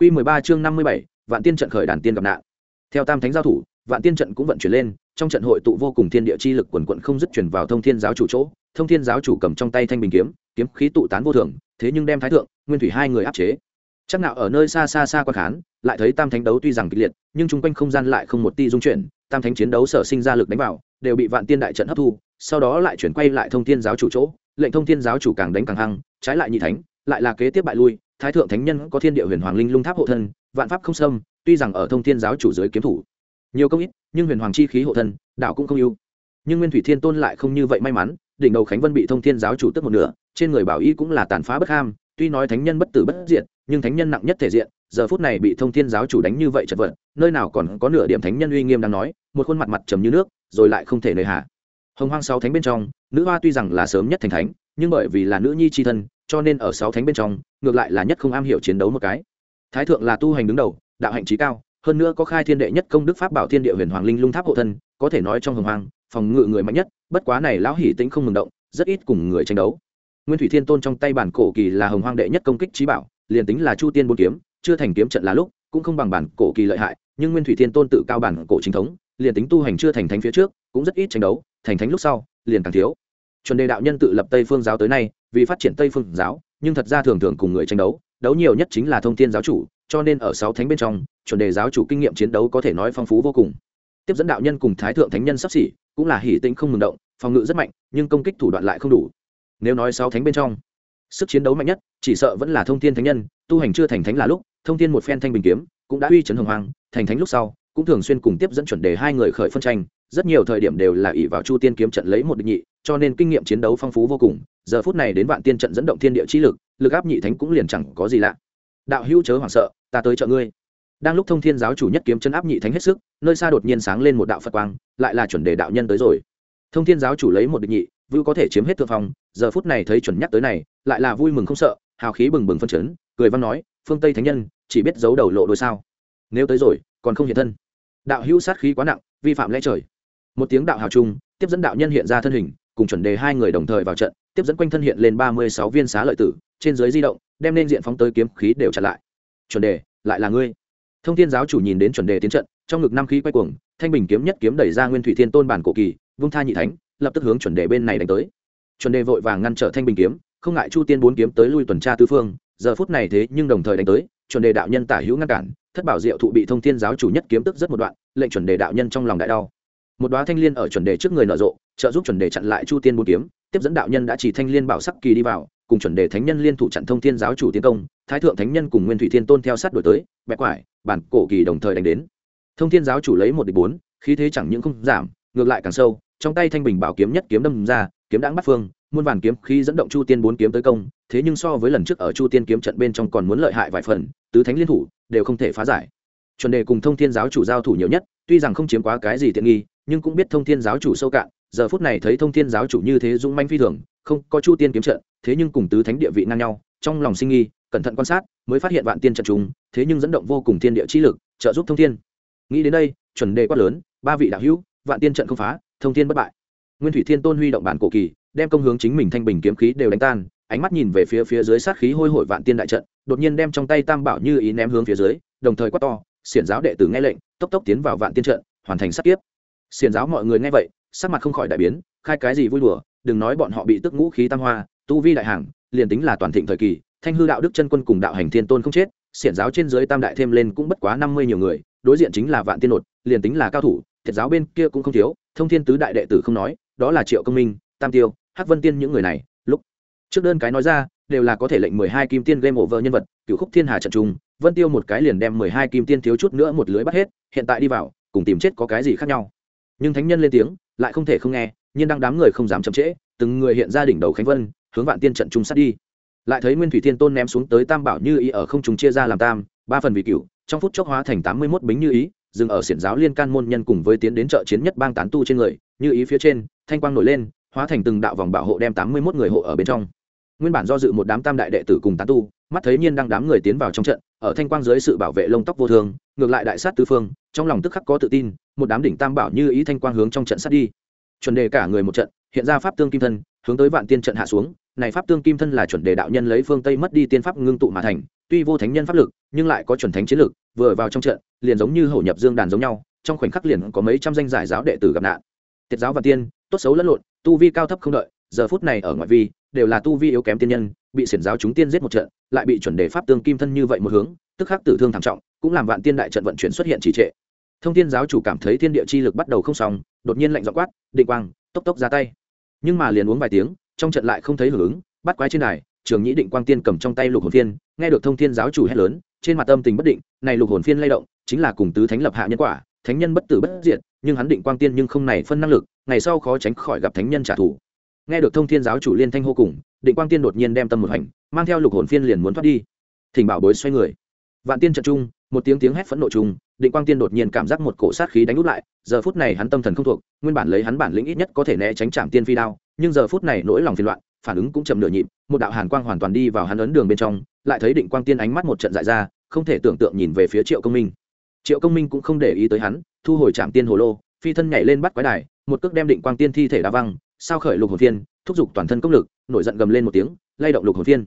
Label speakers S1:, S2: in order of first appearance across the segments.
S1: Quy 13 chương 57, Vạn Tiên trận khởi đàn tiên gặp nạn. Theo Tam Thánh giao thủ, Vạn Tiên trận cũng vận chuyển lên, trong trận hội tụ vô cùng thiên địa chi lực quần quần không dứt truyền vào Thông Thiên giáo chủ chỗ. Thông Thiên giáo chủ cầm trong tay thanh bình kiếm, kiếm khí tụ tán vô thường, thế nhưng đem Thái thượng, Nguyên thủy hai người áp chế. Chắc nào ở nơi xa xa xa quan khán, lại thấy Tam Thánh đấu tuy rằng kịch liệt, nhưng chung quanh không gian lại không một tia dung chuyển, Tam Thánh chiến đấu sở sinh ra lực đánh vào, đều bị Vạn Tiên đại trận hấp thu, sau đó lại chuyển quay lại Thông Thiên giáo chủ chỗ, lệnh Thông Thiên giáo chủ càng đánh càng hăng, trái lại nhị thánh, lại là kế tiếp bại lui, thái thượng thánh nhân có thiên địa huyền hoàng linh lung tháp hộ thân, vạn pháp không xâm, tuy rằng ở thông thiên giáo chủ giới kiếm thủ. Nhiều công ít, nhưng huyền hoàng chi khí hộ thân, đạo cũng không ưu. Nhưng nguyên thủy thiên tôn lại không như vậy may mắn, đỉnh đầu khánh vân bị thông thiên giáo chủ tức một nửa, trên người bảo y cũng là tàn phá bất ham, tuy nói thánh nhân bất tử bất diệt, nhưng thánh nhân nặng nhất thể diện, giờ phút này bị thông thiên giáo chủ đánh như vậy chật vật, nơi nào còn có nửa điểm thánh nhân uy nghiêm đang nói, một khuôn mặt mặt trầm như nước, rồi lại không thể nơi hạ hồng hoang sáu thánh bên trong, nữ hoa tuy rằng là sớm nhất thành thánh, nhưng bởi vì là nữ nhi c thân cho nên ở sáu thánh bên trong, ngược lại là nhất không am hiểu chiến đấu một cái. Thái thượng là tu hành đứng đầu, đạo hạnh trí cao, hơn nữa có khai thiên đệ nhất công đức pháp bảo thiên địa huyền hoàng linh lung tháp hộ thân, có thể nói trong hồng hoàng phòng ngự người mạnh nhất, bất quá này lão hỉ tĩnh không mừng động, rất ít cùng người tranh đấu. Nguyên thủy thiên tôn trong tay bản cổ kỳ là hồng hoang đệ nhất công kích trí bảo, liền tính là chu tiên bốn kiếm, chưa thành kiếm trận là lúc, cũng không bằng bản cổ kỳ lợi hại, nhưng nguyên thủy thiên tôn tự cao bản cổ chính thống, liền tính tu hành chưa thành thánh phía trước, cũng rất ít tranh đấu, thành thánh lúc sau, liền càng thiếu chuẩn đề đạo nhân tự lập tây phương giáo tới nay, vì phát triển tây phương giáo, nhưng thật ra thường thường cùng người tranh đấu đấu nhiều nhất chính là thông thiên giáo chủ, cho nên ở sáu thánh bên trong, chuẩn đề giáo chủ kinh nghiệm chiến đấu có thể nói phong phú vô cùng. Tiếp dẫn đạo nhân cùng thái thượng thánh nhân sắp xỉ, cũng là hỷ tĩnh không mừng động, phòng ngự rất mạnh, nhưng công kích thủ đoạn lại không đủ. Nếu nói sáu thánh bên trong, sức chiến đấu mạnh nhất, chỉ sợ vẫn là thông thiên thánh nhân, tu hành chưa thành thánh là lúc, thông thiên một phen thanh bình kiếm, cũng đã uy chấn hồng hoang, thành thánh lúc sau, cũng thường xuyên cùng tiếp dẫn chuẩn đề hai người khởi phân tranh rất nhiều thời điểm đều là ỷ vào chu tiên kiếm trận lấy một địch nhị, cho nên kinh nghiệm chiến đấu phong phú vô cùng, giờ phút này đến vạn tiên trận dẫn động thiên địa chi lực lực áp nhị thánh cũng liền chẳng có gì lạ. Đạo hữu chớ hoảng sợ, ta tới trợ ngươi. Đang lúc thông thiên giáo chủ nhất kiếm chân áp nhị thánh hết sức, nơi xa đột nhiên sáng lên một đạo phật quang, lại là chuẩn đề đạo nhân tới rồi. Thông thiên giáo chủ lấy một địch nhị, vưu có thể chiếm hết thượng phong, giờ phút này thấy chuẩn nhắc tới này, lại là vui mừng không sợ, hào khí bừng bừng phân chấn, cười văn nói, phương tây thánh nhân, chỉ biết giấu đầu lộ đôi sao? Nếu tới rồi, còn không hiện thân. Đạo hữu sát khí quá nặng, vi phạm lẽ trời một tiếng đạo hào trung tiếp dẫn đạo nhân hiện ra thân hình, cùng chuẩn đề hai người đồng thời vào trận, tiếp dẫn quanh thân hiện lên ba mươi sáu viên xá lợi tử, trên dưới di động, đem nên diện phóng tới kiếm khí đều chặn lại. Chuẩn đề, lại là ngươi. Thông thiên giáo chủ nhìn đến chuẩn đề tiến trận, trong ngực năm khí quay cuồng, thanh bình kiếm nhất kiếm đẩy ra nguyên thủy thiên tôn bản cổ kỳ, vung tha nhị thánh, lập tức hướng chuẩn đề bên này đánh tới. Chuẩn đề vội vàng ngăn trở thanh bình kiếm, không ngại chu tiên bốn kiếm tới lui tuần tra tứ phương, giờ phút này thế nhưng đồng thời đánh tới, chuẩn đề đạo nhân tả hữu ngăn cản, thất bảo diệu thụ bị thông thiên giáo chủ nhất kiếm tức rất một đoạn, lệnh chuẩn đề đạo nhân trong lòng đại đau một đoá thanh liên ở chuẩn đề trước người nở rộ, trợ giúp chuẩn đề chặn lại chu tiên bốn kiếm. Tiếp dẫn đạo nhân đã chỉ thanh liên bảo sắc kỳ đi vào, cùng chuẩn đề thánh nhân liên thủ chặn thông thiên giáo chủ tiến công, thái thượng thánh nhân cùng nguyên thủy thiên tôn theo sát đổi tới bẹp quải, bản cổ kỳ đồng thời đánh đến. Thông thiên giáo chủ lấy một địch bốn, khí thế chẳng những không giảm, ngược lại càng sâu, trong tay thanh bình bảo kiếm nhất kiếm đâm ra, kiếm đáng bắt phương, muôn vàn kiếm khi dẫn động chu tiên bốn kiếm tới công, thế nhưng so với lần trước ở chu tiên kiếm trận bên trong còn muốn lợi hại vài phần, tứ thánh liên thủ đều không thể phá giải. Chuẩn đề cùng thông thiên giáo chủ giao thủ nhiều nhất, tuy rằng không chiếm quá cái gì tiện nghi nhưng cũng biết thông thiên giáo chủ sâu cạn, giờ phút này thấy thông thiên giáo chủ như thế dũng manh phi thường, không có chu tiên kiếm trận, thế nhưng cùng tứ thánh địa vị ngang nhau, trong lòng sinh nghi, cẩn thận quan sát, mới phát hiện vạn tiên trận chúng, thế nhưng dẫn động vô cùng thiên địa chi lực, trợ giúp thông thiên. Nghĩ đến đây, chuẩn đề quát lớn, ba vị đạo hữu, vạn tiên trận không phá, thông thiên bất bại. Nguyên thủy thiên tôn huy động bản cổ kỳ, đem công hướng chính mình thanh bình kiếm khí đều đánh tan, ánh mắt nhìn về phía phía dưới sát khí hôi hổi vạn tiên đại trận, đột nhiên đem trong tay tam bảo như ý ném hướng phía dưới, đồng thời quát to, xiển giáo đệ tử nghe lệnh, tốc tốc tiến vào vạn tiên trận, hoàn thành sát kiếp xiển giáo mọi người nghe vậy, sắc mặt không khỏi đại biến, khai cái gì vui đùa, đừng nói bọn họ bị tức ngũ khí tam hoa, tu vi đại hàng, liền tính là toàn thịnh thời kỳ, thanh hư đạo đức chân quân cùng đạo hành thiên tôn không chết, xiển giáo trên dưới tam đại thêm lên cũng bất quá năm mươi nhiều người, đối diện chính là vạn tiên nột, liền tính là cao thủ, thiệt giáo bên kia cũng không thiếu, thông thiên tứ đại đệ tử không nói, đó là triệu công minh, tam tiêu, hắc vân tiên những người này, lúc trước đơn cái nói ra, đều là có thể lệnh mười hai kim tiên game over nhân vật cựu khúc thiên hà trận trung vân tiêu một cái liền đem mười hai kim tiên thiếu chút nữa một lưới bắt hết, hiện tại đi vào, cùng tìm chết có cái gì khác nhau nhưng thánh nhân lên tiếng, lại không thể không nghe nhưng đang đám người không dám chậm trễ, từng người hiện ra đỉnh đầu khánh vân, hướng vạn tiên trận trung sát đi. Lại thấy nguyên thủy thiên tôn ném xuống tới tam bảo như ý ở không trùng chia ra làm tam, ba phần vị cựu trong phút chốc hóa thành tám mươi mốt bính như ý, dừng ở xiển giáo liên can môn nhân cùng với tiến đến chợ chiến nhất bang tán tu trên người, như ý phía trên, thanh quang nổi lên, hóa thành từng đạo vòng bảo hộ đem tám mươi mốt người hộ ở bên trong. Nguyên bản do dự một đám tam đại đệ tử cùng tán tu, mắt thấy nhiên đang đám người tiến vào trong trận ở thanh quang dưới sự bảo vệ lông tóc vô thường, ngược lại đại sát tứ phương, trong lòng tức khắc có tự tin, một đám đỉnh tam bảo như ý thanh quang hướng trong trận sát đi. Chuẩn đề cả người một trận, hiện ra pháp tương kim thân, hướng tới vạn tiên trận hạ xuống, này pháp tương kim thân là chuẩn đề đạo nhân lấy phương tây mất đi tiên pháp ngưng tụ mà thành, tuy vô thánh nhân pháp lực, nhưng lại có chuẩn thánh chiến lực, vừa vào trong trận, liền giống như hậu nhập dương đàn giống nhau, trong khoảnh khắc liền có mấy trăm danh giải giáo đệ tử gặp nạn. Tiết giáo và tiên, tốt xấu lẫn lộn, tu vi cao thấp không đợi, giờ phút này ở ngoại vi, đều là tu vi yếu kém tiên nhân, bị xiển giáo chúng tiên giết một trận lại bị chuẩn đề pháp tương kim thân như vậy một hướng, tức khắc tử thương thảm trọng, cũng làm vạn tiên đại trận vận chuyển xuất hiện trì trệ. Thông thiên giáo chủ cảm thấy thiên địa chi lực bắt đầu không xong, đột nhiên lạnh dọ quát, định quang, tốc tốc ra tay. Nhưng mà liền uống vài tiếng, trong trận lại không thấy hưởng ứng, bắt quái trên đài, trường nhĩ định quang tiên cầm trong tay lục hồn phiên, nghe được thông thiên giáo chủ hét lớn, trên mặt âm tình bất định, này lục hồn phiên lay động, chính là cùng tứ thánh lập hạ nhân quả, thánh nhân bất tử bất diệt, nhưng hắn định quang tiên nhưng không này phân năng lực, ngày sau khó tránh khỏi gặp thánh nhân trả thù. Nghe được thông thiên giáo chủ liên thanh hô cùng định quang tiên đột nhiên đem tâm một hành, mang theo lục hồn phiên liền muốn thoát đi. Thỉnh bảo bối xoay người. Vạn tiên trận trung, một tiếng tiếng hét phẫn nộ chung định quang tiên đột nhiên cảm giác một cổ sát khí đánh út lại, giờ phút này hắn tâm thần không thuộc, nguyên bản lấy hắn bản lĩnh ít nhất có thể né tránh trảm tiên phi đao, nhưng giờ phút này nỗi lòng phiền loạn, phản ứng cũng chậm nửa nhịp, một đạo hàn quang hoàn toàn đi vào hắn ấn đường bên trong, lại thấy định quang tiên ánh mắt một trận dại ra, không thể tưởng tượng nhìn về phía triệu công minh. Triệu công minh cũng không để ý tới hắn, thu hồi trạm tiên hồ lô, phi thân nhảy lên bắt quái đài, một cước đem định quang tiên thi thể đá văng, sao khởi lục hồn tiên thúc giục toàn thân công lực nổi giận gầm lên một tiếng, lay động lục hồn phiên.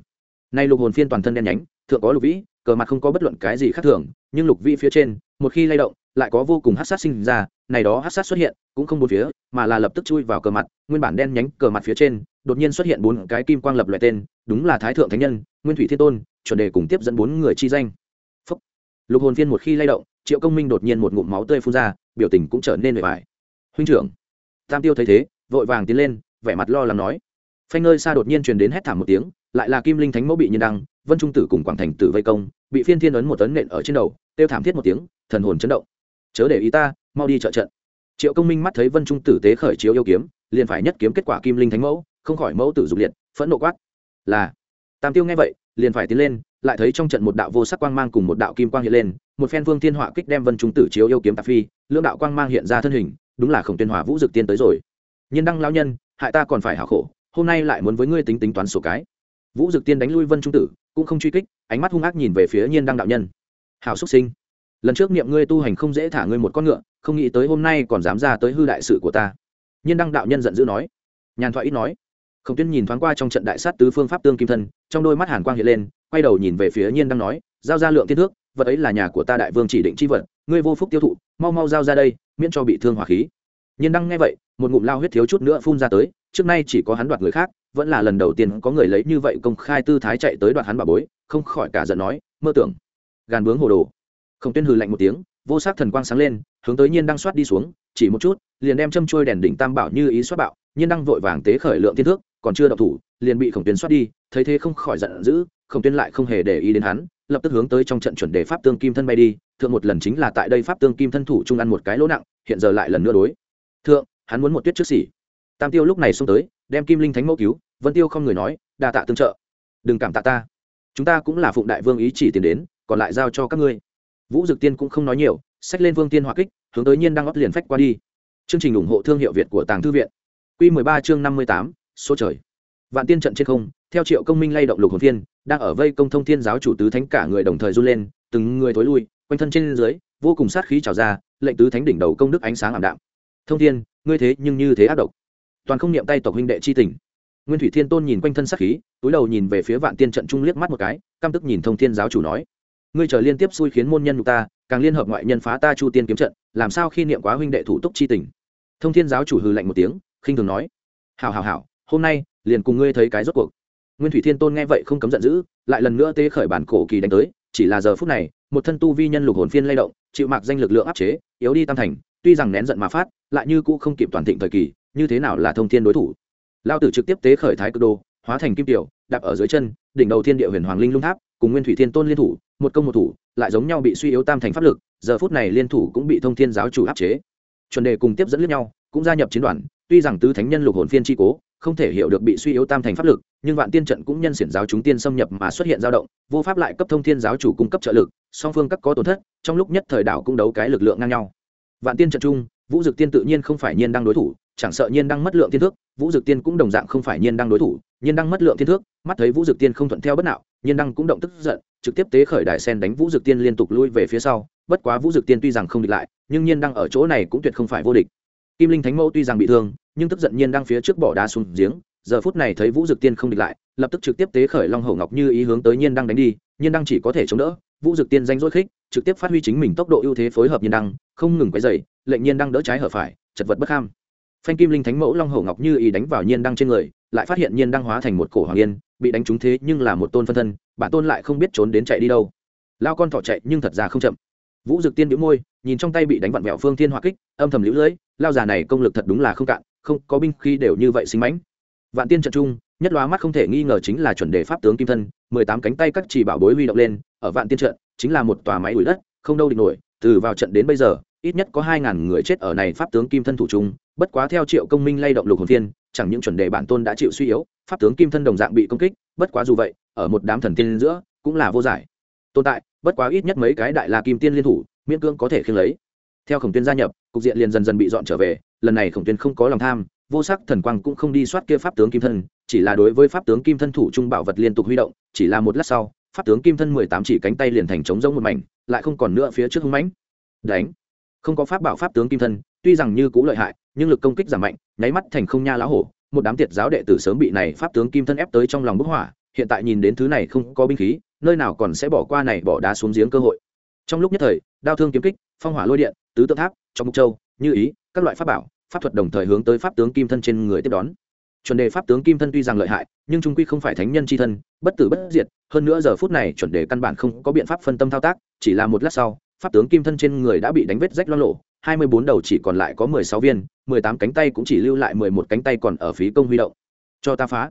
S1: Nay lục hồn phiên toàn thân đen nhánh, thượng có lục vĩ, cờ mặt không có bất luận cái gì khác thường, nhưng lục vĩ phía trên, một khi lay động, lại có vô cùng hát sát sinh ra, này đó hát sát xuất hiện, cũng không bốn phía, mà là lập tức chui vào cờ mặt, nguyên bản đen nhánh cờ mặt phía trên, đột nhiên xuất hiện bốn cái kim quang lập loại tên, đúng là thái thượng thánh nhân, nguyên thủy thiên tôn, chuẩn đề cùng tiếp dẫn bốn người chi danh. Phúc. lục hồn phiên một khi lay động, triệu công minh đột nhiên một ngụm máu tươi phun ra, biểu tình cũng trở nên bề bài huynh trưởng. Tam tiêu thấy thế, vội vàng tiến lên, vẻ mặt lo lắng nói phanh nơi xa đột nhiên truyền đến hét thảm một tiếng, lại là kim linh thánh mẫu bị nhân đăng, vân trung tử cùng quảng thành tử vây công, bị phiên thiên ấn một tấn nện ở trên đầu tiêu thảm thiết một tiếng, thần hồn chấn động. Chớ để ý ta, mau đi trợ trận. Triệu công minh mắt thấy vân trung tử tế khởi chiếu yêu kiếm, liền phải nhất kiếm kết quả kim linh thánh mẫu, không khỏi mẫu tử dục liệt, phẫn nộ quát. Là. Tam tiêu nghe vậy, liền phải tiến lên, lại thấy trong trận một đạo vô sắc quang mang cùng một đạo kim quang hiện lên, một phen vương thiên họa kích đem vân trung tử chiếu yêu kiếm tạp phi, lưỡng đạo quang mang hiện ra thân hình, đúng là khổng tuyên hòa vũ dực tiên tới rồi. Nhân đăng lao nhân, hại ta còn phải hảo khổ hôm nay lại muốn với ngươi tính tính toán sổ cái. Vũ dực tiên đánh lui vân trung tử, cũng không truy kích, ánh mắt hung ác nhìn về phía nhiên đăng đạo nhân. Hào xuất sinh, lần trước niệm ngươi tu hành không dễ thả ngươi một con ngựa, không nghĩ tới hôm nay còn dám ra tới hư đại sự của ta. Nhiên đăng đạo nhân giận dữ nói. Nhàn thoại ít nói. Khổng tuyên nhìn thoáng qua trong trận đại sát tứ phương pháp tương kim thân, trong đôi mắt hàn quang hiện lên, quay đầu nhìn về phía nhiên đăng nói, giao ra lượng thiên thước, vật ấy là nhà của ta đại vương chỉ định chi vật, ngươi vô phúc tiêu thụ, mau mau giao ra đây, miễn cho bị thương hỏa khí. Nhiên đăng nghe vậy, một ngụm lao huyết thiếu chút nữa phun ra tới trước nay chỉ có hắn đoạt người khác, vẫn là lần đầu tiên có người lấy như vậy công khai tư thái chạy tới đoạt hắn bà bối, không khỏi cả giận nói, mơ tưởng, gàn bướng hồ đồ. Khổng tuyên hừ lạnh một tiếng, vô sắc thần quang sáng lên, hướng tới nhiên đang soát đi xuống, chỉ một chút, liền đem châm trôi đèn đỉnh tam bảo như ý soát bạo, nhiên đang vội vàng tế khởi lượng thiên thước, còn chưa đậu thủ, liền bị khổng tuyên soát đi, thấy thế không khỏi giận dữ, khổng tuyên lại không hề để ý đến hắn, lập tức hướng tới trong trận chuẩn đề pháp tương kim thân bay đi, thượng một lần chính là tại đây pháp tương kim thân thủ trung ăn một cái lỗ nặng, hiện giờ lại lần nữa đối. Thượng, hắn muốn một tuyết trước xỉ tam tiêu lúc này xông tới đem kim linh thánh mẫu cứu vân tiêu không người nói đa tạ tương trợ. Đừng cảm tạ ta. Chúng ta cũng là phụng đại vương ý chỉ tiền đến còn lại giao cho các ngươi. Vũ dực tiên cũng không nói nhiều xách lên vương tiên hỏa kích hướng tới nhiên đang ấp liền phách qua đi. Chương trình ủng hộ thương hiệu việt của tàng thư viện. Q 13 chương 58, số trời. Vạn tiên trận trên không theo triệu công minh lay động lục hồn thiên đang ở vây công thông thiên giáo chủ tứ thánh cả người đồng thời run lên từng người thối lui quanh thân trên dưới vô cùng sát khí trào ra lệnh tứ thánh đỉnh đầu công đức ánh sáng ảm đạm. Thông thiên ngươi thế nhưng như thế ác độc toàn không niệm tay tộc huynh đệ chi tình. Nguyên thủy thiên tôn nhìn quanh thân sắc khí, túi đầu nhìn về phía vạn tiên trận trung liếc mắt một cái, căm tức nhìn thông thiên giáo chủ nói, ngươi chờ liên tiếp xui khiến môn nhân nhục ta, càng liên hợp ngoại nhân phá ta chu tiên kiếm trận, làm sao khi niệm quá huynh đệ thủ túc chi tình? Thông thiên giáo chủ hừ lạnh một tiếng, khinh thường nói, hảo hảo hảo, hôm nay liền cùng ngươi thấy cái rốt cuộc. Nguyên thủy thiên tôn nghe vậy không cấm giận dữ, lại lần nữa tế khởi bản cổ kỳ đánh tới, chỉ là giờ phút này, một thân tu vi nhân lục hồn phiên lay động, chịu mạc danh lực lượng áp chế, yếu đi tam thành, tuy rằng nén giận mà phát, lại như cũ không kịp toàn thịnh thời kỳ như thế nào là thông thiên đối thủ? Lao tử trực tiếp tế khởi thái cực đô, hóa thành kim tiểu, đạp ở dưới chân, đỉnh đầu thiên địa huyền hoàng linh lung tháp, cùng nguyên thủy thiên tôn liên thủ, một công một thủ, lại giống nhau bị suy yếu tam thành pháp lực, giờ phút này liên thủ cũng bị thông thiên giáo chủ áp chế. Chuẩn đề cùng tiếp dẫn lẫn nhau, cũng gia nhập chiến đoàn, tuy rằng tứ thánh nhân lục hồn phiên chi cố, không thể hiểu được bị suy yếu tam thành pháp lực, nhưng vạn tiên trận cũng nhân xiển giáo chúng tiên xâm nhập mà xuất hiện dao động, vô pháp lại cấp thông thiên giáo chủ cung cấp trợ lực, song phương các có tổn thất, trong lúc nhất thời đảo cũng đấu cái lực lượng ngang nhau. Vạn tiên trận chung, vũ dực tiên tự nhiên không phải nhiên đang đối thủ chẳng sợ nhiên đang mất lượng thiên thước, vũ dực tiên cũng đồng dạng không phải nhiên đang đối thủ, nhiên đang mất lượng thiên thước, mắt thấy vũ dực tiên không thuận theo bất nào nhiên đang cũng động tức giận, trực tiếp tế khởi đại sen đánh vũ dực tiên liên tục lui về phía sau, bất quá vũ dực tiên tuy rằng không địch lại, nhưng nhiên đang ở chỗ này cũng tuyệt không phải vô địch. Kim linh thánh mẫu tuy rằng bị thương, nhưng tức giận nhiên đang phía trước bỏ đá xuống giếng, giờ phút này thấy vũ dực tiên không địch lại, lập tức trực tiếp tế khởi long hổ ngọc như ý hướng tới nhiên đang đánh đi, nhiên đăng chỉ có thể chống đỡ, vũ dực tiên danh dỗi khích, trực tiếp phát huy chính mình tốc độ ưu thế phối hợp nhiên đăng, không ngừng quấy dày lệnh nhiên đăng đỡ trái hở phải, chật vật bất kham phanh kim linh thánh mẫu long hổ ngọc như ý đánh vào nhiên đăng trên người, lại phát hiện nhiên đăng hóa thành một cổ hoàng yên, bị đánh trúng thế nhưng là một tôn phân thân, bản tôn lại không biết trốn đến chạy đi đâu. Lao con thỏ chạy nhưng thật ra không chậm. Vũ dực tiên đĩu môi, nhìn trong tay bị đánh vặn vẹo phương thiên hoa kích, âm thầm lũ lưỡi, lao già này công lực thật đúng là không cạn, không có binh khi đều như vậy sinh mãnh. Vạn tiên trận trung, nhất loa mắt không thể nghi ngờ chính là chuẩn đề pháp tướng kim thân, mười tám cánh tay các chỉ bảo bối huy động lên, ở vạn tiên trận, chính là một tòa máy đuổi đất, không đâu địch nổi, từ vào trận đến bây giờ, ít nhất có hai ngàn người chết ở này pháp tướng kim thân thủ trung bất quá theo triệu công minh lay động lục hồn thiên chẳng những chuẩn đề bản tôn đã chịu suy yếu, pháp tướng kim thân đồng dạng bị công kích, bất quá dù vậy, ở một đám thần tiên giữa, cũng là vô giải. Tồn tại, bất quá ít nhất mấy cái đại la kim tiên liên thủ, miễn cưỡng có thể khiêng lấy. Theo khổng tuyên gia nhập, cục diện liền dần dần bị dọn trở về, lần này khổng tuyên không có lòng tham, vô sắc thần quang cũng không đi soát kia pháp tướng kim thân, chỉ là đối với pháp tướng kim thân thủ trung bảo vật liên tục huy động, chỉ là một lát sau, pháp tướng kim thân mười tám chỉ cánh tay liền thành trống rỗng một mảnh, lại không còn nữa phía trước hung mãnh. Đánh. Không có pháp bảo pháp tướng kim thân, tuy rằng như cũ lợi hại nhưng lực công kích giảm mạnh, nháy mắt thành không nha lá hổ, một đám tiệt giáo đệ tử sớm bị này pháp tướng kim thân ép tới trong lòng bức hỏa hiện tại nhìn đến thứ này không có binh khí, nơi nào còn sẽ bỏ qua này bỏ đá xuống giếng cơ hội. Trong lúc nhất thời, đao thương kiếm kích, phong hỏa lôi điện, tứ tượng tháp, trong mục châu, như ý, các loại pháp bảo, pháp thuật đồng thời hướng tới pháp tướng kim thân trên người tiếp đón. Chuẩn đề pháp tướng kim thân tuy rằng lợi hại, nhưng trung quy không phải thánh nhân c h i thân, bất tử bất diệt, hơn nữa giờ phút này chuẩn đề căn bản không có biện pháp phân tâm thao tác, chỉ là một lát sau, pháp tướng kim thân trên người đã bị đánh vết rách lo lộ hai mươi bốn đầu chỉ còn lại có mười sáu viên, mười tám cánh tay cũng chỉ lưu lại mười một cánh tay còn ở phí công huy động. Cho ta phá.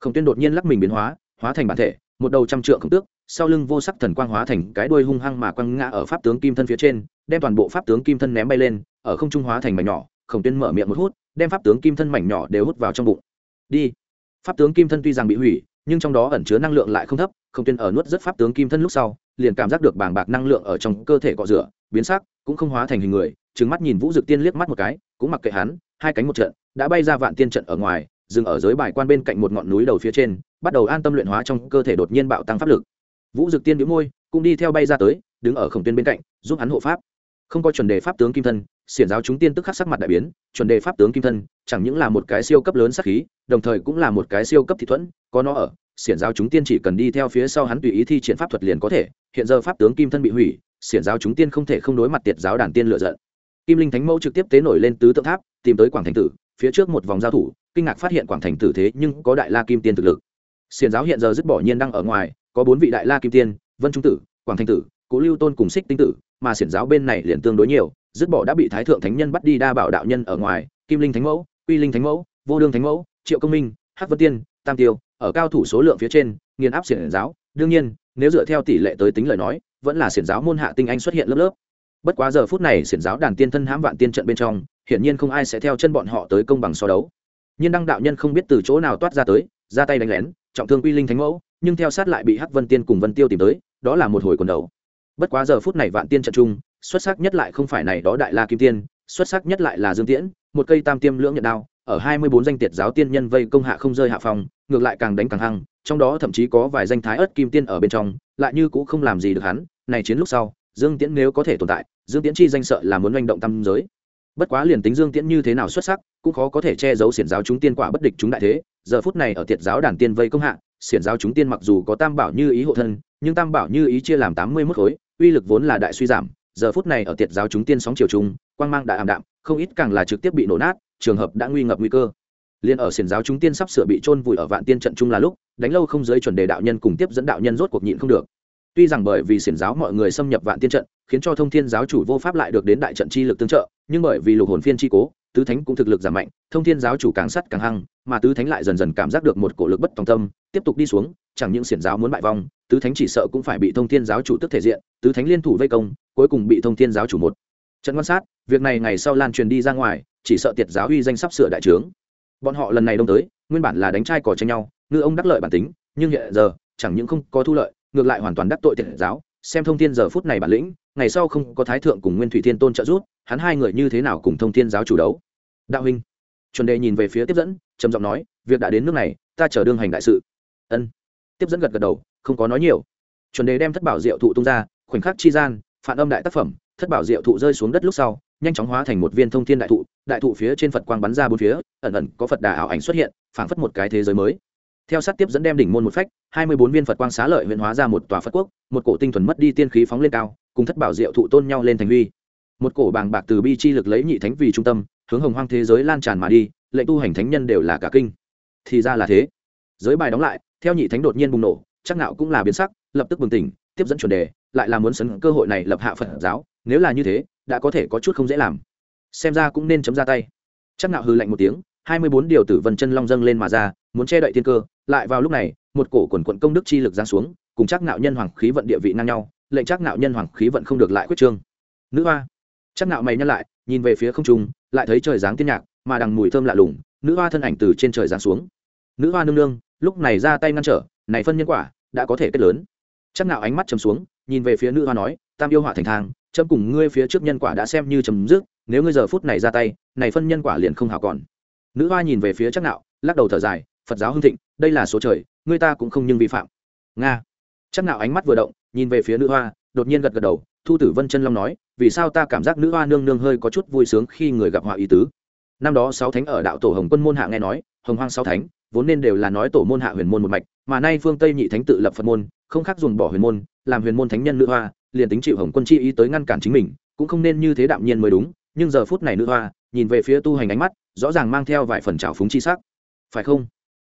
S1: Khổng tuyên đột nhiên lắc mình biến hóa hóa thành bản thể, một đầu trăm trượng khổng tước, sau lưng vô sắc thần quang hóa thành cái đuôi hung hăng mà quăng ngã ở pháp tướng kim thân phía trên, đem toàn bộ pháp tướng kim thân ném bay lên, ở không trung hóa thành mảnh nhỏ. Khổng tuyên mở miệng một hút, đem pháp tướng kim thân mảnh nhỏ đều hút vào trong bụng. Đi. Pháp tướng kim thân tuy rằng bị hủy, nhưng trong đó ẩn chứa năng lượng lại không thấp, khổng tuyên ở nuốt rất pháp tướng kim thân lúc sau liền cảm giác được bàng bạc năng lượng ở trong cơ thể cọ rửa, biến sắc, cũng không hóa thành hình người, trừng mắt nhìn vũ dực tiên liếc mắt một cái, cũng mặc kệ hắn, hai cánh một trận, đã bay ra vạn tiên trận ở ngoài, dừng ở dưới bài quan bên cạnh một ngọn núi đầu phía trên, bắt đầu an tâm luyện hóa trong cơ thể đột nhiên bạo tăng pháp lực. Vũ dực tiên đĩu môi, cũng đi theo bay ra tới, đứng ở khổng tiên bên cạnh, giúp hắn hộ pháp. Không có chuẩn đề pháp tướng kim thân, xiển giáo chúng tiên tức khắc sắc mặt đại biến, chuẩn đề pháp tướng kim thân, chẳng những là một cái siêu cấp lớn sắc khí, đồng thời cũng là một cái siêu cấp thị thuẫn, có nó ở xiển giáo chúng tiên chỉ cần đi theo phía sau hắn tùy ý thi triển pháp thuật liền có thể, hiện giờ pháp tướng kim thân bị hủy, xiển giáo chúng tiên không thể không đối mặt tiệt giáo đàn tiên lựa giận. Kim linh thánh mẫu trực tiếp tế nổi lên tứ tượng tháp, tìm tới quảng thành tử, phía trước một vòng giao thủ, kinh ngạc phát hiện quảng thành tử thế nhưng có đại la kim tiên thực lực. Xiển giáo hiện giờ dứt bỏ nhiên đang ở ngoài, có bốn vị đại la kim tiên, vân trung tử, quảng thành tử cố lưu tôn cùng xích tinh tử, mà xiển giáo bên này liền tương đối nhiều, dứt bỏ đã bị thái thượng thánh nhân bắt đi đa bảo đạo nhân ở ngoài, kim linh thánh mẫu, quy linh thánh mẫu, vô đương thánh mẫu, triệu công minh, hắc vân tiên, tam tiêu ở cao thủ số lượng phía trên, nghiền áp xiển giáo. Đương nhiên, nếu dựa theo tỷ lệ tới tính lời nói, vẫn là xiển giáo môn hạ tinh anh xuất hiện lớp lớp. Bất quá giờ phút này xiển giáo đàn tiên thân hãm vạn tiên trận bên trong, hiển nhiên không ai sẽ theo chân bọn họ tới công bằng so đấu. Nhiên đăng đạo nhân không biết từ chỗ nào toát ra tới, ra tay đánh lén, trọng thương quy linh thánh mẫu, nhưng theo sát lại bị hắc vân tiên cùng vân tiêu tìm tới, đó là một hồi quần đầu. Bất quá giờ phút này vạn tiên trận chung, xuất sắc nhất lại không phải này đó đại la kim tiên, xuất sắc nhất lại là dương tiễn, một cây tam tiêm lưỡng nhận đao, ở hai mươi bốn danh tiệt giáo tiên nhân vây công hạ không rơi hạ phòng ngược lại càng đánh càng hăng, trong đó thậm chí có vài danh thái ớt kim tiên ở bên trong, lại như cũng không làm gì được hắn, này chiến lúc sau, dương tiễn nếu có thể tồn tại, dương tiễn chi danh sợ là muốn manh động tâm giới. Bất quá liền tính dương tiễn như thế nào xuất sắc, cũng khó có thể che giấu xiển giáo chúng tiên quả bất địch chúng đại thế, giờ phút này ở tiệt giáo đàn tiên vây công hạ, xiển giáo chúng tiên mặc dù có tam bảo như ý hộ thân, nhưng tam bảo như ý chia làm tám mươi mốt khối, uy lực vốn là đại suy giảm, giờ phút này ở tiệt giáo chúng tiên sóng chiều trung quang mang đại ảm đạm, không ít càng là trực tiếp bị nổ nát, trường hợp đã nguy ngập nguy cơ liên ở xiển giáo chúng tiên sắp sửa bị trôn vùi ở vạn tiên trận chung là lúc, đánh lâu không giới chuẩn đề đạo nhân cùng tiếp dẫn đạo nhân rốt cuộc nhịn không được. Tuy rằng bởi vì xiển giáo mọi người xâm nhập vạn tiên trận, khiến cho thông thiên giáo chủ vô pháp lại được đến đại trận chi lực tương trợ, nhưng bởi vì lục hồn phiên chi cố, tứ thánh cũng thực lực giảm mạnh, thông thiên giáo chủ càng sắt càng hăng, mà tứ thánh lại dần dần cảm giác được một cổ lực bất tòng tâm, tiếp tục đi xuống, chẳng những xiển giáo muốn bại vong, tứ thánh chỉ sợ cũng phải bị thông thiên giáo chủ tức thể diện, tứ thánh liên thủ vây công, cuối cùng bị thông thiên giáo chủ một. Trận quan sát, việc này ngày sau lan truyền đi ra ngoài, chỉ sợ tiệt giáo uy danh sắp sửa đại trướng bọn họ lần này đông tới, nguyên bản là đánh trai cỏ tranh nhau, ngư ông đắc lợi bản tính, nhưng hiện giờ, chẳng những không có thu lợi, ngược lại hoàn toàn đắc tội thiện giáo. Xem thông thiên giờ phút này bản lĩnh, ngày sau không có thái thượng cùng nguyên thủy thiên tôn trợ giúp, hắn hai người như thế nào cùng thông thiên giáo chủ đấu? Đạo huynh, chuẩn đề nhìn về phía tiếp dẫn, trầm giọng nói, việc đã đến nước này, ta chờ đương hành đại sự. Ân. Tiếp dẫn gật gật đầu, không có nói nhiều. Chuẩn đề đem thất bảo diệu thụ tung ra, khoảnh khắc chi gian, phản âm đại tác phẩm, thất bảo diệu thụ rơi xuống đất lúc sau nhanh chóng hóa thành một viên thông thiên đại thụ đại thụ phía trên phật quang bắn ra bốn phía, ẩn ẩn có phật đà ảo ảnh xuất hiện, phảng phất một cái thế giới mới. Theo sát tiếp dẫn đem đỉnh môn một phách, hai mươi bốn viên phật quang xá lợi huyện hóa ra một tòa phật quốc, một cổ tinh thuần mất đi tiên khí phóng lên cao, cùng thất bảo diệu thụ tôn nhau lên thành huy. Một cổ bàng bạc từ bi chi lực lấy nhị thánh vì trung tâm, hướng hồng hoang thế giới lan tràn mà đi, lệnh tu hành thánh nhân đều là cả kinh. Thì ra là thế. Giới bài đóng lại, theo nhị thánh đột nhiên bùng nổ, chắc nào cũng là biến sắc, lập tức bừng tỉnh, tiếp dẫn chuẩn đề, lại là muốn sấn cơ hội này lập hạ phật giáo, nếu là như thế đã có thể có chút không dễ làm. Xem ra cũng nên chấm ra tay. Chắc nạo hư lạnh một tiếng, hai mươi bốn điều tử vân chân long dâng lên mà ra, muốn che đậy thiên cơ, lại vào lúc này, một cổ quần quận công đức chi lực giáng xuống, cùng chắc nạo nhân hoàng khí vận địa vị ngang nhau, lệnh chắc nạo nhân hoàng khí vận không được lại quyết trương. Nữ hoa. Chắc nạo mày nhăn lại, nhìn về phía không trung, lại thấy trời giáng tiên nhạc, mà đằng mùi thơm lạ lùng, nữ hoa thân ảnh từ trên trời giáng xuống. Nữ hoa nương nương, lúc này ra tay ngăn trở, này phân nhân quả, đã có thể kết lớn. Chắc nạo ánh mắt trầm xuống, nhìn về phía nữ hoa nói tam yêu hỏa thành thang, chấm cùng ngươi phía trước nhân quả đã xem như chấm dứt, nếu ngươi giờ phút này ra tay, này phân nhân quả liền không hảo còn. Nữ hoa nhìn về phía chắc nạo, lắc đầu thở dài, phật giáo hưng thịnh, đây là số trời, ngươi ta cũng không nhưng vi phạm. Nga. Chắc nạo ánh mắt vừa động, nhìn về phía nữ hoa, đột nhiên gật gật đầu, thu tử vân chân long nói, vì sao ta cảm giác nữ hoa nương nương hơi có chút vui sướng khi người gặp họa ý tứ? Năm đó sáu thánh ở đạo tổ hồng quân môn hạ nghe nói, hồng hoang sáu thánh, vốn nên đều là nói tổ môn hạ huyền môn một mạch, mà nay phương tây nhị thánh tự lập phật môn, không khác dùng bỏ huyền môn, làm huyền môn thánh nhân nữ hoa liền tính chịu hồng quân chi ý tới ngăn cản chính mình, cũng không nên như thế đạm nhiên mới đúng, nhưng giờ phút này nữ hoa, nhìn về phía tu hành ánh mắt, rõ ràng mang theo vài phần trào phúng chi sắc. Phải không?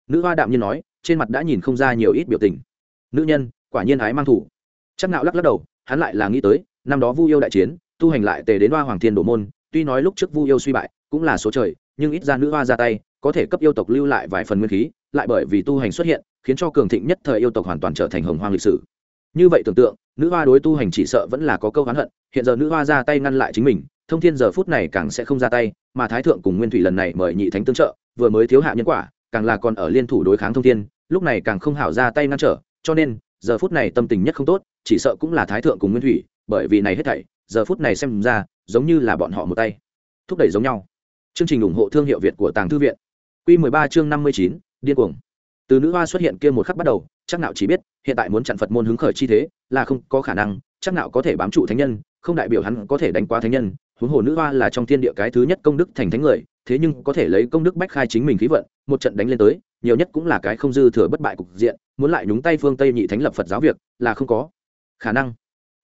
S1: Nữ hoa đạm nhiên nói, trên mặt đã nhìn không ra nhiều ít biểu tình. Nữ nhân, quả nhiên ái mang thủ. Chắc nạo lắc lắc đầu, hắn lại là nghĩ tới, năm đó vu yêu đại chiến, tu hành lại tề đến hoa hoàng thiên đổ môn, tuy nói lúc trước vu yêu suy bại, cũng là số trời, nhưng ít ra nữ hoa ra tay, có thể cấp yêu tộc lưu lại vài phần nguyên khí, lại bởi vì tu hành xuất hiện, khiến cho cường thịnh nhất thời yêu tộc hoàn toàn trở thành hồng hoang lịch sử như vậy tưởng tượng nữ hoa đối tu hành chỉ sợ vẫn là có câu oán hận hiện giờ nữ hoa ra tay ngăn lại chính mình thông thiên giờ phút này càng sẽ không ra tay mà thái thượng cùng nguyên thủy lần này mời nhị thánh tương trợ vừa mới thiếu hạ nhân quả càng là còn ở liên thủ đối kháng thông thiên lúc này càng không hảo ra tay ngăn trở cho nên giờ phút này tâm tình nhất không tốt chỉ sợ cũng là thái thượng cùng nguyên thủy bởi vì này hết thảy giờ phút này xem ra giống như là bọn họ một tay thúc đẩy giống nhau. Chương trình ủng hộ thương hiệu việt của tàng thư viện. Q 13 chương 59, điên cuồng. Từ nữ hoa xuất hiện kia một khắc bắt đầu chắc nạo chỉ biết, hiện tại muốn chặn phật môn hứng khởi chi thế, là không có khả năng, chắc nạo có thể bám trụ thánh nhân, không đại biểu hắn có thể đánh qua thánh nhân. Huống hồ nữ hoa là trong thiên địa cái thứ nhất công đức thành thánh người, thế nhưng có thể lấy công đức bách khai chính mình khí vận, một trận đánh lên tới, nhiều nhất cũng là cái không dư thừa bất bại cục diện, muốn lại nhúng tay phương tây nhị thánh lập phật giáo việc, là không có khả năng.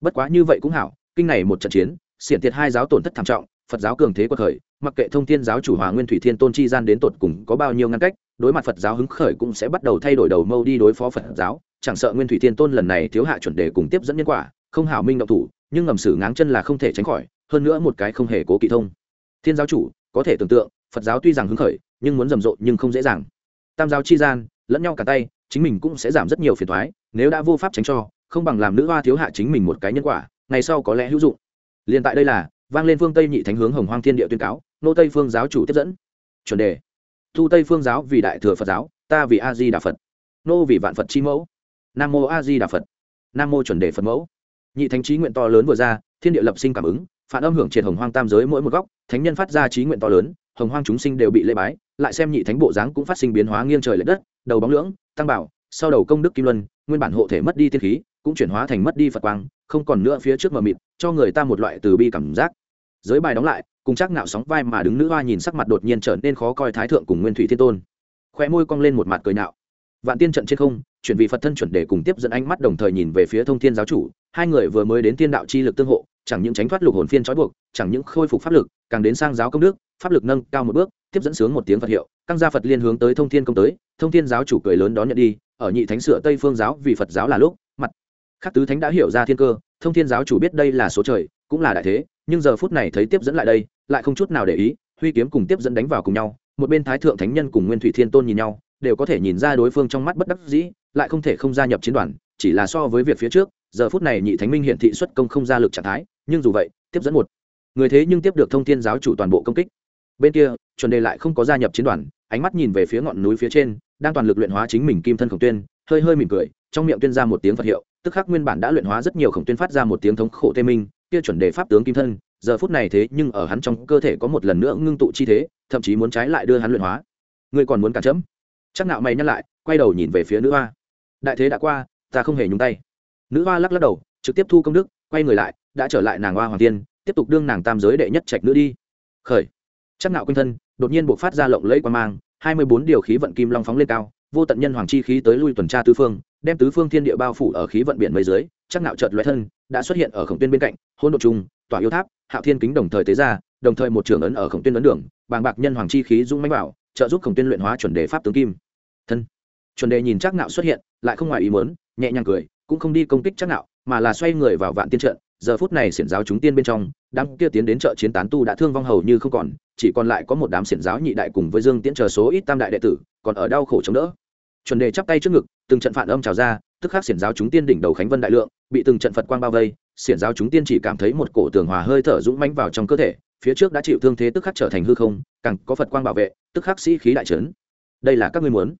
S1: Bất quá như vậy cũng hảo, kinh này một trận chiến, xiển thiệt hai giáo tổn thất thảm trọng, phật giáo cường thế quật khởi, mặc kệ thông thiên giáo chủ hòa nguyên thủy thiên tôn chi gian đến tột cùng có bao nhiêu ngăn cách đối mặt phật giáo hứng khởi cũng sẽ bắt đầu thay đổi đầu mâu đi đối phó phật giáo. Chẳng sợ nguyên thủy thiên tôn lần này thiếu hạ chuẩn đề cùng tiếp dẫn nhân quả, không hảo minh động thủ, nhưng ngầm sử ngáng chân là không thể tránh khỏi, hơn nữa một cái không hề cố kỵ thông. Thiên giáo chủ, có thể tưởng tượng, phật giáo tuy rằng hứng khởi, nhưng muốn rầm rộ nhưng không dễ dàng. Tam giáo chi gian, lẫn nhau cả tay, chính mình cũng sẽ giảm rất nhiều phiền thoái nếu đã vô pháp tránh cho, không bằng làm nữ hoa thiếu hạ chính mình một cái nhân quả, ngày sau có lẽ hữu dụng. Liền tại đây là, vang lên phương tây nhị thánh hướng hồng hoang thiên địa tuyên cáo, nô tây phương giáo chủ tiếp dẫn. Chuẩn đề thu tây phương giáo vì đại thừa phật giáo, ta vì a di đà phật. Nô vì vạn phật chi mẫu. Nam mô a di đà phật. Nam mô chuẩn đề phật mẫu. Nhị thánh trí nguyện to lớn vừa ra, thiên địa lập sinh cảm ứng, phản âm hưởng triệt hồng hoang tam giới mỗi một góc, thánh nhân phát ra trí nguyện to lớn, hồng hoang chúng sinh đều bị lễ bái, lại xem nhị thánh bộ dáng cũng phát sinh biến hóa nghiêng trời l ệ đất, đầu bóng lưỡng, tăng bảo, sau đầu công đức kim luân, nguyên bản hộ thể mất đi tiên khí, cũng chuyển hóa thành mất đi phật quang, không còn nữa phía trước mờ mịt, cho người ta một loại từ bi cảm giác giới bài đóng lại, cùng chắc ngạo sóng vai mà đứng nữ hoa nhìn sắc mặt đột nhiên trở nên khó coi thái thượng cùng nguyên thủy thiên tôn. Khoe môi cong lên một mặt cười nạo. Vạn tiên trận trên không, chuyển vị phật thân chuẩn để cùng tiếp dẫn ánh mắt đồng thời nhìn về phía thông thiên giáo chủ, hai người vừa mới đến tiên đạo chi lực tương hộ, chẳng những tránh thoát lục hồn phiên trói buộc, chẳng những khôi phục pháp lực, càng đến sang giáo công đức, pháp lực nâng cao một bước, tiếp dẫn sướng một tiếng phật hiệu, căng gia phật liên hướng tới thông thiên công tới, thông thiên giáo chủ cười lớn đón nhận đi, ở nhị thánh sửa tây phương giáo vì phật giáo là lúc, mặt. Khắc tứ thánh đã hiểu ra thiên cơ, thông thiên giáo chủ biết đây là số trời, cũng là đại thế nhưng giờ phút này thấy tiếp dẫn lại đây, lại không chút nào để ý, huy kiếm cùng tiếp dẫn đánh vào cùng nhau, một bên thái thượng thánh nhân cùng nguyên thủy thiên tôn nhìn nhau, đều có thể nhìn ra đối phương trong mắt bất đắc dĩ, lại không thể không gia nhập chiến đoàn, chỉ là so với việc phía trước, giờ phút này nhị thánh minh hiển thị xuất công không ra lực trạng thái, nhưng dù vậy, tiếp dẫn một. Người thế nhưng tiếp được thông thiên giáo chủ toàn bộ công kích. Bên kia, chuẩn đề lại không có gia nhập chiến đoàn, ánh mắt nhìn về phía ngọn núi phía trên, đang toàn lực luyện hóa chính mình kim thân khổng tuyên, hơi hơi mỉm cười, trong miệng tuyên ra một tiếng phật hiệu, tức khắc nguyên bản đã luyện hóa rất nhiều khổng tuyên phát ra một tiếng thống khổ tê minh kia chuẩn đề pháp tướng kim thân, giờ phút này thế nhưng ở hắn trong cơ thể có một lần nữa ngưng tụ chi thế, thậm chí muốn trái lại đưa hắn luyện hóa. Ngươi còn muốn cản chấm? Chắc nạo mày nhắc lại, quay đầu nhìn về phía nữ hoa. Đại thế đã qua, ta không hề nhúng tay. Nữ hoa lắc lắc đầu, trực tiếp thu công đức, quay người lại, đã trở lại nàng hoa hoàng tiên, tiếp tục đương nàng tam giới đệ nhất trạch nữ đi. Khởi. Chắc nạo quanh thân, đột nhiên buộc phát ra lộng lẫy quan mang, hai mươi bốn điều khí vận kim long phóng lên cao, vô tận nhân hoàng chi khí tới lui tuần tra tứ phương, đem tứ phương thiên địa bao phủ ở khí vận biển mấy dưới, chắc nạo chợt lóe thân đã xuất hiện ở khổng tuyên bên cạnh, hôn độ trung, tỏa yêu tháp, hạo thiên kính đồng thời tế ra, đồng thời một trường ấn ở khổng tuyên ấn đường, bàng bạc nhân hoàng chi khí dung mạnh bảo trợ giúp khổng tuyên luyện hóa chuẩn đề pháp tướng kim. Thân. Chuẩn đề nhìn chắc nạo xuất hiện, lại không ngoài ý muốn, nhẹ nhàng cười, cũng không đi công kích chắc nạo mà là xoay người vào vạn tiên trận, giờ phút này xiển giáo chúng tiên bên trong, đám kia tiến đến chợ chiến tán tu đã thương vong hầu như không còn, chỉ còn lại có một đám xiển giáo nhị đại cùng với dương tiễn chờ số ít tam đại đệ tử, còn ở đau khổ chống đỡ. Chuẩn đề chắp tay trước ngực, từng trận phản âm trào ra tức khắc xiển giáo chúng tiên đỉnh đầu khánh vân đại lượng, bị từng trận phật quang bao vây, xiển giáo chúng tiên chỉ cảm thấy một cổ tường hòa hơi thở dũng mãnh vào trong cơ thể, phía trước đã chịu thương thế tức khắc trở thành hư không, càng có phật quang bảo vệ, tức khắc sĩ khí đại trấn. Đây là các ngươi muốn.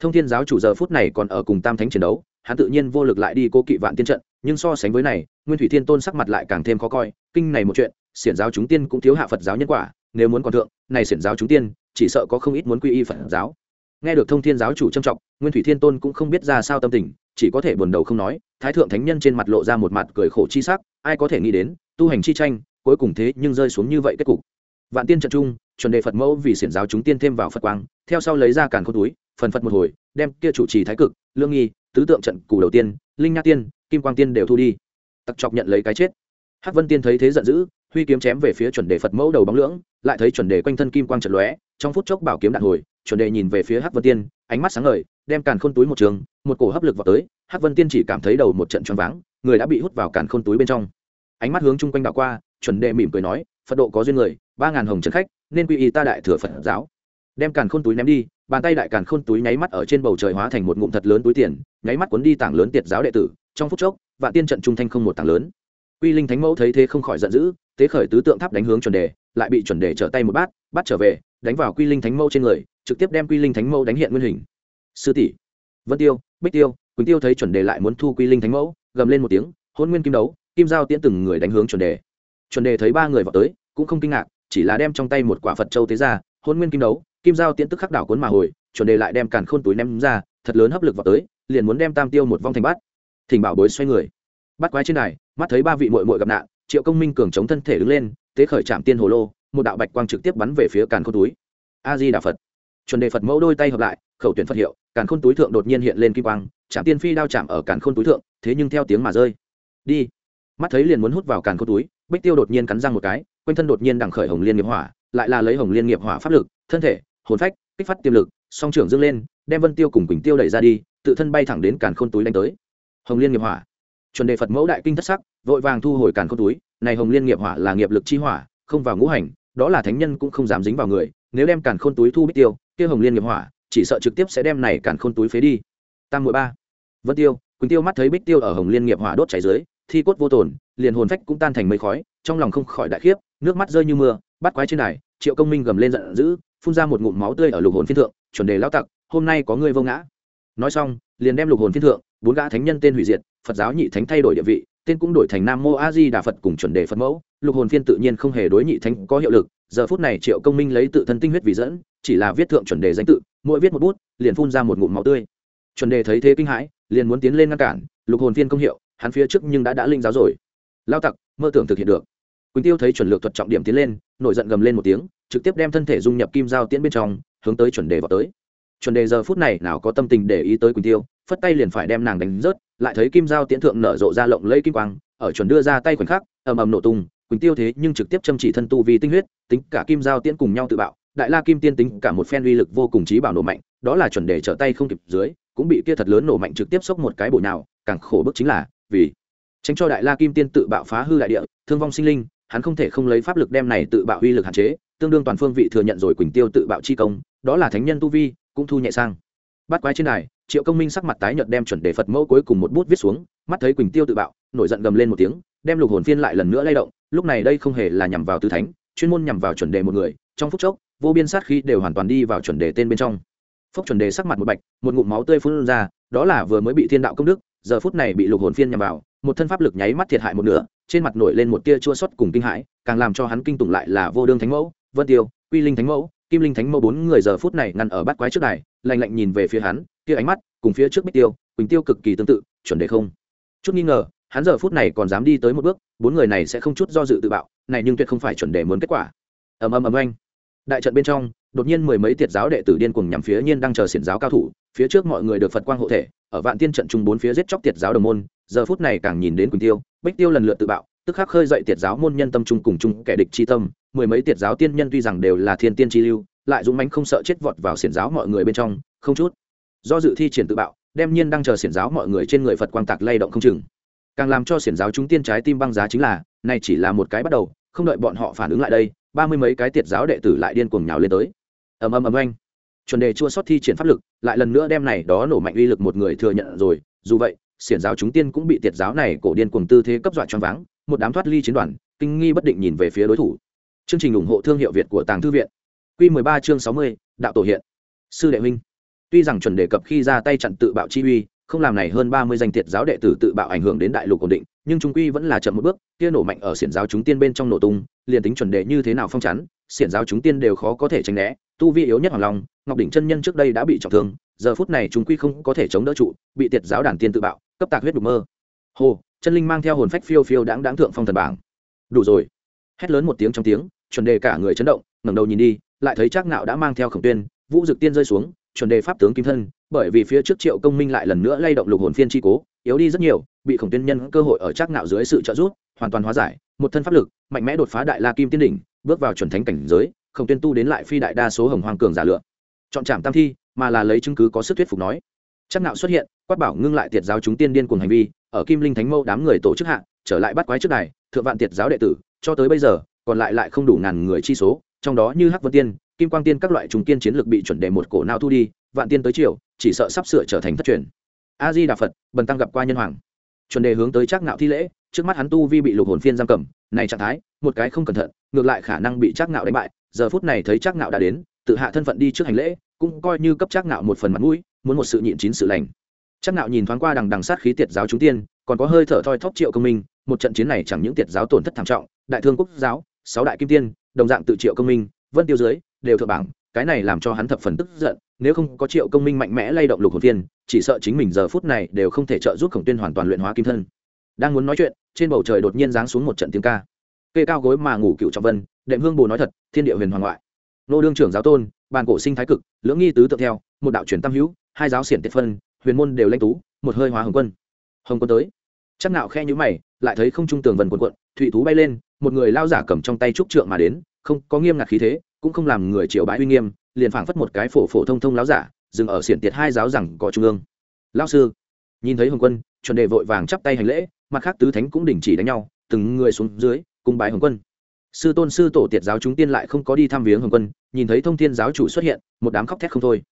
S1: Thông thiên giáo chủ giờ phút này còn ở cùng tam thánh chiến đấu, hắn tự nhiên vô lực lại đi cố kỵ vạn tiên trận, nhưng so sánh với này, nguyên thủy thiên tôn sắc mặt lại càng thêm khó coi, kinh này một chuyện, xiển giáo chúng tiên cũng thiếu hạ phật giáo nhân quả, nếu muốn còn thượng, này xiển giáo chúng tiên, chỉ sợ có không ít muốn quy y phật giáo. Nghe được thông thiên giáo chủ trâm trọng, nguyên thủy thiên tôn cũng không biết ra sao tâm tình chỉ có thể buồn đầu không nói, thái thượng thánh nhân trên mặt lộ ra một mặt cười khổ chi sắc, ai có thể nghĩ đến, tu hành chi tranh, cuối cùng thế nhưng rơi xuống như vậy kết cục. Vạn tiên trận trung, chuẩn đề phật mẫu vì xiển giáo chúng tiên thêm vào phật quang, theo sau lấy ra càn khôn túi, phần phật một hồi, đem kia chủ trì thái cực, lương nghi, tứ tượng trận cù đầu tiên, linh nha tiên, kim quang tiên đều thu đi. Tặc chọc nhận lấy cái chết. Hắc vân tiên thấy thế giận dữ, huy kiếm chém về phía chuẩn đề phật mẫu đầu bóng lưỡng, lại thấy chuẩn đề quanh thân kim quang trận lóe, trong phút chốc bảo kiếm đạn hồi, chuẩn đề nhìn về phía hắc vân tiên, ánh mắt sáng ngời đem càn khôn túi một trường, một cổ hấp lực vào tới, hắc vân tiên chỉ cảm thấy đầu một trận choáng váng, người đã bị hút vào càn khôn túi bên trong. Ánh mắt hướng chung quanh đảo qua, chuẩn đề mỉm cười nói, phật độ có duyên người, ba ngàn hồng trần khách, nên quy y ta đại thừa phật giáo. Đem càn khôn túi ném đi, bàn tay đại càn khôn túi nháy mắt ở trên bầu trời hóa thành một ngụm thật lớn túi tiền, nháy mắt cuốn đi tảng lớn tiệt giáo đệ tử, trong phút chốc, vạn tiên trận trung thanh không một tảng lớn. Quy linh thánh mẫu thấy thế không khỏi giận dữ tế khởi tứ tượng tháp đánh hướng chuẩn đề lại bị chuẩn đề trở tay một bát, bắt trở về, đánh vào quy linh thánh mẫu trên người, trực tiếp đem quy linh thánh mẫu đánh hiện nguyên hình sư tỷ. Vân tiêu bích tiêu quỳnh tiêu thấy chuẩn đề lại muốn thu quy linh thánh mẫu gầm lên một tiếng hôn nguyên kim đấu kim giao tiễn từng người đánh hướng chuẩn đề. Chuẩn đề thấy ba người vào tới cũng không kinh ngạc chỉ là đem trong tay một quả phật châu tế ra hôn nguyên kim đấu kim giao tiễn tức khắc đảo cuốn mà hồi chuẩn đề lại đem càn khôn túi ném ra thật lớn hấp lực vào tới liền muốn đem tam tiêu một vong thành bát. Thỉnh bảo bối xoay người. Bắt quái trên này, mắt thấy ba vị mội mội gặp nạn triệu công minh cường chống thân thể đứng lên tế khởi trạm tiên hồ lô một đạo bạch quang trực tiếp bắn về phía càn khôn túi. A di đà phật. Chuẩn đề phật mẫu đôi tay hợp lại khẩu tuyển phật hiệu càn khôn túi thượng đột nhiên hiện lên kim quang chạm tiên phi đao chạm ở càn khôn túi thượng, thế nhưng theo tiếng mà rơi. Đi. Mắt thấy liền muốn hút vào càn khôn túi, bích tiêu đột nhiên cắn răng một cái, quanh thân đột nhiên đằng khởi hồng liên nghiệp hỏa, lại là lấy hồng liên nghiệp hỏa pháp lực, thân thể, hồn phách, kích phát tiềm lực, song trưởng dâng lên, đem vân tiêu cùng quỳnh tiêu đẩy ra đi, tự thân bay thẳng đến càn khôn túi đánh tới. Hồng liên nghiệp hỏa. Chuẩn đề phật mẫu đại kinh thất sắc, vội vàng thu hồi càn khôn túi, này hồng liên nghiệp hỏa là nghiệp lực chi hỏa, không vào ngũ hành, đó là thánh nhân cũng không dám dính vào người, nếu đem càn khôn túi thu bích tiêu, kia hồng liên nghiệp hỏa chỉ sợ trực tiếp sẽ đem này càn khôn túi phế đi. Tam muội ba. Vân tiêu, quỳnh tiêu mắt thấy bích tiêu ở hồng liên nghiệp hỏa đốt cháy dưới, thi cốt vô tổn liền hồn phách cũng tan thành mây khói, trong lòng không khỏi đại khiếp, nước mắt rơi như mưa, bắt quái trên đài, triệu công minh gầm lên giận dữ, phun ra một ngụm máu tươi ở lục hồn phiên thượng, chuẩn đề lao tặc, hôm nay có ngươi vô ngã. Nói xong, liền đem lục hồn phiên thượng, bốn gã thánh nhân tên hủy diệt, phật giáo nhị thánh thay đổi địa vị, tên cũng đổi thành nam mô a di đà phật cùng chuẩn đề phật mẫu, lục hồn phiên tự nhiên không hề đối nhị thánh có hiệu lực, giờ phút này triệu công minh lấy tự thân tinh huyết vì dẫn, chỉ là viết thượng chuẩn đề danh tự mỗi viết một bút, liền phun ra một ngụm máu tươi. Chuẩn đề thấy thế kinh hãi, liền muốn tiến lên ngăn cản, lục hồn phiên công hiệu hắn phía trước nhưng đã đã linh giáo rồi. Lao tặc, mơ tưởng thực hiện được. Quỳnh tiêu thấy chuẩn lược thuật trọng điểm tiến lên, nổi giận gầm lên một tiếng, trực tiếp đem thân thể dung nhập kim giao tiễn bên trong, hướng tới chuẩn đề vào tới. Chuẩn đề giờ phút này nào có tâm tình để ý tới quỳnh tiêu, phất tay liền phải đem nàng đánh rớt, lại thấy kim giao tiễn thượng nở rộ ra lộng lây kim quang, ở chuẩn đưa ra tay khoảnh khắc, ầm ầm nổ tung, quỳnh tiêu thế nhưng trực tiếp châm chỉ thân tu vì tinh huyết, tính cả kim giao tiễn cùng nhau tự bạo đại la kim tiên tính cả một phen uy lực vô cùng trí bảo nổ mạnh, đó là chuẩn đề trở tay không kịp dưới, cũng bị kia thật lớn nổ mạnh trực tiếp sốc một cái bụi nào càng khổ bức chính là, vì tránh cho đại la kim tiên tự bạo phá hư đại địa, thương vong sinh linh, hắn không thể không lấy pháp lực đem này tự bạo uy lực hạn chế, tương đương toàn phương vị thừa nhận rồi quỳnh tiêu tự bạo chi công, đó là thánh nhân tu vi, cũng thu nhẹ sang. Bắt quái trên đài, triệu công minh sắc mặt tái nhợt đem chuẩn đề phật mẫu cuối cùng một bút viết xuống, mắt thấy quỳnh tiêu tự bạo, nổi giận gầm lên một tiếng, đem lục hồn phiên lại lần nữa lay động, lúc này đây không hề là nhằm vào tứ thánh, chuyên môn nhằm vào chuẩn đề một người, trong phút chốc vô biên sát khí đều hoàn toàn đi vào chuẩn đề tên bên trong. Phốc chuẩn đề sắc mặt một bạch, một ngụm máu tươi phun ra, đó là vừa mới bị thiên đạo công đức, giờ phút này bị lục hồn phiên nhằm vào, một thân pháp lực nháy mắt thiệt hại một nửa, trên mặt nổi lên một tia chua xót cùng kinh hãi, càng làm cho hắn kinh tủng lại là vô đương thánh mẫu, vân tiêu, quy linh thánh mẫu, kim linh thánh mẫu bốn người giờ phút này ngăn ở bát quái trước này lạnh lạnh nhìn về phía hắn, kia ánh mắt cùng phía trước bích tiêu, quỳnh tiêu cực kỳ tương tự, chuẩn đề không? Chút nghi ngờ, hắn giờ phút này còn dám đi tới một bước, bốn người này sẽ không chút do dự tự bạo, này nhưng tuyệt không phải chuẩn đề muốn kết quả. Ầm ầm ầm anh đại trận bên trong, đột nhiên mười mấy tiệt giáo đệ tử điên cuồng nhằm phía nhiên đang chờ xiển giáo cao thủ, phía trước mọi người được phật quang hộ thể, ở vạn tiên trận chung bốn phía giết chóc tiệt giáo đồng môn, giờ phút này càng nhìn đến quỳnh tiêu, bích tiêu lần lượt tự bạo, tức khắc khơi dậy tiệt giáo môn nhân tâm chung cùng chung kẻ địch chi tâm, mười mấy tiệt giáo tiên nhân tuy rằng đều là thiên tiên chi lưu, lại dũng mãnh không sợ chết vọt vào xiển giáo mọi người bên trong, không chút do dự thi triển tự bạo, đem nhiên đang chờ xiển giáo mọi người trên người phật quang tạc lay động không chừng. Càng làm cho xiển giáo chúng tiên trái tim băng giá chính là, này chỉ là một cái bắt đầu, không đợi bọn họ phản ứng lại đây ba mươi mấy cái tiệt giáo đệ tử lại điên cuồng nhào lên tới. Ầm ầm ầm anh chuẩn đề chua sót thi triển pháp lực lại lần nữa đem này đó nổ mạnh uy lực một người thừa nhận rồi. Dù vậy xiển giáo chúng tiên cũng bị tiệt giáo này cổ điên cuồng tư thế cấp dọa choáng váng một đám thoát ly chiến đoàn kinh nghi bất định nhìn về phía đối thủ. Chương trình ủng hộ thương hiệu việt của tàng thư viện. Q 13 chương 60, đạo tổ hiện. Sư đệ huynh. Tuy rằng chuẩn đề cập khi ra tay chặn tự bạo chi uy không làm này hơn ba mươi danh tiệt giáo đệ tử tự bạo ảnh hưởng đến đại lục ổn định nhưng trung quy vẫn là chậm một bước, kia nổ mạnh ở xiển giáo chúng tiên bên trong nổ tung, liền tính chuẩn đề như thế nào phong chắn, xiển giáo chúng tiên đều khó có thể tránh né. Tu vi yếu nhất hoàng long, ngọc đỉnh chân nhân trước đây đã bị trọng thương, giờ phút này chúng quy không có thể chống đỡ trụ, bị tiệt giáo đàn tiên tự bạo, cấp tạc huyết đục mơ. Hồ chân linh mang theo hồn phách phiêu phiêu đáng đáng thượng phong thần bảng. Đủ rồi. Hét lớn một tiếng trong tiếng, chuẩn đề cả người chấn động, ngẩng đầu nhìn đi, lại thấy chắc nạo đã mang theo khổng tuyên, vũ dực tiên rơi xuống chuẩn đề pháp tướng kim thân, bởi vì phía trước triệu công minh lại lần nữa lay động lục hồn phiên chi cố, yếu đi rất nhiều, bị khổng tiên nhân cơ hội ở trác nạo dưới sự trợ giúp, hoàn toàn hóa giải, một thân pháp lực, mạnh mẽ đột phá đại la kim tiên đỉnh, bước vào chuẩn thánh cảnh giới, khổng tiên tu đến lại phi đại đa số hồng hoàng cường giả lựa. Chọn trảm tam thi, mà là lấy chứng cứ có sức thuyết phục nói. Trác nạo xuất hiện, quát bảo ngưng lại tiệt giáo chúng tiên điên cuồng hành vi, ở kim linh thánh mâu đám người tổ chức hạ, trở lại bắt quái trước này thượng vạn tiệt giáo đệ tử, cho tới bây giờ, còn lại lại không đủ ngàn người chi số, trong đó như hắc vân tiên kim quang tiên các loại trùng tiên chiến lược bị chuẩn đề một cổ nào thu đi, vạn tiên tới chiều chỉ sợ sắp sửa trở thành thất truyền. A di đà phật, bần tăng gặp qua nhân hoàng. Chuẩn đề hướng tới trác ngạo thi lễ, trước mắt hắn tu vi bị lục hồn phiên giam cầm, này trạng thái, một cái không cẩn thận, ngược lại khả năng bị trác ngạo đánh bại, giờ phút này thấy trác ngạo đã đến, tự hạ thân phận đi trước hành lễ, cũng coi như cấp trác ngạo một phần mặt mũi, muốn một sự nhịn chín sự lành. Trác ngạo nhìn thoáng qua đằng đằng sát khí tiệt giáo chúng tiên, còn có hơi thở thoi thóp triệu công minh, một trận chiến này chẳng những tiệt giáo tổn thất thảm trọng, đại thương quốc giáo, sáu đại kim tiên, đồng dạng tự triệu công minh, vân tiêu dưới đều thượng bảng cái này làm cho hắn thập phần tức giận nếu không có triệu công minh mạnh mẽ lay động lục hồn viên chỉ sợ chính mình giờ phút này đều không thể trợ giúp khổng tuyên hoàn toàn luyện hóa kim thân. Đang muốn nói chuyện trên bầu trời đột nhiên giáng xuống một trận tiếng ca. Kê cao gối mà ngủ cựu trọng vân đệm hương bồ nói thật thiên địa huyền hoàng ngoại. Nô đương trưởng giáo tôn bàn cổ sinh thái cực lưỡng nghi tứ tự theo một đạo truyền tam hữu hai giáo xiển tiệt phân huyền môn đều lanh tú một hơi hóa hồng quân. Hồng quân tới. Chắc nạo khe nhũ mày lại thấy không trung tường vần cuộn cuộn, thụy thú bay lên một người lao giả cầm trong tay trúc trượng mà đến không có nghiêm ngặt khí thế cũng không làm người triều bái uy nghiêm, liền phảng phất một cái phổ phổ thông thông láo giả, dừng ở xiển tiệt hai giáo rằng có trung ương. Lao sư, nhìn thấy hồng quân, chuẩn đề vội vàng chắp tay hành lễ, mặt khác tứ thánh cũng đình chỉ đánh nhau, từng người xuống dưới, cung bái hồng quân. Sư tôn sư tổ tiệt giáo chúng tiên lại không có đi thăm viếng hồng quân, nhìn thấy thông thiên giáo chủ xuất hiện, một đám khóc thét không thôi.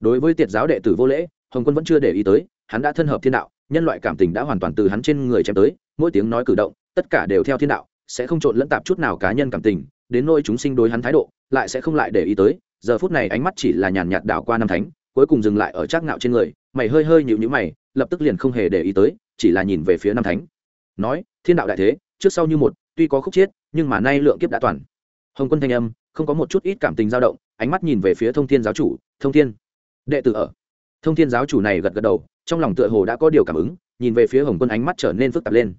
S1: Đối với tiệt giáo đệ tử vô lễ, hồng quân vẫn chưa để ý tới, hắn đã thân hợp thiên đạo, nhân loại cảm tình đã hoàn toàn từ hắn trên người chém tới, mỗi tiếng nói cử động, tất cả đều theo thiên đạo, sẽ không trộn lẫn tạp chút nào cá nhân cảm tình đến nôi chúng sinh đối hắn thái độ, lại sẽ không lại để ý tới, giờ phút này ánh mắt chỉ là nhàn nhạt đảo qua năm thánh, cuối cùng dừng lại ở trác ngạo trên người, mày hơi hơi nhịu nhữ mày, lập tức liền không hề để ý tới, chỉ là nhìn về phía năm thánh. Nói, thiên đạo đại thế, trước sau như một, tuy có khúc chiết nhưng mà nay lượng kiếp đã toàn. Hồng quân thanh âm, không có một chút ít cảm tình dao động, ánh mắt nhìn về phía thông thiên giáo chủ, thông thiên, đệ tử ở. Thông thiên giáo chủ này gật gật đầu, trong lòng tựa hồ đã có điều cảm ứng, nhìn về phía hồng quân ánh mắt trở nên phức tạp lên.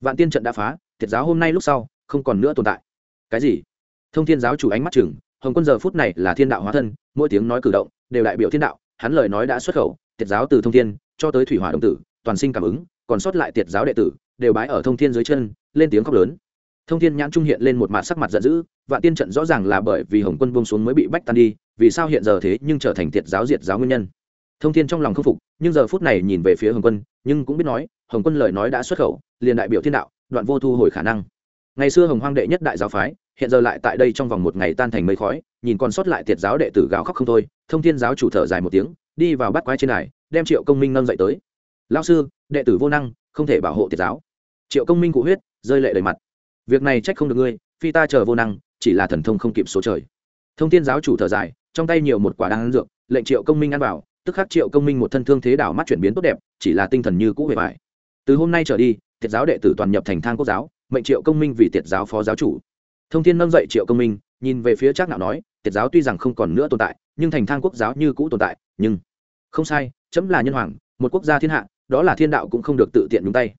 S1: Vạn tiên trận đã phá, thiệt giáo hôm nay lúc sau, không còn nữa tồn tại. Cái gì? Thông thiên giáo chủ ánh mắt chừng, hồng quân giờ phút này là thiên đạo hóa thân, mỗi tiếng nói cử động đều đại biểu thiên đạo, hắn lời nói đã xuất khẩu tiệt giáo từ thông thiên cho tới thủy hỏa đồng tử, toàn sinh cảm ứng, còn sót lại tiệt giáo đệ tử, đều bái ở thông thiên dưới chân, lên tiếng khóc lớn. Thông thiên nhãn trung hiện lên một mặt sắc mặt giận dữ, vạn tiên trận rõ ràng là bởi vì hồng quân buông xuống mới bị bách tan đi, vì sao hiện giờ thế nhưng trở thành tiệt giáo diệt giáo nguyên nhân? Thông thiên trong lòng khâm phục, nhưng giờ phút này nhìn về phía hồng quân, nhưng cũng biết nói, hồng quân lời nói đã xuất khẩu, liền đại biểu thiên đạo, đoạn vô thu hồi khả năng. Ngày xưa hồng hoang đệ nhất đại giáo phái hiện giờ lại tại đây trong vòng một ngày tan thành mây khói, nhìn còn sót lại tiệt giáo đệ tử gào khóc không thôi, thông thiên giáo chủ thở dài một tiếng, đi vào bắt quái trên này đem triệu công minh nâng dậy tới. Lao sư, đệ tử vô năng, không thể bảo hộ tiệt giáo. Triệu công minh cụ huyết, rơi lệ đầy mặt. Việc này trách không được ngươi, phi ta chờ vô năng, chỉ là thần thông không kịp số trời. Thông thiên giáo chủ thở dài, trong tay nhiều một quả đan dược, lệnh triệu công minh ăn vào, tức khắc triệu công minh một thân thương thế đảo mắt chuyển biến tốt đẹp, chỉ là tinh thần như cũ về vải từ hôm nay trở đi, tiệt giáo đệ tử toàn nhập thành thang quốc giáo, mệnh triệu công minh vì tiệt giáo phó giáo chủ thông thiên nâng dậy triệu công minh, nhìn về phía trác nạo nói, tiệt giáo tuy rằng không còn nữa tồn tại, nhưng thành thang quốc giáo như cũ tồn tại, nhưng không sai, chấm là nhân hoàng, một quốc gia thiên hạ, đó là thiên đạo cũng không được tự tiện nhúng tay.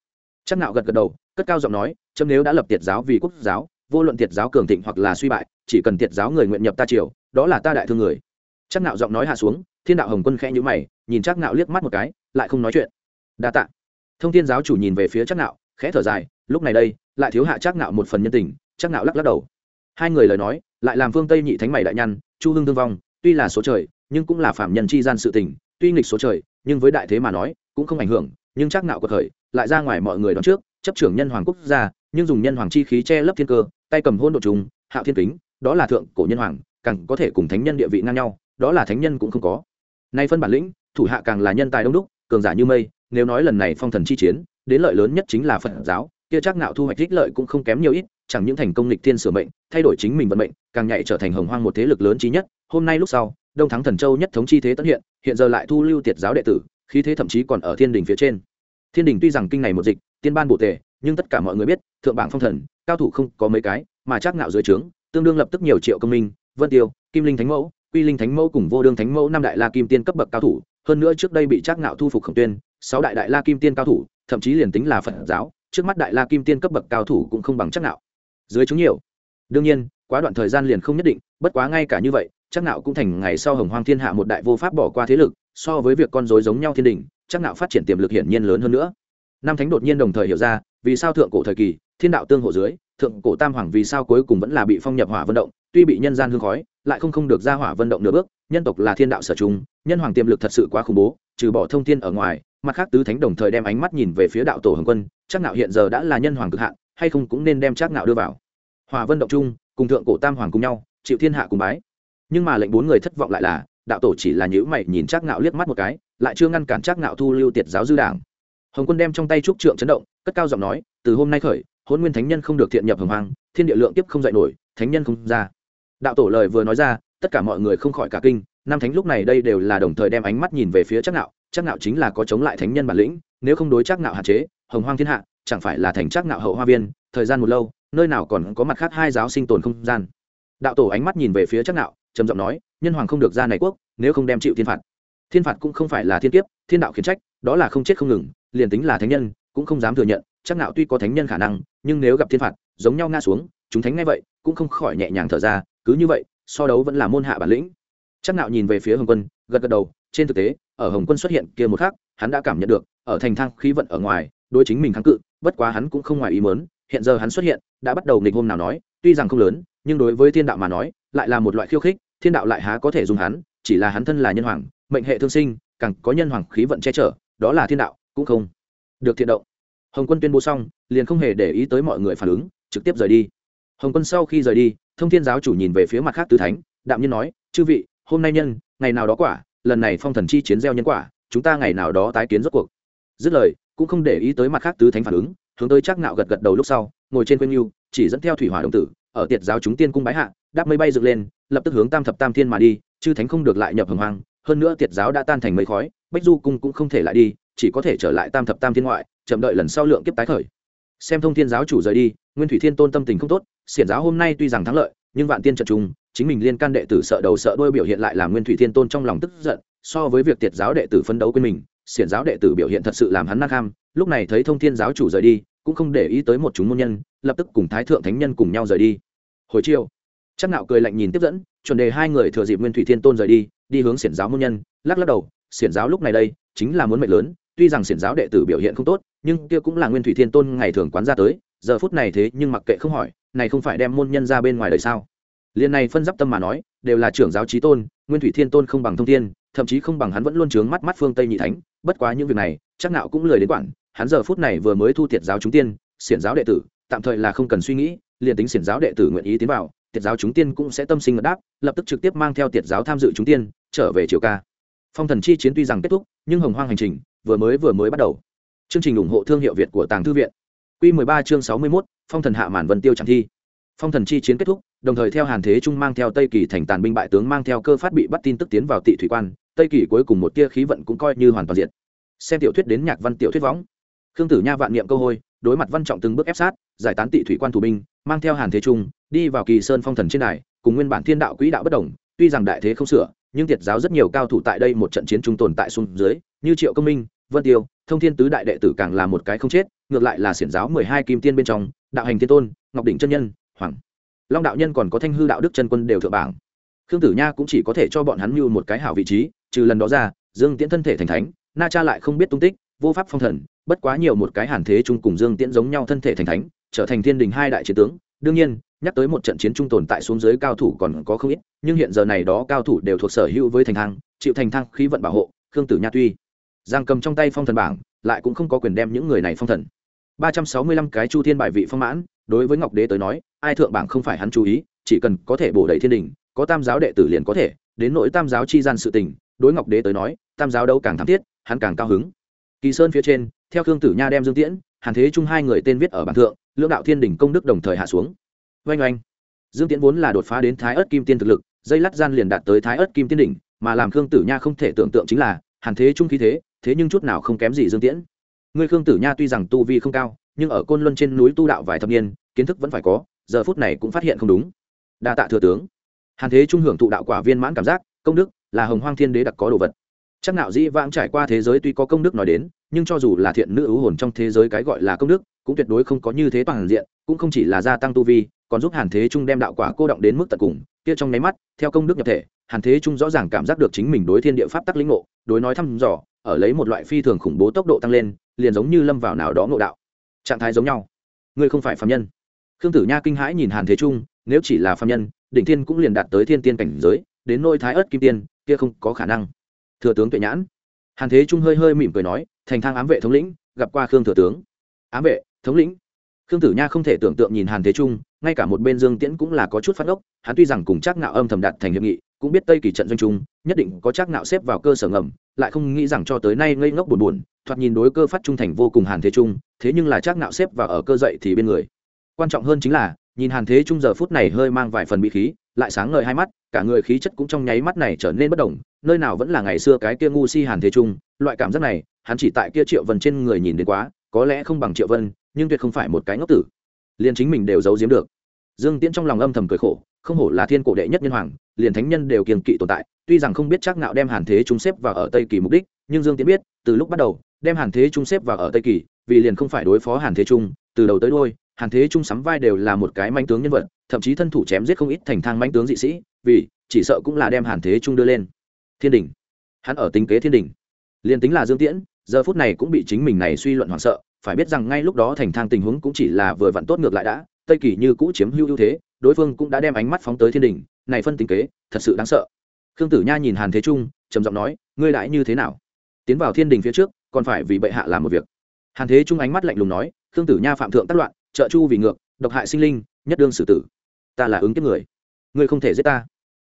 S1: Trác nạo gật gật đầu, cất cao giọng nói, chấm nếu đã lập tiệt giáo vì quốc giáo, vô luận tiệt giáo cường thịnh hoặc là suy bại, chỉ cần tiệt giáo người nguyện nhập ta triều, đó là ta đại thương người. Trác nạo giọng nói hạ xuống, thiên đạo hồng quân khẽ nhũ mày, nhìn Trác nạo liếc mắt một cái, lại không nói chuyện. Đa tạ. Thông thiên giáo chủ nhìn về phía Trác nạo, khẽ thở dài, lúc này đây, lại thiếu hạ Trác nạo một phần nhân tình chắc nạo lắc lắc đầu. Hai người lời nói lại làm phương tây nhị thánh mày đại nhăn, chu hưng thương vong tuy là số trời nhưng cũng là phạm nhân chi gian sự tình tuy nghịch số trời nhưng với đại thế mà nói cũng không ảnh hưởng nhưng chắc nạo của khởi lại ra ngoài mọi người đón trước chấp trưởng nhân hoàng quốc gia nhưng dùng nhân hoàng chi khí che lấp thiên cơ tay cầm hôn độ trùng hạo thiên kính đó là thượng cổ nhân hoàng càng có thể cùng thánh nhân địa vị ngang nhau đó là thánh nhân cũng không có. Nay phân bản lĩnh thủ hạ càng là nhân tài đông đúc cường giả như mây nếu nói lần này phong thần chi chiến đến lợi lớn nhất chính là phật giáo kia chắc nạo thu hoạch ích lợi cũng không kém nhiều ít chẳng những thành công lịch thiên sửa mệnh, thay đổi chính mình vận mệnh, càng nhảy trở thành hồng hoang một thế lực lớn trí nhất hôm nay lúc sau, đông thắng thần châu nhất thống chi thế tất hiện hiện giờ lại thu lưu tiệt giáo đệ tử, khí thế thậm chí còn ở thiên đình phía trên thiên đình tuy rằng kinh này một dịch, tiên ban bổ tề, nhưng tất cả mọi người biết, thượng bảng phong thần, cao thủ không có mấy cái, mà chắc ngạo dưới trướng, tương đương lập tức nhiều triệu công minh, vân tiêu, kim linh thánh mẫu, quy linh thánh mẫu cùng vô đương thánh mẫu năm đại la kim tiên cấp bậc cao thủ, hơn nữa trước đây bị chắc ngạo thu phục khổng tuyên, sáu đại đại la kim tiên cao thủ, thậm chí liền tính là phật giáo, trước mắt đại la kim tiên cấp bậc cao thủ cũng không bằng chắc ngạo dưới chúng nhiều. Đương nhiên, quá đoạn thời gian liền không nhất định, bất quá ngay cả như vậy, chắc nạo cũng thành ngày sau hồng hoang thiên hạ một đại vô pháp bỏ qua thế lực, so với việc con rối giống nhau thiên đình, chắc nạo phát triển tiềm lực hiển nhiên lớn hơn nữa. Năm thánh đột nhiên đồng thời hiểu ra, vì sao thượng cổ thời kỳ, thiên đạo tương hộ dưới, thượng cổ tam hoàng vì sao cuối cùng vẫn là bị phong nhập hỏa vận động, tuy bị nhân gian hương khói, lại không không được ra hỏa vận động nửa bước, nhân tộc là thiên đạo sở trung, nhân hoàng tiềm lực thật sự quá khủng bố, trừ bỏ thông thiên ở ngoài, mặt khác tứ thánh đồng thời đem ánh mắt nhìn về phía đạo tổ hồng quân, chắc nạo hiện giờ đã là nhân hoàng cực hạn hay không cũng nên đem Trác Ngạo đưa vào. Hòa vận động Trung, cùng thượng cổ tam hoàng cùng nhau chịu thiên hạ cùng bái. Nhưng mà lệnh bốn người thất vọng lại là đạo tổ chỉ là nhữ mày nhìn Trác Ngạo liếc mắt một cái lại chưa ngăn cản Trác Ngạo thu lưu tiệt giáo dư đảng. Hồng quân đem trong tay trúc trượng chấn động cất cao giọng nói từ hôm nay khởi hôn nguyên thánh nhân không được thiện nhập hồng hoang thiên địa lượng tiếp không dạy nổi thánh nhân không ra. Đạo tổ lời vừa nói ra tất cả mọi người không khỏi cả kinh nam thánh lúc này đây đều là đồng thời đem ánh mắt nhìn về phía Trác Ngạo, Trác Ngạo chính là có chống lại thánh nhân bản lĩnh nếu không đối Trác Ngạo hạn chế hồng hoang thiên hạ chẳng phải là thành chắc ngạo hậu hoa viên, thời gian một lâu, nơi nào còn có mặt khác hai giáo sinh tồn không gian. Đạo tổ ánh mắt nhìn về phía chắc ngạo trầm giọng nói, nhân hoàng không được ra này quốc, nếu không đem chịu thiên phạt. Thiên phạt cũng không phải là thiên kiếp, thiên đạo khiển trách, đó là không chết không ngừng, liền tính là thánh nhân, cũng không dám thừa nhận chắc nạo tuy có thánh nhân khả năng, nhưng nếu gặp thiên phạt, giống nhau ngã xuống, chúng thánh ngay vậy, cũng không khỏi nhẹ nhàng thở ra, cứ như vậy, so đấu vẫn là môn hạ bản lĩnh. Chắc nạo nhìn về phía hồng quân, gật gật đầu, trên thực tế, ở hồng quân xuất hiện kia một khắc, hắn đã cảm nhận được, ở thành thang khí vận ở ngoài, đối chính mình kháng cự bất quá hắn cũng không ngoài ý mớn hiện giờ hắn xuất hiện, đã bắt đầu nghịch hôm nào nói, tuy rằng không lớn, nhưng đối với thiên đạo mà nói, lại là một loại khiêu khích, thiên đạo lại há có thể dùng hắn, chỉ là hắn thân là nhân hoàng, mệnh hệ thương sinh, càng có nhân hoàng khí vận che chở, đó là thiên đạo, cũng không được thiện động. Hồng quân tuyên bố xong, liền không hề để ý tới mọi người phản ứng, trực tiếp rời đi. Hồng quân sau khi rời đi, thông thiên giáo chủ nhìn về phía mặt khác tứ thánh, đạm nhiên nói, chư vị, hôm nay nhân, ngày nào đó quả, lần này phong thần chi chiến gieo nhân quả, chúng ta ngày nào đó tái kiến rốt cuộc. Dứt lời cũng không để ý tới mặt khác tứ thánh phản ứng, hướng tới chắc nạo gật gật đầu lúc sau, ngồi trên quên yêu chỉ dẫn theo thủy hỏa đồng tử, ở tiệt giáo chúng tiên cung bái hạ, đáp mây bay dựng lên, lập tức hướng tam thập tam thiên mà đi, chư thánh không được lại nhập hồng hoang, hơn nữa tiệt giáo đã tan thành mây khói, bách du cung cũng không thể lại đi, chỉ có thể trở lại tam thập tam thiên ngoại, chậm đợi lần sau lượng kiếp tái khởi. Xem thông thiên giáo chủ rời đi, nguyên thủy thiên tôn tâm tình không tốt, xiển giáo hôm nay tuy rằng thắng lợi, nhưng vạn tiên trận trung chính mình liên can đệ tử sợ đầu sợ đuôi biểu hiện lại làm nguyên thủy thiên tôn trong lòng tức giận, so với việc tiệt giáo đệ tử phấn đấu quên mình xiển giáo đệ tử biểu hiện thật sự làm hắn năng kham, lúc này thấy thông thiên giáo chủ rời đi, cũng không để ý tới một chúng môn nhân, lập tức cùng thái thượng thánh nhân cùng nhau rời đi. Hồi chiều chắc nạo cười lạnh nhìn tiếp dẫn, chuẩn đề hai người thừa dịp nguyên thủy thiên tôn rời đi đi hướng xiển giáo môn nhân, lắc lắc đầu, xiển giáo lúc này đây, chính là muốn mệnh lớn, tuy rằng xiển giáo đệ tử biểu hiện không tốt, nhưng kia cũng là nguyên thủy thiên tôn ngày thường quán ra tới, giờ phút này thế nhưng mặc kệ không hỏi, này không phải đem môn nhân ra bên ngoài đời sao? Liên này phân giáp tâm mà nói, đều là trưởng giáo trí tôn, nguyên thủy thiên tôn không bằng thông thiên thậm chí không bằng hắn vẫn luôn trướng mắt mắt phương tây nhị thánh bất quá những việc này chắc nào cũng lười đến quản hắn giờ phút này vừa mới thu thiệt giáo chúng tiên xiển giáo đệ tử tạm thời là không cần suy nghĩ liền tính xiển giáo đệ tử nguyện ý tiến vào tiệt giáo chúng tiên cũng sẽ tâm sinh ngật đáp lập tức trực tiếp mang theo tiệt giáo tham dự chúng tiên trở về triều ca. Phong thần chi chiến tuy rằng kết thúc nhưng hồng hoang hành trình vừa mới vừa mới bắt đầu. Chương trình ủng hộ thương hiệu việt của tàng thư viện. Q 13 chương 61, phong thần hạ màn vân tiêu chẳng thi. Phong thần chi chiến kết thúc đồng thời theo hàn thế trung mang theo tây kỳ thành tàn binh bại tướng mang theo cơ phát bị bắt tin tức tiến vào tị thủy quan tây kỳ cuối cùng một tia khí vận cũng coi như hoàn toàn diệt. Xem tiểu thuyết đến nhạc văn tiểu thuyết võng. Khương tử nha vạn niệm câu hôi, đối mặt văn trọng từng bước ép sát, giải tán tị thủy quan thủ binh, mang theo hàn thế trung, đi vào kỳ sơn phong thần trên đài, cùng nguyên bản thiên đạo quỹ đạo bất đồng, tuy rằng đại thế không sửa, nhưng tiệt giáo rất nhiều cao thủ tại đây một trận chiến trung tồn tại xuống dưới, như triệu công minh, vân tiêu, thông thiên tứ đại đệ tử càng là một cái không chết, ngược lại là xiển giáo mười hai kim tiên bên trong, đạo hành thiên tôn, ngọc đỉnh chân nhân, hoàng. Long đạo nhân còn có thanh hư đạo đức chân quân đều thượng bảng. Khương tử nha cũng chỉ có thể cho bọn hắn mưu một cái hảo vị trí trừ lần đó ra, dương tiễn thân thể thành thánh, na cha lại không biết tung tích, vô pháp phong thần, bất quá nhiều một cái hàn thế trung cùng dương tiễn giống nhau thân thể thành thánh, trở thành thiên đình hai đại chiến tướng. Đương nhiên, nhắc tới một trận chiến trung tồn tại xuống dưới cao thủ còn có không ít, nhưng hiện giờ này đó cao thủ đều thuộc sở hữu với thành thang, chịu thành thang khí vận bảo hộ, khương tử nha tuy giang cầm trong tay phong thần bảng, lại cũng không có quyền đem những người này phong thần. Ba trăm sáu mươi lăm cái chu thiên bài vị phong mãn, đối với ngọc đế tới nói, ai thượng bảng không phải hắn chú ý, chỉ cần có thể bổ đầy thiên đình, có tam giáo đệ tử liền có thể, đến nỗi tam giáo chi gian sự tình đối ngọc đế tới nói, tam giáo đâu càng thắm thiết, hắn càng cao hứng. Kỳ sơn phía trên, theo khương tử nha đem dương tiễn, hàn thế chung hai người tên viết ở bản thượng, lưỡng đạo thiên đỉnh công đức đồng thời hạ xuống. Oanh oanh. Dương tiễn vốn là đột phá đến thái ớt kim tiên thực lực, dây lắt gian liền đạt tới thái ớt kim tiên đỉnh, mà làm khương tử nha không thể tưởng tượng chính là, hàn thế trung khí thế thế nhưng chút nào không kém gì dương tiễn. Người khương tử nha tuy rằng tu vi không cao, nhưng ở côn luân trên núi tu đạo vài thập niên, kiến thức vẫn phải có, giờ phút này cũng phát hiện không đúng. Đa tạ thừa tướng. Hàn thế trung hưởng thụ đạo quả viên mãn cảm giác, công đức là hồng hoang thiên đế đặc có đồ vật. Chắc nạo dĩ vãng trải qua thế giới tuy có công đức nói đến, nhưng cho dù là thiện nữ ưu hồn trong thế giới cái gọi là công đức, cũng tuyệt đối không có như thế toàn diện, cũng không chỉ là gia tăng tu vi, còn giúp hàn thế trung đem đạo quả cô động đến mức tận cùng. Kia trong nháy mắt, theo công đức nhập thể, hàn thế trung rõ ràng cảm giác được chính mình đối thiên địa pháp tắc lĩnh ngộ, đối nói thăm dò, ở lấy một loại phi thường khủng bố tốc độ tăng lên, liền giống như lâm vào nào đó ngộ đạo. Trạng thái giống nhau. Ngươi không phải phạm nhân. Khương tử nha kinh hãi nhìn hàn thế trung, nếu chỉ là phạm nhân, đỉnh thiên cũng liền đạt tới thiên tiên cảnh giới, đến nôi thái ớt kim tiên kia không có khả năng. Thừa tướng tuệ nhãn. Hàn thế trung hơi hơi mỉm cười nói, thành thang ám vệ thống lĩnh, gặp qua khương thừa tướng. Ám vệ, thống lĩnh. Khương tử nha không thể tưởng tượng nhìn hàn thế trung, ngay cả một bên dương tiễn cũng là có chút phát ốc hắn tuy rằng cùng chắc ngạo âm thầm đạt thành hiệp nghị, cũng biết tây kỳ trận doanh trung nhất định có chắc ngạo xếp vào cơ sở ngầm, lại không nghĩ rằng cho tới nay ngây ngốc buồn buồn, thoạt nhìn đối cơ phát trung thành vô cùng hàn thế trung, thế nhưng là chắc ngạo xếp vào ở cơ dậy thì bên người. Quan trọng hơn chính là nhìn hàn thế trung giờ phút này hơi mang vài phần bị khí, lại sáng ngời hai mắt, cả người khí chất cũng trong nháy mắt này trở nên bất đồng, nơi nào vẫn là ngày xưa cái kia ngu si hàn thế trung, loại cảm giác này, hắn chỉ tại kia triệu vân trên người nhìn đến quá, có lẽ không bằng triệu vân, nhưng tuyệt không phải một cái ngốc tử. Liền chính mình đều giấu giếm được. Dương tiễn trong lòng âm thầm cười khổ, không hổ là thiên cổ đệ nhất nhân hoàng, liền thánh nhân đều kiềng kỵ tồn tại, tuy rằng không biết chắc ngạo đem hàn thế trung xếp vào ở tây kỳ mục đích, nhưng dương tiễn biết, từ lúc bắt đầu, đem hàn thế trung xếp vào ở tây kỳ, vì liền không phải đối phó hàn thế trung, từ đầu tới đôi hàn thế trung sắm vai đều là một cái manh tướng nhân vật, thậm chí thân thủ chém giết không ít thành thang manh tướng dị sĩ, vì, chỉ sợ cũng là đem hàn thế trung đưa lên. Thiên đình. Hắn ở tính kế thiên đình. Liền tính là dương tiễn, giờ phút này cũng bị chính mình này suy luận hoảng sợ, phải biết rằng ngay lúc đó thành thang tình huống cũng chỉ là vừa vặn tốt ngược lại đã, tây kỳ như cũ chiếm hữu ưu thế, đối phương cũng đã đem ánh mắt phóng tới thiên đình, này phân tính kế, thật sự đáng sợ. Khương tử nha nhìn hàn thế trung, trầm giọng nói, ngươi đãi như thế nào? Tiến vào thiên đình phía trước, còn phải vì bệ hạ làm một việc. Hàn thế trung ánh mắt lạnh lùng nói, khương tử nha phạm thượng tác loạn trợ chu vì ngược, độc hại sinh linh, nhất đương xử tử. Ta là ứng kiếp người. Ngươi không thể giết ta.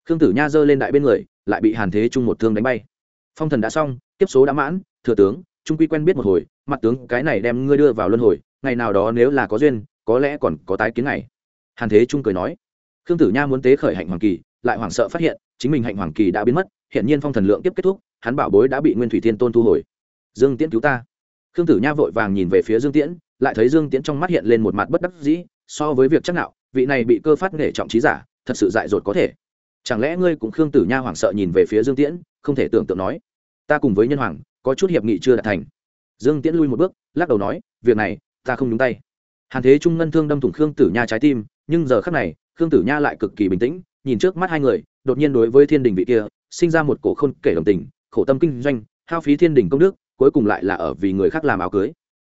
S1: Khương tử nha giơ lên đại bên người, lại bị hàn thế trung một thương đánh bay. Phong thần đã xong tiếp số đã mãn, thừa tướng, trung quy quen biết một hồi, mặt tướng cái này đem ngươi đưa vào luân hồi, ngày nào đó nếu là có duyên, có lẽ còn có tái kiến này hàn thế trung cười nói. Khương tử nha muốn tế khởi hạnh hoàng kỳ, lại hoảng sợ phát hiện, chính mình hạnh hoàng kỳ đã biến mất, hiện nhiên phong thần lượng tiếp kết thúc, hắn bảo bối đã bị nguyên thủy thiên tôn thu hồi. Dương tiễn cứu ta. Khương tử nha vội vàng nhìn về phía dương tiễn lại thấy dương tiễn trong mắt hiện lên một mặt bất đắc dĩ, so với việc chắc nạo, vị này bị cơ phát nghệ trọng trí giả, thật sự dại dột có thể. Chẳng lẽ ngươi cũng khương tử nha hoảng sợ nhìn về phía dương tiễn, không thể tưởng tượng nói, ta cùng với nhân hoàng, có chút hiệp nghị chưa đạt thành. Dương tiễn lui một bước, lắc đầu nói, việc này, ta không nhúng tay. Hàn thế trung ngân thương đâm thủng khương tử nha trái tim, nhưng giờ khắc này, khương tử nha lại cực kỳ bình tĩnh, nhìn trước mắt hai người, đột nhiên đối với thiên đình vị kia, sinh ra một cổ khôn kể đồng tình, khổ tâm kinh doanh, hao phí thiên đình công đức, cuối cùng lại là ở vì người khác làm áo cưới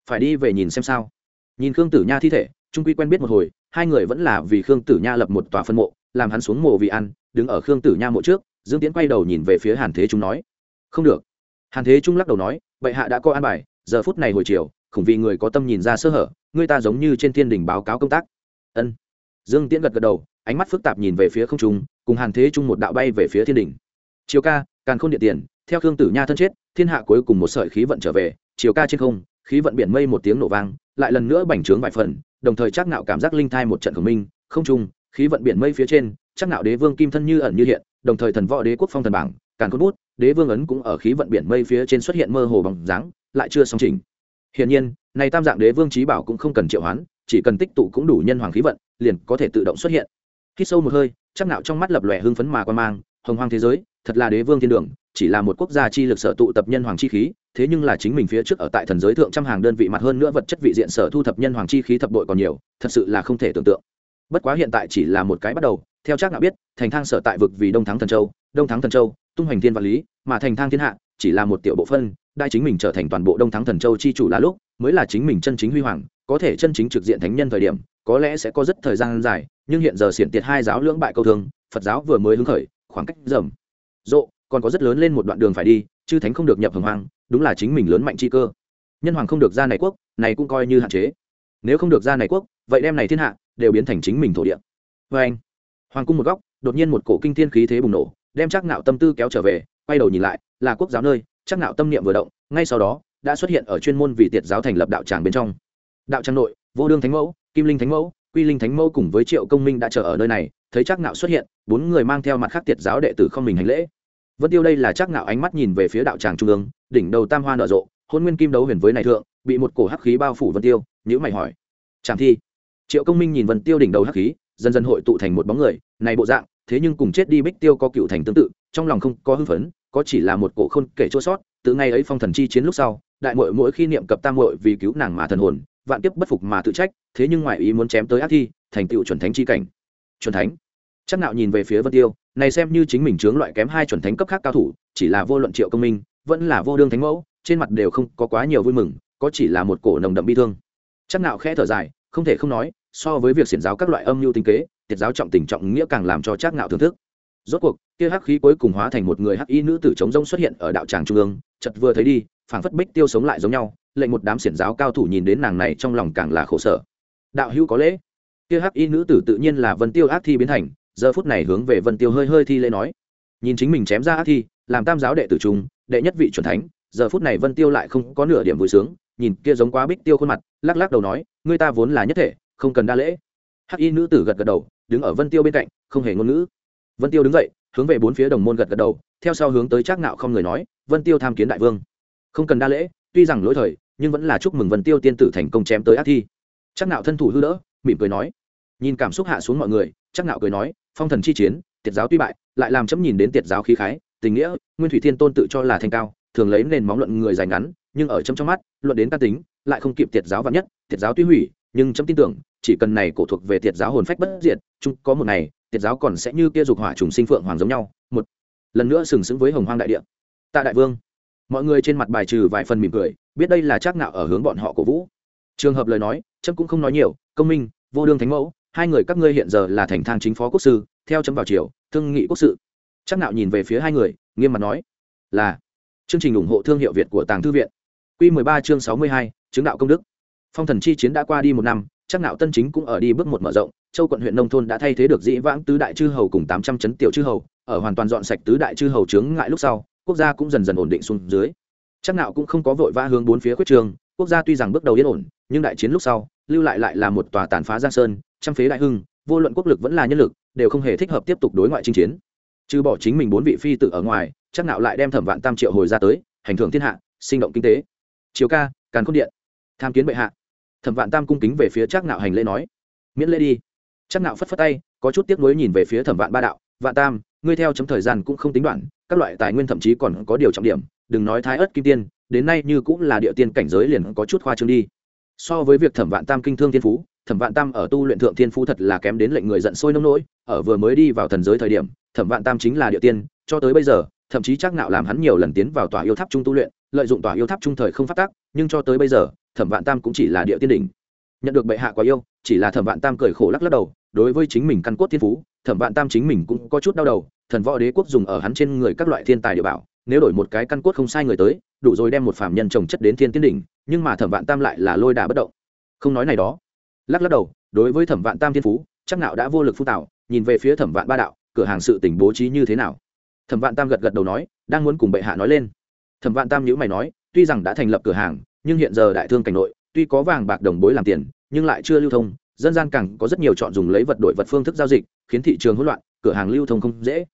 S1: phải đi về nhìn xem sao. Nhìn khương tử nha thi thể, trung quy quen biết một hồi, hai người vẫn là vì khương tử nha lập một tòa phân mộ, làm hắn xuống mộ vì ăn, đứng ở khương tử nha mộ trước, dương tiến quay đầu nhìn về phía hàn thế trung nói, không được. Hàn thế trung lắc đầu nói, bệ hạ đã có an bài, giờ phút này hồi chiều, khủng vì người có tâm nhìn ra sơ hở, người ta giống như trên thiên đình báo cáo công tác. Ân. Dương tiễn gật gật đầu, ánh mắt phức tạp nhìn về phía không trung, cùng hàn thế trung một đạo bay về phía thiên đình. Chiều ca càn khôn điện tiền, theo khương tử nha thân chết, thiên hạ cuối cùng một sợi khí vận trở về chiều ca trên không khí vận biển mây một tiếng nổ vang, lại lần nữa bành trướng vài phần, đồng thời chắc nạo cảm giác linh thai một trận khổng minh, không trung, khí vận biển mây phía trên, chắc nạo đế vương kim thân như ẩn như hiện, đồng thời thần võ đế quốc phong thần bảng, càn khôn bút, đế vương ấn cũng ở khí vận biển mây phía trên xuất hiện mơ hồ bằng dáng, lại chưa song chỉnh. hiển nhiên, này tam dạng đế vương trí bảo cũng không cần triệu hoán, chỉ cần tích tụ cũng đủ nhân hoàng khí vận, liền có thể tự động xuất hiện khi sâu một hơi, chắc nạo trong mắt lập lòe hưng phấn mà quan mang, hồng hoang thế giới, thật là đế vương thiên đường, chỉ là một quốc gia chi lực sở tụ tập nhân hoàng chi khí thế nhưng là chính mình phía trước ở tại thần giới thượng trăm hàng đơn vị mặt hơn nữa vật chất vị diện sở thu thập nhân hoàng chi khí thập đội còn nhiều, thật sự là không thể tưởng tượng. Bất quá hiện tại chỉ là một cái bắt đầu, theo chắc ngạo biết, thành thang sở tại vực vì đông thắng thần châu, đông thắng thần châu, tung hoành thiên vạn lý, mà thành thang thiên hạ, chỉ là một tiểu bộ phân, đại chính mình trở thành toàn bộ đông thắng thần châu chi chủ là lúc, mới là chính mình chân chính huy hoàng, có thể chân chính trực diện thánh nhân thời điểm, có lẽ sẽ có rất thời gian dài, nhưng hiện giờ xiển tiệt hai giáo lưỡng bại câu thương, phật giáo vừa mới hứng khởi, khoảng cách rầm. Rộ, còn có rất lớn lên một đoạn đường phải đi chư thánh không được nhập hồng hoang, đúng là chính mình lớn mạnh chi cơ. Nhân hoàng không được ra này quốc, này cũng coi như hạn chế. Nếu không được ra này quốc, vậy đem này thiên hạ đều biến thành chính mình thổ địa. Vê anh, hoàng cung một góc, đột nhiên một cổ kinh thiên khí thế bùng nổ, đem chắc nạo tâm tư kéo trở về, quay đầu nhìn lại, là quốc giáo nơi chắc nạo tâm niệm vừa động, ngay sau đó, đã xuất hiện ở chuyên môn vị tiệt giáo thành lập đạo tràng bên trong. Đạo tràng nội, vô đương thánh mẫu, kim linh thánh mẫu, quy linh thánh mẫu cùng với triệu công minh đã chờ ở nơi này, thấy chắc nạo xuất hiện, bốn người mang theo mặt khác tiệt giáo đệ tử không mình hành lễ vân tiêu đây là chắc nạo ánh mắt nhìn về phía đạo tràng trung ương, đỉnh đầu tam hoa nở rộ, hôn nguyên kim đấu huyền với này thượng, bị một cổ hắc khí bao phủ vân tiêu nhữ mày hỏi. Chàng thi. Triệu công minh nhìn vân tiêu đỉnh đầu hắc khí, dần dần hội tụ thành một bóng người, này bộ dạng, thế nhưng cùng chết đi bích tiêu có cựu thành tương tự, trong lòng không có hưng phấn, có chỉ là một cổ khôn kể chua sót, từ ngày ấy phong thần chi chiến lúc sau, đại muội mỗi khi niệm cập tam muội vì cứu nàng mà thần hồn, vạn kiếp bất phục mà tự trách, thế nhưng ngoại ý muốn chém tới ác thi, thành tựu chuẩn thánh chi cảnh. Chuẩn thánh. Chắc nạo nhìn về phía vân tiêu này xem như chính mình chướng loại kém hai chuẩn thánh cấp khác cao thủ, chỉ là vô luận triệu công minh, vẫn là vô đương thánh mẫu, trên mặt đều không có quá nhiều vui mừng, có chỉ là một cổ nồng đậm bi thương. Chắc nạo khẽ thở dài, không thể không nói, so với việc xiển giáo các loại âm mưu tinh kế tiệt giáo trọng tình trọng nghĩa càng làm cho chắc nạo thưởng thức. Rốt cuộc, kia hắc khí cuối cùng hóa thành một người hắc y nữ tử chống rông xuất hiện ở đạo tràng trung ương, chợt vừa thấy đi, phảng phất bích tiêu sống lại giống nhau, lệnh một đám xiển giáo cao thủ nhìn đến nàng này trong lòng càng là khổ sở. Đạo hữu có lễ. Kia hắc y nữ tử tự nhiên là vân tiêu ác thi biến thành giờ phút này hướng về vân tiêu hơi hơi thi lễ nói. Nhìn chính mình chém ra ác thi, làm tam giáo đệ tử trung, đệ nhất vị chuẩn thánh, giờ phút này vân tiêu lại không có nửa điểm vui sướng, nhìn kia giống quá bích tiêu khuôn mặt, lắc lắc đầu nói người ta vốn là nhất thể, không cần đa lễ. Hắc y nữ tử gật gật đầu, đứng ở vân tiêu bên cạnh, không hề ngôn ngữ. Vân tiêu đứng dậy, hướng về bốn phía đồng môn gật gật đầu, theo sau hướng tới trác ngạo không người nói, vân tiêu tham kiến đại vương. Không cần đa lễ, tuy rằng lỗi thời, nhưng vẫn là chúc mừng vân tiêu tiên tử thành công chém tới ác thi. Trác ngạo thân thủ hư đỡ, mỉm cười nói. Nhìn cảm xúc hạ xuống mọi người chắc ngạo cười nói, phong thần chi chiến, tiệt giáo tuy bại, lại làm chấm nhìn đến tiệt giáo khí khái, tình nghĩa, nguyên thủy thiên tôn tự cho là thành cao, thường lấy nền móng luận người dài ngắn, nhưng ở chấm trong mắt, luận đến ca tính, lại không kịp tiệt giáo vạn nhất, tiệt giáo tuy hủy, nhưng chấm tin tưởng, chỉ cần này cổ thuộc về tiệt giáo hồn phách bất diệt, chung có một ngày, tiệt giáo còn sẽ như kia dục hỏa trùng sinh phượng hoàng giống nhau, một lần nữa sừng sững với hồng hoang đại địa. Tạ đại vương. Mọi người trên mặt bài trừ vài phần mỉm cười, biết đây là chắc ngạo ở hướng bọn họ cổ vũ. Trường hợp lời nói, chấm cũng không nói nhiều, công minh, vô đương thánh mẫu hai người các ngươi hiện giờ là thành thang chính phó quốc sư theo chấm vào triều thương nghị quốc sự. Trác Nạo nhìn về phía hai người nghiêm mặt nói là. Chương trình ủng hộ thương hiệu việt của tàng thư viện. Q 13 chương 62, chứng đạo công đức. Phong thần chi chiến đã qua đi một năm chắc nạo tân chính cũng ở đi bước một mở rộng châu quận huyện nông thôn đã thay thế được dĩ vãng tứ đại chư hầu cùng tám trăm chấn tiểu chư hầu ở hoàn toàn dọn sạch tứ đại chư hầu chướng ngại lúc sau quốc gia cũng dần dần ổn định xuống dưới. Chắc nạo cũng không có vội vã hướng bốn phía quyết trường quốc gia tuy rằng bước đầu yên ổn nhưng đại chiến lúc sau lưu lại lại là một tòa tàn phá giang sơn trăm phế đại hưng, vô luận quốc lực vẫn là nhân lực, đều không hề thích hợp tiếp tục đối ngoại chinh chiến. Trừ bỏ chính mình bốn vị phi tử ở ngoài, chắc nạo lại đem thẩm vạn tam triệu hồi ra tới, hành thưởng thiên hạ, sinh động kinh tế. Chiếu ca, càn khôn điện. Tham kiến bệ hạ. Thẩm vạn tam cung kính về phía chắc nạo hành lễ nói. Miễn lễ đi. Chắc nạo phất phất tay, có chút tiếc nuối nhìn về phía thẩm vạn ba đạo. Vạn tam, ngươi theo chấm thời gian cũng không tính đoạn, các loại tài nguyên thậm chí còn có điều trọng điểm, đừng nói thái ớt kim tiên, đến nay như cũng là địa tiên cảnh giới liền có chút khoa trương đi. So với việc thẩm vạn tam kinh thương thiên phú thẩm vạn tam ở tu luyện thượng thiên phú thật là kém đến lệnh người giận sôi nông nỗi, ở vừa mới đi vào thần giới thời điểm, thẩm vạn tam chính là địa tiên, cho tới bây giờ, thậm chí chắc nạo làm hắn nhiều lần tiến vào tòa yêu tháp trung tu luyện, lợi dụng tòa yêu tháp trung thời không phát tác, nhưng cho tới bây giờ, thẩm vạn tam cũng chỉ là địa tiên đỉnh. Nhận được bệ hạ quá yêu, chỉ là thẩm vạn tam cười khổ lắc lắc đầu, đối với chính mình căn cốt thiên phú, thẩm vạn tam chính mình cũng có chút đau đầu, thần võ đế quốc dùng ở hắn trên người các loại thiên tài địa bảo, nếu đổi một cái căn cốt không sai người tới, đủ rồi đem một phạm nhân trồng chất đến thiên tiên đỉnh, nhưng mà thẩm vạn tam lại là lôi đà bất động. Không nói này đó lắc lắc đầu, đối với thẩm vạn tam thiên phú, chắc nào đã vô lực phun tạo nhìn về phía thẩm vạn ba đạo, cửa hàng sự tình bố trí như thế nào? Thẩm vạn tam gật gật đầu nói, đang muốn cùng bệ hạ nói lên. Thẩm vạn tam nhữ mày nói, tuy rằng đã thành lập cửa hàng, nhưng hiện giờ đại thương cảnh nội, tuy có vàng bạc đồng bối làm tiền, nhưng lại chưa lưu thông, dân gian càng có rất nhiều chọn dùng lấy vật đổi vật phương thức giao dịch, khiến thị trường hỗn loạn, cửa hàng lưu thông không dễ.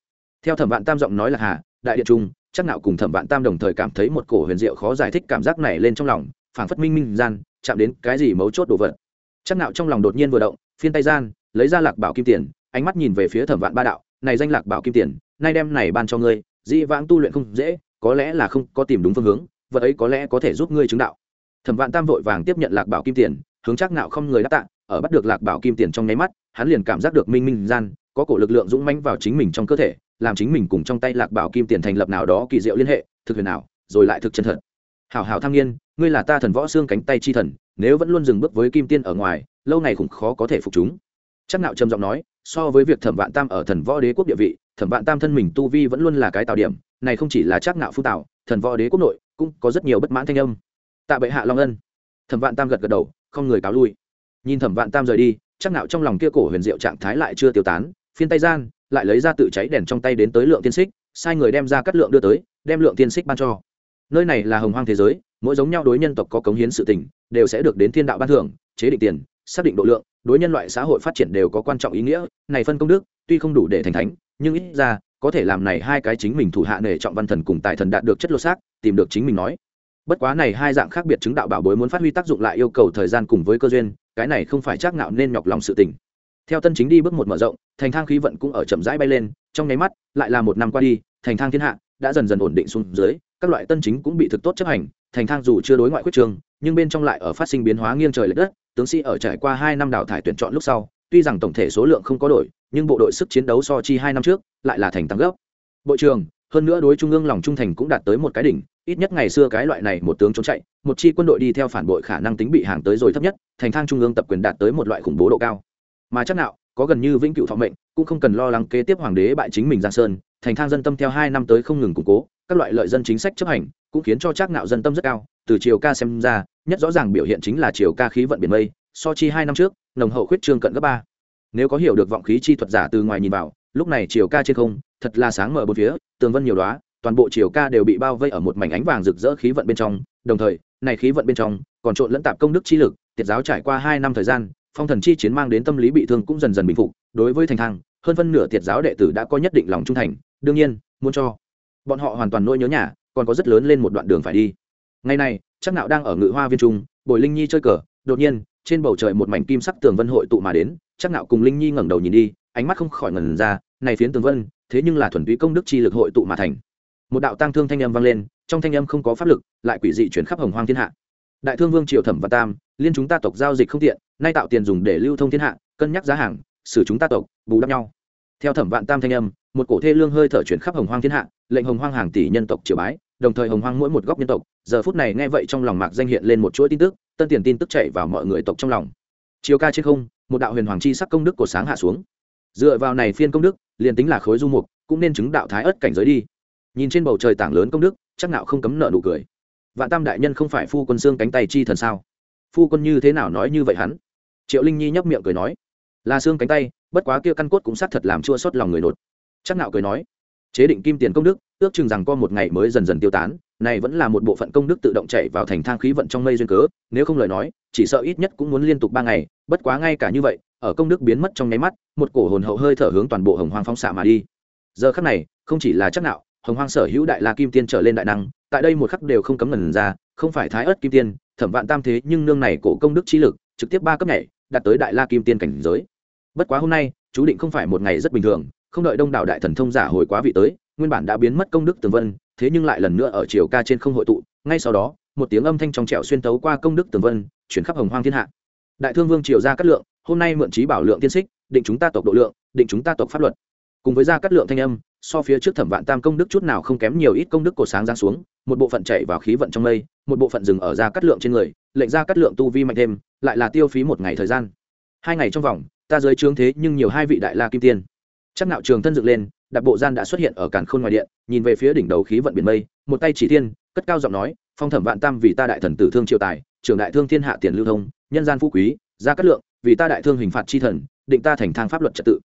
S1: Theo thẩm vạn tam giọng nói là hà, đại điện trung, chắc nạo cùng thẩm vạn tam đồng thời cảm thấy một cổ huyền diệu khó giải thích cảm giác này lên trong lòng, phảng phất minh minh gian, chạm đến cái gì mấu chốt đồ vật chắc nạo trong lòng đột nhiên vừa động phiên tay gian lấy ra lạc bảo kim tiền ánh mắt nhìn về phía thẩm vạn ba đạo này danh lạc bảo kim tiền nay đem này ban cho ngươi di vãng tu luyện không dễ có lẽ là không có tìm đúng phương hướng vật ấy có lẽ có thể giúp ngươi chứng đạo. Thẩm vạn tam vội vàng tiếp nhận lạc bảo kim tiền hướng chắc nạo không người đáp tạ ở bắt được lạc bảo kim tiền trong nháy mắt hắn liền cảm giác được minh minh gian có cổ lực lượng dũng mãnh vào chính mình trong cơ thể làm chính mình cùng trong tay lạc bảo kim tiền thành lập nào đó kỳ diệu liên hệ thực huyền nào, rồi lại thực chân thật. Hảo hảo tham nghiên ngươi là ta thần võ xương cánh tay chi thần nếu vẫn luôn dừng bước với kim tiên ở ngoài, lâu ngày cũng khó có thể phục chúng. Chắc nạo trầm giọng nói, so với việc thẩm vạn tam ở thần võ đế quốc địa vị, thẩm vạn tam thân mình tu vi vẫn luôn là cái tạo điểm, này không chỉ là chắc nạo phu tạo, thần võ đế quốc nội cũng có rất nhiều bất mãn thanh âm. Tạ bệ hạ long ân. Thẩm vạn tam gật gật đầu, không người cáo lui. Nhìn thẩm vạn tam rời đi chắc nạo trong lòng kia cổ huyền diệu trạng thái lại chưa tiêu tán, phiên tay gian, lại lấy ra tự cháy đèn trong tay đến tới lượng tiên xích, sai người đem ra cắt lượng đưa tới, đem lượng tiên xích ban cho nơi này là hồng hoang thế giới, mỗi giống nhau đối nhân tộc có cống hiến sự tình, đều sẽ được đến thiên đạo ban thưởng, chế định tiền, xác định độ lượng, đối nhân loại xã hội phát triển đều có quan trọng ý nghĩa, này phân công đức, tuy không đủ để thành thánh, nhưng ít ra, có thể làm này hai cái chính mình thủ hạ nể trọng văn thần cùng tài thần đạt được chất lột xác, tìm được chính mình nói. Bất quá này hai dạng khác biệt chứng đạo bảo bối muốn phát huy tác dụng lại yêu cầu thời gian cùng với cơ duyên, cái này không phải chắc ngạo nên nhọc lòng sự tình. Theo tân chính đi bước một mở rộng, thành thang khí vận cũng ở chậm rãi bay lên, trong nháy mắt, lại là một năm qua đi, thành thang thiên hạ đã dần dần ổn định xuống dưới các loại tân chính cũng bị thực tốt chấp hành, thành thang dù chưa đối ngoại quyết trường, nhưng bên trong lại ở phát sinh biến hóa nghiêng trời l ệ đất, tướng sĩ ở trải qua hai năm đào thải tuyển chọn lúc sau, tuy rằng tổng thể số lượng không có đổi, nhưng bộ đội sức chiến đấu so chi hai năm trước lại là thành tăng gấp. Bộ trưởng, hơn nữa đối trung ương lòng trung thành cũng đạt tới một cái đỉnh, ít nhất ngày xưa cái loại này một tướng trốn chạy, một chi quân đội đi theo phản bội khả năng tính bị hàng tới rồi thấp nhất, thành thang trung ương tập quyền đạt tới một loại khủng bố độ cao. Mà chắc nào có gần như vĩnh cửu thọ mệnh, cũng không cần lo lắng kế tiếp hoàng đế bại chính mình giang sơn, thành thang dân tâm theo hai năm tới không ngừng củng cố các loại lợi dân chính sách chấp hành, cũng khiến cho trác nạo dân tâm rất cao, từ chiều ca xem ra, nhất rõ ràng biểu hiện chính là chiều ca khí vận biển mây, so chi hai năm trước, nồng hậu khuyết trương cận gấp ba. Nếu có hiểu được vọng khí chi thuật giả từ ngoài nhìn vào, lúc này chiều ca trên không, thật là sáng mở bốn phía, tường vân nhiều đóa, toàn bộ chiều ca đều bị bao vây ở một mảnh ánh vàng rực rỡ khí vận bên trong, đồng thời, này khí vận bên trong, còn trộn lẫn tạp công đức chi lực, tiệt giáo trải qua hai năm thời gian, phong thần chi chiến mang đến tâm lý bị thương cũng dần dần bình phục, đối với thành thang, hơn phân nửa tiệt giáo đệ tử đã có nhất định lòng trung thành, đương nhiên, muốn cho bọn họ hoàn toàn nỗi nhớ nhà, còn có rất lớn lên một đoạn đường phải đi. Ngày này chắc nạo đang ở ngự hoa viên trung, bồi linh nhi chơi cờ, đột nhiên, trên bầu trời một mảnh kim sắc tường vân hội tụ mà đến chắc nạo cùng linh nhi ngẩng đầu nhìn đi, ánh mắt không khỏi ngẩn ra, này phiến tường vân, thế nhưng là thuần túy công đức chi lực hội tụ mà thành. Một đạo tang thương thanh âm vang lên, trong thanh âm không có pháp lực, lại quỷ dị chuyển khắp hồng hoang thiên hạ. Đại thương vương Triệu thẩm và tam, liên chúng ta tộc giao dịch không tiện, nay tạo tiền dùng để lưu thông thiên hạ, cân nhắc giá hàng, xử chúng ta tộc, bù đắp nhau. Theo thẩm vạn tam thanh âm, một cổ thê lương hơi thở chuyển khắp hồng hoang thiên hạ lệnh hồng hoang hàng tỷ nhân tộc triều bái, đồng thời hồng hoang mỗi một góc nhân tộc, giờ phút này nghe vậy trong lòng mạc danh hiện lên một chuỗi tin tức, tân tiền tin tức chạy vào mọi người tộc trong lòng. Chiều ca trên không, một đạo huyền hoàng chi sắc công đức của sáng hạ xuống. Dựa vào này phiên công đức, liền tính là khối du mục, cũng nên chứng đạo thái ất cảnh giới đi. Nhìn trên bầu trời tảng lớn công đức, chắc nào không cấm nợ nụ cười. Vạn tam đại nhân không phải phu quân xương cánh tay chi thần sao? Phu quân như thế nào nói như vậy hắn? Triệu linh nhi nhấp miệng cười nói. Là xương cánh tay, bất quá kia căn cốt cũng xác thật làm chua xót lòng người nột. Chắc nạo cười nói chế định kim tiền công đức, ước chừng rằng có một ngày mới dần dần tiêu tán, này vẫn là một bộ phận công đức tự động chạy vào thành thang khí vận trong mây duyên cớ, nếu không lời nói, chỉ sợ ít nhất cũng muốn liên tục ba ngày, bất quá ngay cả như vậy, ở công đức biến mất trong nháy mắt, một cổ hồn hậu hơi thở hướng toàn bộ hồng hoang phong xạ mà đi. Giờ khắc này, không chỉ là chắc nạo, hồng hoang sở hữu đại la kim tiên trở lên đại năng, tại đây một khắc đều không cấm ngần ra, không phải thái ớt kim tiên, thẩm vạn tam thế nhưng nương này cổ công đức trí lực, trực tiếp ba cấp nhảy, đạt tới đại la kim tiên cảnh giới. Bất quá hôm nay, chú định không phải một ngày rất bình thường không đợi đông đảo đại thần thông giả hồi quá vị tới, nguyên bản đã biến mất công đức tường vân, thế nhưng lại lần nữa ở chiều ca trên không hội tụ. Ngay sau đó, một tiếng âm thanh trong trẻo xuyên tấu qua công đức tường vân, chuyển khắp hồng hoang thiên hạ. Đại thương vương triều ra cát lượng, hôm nay mượn trí bảo lượng tiên xích, định chúng ta tộc độ lượng, định chúng ta tộc pháp luật. Cùng với ra cát lượng thanh âm, so phía trước thẩm vạn tam công đức chút nào không kém nhiều ít công đức cổ sáng giáng xuống, một bộ phận chạy vào khí vận trong mây, một bộ phận dừng ở ra cát lượng trên người, lệnh ra cát lượng tu vi mạnh thêm, lại là tiêu phí một ngày thời gian. Hai ngày trong vòng, ta giới trướng thế nhưng nhiều hai vị đại la kim tiên chắc nạo trường thân dựng lên đặc bộ gian đã xuất hiện ở cản khôn ngoài điện, nhìn về phía đỉnh đầu khí vận biển mây, một tay chỉ thiên, cất cao giọng nói, phong thẩm vạn tam vì ta đại thần tử thương triều tài trường đại thương thiên hạ tiền lưu thông, nhân gian phú quý, gia cát lượng, vì ta đại thương hình phạt chi thần, định ta thành thang pháp luật trật tự.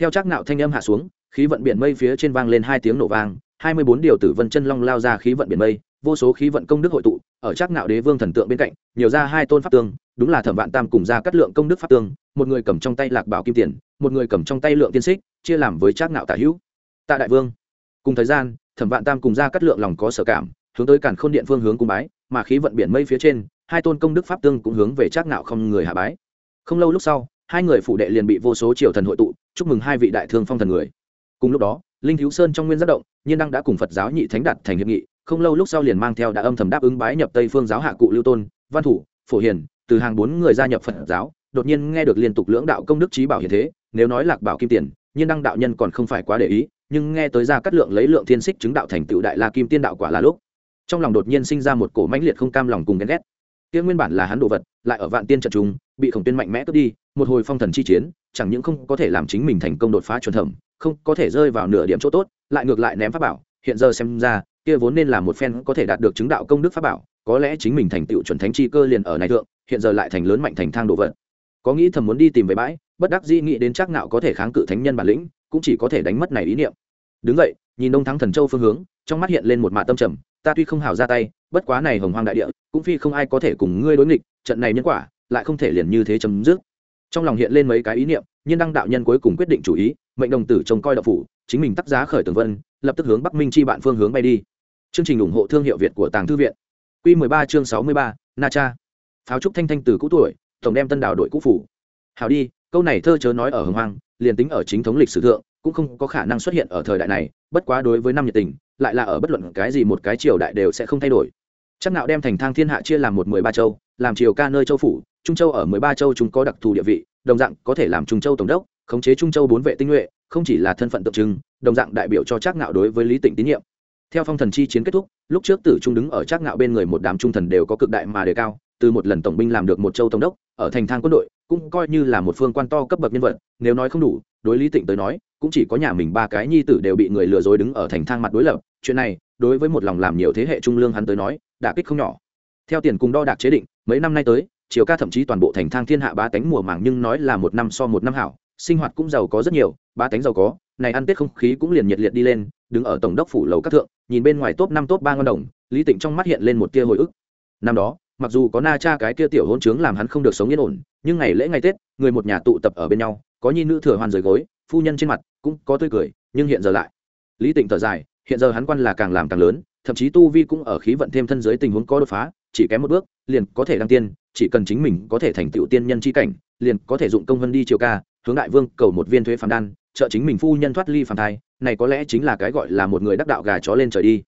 S1: Theo chắc nạo thanh âm hạ xuống, khí vận biển mây phía trên vang lên hai tiếng nổ vang, hai mươi bốn điều tử vân chân long lao ra khí vận biển mây, vô số khí vận công đức hội tụ, ở chắc nạo đế vương thần tượng bên cạnh, nhiều ra hai tôn pháp tương, đúng là thẩm vạn tam cùng ra cắt lượng công đức pháp tương, một người cầm trong tay lạc bảo kim tiền một người cầm trong tay lượng tiên xích, chia làm với Trác Ngạo tả hữu. Tạ đại vương, cùng thời gian, thẩm vạn tam cùng ra cắt lượng lòng có sở cảm, hướng tới cản khôn điện phương hướng cung bái, mà khí vận biển mây phía trên, hai tôn công đức pháp tương cũng hướng về Trác Ngạo không người hạ bái. Không lâu lúc sau, hai người phụ đệ liền bị vô số triều thần hội tụ, chúc mừng hai vị đại thương phong thần người. Cùng lúc đó, linh thiếu sơn trong nguyên giác động, nhiên đăng đã cùng phật giáo nhị thánh đạt thành hiệp nghị, không lâu lúc sau liền mang theo đã âm thầm đáp ứng bái nhập tây phương giáo hạ cụ lưu tôn, văn thủ, phổ hiền, từ hàng bốn người gia nhập phật giáo đột nhiên nghe được liên tục lưỡng đạo công đức trí bảo hiện thế, nếu nói lạc bảo kim tiền, nhiên đăng đạo nhân còn không phải quá để ý, nhưng nghe tới ra cắt lượng lấy lượng thiên xích chứng đạo thành tựu đại la kim tiên đạo quả là lúc. Trong lòng đột nhiên sinh ra một cổ mãnh liệt không cam lòng cùng ghen ghét. Kia nguyên bản là hắn đồ vật, lại ở vạn tiên trận chúng bị khổng tiên mạnh mẽ cướp đi, một hồi phong thần chi chiến, chẳng những không có thể làm chính mình thành công đột phá chuẩn thẩm, không có thể rơi vào nửa điểm chỗ tốt, lại ngược lại ném pháp bảo. Hiện giờ xem ra, kia vốn nên là một phen có thể đạt được chứng đạo công đức pháp bảo, có lẽ chính mình thành tựu chuẩn thánh chi cơ liền ở này thượng, hiện giờ lại thành lớn mạnh thành thang đồ vật có nghĩ thầm muốn đi tìm về bãi bất đắc dĩ nghĩ đến chắc nạo có thể kháng cự thánh nhân bản lĩnh cũng chỉ có thể đánh mất này ý niệm. Đứng vậy nhìn đông thắng thần châu phương hướng trong mắt hiện lên một mạ tâm trầm ta tuy không hào ra tay bất quá này hồng hoang đại địa cũng phi không ai có thể cùng ngươi đối nghịch trận này nhân quả lại không thể liền như thế chấm dứt. Trong lòng hiện lên mấy cái ý niệm nhưng đăng đạo nhân cuối cùng quyết định chủ ý mệnh đồng tử trông coi đạo phủ chính mình tắc giá khởi tường vân lập tức hướng bắc minh chi bạn phương hướng bay đi. Chương trình ủng hộ thương hiệu việt của tàng thư viện. Q 13 chương 63, na cha. Pháo trúc thanh thanh từ cũ tuổi tổng đem tân đảo đội cũ phủ. Hào đi, câu này thơ chớ nói ở hồng hoang, liền tính ở chính thống lịch sử thượng, cũng không có khả năng xuất hiện ở thời đại này, bất quá đối với năm nhiệt tình, lại là ở bất luận cái gì một cái triều đại đều sẽ không thay đổi. Chắc nạo đem thành thang thiên hạ chia làm một mười ba châu, làm triều ca nơi châu phủ, trung châu ở mười ba châu chúng có đặc thù địa vị, đồng dạng có thể làm trung châu tổng đốc, khống chế trung châu bốn vệ tinh nhuệ, không chỉ là thân phận tượng trưng, đồng dạng đại biểu cho chắc nạo đối với lý tịnh tín nhiệm. Theo phong thần chi chiến kết thúc, lúc trước tử trung đứng ở chắc nạo bên người một đám trung thần đều có cực đại mà đề cao từ một lần tổng binh làm được một châu tổng đốc, ở thành thang quân đội, cũng coi như là một phương quan to cấp bậc nhân vật, nếu nói không đủ, đối lý tịnh tới nói, cũng chỉ có nhà mình ba cái nhi tử đều bị người lừa dối đứng ở thành thang mặt đối lập, chuyện này, đối với một lòng làm nhiều thế hệ trung lương hắn tới nói đã kích không nhỏ. Theo tiền cùng đo đạc chế định, mấy năm nay tới chiều ca thậm chí toàn bộ thành thang thiên hạ ba tánh mùa màng nhưng nói là một năm so một năm hảo, sinh hoạt cũng giàu có rất nhiều ba tánh giàu có, này ăn tết không khí cũng liền nhiệt liệt đi lên, đứng ở tổng đốc phủ lầu các thượng, nhìn bên ngoài top năm top ba ngon đồng, lý tịnh trong mắt hiện lên một tia hồi ức. Năm đó mặc dù có na cha cái kia tiểu hôn trướng làm hắn không được sống yên ổn, nhưng ngày lễ ngày tết, người một nhà tụ tập ở bên nhau, có nhi nữ thừa hoàn rời gối, phu nhân trên mặt cũng có tươi cười, nhưng hiện giờ lại. Lý tịnh thở dài, hiện giờ hắn quan là càng làm càng lớn, thậm chí tu vi cũng ở khí vận thêm thân giới tình huống có đột phá, chỉ kém một bước, liền có thể đăng tiên, chỉ cần chính mình có thể thành tựu tiên nhân chi cảnh, liền có thể dụng công vân đi chiều ca, hướng đại vương cầu một viên thuế phản đan, trợ chính mình phu nhân thoát ly phản thai, này có lẽ chính là cái gọi là một người đắc đạo gà chó lên trời đi.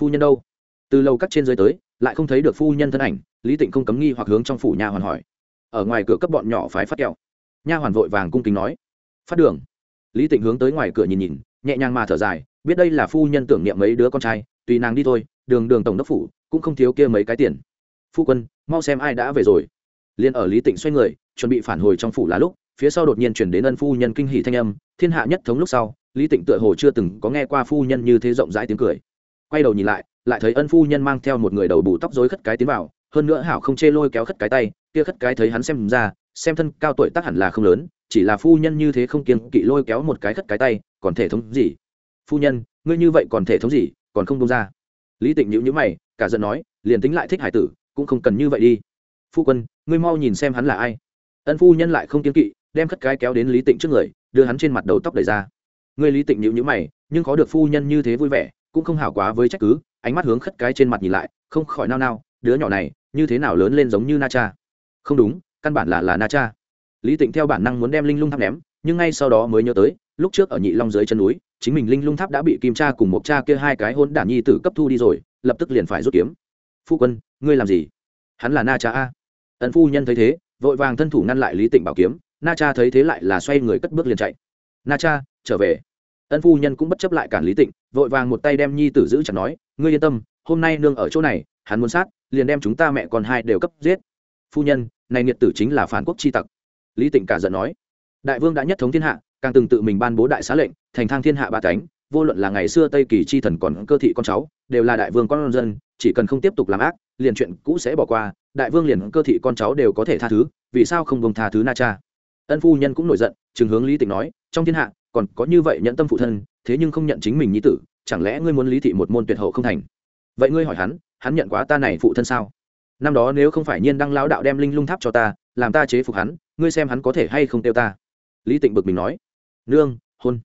S1: Phu nhân đâu? Từ lâu cắt trên dưới tới, lại không thấy được phu nhân thân ảnh lý tịnh không cấm nghi hoặc hướng trong phủ nhà hoàn hỏi. Ở ngoài cửa cấp bọn nhỏ phái phát kẹo. Nha hoàn vội vàng cung kính nói. Phát đường. Lý tịnh hướng tới ngoài cửa nhìn nhìn, nhẹ nhàng mà thở dài, biết đây là phu nhân tưởng niệm mấy đứa con trai, tùy nàng đi thôi, đường đường tổng đốc phủ, cũng không thiếu kia mấy cái tiền. Phu quân, mau xem ai đã về rồi. Liền ở lý tịnh xoay người, chuẩn bị phản hồi trong phủ là lúc, phía sau đột nhiên chuyển đến ân phu nhân kinh hỷ thanh âm, thiên hạ nhất thống lúc sau, lý tịnh tựa hồ chưa từng có nghe qua phu nhân như thế rộng rãi tiếng cười. Quay đầu nhìn lại lại thấy ân phu nhân mang theo một người đầu bù tóc rối khất cái tiến vào hơn nữa hảo không chê lôi kéo khất cái tay, kia khất cái thấy hắn xem ra, xem thân cao tuổi tác hẳn là không lớn, chỉ là phu nhân như thế không kiên kỵ lôi kéo một cái khất cái tay, còn thể thống gì? Phu nhân, ngươi như vậy còn thể thống gì, còn không đông ra. Lý tịnh nhữ nhữ mày, cả giận nói, liền tính lại thích hải tử, cũng không cần như vậy đi. Phu quân, ngươi mau nhìn xem hắn là ai. Ân phu nhân lại không kiên kỵ, đem khất cái kéo đến lý tịnh trước người, đưa hắn trên mặt đầu tóc đầy ra. Ngươi lý tịnh nhữ nhữ mày, nhưng có được phu nhân như thế vui vẻ, cũng không hảo quá với trách cứ, ánh mắt hướng khất cái trên mặt nhìn lại, không khỏi nao nao, đứa nhỏ này như thế nào lớn lên giống như na cha? Không đúng, căn bản là là na cha. Lý tịnh theo bản năng muốn đem linh lung tháp ném, nhưng ngay sau đó mới nhớ tới, lúc trước ở nhị long dưới chân núi, chính mình linh lung tháp đã bị kim cha cùng một cha kia hai cái hôn đản nhi tử cấp thu đi rồi, lập tức liền phải rút kiếm. Phu quân, ngươi làm gì? Hắn là na cha a. Ẩn phu nhân thấy thế, vội vàng thân thủ ngăn lại lý tịnh bảo kiếm, na cha thấy thế lại là xoay người cất bước liền chạy. Na cha, trở về. Ân phu nhân cũng bất chấp lại cản lý tịnh, vội vàng một tay đem nhi tử giữ chặt nói, ngươi yên tâm, hôm nay nương ở chỗ này, hắn muốn sát liền đem chúng ta mẹ con hai đều cấp giết. Phu nhân, này nghiệt tử chính là phản quốc chi tặc. Lý tịnh cả giận nói. Đại vương đã nhất thống thiên hạ, càng từng tự mình ban bố đại xá lệnh, thành thang thiên hạ ba cánh, vô luận là ngày xưa tây kỳ chi thần còn cơ thị con cháu, đều là đại vương con dân, chỉ cần không tiếp tục làm ác, liền chuyện cũ sẽ bỏ qua, đại vương liền cơ thị con cháu đều có thể tha thứ, vì sao không bông tha thứ na cha? Ân phu nhân cũng nổi giận chừng hướng lý tịnh nói, trong thiên hạ, còn có như vậy nhận tâm phụ thân, thế nhưng không nhận chính mình nhi tử, chẳng lẽ ngươi muốn lý thị một môn tuyệt hậu không thành? Vậy ngươi hỏi hắn hắn nhận quá ta này phụ thân sao? Năm đó nếu không phải nhiên đăng lão đạo đem linh lung tháp cho ta, làm ta chế phục hắn, ngươi xem hắn có thể hay không tiêu ta? Lý tịnh bực mình nói. Nương, hôn.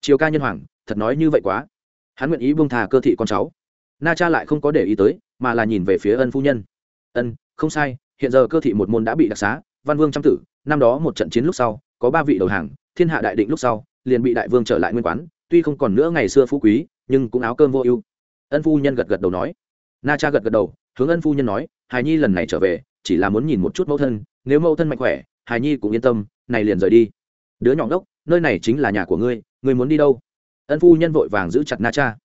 S1: Chiều ca nhân hoàng, thật nói như vậy quá. Hắn nguyện ý buông thà cơ thị con cháu. Na cha lại không có để ý tới, mà là nhìn về phía ân phu nhân. Ân, không sai, hiện giờ cơ thị một môn đã bị đặc xá, văn vương trăm tử, năm đó một trận chiến lúc sau, có ba vị đầu hàng, thiên hạ đại định lúc sau, liền bị đại vương trở lại nguyên quán, tuy không còn nữa ngày xưa phú quý, nhưng cũng áo cơm vô ưu. Ân phu nhân gật gật đầu nói na cha gật gật đầu, hướng ân phu nhân nói, hài nhi lần này trở về, chỉ là muốn nhìn một chút mẫu thân, nếu mẫu thân mạnh khỏe, hài nhi cũng yên tâm, này liền rời đi. Đứa nhỏ ngốc, nơi này chính là nhà của ngươi ngươi muốn đi đâu? Ân phu nhân vội vàng giữ chặt na cha.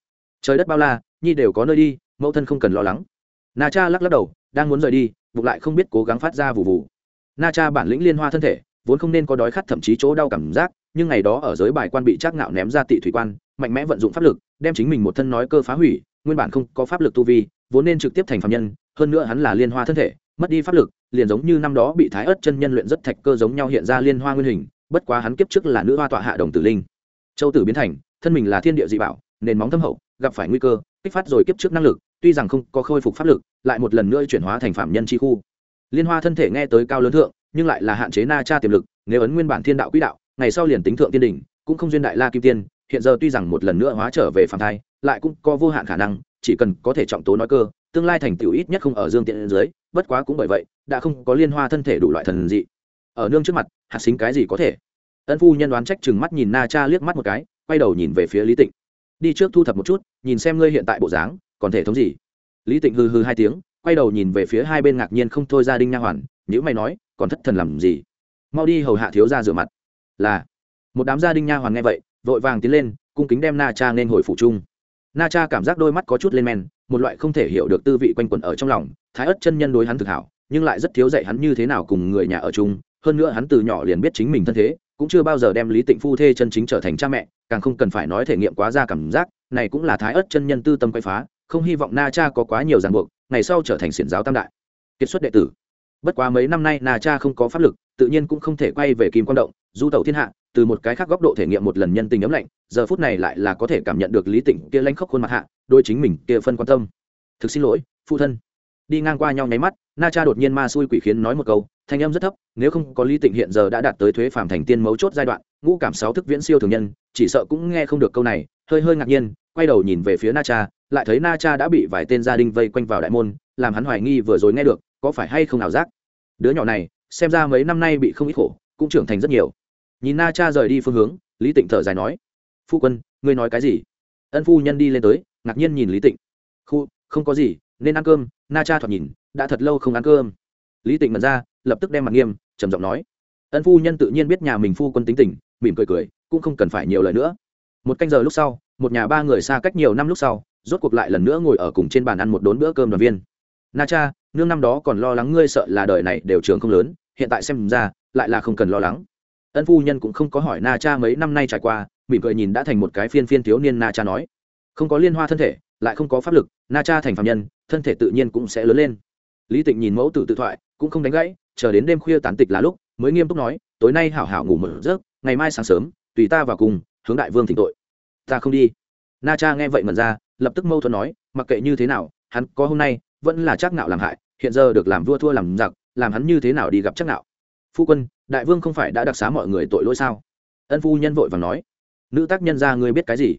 S1: Trời đất bao la, nhi đều có nơi đi, mẫu thân không cần lo lắng. Na cha lắc lắc đầu, đang muốn rời đi, bụng lại không biết cố gắng phát ra vụ vụ na cha bản lĩnh liên hoa thân thể, vốn không nên có đói khát thậm chí chỗ đau cảm giác, nhưng ngày đó ở giới bài quan bị trác ngạo ném ra tị thủy quan, mạnh mẽ vận dụng pháp lực, đem chính mình một thân nói cơ phá hủy, nguyên bản không có pháp lực tu vi vốn nên trực tiếp thành phạm nhân, hơn nữa hắn là liên hoa thân thể, mất đi pháp lực, liền giống như năm đó bị thái ớt chân nhân luyện rất thạch cơ giống nhau hiện ra liên hoa nguyên hình, bất quá hắn kiếp trước là nữ hoa tọa hạ đồng tử linh. Châu tử biến thành, thân mình là thiên địa dị bảo, nền móng thâm hậu, gặp phải nguy cơ, kích phát rồi kiếp trước năng lực, tuy rằng không có khôi phục pháp lực, lại một lần nữa chuyển hóa thành phạm nhân chi khu. Liên hoa thân thể nghe tới cao lớn thượng, nhưng lại là hạn chế na cha tiềm lực, nếu ấn nguyên bản thiên đạo quỹ đạo, ngày sau liền tính thượng tiên đỉnh, cũng không duyên đại la kim tiên, hiện giờ tuy rằng một lần nữa hóa trở về phàm thai, lại cũng có vô hạn khả năng chỉ cần có thể trọng tố nói cơ, tương lai thành tựu ít nhất không ở dương tiện dưới, bất quá cũng bởi vậy, đã không có liên hoa thân thể đủ loại thần dị. Ở nương trước mặt, hạt xính cái gì có thể? Ân phu nhân đoán trách chừng mắt nhìn na cha liếc mắt một cái, quay đầu nhìn về phía lý tịnh. Đi trước thu thập một chút, nhìn xem ngươi hiện tại bộ dáng, còn thể thống gì? Lý tịnh hư hư hai tiếng, quay đầu nhìn về phía hai bên ngạc nhiên không thôi gia đình nha hoàn nhữ mày nói, còn thất thần làm gì? Mau đi hầu hạ thiếu ra rửa mặt. Là. Một đám gia đình nha hoàn nghe vậy, vội vàng tiến lên, cung kính đem na cha nên hồi phủ chung na cha cảm giác đôi mắt có chút lên men, một loại không thể hiểu được tư vị quanh quẩn ở trong lòng, thái ất chân nhân đối hắn thực hảo, nhưng lại rất thiếu dạy hắn như thế nào cùng người nhà ở chung, hơn nữa hắn từ nhỏ liền biết chính mình thân thế, cũng chưa bao giờ đem lý tịnh phu thê chân chính trở thành cha mẹ, càng không cần phải nói thể nghiệm quá ra cảm giác, này cũng là thái ất chân nhân tư tâm quay phá, không hy vọng na cha có quá nhiều ràng buộc, ngày sau trở thành xiển giáo tam đại. Kiệt xuất đệ tử bất quá mấy năm nay na cha không có pháp lực, tự nhiên cũng không thể quay về kim quan động, du tẩu thiên hạ, từ một cái khác góc độ thể nghiệm một lần nhân tình ấm lạnh, giờ phút này lại là có thể cảm nhận được lý tịnh kia lanh khóc khuôn mặt hạ đôi chính mình kia phân quan tâm. Thực xin lỗi, phụ thân. Đi ngang qua nhau nháy mắt, na cha đột nhiên ma xui quỷ khiến nói một câu, thanh âm rất thấp, nếu không có lý tịnh hiện giờ đã đạt tới thuế phàm thành tiên mấu chốt giai đoạn, ngũ cảm sáu thức viễn siêu thường nhân, chỉ sợ cũng nghe không được câu này, hơi hơi ngạc nhiên, quay đầu nhìn về phía na cha, lại thấy na cha đã bị vài tên gia đình vây quanh vào đại môn, làm hắn hoài nghi vừa rồi nghe được có phải hay không ảo giác? Đứa nhỏ này, xem ra mấy năm nay bị không ít khổ, cũng trưởng thành rất nhiều. Nhìn na cha rời đi phương hướng, lý tịnh thở dài nói, phu quân, ngươi nói cái gì? Ân phu nhân đi lên tới, ngạc nhiên nhìn lý tịnh. Khu, không có gì, nên ăn cơm. Na cha thoạt nhìn, đã thật lâu không ăn cơm. Lý tịnh mật ra, lập tức đem mặt nghiêm, trầm giọng nói, ân phu nhân tự nhiên biết nhà mình phu quân tính tình, mỉm cười cười, cũng không cần phải nhiều lời nữa. Một canh giờ lúc sau, một nhà ba người xa cách nhiều năm lúc sau, rốt cuộc lại lần nữa ngồi ở cùng trên bàn ăn một đốn bữa cơm đoàn viên na cha, nương năm đó còn lo lắng ngươi sợ là đời này đều trường không lớn, hiện tại xem ra, lại là không cần lo lắng. Ân phu nhân cũng không có hỏi na cha mấy năm nay trải qua, mỉm cười nhìn đã thành một cái phiên phiên thiếu niên na cha nói. Không có liên hoa thân thể, lại không có pháp lực, na cha thành phạm nhân, thân thể tự nhiên cũng sẽ lớn lên. Lý tịnh nhìn mẫu tử tự thoại, cũng không đánh gãy, chờ đến đêm khuya tán tịch là lúc, mới nghiêm túc nói, tối nay hảo hảo ngủ một giấc, ngày mai sáng sớm, tùy ta vào cùng, hướng đại vương thỉnh tội. Ta không đi. Na cha nghe vậy mần ra, lập tức mâu thuẫn nói, mặc kệ như thế nào, hắn có hôm nay vẫn là chắc nạo làm hại, hiện giờ được làm vua thua làm giặc, làm hắn như thế nào đi gặp chắc nạo? Phu quân, đại vương không phải đã đặc xá mọi người tội lỗi sao? Ân phu nhân vội và nói. Nữ tác nhân ra ngươi biết cái gì?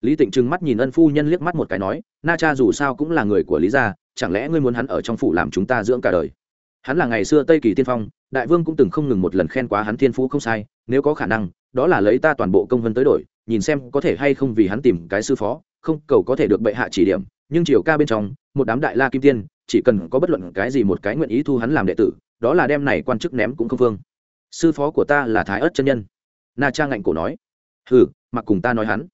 S1: Lý tịnh trừng mắt nhìn ân phu nhân liếc mắt một cái nói, na cha dù sao cũng là người của lý gia, chẳng lẽ ngươi muốn hắn ở trong phủ làm chúng ta dưỡng cả đời? Hắn là ngày xưa tây kỳ tiên phong, đại vương cũng từng không ngừng một lần khen quá hắn thiên phú không sai, nếu có khả năng, đó là lấy ta toàn bộ công vân tới đổi, nhìn xem có thể hay không vì hắn tìm cái sư phó, không cầu có thể được bệ hạ chỉ điểm nhưng triều ca bên trong, một đám đại la kim tiên, chỉ cần có bất luận cái gì một cái nguyện ý thu hắn làm đệ tử, đó là đem này quan chức ném cũng không phương. Sư phó của ta là thái ớt chân nhân. Na cha ngạnh cổ nói. Hừ, mặc cùng ta nói hắn.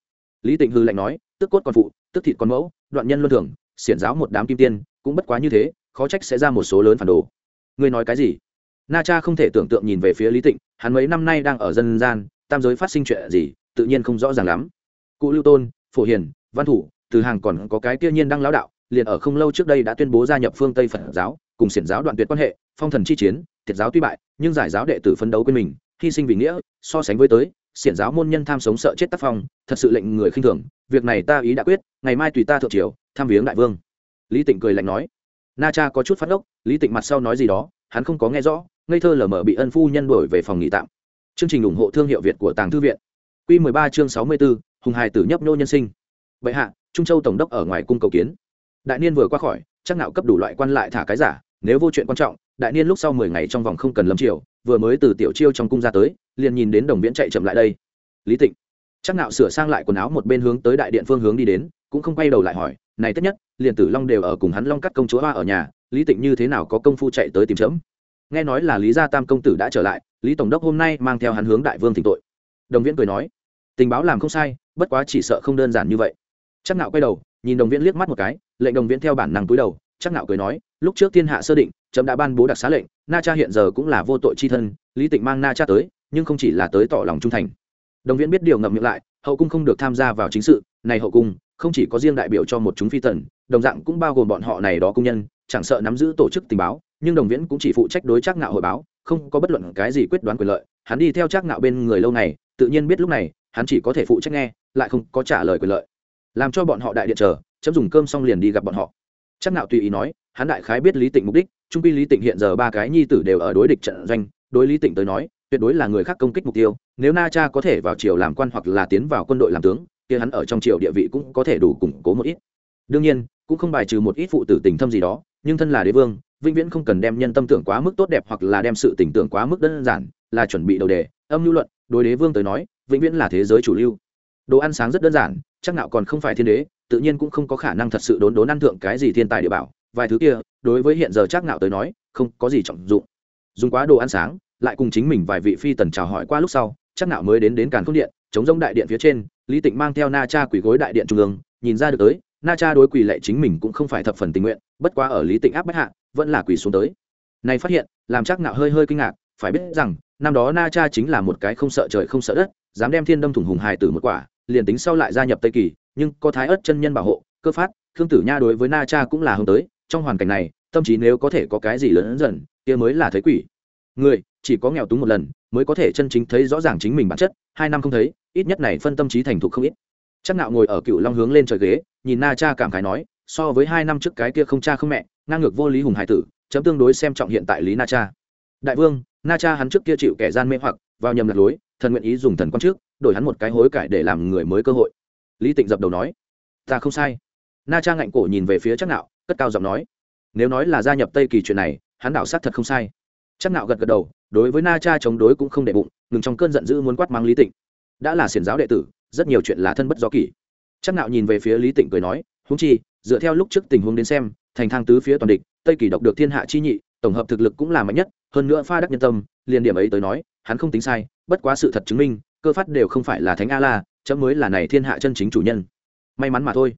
S1: Lý tịnh hư lạnh nói, tức cốt còn phụ, tức thịt còn mẫu, đoạn nhân luân thường, xiển giáo một đám kim tiên, cũng bất quá như thế, khó trách sẽ ra một số lớn phản đồ. Ngươi nói cái gì? Na cha không thể tưởng tượng nhìn về phía lý tịnh, hắn mấy năm nay đang ở dân gian, tam giới phát sinh chuyện gì, tự nhiên không rõ ràng lắm. Cụ lưu tôn, phổ hiền, văn thủ từ hàng còn có cái tiêu nhiên đang lão đạo liền ở không lâu trước đây đã tuyên bố gia nhập phương tây phật giáo cùng xiển giáo đoạn tuyệt quan hệ phong thần chi chiến thiệt giáo tuy bại nhưng giải giáo đệ tử phấn đấu quên mình hy sinh vì nghĩa so sánh với tới xiển giáo môn nhân tham sống sợ chết tác phong thật sự lệnh người khinh thường việc này ta ý đã quyết ngày mai tùy ta thượng triều tham viếng đại vương. Lý tịnh cười lạnh nói. Na cha có chút phát ốc lý tịnh mặt sau nói gì đó hắn không có nghe rõ ngây thơ lờ mờ bị ân phu nhân đổi về phòng nghỉ tạm. Chương trình ủng hộ thương hiệu việt của tàng thư viện. Q 13 chương 64, hùng hài tử nhấp nô nhân sinh bệ hạ, trung châu tổng đốc ở ngoài cung cầu kiến. Đại niên vừa qua khỏi, chắc nạo cấp đủ loại quan lại thả cái giả, nếu vô chuyện quan trọng, đại niên lúc sau mười ngày trong vòng không cần lâm triều, vừa mới từ tiểu chiêu trong cung ra tới, liền nhìn đến đồng viễn chạy chậm lại đây. Lý tịnh, chắc nạo sửa sang lại quần áo một bên hướng tới đại điện phương hướng đi đến, cũng không quay đầu lại hỏi, này tất nhất, liền tử long đều ở cùng hắn long cắt công chúa hoa ở nhà, lý tịnh như thế nào có công phu chạy tới tìm chấm? Nghe nói là lý gia tam công tử đã trở lại, lý tổng đốc hôm nay mang theo hắn hướng đại vương thỉnh tội. Đồng viễn cười nói, tình báo làm không sai, bất quá chỉ sợ không đơn giản như vậy chắc nạo quay đầu, nhìn đồng viễn liếc mắt một cái, lệnh đồng viễn theo bản năng cúi đầu, chắc nạo cười nói, lúc trước thiên hạ sơ định trẫm đã ban bố đặc xá lệnh, na cha hiện giờ cũng là vô tội chi thân, lý tịnh mang na cha tới, nhưng không chỉ là tới tỏ lòng trung thành. Đồng viễn biết điều ngậm miệng lại, hậu cung không được tham gia vào chính sự, này hậu cung, không chỉ có riêng đại biểu cho một chúng phi tần, đồng dạng cũng bao gồm bọn họ này đó công nhân, chẳng sợ nắm giữ tổ chức tình báo, nhưng đồng viễn cũng chỉ phụ trách đối chắc nạo hội báo, không có bất luận cái gì quyết đoán quyền lợi, hắn đi theo chắc nạo bên người lâu này tự nhiên biết lúc này, hắn chỉ có thể phụ trách nghe, lại không có trả lời quyền lợi làm cho bọn họ đại điện chờ, chấm dùng cơm xong liền đi gặp bọn họ. Chắc nạo tùy ý nói, hắn đại khái biết lý tịnh mục đích, trung quy lý tịnh hiện giờ ba cái nhi tử đều ở đối địch trận doanh, đối lý tịnh tới nói, tuyệt đối là người khác công kích mục tiêu, nếu na cha có thể vào triều làm quan hoặc là tiến vào quân đội làm tướng, kia hắn ở trong triều địa vị cũng có thể đủ củng cố một ít. Đương nhiên, cũng không bài trừ một ít phụ tử tình thâm gì đó, nhưng thân là đế vương, vĩnh viễn không cần đem nhân tâm tưởng quá mức tốt đẹp hoặc là đem sự tình tưởng quá mức đơn giản, là chuẩn bị đầu đề, âm lưu luận, đối đế vương tới nói, vĩnh viễn là thế giới chủ lưu. Đồ ăn sáng rất đơn giản chắc nào còn không phải thiên đế, tự nhiên cũng không có khả năng thật sự đốn đốn ăn thượng cái gì thiên tài địa bảo. Vài thứ kia, đối với hiện giờ chắc nào tới nói, không có gì trọng dụng. Dùng quá đồ ăn sáng, lại cùng chính mình vài vị phi tần chào hỏi qua lúc sau, chắc nào mới đến đến càn khôn điện, chống rông đại điện phía trên, lý tịnh mang theo na cha quỷ gối đại điện trung ương, nhìn ra được tới, na cha đối quỳ lệ chính mình cũng không phải thập phần tình nguyện, bất quá ở lý tịnh áp bách hạ, vẫn là quỳ xuống tới. Này phát hiện, làm chắc nạo hơi hơi kinh ngạc, phải biết rằng, năm đó na cha chính là một cái không sợ trời không sợ đất, dám đem thiên đâm thủng hùng hài tử một quả liền tính sau lại gia nhập tây kỳ, nhưng có thái ớt chân nhân bảo hộ, cơ phát, khương tử nha đối với na cha cũng là hướng tới, trong hoàn cảnh này, tâm trí nếu có thể có cái gì lớn dần, kia mới là thấy quỷ. Người, chỉ có nghèo túng một lần, mới có thể chân chính thấy rõ ràng chính mình bản chất, hai năm không thấy, ít nhất này phân tâm trí thành thục không ít. Chắc nạo ngồi ở cựu long hướng lên trời ghế, nhìn na cha cảm khái nói, so với hai năm trước cái kia không cha không mẹ, ngang ngược vô lý hùng hải tử, chấm tương đối xem trọng hiện tại lý na cha. Đại vương, na cha hắn trước kia chịu kẻ gian mê hoặc, vào nhầm lạc lối thần nguyện ý dùng thần quan trước, đổi hắn một cái hối cải để làm người mới cơ hội. Lý tịnh dập đầu nói, ta không sai. Na cha ngạnh cổ nhìn về phía chắc nạo, cất cao giọng nói, nếu nói là gia nhập tây kỳ chuyện này, hắn đảo sát thật không sai. Chắc nạo gật gật đầu, đối với na cha chống đối cũng không để bụng, ngừng trong cơn giận dữ muốn quát mang lý tịnh. Đã là xiển giáo đệ tử, rất nhiều chuyện là thân bất do kỷ. Chắc nạo nhìn về phía lý tịnh cười nói, huống chi, dựa theo lúc trước tình huống đến xem, thành thang tứ phía toàn địch, tây kỳ độc được thiên hạ chi nhị, tổng hợp thực lực cũng là mạnh nhất, hơn nữa pha đắc nhân tâm, liền điểm ấy tới nói hắn không tính sai, bất quá sự thật chứng minh, cơ phát đều không phải là thánh a la chấm mới là này thiên hạ chân chính chủ nhân. May mắn mà thôi.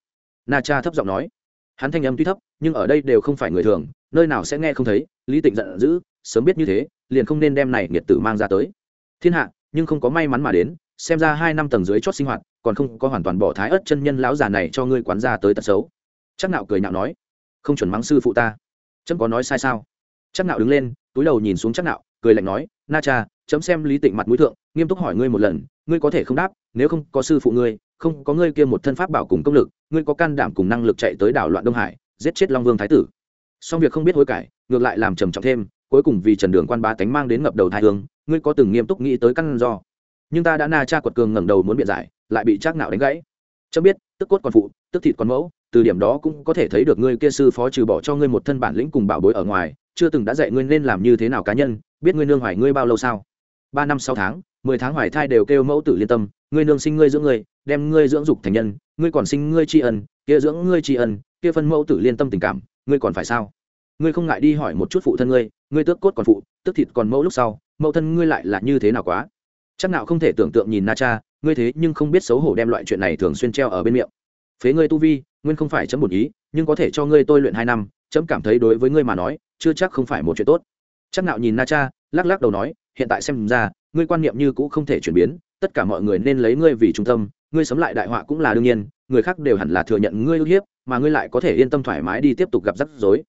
S1: Na cha thấp giọng nói. Hắn thanh âm tuy thấp, nhưng ở đây đều không phải người thường, nơi nào sẽ nghe không thấy, lý tịnh giận dữ, sớm biết như thế, liền không nên đem này nghiệt tử mang ra tới. Thiên hạ, nhưng không có may mắn mà đến, xem ra hai năm tầng dưới chót sinh hoạt, còn không có hoàn toàn bỏ thái ớt chân nhân lão già này cho ngươi quán ra tới tật xấu. Chắc nạo cười nhạo nói. Không chuẩn mắng sư phụ ta. Chấm có nói sai sao? Chắc nạo đứng lên, túi đầu nhìn xuống chắc nạo cười lạnh nói, na cha, chấm xem lý tịnh mặt mũi thượng, nghiêm túc hỏi ngươi một lần, ngươi có thể không đáp, nếu không có sư phụ ngươi, không có ngươi kia một thân pháp bảo cùng công lực, ngươi có can đảm cùng năng lực chạy tới đảo loạn đông hải, giết chết long vương thái tử. Song việc không biết hối cải, ngược lại làm trầm trọng thêm, cuối cùng vì trần đường quan ba tánh mang đến ngập đầu thái hương, ngươi có từng nghiêm túc nghĩ tới căn do. Nhưng ta đã na cha quật cường ngẩng đầu muốn biện giải, lại bị trác nạo đánh gãy. Chấm biết, tức cốt còn phụ, tức thịt còn mẫu, từ điểm đó cũng có thể thấy được ngươi kia sư phó trừ bỏ cho ngươi một thân bản lĩnh cùng bảo bối ở ngoài, chưa từng đã dạy ngươi nên làm như thế nào cá nhân biết ngươi nương hoài ngươi bao lâu sao? Ba năm sáu tháng, mười tháng hoài thai đều kêu mẫu tử liên tâm, ngươi nương sinh ngươi dưỡng ngươi, đem ngươi dưỡng dục thành nhân, ngươi còn sinh ngươi tri ân, kia dưỡng ngươi tri ân, kia phân mẫu tử liên tâm tình cảm, ngươi còn phải sao? Ngươi không ngại đi hỏi một chút phụ thân ngươi ngươi tước cốt còn phụ, tước thịt còn mẫu lúc sau, mẫu thân ngươi lại là như thế nào quá? Chắc nào không thể tưởng tượng nhìn na cha, ngươi thế nhưng không biết xấu hổ đem loại chuyện này thường xuyên treo ở bên miệng. Phế ngươi tu vi, nguyên không phải chấm một ý, nhưng có thể cho ngươi tôi luyện hai năm, chấm cảm thấy đối với ngươi mà nói, chưa chắc không phải một chuyện tốt chắc nào nhìn na cha, lắc lắc đầu nói, hiện tại xem ra, ngươi quan niệm như cũ không thể chuyển biến, tất cả mọi người nên lấy ngươi vì trung tâm, ngươi sấm lại đại họa cũng là đương nhiên, người khác đều hẳn là thừa nhận ngươi ưu hiếp, mà ngươi lại có thể yên tâm thoải mái đi tiếp tục gặp rắc rối.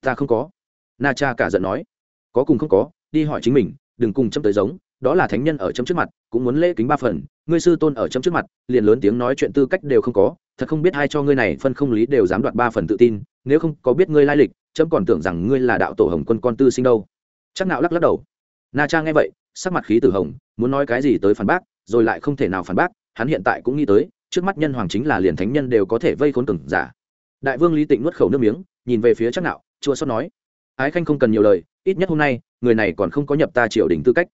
S1: Ta không có. Na cha cả giận nói. Có cùng không có, đi hỏi chính mình, đừng cùng chấm tới giống, đó là thánh nhân ở chấm trước mặt, cũng muốn lễ kính ba phần, ngươi sư tôn ở chấm trước mặt, liền lớn tiếng nói chuyện tư cách đều không có, thật không biết ai cho ngươi này phân không lý đều dám đoạt ba phần tự tin, nếu không có biết ngươi lai lịch, chấm còn tưởng rằng ngươi là đạo tổ hồng quân con tư sinh đâu chắc Nạo lắc lắc đầu. Na cha nghe vậy, sắc mặt khí tử hồng, muốn nói cái gì tới phản bác, rồi lại không thể nào phản bác, hắn hiện tại cũng nghĩ tới, trước mắt nhân hoàng chính là liền thánh nhân đều có thể vây khốn cường giả. Đại vương lý tịnh nuốt khẩu nước miếng, nhìn về phía chắc nạo chua xót nói, ái khanh không cần nhiều lời, ít nhất hôm nay, người này còn không có nhập ta triều đình tư cách.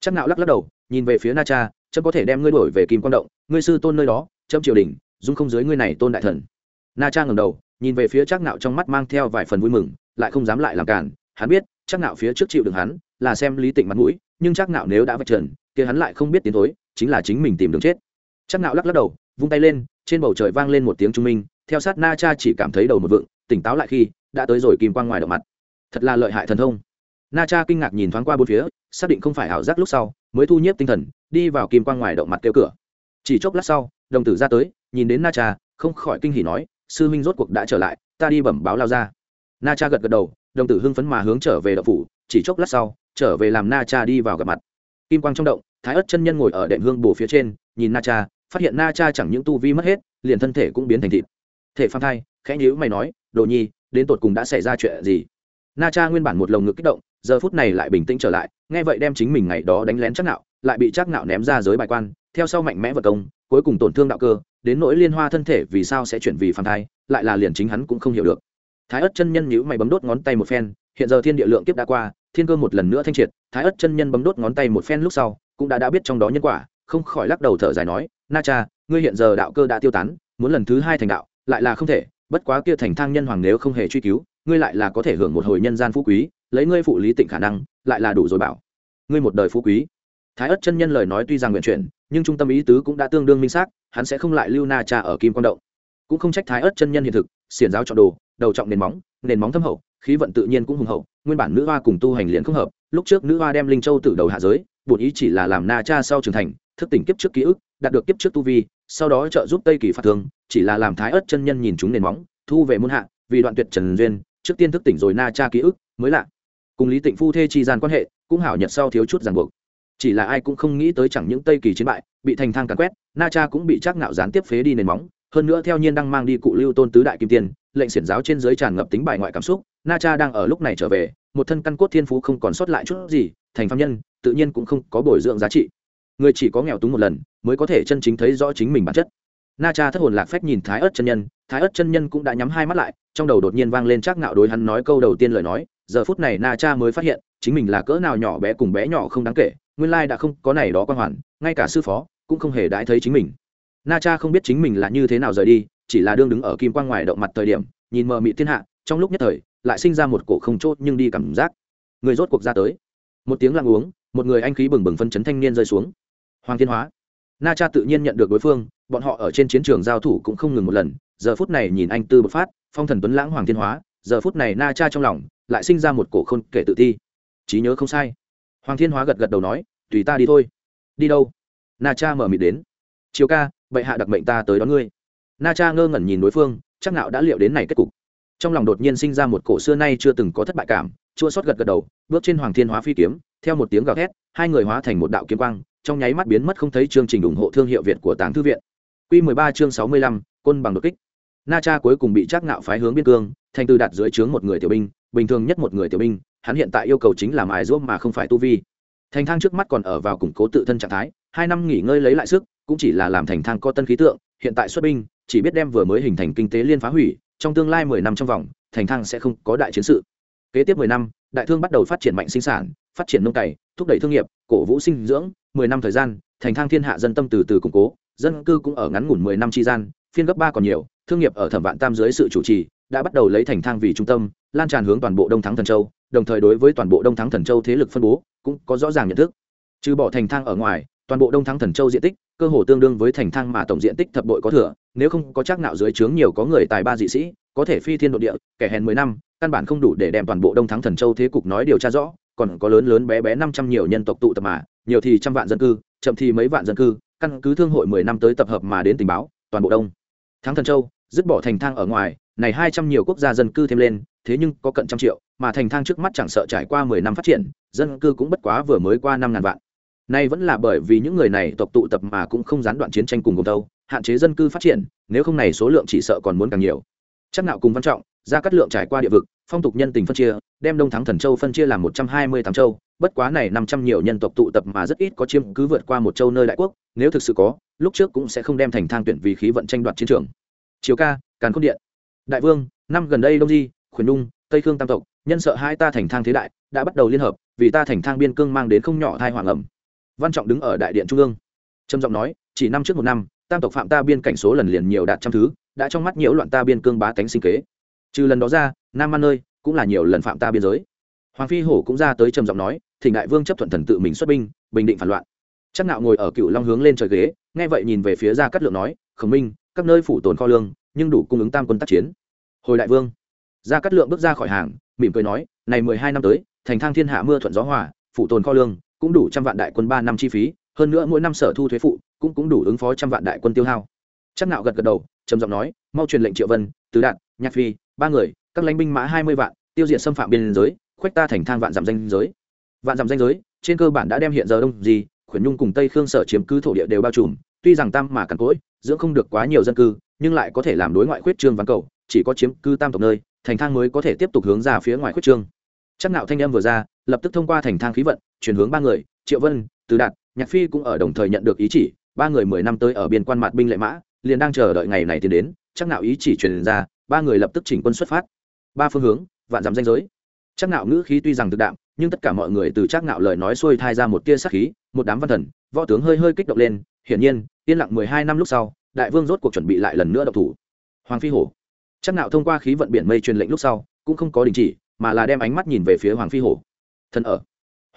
S1: Chắc nạo lắc lắc đầu, nhìn về phía na cha trâm có thể đem ngươi đổi về kim quan động, ngươi sư tôn nơi đó trâm triều đình, dung không dưới ngươi này tôn đại thần. Na cha ngẩng đầu, nhìn về phía chắc nạo trong mắt mang theo vài phần vui mừng, lại không dám lại làm cản hắn biết chắc nạo phía trước chịu đựng hắn, là xem lý tịnh mặt mũi, nhưng chắc nạo nếu đã vạch trần, kia hắn lại không biết tiến thối, chính là chính mình tìm đường chết. Chắc nạo lắc lắc đầu, vung tay lên, trên bầu trời vang lên một tiếng trung minh, theo sát na cha chỉ cảm thấy đầu một vựng tỉnh táo lại khi, đã tới rồi kim quang ngoài động mặt. Thật là lợi hại thần thông. Na cha kinh ngạc nhìn thoáng qua bốn phía, xác định không phải ảo giác lúc sau, mới thu nhếp tinh thần, đi vào kim quang ngoài động mặt kêu cửa. Chỉ chốc lát sau, đồng tử ra tới, nhìn đến na cha, không khỏi kinh hỉ nói, sư minh rốt cuộc đã trở lại, ta đi bẩm báo lao ra. Na cha gật gật đầu đồng tử hưng phấn mà hướng trở về đậu phủ, chỉ chốc lát sau, trở về làm na cha đi vào gặp mặt. Kim quang trong động, thái ất chân nhân ngồi ở đệm hương bồ phía trên, nhìn na cha, phát hiện na cha chẳng những tu vi mất hết, liền thân thể cũng biến thành thịt. Thể phan thai, khẽ nhíu mày nói, đồ nhi, đến tột cùng đã xảy ra chuyện gì? Na cha nguyên bản một lồng ngực kích động, giờ phút này lại bình tĩnh trở lại, nghe vậy đem chính mình ngày đó đánh lén chắc nạo, lại bị chắc nạo ném ra giới bài quan, theo sau mạnh mẽ vật công, cuối cùng tổn thương đạo cơ, đến nỗi liên hoa thân thể vì sao sẽ chuyển vì phản thai, lại là liền chính hắn cũng không hiểu được thái ất chân nhân nhữ mày bấm đốt ngón tay một phen, hiện giờ thiên địa lượng kiếp đã qua, thiên cơ một lần nữa thanh triệt, thái ất chân nhân bấm đốt ngón tay một phen lúc sau, cũng đã đã biết trong đó nhân quả, không khỏi lắc đầu thở dài nói, na cha, ngươi hiện giờ đạo cơ đã tiêu tán, muốn lần thứ hai thành đạo, lại là không thể, bất quá kia thành thang nhân hoàng nếu không hề truy cứu, ngươi lại là có thể hưởng một hồi nhân gian phú quý, lấy ngươi phụ lý tịnh khả năng, lại là đủ rồi bảo, ngươi một đời phú quý. Thái ất chân nhân lời nói tuy rằng nguyện chuyển, nhưng trung tâm ý tứ cũng đã tương đương minh xác, hắn sẽ không lại lưu na cha ở kim quang động. Cũng không trách thái ất chân nhân hiện thực, xiển giáo chọn đồ đầu trọng nền móng nền móng thâm hậu, khí vận tự nhiên cũng hùng hậu, nguyên bản nữ hoa cùng tu hành liền không hợp, lúc trước nữ hoa đem linh châu từ đầu hạ giới, bổn ý chỉ là làm na cha sau trưởng thành, thức tỉnh kiếp trước ký ức, đạt được kiếp trước tu vi, sau đó trợ giúp tây kỳ phạt thương, chỉ là làm thái ất chân nhân nhìn chúng nền móng, thu về muôn hạ, vì đoạn tuyệt trần duyên, trước tiên thức tỉnh rồi na cha ký ức, mới lạ. Cùng lý tịnh phu thê chi gian quan hệ, cũng hảo nhật sau thiếu chút ràng buộc. Chỉ là ai cũng không nghĩ tới chẳng những tây kỳ chiến bại, bị thành thang càn quét, na cha cũng bị chắc ngạo gián tiếp phế đi nền móng, hơn nữa theo nhiên đang mang đi cụ lưu tôn tứ đại kim tiên lệnh xiển giáo trên giới tràn ngập tính bài ngoại cảm xúc, na cha đang ở lúc này trở về, một thân căn cốt thiên phú không còn sót lại chút gì, thành phạm nhân, tự nhiên cũng không có bồi dưỡng giá trị. Người chỉ có nghèo túng một lần, mới có thể chân chính thấy rõ chính mình bản chất. Na cha thất hồn lạc phách nhìn thái ớt chân nhân, thái ớt chân nhân cũng đã nhắm hai mắt lại, trong đầu đột nhiên vang lên chắc ngạo đối hắn nói câu đầu tiên lời nói, giờ phút này na cha mới phát hiện, chính mình là cỡ nào nhỏ bé cùng bé nhỏ không đáng kể, nguyên lai đã không có này đó quan hoàn, ngay cả sư phó cũng không hề đãi thấy chính mình. Na cha không biết chính mình là như thế nào rời đi chỉ là đương đứng ở kim quang ngoài động mặt thời điểm, nhìn mờ mị thiên hạ, trong lúc nhất thời, lại sinh ra một cổ không chốt nhưng đi cảm giác. Người rốt cuộc ra tới. Một tiếng lặng uống, một người anh khí bừng bừng phân chấn thanh niên rơi xuống. Hoàng thiên hóa. Na cha tự nhiên nhận được đối phương, bọn họ ở trên chiến trường giao thủ cũng không ngừng một lần, giờ phút này nhìn anh tư bộc phát, phong thần tuấn lãng hoàng thiên hóa, giờ phút này na cha trong lòng lại sinh ra một cổ khôn kể tự thi trí nhớ không sai. Hoàng thiên hóa gật gật đầu nói, tùy ta đi thôi. Đi đâu? Na cha mở mịt đến. Chiều ca, bệ hạ đặc mệnh ta tới đón ngươi na cha ngơ ngẩn nhìn đối phương chắc nạo đã liệu đến này kết cục. Trong lòng đột nhiên sinh ra một cổ xưa nay chưa từng có thất bại cảm chua xót gật gật đầu bước trên hoàng thiên hóa phi kiếm theo một tiếng gào thét hai người hóa thành một đạo kiếm quang trong nháy mắt biến mất không thấy chương trình ủng hộ thương hiệu việt của tàng thư viện. Quy 13 chương 65, côn bằng đột kích. Na cha cuối cùng bị chắc nạo phái hướng biên cương thành từ đạt dưới trướng một người tiểu binh bình thường nhất một người tiểu binh hắn hiện tại yêu cầu chính là mài ruốc mà không phải tu vi. Thành thang trước mắt còn ở vào củng cố tự thân trạng thái hai năm nghỉ ngơi lấy lại sức cũng chỉ là làm thành thang có tân khí tượng hiện tại xuất binh chỉ biết đem vừa mới hình thành kinh tế liên phá hủy, trong tương lai mười năm trong vòng, thành thang sẽ không có đại chiến sự. Kế tiếp mười năm, đại thương bắt đầu phát triển mạnh sinh sản, phát triển nông cày, thúc đẩy thương nghiệp, cổ vũ sinh dưỡng, mười năm thời gian, thành thang thiên hạ dân tâm từ từ củng cố, dân cư cũng ở ngắn ngủn mười năm tri gian, phiên gấp ba còn nhiều, thương nghiệp ở thẩm vạn tam dưới sự chủ trì, đã bắt đầu lấy thành thang vì trung tâm, lan tràn hướng toàn bộ đông thắng thần châu, đồng thời đối với toàn bộ đông thắng thần châu thế lực phân bố, cũng có rõ ràng nhận thức. Trừ bỏ thành thang ở ngoài, toàn bộ đông thắng thần châu diện tích, cơ hồ tương đương với thành thang mà tổng diện tích thập bội có thừa nếu không có chắc nạo dưới trướng nhiều có người tài ba dị sĩ, có thể phi thiên độ địa, kẻ hèn mười năm, căn bản không đủ để đem toàn bộ đông thắng thần châu thế cục nói điều tra rõ, còn có lớn lớn bé bé năm trăm nhiều nhân tộc tụ tập mà, nhiều thì trăm vạn dân cư, chậm thì mấy vạn dân cư, căn cứ thương hội mười năm tới tập hợp mà đến tình báo, toàn bộ đông thắng thần châu, dứt bỏ thành thang ở ngoài, này hai trăm nhiều quốc gia dân cư thêm lên, thế nhưng có cận trăm triệu, mà thành thang trước mắt chẳng sợ trải qua mười năm phát triển, dân cư cũng bất quá vừa mới qua năm ngàn vạn nay vẫn là bởi vì những người này tộc tụ tập mà cũng không gián đoạn chiến tranh cùng cùng tâu hạn chế dân cư phát triển, nếu không này số lượng chỉ sợ còn muốn càng nhiều. Chắc nạo cùng văn trọng ra cắt lượng trải qua địa vực, phong tục nhân tình phân chia, đem đông thắng thần châu phân chia làm một trăm hai mươi tám châu, bất quá này năm trăm nhiều nhân tộc tụ tập mà rất ít có chiếm cứ vượt qua một châu nơi đại quốc, nếu thực sự có, lúc trước cũng sẽ không đem thành thang tuyển vì khí vận tranh đoạt chiến trường. Chiếu ca, càn khôn điện. Đại vương, năm gần đây đông di, khuyển nung tây khương tam tộc, nhân sợ hai ta thành thang thế đại, đã bắt đầu liên hợp, vì ta thành thang biên cương mang đến không nhỏ thai hoàng ẩm văn trọng đứng ở đại điện trung ương trầm giọng nói chỉ năm trước một năm tam tộc phạm ta biên cảnh số lần liền nhiều đạt trăm thứ đã trong mắt nhiễu loạn ta biên cương bá tánh sinh kế trừ lần đó ra nam an nơi cũng là nhiều lần phạm ta biên giới hoàng phi hổ cũng ra tới trầm giọng nói thỉnh đại vương chấp thuận thần tự mình xuất binh bình định phản loạn chắc nạo ngồi ở cựu long hướng lên trời ghế nghe vậy nhìn về phía ra cát lượng nói khổng minh các nơi phủ tồn kho lương nhưng đủ cung ứng tam quân tác chiến hồi đại vương ra cát lượng bước ra khỏi hàng mỉm cười nói này mười hai năm tới thành thang thiên hạ mưa thuận gió hòa phủ tồn kho lương cũng đủ trăm vạn đại quân ba năm chi phí, hơn nữa mỗi năm sở thu thuế phụ cũng cũng đủ ứng phó trăm vạn đại quân tiêu hao. Chắc nạo gật gật đầu, trầm giọng nói, mau truyền lệnh triệu vân tứ đạn nhạc phi, ba người, các lãnh binh mã hai mươi vạn, tiêu diệt xâm phạm biên giới khoách ta thành thang vạn dặm danh giới. Vạn dặm danh giới, trên cơ bản đã đem hiện giờ đông gì, khuyển nhung cùng tây khương sở chiếm cứ thổ địa đều bao trùm, tuy rằng tam mà cằn cỗi dưỡng không được quá nhiều dân cư, nhưng lại có thể làm đối ngoại khuyết trương văn cầu, chỉ có chiếm cư tam tộc nơi, thành thang mới có thể tiếp tục hướng ra phía ngoài khuyết trương. Chắc nạo thanh âm vừa ra lập tức thông qua thành thang khí vận, chuyển hướng ba người, triệu vân, từ đạt, nhạc phi cũng ở đồng thời nhận được ý chỉ, ba người mười năm tới ở biên quan mặt binh lệ mã, liền đang chờ đợi ngày này tiến đến, chắc nạo ý chỉ truyền ra, ba người lập tức chỉnh quân xuất phát. Ba phương hướng, vạn dặm danh giới. Chắc nạo ngữ khí tuy rằng thực đạm, nhưng tất cả mọi người từ chắc nạo lời nói xuôi thai ra một tia sát khí, một đám văn thần, võ tướng hơi hơi kích động lên, hiển nhiên, yên lặng mười hai năm lúc sau, đại vương rốt cuộc chuẩn bị lại lần nữa độc thủ. Hoàng phi hổ. Chắc nạo thông qua khí vận biển mây truyền lệnh lúc sau, cũng không có đình chỉ, mà là đem ánh mắt nhìn về phía hoàng phi hổ thần ở.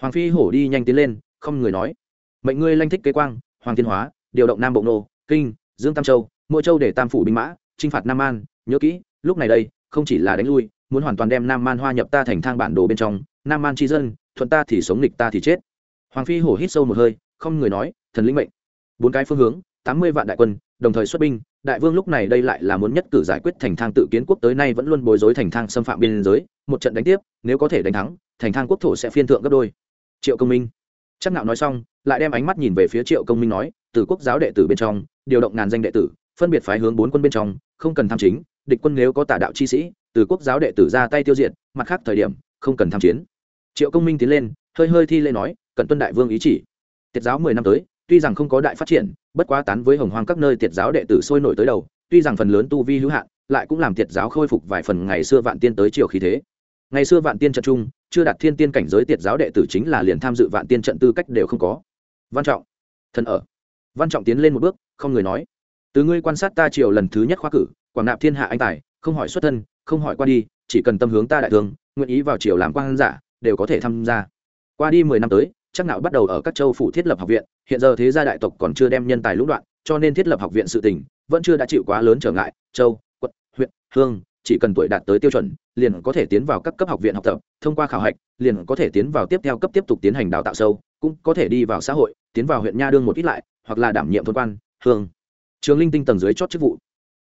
S1: Hoàng phi hổ đi nhanh tiến lên, không người nói. Mệnh ngươi lanh thích kế quang, hoàng thiên hóa, điều động nam bộ nô kinh, dương tam châu mỗi châu để tam phủ binh mã, chinh phạt nam an, nhớ kỹ, lúc này đây, không chỉ là đánh lui, muốn hoàn toàn đem nam man hoa nhập ta thành thang bản đồ bên trong, nam man tri dân, thuận ta thì sống nghịch ta thì chết. Hoàng phi hổ hít sâu một hơi, không người nói, thần lĩnh mệnh. Bốn cái phương hướng, tám mươi vạn đại quân, đồng thời xuất binh, đại vương lúc này đây lại là muốn nhất cử giải quyết thành thang tự kiến quốc tới nay vẫn luôn bối rối thành thang xâm phạm biên giới, một trận đánh tiếp, nếu có thể đánh thắng thành thang quốc thổ sẽ phiên thượng gấp đôi. Triệu công minh. Chắc nạo nói xong, lại đem ánh mắt nhìn về phía triệu công minh nói, từ quốc giáo đệ tử bên trong, điều động ngàn danh đệ tử, phân biệt phái hướng bốn quân bên trong, không cần tham chính, địch quân nếu có tà đạo chi sĩ, từ quốc giáo đệ tử ra tay tiêu diệt, mặt khác thời điểm, không cần tham chiến. Triệu công minh tiến lên, hơi hơi thi lễ nói, cận tuân đại vương ý chỉ. Tiết giáo mười năm tới, tuy rằng không có đại phát triển, bất quá tán với hồng hoang các nơi tiệt giáo đệ tử sôi nổi tới đầu, tuy rằng phần lớn tu vi hữu hạn, lại cũng làm tiệt giáo khôi phục vài phần ngày xưa vạn tiên tới triều khí thế. Ngày xưa vạn tiên trận chung chưa đạt thiên tiên cảnh giới tiệt giáo đệ tử chính là liền tham dự vạn tiên trận tư cách đều không có. Văn trọng, thần ở. Văn trọng tiến lên một bước, không người nói. Từ ngươi quan sát ta triều lần thứ nhất khoa cử, quảng nạp thiên hạ anh tài, không hỏi xuất thân, không hỏi qua đi, chỉ cần tâm hướng ta đại thương, nguyện ý vào triều làm quan giả, đều có thể tham gia. Qua đi mười năm tới, chắc nào bắt đầu ở các châu phủ thiết lập học viện, hiện giờ thế gia đại tộc còn chưa đem nhân tài lũng đoạn, cho nên thiết lập học viện sự tình, vẫn chưa đã chịu quá lớn trở ngại. Châu, quận, huyện, hương chỉ cần tuổi đạt tới tiêu chuẩn, liền có thể tiến vào các cấp học viện học tập, thông qua khảo hạch, liền có thể tiến vào tiếp theo cấp tiếp tục tiến hành đào tạo sâu, cũng có thể đi vào xã hội, tiến vào huyện nha đương một ít lại, hoặc là đảm nhiệm thôn quan, hương. Trường linh tinh tầng dưới chót chức vụ.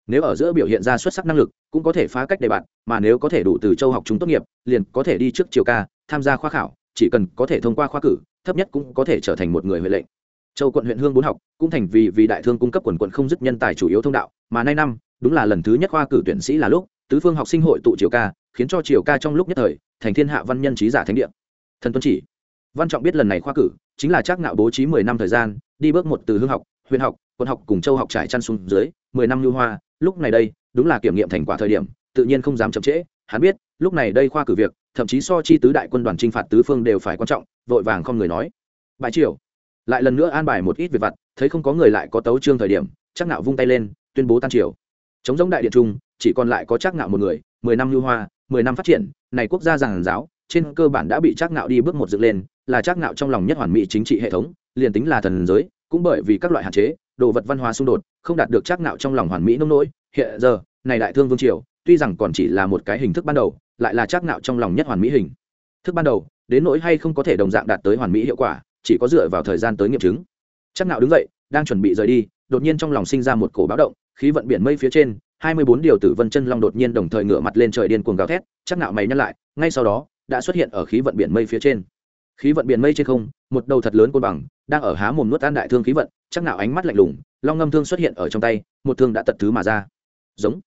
S1: Nếu ở giữa biểu hiện ra xuất sắc năng lực, cũng có thể phá cách đề bạn mà nếu có thể đủ từ châu học chúng tốt nghiệp, liền có thể đi trước chiều ca, tham gia khoa khảo, chỉ cần có thể thông qua khoa cử, thấp nhất cũng có thể trở thành một người huệ lệnh. Châu quận huyện hương bốn học, cũng thành vì vì đại thương cung cấp quần quận không dứt nhân tài chủ yếu thông đạo, mà nay năm, đúng là lần thứ nhất khoa cử tuyển sĩ là lúc tứ phương học sinh hội tụ triều ca, khiến cho triều ca trong lúc nhất thời, thành thiên hạ văn nhân trí giả thánh địa. Thần tuân chỉ. Văn trọng biết lần này khoa cử, chính là chắc ngạo bố trí mười năm thời gian, đi bước một từ hương học huyện học, quân học cùng châu học trải chăn xuống dưới, mười năm lưu hoa, lúc này đây, đúng là kiểm nghiệm thành quả thời điểm, tự nhiên không dám chậm trễ. Hắn biết, lúc này đây khoa cử việc, thậm chí so chi tứ đại quân đoàn chinh phạt tứ phương đều phải quan trọng, vội vàng không người nói. Bài triều. Lại lần nữa an bài một ít việc vặt, thấy không có người lại có tấu trương thời điểm, chắc nạo vung tay lên, tuyên bố tan triều chống giống đại điện trung, chỉ còn lại có trác ngạo một người, mười năm lưu hoa, mười năm phát triển, này quốc gia giảng giáo, trên cơ bản đã bị trác ngạo đi bước một dựng lên, là trác ngạo trong lòng nhất hoàn mỹ chính trị hệ thống, liền tính là thần giới, cũng bởi vì các loại hạn chế, đồ vật văn hóa xung đột, không đạt được trác ngạo trong lòng hoàn mỹ nông nỗi. Hiện giờ, này đại thương vương triều, tuy rằng còn chỉ là một cái hình thức ban đầu, lại là trác ngạo trong lòng nhất hoàn mỹ hình. Thức ban đầu, đến nỗi hay không có thể đồng dạng đạt tới hoàn mỹ hiệu quả, chỉ có dựa vào thời gian tới nghiệm chứng. Trác ngạo đứng dậy, đang chuẩn bị rời đi, đột nhiên trong lòng sinh ra một cổ báo động khí vận biển mây phía trên, hai mươi bốn điều tử vân chân long đột nhiên đồng thời ngửa mặt lên trời điên cuồng gào thét, chắc nạo mày nhăn lại, ngay sau đó, đã xuất hiện ở khí vận biển mây phía trên. Khí vận biển mây trên không, một đầu thật lớn côn bằng, đang ở há mồm nuốt an đại thương khí vận, chắc nạo ánh mắt lạnh lùng, long ngâm thương xuất hiện ở trong tay, một thương đã tật thứ mà ra. Giống.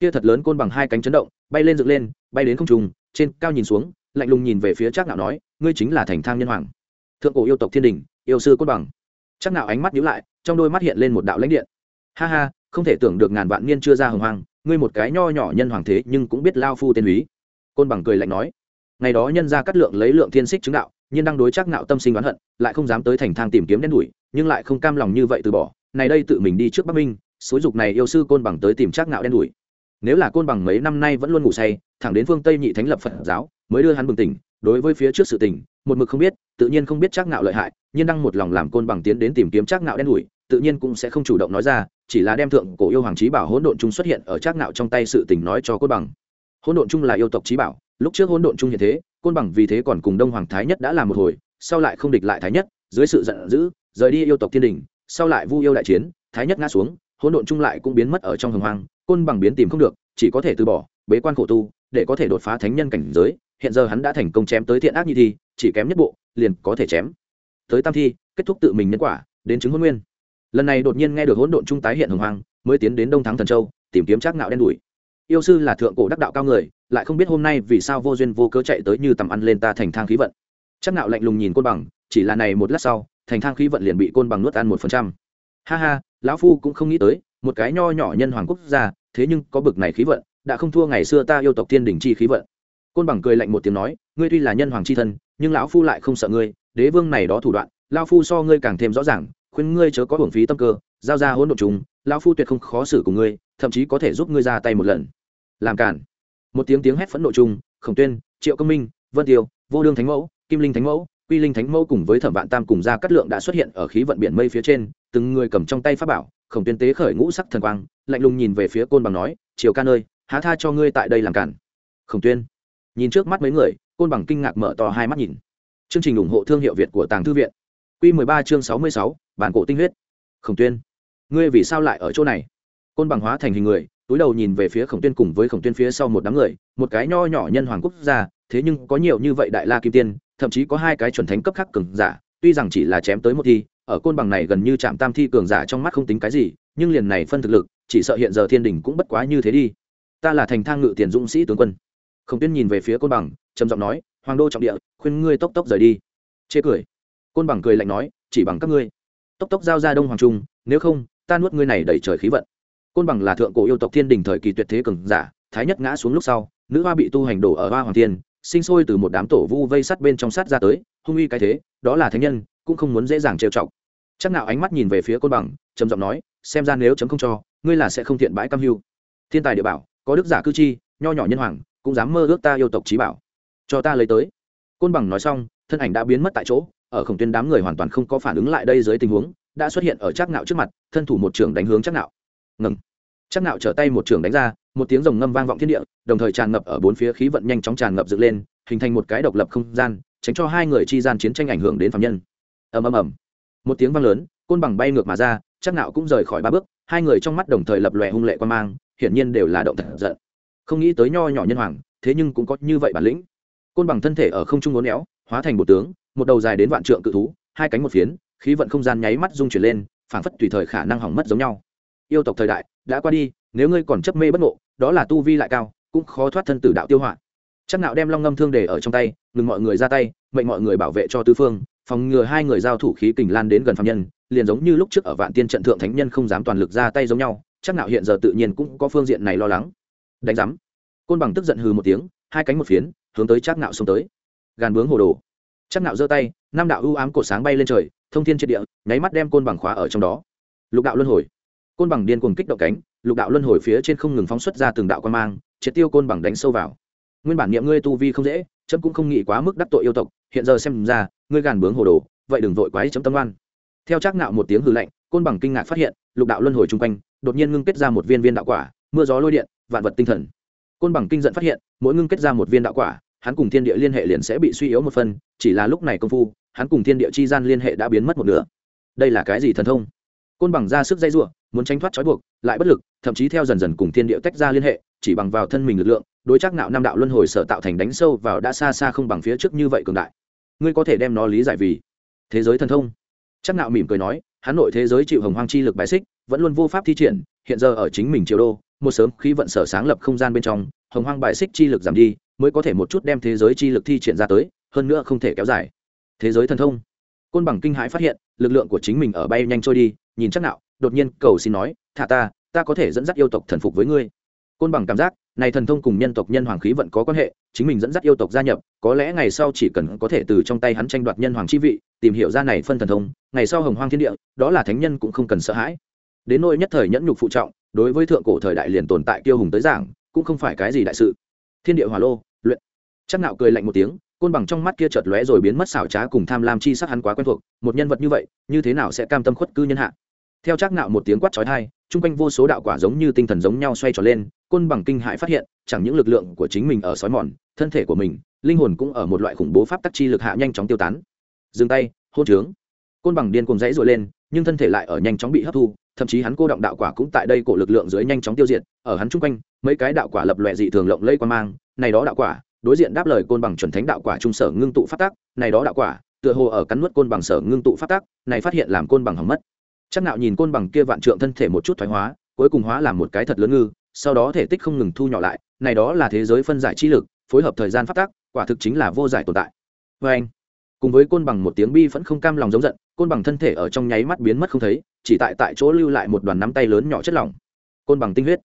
S1: Kia thật lớn côn bằng hai cánh chấn động, bay lên dựng lên, bay đến không trung, trên cao nhìn xuống, lạnh lùng nhìn về phía chắc nạo nói, ngươi chính là thành thang nhân hoàng. Thượng cổ yêu tộc thiên đình, yêu sư côn bằng. Chắc nạo ánh mắt nhíu lại, trong đôi mắt hiện lên một đạo lãnh điện. Ha ha không thể tưởng được ngàn vạn niên chưa ra hồng hoang, ngươi một cái nho nhỏ nhân hoàng thế nhưng cũng biết lao phu tên húy. Côn bằng cười lạnh nói. Ngày đó nhân ra cắt lượng lấy lượng thiên xích chứng đạo, nhưng đang đối chắc nạo tâm sinh oán hận, lại không dám tới thành thang tìm kiếm đen đuổi nhưng lại không cam lòng như vậy từ bỏ. Này đây tự mình đi trước bắc minh, xối dục này yêu sư côn bằng tới tìm chắc nạo đen đuổi nếu là côn bằng mấy năm nay vẫn luôn ngủ say, thẳng đến phương tây nhị thánh lập phật giáo, mới đưa hắn bừng tỉnh, đối với phía trước sự tình, một mực không biết, tự nhiên không biết chắc nạo lợi hại nhiên đang một lòng làm côn bằng tiến đến tìm kiếm chắc nạo đen đủi tự nhiên cũng sẽ không chủ động nói ra, chỉ là đem thượng cổ yêu hoàng trí bảo hỗn độn chung xuất hiện ở chắc nạo trong tay sự tình nói cho côn bằng. Hỗn độn chung là yêu tộc trí bảo, lúc trước hỗn độn chung hiện thế côn bằng vì thế còn cùng đông hoàng thái nhất đã làm một hồi, sau lại không địch lại thái nhất, dưới sự giận dữ, rời đi yêu tộc thiên đình, sau lại vu yêu đại chiến, thái nhất ngã xuống, hỗn độn chung lại cũng biến mất ở trong hồng hoang côn bằng biến tìm không được, chỉ có thể từ bỏ, bế quan khổ tu, để có thể đột phá thánh nhân cảnh giới, hiện giờ hắn đã thành công chém tới thiện ác nhị thi, chỉ kém nhất bộ, liền có thể chém. Tới tam thi, kết thúc tự mình nhân quả, đến chứng hôn nguyên lần này đột nhiên nghe được hỗn độn trung tái hiện hồng hoang, mới tiến đến đông thắng thần châu, tìm kiếm trác ngạo đen đủi yêu sư là thượng cổ đắc đạo cao người, lại không biết hôm nay vì sao vô duyên vô cớ chạy tới như tầm ăn lên ta thành thang khí vận. Trác ngạo lạnh lùng nhìn côn bằng, chỉ là này một lát sau, thành thang khí vận liền bị côn bằng nuốt ăn một phần trăm. Ha ha, lão phu cũng không nghĩ tới, một cái nho nhỏ nhân hoàng quốc gia, thế nhưng có bực này khí vận, đã không thua ngày xưa ta yêu tộc thiên đình chi khí vận. Côn bằng cười lạnh một tiếng nói, ngươi tuy là nhân hoàng chi thân, nhưng lão phu lại không sợ ngươi, đế vương này đó thủ đoạn lao phu so ngươi càng thêm rõ ràng khuyên ngươi chớ có hưởng phí tâm cơ giao ra hỗn độn chúng lão phu tuyệt không khó xử cùng ngươi thậm chí có thể giúp ngươi ra tay một lần. Làm cản. Một tiếng tiếng hét phẫn nộ chung khổng tuyên triệu công minh vân tiêu vô đương thánh mẫu kim linh thánh mẫu quy linh thánh mẫu cùng với thẩm vạn tam cùng ra cắt lượng đã xuất hiện ở khí vận biển mây phía trên từng người cầm trong tay pháp bảo khổng tuyên tế khởi ngũ sắc thần quang lạnh lùng nhìn về phía côn bằng nói triều ca nơi há tha cho ngươi tại đây làm cản. Khổng tuyên nhìn trước mắt mấy người côn bằng kinh ngạc mở to hai mắt nhìn. Chương trình ủng hộ thương hiệu việt của tàng thư viện. Q 13 chương 66, bản cổ tinh huyết. Khổng tuyên, ngươi vì sao lại ở chỗ này? Côn bằng hóa thành hình người, túi đầu nhìn về phía khổng tuyên cùng với khổng tuyên phía sau một đám người, một cái nho nhỏ nhân hoàng quốc gia, thế nhưng có nhiều như vậy đại la kim tiên, thậm chí có hai cái chuẩn thánh cấp khác cường giả, tuy rằng chỉ là chém tới một thi, ở côn bằng này gần như chạm tam thi cường giả trong mắt không tính cái gì, nhưng liền này phân thực lực, chỉ sợ hiện giờ thiên đình cũng bất quá như thế đi. Ta là thành thang ngự tiền dũng sĩ tướng quân. Khổng tuyên nhìn về phía côn bằng, trầm giọng nói, hoàng đô trọng địa, khuyên ngươi tốc tốc rời đi. Chê cười. Côn bằng cười lạnh nói, chỉ bằng các ngươi tốc tốc giao ra đông hoàng trung, nếu không, ta nuốt ngươi này đẩy trời khí vận. Côn bằng là thượng cổ yêu tộc thiên đình thời kỳ tuyệt thế cường giả, thái nhất ngã xuống lúc sau, nữ hoa bị tu hành đổ ở hoa hoàng thiên, sinh sôi từ một đám tổ vu vây sắt bên trong sắt ra tới, hung uy cái thế, đó là thánh nhân, cũng không muốn dễ dàng trêu chọc. Chắc nào ánh mắt nhìn về phía côn bằng, trầm giọng nói, xem ra nếu chấm không cho, ngươi là sẽ không thiện bãi cam hưu. Thiên tài địa bảo, có đức giả cư chi, nho nhỏ nhân hoàng, cũng dám mơ ước ta yêu tộc trí bảo. Cho ta lấy tới. Côn bằng nói xong, thân ảnh đã biến mất tại chỗ ở khổng tuyên đám người hoàn toàn không có phản ứng lại đây dưới tình huống, đã xuất hiện ở chắc ngạo trước mặt, thân thủ một trường đánh hướng chắc ngạo. Ngừng. Chắc ngạo trở tay một trường đánh ra, một tiếng rồng ngâm vang vọng thiên địa, đồng thời tràn ngập ở bốn phía khí vận nhanh chóng tràn ngập dựng lên, hình thành một cái độc lập không gian, tránh cho hai người chi gian chiến tranh ảnh hưởng đến phạm nhân. Ầm ầm ầm. Một tiếng vang lớn, côn bằng bay ngược mà ra chắc nạo cũng rời khỏi ba bước, hai người trong mắt đồng thời lập lòe hung lệ quan mang, hiển nhiên đều là động thật giận. Không nghĩ tới nho nhỏ nhân hoàng, thế nhưng cũng có như vậy bản lĩnh. Côn bằng thân thể ở không trung uốn éo, hóa thành một tướng một đầu dài đến vạn trượng cự thú, hai cánh một phiến, khí vận không gian nháy mắt rung chuyển lên, phảng phất tùy thời khả năng hỏng mất giống nhau. Yêu tộc thời đại, đã qua đi, nếu ngươi còn chấp mê bất ngộ, đó là tu vi lại cao, cũng khó thoát thân tử đạo tiêu hoạn. chắc nạo đem long ngâm thương để ở trong tay, ngừng mọi người ra tay, mệnh mọi người bảo vệ cho tứ phương, phòng ngừa hai người giao thủ khí kình lan đến gần phạm nhân, liền giống như lúc trước ở vạn tiên trận thượng thánh nhân không dám toàn lực ra tay giống nhau, chắc nạo hiện giờ tự nhiên cũng có phương diện này lo lắng. Đánh giám. Côn bằng tức giận hừ một tiếng, hai cánh một phiến, hướng tới chắc nạo xông tới. Gàn bướng hồ đồ chắc nạo giơ tay, năm đạo ưu ám cột sáng bay lên trời, thông thiên triệt địa, nháy mắt đem côn bằng khóa ở trong đó. Lục đạo luân hồi. Côn bằng điên cuồng kích động cánh, lục đạo luân hồi phía trên không ngừng phóng xuất ra từng đạo quan mang, triệt tiêu côn bằng đánh sâu vào. Nguyên bản niệm ngươi tu vi không dễ, chấm cũng không nghĩ quá mức đắc tội yêu tộc, hiện giờ xem ra, ngươi gàn bướng hồ đồ, vậy đừng vội quái chấm tâm oan. Theo chắc nạo một tiếng hừ lạnh, côn bằng kinh ngạc phát hiện, lục đạo luân hồi chung quanh, đột nhiên ngưng kết ra một viên viên đạo quả, mưa gió lôi điện, vạn vật tinh thần. Côn bằng kinh giận phát hiện, mỗi ngưng kết ra một viên đạo quả hắn cùng thiên địa liên hệ liền sẽ bị suy yếu một phần, chỉ là lúc này công phu, hắn cùng thiên địa chi gian liên hệ đã biến mất một nửa. Đây là cái gì thần thông? Côn bằng ra sức dây giụa, muốn tránh thoát trói buộc, lại bất lực, thậm chí theo dần dần cùng thiên địa tách ra liên hệ, chỉ bằng vào thân mình lực lượng, đối chắc nạo Nam đạo luân hồi sở tạo thành đánh sâu vào đã xa xa không bằng phía trước như vậy cường đại. Ngươi có thể đem nó lý giải vì thế giới thần thông. Chắc nạo mỉm cười nói, hắn nội thế giới chịu hồng hoang chi lực bài xích, vẫn luôn vô pháp thi triển, hiện giờ ở chính mình triều đô, một sớm khí vận sở sáng lập không gian bên trong, hồng hoang bài xích chi lực giảm đi mới có thể một chút đem thế giới chi lực thi triển ra tới, hơn nữa không thể kéo dài. Thế giới thần thông. Côn bằng kinh hãi phát hiện, lực lượng của chính mình ở bay nhanh trôi đi, nhìn chắc nạo, đột nhiên cầu xin nói, thả ta ta có thể dẫn dắt yêu tộc thần phục với ngươi. Côn bằng cảm giác, này thần thông cùng nhân tộc nhân hoàng khí vận có quan hệ, chính mình dẫn dắt yêu tộc gia nhập, có lẽ ngày sau chỉ cần có thể từ trong tay hắn tranh đoạt nhân hoàng chi vị, tìm hiểu ra này phân thần thông, ngày sau hồng hoang thiên địa, đó là thánh nhân cũng không cần sợ hãi. Đến nỗi nhất thời nhẫn nhục phụ trọng, đối với thượng cổ thời đại liền tồn tại kiêu hùng tới giảng, cũng không phải cái gì đại sự thiên địa hỏa lô, luyện. Chắc nạo cười lạnh một tiếng, côn bằng trong mắt kia chợt lóe rồi biến mất xảo trá cùng tham lam chi sắc hắn quá quen thuộc, một nhân vật như vậy, như thế nào sẽ cam tâm khuất cư nhân hạ? Theo chắc nạo một tiếng quát chói tai, chung quanh vô số đạo quả giống như tinh thần giống nhau xoay tròn lên, côn bằng kinh hãi phát hiện, chẳng những lực lượng của chính mình ở sói mòn, thân thể của mình, linh hồn cũng ở một loại khủng bố pháp tắc chi lực hạ nhanh chóng tiêu tán. Dừng tay, hôn trướng. Côn bằng điên cuồng dãy rồi lên, nhưng thân thể lại ở nhanh chóng bị hấp thu thậm chí hắn cô động đạo quả cũng tại đây cổ lực lượng dưới nhanh chóng tiêu diệt, ở hắn chung quanh, mấy cái đạo quả lập lòe dị thường lộng lây qua mang, này đó đạo quả, đối diện đáp lời côn bằng chuẩn thánh đạo quả trung sở ngưng tụ phát tác này đó đạo quả, tựa hồ ở cắn nuốt côn bằng sở ngưng tụ phát tác này phát hiện làm côn bằng hỏng mất. Chắc nạo nhìn côn bằng kia vạn trượng thân thể một chút thoái hóa, cuối cùng hóa làm một cái thật lớn ngư, sau đó thể tích không ngừng thu nhỏ lại, này đó là thế giới phân giải chi lực, phối hợp thời gian phát tác quả thực chính là vô giải tồn tại. Với anh cùng với côn bằng một tiếng bi vẫn không cam lòng giống giận côn bằng thân thể ở trong nháy mắt biến mất không thấy, chỉ tại tại chỗ lưu lại một đoàn nắm tay lớn nhỏ chất lỏng. Côn bằng tinh huyết.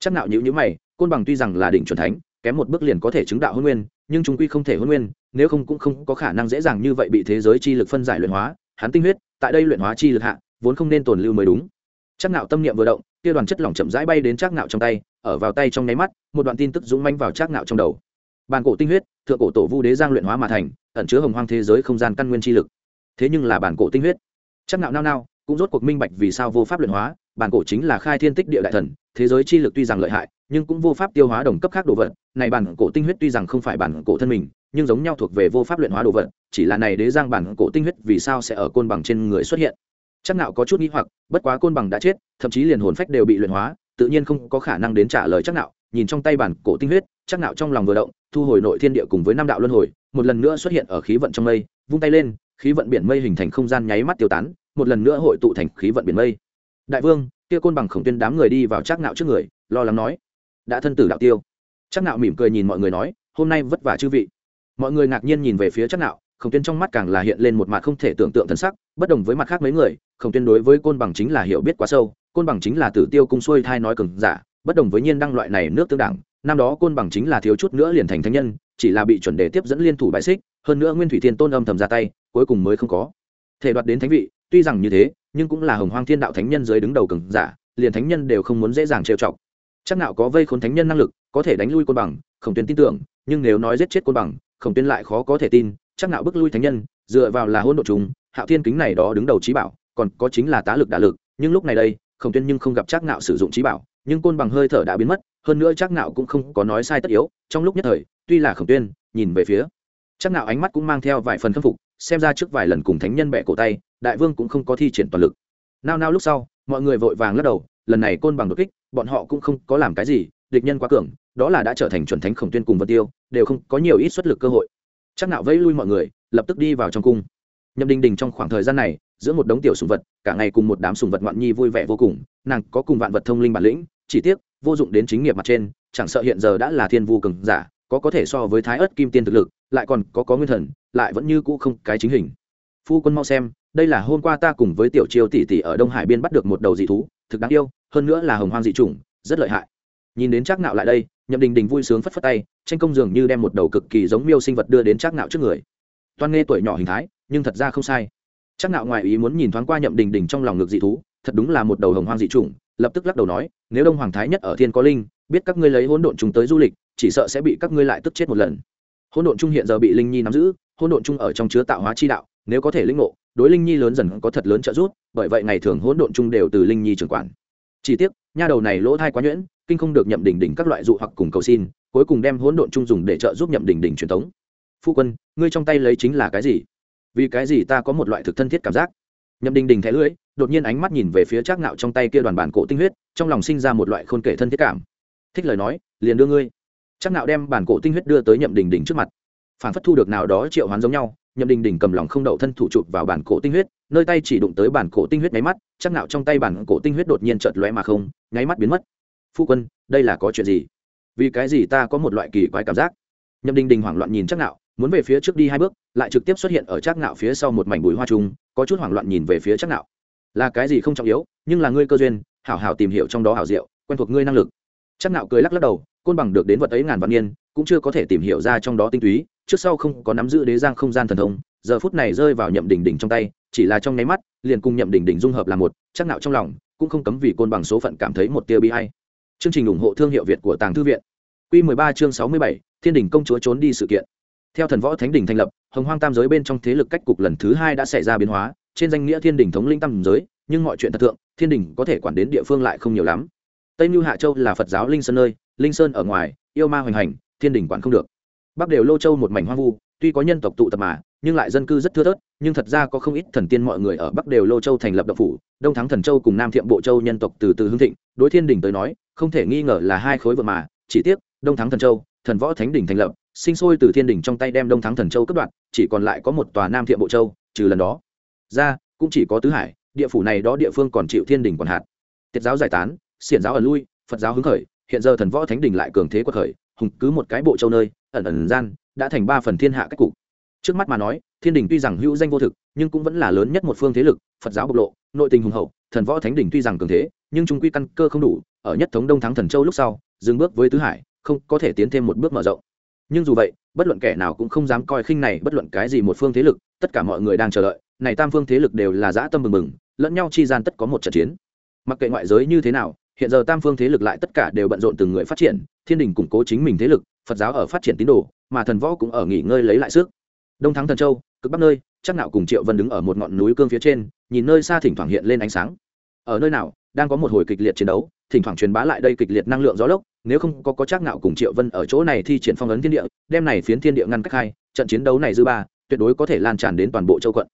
S1: Chắc nạo nhữ nhữ mày, côn bằng tuy rằng là đỉnh chuẩn thánh, kém một bước liền có thể chứng đạo hôn nguyên, nhưng chúng quy không thể hôn nguyên, nếu không cũng không có khả năng dễ dàng như vậy bị thế giới chi lực phân giải luyện hóa. Hắn tinh huyết, tại đây luyện hóa chi lực hạ, vốn không nên tồn lưu mới đúng. Chắc nạo tâm niệm vừa động, kia đoàn chất lỏng chậm rãi bay đến chắc nạo trong tay, ở vào tay trong nháy mắt, một đoạn tin tức dũng manh vào chắc nạo trong đầu. Bàn cổ tinh huyết, thượng cổ tổ vu đế giang luyện hóa mà thành, ẩn chứa hồng hoang thế giới không gian căn nguyên chi lực thế nhưng là bản cổ tinh huyết. Chắc nạo nao nao, cũng rốt cuộc minh bạch vì sao vô pháp luyện hóa, bản cổ chính là khai thiên tích địa đại thần, thế giới chi lực tuy rằng lợi hại, nhưng cũng vô pháp tiêu hóa đồng cấp khác đồ vật. Này bản cổ tinh huyết tuy rằng không phải bản cổ thân mình, nhưng giống nhau thuộc về vô pháp luyện hóa đồ vật, chỉ là này đế giang bản cổ tinh huyết vì sao sẽ ở côn bằng trên người xuất hiện. Chắc nạo có chút nghi hoặc, bất quá côn bằng đã chết, thậm chí liền hồn phách đều bị luyện hóa, tự nhiên không có khả năng đến trả lời chắc nạo nhìn trong tay bản cổ tinh huyết, chắc nạo trong lòng vừa động, thu hồi nội thiên địa cùng với năm đạo luân hồi, một lần nữa xuất hiện ở khí vận trong mây, vung tay lên khí vận biển mây hình thành không gian nháy mắt tiêu tán, một lần nữa hội tụ thành khí vận biển mây. Đại vương, kia côn bằng khổng tuyên đám người đi vào chắc nạo trước người, lo lắng nói, đã thân tử đạo tiêu. Chắc nạo mỉm cười nhìn mọi người nói, hôm nay vất vả chư vị. Mọi người ngạc nhiên nhìn về phía chắc nạo khổng tuyên trong mắt càng là hiện lên một mặt không thể tưởng tượng thần sắc, bất đồng với mặt khác mấy người, khổng tuyên đối với côn bằng chính là hiểu biết quá sâu, côn bằng chính là tử tiêu cung xuôi thai nói cường giả, bất đồng với nhiên đăng loại này nước tương đẳng, năm đó côn bằng chính là thiếu chút nữa liền thành thánh nhân, chỉ là bị chuẩn đề tiếp dẫn liên thủ bãi xích, hơn nữa nguyên thủy thiên tôn âm thầm ra tay cuối cùng mới không có. Thể đoạt đến thánh vị, tuy rằng như thế, nhưng cũng là hồng hoang thiên đạo thánh nhân dưới đứng đầu cường giả, liền thánh nhân đều không muốn dễ dàng trêu chọc. Chắc nào có vây khốn thánh nhân năng lực, có thể đánh lui côn bằng, khổng tuyên tin tưởng, nhưng nếu nói giết chết côn bằng, khổng tuyên lại khó có thể tin, chắc nào bức lui thánh nhân, dựa vào là hôn độ chúng hạo thiên kính này đó đứng đầu trí bảo, còn có chính là tá lực đả lực, nhưng lúc này đây, khổng tuyên nhưng không gặp chắc nạo sử dụng trí bảo, nhưng côn bằng hơi thở đã biến mất, hơn nữa chắc nạo cũng không có nói sai tất yếu, trong lúc nhất thời, tuy là khổng tuyên, nhìn về phía, chắc nạo ánh mắt cũng mang theo vài phần khâm phục xem ra trước vài lần cùng thánh nhân bẻ cổ tay, đại vương cũng không có thi triển toàn lực. Nao nao lúc sau, mọi người vội vàng lắc đầu, lần này côn bằng đột kích, bọn họ cũng không có làm cái gì, địch nhân quá cường, đó là đã trở thành chuẩn thánh khổng tuyên cùng vân tiêu, đều không có nhiều ít xuất lực cơ hội. Chắc nạo vẫy lui mọi người, lập tức đi vào trong cung. Nhậm đình đình trong khoảng thời gian này, giữa một đống tiểu sùng vật, cả ngày cùng một đám sùng vật ngoạn nhi vui vẻ vô cùng, nàng có cùng vạn vật thông linh bản lĩnh, chỉ tiếc, vô dụng đến chính nghiệp mặt trên, chẳng sợ hiện giờ đã là thiên vu cường giả, có có thể so với thái ớt kim tiên thực lực lại còn có có nguyên thần, lại vẫn như cũ không cái chính hình. Phu quân mau xem, đây là hôm qua ta cùng với tiểu triều tỷ tỷ ở đông hải biên bắt được một đầu dị thú, thực đáng yêu, hơn nữa là hồng hoang dị chủng, rất lợi hại. Nhìn đến trác nạo lại đây, nhậm đình đình vui sướng phất phất tay, tranh công dường như đem một đầu cực kỳ giống miêu sinh vật đưa đến trác nạo trước người. Toan nghe tuổi nhỏ hình thái, nhưng thật ra không sai. Trác nạo ngoài ý muốn nhìn thoáng qua nhậm đình đình trong lòng ngực dị thú, thật đúng là một đầu hồng hoang dị chủng, lập tức lắc đầu nói, nếu đông hoàng thái nhất ở thiên có linh, biết các ngươi lấy hỗn độn chúng tới du lịch, chỉ sợ sẽ bị các ngươi lại tức chết một lần hỗn độn trung hiện giờ bị linh nhi nắm giữ, hỗn độn trung ở trong chứa tạo hóa chi đạo, nếu có thể linh ngộ, đối linh nhi lớn dần có thật lớn trợ giúp, bởi vậy ngày thường hỗn độn trung đều từ linh nhi trưởng quản. Chỉ tiếc, nha đầu này lỗ thai quá nhuyễn, kinh không được nhậm đỉnh đỉnh các loại dụ hoặc cùng cầu xin, cuối cùng đem hỗn độn trung dùng để trợ giúp nhậm đỉnh đỉnh truyền thống phu quân, ngươi trong tay lấy chính là cái gì? Vì cái gì ta có một loại thực thân thiết cảm giác? Nhậm đình đình thẻ lưỡi, đột nhiên ánh mắt nhìn về phía trác ngạo trong tay kia đoàn bản cổ tinh huyết, trong lòng sinh ra một loại khôn kể thân thiết cảm. Thích lời nói, liền đưa ngươi. Chắc nạo đem bản cổ tinh huyết đưa tới nhậm đình đình trước mặt. Phản phất thu được nào đó triệu hoán giống nhau nhậm đình đình cầm lòng không đậu thân thủ chụp vào bản cổ tinh huyết nơi tay chỉ đụng tới bản cổ tinh huyết nháy mắt chắc nạo trong tay bản cổ tinh huyết đột nhiên chợt lóe mà không nháy mắt biến mất. Phu quân đây là có chuyện gì? Vì cái gì ta có một loại kỳ quái cảm giác? Nhậm đình đình hoảng loạn nhìn chắc nạo muốn về phía trước đi hai bước lại trực tiếp xuất hiện ở chắc nạo phía sau một mảnh bụi hoa trung, có chút hoảng loạn nhìn về phía chắc nạo. Là cái gì không trọng yếu nhưng là ngươi cơ duyên hảo hảo tìm hiểu trong đó hảo diệu quen thuộc ngươi năng lực. Chắc nạo cười lắc lắc đầu côn bằng được đến vật ấy ngàn vạn niên cũng chưa có thể tìm hiểu ra trong đó tinh túy trước sau không có nắm giữ đế giang không gian thần thông giờ phút này rơi vào nhậm đỉnh đỉnh trong tay chỉ là trong nháy mắt liền cùng nhậm đỉnh đỉnh dung hợp là một chắc nạo trong lòng cũng không cấm vì côn bằng số phận cảm thấy một tia bi hay chương trình ủng hộ thương hiệu việt của tàng thư viện. Quy 13 chương 67, thiên đỉnh công chúa trốn đi sự kiện. Theo thần võ thánh đỉnh thành lập hồng hoang tam giới bên trong thế lực cách cục lần thứ hai đã xảy ra biến hóa trên danh nghĩa thiên đỉnh thống linh tam giới nhưng mọi chuyện thật thượng thiên đỉnh có thể quản đến địa phương lại không nhiều lắm. Tây mưu hạ châu là phật giáo linh sơn nơi linh sơn ở ngoài, yêu ma hoành hành, thiên đình quản không được. Bắc đều lô châu một mảnh hoang vu, tuy có nhân tộc tụ tập mà, nhưng lại dân cư rất thưa thớt, nhưng thật ra có không ít thần tiên mọi người ở bắc đều lô châu thành lập độc phủ, đông thắng thần châu cùng nam thiệm bộ châu nhân tộc từ từ hương thịnh, đối thiên đình tới nói, không thể nghi ngờ là hai khối vợ mà, chỉ tiếc, đông thắng thần châu, thần võ thánh Đình thành lập, sinh sôi từ thiên đình trong tay đem đông thắng thần châu cất đoạn chỉ còn lại có một tòa nam thiệm bộ châu, trừ lần đó ra, cũng chỉ có tứ hải, địa phủ này đó địa phương còn chịu thiên đình còn hạt. Tiết giáo giải tán, xiển giáo ở lui, phật giáo hứng khởi hiện giờ thần võ thánh đình lại cường thế quật khởi, hùng cứ một cái bộ châu nơi, ẩn ẩn gian, đã thành ba phần thiên hạ cách cục. Trước mắt mà nói, thiên đình tuy rằng hữu danh vô thực, nhưng cũng vẫn là lớn nhất một phương thế lực, phật giáo bộc lộ, nội tình hùng hậu, thần võ thánh đình tuy rằng cường thế, nhưng trung quy căn cơ không đủ, ở nhất thống đông thắng thần châu lúc sau, dừng bước với tứ hải, không có thể tiến thêm một bước mở rộng. Nhưng dù vậy, bất luận kẻ nào cũng không dám coi khinh này bất luận cái gì một phương thế lực, tất cả mọi người đang chờ đợi, này tam phương thế lực đều là dã tâm mừng mừng lẫn nhau chi gian tất có một trận chiến. Mặc kệ ngoại giới như thế nào hiện giờ tam phương thế lực lại tất cả đều bận rộn từng người phát triển, thiên đình củng cố chính mình thế lực, phật giáo ở phát triển tín đồ, mà thần võ cũng ở nghỉ ngơi lấy lại sức. Đông thắng thần châu, cực bắc nơi, chắc nạo cùng triệu vân đứng ở một ngọn núi cương phía trên, nhìn nơi xa thỉnh thoảng hiện lên ánh sáng. Ở nơi nào, đang có một hồi kịch liệt chiến đấu, thỉnh thoảng truyền bá lại đây kịch liệt năng lượng gió lốc, nếu không có có chắc nạo cùng triệu vân ở chỗ này thi triển phong ấn thiên địa, đem này phiến thiên địa ngăn cách hai, trận chiến đấu này dư ba, tuyệt đối có thể lan tràn đến toàn bộ châu quận.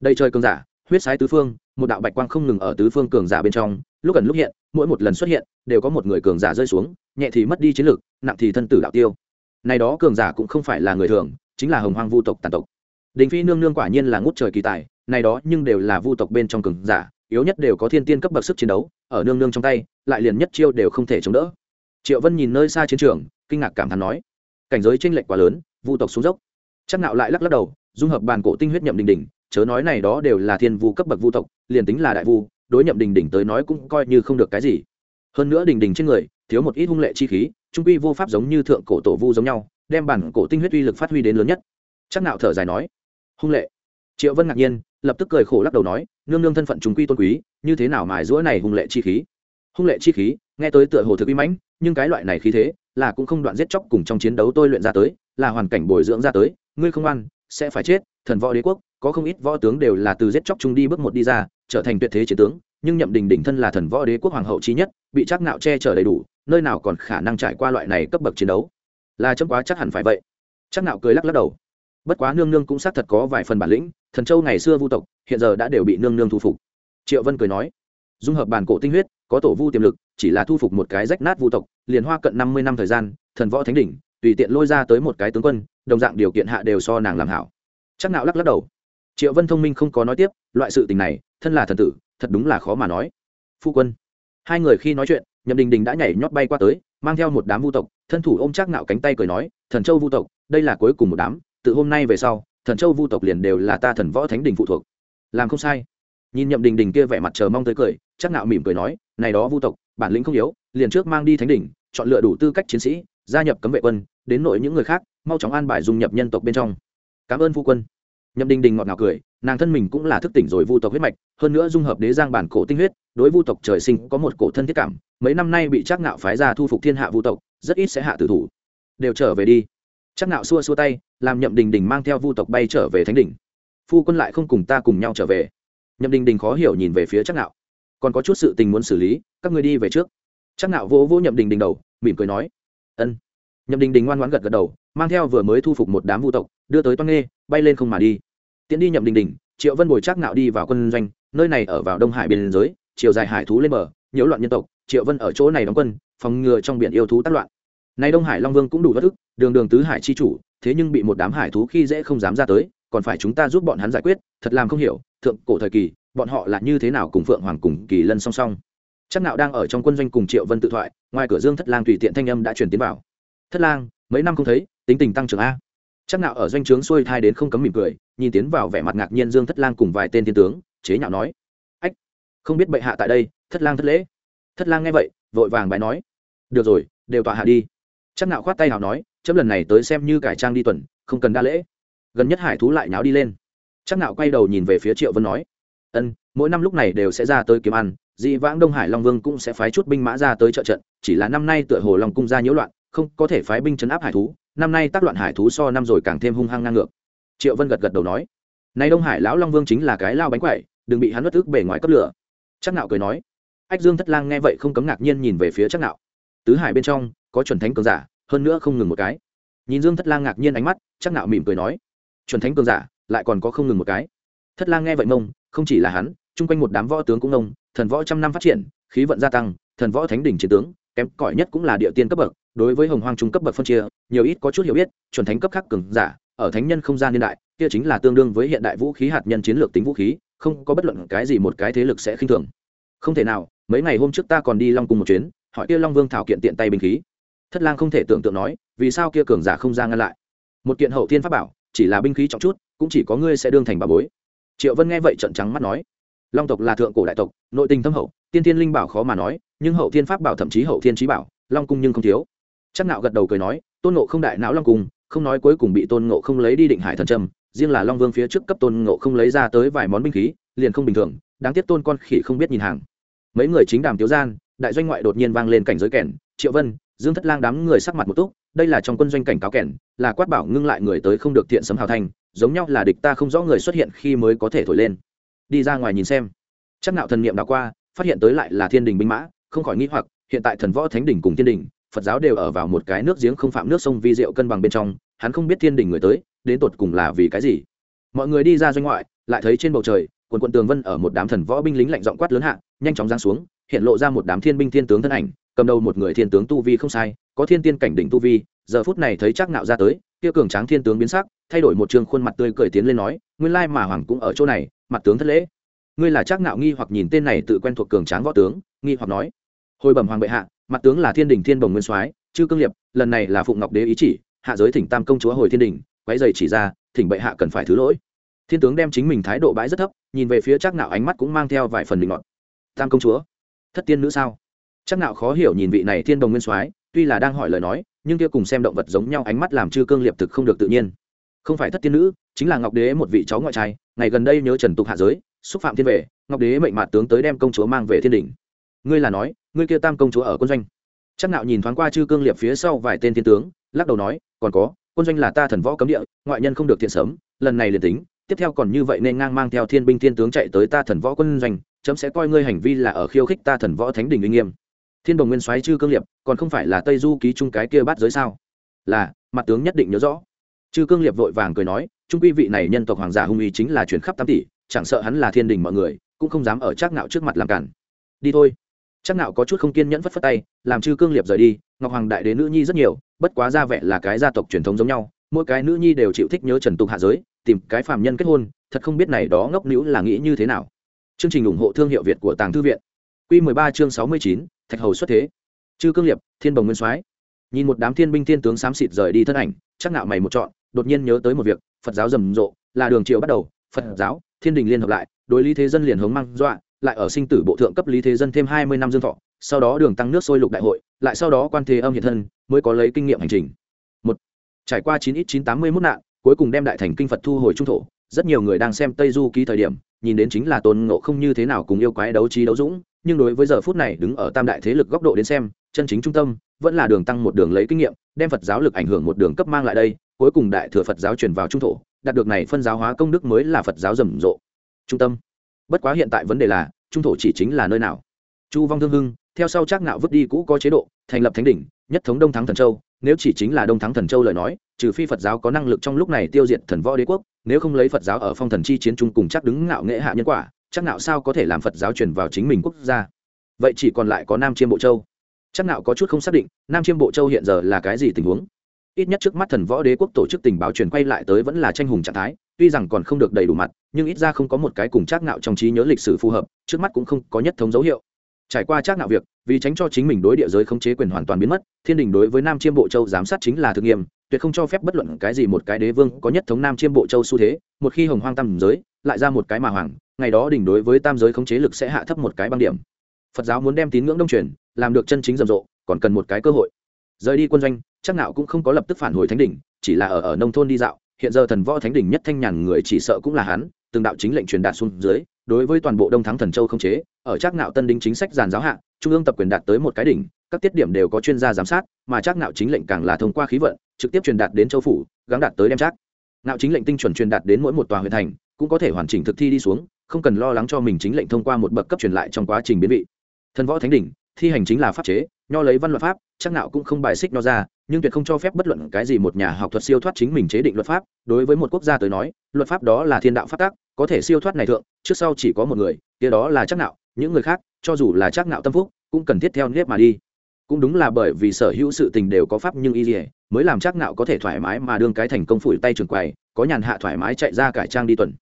S1: Đây trời cường giả, huyết sái tứ phương một đạo bạch quang không ngừng ở tứ phương cường giả bên trong, lúc gần lúc hiện, mỗi một lần xuất hiện, đều có một người cường giả rơi xuống, nhẹ thì mất đi chiến lực, nặng thì thân tử đạo tiêu. Này đó cường giả cũng không phải là người thường, chính là hồng hoang vu tộc tàn tộc. Đình phi nương nương quả nhiên là ngút trời kỳ tài, này đó nhưng đều là vu tộc bên trong cường giả, yếu nhất đều có thiên tiên cấp bậc sức chiến đấu, ở nương nương trong tay, lại liền nhất chiêu đều không thể chống đỡ. Triệu vân nhìn nơi xa chiến trường, kinh ngạc cảm thán nói, cảnh giới tranh lệch quá lớn, vu tộc xuống dốc. Chắc nạo lại lắc lắc đầu, dung hợp bàn cổ tinh huyết nhậm đình đình chớ nói này đó đều là thiên vu cấp bậc vu tộc, liền tính là đại vu, đối nhậm đình đình tới nói cũng coi như không được cái gì. Hơn nữa đình đình trên người, thiếu một ít hung lệ chi khí, trung quy vô pháp giống như thượng cổ tổ vu giống nhau, đem bản cổ tinh huyết uy lực phát huy đến lớn nhất. Chắc nạo thở dài nói, hung lệ? Triệu vân ngạc nhiên, lập tức cười khổ lắc đầu nói, nương nương thân phận chúng quy tôn quý, như thế nào mài rũa này hung lệ chi khí? Hung lệ chi khí, nghe tới tựa hồ thực uy mãnh, nhưng cái loại này khí thế, là cũng không đoạn giết chóc cùng trong chiến đấu tôi luyện ra tới, là hoàn cảnh bồi dưỡng ra tới, ngươi không ăn, sẽ phải chết, thần võ đế quốc có không ít võ tướng đều là từ giết chóc chung đi bước một đi ra, trở thành tuyệt thế chiến tướng, nhưng nhậm đình đỉnh thân là thần võ đế quốc hoàng hậu trí nhất, bị chắc nạo che chở đầy đủ, nơi nào còn khả năng trải qua loại này cấp bậc chiến đấu. Là chấm quá chắc hẳn phải vậy. Chắc nạo cười lắc lắc đầu. Bất quá nương nương cũng xác thật có vài phần bản lĩnh, thần châu ngày xưa vu tộc, hiện giờ đã đều bị nương nương thu phục. Triệu vân cười nói, dung hợp bản cổ tinh huyết, có tổ vu tiềm lực, chỉ là thu phục một cái rách nát vu tộc, liền hoa cận năm mươi năm thời gian, thần võ thánh đỉnh, tùy tiện lôi ra tới một cái tướng quân, đồng dạng điều kiện hạ đều so nàng làm hảo. Chắc nạo lắc lắc đầu triệu vân thông minh không có nói tiếp, loại sự tình này, thân là thần tử, thật đúng là khó mà nói. Phu quân, hai người khi nói chuyện, nhậm đình đình đã nhảy nhót bay qua tới, mang theo một đám vu tộc, thân thủ ôm chắc nạo cánh tay cười nói, thần châu vu tộc, đây là cuối cùng một đám, từ hôm nay về sau, thần châu vu tộc liền đều là ta thần võ thánh đình phụ thuộc. Làm không sai. Nhìn nhậm đình đình kia vẻ mặt chờ mong tới cười, chắc nạo mỉm cười nói, này đó vu tộc, bản lĩnh không yếu, liền trước mang đi thánh đình chọn lựa đủ tư cách chiến sĩ, gia nhập cấm vệ quân, đến nội những người khác, mau chóng an bài dung nhập nhân tộc bên trong. Cảm ơn phu quân nhậm đình đình ngọt ngào cười, nàng thân mình cũng là thức tỉnh rồi vu tộc huyết mạch, hơn nữa dung hợp đế giang bản cổ tinh huyết, đối vu tộc trời sinh có một cổ thân thiết cảm, mấy năm nay bị trác ngạo phái ra thu phục thiên hạ vu tộc, rất ít sẽ hạ tử thủ. Đều trở về đi. Trác ngạo xua xua tay, làm nhậm đình đình mang theo vu tộc bay trở về thánh đỉnh. Phu quân lại không cùng ta cùng nhau trở về. Nhậm đình đình khó hiểu nhìn về phía trác ngạo. Còn có chút sự tình muốn xử lý, các ngươi đi về trước. Trác ngạo vỗ vỗ nhậm đình đình đầu, mỉm cười nói, ân. Nhậm đình đình ngoan ngoãn gật gật đầu, mang theo vừa mới thu phục một đám vu tộc, đưa tới toan nghê, bay lên không mà đi tiến đi nhậm đình đình, triệu vân bồi trác ngạo đi vào quân doanh, nơi này ở vào đông hải biên giới chiều dài hải thú lên bờ, nhiễu loạn nhân tộc, triệu vân ở chỗ này đóng quân, phòng ngừa trong biển yêu thú tác loạn. Nay đông hải long vương cũng đủ bất ức, đường đường tứ hải chi chủ, thế nhưng bị một đám hải thú khi dễ không dám ra tới, còn phải chúng ta giúp bọn hắn giải quyết, thật làm không hiểu, thượng cổ thời kỳ, bọn họ là như thế nào cùng phượng hoàng cùng kỳ lân song song. Chắc nạo đang ở trong quân doanh cùng triệu vân tự thoại, ngoài cửa dương thất lang tùy tiện thanh âm đã truyền tiến vào. Thất lang, mấy năm không thấy, tính tình tăng trưởng a chắc nạo ở doanh trướng xuôi thai đến không cấm mỉm cười, nhìn tiến vào vẻ mặt ngạc nhiên dương thất lang cùng vài tên thiên tướng, chế nhạo nói. Ách, không biết bệ hạ tại đây, thất lang thất lễ. Thất lang nghe vậy, vội vàng bài nói. Được rồi, đều tọa hạ đi. Chắc nạo khoát tay nào nói, chấm lần này tới xem như cải trang đi tuần, không cần đa lễ. Gần nhất hải thú lại nháo đi lên. Chắc nạo quay đầu nhìn về phía triệu vân nói. Ân, mỗi năm lúc này đều sẽ ra tới kiếm ăn, dị vãng đông hải long vương cũng sẽ phái chút binh mã ra tới trợ trận, chỉ là năm nay tựa hồ long cung ra nhiễu loạn, không có thể phái binh chấn áp hải thú năm nay tác loạn hải thú so năm rồi càng thêm hung hăng ngang ngược. Triệu vân gật gật đầu nói nay đông hải lão long vương chính là cái lao bánh quậy đừng bị hắn bất ức bề ngoài cấp lửa. Chắc nạo cười nói, ách dương thất lang nghe vậy không cấm ngạc nhiên nhìn về phía chắc nạo. Tứ hải bên trong, có chuẩn thánh cường giả, hơn nữa không ngừng một cái. Nhìn dương thất lang ngạc nhiên ánh mắt, chắc nạo mỉm cười nói, chuẩn thánh cường giả, lại còn có không ngừng một cái. Thất lang nghe vậy mông, không chỉ là hắn, chung quanh một đám võ tướng cũng ngông thần võ trăm năm phát triển, khí vận gia tăng, thần võ thánh đỉnh chiến tướng, kém cỏi nhất cũng là địa tiên cấp bậc đối với hồng hoang trung cấp bậc phân chia, nhiều ít có chút hiểu biết, chuẩn thánh cấp khác cường giả, ở thánh nhân không gian niên đại, kia chính là tương đương với hiện đại vũ khí hạt nhân chiến lược tính vũ khí, không có bất luận cái gì một cái thế lực sẽ khinh thường. Không thể nào, mấy ngày hôm trước ta còn đi long cung một chuyến, hỏi kia long vương thảo kiện tiện tay binh khí. Thất lang không thể tưởng tượng nói, vì sao kia cường giả không ra ngăn lại? Một kiện hậu thiên pháp bảo, chỉ là binh khí trọng chút, cũng chỉ có ngươi sẽ đương thành bà bối. Triệu vân nghe vậy trận trắng mắt nói, long tộc là thượng cổ đại tộc, nội tình thâm hậu, tiên thiên linh bảo khó mà nói, nhưng hậu thiên pháp bảo thậm chí hậu thiên trí bảo, long cung nhưng không thiếu chắc nạo gật đầu cười nói tôn ngộ không đại não long cung không nói cuối cùng bị tôn ngộ không lấy đi định hải thần trâm riêng là long vương phía trước cấp tôn ngộ không lấy ra tới vài món binh khí liền không bình thường đáng tiếc tôn con khỉ không biết nhìn hàng. Mấy người chính đàm tiếu gian đại doanh ngoại đột nhiên vang lên cảnh giới kèn triệu vân dương thất lang đám người sắc mặt một túc đây là trong quân doanh cảnh cáo kèn là quát bảo ngưng lại người tới không được thiện sấm hào thành, giống nhau là địch ta không rõ người xuất hiện khi mới có thể thổi lên. Đi ra ngoài nhìn xem. Chắc nạo thần niệm đảo qua phát hiện tới lại là thiên đình binh mã không khỏi nghĩ hoặc hiện tại thần võ thánh đỉnh cùng thiên đình phật giáo đều ở vào một cái nước giếng không phạm nước sông vi diệu cân bằng bên trong, hắn không biết thiên đình người tới, đến tột cùng là vì cái gì. Mọi người đi ra doanh ngoại, lại thấy trên bầu trời, quần quận tường vân ở một đám thần võ binh lính lạnh giọng quát lớn hạ, nhanh chóng giáng xuống, hiện lộ ra một đám thiên binh thiên tướng thân ảnh, cầm đầu một người thiên tướng tu vi không sai, có thiên tiên cảnh đỉnh tu vi, giờ phút này thấy chắc nạo ra tới, kia cường tráng thiên tướng biến sắc, thay đổi một trường khuôn mặt tươi cười tiến lên nói, nguyên lai mà hoàng cũng ở chỗ này, mặt tướng thất lễ. Ngươi là chắc nạo nghi hoặc nhìn tên này tự quen thuộc cường tráng võ tướng, nghi hoặc nói. Hồi bẩm hoàng bệ hạ mặt tướng là thiên đình thiên bồng nguyên soái, chư cương liệp, lần này là phụng ngọc đế ý chỉ, hạ giới thỉnh tam công chúa hồi thiên đình quái dày chỉ ra, thỉnh bệ hạ cần phải thứ lỗi. Thiên tướng đem chính mình thái độ bãi rất thấp, nhìn về phía chắc nạo ánh mắt cũng mang theo vài phần bình ngọn tam công chúa, thất tiên nữ sao? Chắc nạo khó hiểu nhìn vị này thiên đồng nguyên soái, tuy là đang hỏi lời nói, nhưng kia cùng xem động vật giống nhau ánh mắt làm chư cương liệp thực không được tự nhiên. Không phải thất tiên nữ, chính là ngọc đế một vị cháu ngoại trai, ngày gần đây nhớ trần tục hạ giới, xúc phạm thiên về ngọc đế mệnh mạt tướng tới đem công chúa mang về thiên đình. Ngươi là nói ngươi kia tam công chúa ở quân doanh. Chắc nạo nhìn thoáng qua chư cương liệp phía sau vài tên thiên tướng, lắc đầu nói, còn có, quân doanh là ta thần võ cấm địa, ngoại nhân không được thiện sớm, lần này liền tính, tiếp theo còn như vậy nên ngang mang theo thiên binh thiên tướng chạy tới ta thần võ quân doanh, chấm sẽ coi ngươi hành vi là ở khiêu khích ta thần võ thánh đình uy nghiêm. Thiên đồng nguyên soái chư cương liệp còn không phải là tây du ký trung cái kia bắt giới sao? Là, mặt tướng nhất định nhớ rõ. Chư cương liệp vội vàng cười nói trung quy vị này nhân tộc hoàng giả hung uy chính là chuyển khắp tam tỷ, chẳng sợ hắn là thiên đình mọi người, cũng không dám ở trác nạo trước mặt làm cản. Đi thôi chắc nạo có chút không kiên nhẫn phất phất tay làm chư cương liệp rời đi ngọc hoàng đại đế nữ nhi rất nhiều bất quá ra vẻ là cái gia tộc truyền thống giống nhau mỗi cái nữ nhi đều chịu thích nhớ trần tục hạ giới tìm cái phàm nhân kết hôn thật không biết này đó ngốc nữ là nghĩ như thế nào. Chương trình ủng hộ thương hiệu việt của tàng thư viện. Quy 13 chương 69, thạch hầu xuất thế. Chư cương liệp thiên bồng nguyên soái. Nhìn một đám thiên binh thiên tướng xám xịt rời đi thân ảnh chắc nạo mày một chọn đột nhiên nhớ tới một việc phật giáo rầm rộ là đường triều bắt đầu phật giáo thiên đình liên hợp lại đối lý thế dân liền hướng mang dọa lại ở sinh tử bộ thượng cấp lý thế dân thêm hai mươi năm dương thọ, sau đó đường tăng nước sôi lục đại hội, lại sau đó quan thế âm hiện thân, mới có lấy kinh nghiệm hành trình. Một, trải qua chín ít chín tám mươi mốt nạn, cuối cùng đem đại thành kinh phật thu hồi trung thổ, rất nhiều người đang xem tây du ký thời điểm, nhìn đến chính là tôn ngộ không như thế nào cùng yêu quái đấu trí đấu dũng, nhưng đối với giờ phút này đứng ở tam đại thế lực góc độ đến xem, chân chính trung tâm, vẫn là đường tăng một đường lấy kinh nghiệm, đem phật giáo lực ảnh hưởng một đường cấp mang lại đây, cuối cùng đại thừa phật giáo truyền vào trung thổ, đạt được này phân giáo hóa công đức mới là phật giáo rầm rộ. Trung tâm bất quá hiện tại vấn đề là, trung thổ chỉ chính là nơi nào? Chu vong thương hưng, theo sau chắc nạo vứt đi cũ có chế độ, thành lập thánh đỉnh, nhất thống đông thắng thần châu. Nếu chỉ chính là đông thắng thần châu lời nói, trừ phi phật giáo có năng lực trong lúc này tiêu diệt thần võ đế quốc, nếu không lấy phật giáo ở phong thần chi chiến trung cùng chắc đứng ngạo nghệ hạ nhân quả chắc nạo sao có thể làm phật giáo truyền vào chính mình quốc gia? Vậy chỉ còn lại có nam chiêm bộ châu. Chắc nạo có chút không xác định, nam chiêm bộ châu hiện giờ là cái gì tình huống? Ít nhất trước mắt thần võ đế quốc tổ chức tình báo truyền quay lại tới vẫn là tranh hùng trạng thái tuy rằng còn không được đầy đủ mặt nhưng ít ra không có một cái cùng trác nạo trong trí nhớ lịch sử phù hợp trước mắt cũng không có nhất thống dấu hiệu. Trải qua trác nạo việc vì tránh cho chính mình đối địa giới khống chế quyền hoàn toàn biến mất thiên đình đối với nam chiêm bộ châu giám sát chính là thực nghiệm, tuyệt không cho phép bất luận cái gì một cái đế vương có nhất thống nam chiêm bộ châu xu thế một khi hồng hoang tam giới lại ra một cái mà hoàng ngày đó đỉnh đối với tam giới khống chế lực sẽ hạ thấp một cái băng điểm. Phật giáo muốn đem tín ngưỡng đông truyền làm được chân chính rầm rộ còn cần một cái cơ hội. Rời đi quân doanh chắc nạo cũng không có lập tức phản hồi thánh đỉnh chỉ là ở ở nông thôn đi dạo hiện giờ thần võ thánh đỉnh nhất thanh nhàn người chỉ sợ cũng là hắn, từng đạo chính lệnh truyền đạt xuống dưới, đối với toàn bộ đông thắng thần châu không chế, ở trác nạo tân đính chính sách giàn giáo hạ, trung ương tập quyền đạt tới một cái đỉnh, các tiết điểm đều có chuyên gia giám sát, mà trác nạo chính lệnh càng là thông qua khí vận, trực tiếp truyền đạt đến châu phủ, gắng đạt tới đem trác nạo chính lệnh tinh chuẩn truyền đạt đến mỗi một tòa huyện thành, cũng có thể hoàn chỉnh thực thi đi xuống, không cần lo lắng cho mình chính lệnh thông qua một bậc cấp truyền lại trong quá trình biến vị. Thần võ thánh đỉnh thi hành chính là pháp chế, nho lấy văn luật pháp, chắc nạo cũng không bài xích nho ra, nhưng tuyệt không cho phép bất luận cái gì một nhà học thuật siêu thoát chính mình chế định luật pháp. Đối với một quốc gia tới nói, luật pháp đó là thiên đạo pháp tắc, có thể siêu thoát này thượng, trước sau chỉ có một người, kia đó là chắc nạo, những người khác, cho dù là chắc nạo tâm phúc, cũng cần thiết theo nếp mà đi. Cũng đúng là bởi vì sở hữu sự tình đều có pháp nhưng y dỉa mới làm chắc nạo có thể thoải mái mà đương cái thành công phủi tay trường quầy, có nhàn hạ thoải mái chạy ra cải trang đi tuần.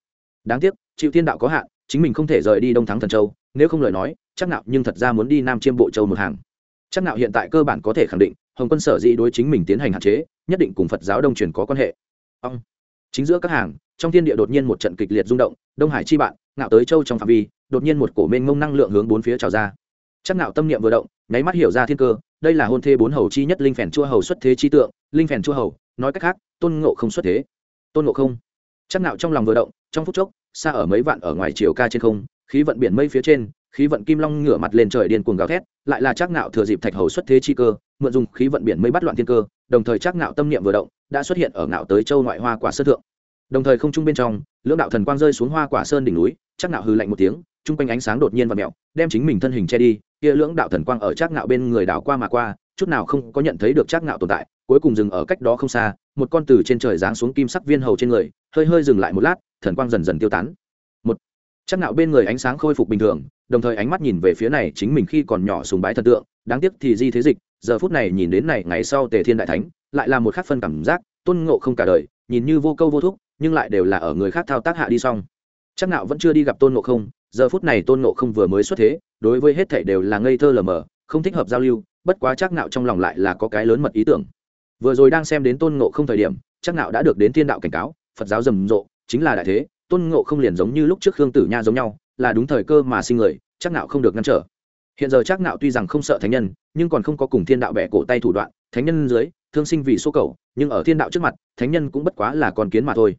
S1: Đáng tiếc, chịu thiên đạo có hạn, chính mình không thể rời đi đông thắng thần châu nếu không lời nói, chắc nạo nhưng thật ra muốn đi nam chiêm bộ châu một hàng. Chắc nạo hiện tại cơ bản có thể khẳng định, hồng quân sở dĩ đối chính mình tiến hành hạn chế, nhất định cùng phật giáo đông truyền có quan hệ. Ông. Chính giữa các hàng, trong thiên địa đột nhiên một trận kịch liệt rung động, đông hải chi bạn, ngạo tới châu trong phạm vi, đột nhiên một cổ mênh mông năng lượng hướng bốn phía trào ra. Chắc nạo tâm niệm vừa động, nháy mắt hiểu ra thiên cơ, đây là hôn thê bốn hầu chi nhất linh phèn chua hầu xuất thế chi tượng, linh phèn chua hầu, nói cách khác, tôn ngộ không xuất thế. Tôn ngộ không. Chắc nạo trong lòng vừa động, trong phút chốc, xa ở mấy vạn ở ngoài chiều ca trên không khí vận biển mây phía trên, khí vận kim long ngửa mặt lên trời điên cuồng gào thét, lại là chắc nạo thừa dịp thạch hầu xuất thế chi cơ, mượn dùng khí vận biển mây bắt loạn thiên cơ, đồng thời chắc nạo tâm niệm vừa động, đã xuất hiện ở ngạo tới châu ngoại hoa quả sơn thượng. Đồng thời không trung bên trong, lưỡng đạo thần quang rơi xuống hoa quả sơn đỉnh núi chắc nạo hừ lạnh một tiếng trung quanh ánh sáng đột nhiên và mèo, đem chính mình thân hình che đi, kia lưỡng đạo thần quang ở chắc nạo bên người đảo qua mà qua, chút nào không có nhận thấy được chắc nạo tồn tại, cuối cùng dừng ở cách đó không xa, một con từ trên trời giáng xuống kim sắc viên hầu trên người, hơi hơi dừng lại một lát, thần quang dần dần tiêu tán chắc nạo bên người ánh sáng khôi phục bình thường, đồng thời ánh mắt nhìn về phía này chính mình khi còn nhỏ sùng bái thần tượng, đáng tiếc thì di thế dịch, giờ phút này nhìn đến này ngày sau tề thiên đại thánh, lại là một khác phân cảm giác, tôn ngộ không cả đời, nhìn như vô câu vô thúc, nhưng lại đều là ở người khác thao tác hạ đi xong. Chắc nạo vẫn chưa đi gặp tôn ngộ không, giờ phút này tôn ngộ không vừa mới xuất thế, đối với hết thảy đều là ngây thơ lờ mờ, không thích hợp giao lưu, bất quá chắc nạo trong lòng lại là có cái lớn mật ý tưởng. Vừa rồi đang xem đến tôn ngộ không thời điểm, chắc nạo đã được đến thiên đạo cảnh cáo, phật giáo rầm rộ, chính là đại thế tôn ngộ không liền giống như lúc trước khương tử nha giống nhau, là đúng thời cơ mà sinh người, chắc nạo không được ngăn trở. Hiện giờ chắc nạo tuy rằng không sợ thánh nhân, nhưng còn không có cùng thiên đạo bẻ cổ tay thủ đoạn, thánh nhân dưới, thương sinh vì số cầu, nhưng ở thiên đạo trước mặt, thánh nhân cũng bất quá là con kiến mà thôi.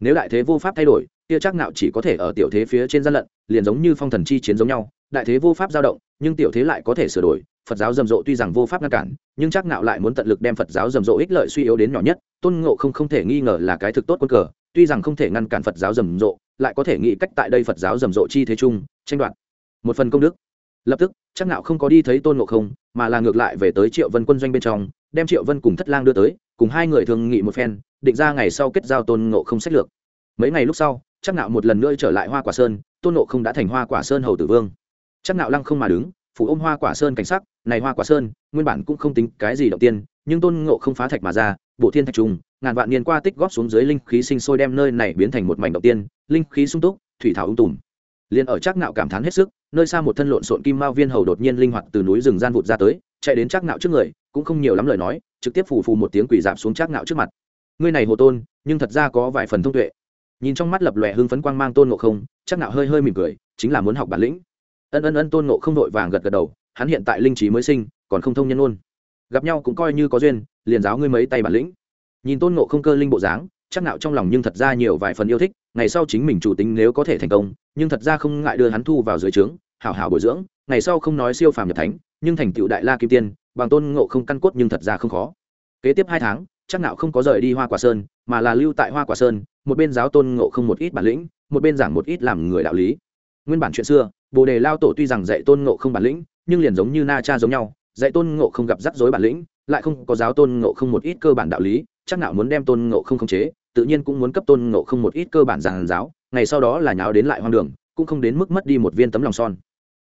S1: Nếu đại thế vô pháp thay đổi, kia chắc nạo chỉ có thể ở tiểu thế phía trên gian lận, liền giống như phong thần chi chiến giống nhau, đại thế vô pháp dao động, nhưng tiểu thế lại có thể sửa đổi, phật giáo rầm rộ tuy rằng vô pháp ngăn cản, nhưng chắc nạo lại muốn tận lực đem phật giáo rầm rộ ích lợi suy yếu đến nhỏ nhất, tôn ngộ không không thể nghi ngờ là cái thực tốt quân cờ tuy rằng không thể ngăn cản phật giáo rầm rộ, lại có thể nghĩ cách tại đây phật giáo rầm rộ chi thế chung, tranh đoạt. Một phần công đức. Lập tức, chắc nạo không có đi thấy tôn ngộ không, mà là ngược lại về tới triệu vân quân doanh bên trong, đem triệu vân cùng thất lang đưa tới, cùng hai người thường nghị một phen, định ra ngày sau kết giao tôn ngộ không sách lược. Mấy ngày lúc sau, chắc nạo một lần nữa trở lại hoa quả sơn, tôn ngộ không đã thành hoa quả sơn hầu tử vương. Chắc nạo lăng không mà đứng phủ ôm hoa quả sơn cảnh sắc, này hoa quả sơn, nguyên bản cũng không tính cái gì đầu tiên, nhưng tôn ngộ không phá thạch mà ra bộ thiên thạch trùng, ngàn vạn niên qua tích góp xuống dưới linh khí sinh sôi đem nơi này biến thành một mảnh động tiên, linh khí sung túc, thủy thảo ung tùm. Liền ở Trác nạo cảm thán hết sức, nơi xa một thân lộn xộn kim mao viên hầu đột nhiên linh hoạt từ núi rừng gian vụt ra tới, chạy đến Trác nạo trước người, cũng không nhiều lắm lời nói, trực tiếp phù phù một tiếng quỳ dạp xuống Trác nạo trước mặt. Ngươi này hồ tôn, nhưng thật ra có vài phần thông tuệ. Nhìn trong mắt lập lòe hưng phấn quang mang tôn ngộ không, Trác nạo hơi hơi mỉm cười, chính là muốn học bản lĩnh. Ân ân ân, tôn ngộ không đội vàng gật gật đầu, hắn hiện tại linh trí mới sinh, còn không thông nhân ôn gặp nhau cũng coi như có duyên, liền giáo ngươi mấy tay bản lĩnh. Nhìn tôn ngộ không cơ linh bộ dáng, chắc nạo trong lòng nhưng thật ra nhiều vài phần yêu thích, ngày sau chính mình chủ tính nếu có thể thành công, nhưng thật ra không ngại đưa hắn thu vào dưới trướng, hảo hảo bồi dưỡng, ngày sau không nói siêu phàm nhập thánh, nhưng thành tựu đại la kim tiên, bằng tôn ngộ không căn cốt nhưng thật ra không khó. Kế tiếp hai tháng, chắc nạo không có rời đi hoa quả sơn, mà là lưu tại hoa quả sơn, một bên giáo tôn ngộ không một ít bản lĩnh, một bên giảng một ít làm người đạo lý. Nguyên bản chuyện xưa, bồ đề lao tổ tuy rằng dạy tôn ngộ không bản lĩnh, nhưng liền giống như na cha giống nhau dạy tôn ngộ không gặp rắc rối bản lĩnh, lại không có giáo tôn ngộ không một ít cơ bản đạo lý, chắc nào muốn đem tôn ngộ không khống chế, tự nhiên cũng muốn cấp tôn ngộ không một ít cơ bản giàn giáo, ngày sau đó là nháo đến lại hoang đường, cũng không đến mức mất đi một viên tấm lòng son.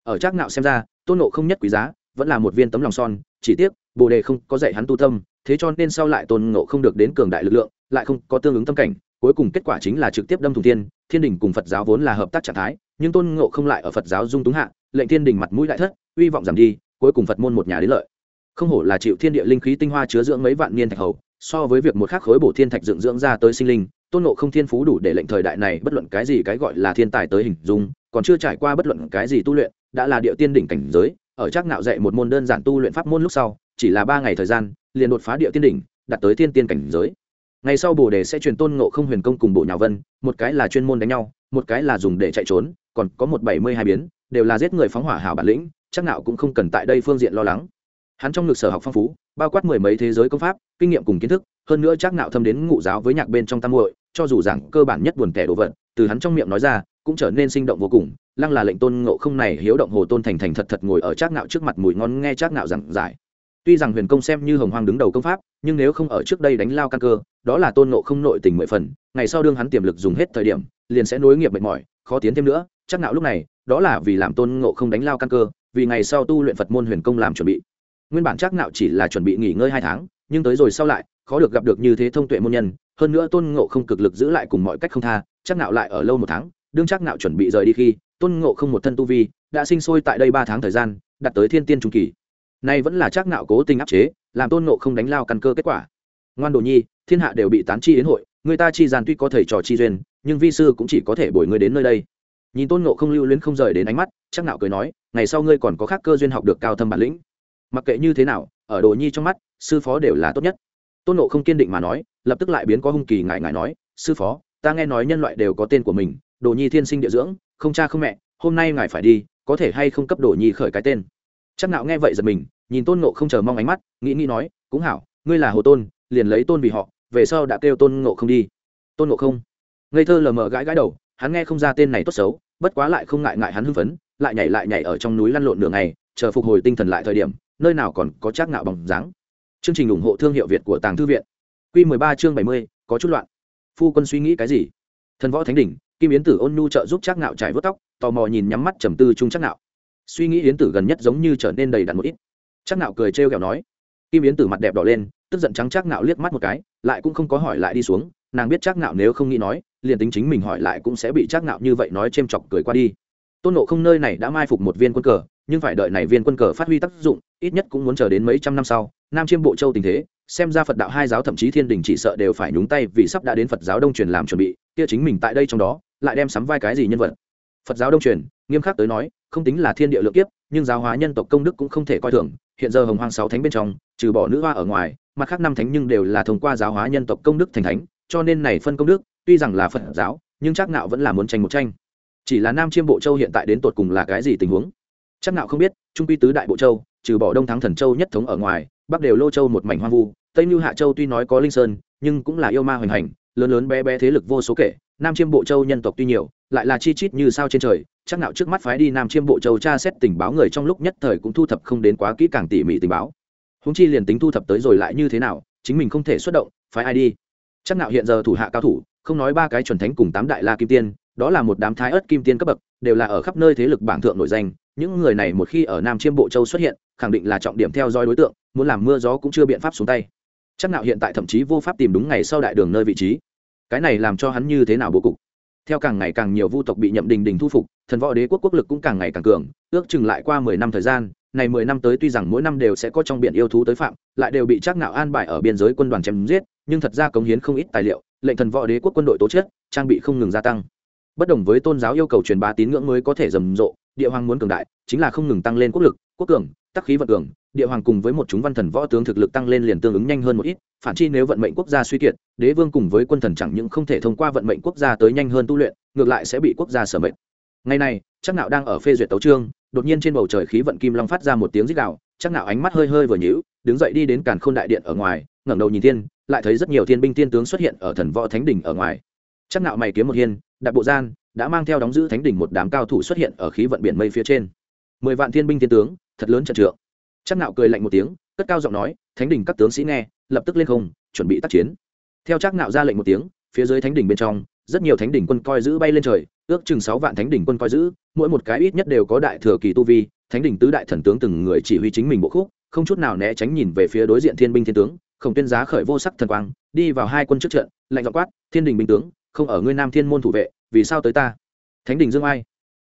S1: Ở chắc nạo xem ra, tôn ngộ không nhất quý giá, vẫn là một viên tấm lòng son, chỉ tiếc, bồ đề không có dạy hắn tu tâm, thế cho nên sau lại tôn ngộ không được đến cường đại lực lượng, lại không có tương ứng tâm cảnh, cuối cùng kết quả chính là trực tiếp đâm thùng tiên thiên đình cùng phật giáo vốn là hợp tác trạng thái, nhưng tôn ngộ không lại ở phật giáo dung túng hạ, lệnh thiên đình mặt mũi đại thất uy vọng giảm đi cuối cùng phật môn một nhà đến lợi. Không hổ là chịu thiên địa linh khí tinh hoa chứa dưỡng mấy vạn niên thạch hầu, so với việc một khắc khối bổ thiên thạch dựng dưỡng ra tới sinh linh, tôn ngộ không thiên phú đủ để lệnh thời đại này bất luận cái gì cái gọi là thiên tài tới hình dung, còn chưa trải qua bất luận cái gì tu luyện, đã là địa tiên đỉnh cảnh giới, ở chắc nạo dạy một môn đơn giản tu luyện pháp môn lúc sau, chỉ là ba ngày thời gian, liền đột phá địa tiên đỉnh, đạt tới thiên tiên cảnh giới. Ngày sau bồ đề sẽ truyền tôn ngộ không huyền công cùng bộ nhào vân, một cái là chuyên môn đánh nhau, một cái là dùng để chạy trốn, còn có một bảy mươi hai biến, đều là giết người phóng hỏa hảo bản lĩnh chắc nào cũng không cần tại đây phương diện lo lắng. Hắn trong lực sở học phong phú, bao quát mười mấy thế giới công pháp, kinh nghiệm cùng kiến thức, hơn nữa chắc nạo thâm đến ngụ giáo với nhạc bên trong tam muội, cho dù rằng cơ bản nhất buồn tẻ đồ vật, từ hắn trong miệng nói ra, cũng trở nên sinh động vô cùng, lăng là lệnh tôn ngộ không này hiếu động hồ tôn thành thành thật thật ngồi ở chắc nạo trước mặt mùi ngon nghe chắc nạo giảng giải. Tuy rằng huyền công xem như hồng hoang đứng đầu công pháp, nhưng nếu không ở trước đây đánh lao căn cơ, đó là tôn ngộ không nội tình mười phần, ngày sau đương hắn tiềm lực dùng hết thời điểm, liền sẽ nối nghiệp mệt mỏi, khó tiến thêm nữa chắc nạo lúc này, đó là vì làm tôn ngộ không đánh lao căn cơ, vì ngày sau tu luyện phật môn huyền công làm chuẩn bị. Nguyên bản chắc nạo chỉ là chuẩn bị nghỉ ngơi hai tháng, nhưng tới rồi sau lại, khó được gặp được như thế thông tuệ môn nhân, hơn nữa tôn ngộ không cực lực giữ lại cùng mọi cách không tha, chắc nạo lại ở lâu một tháng, đương chắc nạo chuẩn bị rời đi khi, tôn ngộ không một thân tu vi, đã sinh sôi tại đây ba tháng thời gian, đạt tới thiên tiên trung kỳ. Nay vẫn là chắc nạo cố tình áp chế, làm tôn ngộ không đánh lao căn cơ kết quả. Ngoan đồ nhi, thiên hạ đều bị tán chi đến hội, người ta chi gian tuy có thầy trò chi duyên, nhưng vi sư cũng chỉ có thể bồi người đến nơi đây nhìn tôn ngộ không lưu luyến không rời đến ánh mắt, chắc nạo cười nói, ngày sau ngươi còn có khác cơ duyên học được cao thâm bản lĩnh. Mặc kệ như thế nào, ở đồ nhi trong mắt, sư phó đều là tốt nhất. Tôn ngộ không kiên định mà nói, lập tức lại biến có hung kỳ ngại ngại nói, sư phó, ta nghe nói nhân loại đều có tên của mình, đồ nhi thiên sinh địa dưỡng, không cha không mẹ, hôm nay ngài phải đi, có thể hay không cấp đồ nhi khởi cái tên? Chắc nạo nghe vậy giật mình, nhìn tôn ngộ không chờ mong ánh mắt, nghĩ nghĩ nói, cũng hảo, ngươi là hồ tôn, liền lấy tôn vì họ, về sau đã kêu tôn ngộ không đi. Tôn ngộ không ngây thơ lờ mờ gãi gãi đầu, hắn nghe không ra tên này tốt xấu bất quá lại không ngại ngại hắn hưng phấn lại nhảy lại nhảy ở trong núi lăn lộn nửa ngày chờ phục hồi tinh thần lại thời điểm nơi nào còn có chắc ngạo bằng dáng. Chương trình ủng hộ thương hiệu việt của tàng thư viện. Q 13 chương 70, có chút loạn. Phu quân suy nghĩ cái gì? Thần võ thánh đỉnh kim yến tử ôn nhu trợ giúp chắc ngạo trải vớt tóc tò mò nhìn nhắm mắt trầm tư chung chắc ngạo. Suy nghĩ yến tử gần nhất giống như trở nên đầy đặn một ít. Chắc ngạo cười trêu ghẹo nói. Kim yến tử mặt đẹp đỏ lên tức giận trắng chắc ngạo liếc mắt một cái lại cũng không có hỏi lại đi xuống nàng biết chắc ngạo nếu không nghĩ nói, liền tính chính mình hỏi lại cũng sẽ bị chắc ngạo như vậy nói chêm chọc cười qua đi. Tôn ngộ không nơi này đã mai phục một viên quân cờ, nhưng phải đợi này viên quân cờ phát huy tác dụng, ít nhất cũng muốn chờ đến mấy trăm năm sau, nam chiêm bộ châu tình thế, xem ra phật đạo hai giáo thậm chí thiên đình chỉ sợ đều phải nhúng tay vì sắp đã đến phật giáo đông truyền làm chuẩn bị, kia chính mình tại đây trong đó, lại đem sắm vai cái gì nhân vật? Phật giáo đông truyền, nghiêm khắc tới nói, không tính là thiên địa lượng kiếp, nhưng giáo hóa nhân tộc công đức cũng không thể coi thường, hiện giờ hồng hoàng sáu thánh bên trong, trừ bỏ nữ hoa ở ngoài, mặt khác năm thánh nhưng đều là thông qua giáo hóa nhân tộc công đức thành thánh cho nên này phân công đức, tuy rằng là phật giáo, nhưng chắc nạo vẫn là muốn tranh một tranh. Chỉ là nam chiêm bộ châu hiện tại đến tột cùng là cái gì tình huống? Chắc nạo không biết, trung quy tứ đại bộ châu, trừ bỏ đông thắng thần châu nhất thống ở ngoài, bắc đều lô châu một mảnh hoang vu, tây như hạ châu tuy nói có linh sơn, nhưng cũng là yêu ma hoành hành, lớn lớn bé bé thế lực vô số kể, nam chiêm bộ châu nhân tộc tuy nhiều, lại là chi chít như sao trên trời, chắc nạo trước mắt phái đi nam chiêm bộ châu tra xét tình báo người trong lúc nhất thời cũng thu thập không đến quá kỹ càng tỉ mỉ tình báo. Húng chi liền tính thu thập tới rồi lại như thế nào, chính mình không thể xuất động, phái ai đi? Chắc nạo hiện giờ thủ hạ cao thủ, không nói ba cái chuẩn thánh cùng tám đại la kim tiên, đó là một đám thái ớt kim tiên cấp bậc, đều là ở khắp nơi thế lực bảng thượng nổi danh. Những người này một khi ở nam chiêm bộ châu xuất hiện, khẳng định là trọng điểm theo dõi đối tượng, muốn làm mưa gió cũng chưa biện pháp xuống tay. Chắc nạo hiện tại thậm chí vô pháp tìm đúng ngày sau đại đường nơi vị trí. Cái này làm cho hắn như thế nào bố cục? Theo càng ngày càng nhiều vu tộc bị nhậm đình đình thu phục, thần võ đế quốc quốc lực cũng càng ngày càng cường, ước chừng lại qua mười năm thời gian này mười năm tới tuy rằng mỗi năm đều sẽ có trong biển yêu thú tới phạm, lại đều bị chắc nạo an bài ở biên giới quân đoàn chém giết, nhưng thật ra cống hiến không ít tài liệu, lệnh thần võ đế quốc quân đội tố chất, trang bị không ngừng gia tăng bất đồng với tôn giáo yêu cầu truyền bá tín ngưỡng mới có thể rầm rộ, địa hoàng muốn cường đại, chính là không ngừng tăng lên quốc lực, quốc cường, tắc khí vận cường, địa hoàng cùng với một chúng văn thần võ tướng thực lực tăng lên liền tương ứng nhanh hơn một ít, phản chi nếu vận mệnh quốc gia suy kiệt, đế vương cùng với quân thần chẳng những không thể thông qua vận mệnh quốc gia tới nhanh hơn tu luyện, ngược lại sẽ bị quốc gia sở mệnh ngày này chắc nạo đang ở phê duyệt tấu chương đột nhiên trên bầu trời khí vận kim long phát ra một tiếng rít gào, chắc nạo ánh mắt hơi hơi vừa nhíu, đứng dậy đi đến càn khôn đại điện ở ngoài, ngẩng đầu nhìn thiên, lại thấy rất nhiều thiên binh thiên tướng xuất hiện ở thần võ thánh đỉnh ở ngoài. Chắc nạo mày kiếm một hiên đại bộ gian, đã mang theo đóng giữ thánh đỉnh một đám cao thủ xuất hiện ở khí vận biển mây phía trên. Mười vạn thiên binh thiên tướng, thật lớn trận trượng. Chắc nạo cười lạnh một tiếng, cất cao giọng nói, thánh đỉnh các tướng sĩ nghe, lập tức lên không, chuẩn bị tác chiến. Theo chắc nạo ra lệnh một tiếng, phía dưới thánh đỉnh bên trong rất nhiều thánh đỉnh quân coi giữ bay lên trời, ước chừng sáu vạn thánh đỉnh quân coi giữ, mỗi một cái ít nhất đều có đại thừa kỳ tu vi, thánh đỉnh tứ đại thần tướng từng người chỉ huy chính mình bộ khúc, không chút nào né tránh nhìn về phía đối diện thiên binh thiên tướng không tuyên giá khởi vô sắc thần quang, đi vào hai quân trước trận, lạnh giọng quát, thiên đình binh tướng, không ở ngươi nam thiên môn thủ vệ, vì sao tới ta? Thánh đình dương ai.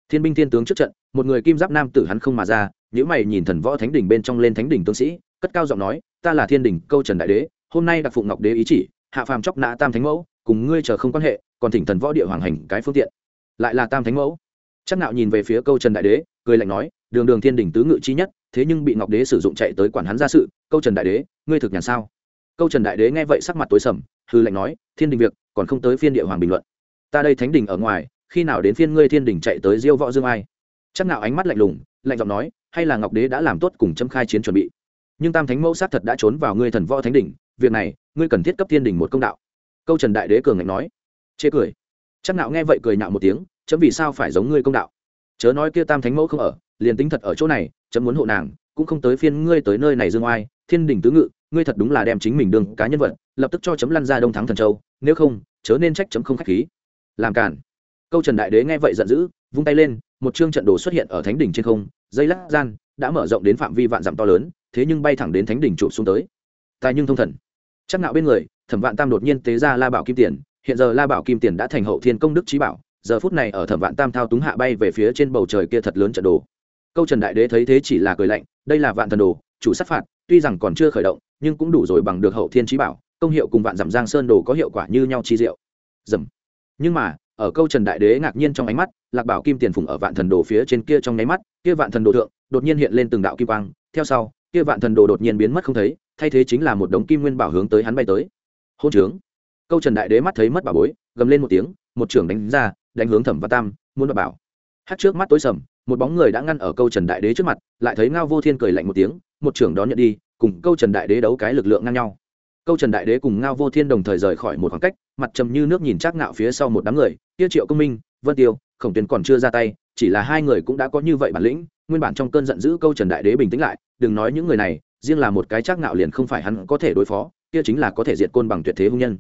S1: Thiên binh thiên tướng trước trận, một người kim giáp nam tử hắn không mà ra nếu mày nhìn thần võ thánh đình bên trong lên thánh đình tướng sĩ, cất cao giọng nói, ta là thiên đình câu trần đại đế, hôm nay đặc phụng ngọc đế ý chỉ, hạ phàm chóc nã tam thánh mẫu cùng ngươi chờ không quan hệ, còn thỉnh thần võ địa hoàng hành cái phương tiện. Lại là tam thánh mẫu. Chắc nạo nhìn về phía câu trần đại đế, cười lạnh nói, đường đường thiên đình tứ ngự chi nhất, thế nhưng bị ngọc đế sử dụng chạy tới quản hắn ra sự. Câu trần đại đế, ngươi thực nhàn sao? Câu trần đại đế nghe vậy sắc mặt tối sầm hư lệnh nói, thiên đình việc, còn không tới phiên địa hoàng bình luận. Ta đây thánh đình ở ngoài, khi nào đến phiên ngươi thiên đình chạy tới diêu võ dương ai? Chắc nào ánh mắt lạnh lùng, lạnh giọng nói, hay là ngọc đế đã làm tốt cùng châm khai chiến chuẩn bị. Nhưng tam thánh mẫu sát thật đã trốn vào ngươi thần võ thánh đình, việc này, ngươi cần thiết cấp thiên đình một công đạo câu trần đại đế cường ngạnh nói. Chê cười. Chắc nạo nghe vậy cười nhạo một tiếng, chấm vì sao phải giống ngươi công đạo? Chớ nói kia tam thánh mẫu không ở, liền tính thật ở chỗ này, chấm muốn hộ nàng, cũng không tới phiên ngươi tới nơi này dương oai, thiên đình tứ ngự, ngươi thật đúng là đem chính mình đương cá nhân vật, lập tức cho chấm lăn ra đông thắng thần châu, nếu không, chớ nên trách chấm không khách khí. Làm cản câu trần đại đế nghe vậy giận dữ, vung tay lên, một chương trận đồ xuất hiện ở thánh đỉnh trên không, dây lát gian, đã mở rộng đến phạm vi vạn dặm to lớn, thế nhưng bay thẳng đến thánh đỉnh trụ xuống tới. Tài nhưng thông thần. Chắc nạo bên người thẩm vạn tam đột nhiên tế ra la bảo kim tiền, hiện giờ la bảo kim tiền đã thành hậu thiên công đức trí bảo, giờ phút này ở thẩm vạn tam thao túng hạ bay về phía trên bầu trời kia thật lớn trận đồ. Câu trần đại đế thấy thế chỉ là cười lạnh, đây là vạn thần đồ, chủ sát phạt, tuy rằng còn chưa khởi động, nhưng cũng đủ rồi bằng được hậu thiên trí bảo, công hiệu cùng vạn giảm giang sơn đồ có hiệu quả như nhau chi diệu. Dầm. Nhưng mà, ở câu trần đại đế ngạc nhiên trong ánh mắt, lạc bảo kim tiền phùng ở vạn thần đồ phía trên kia trong nháy mắt, kia vạn thần đồ thượng, đột nhiên hiện lên từng đạo kim quang, theo sau, kia vạn thần đồ đột nhiên biến mất không thấy, thay thế chính là một đống kim nguyên bảo hướng tới hắn bay tới hôn trướng. Câu trần đại đế mắt thấy mất bảo bối, gầm lên một tiếng, một trưởng đánh ra, đánh hướng thẩm và tam, muốn đ bảo. Hát trước mắt tối sầm, một bóng người đã ngăn ở câu trần đại đế trước mặt, lại thấy ngao vô thiên cười lạnh một tiếng, một trưởng đón nhận đi, cùng câu trần đại đế đấu cái lực lượng ngang nhau. Câu trần đại đế cùng ngao vô thiên đồng thời rời khỏi một khoảng cách, mặt trầm như nước nhìn trác ngạo phía sau một đám người tiêu triệu công minh, vân tiêu, khổng tuyến còn chưa ra tay, chỉ là hai người cũng đã có như vậy bản lĩnh, nguyên bản trong cơn giận dữ câu trần đại đế bình tĩnh lại, đừng nói những người này, riêng là một cái trác ngạo liền không phải hắn có thể đối phó kia chính là có thể diệt côn bằng tuyệt thế hung nhân.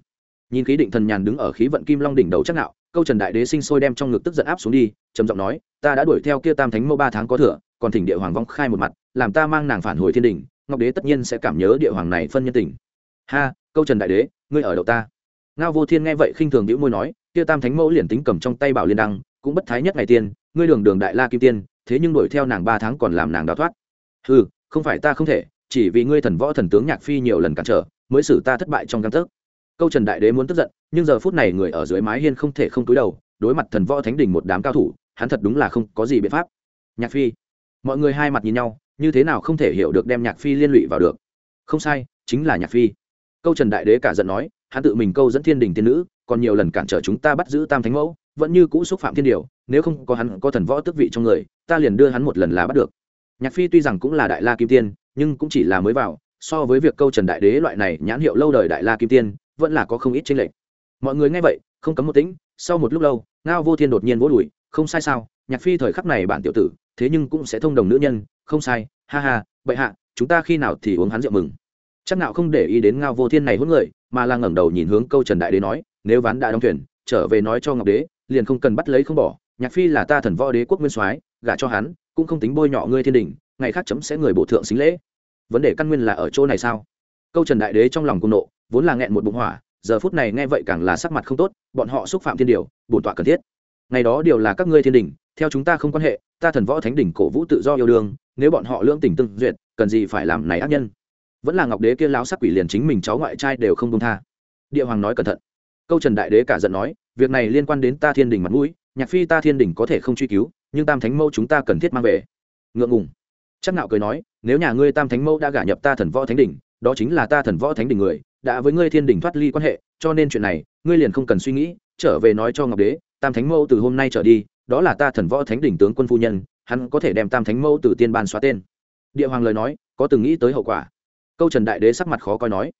S1: Nhìn khí định thần nhàn đứng ở khí vận kim long đỉnh đầu chắc nạo, câu trần đại đế sinh sôi đem trong ngực tức giận áp xuống đi trầm giọng nói ta đã đuổi theo kia tam thánh mẫu ba tháng có thừa còn thỉnh địa hoàng vong khai một mặt làm ta mang nàng phản hồi thiên đình ngọc đế tất nhiên sẽ cảm nhớ địa hoàng này phân nhân tình. Ha câu trần đại đế ngươi ở đậu ta. Ngao vô thiên nghe vậy khinh thường đĩu môi nói kia tam thánh mẫu liền tính cầm trong tay bảo liên đăng cũng bất thái nhất ngày tiên ngươi đường đường đại la kim tiên thế nhưng đuổi theo nàng ba tháng còn làm nàng đào thoát. Ừ không phải ta không thể chỉ vì ngươi thần võ thần tướng nhạc phi nhiều lần cản trở mới xử ta thất bại trong căn tấc. Câu trần đại đế muốn tức giận, nhưng giờ phút này người ở dưới mái hiên không thể không túi đầu, đối mặt thần võ thánh đình một đám cao thủ, hắn thật đúng là không có gì biện pháp. Nhạc phi, mọi người hai mặt nhìn nhau, như thế nào không thể hiểu được đem nhạc phi liên lụy vào được? Không sai, chính là nhạc phi. Câu trần đại đế cả giận nói, hắn tự mình câu dẫn thiên đình tiên nữ, còn nhiều lần cản trở chúng ta bắt giữ tam thánh mẫu, vẫn như cũ xúc phạm thiên điều, nếu không có hắn, có thần võ tước vị trong người, ta liền đưa hắn một lần là bắt được. Nhạc phi tuy rằng cũng là đại la kim tiên, nhưng cũng chỉ là mới vào so với việc câu trần đại đế loại này nhãn hiệu lâu đời đại la kim tiên, vẫn là có không ít tranh lệch. Mọi người nghe vậy, không cấm một tĩnh, sau một lúc lâu, ngao vô thiên đột nhiên vỗ đùi, không sai sao, nhạc phi thời khắc này bản tiểu tử, thế nhưng cũng sẽ thông đồng nữ nhân, không sai, ha ha bậy hạ, chúng ta khi nào thì uống hắn rượu mừng. Chắc nào không để ý đến ngao vô thiên này hỗn người, mà là ngẩng đầu nhìn hướng câu trần đại đế nói, nếu ván đã đóng thuyền, trở về nói cho ngọc đế, liền không cần bắt lấy không bỏ, nhạc phi là ta thần võ đế quốc nguyên soái, gả cho hắn, cũng không tính bôi nhọ ngươi thiên đình, ngày khác chấm sẽ người bổ thượng xính lễ vấn đề căn nguyên là ở chỗ này sao? Câu trần đại đế trong lòng cung nộ, vốn là nghẹn một bụng hỏa, giờ phút này nghe vậy càng là sắc mặt không tốt, bọn họ xúc phạm thiên điều, bổn tọa cần thiết. Ngày đó điều là các ngươi thiên đình, theo chúng ta không quan hệ, ta thần võ thánh đỉnh cổ vũ tự do yêu đương, nếu bọn họ lưỡng tình tương duyệt, cần gì phải làm này ác nhân? Vẫn là ngọc đế kia láo sắc quỷ liền chính mình cháu ngoại trai đều không công tha. Địa hoàng nói cẩn thận. Câu trần đại đế cả giận nói, việc này liên quan đến ta thiên đình mặt mũi, nhạc phi ta thiên đình có thể không truy cứu, nhưng tam thánh mẫu chúng ta cần thiết mang về. Ngượng ngùng chắc nạo cười nói, nếu nhà ngươi tam thánh mẫu đã gả nhập ta thần võ thánh đỉnh, đó chính là ta thần võ thánh đỉnh người, đã với ngươi thiên đình thoát ly quan hệ, cho nên chuyện này, ngươi liền không cần suy nghĩ, trở về nói cho ngọc đế, tam thánh mẫu từ hôm nay trở đi, đó là ta thần võ thánh đỉnh tướng quân phu nhân, hắn có thể đem tam thánh mẫu từ tiên ban xóa tên. Địa hoàng lời nói, có từng nghĩ tới hậu quả. Câu trần đại đế sắc mặt khó coi nói,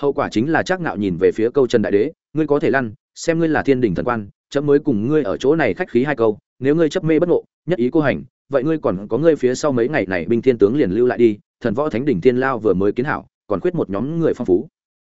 S1: hậu quả chính là chắc Nạo nhìn về phía câu trần đại đế, ngươi có thể lăn, xem ngươi là thiên đình thần quan, chấm mới cùng ngươi ở chỗ này khách khí hai câu, nếu ngươi chấp mê bất ngộ, nhất ý cô hành vậy ngươi còn có ngươi phía sau mấy ngày này binh thiên tướng liền lưu lại đi, thần võ thánh đỉnh thiên lao vừa mới kiến hảo, còn khuyết một nhóm người phong phú.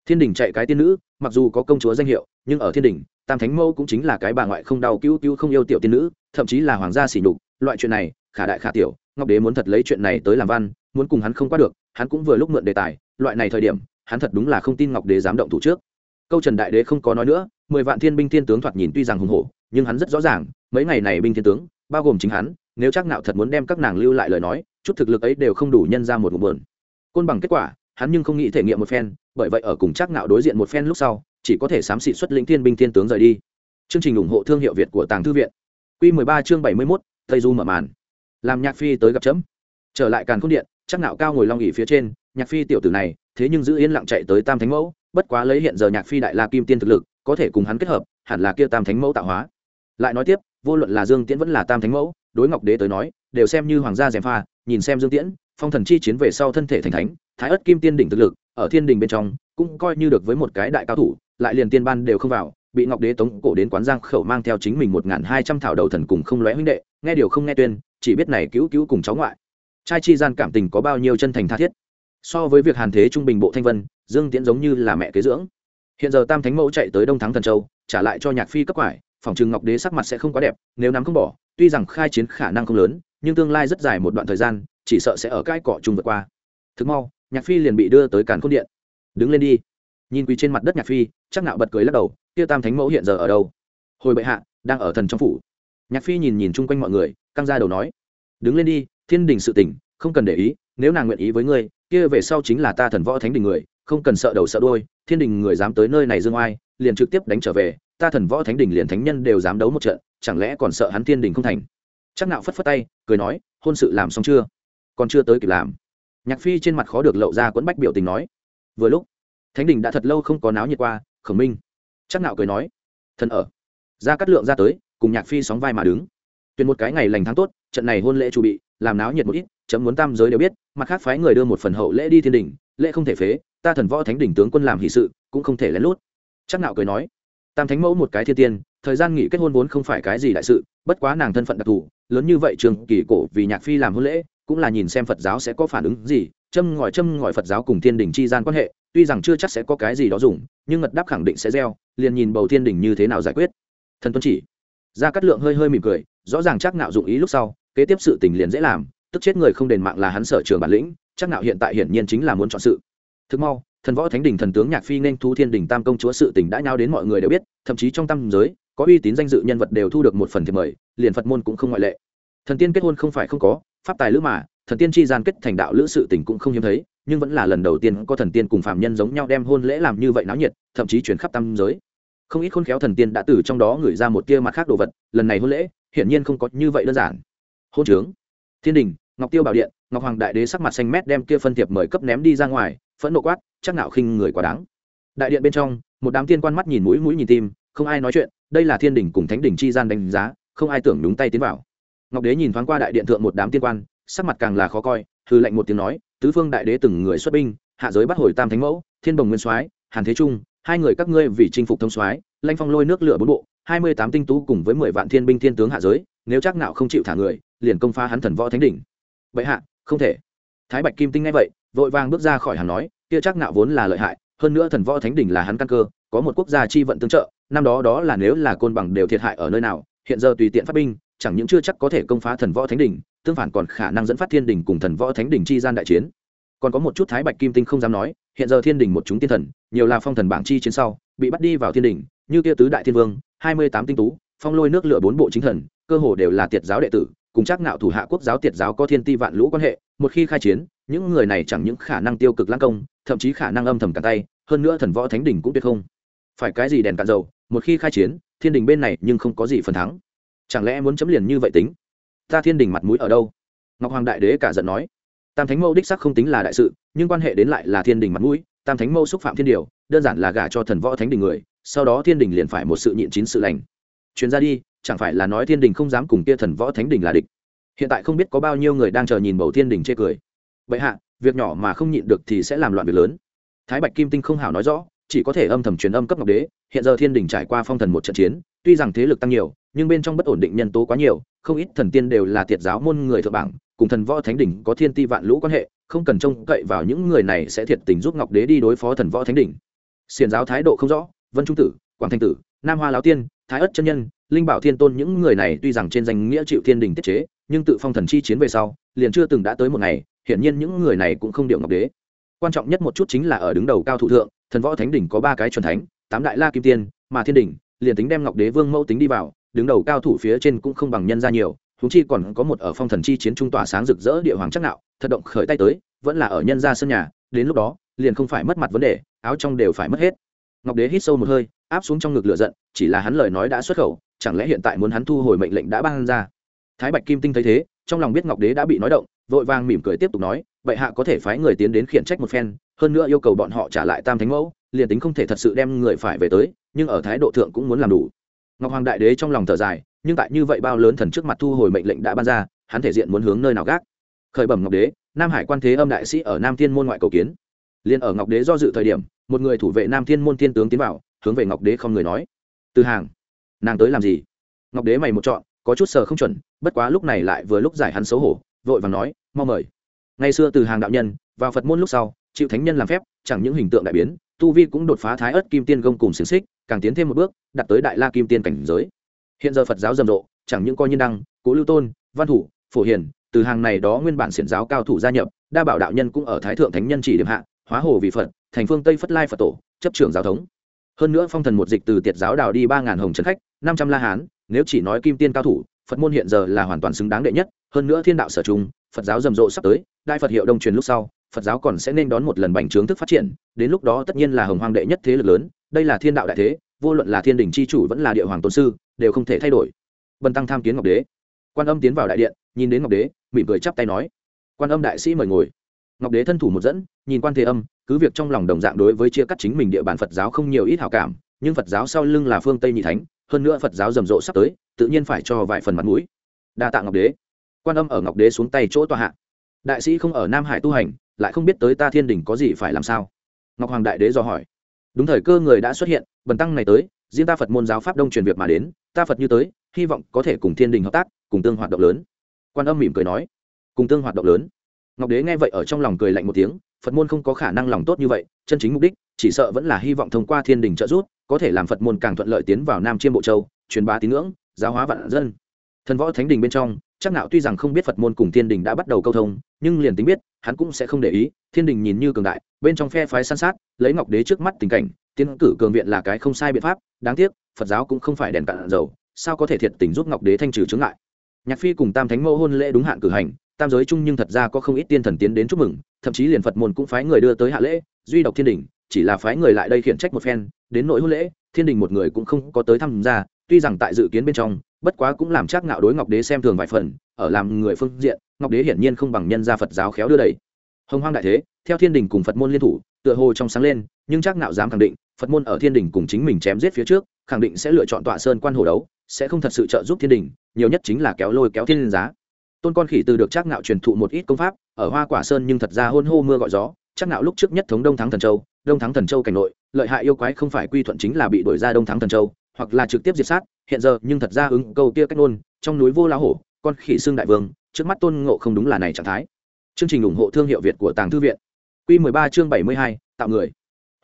S1: Thiên đình chạy cái tiên nữ, mặc dù có công chúa danh hiệu, nhưng ở thiên đình tam thánh mẫu cũng chính là cái bà ngoại không đau cứu cứu không yêu tiểu tiên nữ, thậm chí là hoàng gia xỉ nhục, loại chuyện này, khả đại khả tiểu, ngọc đế muốn thật lấy chuyện này tới làm văn, muốn cùng hắn không qua được, hắn cũng vừa lúc mượn đề tài, loại này thời điểm, hắn thật đúng là không tin ngọc đế dám động thủ trước. Câu trần đại đế không có nói nữa, mười vạn thiên binh thiên tướng thoạt nhìn tuy rằng hùng hổ, nhưng hắn rất rõ ràng, mấy ngày này binh thiên tướng, bao gồm chính hắn nếu chắc nạo thật muốn đem các nàng lưu lại lời nói chút thực lực ấy đều không đủ nhân ra một ngụm buồn. côn bằng kết quả hắn nhưng không nghĩ thể nghiệm một phen bởi vậy ở cùng chắc nạo đối diện một phen lúc sau chỉ có thể sám xịt xuất lĩnh thiên binh thiên tướng rời đi. Chương trình ủng hộ thương hiệu việt của tàng thư viện. Quy 13 chương 71, tây du mở màn. Làm nhạc phi tới gặp chấm. Trở lại càn khôn điện chắc nạo cao ngồi long ỉ phía trên nhạc phi tiểu tử này thế nhưng giữ yên lặng chạy tới tam thánh mẫu bất quá lấy hiện giờ nhạc phi đại la kim tiên thực lực có thể cùng hắn kết hợp hẳn là kia tam thánh mẫu tạo hóa. Lại nói tiếp vô luận là dương tiễn vẫn là tam thánh mẫu đối ngọc đế tới nói, đều xem như hoàng gia gièm pha, nhìn xem dương tiễn, phong thần chi chiến về sau thân thể thành thánh, thái ất kim tiên đỉnh thực lực, ở thiên đình bên trong, cũng coi như được với một cái đại cao thủ, lại liền tiên ban đều không vào, bị ngọc đế tống cổ đến quán giang khẩu mang theo chính mình một n g h n hai trăm thảo đầu thần cùng không lóe huynh đệ, nghe điều không nghe tuyên, chỉ biết này cứu cứu cùng cháu ngoại. Trai chi gian cảm tình có bao nhiêu chân thành tha thiết. So với việc hàn thế trung bình bộ thanh vân, dương tiễn giống như là mẹ kế dưỡng. Hiện giờ tam thánh mẫu chạy tới đông thắng thần châu, trả lại cho nhạc phi cấp quải phòng trừng ngọc đế sắc mặt sẽ không quá đẹp, nếu nắm không bỏ tuy rằng khai chiến khả năng không lớn, nhưng tương lai rất dài một đoạn thời gian, chỉ sợ sẽ ở cái cọ chung vượt qua. Thực mau, nhạc phi liền bị đưa tới càn khôn điện. Đứng lên đi. Nhìn quỳ trên mặt đất nhạc phi, chắc nạo bật cười lắc đầu, kia tam thánh mẫu hiện giờ ở đâu? Hồi bệ hạ, đang ở thần trong phủ. Nhạc phi nhìn nhìn chung quanh mọi người, căng ra đầu nói, đứng lên đi, thiên đình sự tỉnh không cần để ý, nếu nàng nguyện ý với ngươi, kia về sau chính là ta thần võ thánh đình người, không cần sợ đầu sợ đôi thiên đình người dám tới nơi này dương oai, liền trực tiếp đánh trở về ta thần võ thánh đình liền thánh nhân đều dám đấu một trận, chẳng lẽ còn sợ hắn thiên đình không thành? Chắc nạo phất phất tay, cười nói, hôn sự làm xong chưa? Còn chưa tới kịp làm. Nhạc phi trên mặt khó được lộ ra quẫn bách biểu tình nói. Vừa lúc, thánh đình đã thật lâu không có náo nhiệt qua, khổng minh. Chắc nạo cười nói. Thần ở. Ra cắt lượng ra tới, cùng nhạc phi sóng vai mà đứng. Tuyển một cái ngày lành tháng tốt, trận này hôn lễ chuẩn bị, làm náo nhiệt một ít, chấm muốn tam giới đều biết, mặt khác phái người đưa một phần hậu lễ đi thiên đình, lễ không thể phế, ta thần võ thánh đỉnh tướng quân làm hỷ sự, cũng không thể lén lút. Chắc nạo cười nói tam thánh mẫu một cái thiên tiên, thời gian nghỉ kết hôn vốn không phải cái gì đại sự, bất quá nàng thân phận đặc thù, lớn như vậy trường kỳ cổ vì nhạc phi làm hôn lễ, cũng là nhìn xem phật giáo sẽ có phản ứng gì, châm ngòi châm ngòi phật giáo cùng thiên đình chi gian quan hệ, tuy rằng chưa chắc sẽ có cái gì đó dùng, nhưng ngật đáp khẳng định sẽ gieo, liền nhìn bầu thiên đình như thế nào giải quyết. Thần tuân chỉ ra cắt lượng hơi hơi mỉm cười, rõ ràng chắc nạo dụng ý lúc sau, kế tiếp sự tình liền dễ làm, tức chết người không đền mạng là hắn sở trường bản lĩnh, chắc nạo hiện tại hiển nhiên chính là muốn chọn sự. Thực mau thần võ thánh đình thần tướng nhạc phi nên thu thiên đình tam công chúa sự tình đã nhau đến mọi người đều biết, thậm chí trong tam giới, có uy tín danh dự nhân vật đều thu được một phần thiệp mời, liền phật môn cũng không ngoại lệ. Thần tiên kết hôn không phải không có, pháp tài lữ mà, thần tiên chi gian kết thành đạo lữ sự tình cũng không hiếm thấy, nhưng vẫn là lần đầu tiên có thần tiên cùng phạm nhân giống nhau đem hôn lễ làm như vậy náo nhiệt, thậm chí chuyển khắp tam giới. Không ít khôn khéo thần tiên đã từ trong đó gửi ra một tia mặt khác đồ vật, lần này hôn lễ, hiển nhiên không có như vậy đơn giản. Hôn trướng. Thiên đình, ngọc tiêu bảo điện, ngọc hoàng đại đế sắc mặt xanh mét đem kia phân thiệp mời cấp ném đi ra ngoài phẫn nộ quát, chắc nạo khinh người quá đáng. Đại điện bên trong, một đám tiên quan mắt nhìn mũi mũi nhìn tim, không ai nói chuyện, đây là thiên đình cùng thánh đình chi gian đánh giá, không ai tưởng đúng tay tiến vào. Ngọc đế nhìn thoáng qua đại điện thượng một đám tiên quan, sắc mặt càng là khó coi hư lệnh một tiếng nói, tứ phương đại đế từng người xuất binh, hạ giới bắt hồi tam thánh mẫu, thiên bồng nguyên soái, hàn thế trung, hai người các ngươi vì chinh phục thông soái lanh phong lôi nước lửa bốn bộ, hai mươi tám tinh tú cùng với mười vạn thiên binh thiên tướng hạ giới, nếu chắc nào không chịu thả người, liền công phá hắn thần võ thánh đỉnh. Bệ hạ, không thể. Thái bạch kim tinh nghe vậy vội vàng bước ra khỏi hắn nói, kia chắc nạo vốn là lợi hại, hơn nữa thần võ thánh đỉnh là hắn căn cơ, có một quốc gia chi vận tương trợ, năm đó đó là nếu là côn bằng đều thiệt hại ở nơi nào, hiện giờ tùy tiện phát binh, chẳng những chưa chắc có thể công phá thần võ thánh đỉnh, tương phản còn khả năng dẫn phát thiên đỉnh cùng thần võ thánh đỉnh chi gian đại chiến. Còn có một chút thái bạch kim tinh không dám nói, hiện giờ thiên đỉnh một chúng tiên thần, nhiều là phong thần bảng chi chiến sau, bị bắt đi vào thiên đỉnh, như kia tứ đại thiên vương, hai mươi tám tinh tú, phong lôi nước lửa bốn bộ chính thần, cơ hồ đều là tiệt giáo đệ tử cùng chắc nạo thủ hạ quốc giáo tiệt giáo có thiên ti vạn lũ quan hệ, một khi khai chiến, những người này chẳng những khả năng tiêu cực lãng công, thậm chí khả năng âm thầm cả tay, hơn nữa thần võ thánh đỉnh cũng tuyệt không. Phải cái gì đèn cạn dầu, một khi khai chiến, thiên đình bên này nhưng không có gì phần thắng. Chẳng lẽ muốn chấm liền như vậy tính? Ta thiên đình mặt mũi ở đâu? Ngọc hoàng đại đế cả giận nói. Tam thánh mẫu đích sắc không tính là đại sự, nhưng quan hệ đến lại là thiên đình mặt mũi, tam thánh mẫu xúc phạm thiên điều, đơn giản là gả cho thần võ thánh đình người, sau đó thiên đình liền phải một sự nhịn chín sự lành. Truyền ra đi chẳng phải là nói thiên đình không dám cùng kia thần võ thánh đình là địch. Hiện tại không biết có bao nhiêu người đang chờ nhìn bầu thiên đình chê cười. Vậy hạ, việc nhỏ mà không nhịn được thì sẽ làm loạn việc lớn. Thái bạch kim tinh không hảo nói rõ, chỉ có thể âm thầm truyền âm cấp ngọc đế. Hiện giờ thiên đình trải qua phong thần một trận chiến, tuy rằng thế lực tăng nhiều, nhưng bên trong bất ổn định nhân tố quá nhiều, không ít thần tiên đều là tiệt giáo môn người thượng bảng, cùng thần võ thánh đỉnh có thiên ti vạn lũ quan hệ, không cần trông cậy vào những người này sẽ thiệt tình giúp ngọc đế đi đối phó thần võ thánh đỉnh xiền giáo thái độ không rõ, vân trung tử, quảng thanh tử, nam hoa lão tiên, thái ất chân nhân linh bảo thiên tôn những người này tuy rằng trên danh nghĩa chịu thiên đình tiết chế, nhưng tự phong thần chi chiến về sau, liền chưa từng đã tới một ngày, hiển nhiên những người này cũng không điệu ngọc đế. Quan trọng nhất một chút chính là ở đứng đầu cao thủ thượng, thần võ thánh đỉnh có ba cái truyền thánh, tám đại la kim tiên, mà thiên đỉnh, liền tính đem ngọc đế vương mẫu tính đi vào, đứng đầu cao thủ phía trên cũng không bằng nhân ra nhiều thú chi còn có một ở phong thần chi chiến trung tỏa sáng rực rỡ địa hoàng chắc nạo, thật động khởi tay tới, vẫn là ở nhân ra sân nhà, đến lúc đó, liền không phải mất mặt vấn đề, áo trong đều phải mất hết. Ngọc đế hít sâu một hơi, áp xuống trong ngực lửa giận, chỉ là hắn lời nói đã xuất khẩu chẳng lẽ hiện tại muốn hắn thu hồi mệnh lệnh đã ban ra? Thái bạch kim tinh thấy thế, trong lòng biết ngọc đế đã bị nói động, vội vàng mỉm cười tiếp tục nói, bệ hạ có thể phái người tiến đến khiển trách một phen, hơn nữa yêu cầu bọn họ trả lại tam thánh mẫu, liền tính không thể thật sự đem người phải về tới, nhưng ở thái độ thượng cũng muốn làm đủ. Ngọc hoàng đại đế trong lòng thở dài, nhưng tại như vậy bao lớn thần trước mặt thu hồi mệnh lệnh đã ban ra, hắn thể diện muốn hướng nơi nào gác? Khởi bẩm ngọc đế, nam hải quan thế âm đại sĩ ở nam thiên môn ngoại cầu kiến. Liền ở ngọc đế do dự thời điểm, một người thủ vệ nam thiên môn thiên tướng tiến vào, hướng về ngọc đế không người nói. Từ hàng nàng tới làm gì? Ngọc đế mày một chọn có chút sờ không chuẩn, bất quá lúc này lại vừa lúc giải hắn xấu hổ, vội vàng nói, mau mời. Ngày xưa từ hàng đạo nhân, vào phật môn lúc sau, chịu thánh nhân làm phép, chẳng những hình tượng đại biến, tu vi cũng đột phá thái ớt kim tiên gông cùng xiềng xích, càng tiến thêm một bước đặt tới đại la kim tiên cảnh giới. Hiện giờ phật giáo rầm rộ, chẳng những coi nhân đăng, cố lưu tôn, văn thủ, phổ hiền, từ hàng này đó nguyên bản xiển giáo cao thủ gia nhập, đa bảo đạo nhân cũng ở thái thượng thánh nhân chỉ điểm hạ, hóa hồ vì phật, thành phương tây phất lai phật tổ, chấp trưởng giáo thống. Hơn nữa phong thần một dịch từ tiệt giáo đào đi ba ngàn hồng trấn khách năm trăm la hán, nếu chỉ nói kim tiên cao thủ, phật môn hiện giờ là hoàn toàn xứng đáng đệ nhất, hơn nữa thiên đạo sở trung, phật giáo rầm rộ sắp tới, đại phật hiệu đông truyền lúc sau, phật giáo còn sẽ nên đón một lần bành trướng thức phát triển, đến lúc đó tất nhiên là hồng hoàng đệ nhất thế lực lớn, đây là thiên đạo đại thế, vô luận là thiên đình c h i chủ vẫn là địa hoàng tôn sư, đều không thể thay đổi. Bần tăng tham kiến ngọc đế. Quan âm tiến vào đại điện, nhìn đến ngọc đế, mỉm cười chắp tay nói, quan âm đại sĩ mời ngồi. Ngọc đế thân thủ một dẫn, nhìn quan thế âm, cứ việc trong lòng đồng dạng đối với chia cắt chính mình địa bàn phật giáo không nhiều ít hảo cảm, nhưng phật giáo sau lưng là phương tây nhị thánh hơn nữa phật giáo rầm rộ sắp tới tự nhiên phải cho vài phần mặt mũi đa tạ ngọc đế quan âm ở ngọc đế xuống tay chỗ tòa hạ đại sĩ không ở nam hải tu hành lại không biết tới ta thiên đình có gì phải làm sao ngọc hoàng đại đế dò hỏi đúng thời cơ người đã xuất hiện bần tăng này tới riêng ta phật môn giáo pháp đông truyền việc mà đến ta phật như tới hy vọng có thể cùng thiên đình hợp tác cùng tương hoạt động lớn quan âm mỉm cười nói cùng tương hoạt động lớn ngọc đế nghe vậy ở trong lòng cười lạnh một tiếng phật môn không có khả năng lòng tốt như vậy chân chính mục đích chỉ sợ vẫn là hy vọng thông qua thiên đình trợ giúp có thể làm phật môn càng thuận lợi tiến vào nam chiêm bộ châu, truyền bá tín ngưỡng, giáo hóa vạn dân. Thần võ thánh đình bên trong, chắc nạo tuy rằng không biết phật môn cùng thiên đình đã bắt đầu câu thông, nhưng liền tính biết, hắn cũng sẽ không để ý. Thiên đình nhìn như cường đại, bên trong phe phái san sát, lấy ngọc đế trước mắt tình cảnh, tiến cử cường viện là cái không sai biện pháp, đáng tiếc, phật giáo cũng không phải đèn cạn dầu, sao có thể thiệt tình giúp ngọc đế thanh trừ chướng ngại? Nhạc phi cùng tam thánh mẫu hôn lễ đúng hạn cử hành, tam giới chung nhưng thật ra có không ít tiên thần tiến đến chúc mừng, thậm chí liền phật môn cũng phái người đưa tới hạ lễ, duy độc thiên đình chỉ là phái người lại đây khiển trách một phen, đến nội hôn lễ, thiên đình một người cũng không có tới tham gia tuy rằng tại dự kiến bên trong, bất quá cũng làm chắc ngạo đối ngọc đế xem thường vài phần, ở làm người phương diện, ngọc đế hiển nhiên không bằng nhân gia phật giáo khéo đưa đẩy. Hồng hoang đại thế, theo thiên đình cùng phật môn liên thủ, tựa hồ trong sáng lên, nhưng chắc ngạo dám khẳng định, phật môn ở thiên đình cùng chính mình chém giết phía trước, khẳng định sẽ lựa chọn tọa sơn quan hồ đấu, sẽ không thật sự trợ giúp thiên đình, nhiều nhất chính là kéo lôi kéo thiên giá. Tôn con khỉ từ được chắc ngạo truyền thụ một ít công pháp, ở hoa quả sơn nhưng thật ra hôn hô mưa gọi gió chắc nạo lúc trước nhất thống đông thắng thần châu đông thắng thần châu cảnh nội lợi hại yêu quái không phải quy thuận chính là bị đổi ra đông thắng thần châu hoặc là trực tiếp diệt sát hiện giờ nhưng thật ra ứng câu kia cách nôn trong núi vô la hổ con khỉ xương đại vương trước mắt tôn ngộ không đúng là này trạng thái. Chương trình ủng hộ thương hiệu việt của tàng thư viện. Quy 13 chương 72, tạo người.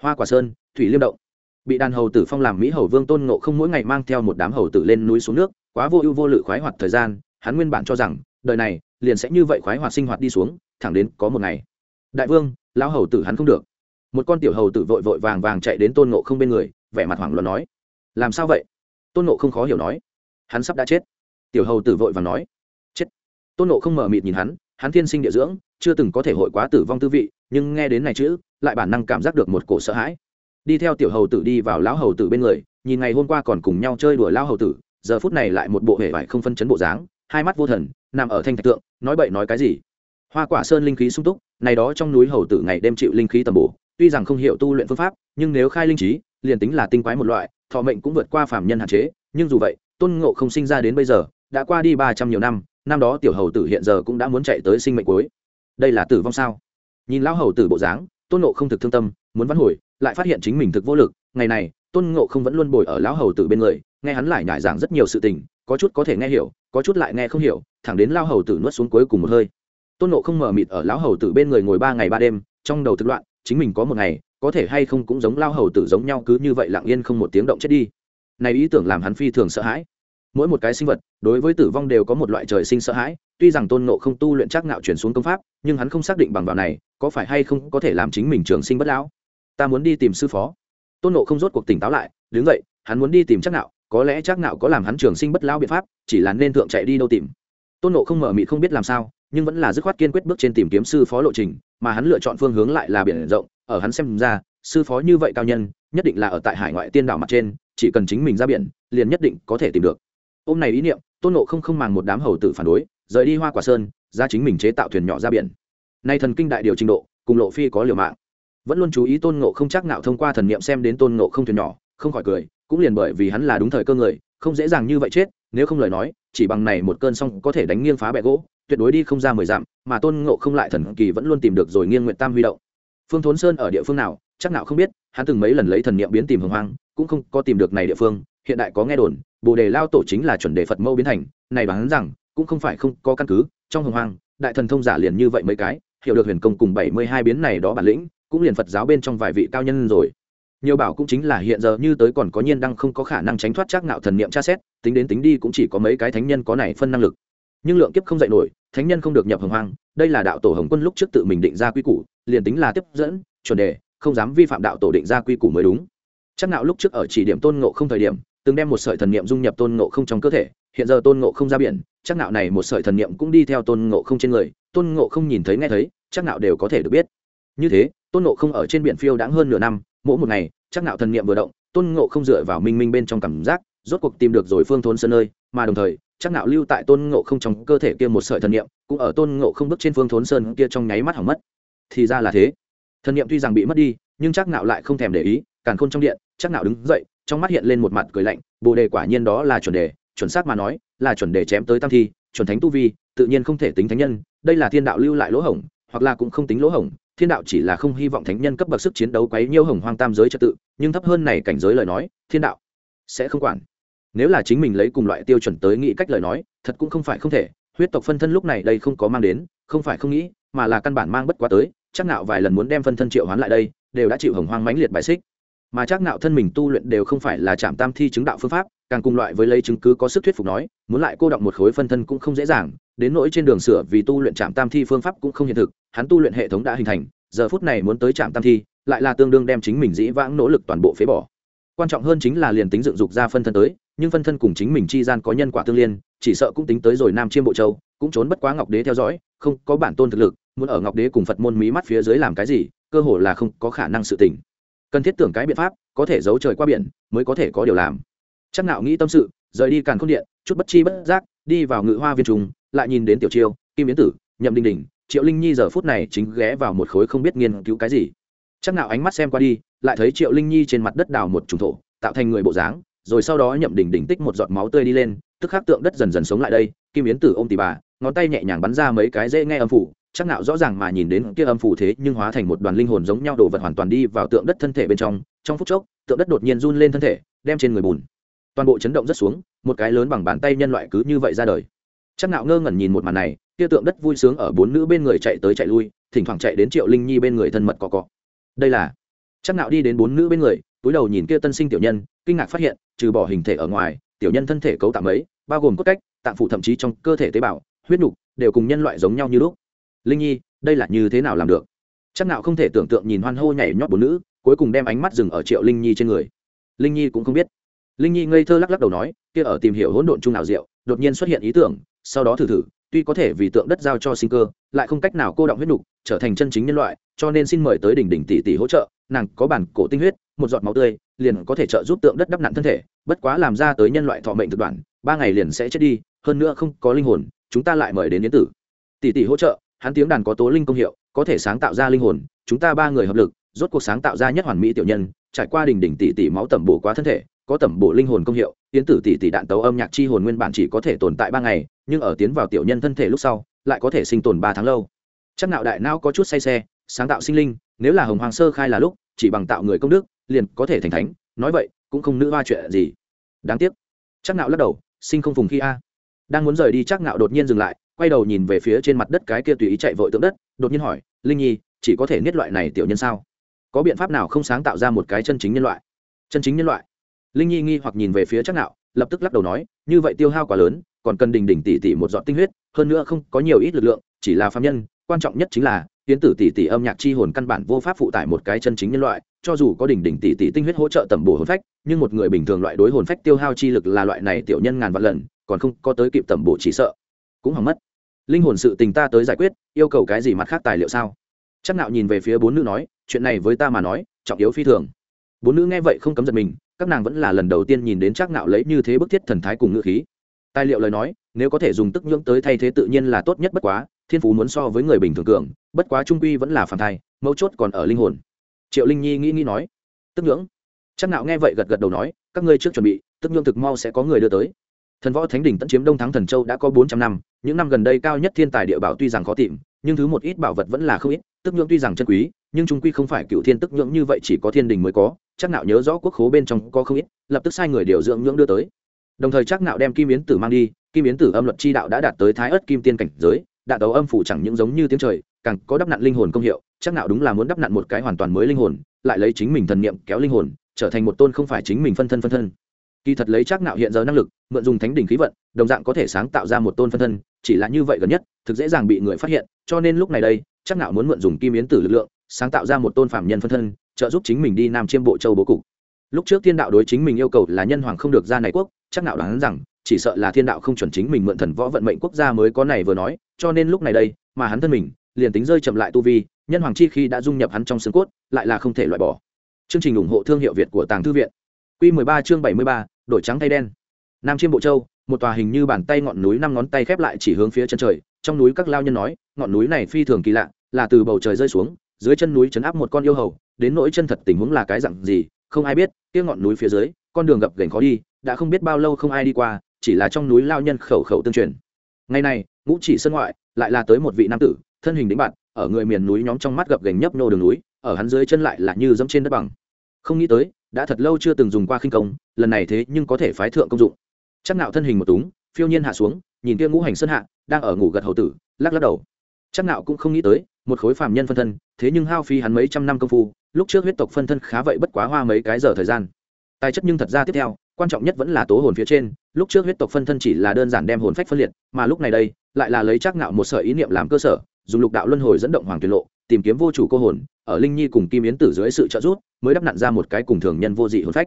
S1: Hoa quả sơn thủy liêm động. Bị đàn hầu tử phong làm mỹ hầu vương tôn ngộ không mỗi ngày mang theo một đám hầu tử lên núi xuống nước quá vô ưu vô lự khoái hoạt thời gian hắn nguyên bản cho rằng đời này liền sẽ như vậy khoái hoạt sinh hoạt đi xuống thẳng đến có một ngày. Đại vương lão hầu tử hắn không được. Một con tiểu hầu tử vội vội vàng vàng chạy đến tôn ngộ không bên người, vẻ mặt hoảng loạn nói, làm sao vậy? Tôn ngộ không khó hiểu nói, hắn sắp đã chết. Tiểu hầu tử vội vàng nói, chết. Tôn ngộ không mở mịt nhìn hắn hắn thiên sinh địa dưỡng, chưa từng có thể hội quá tử vong tư vị, nhưng nghe đến này chữ, lại bản năng cảm giác được một cổ sợ hãi. Đi theo tiểu hầu tử đi vào lão hầu tử bên người, nhìn ngày hôm qua còn cùng nhau chơi đùa lão hầu tử, giờ phút này lại một bộ hệ vải không phân chấn bộ dáng, hai mắt vô thần, nằm ở thanh thạch tượng nói bậy nói cái gì? Hoa quả sơn linh khí sung túc, này đó trong núi hầu tử ngày đêm chịu linh khí tầm bổ, tuy rằng không hiểu tu luyện phương pháp, nhưng nếu khai linh trí, liền tính là tinh quái một loại, thọ mệnh cũng vượt qua phàm nhân hạn chế, nhưng dù vậy, tôn ngộ không sinh ra đến bây giờ, đã qua đi ba trăm nhiều năm năm đó tiểu hầu tử hiện giờ cũng đã muốn chạy tới sinh mệnh cuối. Đây là tử vong sao? Nhìn lão hầu tử bộ dáng, tôn ngộ không thực thương tâm, muốn vắn hồi, lại phát hiện chính mình thực vô lực, ngày này, tôn ngộ không vẫn luôn bồi ở lão hầu tử bên người, nghe hắn lại nhải giảng rất nhiều sự tình, có chút có thể nghe hiểu, có chút lại nghe không hiểu, thẳng đến lao hầu tử nuốt xuống cuối cùng một hơi tôn Nộ không mở mịt ở lão hầu tử bên người ngồi ba ngày ba đêm, trong đầu thực loạn, chính mình có một ngày, có thể hay không cũng giống lao hầu tử giống nhau cứ như vậy lặng yên không một tiếng động chết đi. Này ý tưởng làm hắn phi thường sợ hãi. Mỗi một cái sinh vật, đối với tử vong đều có một loại trời sinh sợ hãi, tuy rằng tôn nộ không tu luyện chắc ngạo chuyển xuống công pháp, nhưng hắn không xác định bằng vào này, có phải hay không có thể làm chính mình trường sinh bất lão. Ta muốn đi tìm sư phó. Tôn nộ không rốt cuộc tỉnh táo lại, đứng dậy, hắn muốn đi tìm chắc nạo có lẽ chắc nạo có làm hắn trường sinh bất lão biện pháp, chỉ là nên thượng chạy đi đâu tìm. Tôn nộ không mở mị không biết làm sao nhưng vẫn là dứt khoát kiên quyết bước trên tìm kiếm sư phó lộ trình, mà hắn lựa chọn phương hướng lại là biển rộng, ở hắn xem ra, sư phó như vậy cao nhân, nhất định là ở tại hải ngoại tiên đảo mặt trên, chỉ cần chính mình ra biển, liền nhất định có thể tìm được. Ôm này ý niệm, tôn nộ không không màng một đám hầu tử phản đối, rời đi hoa quả sơn, ra chính mình chế tạo thuyền nhỏ ra biển. Nay thần kinh đại điều trình độ, cùng lộ phi có liều mạng. Vẫn luôn chú ý tôn nộ không chắc nạo thông qua thần niệm xem đến tôn nộ không thuyền nhỏ, không khỏi cười, cũng liền bởi vì hắn là đúng thời cơ người, không dễ dàng như vậy chết, nếu không lời nói, chỉ bằng này một cơn xong có thể đánh nghiêng phá bẹ gỗ tuyệt đối đi không ra mười dặm, mà tôn ngộ không lại thần kỳ vẫn luôn tìm được rồi nghiêng nguyện tam huy động. Phương thốn sơn ở địa phương nào, chắc nào không biết, hắn từng mấy lần lấy thần niệm biến tìm hồng hoang, cũng không có tìm được này địa phương, hiện đại có nghe đồn, bồ đề lao tổ chính là chuẩn đề phật mâu biến thành, này bán rằng, cũng không phải không có căn cứ, trong hồng hoang, đại thần thông giả liền như vậy mấy cái, hiểu được huyền công cùng bảy mươi hai biến này đó bản lĩnh, cũng liền phật giáo bên trong vài vị cao nhân rồi. Nhiều bảo cũng chính là hiện giờ như tới còn có nhiên đang không có khả năng tránh thoát chắc nạo thần niệm tra xét, tính đến tính đi cũng chỉ có mấy cái thánh nhân có này phân năng lực. Nhưng lượng kiếp không dạy nổi thánh nhân không được nhập hồng hoang, đây là đạo tổ hồng quân lúc trước tự mình định ra quy củ, liền tính là tiếp dẫn, chuẩn đề, không dám vi phạm đạo tổ định ra quy củ mới đúng. Chắc nạo lúc trước ở chỉ điểm tôn ngộ không thời điểm, từng đem một sợi thần niệm dung nhập tôn ngộ không trong cơ thể, hiện giờ tôn ngộ không ra biển, chắc nạo này một sợi thần niệm cũng đi theo tôn ngộ không trên người, tôn ngộ không nhìn thấy nghe thấy, chắc nạo đều có thể được biết. Như thế, tôn ngộ không ở trên biển phiêu đãng hơn nửa năm, mỗi một ngày, chắc nạo thần niệm vừa động, tôn ngộ không dựa vào minh minh bên trong cảm giác, rốt cuộc tìm được rồi phương thôn sơn nơi, mà đồng thời chắc nạo lưu tại tôn ngộ không trong cơ thể kia một sợi thần niệm, cũng ở tôn ngộ không bước trên phương thốn sơn kia trong nháy mắt hỏng mất. Thì ra là thế. Thần niệm tuy rằng bị mất đi, nhưng chắc nạo lại không thèm để ý, càn khôn trong điện, chắc nạo đứng dậy, trong mắt hiện lên một mặt cười lạnh, bồ đề quả nhiên đó là chuẩn đề, chuẩn xác mà nói, là chuẩn đề chém tới tam thi, chuẩn thánh tu vi, tự nhiên không thể tính thánh nhân, đây là thiên đạo lưu lại lỗ hổng, hoặc là cũng không tính lỗ hổng, thiên đạo chỉ là không hy vọng thánh nhân cấp bậc sức chiến đấu quấy nhiêu hồng hoang tam giới trật tự, nhưng thấp hơn này cảnh giới lời nói, thiên đạo sẽ không quản nếu là chính mình lấy cùng loại tiêu chuẩn tới nghĩ cách lời nói, thật cũng không phải không thể. Huyết tộc phân thân lúc này đây không có mang đến, không phải không nghĩ, mà là căn bản mang bất quá tới. Chắc nạo vài lần muốn đem phân thân triệu hoán lại đây, đều đã chịu hồng hoang mãnh liệt bài xích. Mà chắc nạo thân mình tu luyện đều không phải là chạm tam thi chứng đạo phương pháp, càng cùng loại với lấy chứng cứ có sức thuyết phục nói, muốn lại cô động một khối phân thân cũng không dễ dàng. Đến nỗi trên đường sửa vì tu luyện chạm tam thi phương pháp cũng không hiện thực, hắn tu luyện hệ thống đã hình thành, giờ phút này muốn tới chạm tam thi, lại là tương đương đem chính mình dĩ vãng nỗ lực toàn bộ phế bỏ. Quan trọng hơn chính là liền tính dựng dục ra phân thân tới nhưng phân thân cùng chính mình chi gian có nhân quả tương liên, chỉ sợ cũng tính tới rồi nam chiêm bộ châu, cũng trốn bất quá ngọc đế theo dõi, không có bản tôn thực lực, muốn ở ngọc đế cùng phật môn mí mắt phía dưới làm cái gì, cơ hồ là không có khả năng sự tình. Cần thiết tưởng cái biện pháp, có thể giấu trời qua biển, mới có thể có điều làm. Chắc nạo nghĩ tâm sự, rời đi càn khôn điện, chút bất chi bất giác, đi vào ngự hoa viên trùng lại nhìn đến tiểu chiêu, kim yến tử, nhậm đình đình, triệu linh nhi giờ phút này chính ghé vào một khối không biết nghiên cứu cái gì. Chắc nạo ánh mắt xem qua đi, lại thấy triệu linh nhi trên mặt đất đào một trùng thổ, tạo thành người bộ dáng rồi sau đó nhậm đình đình tích một giọt máu tươi đi lên, tức khắc tượng đất dần dần sống lại đây, kim biến tử ôm tỉ bà, ngón tay nhẹ nhàng bắn ra mấy cái dễ nghe âm phủ, chắc nạo rõ ràng mà nhìn đến kia âm phủ thế nhưng hóa thành một đoàn linh hồn giống nhau đồ vật hoàn toàn đi vào tượng đất thân thể bên trong trong phút chốc, tượng đất đột nhiên run lên thân thể, đem trên người bùn, toàn bộ chấn động rất xuống, một cái lớn bằng bàn tay nhân loại cứ như vậy ra đời. Chắc nạo ngơ ngẩn nhìn một màn này, kia tượng đất vui sướng ở bốn nữ bên người chạy tới chạy lui, thỉnh thoảng chạy đến triệu linh nhi bên người thân mật cọ cọ. Đây là chắc nạo đi đến bốn nữ bên người túi đầu nhìn kia tân sinh tiểu nhân kinh ngạc phát hiện trừ bỏ hình thể ở ngoài tiểu nhân thân thể cấu tạo ấy bao gồm cốt cách tạng phủ thậm chí trong cơ thể tế bào huyết nục đều cùng nhân loại giống nhau như lúc. Linh nhi đây là như thế nào làm được? Chắc nạo không thể tưởng tượng nhìn hoan hô nhảy nhót bốn nữ cuối cùng đem ánh mắt dừng ở triệu linh nhi trên người. Linh nhi cũng không biết. Linh nhi ngây thơ lắc lắc đầu nói kia ở tìm hiểu hỗn độn chung nào rượu, đột nhiên xuất hiện ý tưởng sau đó thử thử tuy có thể vì tượng đất giao cho sinh cơ, lại không cách nào cô động huyết nục, trở thành chân chính nhân loại, cho nên xin mời tới đỉnh đỉnh tỷ tỷ hỗ trợ. Nàng có bản cổ tinh huyết, một giọt máu tươi, liền có thể trợ giúp tượng đất đắp nặn thân thể. Bất quá làm ra tới nhân loại thọ mệnh thực đoạn, ba ngày liền sẽ chết đi, hơn nữa không có linh hồn, chúng ta lại mời đến yến tử. Tỷ tỷ hỗ trợ, hắn tiếng đàn có tố linh công hiệu, có thể sáng tạo ra linh hồn, chúng ta ba người hợp lực, rốt cuộc sáng tạo ra nhất hoàn mỹ tiểu nhân, trải qua đỉnh đỉnh tỷ tỷ máu tẩm bổ quá thân thể có tẩm bổ linh hồn công hiệu, tiến tử tỷ tỷ đạn tấu âm nhạc chi hồn nguyên bản chỉ có thể tồn tại ba ngày, nhưng ở tiến vào tiểu nhân thân thể lúc sau, lại có thể sinh tồn ba tháng lâu. Chắc nạo đại não có chút say xe, sáng tạo sinh linh, nếu là hồng hoàng sơ khai là lúc, chỉ bằng tạo người công đức, liền có thể thành thánh, nói vậy, cũng không nữ hoa chuyện gì. Đáng tiếc. Chắc nạo lắc đầu, sinh không phùng khi a. Đang muốn rời đi, chắc nạo đột nhiên dừng lại, quay đầu nhìn về phía trên mặt đất cái kia tùy ý chạy vội tượng đất, đột nhiên hỏi, linh nhi, chỉ có thể niết loại này tiểu nhân sao? Có biện pháp nào không sáng tạo ra một cái chân chính nhân loại? Chân chính nhân loại? Linh nhi nghi hoặc nhìn về phía chắc nạo, lập tức lắc đầu nói, như vậy tiêu hao quá lớn, còn cần đình đình tỷ tỷ một giọt tinh huyết, hơn nữa không có nhiều ít lực lượng, chỉ là phàm nhân, quan trọng nhất chính là tiến tử tỷ tỷ âm nhạc chi hồn căn bản vô pháp phụ tải một cái chân chính nhân loại, cho dù có đỉnh đỉnh tỷ tỷ tinh huyết hỗ trợ tẩm bổ hồn phách, nhưng một người bình thường loại đối hồn phách tiêu hao chi lực là loại này tiểu nhân ngàn vạn lần, còn không có tới kịp tẩm bổ chỉ sợ, cũng hỏng mất. Linh hồn sự tình ta tới giải quyết, yêu cầu cái gì mặt khác tài liệu sao? Chắc nạo nhìn về phía bốn nữ nói, chuyện này với ta mà nói, trọng yếu phi thường. Bốn nữ nghe vậy không cấm giật mình các nàng vẫn là lần đầu tiên nhìn đến chắc ngạo lấy như thế bức thiết thần thái cùng ngữ khí. Tài liệu lời nói, nếu có thể dùng tức nhưỡng tới thay thế tự nhiên là tốt nhất bất quá, thiên phú muốn so với người bình thường cường, bất quá trung quy vẫn là phản thai, mấu chốt còn ở linh hồn. Triệu linh nhi nghĩ nghĩ nói, tức nhưỡng? Chắc nạo nghe vậy gật gật đầu nói, các ngươi trước chuẩn bị, tức nhưỡng thực mau sẽ có người đưa tới. Thần võ thánh đỉnh tận chiếm đông thắng thần châu đã có bốn trăm năm, những năm gần đây cao nhất thiên tài địa bảo tuy rằng khó tìm, nhưng thứ một ít bảo vật vẫn là không ít, tức nhưỡng tuy rằng chân quý, nhưng trung quy không phải cựu thiên tức nhưỡng như vậy chỉ có thiên đình mới có chắc nạo nhớ rõ quốc khố bên trong có không ít, lập tức sai người điều dưỡng nhưỡng đưa tới. Đồng thời chắc nạo đem kim yến tử mang đi, kim yến tử âm luật chi đạo đã đạt tới thái ớt kim tiên cảnh giới, đạn đấu âm phủ chẳng những giống như tiếng trời, càng có đắp nặn linh hồn công hiệu, chắc nạo đúng là muốn đắp nặn một cái hoàn toàn mới linh hồn, lại lấy chính mình thần niệm kéo linh hồn, trở thành một tôn không phải chính mình phân thân phân thân. Kỳ thật lấy chắc nạo hiện giờ năng lực, mượn dùng thánh đỉnh khí vận, đồng dạng có thể sáng tạo ra một tôn phân thân, chỉ là như vậy gần nhất, thực dễ dàng bị người phát hiện, cho nên lúc này đây, chắc nạo muốn mượn dùng kim yến tử lực lượng, sáng tạo ra một tôn phạm nhân phân thân trợ giúp chính mình đi nam chiêm bộ châu bố cục. Lúc trước thiên đạo đối chính mình yêu cầu là nhân hoàng không được ra này quốc chắc nào đoán rằng chỉ sợ là thiên đạo không chuẩn chính mình mượn thần võ vận mệnh quốc gia mới có này vừa nói cho nên lúc này đây mà hắn thân mình liền tính rơi chậm lại tu vi nhân hoàng chi khi đã dung nhập hắn trong xương cốt lại là không thể loại bỏ. Chương trình ủng hộ thương hiệu việt của tàng thư viện. Quy 13 chương 73, đổi trắng thay đen. Nam chiêm bộ châu một tòa hình như bàn tay ngọn núi năm ngón tay khép lại chỉ hướng phía chân trời trong núi các lao nhân nói ngọn núi này phi thường kỳ lạ là từ bầu trời rơi xuống dưới chân núi chấn áp một con yêu hầu đến nỗi chân thật tình huống là cái dặn gì, không ai biết, kia ngọn núi phía dưới, con đường gập ghềnh khó đi, đã không biết bao lâu không ai đi qua, chỉ là trong núi lao nhân khẩu khẩu tương truyền. Ngày này, ngũ chỉ sân ngoại, lại là tới một vị nam tử, thân hình đĩnh bạn ở người miền núi nhóm trong mắt gập ghềnh nhấp nô đường núi, ở hắn dưới chân lại là như dẫm trên đất bằng. Không nghĩ tới, đã thật lâu chưa từng dùng qua khinh công, lần này thế nhưng có thể phái thượng công dụng. Chắc nạo thân hình một túng, phiêu nhiên hạ xuống, nhìn kia ngũ hành sơn hạ, đang ở ngủ gật hầu tử, lắc lắc đầu. Chắc nạo cũng không nghĩ tới, một khối phàm nhân phân thân, thế nhưng hao phí hắn mấy trăm năm công phu lúc trước huyết tộc phân thân khá vậy bất quá hoa mấy cái giờ thời gian. Tài chất nhưng thật ra tiếp theo, quan trọng nhất vẫn là tố hồn phía trên, lúc trước huyết tộc phân thân chỉ là đơn giản đem hồn phách phân liệt, mà lúc này đây, lại là lấy chắc nạo một sở ý niệm làm cơ sở, dùng lục đạo luân hồi dẫn động hoàng tuyệt lộ, tìm kiếm vô chủ cô hồn, ở linh nhi cùng kim yến tử dưới sự trợ giúp, mới đắp nặn ra một cái cùng thường nhân vô dị hồn phách.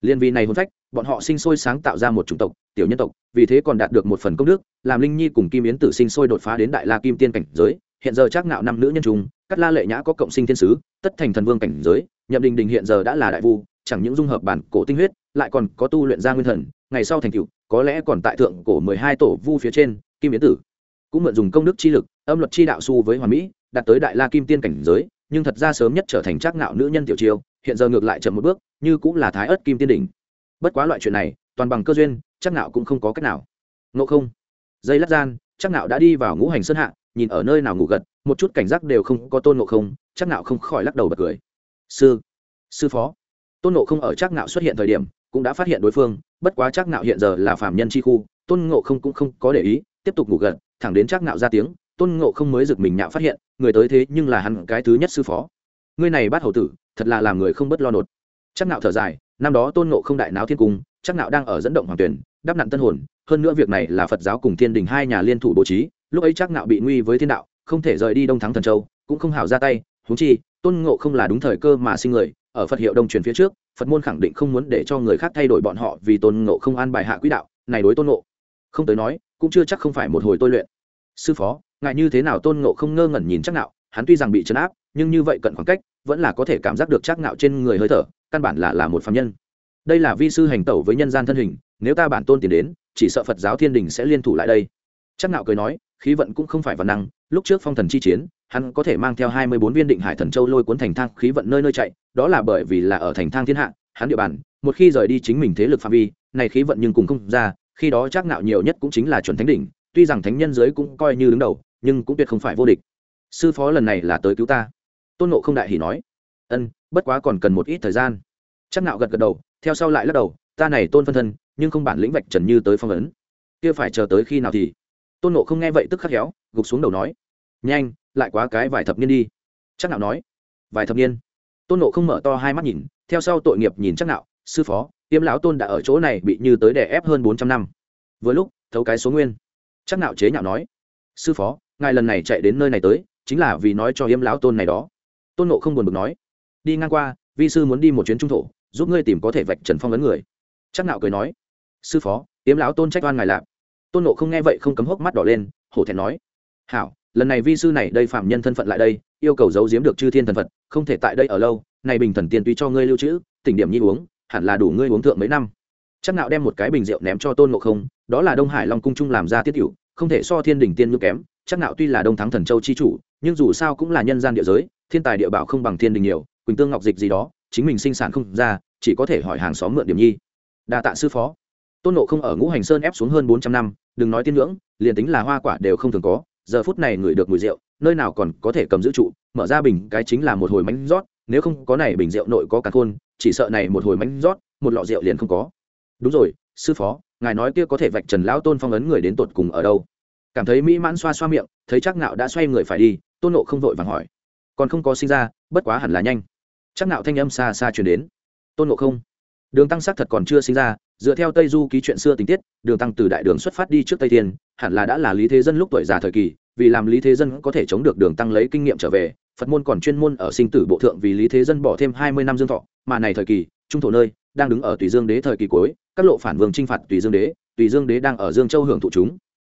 S1: Liên vì này hồn phách, bọn họ sinh sôi sáng tạo ra một chủng tộc, tiểu nhân tộc, vì thế còn đạt được một phần công đức, làm linh nhi cùng kim yến tử sinh sôi đột phá đến đại la kim tiên cảnh giới, hiện giờ chắc nạo năm nữ nhân trung cắt la lệ nhã có cộng sinh thiên sứ, tất thành thần vương cảnh giới, nhậm đình đình hiện giờ đã là đại vu, chẳng những dung hợp bản cổ tinh huyết, lại còn có tu luyện ra nguyên thần, ngày sau thành cựu có lẽ còn tại thượng cổ mười hai tổ vu phía trên, kim yến tử. Cũng mượn dùng công đức chi lực, âm luật chi đạo su với hoàn mỹ, đạt tới đại la kim tiên cảnh giới, nhưng thật ra sớm nhất trở thành trác ngạo nữ nhân tiểu chiêu hiện giờ ngược lại chậm một bước, như cũng là thái ớt kim tiên đỉnh. Bất quá loại chuyện này, toàn bằng cơ duyên, trác ngạo cũng không có cách nào. Ngộ không? Dây lát gian, trác ngạo đã đi vào ngũ hành sơn hạ nhìn ở nơi nào ngủ gật, một chút cảnh giác đều không có tôn ngộ không trác nạo không khỏi lắc đầu bật cười. Sư sư phó. Tôn ngộ không ở trác nạo xuất hiện thời điểm, cũng đã phát hiện đối phương, bất quá trác nạo hiện giờ là phạm nhân chi khu, tôn ngộ không cũng không có để ý, tiếp tục ngủ gật, thẳng đến trác nạo ra tiếng, tôn ngộ không mới giựt mình nhạo phát hiện, người tới thế nhưng là hắn cái thứ nhất sư phó. Ngươi này bắt hầu tử, thật là làm người không bất lo nột. Chắc nạo thở dài, năm đó tôn ngộ không đại náo thiên cung, chắc nạo đang ở dẫn động hoàng tuyển, đắp nặn tân hồn, hơn nữa việc này là phật giáo cùng thiên đình hai nhà liên thủ bố trí lúc ấy chắc nạo bị nguy với thiên đạo, không thể rời đi đông thắng thần châu, cũng không hảo ra tay, huống chi, tôn ngộ không là đúng thời cơ mà sinh người, ở phật hiệu đông truyền phía trước, phật môn khẳng định không muốn để cho người khác thay đổi bọn họ vì tôn ngộ không an bài hạ quỹ đạo, này đối tôn ngộ không tới nói, cũng chưa chắc không phải một hồi tôi luyện. Sư phó ngại như thế nào tôn ngộ không ngơ ngẩn nhìn chắc nạo hắn tuy rằng bị chấn áp, nhưng như vậy cận khoảng cách, vẫn là có thể cảm giác được chắc nạo trên người hơi thở, căn bản là là một phạm nhân. Đây là vi sư hành tẩu với nhân gian thân hình, nếu ta bản tôn tiền đến, chỉ sợ phật giáo thiên đình sẽ liên thủ lại đây. Chắc nạo cười nói khí vận cũng không phải văn năng, lúc trước phong thần chi chiến, hắn có thể mang theo hai mươi bốn viên định hải thần châu lôi cuốn thành thang khí vận nơi nơi chạy, đó là bởi vì là ở thành thang thiên hạ, hắn địa bàn, một khi rời đi chính mình thế lực phạm vi, này khí vận nhưng cùng không ra, khi đó chắc nạo nhiều nhất cũng chính là chuẩn thánh đỉnh, tuy rằng thánh nhân giới cũng coi như đứng đầu, nhưng cũng tuyệt không phải vô địch. Sư phó lần này là tới cứu ta. Tôn nộ không đại hỉ nói. Ân, bất quá còn cần một ít thời gian. Chắc nạo gật gật đầu, theo sau lại lắc đầu, ta này tôn phân thân, nhưng không bản lĩnh vạch trần như tới phong ấn. Kia phải chờ tới khi nào thì? Tôn nộ không nghe vậy tức khắc khéo gục xuống đầu nói, nhanh, lại quá cái vài thập niên đi. Chắc nạo nói, vài thập niên? Tôn nộ không mở to hai mắt nhìn, theo sau tội nghiệp nhìn chắc nạo, sư phó, tiêm lão tôn đã ở chỗ này bị như tới đè ép hơn bốn trăm năm. Vừa lúc, thấu cái số nguyên. Chắc nạo chế nhạo nói, sư phó, ngài lần này chạy đến nơi này tới, chính là vì nói cho yếm lão tôn này đó. Tôn nộ không buồn bực nói, đi ngang qua, vi sư muốn đi một chuyến trung thổ, giúp ngươi tìm có thể vạch trần phong ấn người. Chắc nạo cười nói, sư phó yếm lão tôn trách oan ngài lạp tôn nộ không nghe vậy không cấm hốc mắt đỏ lên, hổ thẹn nói, hảo, lần này vi sư này đây phạm nhân thân phận lại đây, yêu cầu giấu giếm được chư thiên thần phật, không thể tại đây ở lâu, này bình thần tiên tuy cho ngươi lưu trữ, tỉnh điểm nhi uống, hẳn là đủ ngươi uống thượng mấy năm. Chắc nạo đem một cái bình rượu ném cho tôn nộ không, đó là đông hải long cung trung làm ra tiết hữu, không thể so thiên đình tiên như kém, chắc nạo tuy là đông thắng thần châu chi chủ, nhưng dù sao cũng là nhân gian địa giới, thiên tài địa bảo không bằng thiên đình nhiều, quỳnh tương ngọc dịch gì đó, chính mình sinh sản không ra, chỉ có thể hỏi hàng xóm mượn điểm nhi. Đa tạ sư phó. Tôn nộ không ở ngũ hành sơn ép xuống hơn bốn trăm năm đừng nói tiên ngưỡng, liền tính là hoa quả đều không thường có, giờ phút này ngửi được mùi rượu, nơi nào còn có thể cầm giữ trụ, mở ra bình cái chính là một hồi mánh rót, nếu không có này bình rượu nội có cả khôn, chỉ sợ này một hồi mánh rót, một lọ rượu liền không có. Đúng rồi, sư phó, ngài nói kia có thể vạch trần lão tôn phong ấn người đến tột cùng ở đâu? Cảm thấy mỹ mãn xoa xoa miệng, thấy chắc nạo đã xoay người phải đi, tôn nộ không vội vàng hỏi. Còn không có sinh ra, bất quá hẳn là nhanh. Chắc nạo thanh âm xa xa truyền đến. Tôn nộ không đường tăng sắc thật còn chưa sinh ra, dựa theo tây du ký chuyện xưa tình tiết, đường tăng từ đại đường xuất phát đi trước tây thiên, hẳn là đã là lý thế dân lúc tuổi già thời kỳ, vì làm lý thế dân có thể chống được đường tăng lấy kinh nghiệm trở về, phật môn còn chuyên môn ở sinh tử bộ thượng vì lý thế dân bỏ thêm hai mươi năm dương thọ, mà này thời kỳ, trung thổ nơi, đang đứng ở tùy dương đế thời kỳ cuối, các lộ phản vương chinh phạt tùy dương đế, tùy dương đế đang ở dương châu hưởng thụ chúng.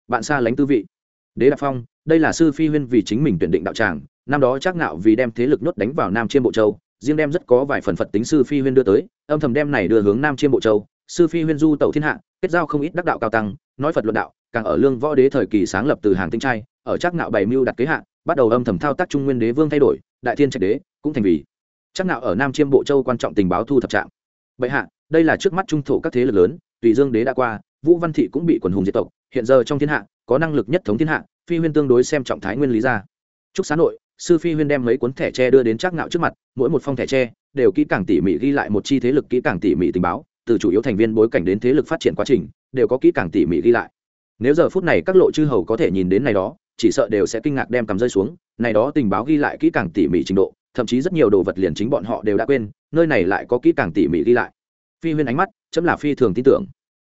S1: Bạn xa lánh tư vị. Đế đạp phong, đây là sư phi huyên vì chính mình tuyển định đạo tràng, năm đó chắc nạo vì đem thế lực nhốt đánh vào nam chiêm bộ châu riêng đem rất có vài phần phật tính sư phi huyên đưa tới, âm thầm đem này đưa hướng nam chiêm bộ châu. Sư phi huyên du tẩu thiên hạ, kết giao không ít đắc đạo cao tăng, nói phật luận đạo, càng ở lương võ đế thời kỳ sáng lập từ hàng tinh trai, ở chắc nạo bày mưu đặt kế hạ, bắt đầu âm thầm thao tác trung nguyên đế vương thay đổi, đại thiên trạch đế cũng thành vì chắc nạo ở nam chiêm bộ châu quan trọng tình báo thu thập trạng bệ hạ, đây là trước mắt trung thổ các thế lực lớn, tùy dương đế đã qua, vũ văn thị cũng bị quần hùng diệt tộc, hiện giờ trong thiên hạ, có năng lực nhất thống thiên hạ, phi huyên tương đối xem trọng thái nguyên lý ra trúc xá nội sư phi huyên đem mấy cuốn thẻ tre đưa đến trác ngạo trước mặt, mỗi một phong thẻ tre đều kỹ càng tỉ mỉ ghi lại một chi thế lực kỹ càng tỉ mỉ tình báo, từ chủ yếu thành viên bối cảnh đến thế lực phát triển quá trình, đều có kỹ càng tỉ mỉ ghi lại. Nếu giờ phút này các lộ chư hầu có thể nhìn đến này đó, chỉ sợ đều sẽ kinh ngạc đem cầm rơi xuống, này đó tình báo ghi lại kỹ càng tỉ mỉ trình độ, thậm chí rất nhiều đồ vật liền chính bọn họ đều đã quên, nơi này lại có kỹ càng tỉ mỉ ghi lại. Phi huyên ánh mắt chấm là phi thường tin tưởng.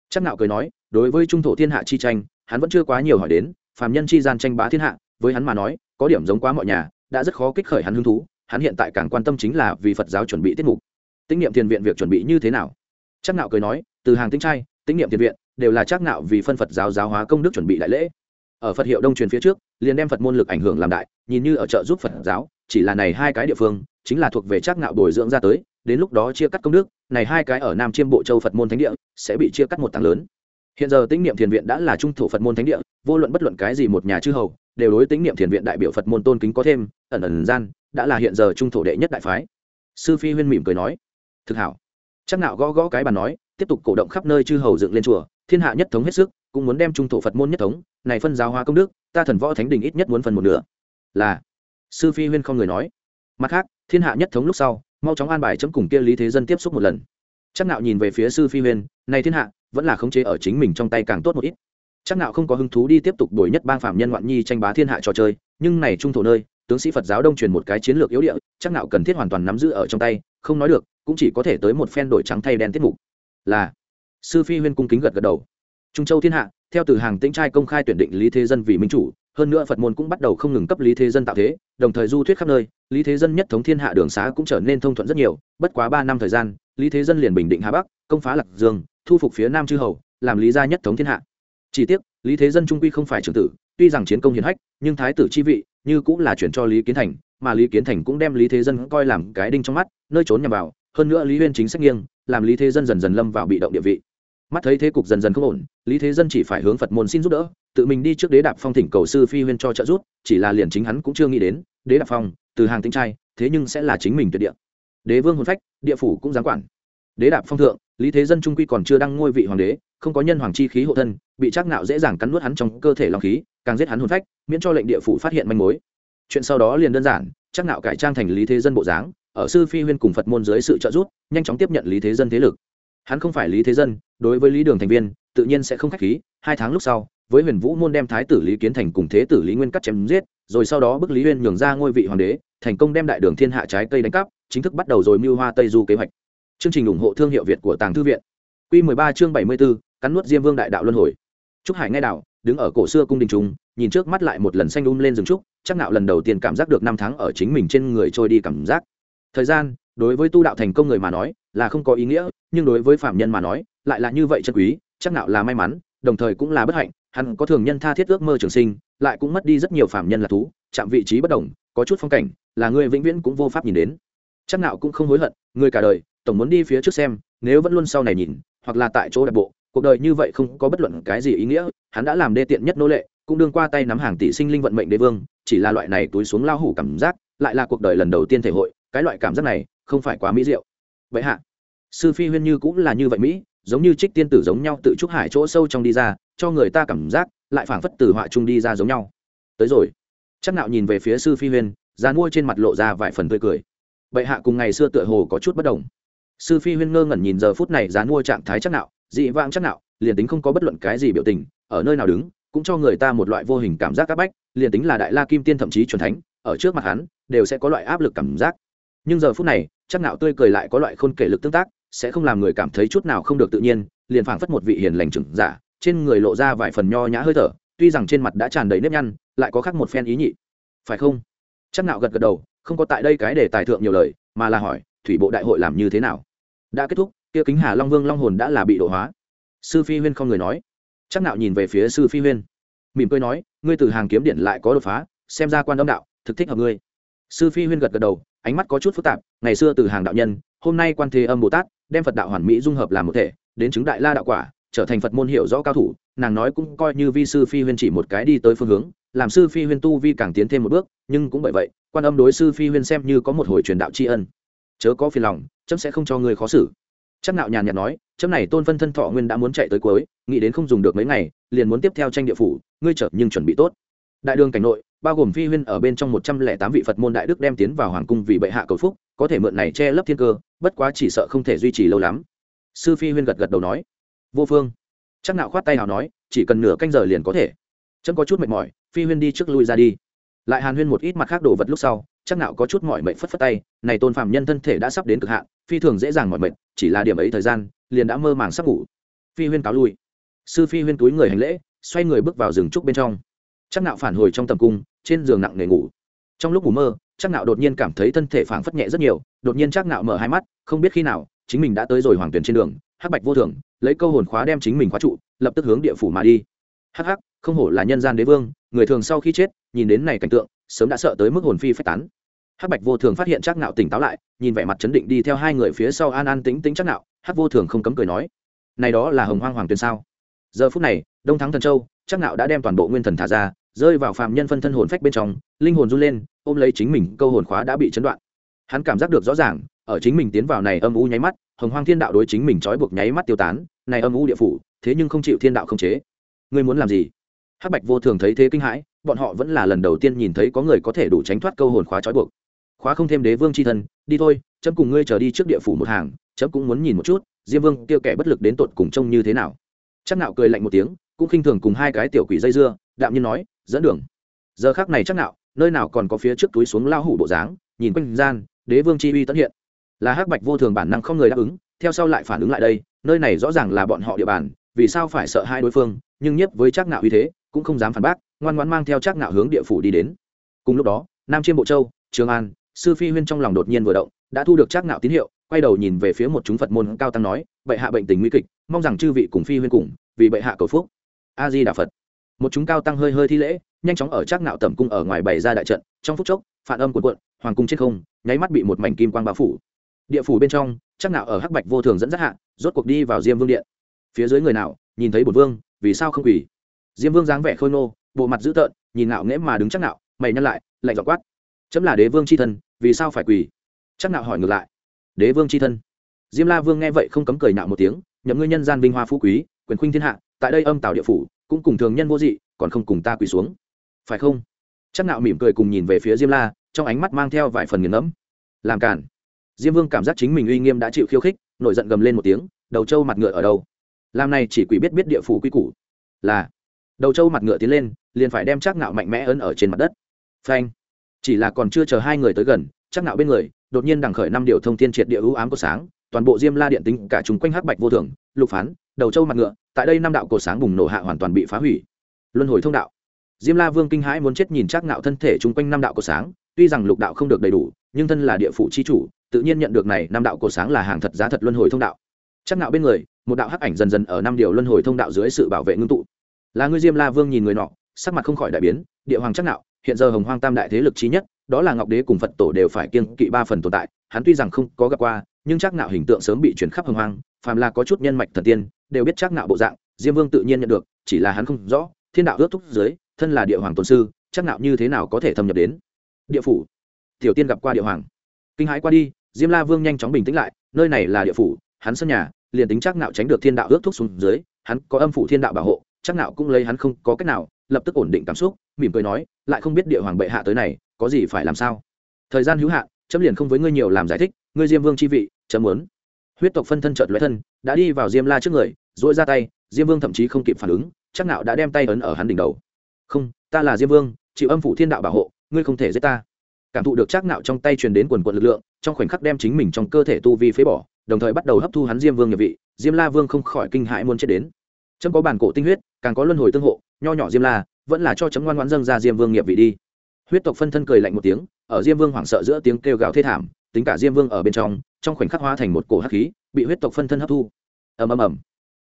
S1: Chắc nạo cười nói, đối với trung thổ thiên hạ chi tranh, hắn vẫn chưa quá nhiều hỏi đến, phàm nhân chi gian tranh bá thiên hạ, với hắn mà nói, có điểm giống quá mọi nhà đã rất khó kích khởi hắn hứng thú, hắn hiện tại càng quan tâm chính là vì phật giáo chuẩn bị tiết mục. Tinh niệm thiền viện việc chuẩn bị như thế nào? Chắc nạo cười nói, từ hàng tinh trai tinh niệm thiền viện đều là chắc nạo vì phân phật giáo giáo hóa công đức chuẩn bị đại lễ. Ở phật hiệu đông truyền phía trước, liền đem phật môn lực ảnh hưởng làm đại, nhìn như ở chợ giúp phật giáo, chỉ là này hai cái địa phương, chính là thuộc về chắc nạo bồi dưỡng ra tới, đến lúc đó chia cắt công đức, này hai cái ở nam chiêm bộ châu phật môn thánh địa sẽ bị chia cắt một tảng lớn hiện giờ tĩnh niệm thiền viện đã là trung thổ phật môn thánh địa, vô luận bất luận cái gì một nhà chư hầu, đều đối tĩnh niệm thiền viện đại biểu phật môn tôn kính có thêm, ẩn ẩn gian, đã là hiện giờ trung thổ đệ nhất đại phái. Sư phi huyên mỉm cười nói, thực hảo. Chắc nạo gõ gõ cái bàn nói, tiếp tục cổ động khắp nơi chư hầu dựng lên chùa, thiên hạ nhất thống hết sức, cũng muốn đem trung thổ phật môn nhất thống, này phân giáo hóa công đức, ta thần võ thánh đình ít nhất muốn phần một nửa. Là, sư phi huyên không người nói. Mặt khác, thiên hạ nhất thống lúc sau, mau chóng an bài chấm cùng kia lý thế dân tiếp xúc một lần. Chắc nạo nhìn về phía sư phi huyên, này thiên hạ vẫn là khống chế ở chính mình trong tay càng tốt một ít. Chắc nào không có hứng thú đi tiếp tục đổi nhất bang phạm nhân ngoạn nhi tranh bá thiên hạ trò chơi, nhưng này trung thổ nơi, tướng sĩ phật giáo đông truyền một cái chiến lược yếu địa, chắc nào cần thiết hoàn toàn nắm giữ ở trong tay, không nói được, cũng chỉ có thể tới một phen đổi trắng thay đen tiết mục. Là, sư phi huyên cung kính gật gật đầu. Trung châu thiên hạ, theo từ hàng tĩnh trai công khai tuyển định lý thế dân vì minh chủ, hơn nữa phật môn cũng bắt đầu không ngừng cấp lý thế dân tạo thế, đồng thời du thuyết khắp nơi, lý thế dân nhất thống thiên hạ đường xá cũng trở nên thông thuận rất nhiều, bất quá ba năm thời gian, lý thế dân liền bình định hà bắc, công phá lạc dương thu phục phía nam chư hầu, làm lý gia nhất thống thiên hạ. Chỉ tiếc, lý thế dân trung quy không phải trưởng tử, tuy rằng chiến công hiển hách, nhưng thái tử chi vị như cũng là chuyển cho lý kiến thành, mà lý kiến thành cũng đem lý thế dân coi làm cái đinh trong mắt, nơi trốn nhằm vào, hơn nữa lý huyên chính sách nghiêng, làm lý thế dân dần dần lâm vào bị động địa vị. Mắt thấy thế cục dần dần không ổn, lý thế dân chỉ phải hướng phật môn xin giúp đỡ, tự mình đi trước đế đạp phong thỉnh cầu sư phi huyên cho trợ giúp, chỉ là liền chính hắn cũng chưa nghĩ đến, đế đạp phong, từ hàng tinh trai, thế nhưng sẽ là chính mình tuyệt địa. Đế vương hồn phách, địa phủ cũng giáng quản. Đế đạp phong thượng lý thế dân trung quy còn chưa đăng ngôi vị hoàng đế, không có nhân hoàng chi khí hộ thân, bị trác nạo dễ dàng cắn nuốt hắn trong cơ thể long khí, càng giết hắn hồn phách, miễn cho lệnh địa phủ phát hiện manh mối. Chuyện sau đó liền đơn giản, trác nạo cải trang thành lý thế dân bộ dáng, ở sư phi huyên cùng phật môn dưới sự trợ giúp, nhanh chóng tiếp nhận lý thế dân thế lực. Hắn không phải lý thế dân, đối với lý đường thành viên, tự nhiên sẽ không khách khí, hai tháng lúc sau, với huyền vũ môn đem thái tử lý kiến thành cùng thế tử lý nguyên cắt chém giết, rồi sau đó bức lý huyên nhường ra ngôi vị hoàng đế, thành công đem đại đường thiên hạ trái cây đánh cắp, chính thức bắt đầu rồi mưu hoa tây du kế hoạch chương trình ủng hộ thương hiệu việt của tàng thư viện. Quy 13 chương 74, cắn nuốt diêm vương đại đạo luân hồi. Trúc hải nghe đạo đứng ở cổ xưa cung đình trung nhìn trước mắt lại một lần xanh um lên rừng trúc chắc nạo lần đầu tiên cảm giác được năm tháng ở chính mình trên người trôi đi cảm giác. Thời gian đối với tu đạo thành công người mà nói là không có ý nghĩa nhưng đối với phạm nhân mà nói lại là như vậy chân quý chắc nạo là may mắn đồng thời cũng là bất hạnh hắn có thường nhân tha thiết ước mơ trường sinh lại cũng mất đi rất nhiều phạm nhân là thú chạm vị trí bất đồng có chút phong cảnh là người vĩnh viễn cũng vô pháp nhìn đến. Chắc nạo cũng không hối hận người cả đời tổng muốn đi phía trước xem, nếu vẫn luôn sau này nhìn, hoặc là tại chỗ đại bộ, cuộc đời như vậy không có bất luận cái gì ý nghĩa, hắn đã làm đê tiện nhất nô lệ, cũng đương qua tay nắm hàng tỷ sinh linh vận mệnh đế vương, chỉ là loại này túi xuống lao hủ cảm giác, lại là cuộc đời lần đầu tiên thể hội, cái loại cảm giác này không phải quá mỹ diệu. Vậy hạ, sư phi huyên như cũng là như vậy mỹ, giống như trích tiên tử giống nhau tự trúc hải chỗ sâu trong đi ra, cho người ta cảm giác, lại phảng phất từ họa trung đi ra giống nhau. Tới rồi. Chắc nạo nhìn về phía sư phi huyên giá mua trên mặt lộ ra vài phần tươi cười. Bệ hạ cùng ngày xưa tựa hồ có chút bất đồng sư phi huyên ngơ ngẩn nhìn giờ phút này dán mua trạng thái chắc nạo, dị vãng chắc nạo, liền tính không có bất luận cái gì biểu tình, ở nơi nào đứng, cũng cho người ta một loại vô hình cảm giác áp bách, liền tính là đại la kim tiên thậm chí chuẩn thánh, ở trước mặt hắn, đều sẽ có loại áp lực cảm giác. Nhưng giờ phút này, chắc nạo tươi cười lại có loại khôn kể lực tương tác, sẽ không làm người cảm thấy chút nào không được tự nhiên, liền phảng phất một vị hiền lành trưởng giả, trên người lộ ra vài phần nho nhã hơi thở, tuy rằng trên mặt đã tràn đầy nếp nhăn, lại có khác một phen ý nhị. Phải không? Chắc nạo gật gật đầu, không có tại đây cái để tài thượng nhiều lời, mà là hỏi, thủy bộ đại hội làm như thế nào? Đã kết thúc, kia kính hà long vương long hồn đã là bị độ hóa. Sư phi huyên không người nói. Chắc nạo nhìn về phía sư phi huyên. Mỉm cười nói, ngươi từ hàng kiếm điện lại có đột phá, xem ra quan âm đạo, thực thích hợp ngươi. Sư phi huyên gật gật đầu, ánh mắt có chút phức tạp, ngày xưa từ hàng đạo nhân, hôm nay quan thế âm bồ tát, đem phật đạo hoàn mỹ dung hợp làm một thể, đến chứng đại la đạo quả, trở thành phật môn hiểu rõ cao thủ, nàng nói cũng coi như vi sư phi huyên chỉ một cái đi tới phương hướng, làm sư phi huyên tu vi càng tiến thêm một bước, nhưng cũng bởi vậy, quan âm đối sư phi huyên xem như có một hồi truyền đạo tri ân chớ có phiền lòng, chấm sẽ không cho ngươi khó xử. Chắc nạo nhàn nhạt nói, chấm này tôn phân thân thọ nguyên đã muốn chạy tới cuối, nghĩ đến không dùng được mấy ngày, liền muốn tiếp theo tranh địa phủ, ngươi chợt nhưng chuẩn bị tốt. Đại đường cảnh nội, bao gồm phi huyên ở bên trong một trăm lẻ tám vị phật môn đại đức đem tiến vào hoàng cung vì bệ hạ cầu phúc, có thể mượn này che lấp thiên cơ, bất quá chỉ sợ không thể duy trì lâu lắm. Sư phi huyên gật gật đầu nói, vô phương. Chắc nạo khoát tay nào nói, chỉ cần nửa canh giờ liền có thể. Chấm có chút mệt mỏi, phi huyên đi trước lui ra đi. Lại hàn huyên một ít mặt khác đồ vật lúc sau chắc nạo có chút mỏi mệt phất phất tay, này tôn phàm nhân thân thể đã sắp đến cực hạn, phi thường dễ dàng mỏi mệt, chỉ là điểm ấy thời gian, liền đã mơ màng sắp ngủ. Phi huyên cáo lui. Sư phi huyên túi người hành lễ, xoay người bước vào rừng trúc bên trong. Chắc nạo phản hồi trong tầm cung, trên giường nặng nề ngủ. Trong lúc ngủ mơ, chắc nạo đột nhiên cảm thấy thân thể phảng phất nhẹ rất nhiều, đột nhiên chắc nạo mở hai mắt, không biết khi nào, chính mình đã tới rồi hoàng tuyển trên đường, hắc bạch vô thường, lấy câu hồn khóa đem chính mình khóa trụ, lập tức hướng địa phủ mà đi. Hắc hắc, không hổ là nhân gian đế vương, người thường sau khi chết, nhìn đến này cảnh tượng sớm đã sợ tới mức hồn phi phách tán. Hắc bạch vô thường phát hiện Trác nạo tỉnh táo lại, nhìn vẻ mặt chấn định đi theo hai người phía sau an an tĩnh tĩnh Trác nạo, hắc vô thường không cấm cười nói, này đó là hồng hoang hoàng Tuyền sao? Giờ phút này, đông thắng thần châu, Trác nạo đã đem toàn bộ nguyên thần thả ra, rơi vào phạm nhân phân thân hồn phách bên trong, linh hồn run lên, ôm lấy chính mình, câu hồn khóa đã bị chấn đoạn. Hắn cảm giác được rõ ràng, ở chính mình tiến vào này âm u nháy mắt, hồng hoang thiên đạo đối chính mình trói buộc nháy mắt tiêu tán, này âm u địa phủ, thế nhưng không chịu thiên đạo không chế. Ngươi muốn làm gì? Hắc bạch vô thường thấy thế kinh hãi bọn họ vẫn là lần đầu tiên nhìn thấy có người có thể đủ tránh thoát câu hồn khóa trói buộc. Khóa không thêm đế vương c h i thân, đi thôi, chấm cùng ngươi trở đi trước địa phủ một hàng, chấm cũng muốn nhìn một chút, diêm vương tiêu kẻ bất lực đến tột cùng trông như thế nào. Chắc nạo cười lạnh một tiếng, cũng khinh thường cùng hai cái tiểu quỷ dây dưa, đạm nhiên nói, dẫn đường. Giờ khác này chắc nạo, nơi nào còn có phía trước túi xuống lao hủ bộ dáng, nhìn quanh gian, đế vương chi uy tất hiện. Là hắc bạch vô thường bản năng không người đáp ứng, theo sau lại phản ứng lại đây, nơi này rõ ràng là bọn họ địa bàn, vì sao phải sợ hai đối phương, nhưng nhiếp với chắc nạo uy thế, cũng không dám phản bác ngoan ngoãn mang theo chắc nạo hướng địa phủ đi đến. Cùng lúc đó, nam chiêm bộ châu, trường an, sư phi huyên trong lòng đột nhiên vừa động, đã thu được chắc nạo tín hiệu, quay đầu nhìn về phía một chúng phật môn cao tăng nói, bệ hạ bệnh tình nguy kịch, mong rằng chư vị cùng phi huyên cùng, vì bệ hạ cầu phúc. A di đà phật. Một chúng cao tăng hơi hơi thi lễ, nhanh chóng ở chắc nạo tẩm cung ở ngoài bày ra đại trận, trong phút chốc, phản âm của quận hoàng cung trên không, nháy mắt bị một mảnh kim quang bao phủ. Địa phủ bên trong chắc nạo ở hắc bạch vô thường dẫn dắt hạ, rốt cuộc đi vào diêm vương điện. Phía dưới người nào, nhìn thấy bổn vương, vì sao không quỳ? Diêm vương dáng vẻ khôi nô bộ mặt dữ tợn, nhìn nạo nghễ mà đứng chắc nạo mày nhăn lại, lạnh giọng quát. Chấm là đế vương c h i thân, vì sao phải quỳ? Chắc nạo hỏi ngược lại. Đế vương c h i thân. Diêm la vương nghe vậy không cấm cười nạo một tiếng, nhậm ngươi nhân gian vinh hoa phú quý, quyền khuynh thiên hạ, tại đây âm tào địa phủ, cũng cùng thường nhân vô dị, còn không cùng ta quỳ xuống. Phải không? Chắc nạo mỉm cười cùng nhìn về phía diêm la, trong ánh mắt mang theo vài phần nghiền ngẫm. Làm cản diêm vương cảm giác chính mình uy nghiêm đã chịu khiêu khích, nổi giận gầm lên một tiếng, đầu trâu mặt ngựa ở đâu? Làm này chỉ quỷ biết biết địa phủ quy củ. Là đầu trâu mặt ngựa tiến lên, liền phải đem chắc nạo mạnh mẽ ấn ở trên mặt đất. Phanh! Chỉ là còn chưa chờ hai người tới gần chắc nạo bên người, đột nhiên đằng khởi năm điều thông thiên triệt địa ưu ám của sáng, toàn bộ diêm la điện tính cả chúng quanh hắc bạch vô thường, lục phán, đầu trâu mặt ngựa, tại đây năm đạo cổ sáng bùng nổ hạ hoàn toàn bị phá hủy. Luân hồi thông đạo. Diêm la vương kinh hãi muốn chết nhìn chắc nạo thân thể chúng quanh năm đạo cổ sáng, tuy rằng lục đạo không được đầy đủ, nhưng thân là địa phủ chi chủ, tự nhiên nhận được này năm đạo cổ sáng là hàng thật giá thật luân hồi thông đạo. Chắc nạo bên người, một đạo hắc ảnh dần dần ở năm điều luân hồi thông đạo dưới sự bảo vệ ngưng tụ là ngươi diêm la vương nhìn người nọ, sắc mặt không khỏi đại biến, địa hoàng chắc nạo, hiện giờ hồng hoang tam đại thế lực trí nhất, đó là ngọc đế cùng phật tổ đều phải kiên kỵ ba phần tồn tại, hắn tuy rằng không có gặp qua, nhưng chắc nạo hình tượng sớm bị chuyển khắp hồng hoang, phàm là có chút nhân mạch thần tiên, đều biết chắc nạo bộ dạng, diêm vương tự nhiên nhận được, chỉ là hắn không rõ, thiên đạo ước thúc dưới, thân là địa hoàng tôn sư, chắc nạo như thế nào có thể thâm nhập đến? Địa phủ. Tiểu tiên gặp qua địa hoàng. Kinh hãi qua đi, diêm la vương nhanh chóng bình tĩnh lại, nơi này là địa phủ, hắn sân nhà, liền tính chắc nạo tránh được thiên đạo ước thúc xuống dưới, hắn có âm phủ thiên đạo bảo hộ chắc nạo cũng lấy hắn không có cách nào, lập tức ổn định cảm xúc, mỉm cười nói, lại không biết địa hoàng bệ hạ tới này, có gì phải làm sao? Thời gian hữu hạn, chấm liền không với ngươi nhiều làm giải thích, ngươi diêm vương chi vị, chấm muốn. Huyết tộc phân thân chợt lóe thân, đã đi vào diêm la trước người dỗi ra tay, diêm vương thậm chí không kịp phản ứng, chắc nạo đã đem tay ấn ở hắn đỉnh đầu. Không, ta là diêm vương, chịu âm phủ thiên đạo bảo hộ, ngươi không thể giết ta. Cảm thụ được chắc nạo trong tay truyền đến quần quần lực lượng, trong khoảnh khắc đem chính mình trong cơ thể tu vi phế bỏ, đồng thời bắt đầu hấp thu hắn diêm vương nhập vị, diêm la vương không khỏi kinh hãi muốn chết đến chấm có bản cổ tinh huyết, càng có luân hồi tương hộ, nho nhỏ diêm la vẫn là cho chấm ngoan ngoãn dâng ra diêm vương nghiệp vị đi. Huyết tộc phân thân cười lạnh một tiếng, ở diêm vương hoảng sợ giữa tiếng kêu gào thê thảm, tính cả diêm vương ở bên trong trong khoảnh khắc hóa thành một cổ hắc khí, bị huyết tộc phân thân hấp thu. Ầm ầm ầm.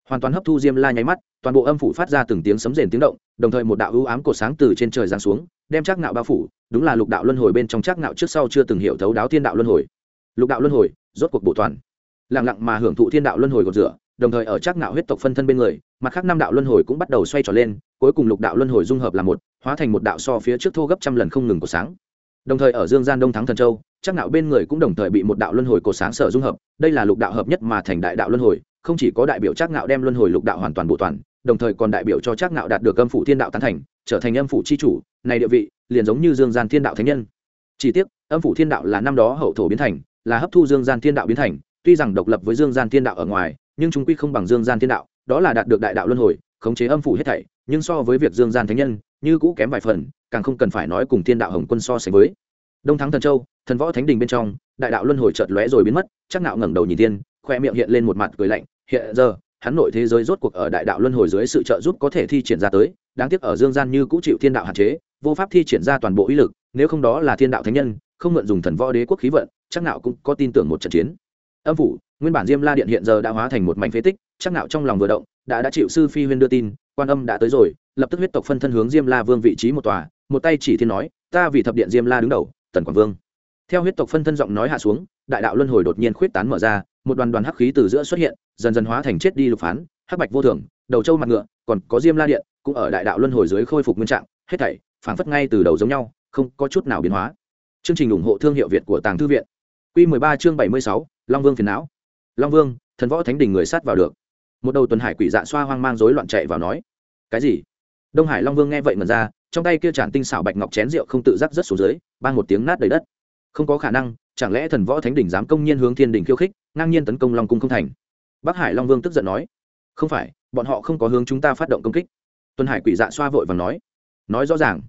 S1: Hoàn toàn hấp thu diêm la nháy mắt, toàn bộ âm phủ phát ra từng tiếng sấm rền tiếng động, đồng thời một đạo ưu ám cổ sáng từ trên trời giáng xuống, đem chắc nạo bao phủ, đúng là lục đạo luân hồi bên trong chắc nạo trước sau chưa từng hiểu thấu đáo thiên đạo luân hồi. Lục đạo luân hồi, rốt cuộc bổ toàn. Lặng lặng mà hưởng thụ thiên đạo luân hồi gột rửa đồng thời ở chắc nạo huyết tộc phân thân bên người, mặt khác năm đạo luân hồi cũng bắt đầu xoay tròn lên, cuối cùng lục đạo luân hồi dung hợp là một, hóa thành một đạo so phía trước thô gấp trăm lần không ngừng của sáng. Đồng thời ở dương gian đông thắng thần châu chắc nạo bên người cũng đồng thời bị một đạo luân hồi cổ sáng sở dung hợp, đây là lục đạo hợp nhất mà thành đại đạo luân hồi, không chỉ có đại biểu chắc nạo đem luân hồi lục đạo hoàn toàn bộ toàn, đồng thời còn đại biểu cho chắc nạo đạt được âm phủ thiên đạo tán thành, trở thành âm phủ chi chủ, này địa vị, liền giống như dương gian thiên đạo thánh nhân. Chỉ tiếc, âm phủ thiên đạo là năm đó hậu thổ biến thành, là hấp thu dương gian thiên đạo biến thành, tuy rằng độc lập với dương gian thiên đạo ở ngoài nhưng chúng quy không bằng dương gian thiên đạo, đó là đạt được đại đạo luân hồi, khống chế âm phủ hết thảy, nhưng so với việc dương gian thánh nhân, như cũ kém vài phần, càng không cần phải nói cùng thiên đạo hồng quân so sánh với. Đông thắng thần châu, thần võ thánh đình bên trong, đại đạo luân hồi chợt lóe rồi biến mất chắc nạo ngẩng đầu nhìn tiên khoe miệng hiện lên một mặt cười lạnh, hiện giờ, hắn nội thế giới rốt cuộc ở đại đạo luân hồi dưới sự trợ giúp có thể thi triển ra tới, đáng tiếc ở dương gian như cũ chịu thiên đạo hạn chế, vô pháp thi triển ra toàn bộ uy lực, nếu không đó là thiên đạo thánh nhân, không mượn dùng thần võ đế quốc khí vận chắc nạo cũng có tin tưởng một trận chiến âm phủ nguyên bản diêm la điện hiện giờ đã hóa thành một mảnh phế tích chắc nạo trong lòng vừa động đã đã chịu sư phi huyên đưa tin quan âm đã tới rồi lập tức huyết tộc phân thân hướng diêm la vương vị trí một tòa một tay chỉ thiên nói ta vì thập điện diêm la đứng đầu tần quảng vương. Theo huyết tộc phân thân giọng nói hạ xuống đại đạo luân hồi đột nhiên khuyết tán mở ra một đoàn đoàn hắc khí từ giữa xuất hiện dần dần hóa thành chết đi lục phán hắc bạch vô thường đầu trâu mặt ngựa còn có diêm la điện cũng ở đại đạo luân hồi dưới khôi phục nguyên trạng hết thảy phảng phất ngay từ đầu giống nhau không có chút nào biến hóa. Chương trình ủng hộ thương hiệu việt của tàng thư viện. Quy 13 chương 76, Long Vương phiền não. Long Vương, thần võ thánh đình người sát vào được. Một đầu tuần hải quỷ dạ xoa hoang mang rối loạn chạy vào nói. Cái gì? Đông Hải Long Vương nghe vậy mà ra, trong tay kia tràn tinh xảo bạch ngọc chén rượu không tự giác rớt xuống dưới, bang một tiếng nát đầy đất. Không có khả năng, chẳng lẽ thần võ thánh đỉnh dám công nhiên hướng thiên đỉnh khiêu khích, ngang nhiên tấn công Long cung không thành? Bắc Hải Long Vương tức giận nói. Không phải, bọn họ không có hướng chúng ta phát động công kích. Tuần Hải quỷ dạ xoa vội vàng nói. Nói rõ ràng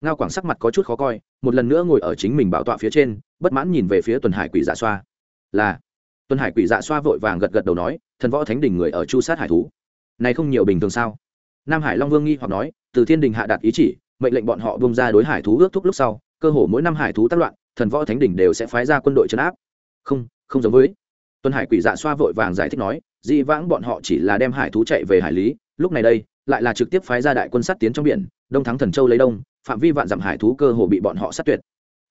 S1: ngao quảng sắc mặt có chút khó coi một lần nữa ngồi ở chính mình bảo tọa phía trên bất mãn nhìn về phía tuần hải quỷ dạ xoa là tuần hải quỷ dạ xoa vội vàng gật gật đầu nói, thần võ thánh đình người ở chu sát hải thú. Này không nhiều bình thường sao? Nam hải long vương nghi hoặc nói, từ thiên đình hạ đạt ý chỉ, mệnh lệnh bọn họ bông ra đối hải thú ước thúc lúc sau, cơ hồ mỗi năm hải thú tác loạn, thần võ thánh đình đều sẽ phái ra quân đội chấn áp. Không không giống với. Tuần hải quỷ dạ xoa vội vàng giải thích nói, dị vãng bọn họ chỉ là đem hải thú chạy về hải lý, lúc này đây, lại là trực tiếp phái ra đại quân sát tiến trong biển, đông thắng thần châu lấy đông, phạm vi vạn dặm hải thú cơ hồ bị bọn họ sát tuyệt.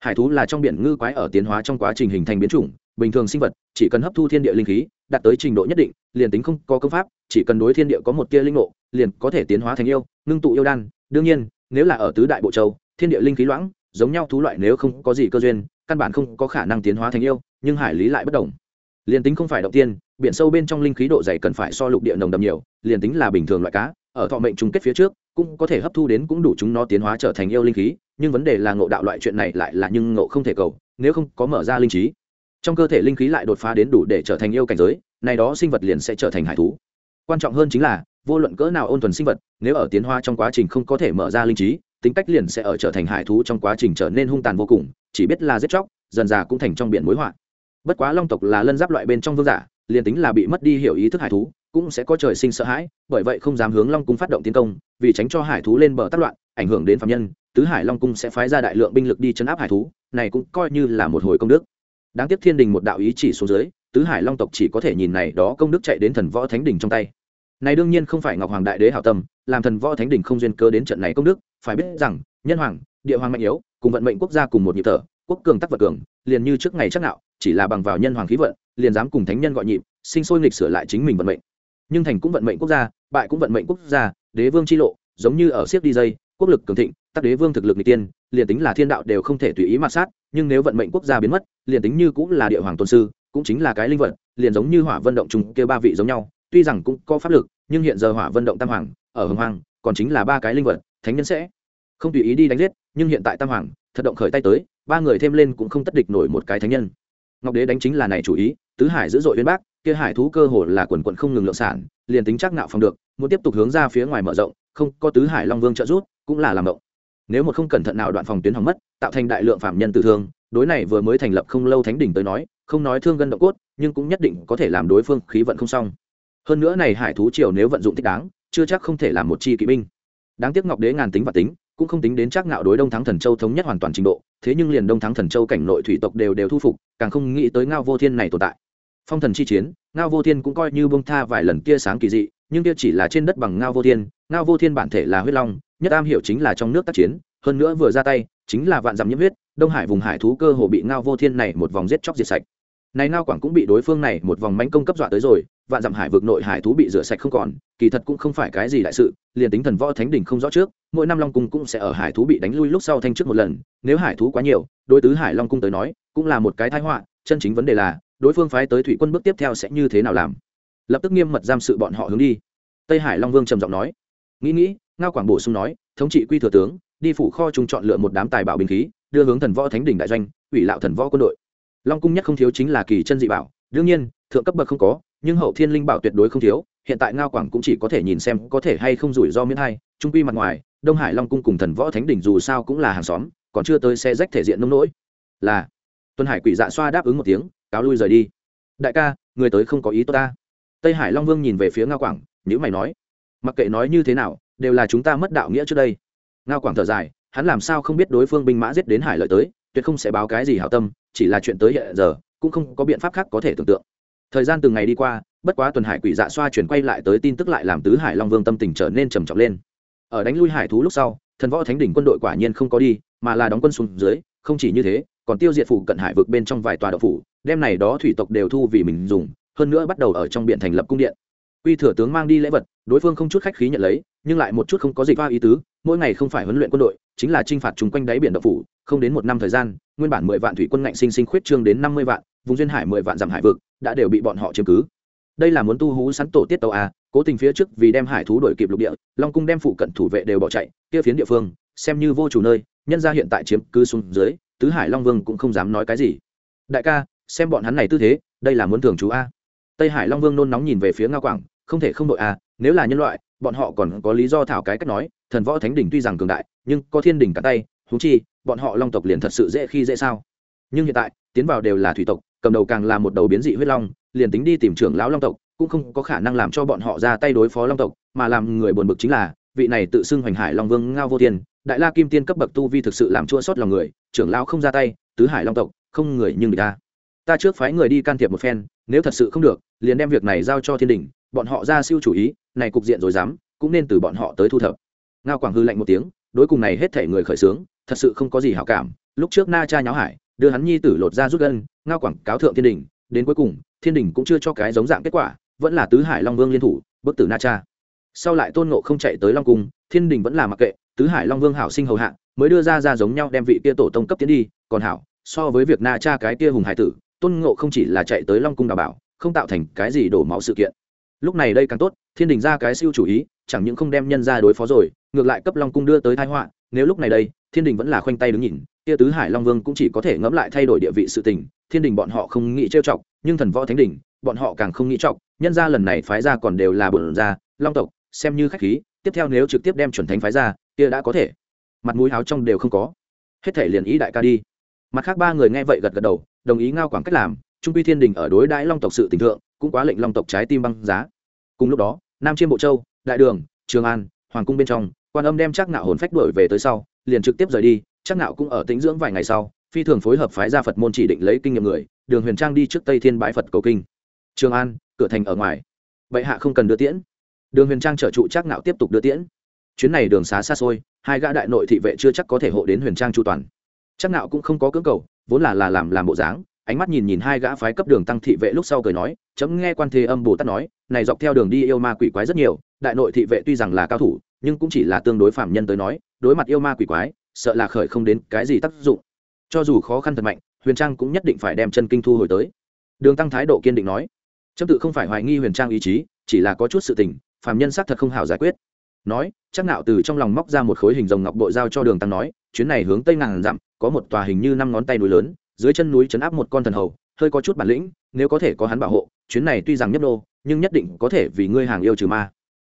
S1: Hải thú là trong biển ngư quái ở tiến hóa trong quá trình hình thành biến chủng bình thường sinh vật chỉ cần hấp thu thiên địa linh khí, đạt tới trình độ nhất định, liền tính không có công pháp, chỉ cần đối thiên địa có một tia linh ngộ, liền có thể tiến hóa thành yêu, ngưng tụ yêu đan. Đương nhiên, nếu là ở tứ đại bộ châu, thiên địa linh khí loãng, giống nhau thú loại nếu không có gì cơ duyên, căn bản không có khả năng tiến hóa thành yêu, nhưng hải lý lại bất đồng. Liền tính không phải động tiên, biển sâu bên trong linh khí độ dày cần phải so lục địa nồng đậm nhiều, liền tính là bình thường loại cá, ở thọ mệnh chung kết phía trước, cũng có thể hấp thu đến cũng đủ chúng nó tiến hóa trở thành yêu linh khí, nhưng vấn đề là ngộ đạo loại chuyện này lại là nhưng ngộ không thể cầu, nếu không có mở ra linh trí trong cơ thể linh khí lại đột phá đến đủ để trở thành yêu cảnh giới này đó sinh vật liền sẽ trở thành hải thú. Quan trọng hơn chính là, vô luận cỡ nào ôn thuần sinh vật, nếu ở tiến hóa trong quá trình không có thể mở ra linh trí, tính cách liền sẽ ở trở thành hải thú trong quá trình trở nên hung tàn vô cùng, chỉ biết là giết chóc, dần già cũng thành trong biển mối họa. Bất quá long tộc là lân giáp loại bên trong vương giả, liền tính là bị mất đi hiểu ý thức hải thú, cũng sẽ có trời sinh sợ hãi, bởi vậy không dám hướng long cung phát động tiến công, vì tránh cho hải thú lên bờ tác loạn, ảnh hưởng đến phạm nhân, tứ hải long cung sẽ phái ra đại lượng binh lực đi chấn áp hải thú, này cũng coi như là một hồi công đức đáng tiếc thiên đình một đạo ý chỉ xuống dưới, tứ hải long tộc chỉ có thể nhìn này đó công đức chạy đến thần võ thánh đình trong tay. Này đương nhiên không phải ngọc hoàng đại đế hảo tâm, làm thần võ thánh đình không duyên cơ đến trận này công đức, phải biết rằng, nhân hoàng, địa hoàng mạnh yếu, cùng vận mệnh quốc gia cùng một nhịp thở, quốc cường tắc vật cường, liền như trước ngày chắc nạo, chỉ là bằng vào nhân hoàng khí vận, liền dám cùng thánh nhân gọi nhịp, sinh sôi nghịch sửa lại chính mình vận mệnh. Nhưng thành cũng vận mệnh quốc gia, bại cũng vận mệnh quốc gia, đế vương chi lộ, giống như ở siếc đi dây, quốc lực cường thịnh, tắc đế vương thực lực n tiên liền tính là thiên đạo đều không thể tùy ý mặt sát, nhưng nếu vận mệnh quốc gia biến mất, liền tính như cũng là địa hoàng tôn sư, cũng chính là cái linh vật, liền giống như hỏa vận động trùng kêu ba vị giống nhau, tuy rằng cũng có pháp lực, nhưng hiện giờ hỏa vận động tam hoàng, ở hồng hoàng, còn chính là ba cái linh vật, thánh nhân sẽ không tùy ý đi đánh giết, nhưng hiện tại tam hoàng, thật động khởi tay tới, ba người thêm lên cũng không tất địch nổi một cái thánh nhân. Ngọc đế đánh chính là này chủ ý, tứ hải dữ dội uyên bác, kia hải thú cơ hồ là quần quận không ngừng lượng sản, liền tính chắc nạo phòng được, muốn tiếp tục hướng ra phía ngoài mở rộng, không có tứ hải long vương trợ giúp, cũng là làm động nếu một không cẩn thận nào đoạn phòng tuyến hỏng mất, tạo thành đại lượng phạm nhân tử thương, đối này vừa mới thành lập không lâu thánh đỉnh tới nói, không nói thương gân động cốt, nhưng cũng nhất định có thể làm đối phương khí vận không xong. Hơn nữa này hải thú triều nếu vận dụng thích đáng, chưa chắc không thể làm một chi kỵ binh. Đáng tiếc ngọc đế ngàn tính và tính, cũng không tính đến chắc ngạo đối đông thắng thần châu thống nhất hoàn toàn trình độ, thế nhưng liền đông thắng thần châu cảnh nội thủy tộc đều đều thu phục, càng không nghĩ tới ngao vô thiên này tồn tại phong thần chi chiến, ngao vô thiên cũng coi như bông tha vài lần tia sáng kỳ dị, nhưng kia chỉ là trên đất bằng ngao vô thiên. Ngao vô thiên bản thể là huyết long, nhất am hiểu chính là trong nước tác chiến, hơn nữa vừa ra tay, chính là vạn dặm nhiễm huyết, đông hải vùng hải thú cơ hồ bị ngao vô thiên này một vòng giết chóc diệt sạch. Này ngao quảng cũng bị đối phương này một vòng mánh công cấp dọa tới rồi, vạn dặm hải vực nội hải thú bị rửa sạch không còn, kỳ thật cũng không phải cái gì đại sự, liền tính thần võ thánh đỉnh không rõ trước, mỗi năm long cung cũng sẽ ở hải thú bị đánh lui lúc sau thanh trước một lần, nếu hải thú quá nhiều, đối tứ hải long cung tới nói, cũng là một cái thái họa, chân chính vấn đề là đối phương phái tới thủy quân bước tiếp theo sẽ như thế nào làm? Lập tức nghiêm mật giam sự bọn họ hướng đi. Tây hải long vương trầm giọng nói. Nghĩ nghĩ, ngao quảng bổ sung nói, thống trị quy thừa tướng, đi phủ kho trung chọn lựa một đám tài bảo binh khí, đưa hướng thần võ thánh đỉnh đại doanh, ủy lạo thần võ quân đội. Long cung nhất không thiếu chính là kỳ chân dị bảo, đương nhiên, thượng cấp bậc không có, nhưng hậu thiên linh bảo tuyệt đối không thiếu, hiện tại ngao quảng cũng chỉ có thể nhìn xem có thể hay không rủi ro miễn hay trung quy mặt ngoài, đông hải long cung cùng thần võ thánh đỉnh dù sao cũng là hàng xóm, còn chưa tới xe rách thể diện nông nỗi. Là tuân hải quỷ dạ xoa đáp ứng một tiếng cáo lui rời đi. Đại ca, người tới không có ý tốt ta. Tây hải long vương nhìn về phía ngao quảng nhữ mày nói, mặc kệ nói như thế nào, đều là chúng ta mất đạo nghĩa trước đây. Ngao quảng thở dài, hắn làm sao không biết đối phương binh mã giết đến hải lợi tới, tuyệt không sẽ báo cái gì hảo tâm, chỉ là chuyện tới hiện giờ, cũng không có biện pháp khác có thể tưởng tượng. Thời gian từng ngày đi qua, bất quá tuần hải quỷ dạ xoa chuyển quay lại tới tin tức lại làm tứ hải long vương tâm tình trở nên trầm trọng lên. Ở đánh lui hải thú lúc sau, thần võ thánh đỉnh quân đội quả nhiên không có đi, mà là đóng quân xuống dưới, không chỉ như thế còn tiêu diệt phủ cận hải vực bên trong vài tòa đậu phủ, đem này đó thủy tộc đều thu vì mình dùng, hơn nữa bắt đầu ở trong biển thành lập cung điện. Quy thừa tướng mang đi lễ vật, đối phương không chút khách khí nhận lấy, nhưng lại một chút không có dịch va ý tứ, mỗi ngày không phải huấn luyện quân đội, chính là t r i n h phạt chung quanh đáy biển đậu phủ, không đến một năm thời gian, nguyên bản mười vạn thủy quân ngạnh sinh sinh khuyết trương đến năm mươi vạn, vùng duyên hải mười vạn dặm hải vực, đã đều bị bọn họ chiếm cứ. Đây là muốn tu hú sắn tổ tiết tàu a, cố tình phía trước vì đem hải thú đổi kịp lục địa, long cung đem phụ cận thủ vệ đều bỏ chạy, kia phiến địa phương, xem như vô chủ nơi, nhân ra hiện tại chiếm cứ xuống dưới tứ hải long vương cũng không dám nói cái gì. Đại ca, xem bọn hắn này tư thế, đây là muốn thường chú a. Tây hải long vương nôn nóng nhìn về phía ngao quảng, không thể không đội a, nếu là nhân loại, bọn họ còn có lý do thảo cái cách nói, thần võ thánh đỉnh tuy rằng cường đại, nhưng có thiên đỉnh cả tay thú chi, bọn họ long tộc liền thật sự dễ khi dễ sao. Nhưng hiện tại, tiến vào đều là thủy tộc, cầm đầu càng là một đầu biến dị huyết long, liền tính đi tìm trưởng lão long tộc, cũng không có khả năng làm cho bọn họ ra tay đối phó long tộc, mà làm người buồn bực chính là, vị này tự xưng hoành hải long vương ngao vô thiên đại la kim tiên cấp bậc tu vi thực sự làm chua sót lòng người trưởng lão không ra tay tứ hải long tộc không người nhưng người ta ta trước phái người đi can thiệp một phen nếu thật sự không được liền đem việc này giao cho thiên đình bọn họ ra siêu chủ ý này cục diện rồi dám cũng nên từ bọn họ tới thu thập. Ngao quảng hư lạnh một tiếng đối cùng này hết thể người khởi sướng, thật sự không có gì hảo cảm. Lúc trước na cha nháo hải đưa hắn nhi tử lột ra rút gân ngao quảng cáo thượng thiên đình đến cuối cùng thiên đình cũng chưa cho cái giống dạng kết quả vẫn là tứ hải long vương liên thủ bức tử na cha. Sau lại tôn nộ không chạy tới long cung thiên đình vẫn là mặc kệ tứ hải long vương hảo sinh hầu hạ, mới đưa ra ra giống nhau đem vị kia tổ tông cấp tiến đi, còn hảo, so với việc na cha cái kia hùng hải tử, tôn ngộ không chỉ là chạy tới long cung đào bảo, không tạo thành cái gì đổ máu sự kiện. Lúc này đây càng tốt, thiên đình ra cái siêu chủ ý, chẳng những không đem nhân ra đối phó rồi, ngược lại cấp long cung đưa tới thái họa, nếu lúc này đây, thiên đình vẫn là khoanh tay đứng nhìn, kia tứ hải long vương cũng chỉ có thể ngẫm lại thay đổi địa vị sự tình, thiên đình bọn họ không nghĩ trêu chọc, nhưng thần võ thánh đình, bọn họ càng không nghĩ chọc, nhân ra lần này phái ra còn đều là bổn ra long tộc, xem như khách khí, tiếp theo nếu trực tiếp đem chuẩn thánh phái ra kia đã có thể. Mặt mũi áo trong đều không có. Hết thể liền ý đại ca đi. Mặt khác ba người nghe vậy gật gật đầu, đồng ý ngao quảng cách làm, trung quy thiên đình ở đối đãi long tộc sự tình thượng, cũng quá lệnh long tộc trái tim băng giá. Cùng lúc đó, nam chiêm bộ châu, đại đường, trường an, hoàng cung bên trong, quan âm đem chắc nạo hồn phách đuổi về tới sau, liền trực tiếp rời đi chắc nạo cũng ở tĩnh dưỡng vài ngày sau, phi thường phối hợp phái gia phật môn chỉ định lấy kinh nghiệm người, đường huyền trang đi trước tây thiên bãi phật cầu kinh. Trường an, cửa thành ở ngoài. Bệ hạ không cần đưa tiễn. Đường huyền trang trở trụ chắc nạo tiếp tục đưa tiễn chuyến này đường xá xa xôi, hai gã đại nội thị vệ chưa chắc có thể hộ đến huyền trang chu toàn. Chắc nạo cũng không có cưỡng cầu, vốn là là làm làm bộ dáng, ánh mắt nhìn nhìn hai gã phái cấp đường tăng thị vệ lúc sau cười nói, chấm nghe quan thế âm bồ tát nói, này dọc theo đường đi yêu ma quỷ quái rất nhiều, đại nội thị vệ tuy rằng là cao thủ, nhưng cũng chỉ là tương đối phạm nhân tới nói, đối mặt yêu ma quỷ quái, sợ là khởi không đến cái gì tác dụng. Cho dù khó khăn thật mạnh, huyền trang cũng nhất định phải đem chân kinh thu hồi tới. Đường tăng thái độ kiên định nói, chấm tự không phải hoài nghi huyền trang ý chí, chỉ là có chút sự tình, phạm nhân xác thật không hảo giải quyết nói, chắc nạo từ trong lòng móc ra một khối hình rồng ngọc bội giao cho đường tăng nói, chuyến này hướng tây ngàn dặm, có một tòa hình như năm ngón tay núi lớn, dưới chân núi chấn áp một con thần hầu, hơi có chút bản lĩnh, nếu có thể có hắn bảo hộ, chuyến này tuy rằng nhấp đô nhưng nhất định có thể vì ngươi hàng yêu trừ ma.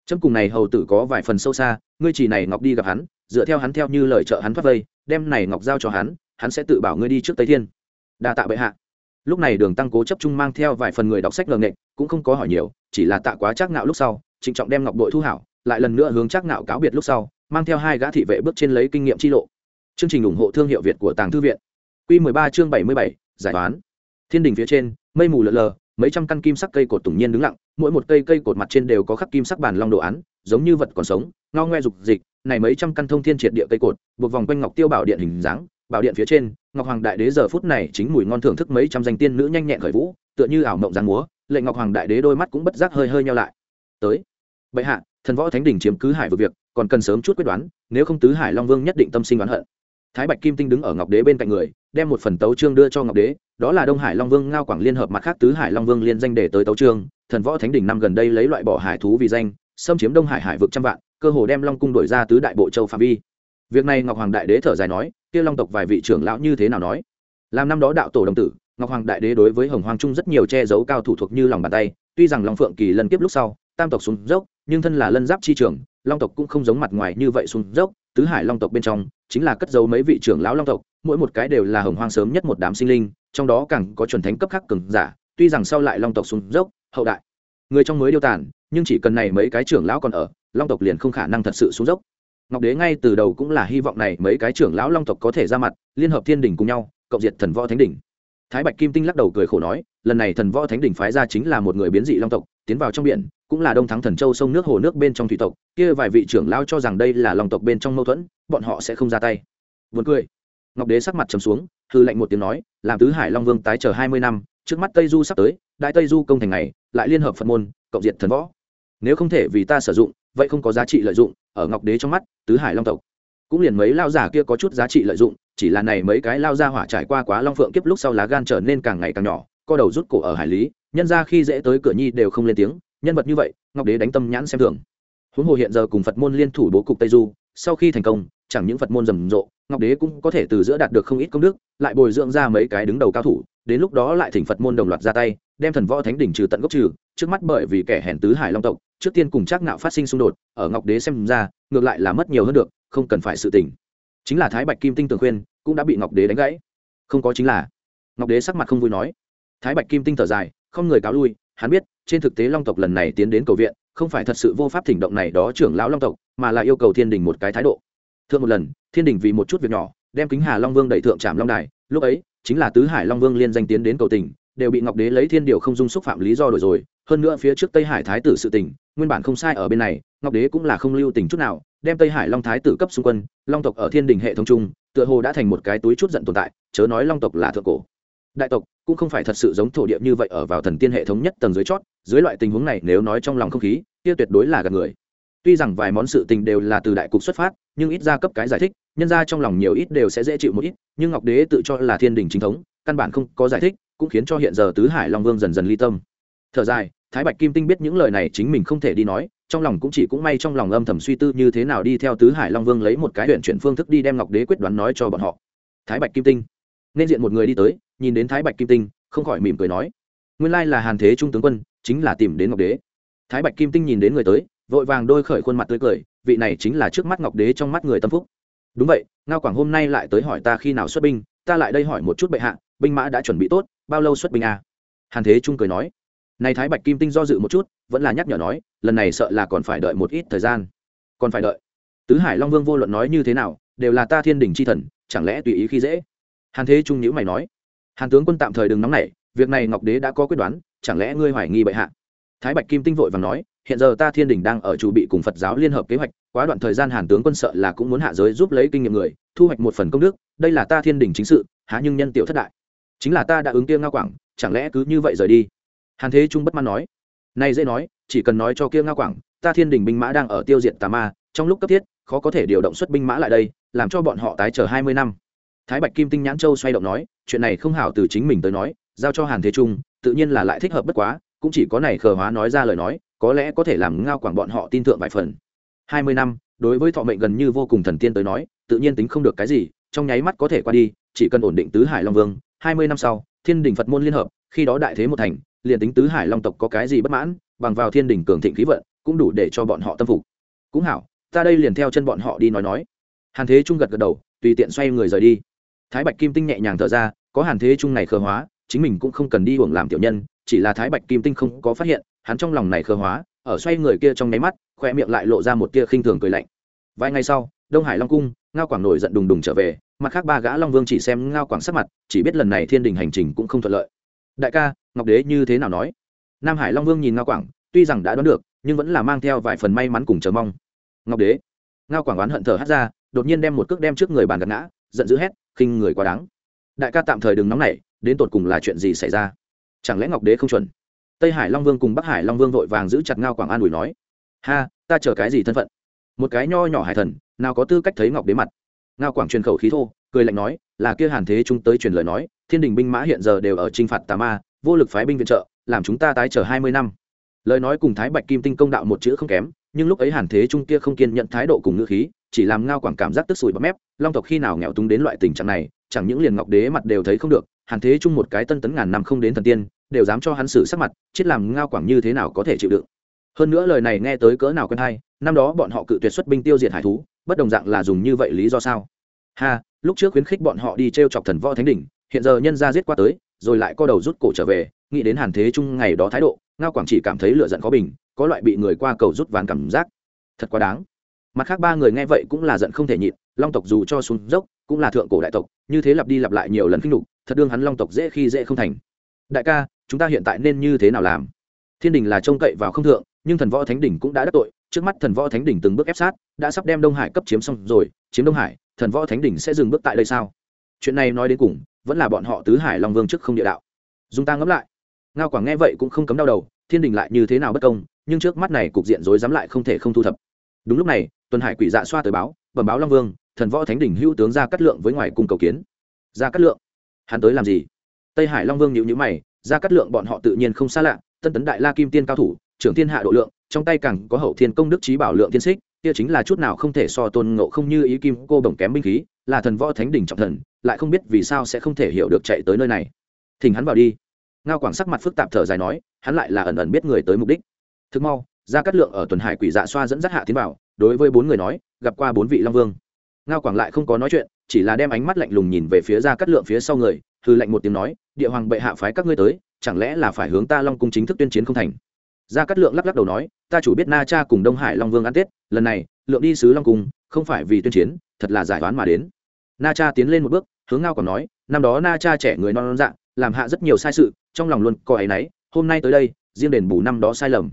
S1: Chấm cùng này hầu tử có vài phần sâu xa, ngươi chỉ này ngọc đi gặp hắn, dựa theo hắn theo như lời trợ hắn thoát vây, đem này ngọc giao cho hắn hắn sẽ tự bảo ngươi đi trước tây thiên. Đa tạ bệ hạ. Lúc này đường tăng cố chấp trung mang theo vài phần người đọc sách lờ nghệ cũng không có hỏi nhiều, chỉ là tạ quá chắc ngạo lúc sau, trịnh trọng đem ngọc bội thu hảo lại lần nữa hướng chắc nạo cáo biệt lúc sau mang theo hai gã thị vệ bước trên lấy kinh nghiệm chi lộ. Chương trình ủng hộ thương hiệu việt của tàng thư viện. Quy 13 chương 77, giải toán thiên đình phía trên mây mù lờ lờ mấy trăm căn kim sắc cây cột tủng nhiên đứng lặng mỗi một cây cây cột mặt trên đều có khắc kim sắc bản long đồ án giống như vật còn sống ngao ngoe dục dịch này mấy trăm căn thông thiên triệt địa cây cột buộc vòng quanh ngọc tiêu bảo điện hình dáng bảo điện phía trên ngọc hoàng đại đế giờ phút này chính mùi ngon thưởng thức mấy trăm danh tiên nữ nhanh nhẹn khởi vũ tựa như ảo mộng giang múa lệnh ngọc hoàng đại đế đôi mắt cũng bất giác hơi hơi nhau lại. Tới. Bệ hạ thần võ thánh đỉnh chiếm cứ hải vực việc, còn cần sớm chút quyết đoán, nếu không tứ hải long vương nhất định tâm sinh đoán hận. Thái bạch kim tinh đứng ở ngọc đế bên cạnh người, đem một phần tấu trương đưa cho ngọc đế, đó là đông hải long vương ngao quảng liên hợp mặt khác tứ hải long vương liên danh để tới tấu trương thần võ thánh đỉnh năm gần đây lấy loại bỏ hải thú vì danh, xâm chiếm đông hải hải vực trăm vạn, cơ hồ đem long cung đổi ra tứ đại bộ châu phạm vi. Việc này ngọc hoàng đại đế thở dài nói, kia long tộc vài vị trưởng lão như thế nào nói? Làm năm đó đạo tổ đồng tử, ngọc hoàng đại đế đối với hồng hoàng trung rất nhiều che giấu cao thủ thuộc như lòng bàn tay, tuy rằng long phượng kỳ lần kiếp lúc sau, tam tộc xuống dốc nhưng thân là lân giáp chi trưởng, long tộc cũng không giống mặt ngoài như vậy xuống dốc, tứ hải long tộc bên trong, chính là cất giấu mấy vị trưởng lão long tộc, mỗi một cái đều là hồng hoang sớm nhất một đám sinh linh, trong đó càng có chuẩn thánh cấp khác cường giả, tuy rằng sau lại long tộc xuống dốc, hậu đại, người trong mới điêu tàn, nhưng chỉ cần này mấy cái trưởng lão còn ở, long tộc liền không khả năng thật sự xuống dốc. Ngọc đế ngay từ đầu cũng là hy vọng này mấy cái trưởng lão long tộc có thể ra mặt, liên hợp thiên đình cùng nhau, cộng diệt thần võ thánh đỉnh. Thái bạch kim tinh lắc đầu cười khổ nói, lần này thần võ thánh đỉnh phái ra chính là một người biến dị long tộc, tiến vào trong biển cũng là đông thắng thần châu sông nước hồ nước bên trong thủy tộc, kia vài vị trưởng lao cho rằng đây là lòng tộc bên trong mâu thuẫn, bọn họ sẽ không ra tay. Vượt cười. Ngọc đế sắc mặt trầm xuống hư lệnh một tiếng nói, làm tứ hải long vương tái chờ hai mươi năm, trước mắt tây du sắp tới, đại tây du công thành này, lại liên hợp phật môn, cộng diệt thần võ. Nếu không thể vì ta sử dụng, vậy không có giá trị lợi dụng, ở ngọc đế trong mắt, tứ hải long tộc. Cũng liền mấy lao giả kia có chút giá trị lợi dụng, chỉ là này mấy cái lao ra hỏa trải qua quá long phượng kiếp lúc sau lá gan trở nên càng ngày càng nhỏ, co đầu rút cổ ở hải lý, nhân ra khi dễ tới cửa nhi đều không lên tiếng nhân vật như vậy, ngọc đế đánh tâm nhãn xem thường. Huống hồ hiện giờ cùng phật môn liên thủ bố cục tây du, sau khi thành công, chẳng những phật môn rầm rộ, ngọc đế cũng có thể từ giữa đạt được không ít công đức, lại bồi dưỡng ra mấy cái đứng đầu cao thủ, đến lúc đó lại thỉnh phật môn đồng loạt ra tay, đem thần võ thánh đỉnh trừ tận gốc trừ, trước mắt bởi vì kẻ hèn tứ hải long tộc, trước tiên cùng chắc nạo phát sinh xung đột, ở ngọc đế xem ra, ngược lại là mất nhiều hơn được, không cần phải sự tình. Chính là thái bạch kim tinh tường khuyên, cũng đã bị ngọc đế đánh gãy. Không có chính là. Ngọc đế sắc mặt không vui nói. Thái bạch kim tinh thở dài, không người cáo lui, hắn biết trên thực tế long tộc lần này tiến đến cầu viện, không phải thật sự vô pháp thỉnh động này đó trưởng lão long tộc, mà là yêu cầu thiên đình một cái thái độ. Thượng một lần, thiên đình vì một chút việc nhỏ, đem kính hà long vương đẩy thượng trạm long đài, lúc ấy, chính là tứ hải long vương liên danh tiến đến cầu tình, đều bị ngọc đế lấy thiên điều không dung xúc phạm lý do đổi rồi, hơn nữa phía trước tây hải thái tử sự tình, nguyên bản không sai ở bên này, ngọc đế cũng là không lưu tình chút nào, đem tây hải long thái tử cấp xung quân, long tộc ở thiên đình hệ thống chung, tựa hồ đã thành một cái túi chút giận tồn tại, chớ nói long tộc là thượng cổ. Đại tộc cũng không phải thật sự giống thổ địa như vậy ở vào thần tiên hệ thống nhất tầng dưới chót dưới loại tình huống này nếu nói trong lòng không khí, kia tuyệt đối là gạt người. Tuy rằng vài món sự tình đều là từ đại cục xuất phát, nhưng ít ra cấp cái giải thích, nhân ra trong lòng nhiều ít đều sẽ dễ chịu một ít, nhưng ngọc đế tự cho là thiên đình chính thống, căn bản không có giải thích, cũng khiến cho hiện giờ tứ hải long vương dần dần ly tâm. Thở dài, thái bạch kim tinh biết những lời này chính mình không thể đi nói, trong lòng cũng chỉ cũng may trong lòng âm thầm suy tư như thế nào đi theo tứ hải long vương lấy một cái huyện chuyển phương thức đi đem ngọc đế quyết đoán nói cho bọn họ. Thái bạch kim tinh. Nên diện một người đi tới, nhìn đến thái bạch kim tinh, không khỏi mỉm cười nói. Nguyên lai là hàn thế trung tướng quân chính là tìm đến ngọc đế. Thái bạch kim tinh nhìn đến người tới, vội vàng đôi khởi khuôn mặt tươi cười, vị này chính là trước mắt ngọc đế trong mắt người tâm phúc. Đúng vậy, ngao quảng hôm nay lại tới hỏi ta khi nào xuất binh, ta lại đây hỏi một chút bệ hạ, binh mã đã chuẩn bị tốt, bao lâu xuất binh à? hàn thế trung cười nói. Này thái bạch kim tinh do dự một chút, vẫn là nhắc nhở nói, lần này sợ là còn phải đợi một ít thời gian. Còn phải đợi. Tứ hải long vương vô luận nói như thế nào, đều là ta thiên đình c h i thần, chẳng lẽ tùy ý khi dễ? Hàn thế trung nhữ mày nói. Hàn tướng quân tạm thời đừng nóng nảy việc này ngọc đế đã có quyết đoán, chẳng lẽ ngươi hoài nghi bệ hạ? Thái bạch kim tinh vội và nói, hiện giờ ta thiên đình đang ở chủ bị cùng phật giáo liên hợp kế hoạch, quá đoạn thời gian hàn tướng quân sợ là cũng muốn hạ giới giúp lấy kinh nghiệm người, thu hoạch một phần công đức, đây là ta thiên đình chính sự, há nhưng nhân tiểu thất đại. Chính là ta đã ứng kia ngao quảng, chẳng lẽ cứ như vậy rời đi? Hàn thế trung bất mãn nói. Nay dễ nói, chỉ cần nói cho kia ngao quảng, ta thiên đình binh mã đang ở tiêu diệt tà ma, trong lúc cấp thiết, khó có thể điều động xuất binh mã lại đây, làm cho bọn họ tái chờ hai mươi năm. Thái bạch kim tinh nhãn châu xoay động nói, chuyện này không hảo từ chính mình tới nói giao cho hàn thế trung, tự nhiên là lại thích hợp bất quá, cũng chỉ có này khờ hóa nói ra lời nói, có lẽ có thể làm ngao quảng bọn họ tin tưởng vài phần. Hai mươi năm, đối với thọ mệnh gần như vô cùng thần tiên tới nói, tự nhiên tính không được cái gì, trong nháy mắt có thể qua đi, chỉ cần ổn định tứ hải long vương. Hai mươi năm sau, thiên đình phật môn liên hợp, khi đó đại thế một thành, liền tính tứ hải long tộc có cái gì bất mãn, bằng vào thiên đình cường thịnh khí vận, cũng đủ để cho bọn họ tâm phục. Cũng hảo, ta đây liền theo chân bọn họ đi nói nói. Hàn thế trung gật gật đầu, tùy tiện xoay người rời đi. Thái bạch kim tinh nhẹ nhàng thở ra, có hàn thế trung này khờ hóa chính mình cũng không cần đi hưởng làm tiểu nhân, chỉ là thái bạch kim tinh không có phát hiện, hắn trong lòng này khờ hóa, ở xoay người kia trong nháy mắt khoe miệng lại lộ ra một tia khinh thường cười lạnh. Vài ngày sau, đông hải long cung, ngao quảng nổi giận đùng đùng trở về, mặt khác ba gã long vương chỉ xem ngao quảng sắc mặt, chỉ biết lần này thiên đình hành trình cũng không thuận lợi. Đại ca, ngọc đế như thế nào nói? Nam hải long vương nhìn ngao quảng, tuy rằng đã đoán được, nhưng vẫn là mang theo vài phần may mắn cùng chờ mong. Ngọc đế. Ngao quảng oán hận thở hắt ra, đột nhiên đem một cước đem trước người bàn gạt ngã, giận dữ hét, khinh người quá đáng. Đại ca tạm thời đừng nóng nảy đến tột cùng là chuyện gì xảy ra? Chẳng lẽ ngọc đế không chuẩn? Tây hải long vương cùng bắc hải long vương vội vàng giữ chặt ngao quảng an ủi nói, ha, ta chờ cái gì thân phận? Một cái nho nhỏ hải thần, nào có tư cách thấy ngọc đế mặt? Ngao quảng truyền khẩu khí thô, cười lạnh nói, là kia hàn thế trung tới truyền lời nói, thiên đình binh mã hiện giờ đều ở t r i n h phạt tà ma, vô lực phái binh viện trợ, làm chúng ta tái chờ hai mươi năm. Lời nói cùng thái bạch kim tinh công đạo một chữ không kém, nhưng lúc ấy hàn thế trung kia không kiên nhận thái độ cùng ngữ khí, chỉ làm ngao quảng cảm giác tức sùi bấm mép, long tộc khi nào nghèo túng đến loại tình trạng này, chẳng những liền ngọc đế mặt đều thấy không được hàn thế Chung một cái tân tấn ngàn năm không đến thần tiên, đều dám cho hắn xử sắc mặt, chết làm ngao quảng như thế nào có thể chịu đựng. Hơn nữa lời này nghe tới cỡ nào quen hay, năm đó bọn họ cự tuyệt xuất binh tiêu diệt hải thú, bất đồng dạng là dùng như vậy lý do sao? Ha, lúc trước khuyến khích bọn họ đi t r e o chọc thần võ thánh đỉnh, hiện giờ nhân ra giết qua tới, rồi lại co đầu rút cổ trở về, nghĩ đến hàn thế chung ngày đó thái độ, ngao quảng chỉ cảm thấy lựa giận khó bình, có loại bị người qua cầu rút ván cảm giác. Thật quá đáng. Mặt khác ba người nghe vậy cũng là giận không thể nhịn, long tộc dù cho xuống dốc, cũng là thượng cổ đại tộc, như thế lặp đi lặp lại nhiều lần khinh đục thật đương hắn long tộc dễ khi dễ không thành. Đại ca, chúng ta hiện tại nên như thế nào làm? Thiên đình là trông cậy vào không thượng, nhưng thần võ thánh đỉnh cũng đã đắc tội, trước mắt thần võ thánh đỉnh từng bước ép sát, đã sắp đem đông hải cấp chiếm xong rồi, chiếm đông hải, thần võ thánh đỉnh sẽ dừng bước tại đây sao? Chuyện này nói đến cùng, vẫn là bọn họ tứ hải long vương trước không địa đạo. Dùng ta ngẫm lại. Ngao quảng nghe vậy cũng không cấm đau đầu, thiên đình lại như thế nào bất công, nhưng trước mắt này cục diện rối dám lại không thể không thu thập. Đúng lúc này, tuần hải quỷ dạ xoa tới báo, bẩm báo long vương, thần võ thánh đỉnh hữu tướng ra cắt lượng với ngoài cung cầu kiến. Ra cắt lượng? Hắn tới làm gì? Tây hải long vương nhịu nhữ mày ra cắt lượng bọn họ tự nhiên không xa lạ, tân tấn đại la kim tiên cao thủ, trưởng thiên hạ độ lượng, trong tay càng có hậu thiên công đức trí bảo lượng thiên xích, kia chính là chút nào không thể so tôn ngộ không như ý kim cô bổng kém binh khí, là thần võ thánh đỉnh trọng thần, lại không biết vì sao sẽ không thể hiểu được chạy tới nơi này. Thỉnh hắn vào đi. Ngao quảng sắc mặt phức tạp thở dài nói, hắn lại là ẩn ẩn biết người tới mục đích. Thực mau ra cắt lượng ở tuần hải quỷ dạ xoa dẫn dắt hạ tiến bảo đối với bốn người nói, gặp qua bốn vị long vương ngao quảng lại không có nói chuyện, chỉ là đem ánh mắt lạnh lùng nhìn về phía ra cắt lượng phía sau người hư lạnh một tiếng nói, địa hoàng bệ hạ phái các ngươi tới, chẳng lẽ là phải hướng ta long cung chính thức tuyên chiến không thành gia cát lượng lắc lắc đầu nói, ta chủ biết na cha cùng đông hải long vương ăn tết, lần này, lượng đi sứ long cung, không phải vì tuyên chiến, thật là giải toán mà đến na cha tiến lên một bước, hướng ngao Quảng nói, năm đó na cha trẻ người non non dạng làm hạ rất nhiều sai sự, trong lòng luôn coi ấy nấy. hôm nay tới đây, riêng đền bù năm đó sai lầm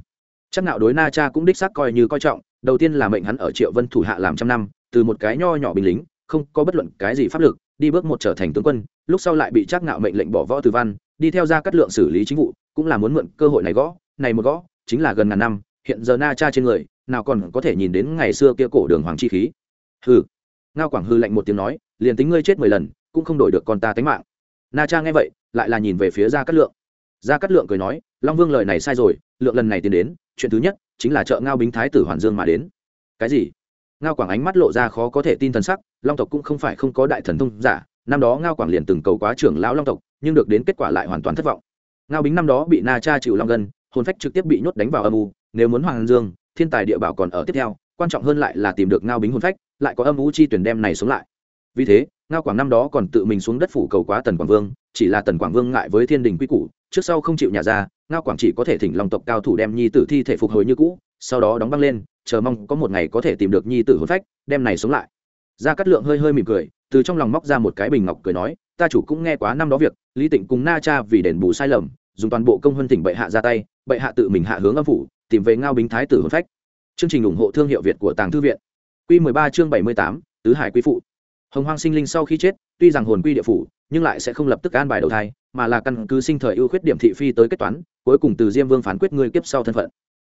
S1: chắc nạo đối na cha cũng đích xác coi như coi trọng, đầu tiên là mệnh hắn ở triệu vân thủ hạ làm trăm năm từ một cái nho nhỏ binh lính, không có bất luận cái gì pháp lực, đi bước một trở thành tướng quân, lúc sau lại bị trác ngạo mệnh lệnh bỏ võ từ văn, đi theo ra cắt lượng xử lý chính vụ, cũng là muốn mượn cơ hội này gõ, này một gõ, chính là gần ngàn năm, hiện giờ na cha trên người, nào còn có thể nhìn đến ngày xưa kia cổ đường hoàng chi khí. Hừ. Ngao quảng hư lạnh một tiếng nói, liền tính ngươi chết mười lần, cũng không đổi được con ta tánh mạng. Na cha nghe vậy, lại là nhìn về phía gia cát lượng. Gia cát lượng cười nói, long vương lời này sai rồi, lượng lần này tiến đến, chuyện thứ nhất, chính là trợ ngao bính thái tử hoàn dương mà đến. Cái gì? Ngao quảng ánh mắt lộ ra khó có thể tin thần sắc, long tộc cũng không phải không có đại thần thông giả, năm đó ngao quảng liền từng cầu quá trưởng lão long tộc, nhưng được đến kết quả lại hoàn toàn thất vọng. Ngao bính năm đó bị na cha chịu long gân hồn phách trực tiếp bị nhốt đánh vào âm u, nếu muốn hoàng dương, thiên tài địa bảo còn ở tiếp theo, quan trọng hơn lại là tìm được ngao bính hồn phách, lại có âm u chi tuyển đem này xuống lại. Vì thế, ngao quảng năm đó còn tự mình xuống đất phủ cầu quá tần quảng vương, chỉ là tần quảng vương ngại với thiên đình quy củ, trước sau không chịu nhà ra, ngao quảng chỉ có thể thỉnh Long tộc cao thủ đem nhi tử thi thể phục hồi như cũ, sau đó đóng băng lên chờ mong có một ngày có thể tìm được nhi tử hồn phách đem này xuống lại. Gia cát lượng hơi hơi mỉm cười từ trong lòng móc ra một cái bình ngọc cười nói ta chủ cũng nghe quá năm đó việc lý tịnh cùng na cha vì đền bù sai lầm dùng toàn bộ công hơn tỉnh bệ hạ ra tay bệ hạ tự mình hạ hướng âm phủ tìm về ngao bính thái tử hồn phách. Chương trình ủng hộ thương hiệu việt của tàng thư viện. Quy 13 chương 78, tứ hải quý phụ. Hồng hoang sinh linh sau khi chết tuy rằng hồn quy địa phủ nhưng lại sẽ không lập tức an bài đầu thai mà là căn cứ sinh thời ưu khuyết điểm thị phi tới kết toán cuối cùng từ diêm vương phán quyết ngươi kiếp sau thân phận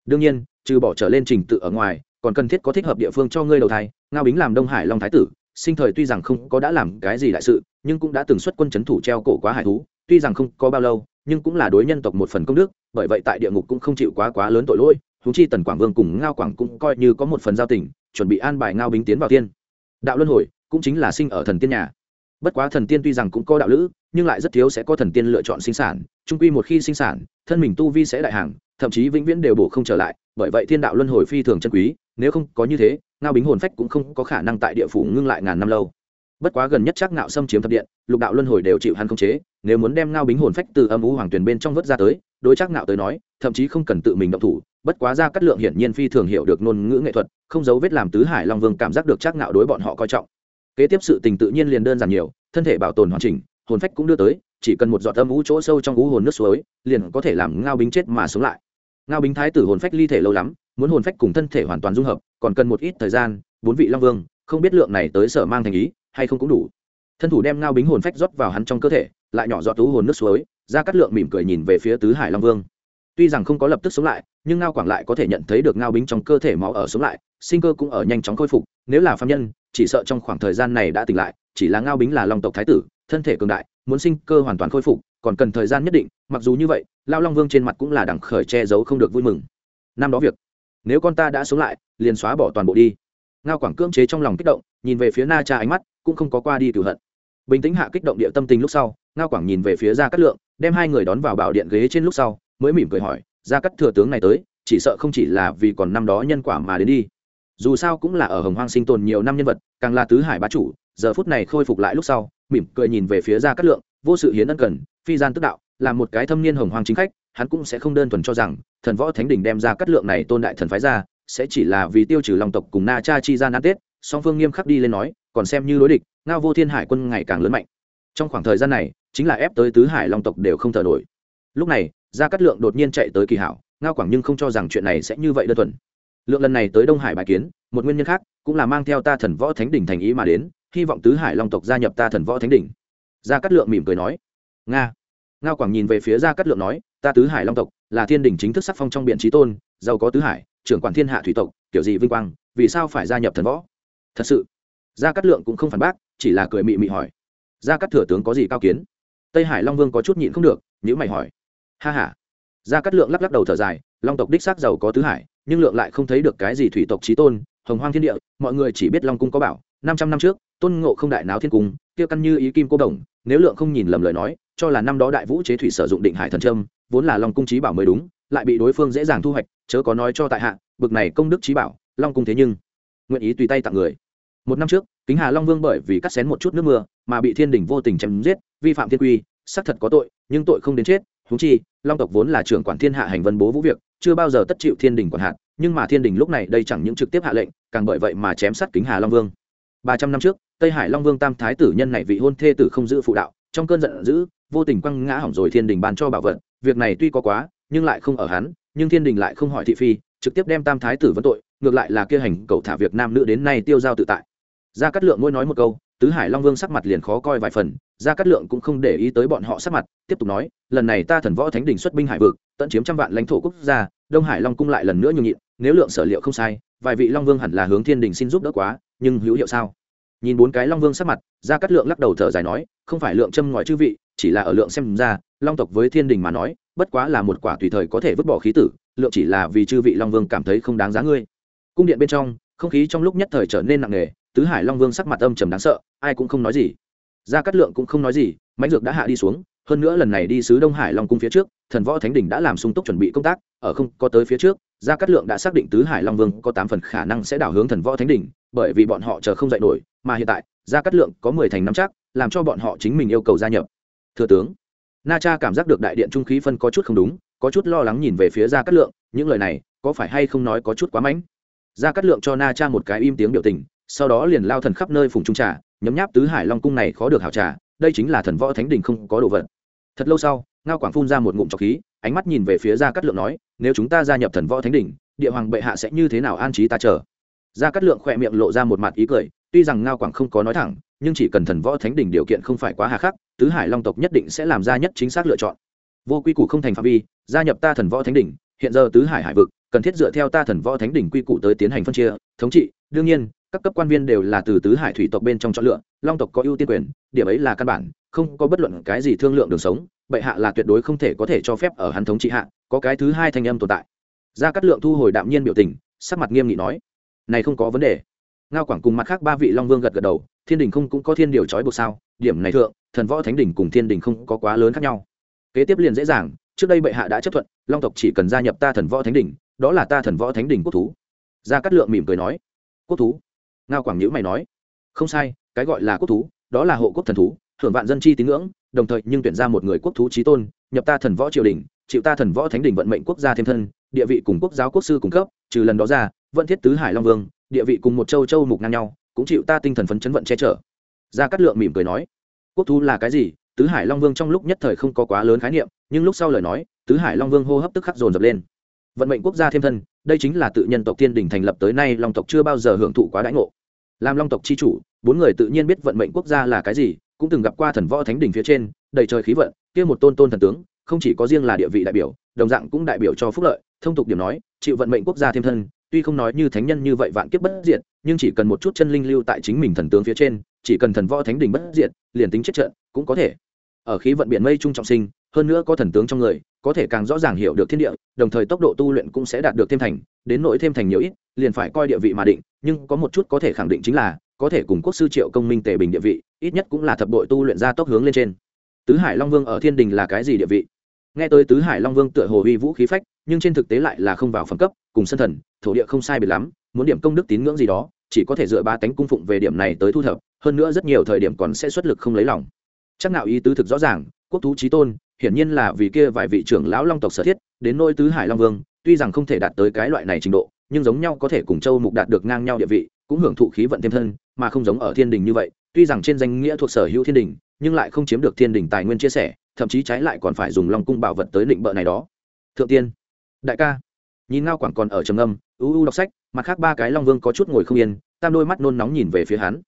S1: đương nhiên, trừ bỏ trở lên trình tự ở ngoài, còn cần thiết có thích hợp địa phương cho ngươi đầu thai, ngao bính làm đông hải long thái tử, sinh thời tuy rằng không có đã làm cái gì đại sự, nhưng cũng đã từng xuất quân c h ấ n thủ treo cổ quá hải thú, tuy rằng không có bao lâu, nhưng cũng là đối nhân tộc một phần công đức, bởi vậy tại địa ngục cũng không chịu quá quá lớn tội lỗi thú chi tần quảng vương cùng ngao quảng cũng coi như có một phần giao tình, chuẩn bị an bài ngao bính tiến vào tiên đạo luân hồi cũng chính là sinh ở thần tiên nhà. Bất quá thần tiên tuy rằng cũng có đạo lữ, nhưng lại rất thiếu sẽ có thần tiên lựa chọn sinh sản trung quy một khi sinh sản, thân mình tu vi sẽ đại hàng thậm chí vĩnh viễn đều bổ không trở lại, bởi vậy thiên đạo luân hồi phi thường chân quý, nếu không có như thế, ngao bính hồn phách cũng không có khả năng tại địa phủ ngưng lại ngàn năm lâu. Bất quá gần nhất chắc ngạo xâm chiếm thập điện, lục đạo luân hồi đều chịu hắn không chế, nếu muốn đem ngao bính hồn phách từ âm ú hoàng tuyền bên trong vớt ra tới, đối chắc ngạo tới nói, thậm chí không cần tự mình động thủ, bất quá ra cắt lượng hiển nhiên phi thường hiểu được ngôn ngữ nghệ thuật, không giấu vết làm tứ hải long vương cảm giác được chắc ngạo đối bọn họ coi trọng. Kế tiếp sự tình tự nhiên liền đơn giản nhiều, thân thể bảo tồn hoàn chỉnh, hồn phách cũng đưa tới, chỉ cần một giọt âm ú chỗ sâu trong ú hồn nước suối, liền có thể làm ngao bính chết mà sống lại ngao bính thái tử hồn phách ly thể lâu lắm, muốn hồn phách cùng thân thể hoàn toàn dung hợp, còn cần một ít thời gian, bốn vị long vương, không biết lượng này tới sở mang thành ý, hay không cũng đủ. Thân thủ đem ngao bính hồn phách rót vào hắn trong cơ thể, lại nhỏ giọt tú hồn nước suối, ra cắt lượng mỉm cười nhìn về phía tứ hải long vương. Tuy rằng không có lập tức sống lại, nhưng ngao quảng lại có thể nhận thấy được ngao bính trong cơ thể máu ở sống lại, sinh cơ cũng ở nhanh chóng khôi phục, nếu là phạm nhân, chỉ sợ trong khoảng thời gian này đã tỉnh lại, chỉ là ngao bính là long tộc thái tử, thân thể cường đại, muốn sinh cơ hoàn toàn khôi phục còn cần thời gian nhất định, mặc dù như vậy, lao long vương trên mặt cũng là đẳng khởi che giấu không được vui mừng. Năm đó việc, nếu con ta đã sống lại, liền xóa bỏ toàn bộ đi. Ngao quảng cưỡng chế trong lòng kích động, nhìn về phía na cha ánh mắt, cũng không có qua đi cửu hận. Bình tĩnh hạ kích động địa tâm tình lúc sau, ngao quảng nhìn về phía gia cát lượng, đem hai người đón vào bảo điện ghế trên lúc sau, mới mỉm cười hỏi, gia cát thừa tướng này tới, chỉ sợ không chỉ là vì còn năm đó nhân quả mà đến đi. Dù sao cũng là ở hồng hoang sinh tồn nhiều năm nhân vật, càng là tứ hải bá chủ, giờ phút này khôi phục lại lúc sau, mỉm cười nhìn về phía gia cát lượng, vô sự hiến ân cần phi gian tức đạo, là một cái thâm niên hồng hoàng chính khách, hắn cũng sẽ không đơn thuần cho rằng, thần võ thánh đình đem ra cát lượng này tôn đại thần phái ra, sẽ chỉ là vì tiêu trừ lòng tộc cùng na cha chi gian ăn tết, song phương nghiêm khắc đi lên nói, còn xem như đối địch, ngao vô thiên hải quân ngày càng lớn mạnh. Trong khoảng thời gian này, chính là ép tới tứ hải long tộc đều không thở nổi. Lúc này, gia cát lượng đột nhiên chạy tới kỳ hảo, ngao quảng nhưng không cho rằng chuyện này sẽ như vậy đơn thuần. Lượng lần này tới đông hải bài kiến, một nguyên nhân khác, cũng là mang theo ta thần võ thánh đỉnh thành ý mà đến, hy vọng tứ hải long tộc gia nhập ta thần võ thánh đỉnh. Gia cát lượng mỉm cười nói nga ngao quảng nhìn về phía gia cát lượng nói ta tứ hải long tộc là thiên đỉnh chính thức sắc phong trong biện trí tôn giàu có tứ hải trưởng quản thiên hạ thủy tộc kiểu gì vinh quang vì sao phải gia nhập thần võ thật sự gia cát lượng cũng không phản bác chỉ là cười mị mị hỏi gia cát thừa tướng có gì cao kiến tây hải long vương có chút nhịn không được nhữ mày hỏi ha ha. gia cát lượng lắc lắc đầu thở dài long tộc đích xác giàu có tứ hải nhưng lượng lại không thấy được cái gì thủy tộc trí tôn hồng hoang thiên địa mọi người chỉ biết long cung có bảo năm trăm năm trước tôn ngộ không đại náo thiên cung kia căn như ý kim cô đồng nếu lượng không nhìn lầm lời nói cho là năm đó đại vũ chế thủy sử dụng định hải thần trâm vốn là long cung trí bảo mới đúng, lại bị đối phương dễ dàng thu hoạch, chớ có nói cho tại hạ, bực này công đức trí bảo, long cung thế nhưng nguyện ý tùy tay tặng người. Một năm trước, kính hà long vương bởi vì cắt xén một chút nước mưa, mà bị thiên đình vô tình chém giết, vi phạm thiên quy, xác thật có tội, nhưng tội không đến chết húng chi, long tộc vốn là trưởng quản thiên hạ hành vân bố vũ việc, chưa bao giờ tất chịu thiên đình quản hạn nhưng mà thiên đình lúc này đây chẳng những trực tiếp hạ lệnh, càng bởi vậy mà chém sát kính hà long vương. Ba trăm năm trước, tây hải long vương tam thái tử nhân này vị hôn thê tử không giữ phụ đạo, trong cơn giận dữ vô tình quăng ngã hỏng rồi thiên đình ban cho bảo vật, việc này tuy có quá, nhưng lại không ở hắn, nhưng thiên đình lại không hỏi thị phi, trực tiếp đem tam thái tử vấn tội, ngược lại là kia hành cầu thả việc nam nữ đến nay tiêu giao tự tại. Gia cát lượng ngôi nói một câu, tứ hải long vương sắc mặt liền khó coi vài phần, gia cát lượng cũng không để ý tới bọn họ sắc mặt, tiếp tục nói, lần này ta thần võ thánh đình xuất binh hải vực, tận chiếm trăm vạn lãnh thổ quốc gia, đông hải long cung lại lần nữa nhường nhịn, nếu lượng sở liệu không sai, vài vị long vương hẳn là hướng thiên đình xin giúp đỡ quá, nhưng hữu hiệu sao? Nhìn bốn cái long vương sắc mặt, gia cát lượng lắc đầu thở dài nói, không phải lượng châm ngòi chư vị chỉ là ở lượng xem ra long tộc với thiên đình mà nói bất quá là một quả tùy thời có thể vứt bỏ khí tử lượng chỉ là vì chư vị long vương cảm thấy không đáng giá ngươi. Cung điện bên trong không khí trong lúc nhất thời trở nên nặng nề tứ hải long vương sắc mặt âm trầm đáng sợ ai cũng không nói gì. Gia cát lượng cũng không nói gì mãnh dược đã hạ đi xuống hơn nữa lần này đi sứ đông hải long cung phía trước thần võ thánh đình đã làm sung túc chuẩn bị công tác ở không có tới phía trước gia cát lượng đã xác định tứ hải long vương có tám phần khả năng sẽ đảo hướng thần võ thánh đình, bởi vì bọn họ chờ không dạy nổi mà hiện tại gia cát lượng có mười thành năm chắc làm cho bọn họ chính mình yêu cầu gia nhập thừa tướng, na cha cảm giác được đại điện trung khí phân có chút không đúng, có chút lo lắng nhìn về phía gia cát lượng, những lời này, có phải hay không nói có chút quá mãnh? Gia cát lượng cho na cha một cái im tiếng biểu tình, sau đó liền lao thần khắp nơi phùng trung trà, nhấm nháp tứ hải long cung này khó được hảo trà, đây chính là thần võ thánh đình không có đồ vật. Thật lâu sau, ngao quảng phun ra một ngụm trọc khí, ánh mắt nhìn về phía gia cát lượng nói, nếu chúng ta gia nhập thần võ thánh đình, địa hoàng bệ hạ sẽ như thế nào an trí ta chờ? Gia cát lượng khỏe miệng lộ ra một mặt ý cười, tuy rằng ngao quảng không có nói thẳng nhưng chỉ cần thần võ thánh đỉnh điều kiện không phải quá hà khắc, tứ hải long tộc nhất định sẽ làm ra nhất chính xác lựa chọn. Vô quy củ không thành phạm vi, gia nhập ta thần võ thánh đỉnh, hiện giờ tứ hải hải vực, cần thiết dựa theo ta thần võ thánh đỉnh quy củ tới tiến hành phân chia, thống trị. Đương nhiên, các cấp quan viên đều là từ tứ hải thủy tộc bên trong chọn lựa, long tộc có ưu tiên quyền, điểm ấy là căn bản, không có bất luận cái gì thương lượng đường sống, bệ hạ là tuyệt đối không thể có thể cho phép ở hắn thống trị hạ, có cái thứ hai thanh âm tồn tại. Gia cát lượng thu hồi đạm nhiên biểu tình, sắc mặt nghiêm nghị nói, này không có vấn đề. Ngao quảng cùng mặt khác ba vị long vương gật gật đầu thiên đình không cũng có thiên điều trói buộc sao? Điểm này thượng, thần võ thánh đình cùng thiên đình không có quá lớn khác nhau. Kế tiếp liền dễ dàng, trước đây bệ hạ đã chấp thuận, long tộc chỉ cần gia nhập ta thần võ thánh đình, đó là ta thần võ thánh đình quốc thú. Gia cát lượng mỉm cười nói, quốc thú? Ngao quảng nhữ mày nói, không sai, cái gọi là quốc thú, đó là hộ quốc thần thú hưởng vạn dân chi tín ngưỡng, đồng thời nhưng tuyển ra một người quốc thú trí tôn, nhập ta thần võ triều đình, chịu ta thần võ thánh đình vận mệnh quốc gia thêm thân, địa vị cùng quốc giáo quốc sư cung cấp, trừ lần đó ra vận thiết tứ hải long vương, địa vị cùng một châu châu mục ngang nhau cũng chịu ta tinh thần phấn chấn vận che chở. Gia cát lượng mỉm cười nói, quốc thú là cái gì? Tứ hải long vương trong lúc nhất thời không có quá lớn khái niệm, nhưng lúc sau lời nói, tứ hải long vương hô hấp tức khắc dồn dập lên. Vận mệnh quốc gia thêm thân, đây chính là tự nhân tộc tiên đình thành lập tới nay long tộc chưa bao giờ hưởng thụ quá đãi ngộ. Làm long tộc c h i chủ, bốn người tự nhiên biết vận mệnh quốc gia là cái gì, cũng từng gặp qua thần võ thánh đình phía trên, đầy trời khí vận, kia một tôn tôn thần tướng, không chỉ có riêng là địa vị đại biểu, đồng dạng cũng đại biểu cho phúc lợi, thông tục điểm nói, chịu vận mệnh quốc gia thêm thân tuy không nói như thánh nhân như vậy vạn kiếp bất diệt, nhưng chỉ cần một chút chân linh lưu tại chính mình thần tướng phía trên, chỉ cần thần võ thánh đình bất diệt, liền tính chết trận, cũng có thể. Ở khí vận biển mây trung trọng sinh, hơn nữa có thần tướng trong người, có thể càng rõ ràng hiểu được thiên địa, đồng thời tốc độ tu luyện cũng sẽ đạt được thêm thành, đến nỗi thêm thành nhiều ít, liền phải coi địa vị mà định, nhưng có một chút có thể khẳng định chính là, có thể cùng quốc sư triệu công minh tề bình địa vị, ít nhất cũng là thập đội tu luyện ra tốc hướng lên trên. Tứ hải long vương ở thiên đình là cái gì địa vị? Nghe tới tứ hải long vương tựa hồ uy vũ khí phách nhưng trên thực tế lại là không vào phẩm cấp, cùng sân thần, thổ địa không sai biệt lắm, muốn điểm công đức tín ngưỡng gì đó, chỉ có thể dựa ba tánh cung phụng về điểm này tới thu thập, hơn nữa rất nhiều thời điểm còn sẽ xuất lực không lấy lòng. Chắc nào ý tứ thực rõ ràng, quốc thú trí tôn, hiển nhiên là vì kia vài vị trưởng lão long tộc sở thiết, đến nôi tứ hải long vương, tuy rằng không thể đạt tới cái loại này trình độ, nhưng giống nhau có thể cùng châu mục đạt được ngang nhau địa vị, cũng hưởng thụ khí vận thêm thân, mà không giống ở thiên đình như vậy, tuy rằng trên danh nghĩa thuộc sở hữu thiên đình, nhưng lại không chiếm được thiên đình tài nguyên chia sẻ, thậm chí trái lại còn phải dùng long cung bảo vật tới định bợ này đó. Thượng tiên đại ca. Nhìn ngao quảng còn ở trầm âm ưu ưu đọc sách, mặt khác ba cái long vương có chút ngồi không yên, tam đôi mắt nôn nóng nhìn về phía hắn.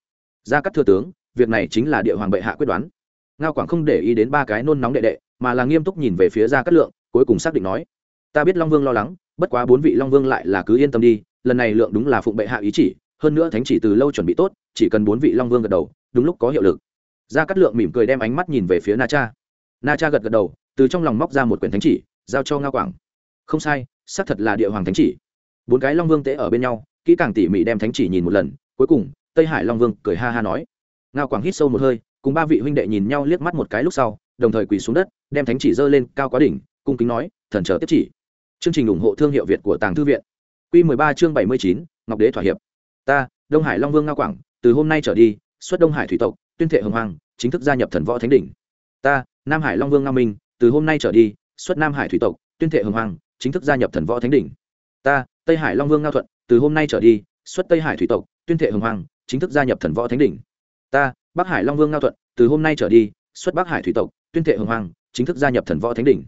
S1: Ra các thừa tướng, việc này chính là địa hoàng bệ hạ quyết đoán. Ngao quảng không để ý đến ba cái nôn nóng đệ đệ, mà là nghiêm túc nhìn về phía ra cát lượng, cuối cùng xác định nói, ta biết long vương lo lắng, bất quá bốn vị long vương lại là cứ yên tâm đi, lần này lượng đúng là phụng bệ hạ ý chỉ, hơn nữa thánh chỉ từ lâu chuẩn bị tốt, chỉ cần bốn vị long vương gật đầu, đúng lúc có hiệu lực. Ra cát lượng mỉm cười đem ánh mắt nhìn về phía na cha. Na cha gật gật đầu, từ trong lòng móc ra một quyển thánh chỉ, giao cho ngao quảng không sai xác thật là địa hoàng thánh chỉ. Bốn cái long vương tễ ở bên nhau kỹ càng tỉ mỉ đem thánh chỉ nhìn một lần cuối cùng tây hải long vương cười ha ha nói. Ngao quảng hít sâu một hơi cùng ba vị huynh đệ nhìn nhau liếc mắt một cái lúc sau đồng thời quỳ xuống đất đem thánh chỉ dơ lên cao quá đỉnh cung kính nói thần chờ tiếp chỉ. Chương trình ủng hộ thương hiệu việt của tàng thư viện. Q 13 chương 79, ngọc đế thỏa hiệp. Ta đông hải long vương ngao quảng từ hôm nay trở đi xuất đông hải thủy tộc tuyên thệ hồng hoàng chính thức gia nhập thần võ thánh đỉnh. Ta nam hải long vương ngao minh từ hôm nay trở đi xuất nam hải thủy tộc tuyên thệ hồng hoàng chính thức gia nhập thần võ thánh đỉnh. Ta, tây hải long vương ngao thuận, từ hôm nay trở đi, xuất tây hải thủy tộc, tuyên thệ hồng hoàng, chính thức gia nhập thần võ thánh đỉnh. Ta, bắc hải long vương ngao thuận, từ hôm nay trở đi, xuất bắc hải thủy tộc, tuyên thệ hồng hoàng, chính thức gia nhập thần võ thánh đỉnh.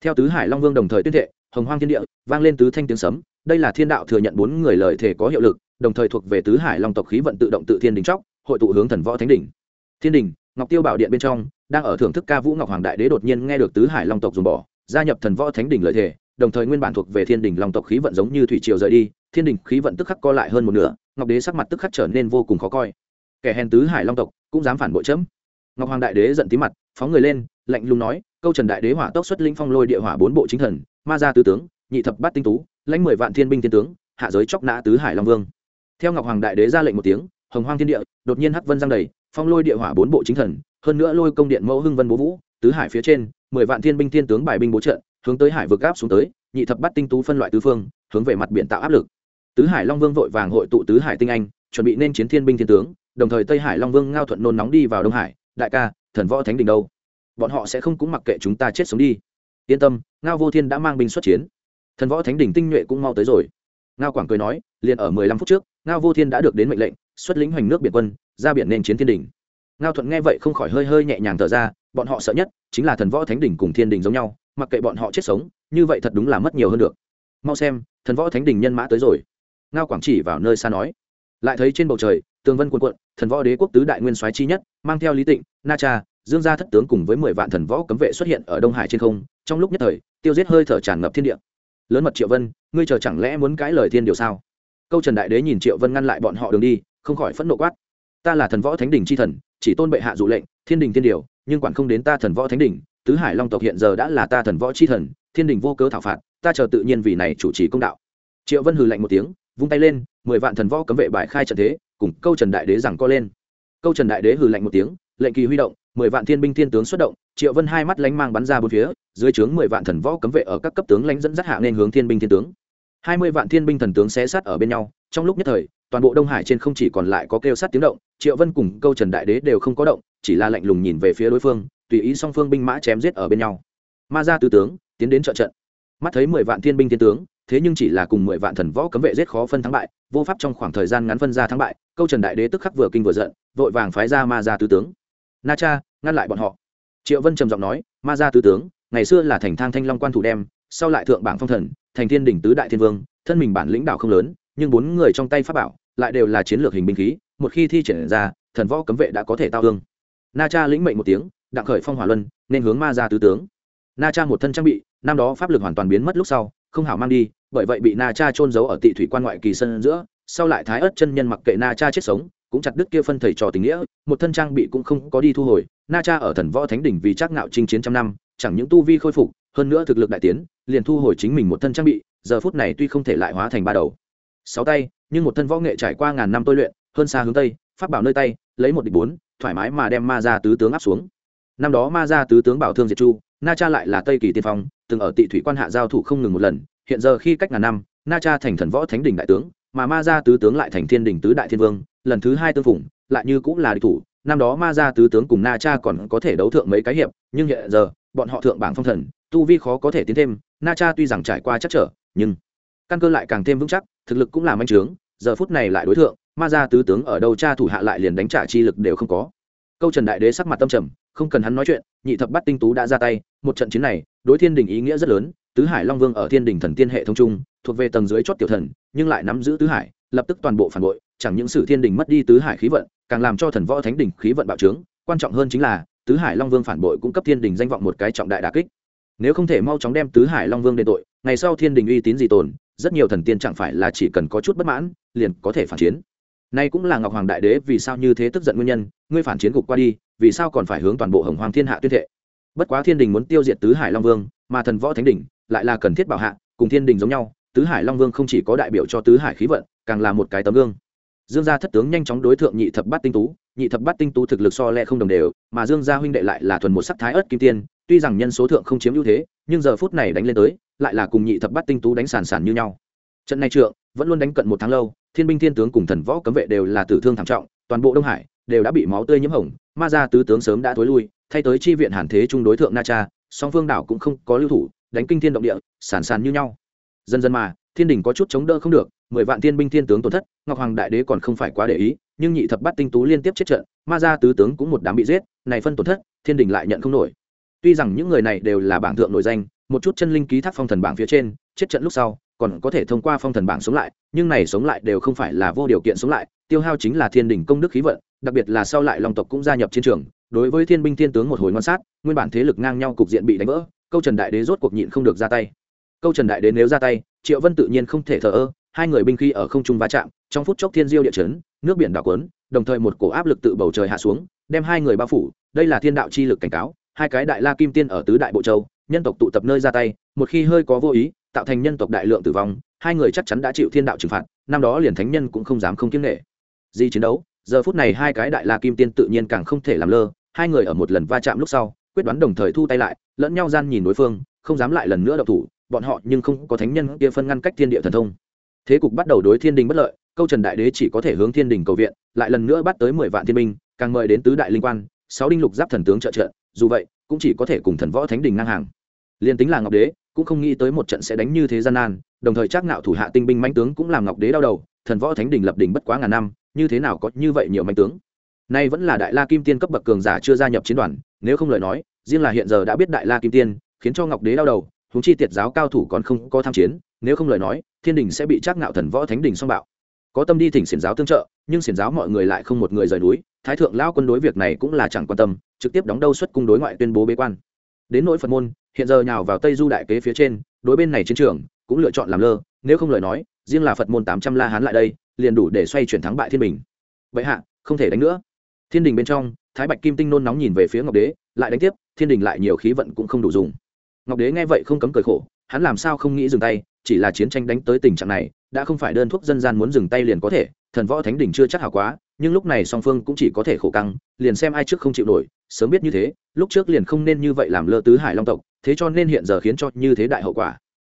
S1: Theo tứ hải long vương đồng thời tuyên thệ, hồng hoang thiên địa, vang lên tứ thanh tiếng sấm, đây là thiên đạo thừa nhận bốn người lời thể có hiệu lực, đồng thời thuộc về tứ hải long tộc khí vận tự động tự thiên đình chóc, hội tụ hướng thần võ thánh đỉnh. Thiên đình, ngọc tiêu bảo điện bên trong, đang ở thưởng thức ca vũ ngọc hoàng đại đế đột nhiên nghe được tứ hải long tộc dùng bỏ, gia nhập thần võ thánh đỉnh lợi thể đồng thời nguyên bản thuộc về thiên đình long tộc khí vận giống như thủy triều rời đi, thiên đình khí vận tức khắc co lại hơn một nửa, ngọc đế sắc mặt tức khắc trở nên vô cùng khó coi. Kẻ hèn tứ hải long tộc cũng dám phản bội chấm. Ngọc hoàng đại đế giận tí mặt, phóng người lên, lạnh lùng nói, câu trần đại đế hỏa tốc xuất linh phong lôi địa hỏa bốn bộ chính thần, ma gia tứ tướng, nhị thập bát tinh tú, lãnh mười vạn thiên binh thiên tướng, hạ giới chóc nã tứ hải long vương. Theo ngọc hoàng đại đế ra lệnh một tiếng, hồng hoang thiên địa, đột nhiên hắc vân giang đầy, phong lôi địa hỏa bốn bộ chính thần, hơn nữa lôi công điện mẫu hưng vân bố vũ, tứ hải phía trên, mười vạn thiên binh thiên tướng bài binh bố trận hướng tới hải vực áp xuống tới, nhị thập bát tinh tú phân loại tứ phương, hướng về mặt biển tạo áp lực. Tứ hải long vương vội vàng hội tụ tứ hải tinh anh, chuẩn bị nên chiến thiên binh thiên tướng, đồng thời tây hải long vương ngao thuận nôn nóng đi vào đông hải, đại ca, thần võ thánh đình đâu? Bọn họ sẽ không cũng mặc kệ chúng ta chết sống đi. Yên tâm, ngao vô thiên đã mang binh xuất chiến. Thần võ thánh đình tinh nhuệ cũng mau tới rồi. Ngao quảng cười nói, liền ở mười lăm phút trước, ngao vô thiên đã được đến mệnh lệnh, xuất lĩnh hoành nước biển quân, ra biển nên chiến thiên đình ngao thuận nghe vậy không khỏi hơi hơi nhẹ nhàng thở ra, bọn họ sợ nhất chính là thần võ thánh đình cùng thiên đình giống nhau mặc kệ bọn họ chết sống, như vậy thật đúng là mất nhiều hơn được. Mau xem, thần võ thánh đình nhân mã tới rồi. Ngao quảng chỉ vào nơi xa nói. Lại thấy trên bầu trời, tường vân quần quận thần võ đế quốc tứ đại nguyên soái chi nhất, mang theo lý tịnh, na cha, dương gia thất tướng cùng với mười vạn thần võ cấm vệ xuất hiện ở đông hải trên không, trong lúc nhất thời, tiêu giết hơi thở tràn ngập thiên địa. Lớn mật triệu vân, ngươi chờ chẳng lẽ muốn cãi lời thiên điều sao? Câu trần đại đế nhìn triệu vân ngăn lại bọn họ đường đi, không khỏi phẫn nộ quát. Ta là thần võ thánh đình c h i thần, chỉ tôn bệ hạ dụ lệnh, thiên đình thiên điều, nhưng quản không đến ta thần võ thánh đình tứ hải long tộc hiện giờ đã là ta thần võ c h i thần, thiên đình vô cớ thảo phạt, ta chờ tự nhiên vì này chủ trì công đạo. Triệu vân hừ lạnh một tiếng, vung tay lên, mười vạn thần võ cấm vệ bài khai trận thế, cùng câu trần đại đế rằng co lên. Câu trần đại đế hừ lạnh một tiếng, lệnh kỳ huy động, mười vạn thiên binh thiên tướng xuất động, triệu vân hai mắt lánh mang bắn ra bốn phía, dưới trướng mười vạn thần võ cấm vệ ở các cấp tướng lãnh dẫn dắt hạ nên hướng thiên binh thiên tướng. Hai mươi vạn thiên binh thần tướng xé sát ở bên nhau, trong lúc nhất thời, toàn bộ đông hải trên không chỉ còn lại có kêu sát tiếng động, triệu vân cùng câu trần đại đế đều không có động, chỉ là lạnh lùng nhìn về phía đối phương tùy ý song phương binh mã chém giết ở bên nhau. Ma gia tứ tướng, tiến đến trợ trận. Mắt thấy mười vạn thiên binh thiên tướng, thế nhưng chỉ là cùng mười vạn thần võ cấm vệ giết khó phân thắng bại, vô pháp trong khoảng thời gian ngắn phân ra thắng bại, câu trần đại đế tức khắc vừa kinh vừa giận, vội vàng phái ra ma gia tứ tướng. Na cha, ngăn lại bọn họ. Triệu vân trầm giọng nói, ma gia tứ tướng, ngày xưa là thành thang thanh long quan thủ đem, sau lại thượng bảng phong thần, thành thiên đỉnh tứ đại thiên vương, thân mình bản lĩnh đạo không lớn, nhưng bốn người trong tay pháp bảo lại đều là chiến lược hình binh khí, một khi thi triển ra, thần võ cấm vệ đã có thể tao hương na cha lĩnh mệnh một tiếng đặng khởi phong hỏa luân, nên hướng ma gia tứ tướng. Na cha một thân trang bị, năm đó pháp lực hoàn toàn biến mất lúc sau, không hảo mang đi, bởi vậy bị na cha trôn giấu ở tị thủy quan ngoại kỳ sân giữa, sau lại thái ớt chân nhân mặc kệ na cha chết sống, cũng chặt đứt kia phân thầy trò tình nghĩa, một thân trang bị cũng không có đi thu hồi, na cha ở thần võ thánh đỉnh vì chắc ngạo chinh chiến trăm năm, chẳng những tu vi khôi phục, hơn nữa thực lực đại tiến, liền thu hồi chính mình một thân trang bị, giờ phút này tuy không thể lại hóa thành ba đầu. Sáu tay, nhưng một thân võ nghệ trải qua ngàn năm tôi luyện, hơn xa hướng tây, pháp bảo nơi tay, lấy một địch bốn, thoải mái mà đem ma ra tứ tướng áp xuống năm đó ma ra tứ tướng bảo thương diệt chu, na cha lại là tây kỳ tiên phong, từng ở tị thủy quan hạ giao thủ không ngừng một lần, hiện giờ khi cách ngàn năm, na cha thành thần võ thánh đình đại tướng, mà ma gia tứ tướng lại thành thiên đình tứ đại thiên vương, lần thứ hai tương phủng lại như cũng là địch thủ. Năm đó ma gia tứ tướng cùng na cha còn có thể đấu thượng mấy cái hiệp, nhưng hiện giờ, bọn họ thượng bảng phong thần, tu vi khó có thể tiến thêm, na cha tuy rằng trải qua chắc trở, nhưng căn cơ lại càng thêm vững chắc, thực lực cũng là manh trướng, giờ phút này lại đối tượng ma gia tứ tướng ở đâu cha thủ hạ lại liền đánh trả chi lực đều không có. Câu trần đại đế sắc mặt tâm trầm không cần hắn nói chuyện, nhị thập bắt tinh tú đã ra tay, một trận chiến này, đối thiên đình ý nghĩa rất lớn, tứ hải long vương ở thiên đình thần tiên hệ thống trung thuộc về tầng dưới chót tiểu thần, nhưng lại nắm giữ tứ hải, lập tức toàn bộ phản bội, chẳng những sự thiên đình mất đi tứ hải khí vận, càng làm cho thần võ thánh đình khí vận bạo trướng, quan trọng hơn chính là, tứ hải long vương phản bội cũng cấp thiên đình danh vọng một cái trọng đại đà kích. Nếu không thể mau chóng đem tứ hải long vương đền tội, ngày sau thiên đình uy tín gì tồn, rất nhiều thần tiên chẳng phải là chỉ cần có chút bất mãn, liền có thể phản chiến. Nay cũng là ngọc hoàng đại đế vì sao như thế tức giận nguyên nhân, ngươi phản chiến gục qua đi vì sao còn phải hướng toàn bộ hồng hoàng thiên hạ tuyên thệ? Bất quá thiên đình muốn tiêu diệt tứ hải long vương, mà thần võ thánh đình lại là cần thiết bảo hạ, cùng thiên đình giống nhau, tứ hải long vương không chỉ có đại biểu cho tứ hải khí vận, càng là một cái tấm gương. Dương gia thất tướng nhanh chóng đối thượng nhị thập bát tinh tú, nhị thập bát tinh tú thực lực so lẹ không đồng đều, mà dương gia huynh đệ lại là thuần một sắc thái ớt kim tiên, tuy rằng nhân số thượng không chiếm ưu thế, nhưng giờ phút này đánh lên tới, lại là cùng nhị thập bát tinh tú đánh sàn sàn như nhau. Trận này trượng vẫn luôn đánh cận một tháng lâu, thiên binh thiên tướng cùng thần võ cấm vệ đều là tử thương thảm trọng, toàn bộ đông hải đều đã bị máu tươi nhiễm hỏng ma gia tứ tướng sớm đã thối lui, thay tới chi viện hàn thế trung đối thượng na cha, song phương đảo cũng không có lưu thủ, đánh kinh thiên động địa sản sàn như nhau. Dần dần mà, thiên đình có chút chống đỡ không được, mười vạn thiên binh thiên tướng tổn thất, ngọc hoàng đại đế còn không phải quá để ý, nhưng nhị thập bát tinh tú liên tiếp chết trận, ma gia tứ tướng cũng một đám bị giết, này phân tổn thất, thiên đình lại nhận không nổi. Tuy rằng những người này đều là bảng thượng nổi danh, một chút chân linh ký thác phong thần bảng phía trên, chết trận lúc sau, còn có thể thông qua phong thần bảng sống lại, nhưng này sống lại đều không phải là vô điều kiện sống lại, tiêu hao chính là thiên đình công đức khí vận đặc biệt là sau lại long tộc cũng gia nhập chiến trường, đối với thiên binh thiên tướng một hồi ngon sát, nguyên bản thế lực ngang nhau cục diện bị đánh vỡ, câu trần đại đế rốt cuộc nhịn không được ra tay. Câu trần đại đế nếu ra tay, triệu vân tự nhiên không thể thờ ơ, hai người binh khi ở không trung va chạm, trong phút chốc thiên diêu địa chấn, nước biển đảo quấn đồng thời một cổ áp lực tự bầu trời hạ xuống, đem hai người bao phủ, đây là thiên đạo chi lực cảnh cáo, hai cái đại la kim tiên ở tứ đại bộ châu, nhân tộc tụ tập nơi ra tay, một khi hơi có vô ý, tạo thành nhân tộc đại lượng tử vong, hai người chắc chắn đã chịu thiên đạo trừng phạt, năm đó liền thánh nhân cũng không dám không kiêng nghệ di chiến đấu giờ phút này hai cái đại la kim tiên tự nhiên càng không thể làm lơ, hai người ở một lần va chạm lúc sau, quyết đoán đồng thời thu tay lại, lẫn nhau gian nhìn đối phương, không dám lại lần nữa đậu thủ, bọn họ nhưng không có thánh nhân kia phân ngăn cách thiên địa thần thông. Thế cục bắt đầu đối thiên đình bất lợi, câu trần đại đế chỉ có thể hướng thiên đình cầu viện, lại lần nữa bắt tới mười vạn thiên minh càng mời đến tứ đại linh quan, sáu đinh lục giáp thần tướng trợ trợ dù vậy, cũng chỉ có thể cùng thần võ thánh đình ngang hàng. Liền tính là ngọc đế, cũng không nghĩ tới một trận sẽ đánh như thế gian nan, đồng thời chắc nạo thủ hạ tinh binh mãnh tướng cũng làm ngọc đế đau đầu, thần võ thánh đình lập đình bất quá ngàn năm như thế nào có như vậy nhiều mạnh tướng? Nay vẫn là đại la kim tiên cấp bậc cường giả chưa gia nhập chiến đoàn, nếu không lời nói, riêng là hiện giờ đã biết đại la kim tiên, khiến cho ngọc đế đau đầu húng chi tiệt giáo cao thủ còn không có tham chiến, nếu không lời nói, thiên đình sẽ bị trác ngạo thần võ thánh đình song bạo. Có tâm đi thỉnh xiển giáo tương trợ, nhưng xiển giáo mọi người lại không một người rời núi, thái thượng lao quân đối việc này cũng là chẳng quan tâm, trực tiếp đóng đâu xuất cung đối ngoại tuyên bố bế quan. Đến nỗi phật môn, hiện giờ nhào vào tây du đại kế phía trên, đối bên này chiến trường, cũng lựa chọn làm lơ, nếu không lời nói, riêng là phật môn tám trăm la hán lại đây liền đủ để xoay chuyển thắng bại thiên bình. Vậy hạ, không thể đánh nữa. Thiên đình bên trong, thái bạch kim tinh nôn nóng nhìn về phía ngọc đế, lại đánh tiếp, thiên đình lại nhiều khí vận cũng không đủ dùng. Ngọc đế nghe vậy không cấm cười khổ, hắn làm sao không nghĩ dừng tay, chỉ là chiến tranh đánh tới tình trạng này, đã không phải đơn thuốc dân gian muốn dừng tay liền có thể, thần võ thánh đình chưa chắc hảo quá, nhưng lúc này song phương cũng chỉ có thể khổ căng, liền xem ai trước không chịu nổi, sớm biết như thế, lúc trước liền không nên như vậy làm lơ tứ hải long tộc, thế cho nên hiện giờ khiến cho như thế đại hậu quả.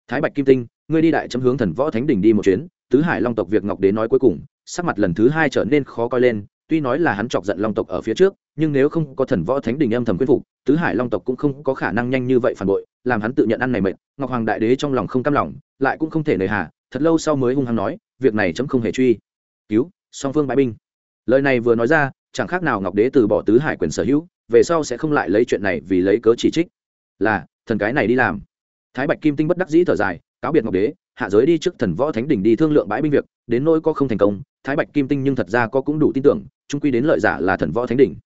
S1: Thái bạch kim tinh, ngươi đi đại chấm hướng thần võ thánh đình đi một chuyến tứ hải long tộc việc ngọc đế nói cuối cùng, sắc mặt lần thứ hai trở nên khó coi lên, tuy nói là hắn chọc giận long tộc ở phía trước, nhưng nếu không có thần võ thánh đình âm thầm quyết phục, tứ hải long tộc cũng không có khả năng nhanh như vậy phản bội, làm hắn tự nhận ăn này mệt. Ngọc hoàng đại đế trong lòng không cam lòng, lại cũng không thể nề hà, thật lâu sau mới hung hăng nói, việc này chấm không hề truy. Cứu, song phương bãi binh. Lời này vừa nói ra, chẳng khác nào ngọc đế từ bỏ tứ hải quyền sở hữu, về sau sẽ không lại lấy chuyện này vì lấy cớ chỉ trích. Là, thần cái này đi làm. Thái bạch kim tinh bất đắc dĩ thở dài, cáo biệt ngọc đế hạ giới đi trước thần võ thánh đỉnh đi thương lượng bãi binh việc đến nỗi có không thành công thái bạch kim tinh nhưng thật ra có cũng đủ tin tưởng trung quy đến lợi giả là thần võ thánh đỉnh.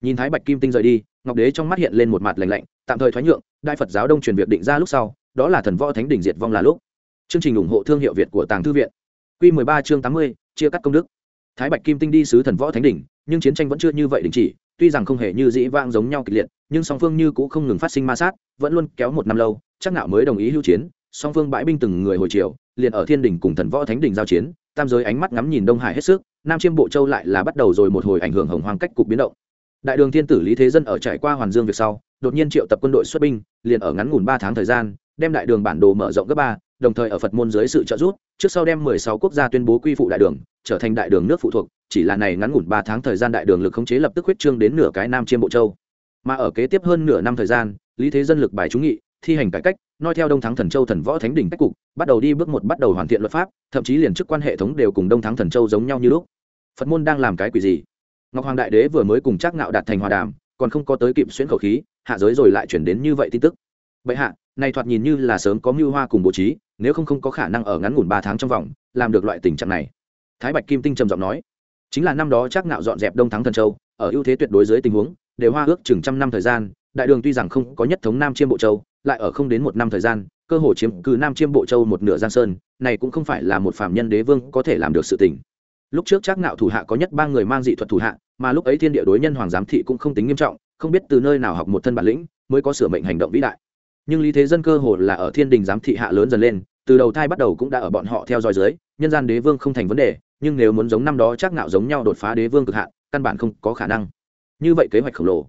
S1: Nhìn thái bạch kim tinh rời đi ngọc đế trong mắt hiện lên một mặt lành lạnh tạm thời thoái nhượng đại phật giáo đông truyền việc định ra lúc sau đó là thần võ thánh đỉnh diệt vong là lúc. Chương trình ủng hộ thương hiệu việt của tàng thư viện. Q 13 chương 80, chia cắt công đức. Thái bạch kim tinh đi sứ thần võ thánh đỉnh nhưng chiến tranh vẫn chưa như vậy đình chỉ tuy rằng không hề như dĩ vãng giống nhau kịch liệt nhưng song phương như cũng không ngừng phát sinh ma sát vẫn luôn kéo một năm lâu chắc nạo mới đồng ý hưu chiến song phương bãi binh từng người hồi chiều liền ở thiên đình cùng thần võ thánh đình giao chiến, tam giới ánh mắt ngắm nhìn đông hải hết sức, nam chiêm bộ châu lại là bắt đầu rồi một hồi ảnh hưởng hồng hoang cách cục biến động. Đại đường thiên tử lý thế dân ở trải qua hoàn dương việc sau, đột nhiên triệu tập quân đội xuất binh, liền ở ngắn ngủn ba tháng thời gian, đem đại đường bản đồ mở rộng gấp ba, đồng thời ở phật môn dưới sự trợ giúp, trước sau đem mười sáu quốc gia tuyên bố quy phụ đại đường, trở thành đại đường nước phụ thuộc, chỉ là này ngắn ngủn ba tháng thời gian đại đường lực khống chế lập tức huyết trương đến nửa cái nam chiêm bộ châu. Mà ở kế tiếp hơn nửa năm thời gian, lý thế dân lực bài trúng nghị thi hành cải cách, noi theo đông thắng thần châu thần võ thánh đỉnh cách cục, bắt đầu đi bước một bắt đầu hoàn thiện luật pháp, thậm chí liền chức quan hệ thống đều cùng đông thắng thần châu giống nhau như lúc. Phật môn đang làm cái quỷ gì? Ngọc hoàng đại đế vừa mới cùng trác ngạo đạt thành hòa đàm, còn không có tới kịp xuyễn khẩu khí, hạ giới rồi lại chuyển đến như vậy tin tức. Vậy hạ, này thoạt nhìn như là sớm có mưu hoa cùng bố trí, nếu không không có khả năng ở ngắn ngủn ba tháng trong vòng, làm được loại tình trạng này. Thái bạch kim tinh trầm giọng nói, chính là năm đó trác ngạo dọn dẹp đông thắng thần châu, ở ưu thế tuyệt đối dưới tình huống, đều hoa ước chừng trăm năm thời gian, đại đường tuy rằng không có nhất thống nam chiêm bộ châu lại ở không đến một năm thời gian, cơ hồ chiếm cứ nam chiêm bộ châu một nửa giang sơn, này cũng không phải là một phạm nhân đế vương có thể làm được sự tình. Lúc trước chắc nạo thủ hạ có nhất ba người mang dị thuật thủ hạ, mà lúc ấy thiên địa đối nhân hoàng giám thị cũng không tính nghiêm trọng, không biết từ nơi nào học một thân bản lĩnh, mới có sửa mệnh hành động vĩ đại. Nhưng lý thế dân cơ hồ là ở thiên đình giám thị hạ lớn dần lên, từ đầu thai bắt đầu cũng đã ở bọn họ theo dõi dưới, nhân gian đế vương không thành vấn đề, nhưng nếu muốn giống năm đó chắc nạo giống nhau đột phá đế vương cực hạn, căn bản không có khả năng. Như vậy kế hoạch khổng lồ.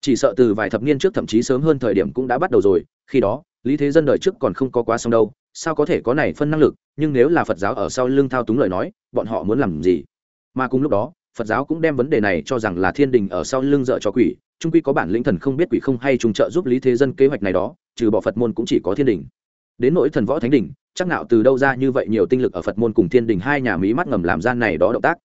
S1: Chỉ sợ từ vài thập niên trước thậm chí sớm hơn thời điểm cũng đã bắt đầu rồi khi đó, lý thế dân đời trước còn không có quá xong đâu, sao có thể có này phân năng lực, nhưng nếu là phật giáo ở sau lưng thao túng lời nói, bọn họ muốn làm gì? Mà cùng lúc đó, phật giáo cũng đem vấn đề này cho rằng là thiên đình ở sau lưng dợ cho quỷ trung quy có bản lĩnh thần không biết quỷ không hay trùng trợ giúp lý thế dân kế hoạch này đó, trừ bỏ phật môn cũng chỉ có thiên đình. Đến nỗi thần võ thánh đình, chắc nào từ đâu ra như vậy nhiều tinh lực ở phật môn cùng thiên đình hai nhà mỹ mắt ngầm làm gian này đó động tác.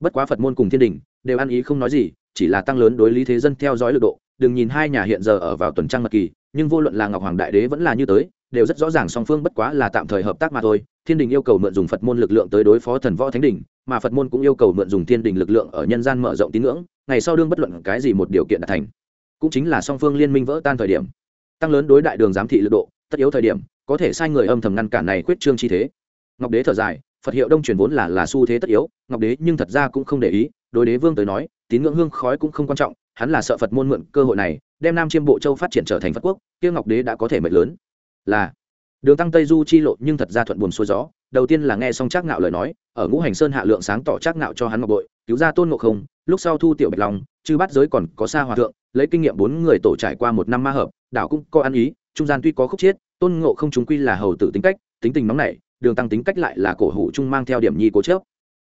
S1: Bất quá phật môn cùng thiên đình, đều ăn ý không nói gì, chỉ là tăng lớn đối lý thế dân theo dõi lực độ. Đừng nhìn hai nhà hiện giờ ở vào tuần trăng mật kỳ nhưng vô luận là ngọc hoàng đại đế vẫn là như tới, đều rất rõ ràng song phương bất quá là tạm thời hợp tác mà thôi. Thiên đình yêu cầu mượn dùng phật môn lực lượng tới đối phó thần võ thánh đình mà phật môn cũng yêu cầu mượn dùng thiên đình lực lượng ở nhân gian mở rộng tín ngưỡng, ngày sau đương bất luận cái gì một điều kiện đạt thành. Cũng chính là song phương liên minh vỡ tan thời điểm. Tăng lớn đối đại đường giám thị lực độ, tất yếu thời điểm, có thể sai người âm thầm ngăn cản này quyết trương chi thế. Ngọc đế thở dài, phật hiệu đông truyền vốn là là xu thế tất yếu, ngọc đế nhưng thật ra cũng không để ý, đối đế vương tới nói, tín ngưỡng hương khói cũng không quan trọng hắn là sợ phật môn mượn cơ hội này, đem nam chiêm bộ châu phát triển trở thành phật quốc tiêu ngọc đế đã có thể mệt lớn. Là, đường tăng tây du chi lộ nhưng thật ra thuận buồn xuôi gió, đầu tiên là nghe xong trác ngạo lời nói, ở ngũ hành sơn hạ lượng sáng tỏ trác ngạo cho hắn ngọc bội, cứu ra tôn ngộ không, lúc sau thu tiểu bạch long, chư bắt giới còn có xa hòa thượng, lấy kinh nghiệm bốn người tổ trải qua một năm ma hợp, đảo cũng có ăn ý, trung gian tuy có khúc chiết, tôn ngộ không chúng quy là hầu tử tính cách, tính tình nóng nảy, đường tăng tính cách lại là cổ hủ trung mang theo điểm nhi cố chớp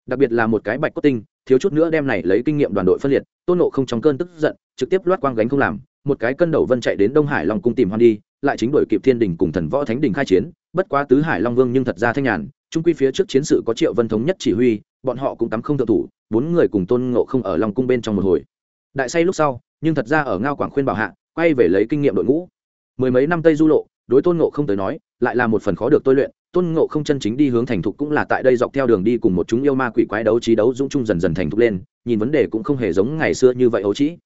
S1: đặc biệt là một cái bạch cốt tinh, thiếu chút nữa đem này lấy kinh nghiệm đoàn đội phân liệt, tôn nộ không trong cơn tức giận, trực tiếp loát quang gánh không làm, một cái cân đầu vân chạy đến đông hải long cung tìm hoan đi, lại chính đổi kịp thiên đình cùng thần võ thánh đình khai chiến, bất quá tứ hải long vương nhưng thật ra thanh nhàn trung quy phía trước chiến sự có triệu vân thống nhất chỉ huy, bọn họ cũng tắm không thượng thủ, bốn người cùng tôn ngộ không ở long cung bên trong một hồi. Đại say lúc sau, nhưng thật ra ở ngao quảng khuyên bảo hạ, quay về lấy kinh nghiệm đội ngũ. Mười mấy năm tây du lộ, đối tôn ngộ không tới nói, lại là một phần khó được tôi luyện tôn ngộ không chân chính đi hướng thành thục cũng là tại đây dọc theo đường đi cùng một chúng yêu ma quỷ quái đấu trí đấu dũng chung dần dần thành thục lên, nhìn vấn đề cũng không hề giống ngày xưa như vậy ấu trĩ.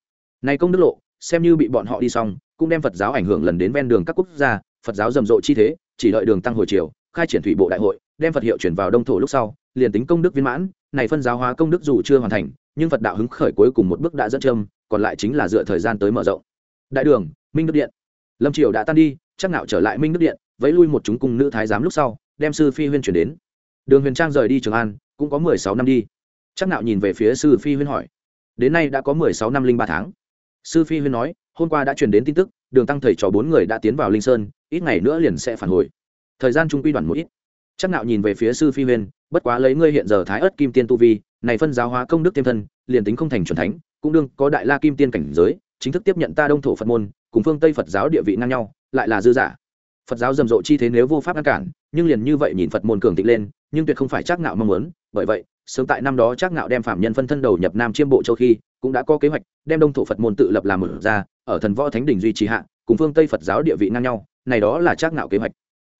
S1: Này công đức lộ, xem như bị bọn họ đi xong, cũng đem phật giáo ảnh hưởng lần đến ven đường các quốc gia, phật giáo rầm rộ chi thế, chỉ đợi đường tăng hồi chiều khai triển thủy bộ đại hội, đem phật hiệu chuyển vào đông thổ lúc sau, liền tính công đức viên mãn, này phân giáo hóa công đức dù chưa hoàn thành, nhưng phật đạo hứng khởi cuối cùng một bước đã dẫn châm, còn lại chính là dựa thời gian tới mở rộng. Đại đường, minh đức điện. Lâm triều đã tan đi, chắc nạo trở lại minh đức điện vẫy lui một chúng cung nữ thái giám lúc sau, đem sư phi huyên chuyển đến. Đường huyền trang rời đi trường an, cũng có mười sáu năm đi. Chắc nạo nhìn về phía sư phi huyên hỏi, đến nay đã có mười sáu năm linh ba tháng. Sư phi huyên nói, hôm qua đã truyền đến tin tức, đường tăng thầy trò bốn người đã tiến vào linh sơn, ít ngày nữa liền sẽ phản hồi. Thời gian trung quy đoàn một ít. Chắc nạo nhìn về phía sư phi huyên, bất quá lấy ngươi hiện giờ thái ớt kim tiên tu vi, này phân giáo hóa công đức tiêm thân, liền tính không thành chuẩn thánh, cũng đương có đại la kim tiên cảnh giới, chính thức tiếp nhận ta đông thổ phật môn, cùng phương tây phật giáo địa vị ngang nhau, lại là dư giả phật giáo rầm rộ chi thế nếu vô pháp ngăn cản, nhưng liền như vậy nhìn phật môn cường thịnh lên, nhưng tuyệt không phải chắc Ngạo mong muốn. Bởi vậy, sớm tại năm đó chắc Ngạo đem phạm nhân phân thân đầu nhập nam chiêm bộ châu khi, cũng đã có kế hoạch đem đông thổ phật môn tự lập làm mở ra, ở thần võ thánh đỉnh duy trì hạ, cùng phương tây phật giáo địa vị ngang nhau, này đó là chắc Ngạo kế hoạch.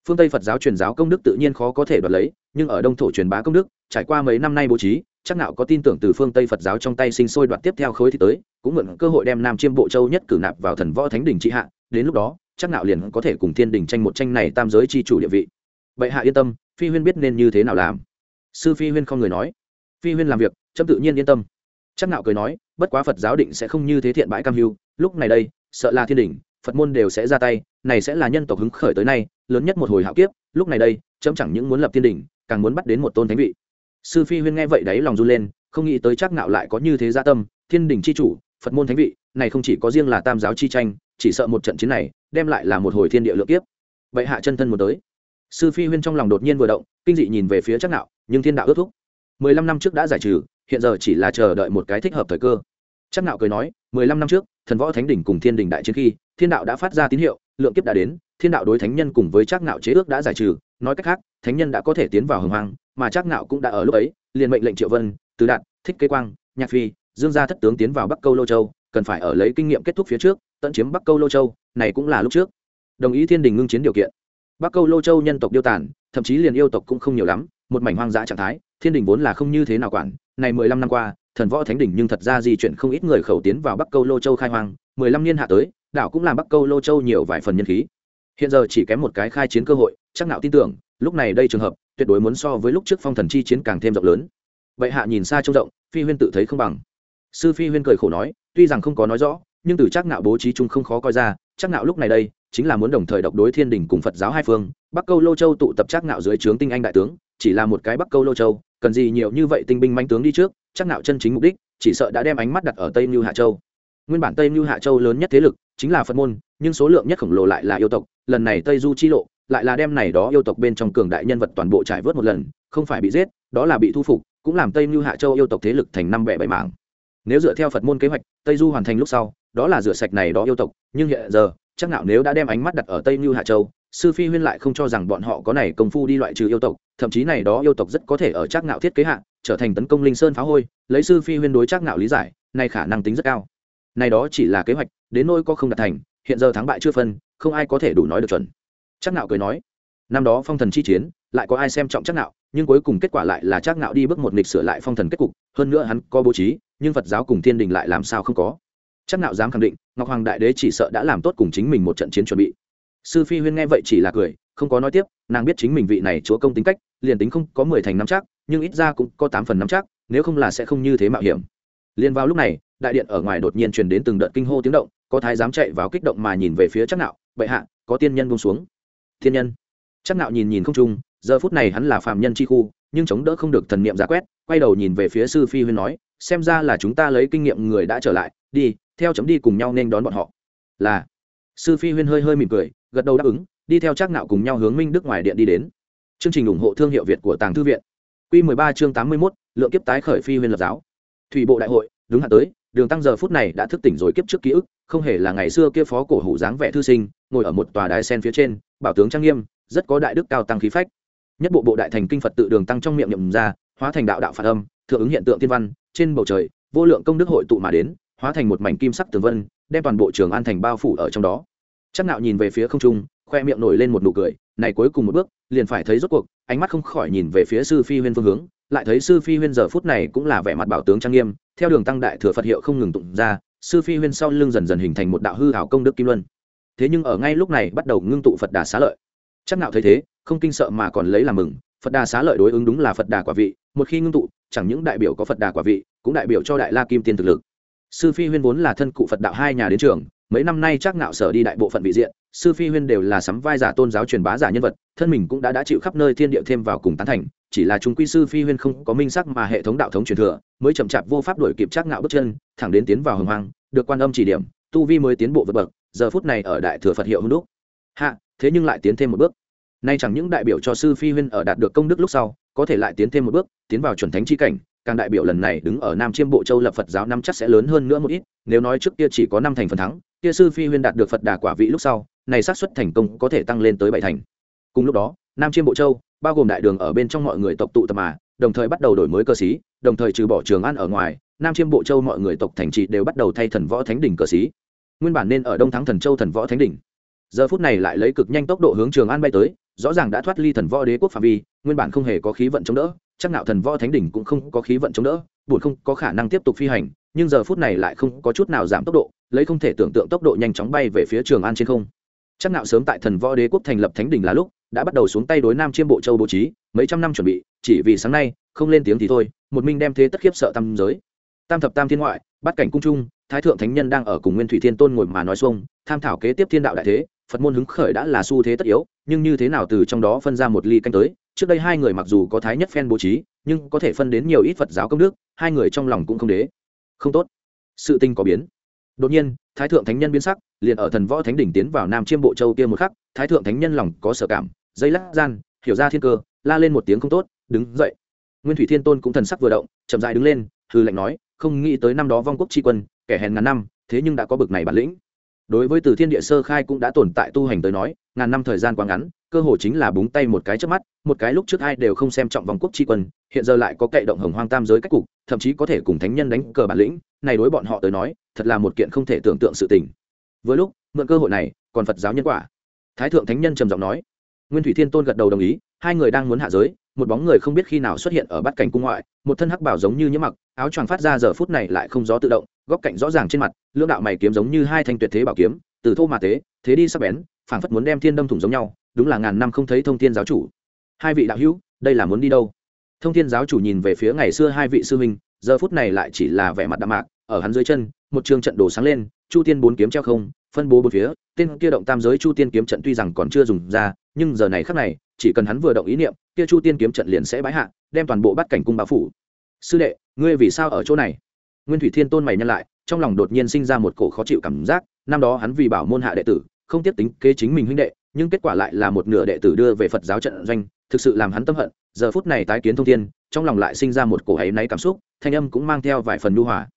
S1: Phương tây phật giáo truyền giáo công đức tự nhiên khó có thể đoạt lấy, nhưng ở đông thổ truyền bá công đức, trải qua mấy năm nay bố trí chắc nạo có tin tưởng từ phương tây phật giáo trong tay sinh sôi đoạt tiếp theo khối thì tới, cũng mượn cơ hội đem nam chiêm bộ châu nhất cử nạp vào thần võ thánh đỉnh trị hạ, đến lúc đó chắc nạo liền có thể cùng thiên đình tranh một tranh này tam giới chi chủ địa vị. Bệ hạ yên tâm, phi huyên biết nên như thế nào làm. Sư phi huyên không người nói. Phi huyên làm việc trâm tự nhiên yên tâm. Chắc nạo cười nói, bất quá phật giáo định sẽ không như thế thiện bãi cam hưu, lúc này đây, sợ là thiên đình, phật môn đều sẽ ra tay, này sẽ là nhân tộc hứng khởi tới nay, lớn nhất một hồi hạo kiếp, lúc này đây, chấm chẳng những muốn lập thiên đình, càng muốn bắt đến một tôn thánh vị. Sư phi huyên nghe vậy đấy lòng run lên, không nghĩ tới chắc nạo lại có như thế gia tâm, thiên đình chi chủ, phật môn thánh vị, này không chỉ có riêng là tam giáo chi tranh, chỉ sợ một trận chiến này đem lại là một hồi thiên địa lượng kiếp. Vậy hạ chân thân muốn tới. Sư phi huyên trong lòng đột nhiên vừa động, kinh dị nhìn về phía chắc nạo, nhưng thiên đạo ước thúc. Mười lăm năm trước đã giải trừ, hiện giờ chỉ là chờ đợi một cái thích hợp thời cơ. Chắc nạo cười nói, mười lăm năm trước, thần võ thánh đỉnh cùng thiên đình đại chiến khi, thiên đạo đã phát ra tín hiệu, lượng kiếp đã đến, thiên đạo đối thánh nhân cùng với chắc nạo chế ước đã giải trừ. Nói cách khác, thánh nhân đã có thể tiến vào hồng hoang, mà chắc nạo cũng đã ở lúc ấy, liền mệnh lệnh triệu vân, tứ đạt, thích kế quang, nhạc phi, dương gia thất tướng tiến vào bắc câu lô châu, cần phải ở lấy kinh nghiệm kết thúc phía trước tận chiếm bắc câu lô châu, này cũng là lúc trước. Đồng ý thiên đình ngưng chiến điều kiện. Bắc câu lô châu nhân tộc điêu tàn, thậm chí liền yêu tộc cũng không nhiều lắm, một mảnh hoang dã trạng thái, thiên đình vốn là không như thế nào quản. Này mười lăm năm qua, thần võ thánh đỉnh nhưng thật ra di chuyển không ít người khẩu tiến vào bắc câu lô châu khai hoang, mười lăm niên hạ tới, đảo cũng làm bắc câu lô châu nhiều vài phần nhân khí. Hiện giờ chỉ kém một cái khai chiến cơ hội, chắc nào tin tưởng, lúc này đây trường hợp, tuyệt đối muốn so với lúc trước phong thần chi chiến càng thêm rộng lớn. Vậy hạ nhìn xa trông rộng, phi huyên tự thấy không bằng. Sư phi huyên cười khổ nói, tuy rằng không có nói rõ nhưng từ chắc nạo bố trí chung không khó coi ra chắc nạo lúc này đây chính là muốn đồng thời độc đối thiên đình cùng phật giáo hai phương. Bắc câu lô châu tụ tập chắc nạo dưới trướng tinh anh đại tướng, chỉ là một cái bắc câu lô châu, cần gì nhiều như vậy tinh binh manh tướng đi trước chắc nạo chân chính mục đích, chỉ sợ đã đem ánh mắt đặt ở tây Lưu hạ châu. Nguyên bản tây Lưu hạ châu lớn nhất thế lực chính là phật môn, nhưng số lượng nhất khổng lồ lại là yêu tộc, lần này tây du chi lộ lại là đem này đó yêu tộc bên trong cường đại nhân vật toàn bộ trải vớt một lần, không phải bị giết, đó là bị thu phục, cũng làm tây Lưu hạ châu yêu tộc thế lực thành năm bẻ bảy mảng nếu dựa theo phật môn kế hoạch, tây du hoàn thành lúc sau, đó là rửa sạch này đó yêu tộc. Nhưng hiện giờ, chắc Nạo nếu đã đem ánh mắt đặt ở tây như hạ châu, sư phi huyên lại không cho rằng bọn họ có này công phu đi loại trừ yêu tộc, thậm chí này đó yêu tộc rất có thể ở chắc nạo thiết kế hạ, trở thành tấn công linh sơn phá hôi, lấy sư phi huyên đối chắc nạo lý giải này khả năng tính rất cao. Này đó chỉ là kế hoạch, đến nỗi có không đạt thành, hiện giờ thắng bại chưa phân, không ai có thể đủ nói được chuẩn. Chắc nạo cười nói, năm đó phong thần chi chiến, lại có ai xem trọng chắc nạo nhưng cuối cùng kết quả lại là chắc Ngạo đi bước một nghịch sửa lại phong thần kết cục, hơn nữa hắn có bố trí, nhưng phật giáo cùng thiên đình lại làm sao không có. Chắc Ngạo dám khẳng định, ngọc hoàng đại đế chỉ sợ đã làm tốt cùng chính mình một trận chiến chuẩn bị. Sư phi huyên nghe vậy chỉ là cười, không có nói tiếp, nàng biết chính mình vị này chúa công tính cách, liền tính không có mười thành năm chắc, nhưng ít ra cũng có tám phần năm chắc, nếu không là sẽ không như thế mạo hiểm. Liền vào lúc này, đại điện ở ngoài đột nhiên truyền đến từng đợt kinh hô tiếng động, có thái giám chạy vào kích động mà nhìn về phía chắc nạo bệ hạ, có tiên nhân buông xuống. Thiên nhân? Chắc nạo nhìn nhìn không trung giờ phút này hắn là phàm nhân chi khu nhưng chống đỡ không được thần niệm giả quét quay đầu nhìn về phía sư phi huyên nói xem ra là chúng ta lấy kinh nghiệm người đã trở lại đi theo chấm đi cùng nhau nên đón bọn họ. Là. Sư phi huyên hơi hơi mỉm cười gật đầu đáp ứng đi theo chắc nạo cùng nhau hướng minh đức ngoài điện đi đến. Chương trình ủng hộ thương hiệu việt của tàng thư viện. Quy 13 chương 81, lượng kiếp tái khởi phi huyên lập giáo. Thủy bộ đại hội đúng hạn tới đường tăng giờ phút này đã thức tỉnh rồi kiếp trước ký ức không hề là ngày xưa kia phó cổ hủ dáng vẻ thư sinh ngồi ở một tòa đài sen phía trên bảo tướng trang nghiêm rất có đại đức cao tăng khí phách nhất bộ bộ đại thành kinh phật tự đường tăng trong miệng nhậm ra, hóa thành đạo đạo phản âm, thượng ứng hiện tượng thiên văn, trên bầu trời, vô lượng công đức hội tụ mà đến, hóa thành một mảnh kim sắc tường vân, đem toàn bộ trường an thành bao phủ ở trong đó. Chắc nạo nhìn về phía không trung, khoe miệng nổi lên một nụ cười, này cuối cùng một bước, liền phải thấy rốt cuộc, ánh mắt không khỏi nhìn về phía sư phi huyên phương hướng, lại thấy sư phi huyên giờ phút này cũng là vẻ mặt bảo tướng trang nghiêm, theo đường tăng đại thừa phật hiệu không ngừng tụng ra, sư phi huyên sau lưng dần dần hình thành một đạo hư hảo công đức kim luân. Thế nhưng ở ngay lúc này bắt đầu ngưng tụ phật đà xá lợi. Chắc nạo thấy thế không kinh sợ mà còn lấy làm mừng, phật đà xá lợi đối ứng đúng là phật đà quả vị, một khi ngưng tụ, chẳng những đại biểu có phật đà quả vị, cũng đại biểu cho đại la kim tiên thực lực. Sư phi huyên vốn là thân cụ phật đạo hai nhà đến trường, mấy năm nay chắc nạo sở đi đại bộ phận vị diện, sư phi huyên đều là sắm vai giả tôn giáo truyền bá giả nhân vật, thân mình cũng đã đã chịu khắp nơi thiên địa thêm vào cùng tán thành, chỉ là chúng quy sư phi huyên không có minh sắc mà hệ thống đạo thống truyền thừa, mới chậm chạp vô pháp đổi kịp chắc ngạo bước chân, thẳng đến tiến vào hồng hoang, được quan âm chỉ điểm, tu vi mới tiến bộ vượt bậc, giờ phút này ở đại thừa phật hiệu hưng đúc. Hạ, thế nhưng lại tiến thêm một bước nay chẳng những đại biểu cho sư phi huyên ở đạt được công đức lúc sau, có thể lại tiến thêm một bước, tiến vào chuẩn thánh chi cảnh, càng đại biểu lần này đứng ở nam chiêm bộ châu lập phật giáo năm chắc sẽ lớn hơn nữa một ít, nếu nói trước kia chỉ có năm thành phần thắng, kia sư phi huyên đạt được phật đà quả vị lúc sau, này xác suất thành công có thể tăng lên tới bảy thành. Cùng lúc đó, nam chiêm bộ châu, bao gồm đại đường ở bên trong mọi người tộc tụ tập mà, đồng thời bắt đầu đổi mới cơ sĩ, đồng thời trừ bỏ trường ăn ở ngoài, nam chiêm bộ châu mọi người tộc thành trị đều bắt đầu thay thần võ thánh đỉnh cơ sĩ. Nguyên bản nên ở đông thắng thần châu thần võ thánh đỉnh. Giờ phút này lại lấy cực nhanh tốc độ hướng trường an bay tới rõ ràng đã thoát ly thần võ đế quốc phạm vi, nguyên bản không hề có khí vận chống đỡ, chắc nạo thần võ thánh đỉnh cũng không có khí vận chống đỡ, buồn không có khả năng tiếp tục phi hành, nhưng giờ phút này lại không có chút nào giảm tốc độ, lấy không thể tưởng tượng tốc độ nhanh chóng bay về phía trường an trên không. Chắc nạo sớm tại thần võ đế quốc thành lập thánh đỉnh là lúc, đã bắt đầu xuống tay đối nam chiêm bộ châu bố trí, mấy trăm năm chuẩn bị, chỉ vì sáng nay, không lên tiếng thì thôi, một minh đem thế tất khiếp sợ tam giới. Tam thập tam thiên ngoại bắt cảnh cung trung, thái thượng thánh nhân đang ở cùng nguyên thủy thiên tôn ngồi mà nói xuông, tham thảo kế tiếp thiên đạo đại thế phật môn hứng khởi đã là xu thế tất yếu, nhưng như thế nào từ trong đó phân ra một ly canh tới, trước đây hai người mặc dù có thái nhất phen bố trí, nhưng có thể phân đến nhiều ít phật giáo công đức, hai người trong lòng cũng không đế. Không tốt. Sự tinh có biến. Đột nhiên, thái thượng thánh nhân biến sắc, liền ở thần võ thánh đỉnh tiến vào nam chiêm bộ châu kia một khắc, thái thượng thánh nhân lòng có sở cảm, dây lắc gian, hiểu ra thiên cơ, la lên một tiếng không tốt, đứng dậy. Nguyên thủy thiên tôn cũng thần sắc vừa động, chậm dại đứng lên hư lệnh nói, không nghĩ tới năm đó vong quốc tri quân, kẻ hèn ngàn năm, thế nhưng đã có bực này bản lĩnh đối với từ thiên địa sơ khai cũng đã tồn tại tu hành tới nói, ngàn năm thời gian quá ngắn, cơ hồ chính là búng tay một cái trước mắt, một cái lúc trước ai đều không xem trọng vòng quốc tri quân, hiện giờ lại có cậy động hồng hoang tam giới cách cục, thậm chí có thể cùng thánh nhân đánh cờ bản lĩnh, này đối bọn họ tới nói, thật là một kiện không thể tưởng tượng sự tình. Vừa lúc, mượn cơ hội này, còn phật giáo nhân quả. Thái thượng thánh nhân trầm giọng nói. Nguyên thủy thiên tôn gật đầu đồng ý, hai người đang muốn hạ giới, một bóng người không biết khi nào xuất hiện ở bát cảnh cung ngoại, một thân hắc bảo giống như nhiễm mặc, áo choàng phát ra giờ phút này lại không gió tự động góc cạnh rõ ràng trên mặt, lưỡng đạo mày kiếm giống như hai thanh tuyệt thế bảo kiếm, từ thô mà tế, thế đi sắp bén, phảng phất muốn đem thiên đâm thủng giống nhau, đúng là ngàn năm không thấy thông thiên giáo chủ. Hai vị đạo hữu, đây là muốn đi đâu? Thông thiên giáo chủ nhìn về phía ngày xưa hai vị sư huynh, giờ phút này lại chỉ là vẻ mặt đạm mạc, ở hắn dưới chân, một trường trận đồ sáng lên, chu tiên bốn kiếm treo không, phân bố bốn phía, tên kia động tam giới chu tiên kiếm trận tuy rằng còn chưa dùng ra, nhưng giờ này khắc này, chỉ cần hắn vừa động ý niệm, kia chu tiên kiếm trận liền sẽ bãi hạ, đem toàn bộ bắt cảnh cung báo phủ. Sư đệ, ngươi vì sao ở chỗ này? Nguyên thủy thiên tôn mày nhân lại, trong lòng đột nhiên sinh ra một cổ khó chịu cảm giác, năm đó hắn vì bảo môn hạ đệ tử, không tiếp tính kế chính mình huynh đệ, nhưng kết quả lại là một nửa đệ tử đưa về phật giáo trận doanh, thực sự làm hắn tâm hận, giờ phút này tái kiến thông thiên, trong lòng lại sinh ra một cổ ấy náy cảm xúc, thanh âm cũng mang theo vài phần nhu hòa.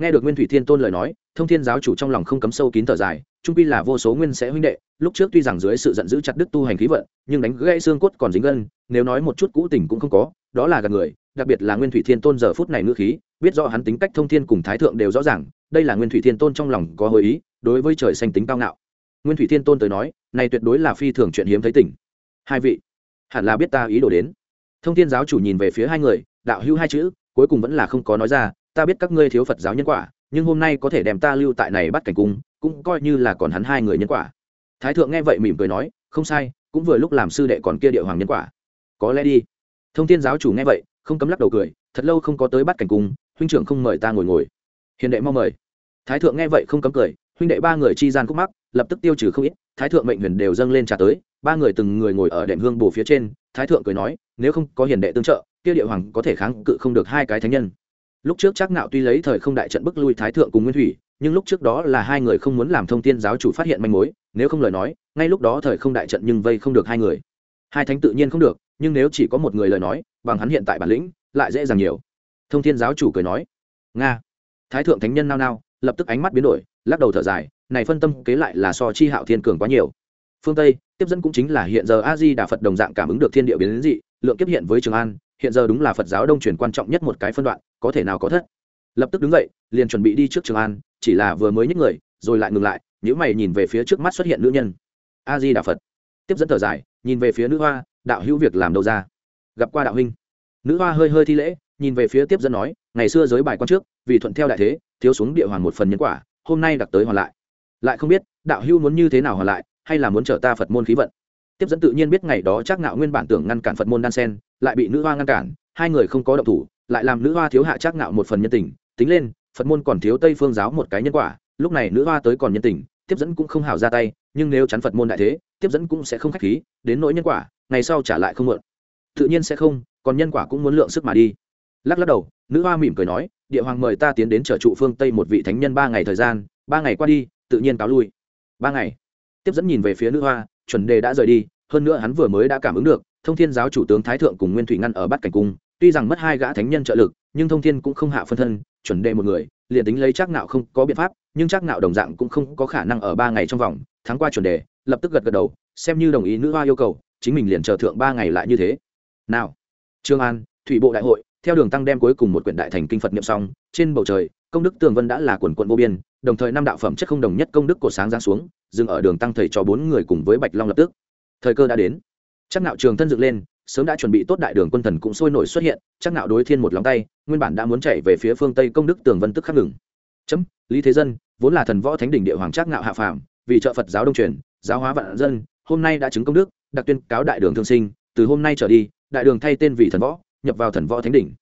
S1: Nghe được nguyên thủy thiên tôn lời nói, thông thiên giáo chủ trong lòng không cấm sâu kín thở dài trung pi là vô số nguyên sẽ huynh đệ, lúc trước tuy rằng dưới sự giận dữ chặt đứt tu hành khí vận, nhưng đánh gãy xương cốt còn dính gân, nếu nói một chút cũ tình cũng không có, đó là gạt người đặc biệt là nguyên thủy thiên tôn giờ phút này ngữ khí, biết rõ hắn tính cách thông thiên cùng thái thượng đều rõ ràng, đây là nguyên thủy thiên tôn trong lòng có hồi ý, đối với trời xanh tính cao ngạo. Nguyên thủy thiên tôn tới nói, này tuyệt đối là phi thường chuyện hiếm thấy tỉnh hai vị, hẳn là biết ta ý đồ đến. Thông thiên giáo chủ nhìn về phía hai người, đạo hữu hai chữ, cuối cùng vẫn là không có nói ra, ta biết các ngươi thiếu phật giáo nhân quả, nhưng hôm nay có thể đem ta lưu tại này bắt cảnh cung, cũng coi như là còn hắn hai người nhân quả. Thái thượng nghe vậy mỉm cười nói, không sai, cũng vừa lúc làm sư đệ còn kia địa hoàng nhân quả. Có lẽ đi. Thông thiên giáo chủ nghe vậy không cấm lắc đầu cười, thật lâu không có tới bắt cảnh cung, huynh trưởng không mời ta ngồi ngồi. Hiền đệ mau mời. Thái thượng nghe vậy không cấm cười, huynh đệ ba người chi gian khúc mắc, lập tức tiêu trừ không ít, thái thượng mệnh huyền đều dâng lên trả tới, ba người từng người ngồi ở đệm hương bồ phía trên, thái thượng cười nói, nếu không có hiền đệ tương trợ, kia địa hoàng có thể kháng cự không được hai cái thánh nhân. Lúc trước chắc nạo tuy lấy thời không đại trận bức lui thái thượng cùng nguyên thủy, nhưng lúc trước đó là hai người không muốn làm thông tin giáo chủ phát hiện manh mối, nếu không lời nói, ngay lúc đó thời không đại trận nhưng vây không được hai người. Hai thánh tự nhiên không được, nhưng nếu chỉ có một người lời nói bằng hắn hiện tại bản lĩnh, lại dễ dàng nhiều. Thông thiên giáo chủ cười nói. Nga. Thái thượng thánh nhân nao nao, lập tức ánh mắt biến đổi, lắc đầu thở dài, này phân tâm kế lại là so chi hạo thiên cường quá nhiều. Phương tây, tiếp dẫn cũng chính là hiện giờ a di đà phật đồng dạng cảm ứng được thiên địa biến dị, lượng kiếp hiện với trường an, hiện giờ đúng là phật giáo đông truyền quan trọng nhất một cái phân đoạn, có thể nào có thất? Lập tức đứng dậy, liền chuẩn bị đi trước trường an, chỉ là vừa mới nhích người, rồi lại ngừng lại nhữ mày nhìn về phía trước mắt xuất hiện nữ nhân. A di đà phật. Tiếp dẫn thở dài, nhìn về phía nữ hoa, đạo hữu việc làm đâu ra? Gặp qua đạo huynh. Nữ hoa hơi hơi thi lễ, nhìn về phía tiếp dẫn nói, ngày xưa giới bài quan trước, vì thuận theo đại thế, thiếu xuống địa hoàn một phần nhân quả, hôm nay đặc tới hoàn lại. Lại không biết, đạo hưu muốn như thế nào hoàn lại, hay là muốn trở ta phật môn khí vận? Tiếp dẫn tự nhiên biết ngày đó chắc ngạo nguyên bản tưởng ngăn cản phật môn đan sen, lại bị nữ hoa ngăn cản, hai người không có động thủ, lại làm nữ hoa thiếu hạ chắc ngạo một phần nhân tình. Tính lên, phật môn còn thiếu tây phương giáo một cái nhân quả, lúc này nữ hoa tới còn nhân tình, tiếp dẫn cũng không hảo ra tay, nhưng nếu chắn phật môn đại thế, tiếp dẫn cũng sẽ không khách khí, đến nỗi nhân quả, ngày sau trả lại không mượn tự nhiên sẽ không, còn nhân quả cũng muốn lượng sức mà đi. Lắc lắc đầu, nữ hoa mỉm cười nói, địa hoàng mời ta tiến đến trở trụ phương tây một vị thánh nhân ba ngày thời gian, ba ngày qua đi, tự nhiên cáo lui. Ba ngày. Tiếp dẫn nhìn về phía nữ hoa, chuẩn đề đã rời đi, hơn nữa hắn vừa mới đã cảm ứng được, thông thiên giáo chủ tướng thái thượng cùng nguyên thủy ngăn ở bát cảnh cung, tuy rằng mất hai gã thánh nhân trợ lực, nhưng thông thiên cũng không hạ phân thân, chuẩn đề một người, liền tính lấy chắc nạo không có biện pháp, nhưng chắc nạo đồng dạng cũng không có khả năng ở ba ngày trong vòng, thắng qua chuẩn đề, lập tức gật gật đầu, xem như đồng ý nữ hoa yêu cầu, chính mình liền chờ thượng ba ngày lại như thế nào, trương an, thủy bộ đại hội, theo đường tăng đem cuối cùng một quyển đại thành kinh phật niệm xong, trên bầu trời, công đức tường vân đã là quần quận vô biên, đồng thời năm đạo phẩm chất không đồng nhất công đức của sáng ra xuống, dừng ở đường tăng thầy cho bốn người cùng với bạch long lập tức. Thời cơ đã đến. Chắc nạo trường thân dựng lên, sớm đã chuẩn bị tốt đại đường quân thần cũng sôi nổi xuất hiện, chắc nạo đối thiên một lòng tay, nguyên bản đã muốn chạy về phía phương tây công đức tường vân tức khắc ngừng. Chấm, lý thế dân, vốn là thần võ thánh đỉnh địa hoàng chắc nạo hạ phàm, vì trợ phật giáo đông truyền, giáo hóa vạn dân, hôm nay đã chứng công đức, đặc tuyên cáo đại đường thương sinh, từ hôm nay trở đi đại đường thay tên vì thần võ, nhập vào thần võ thánh đỉnh.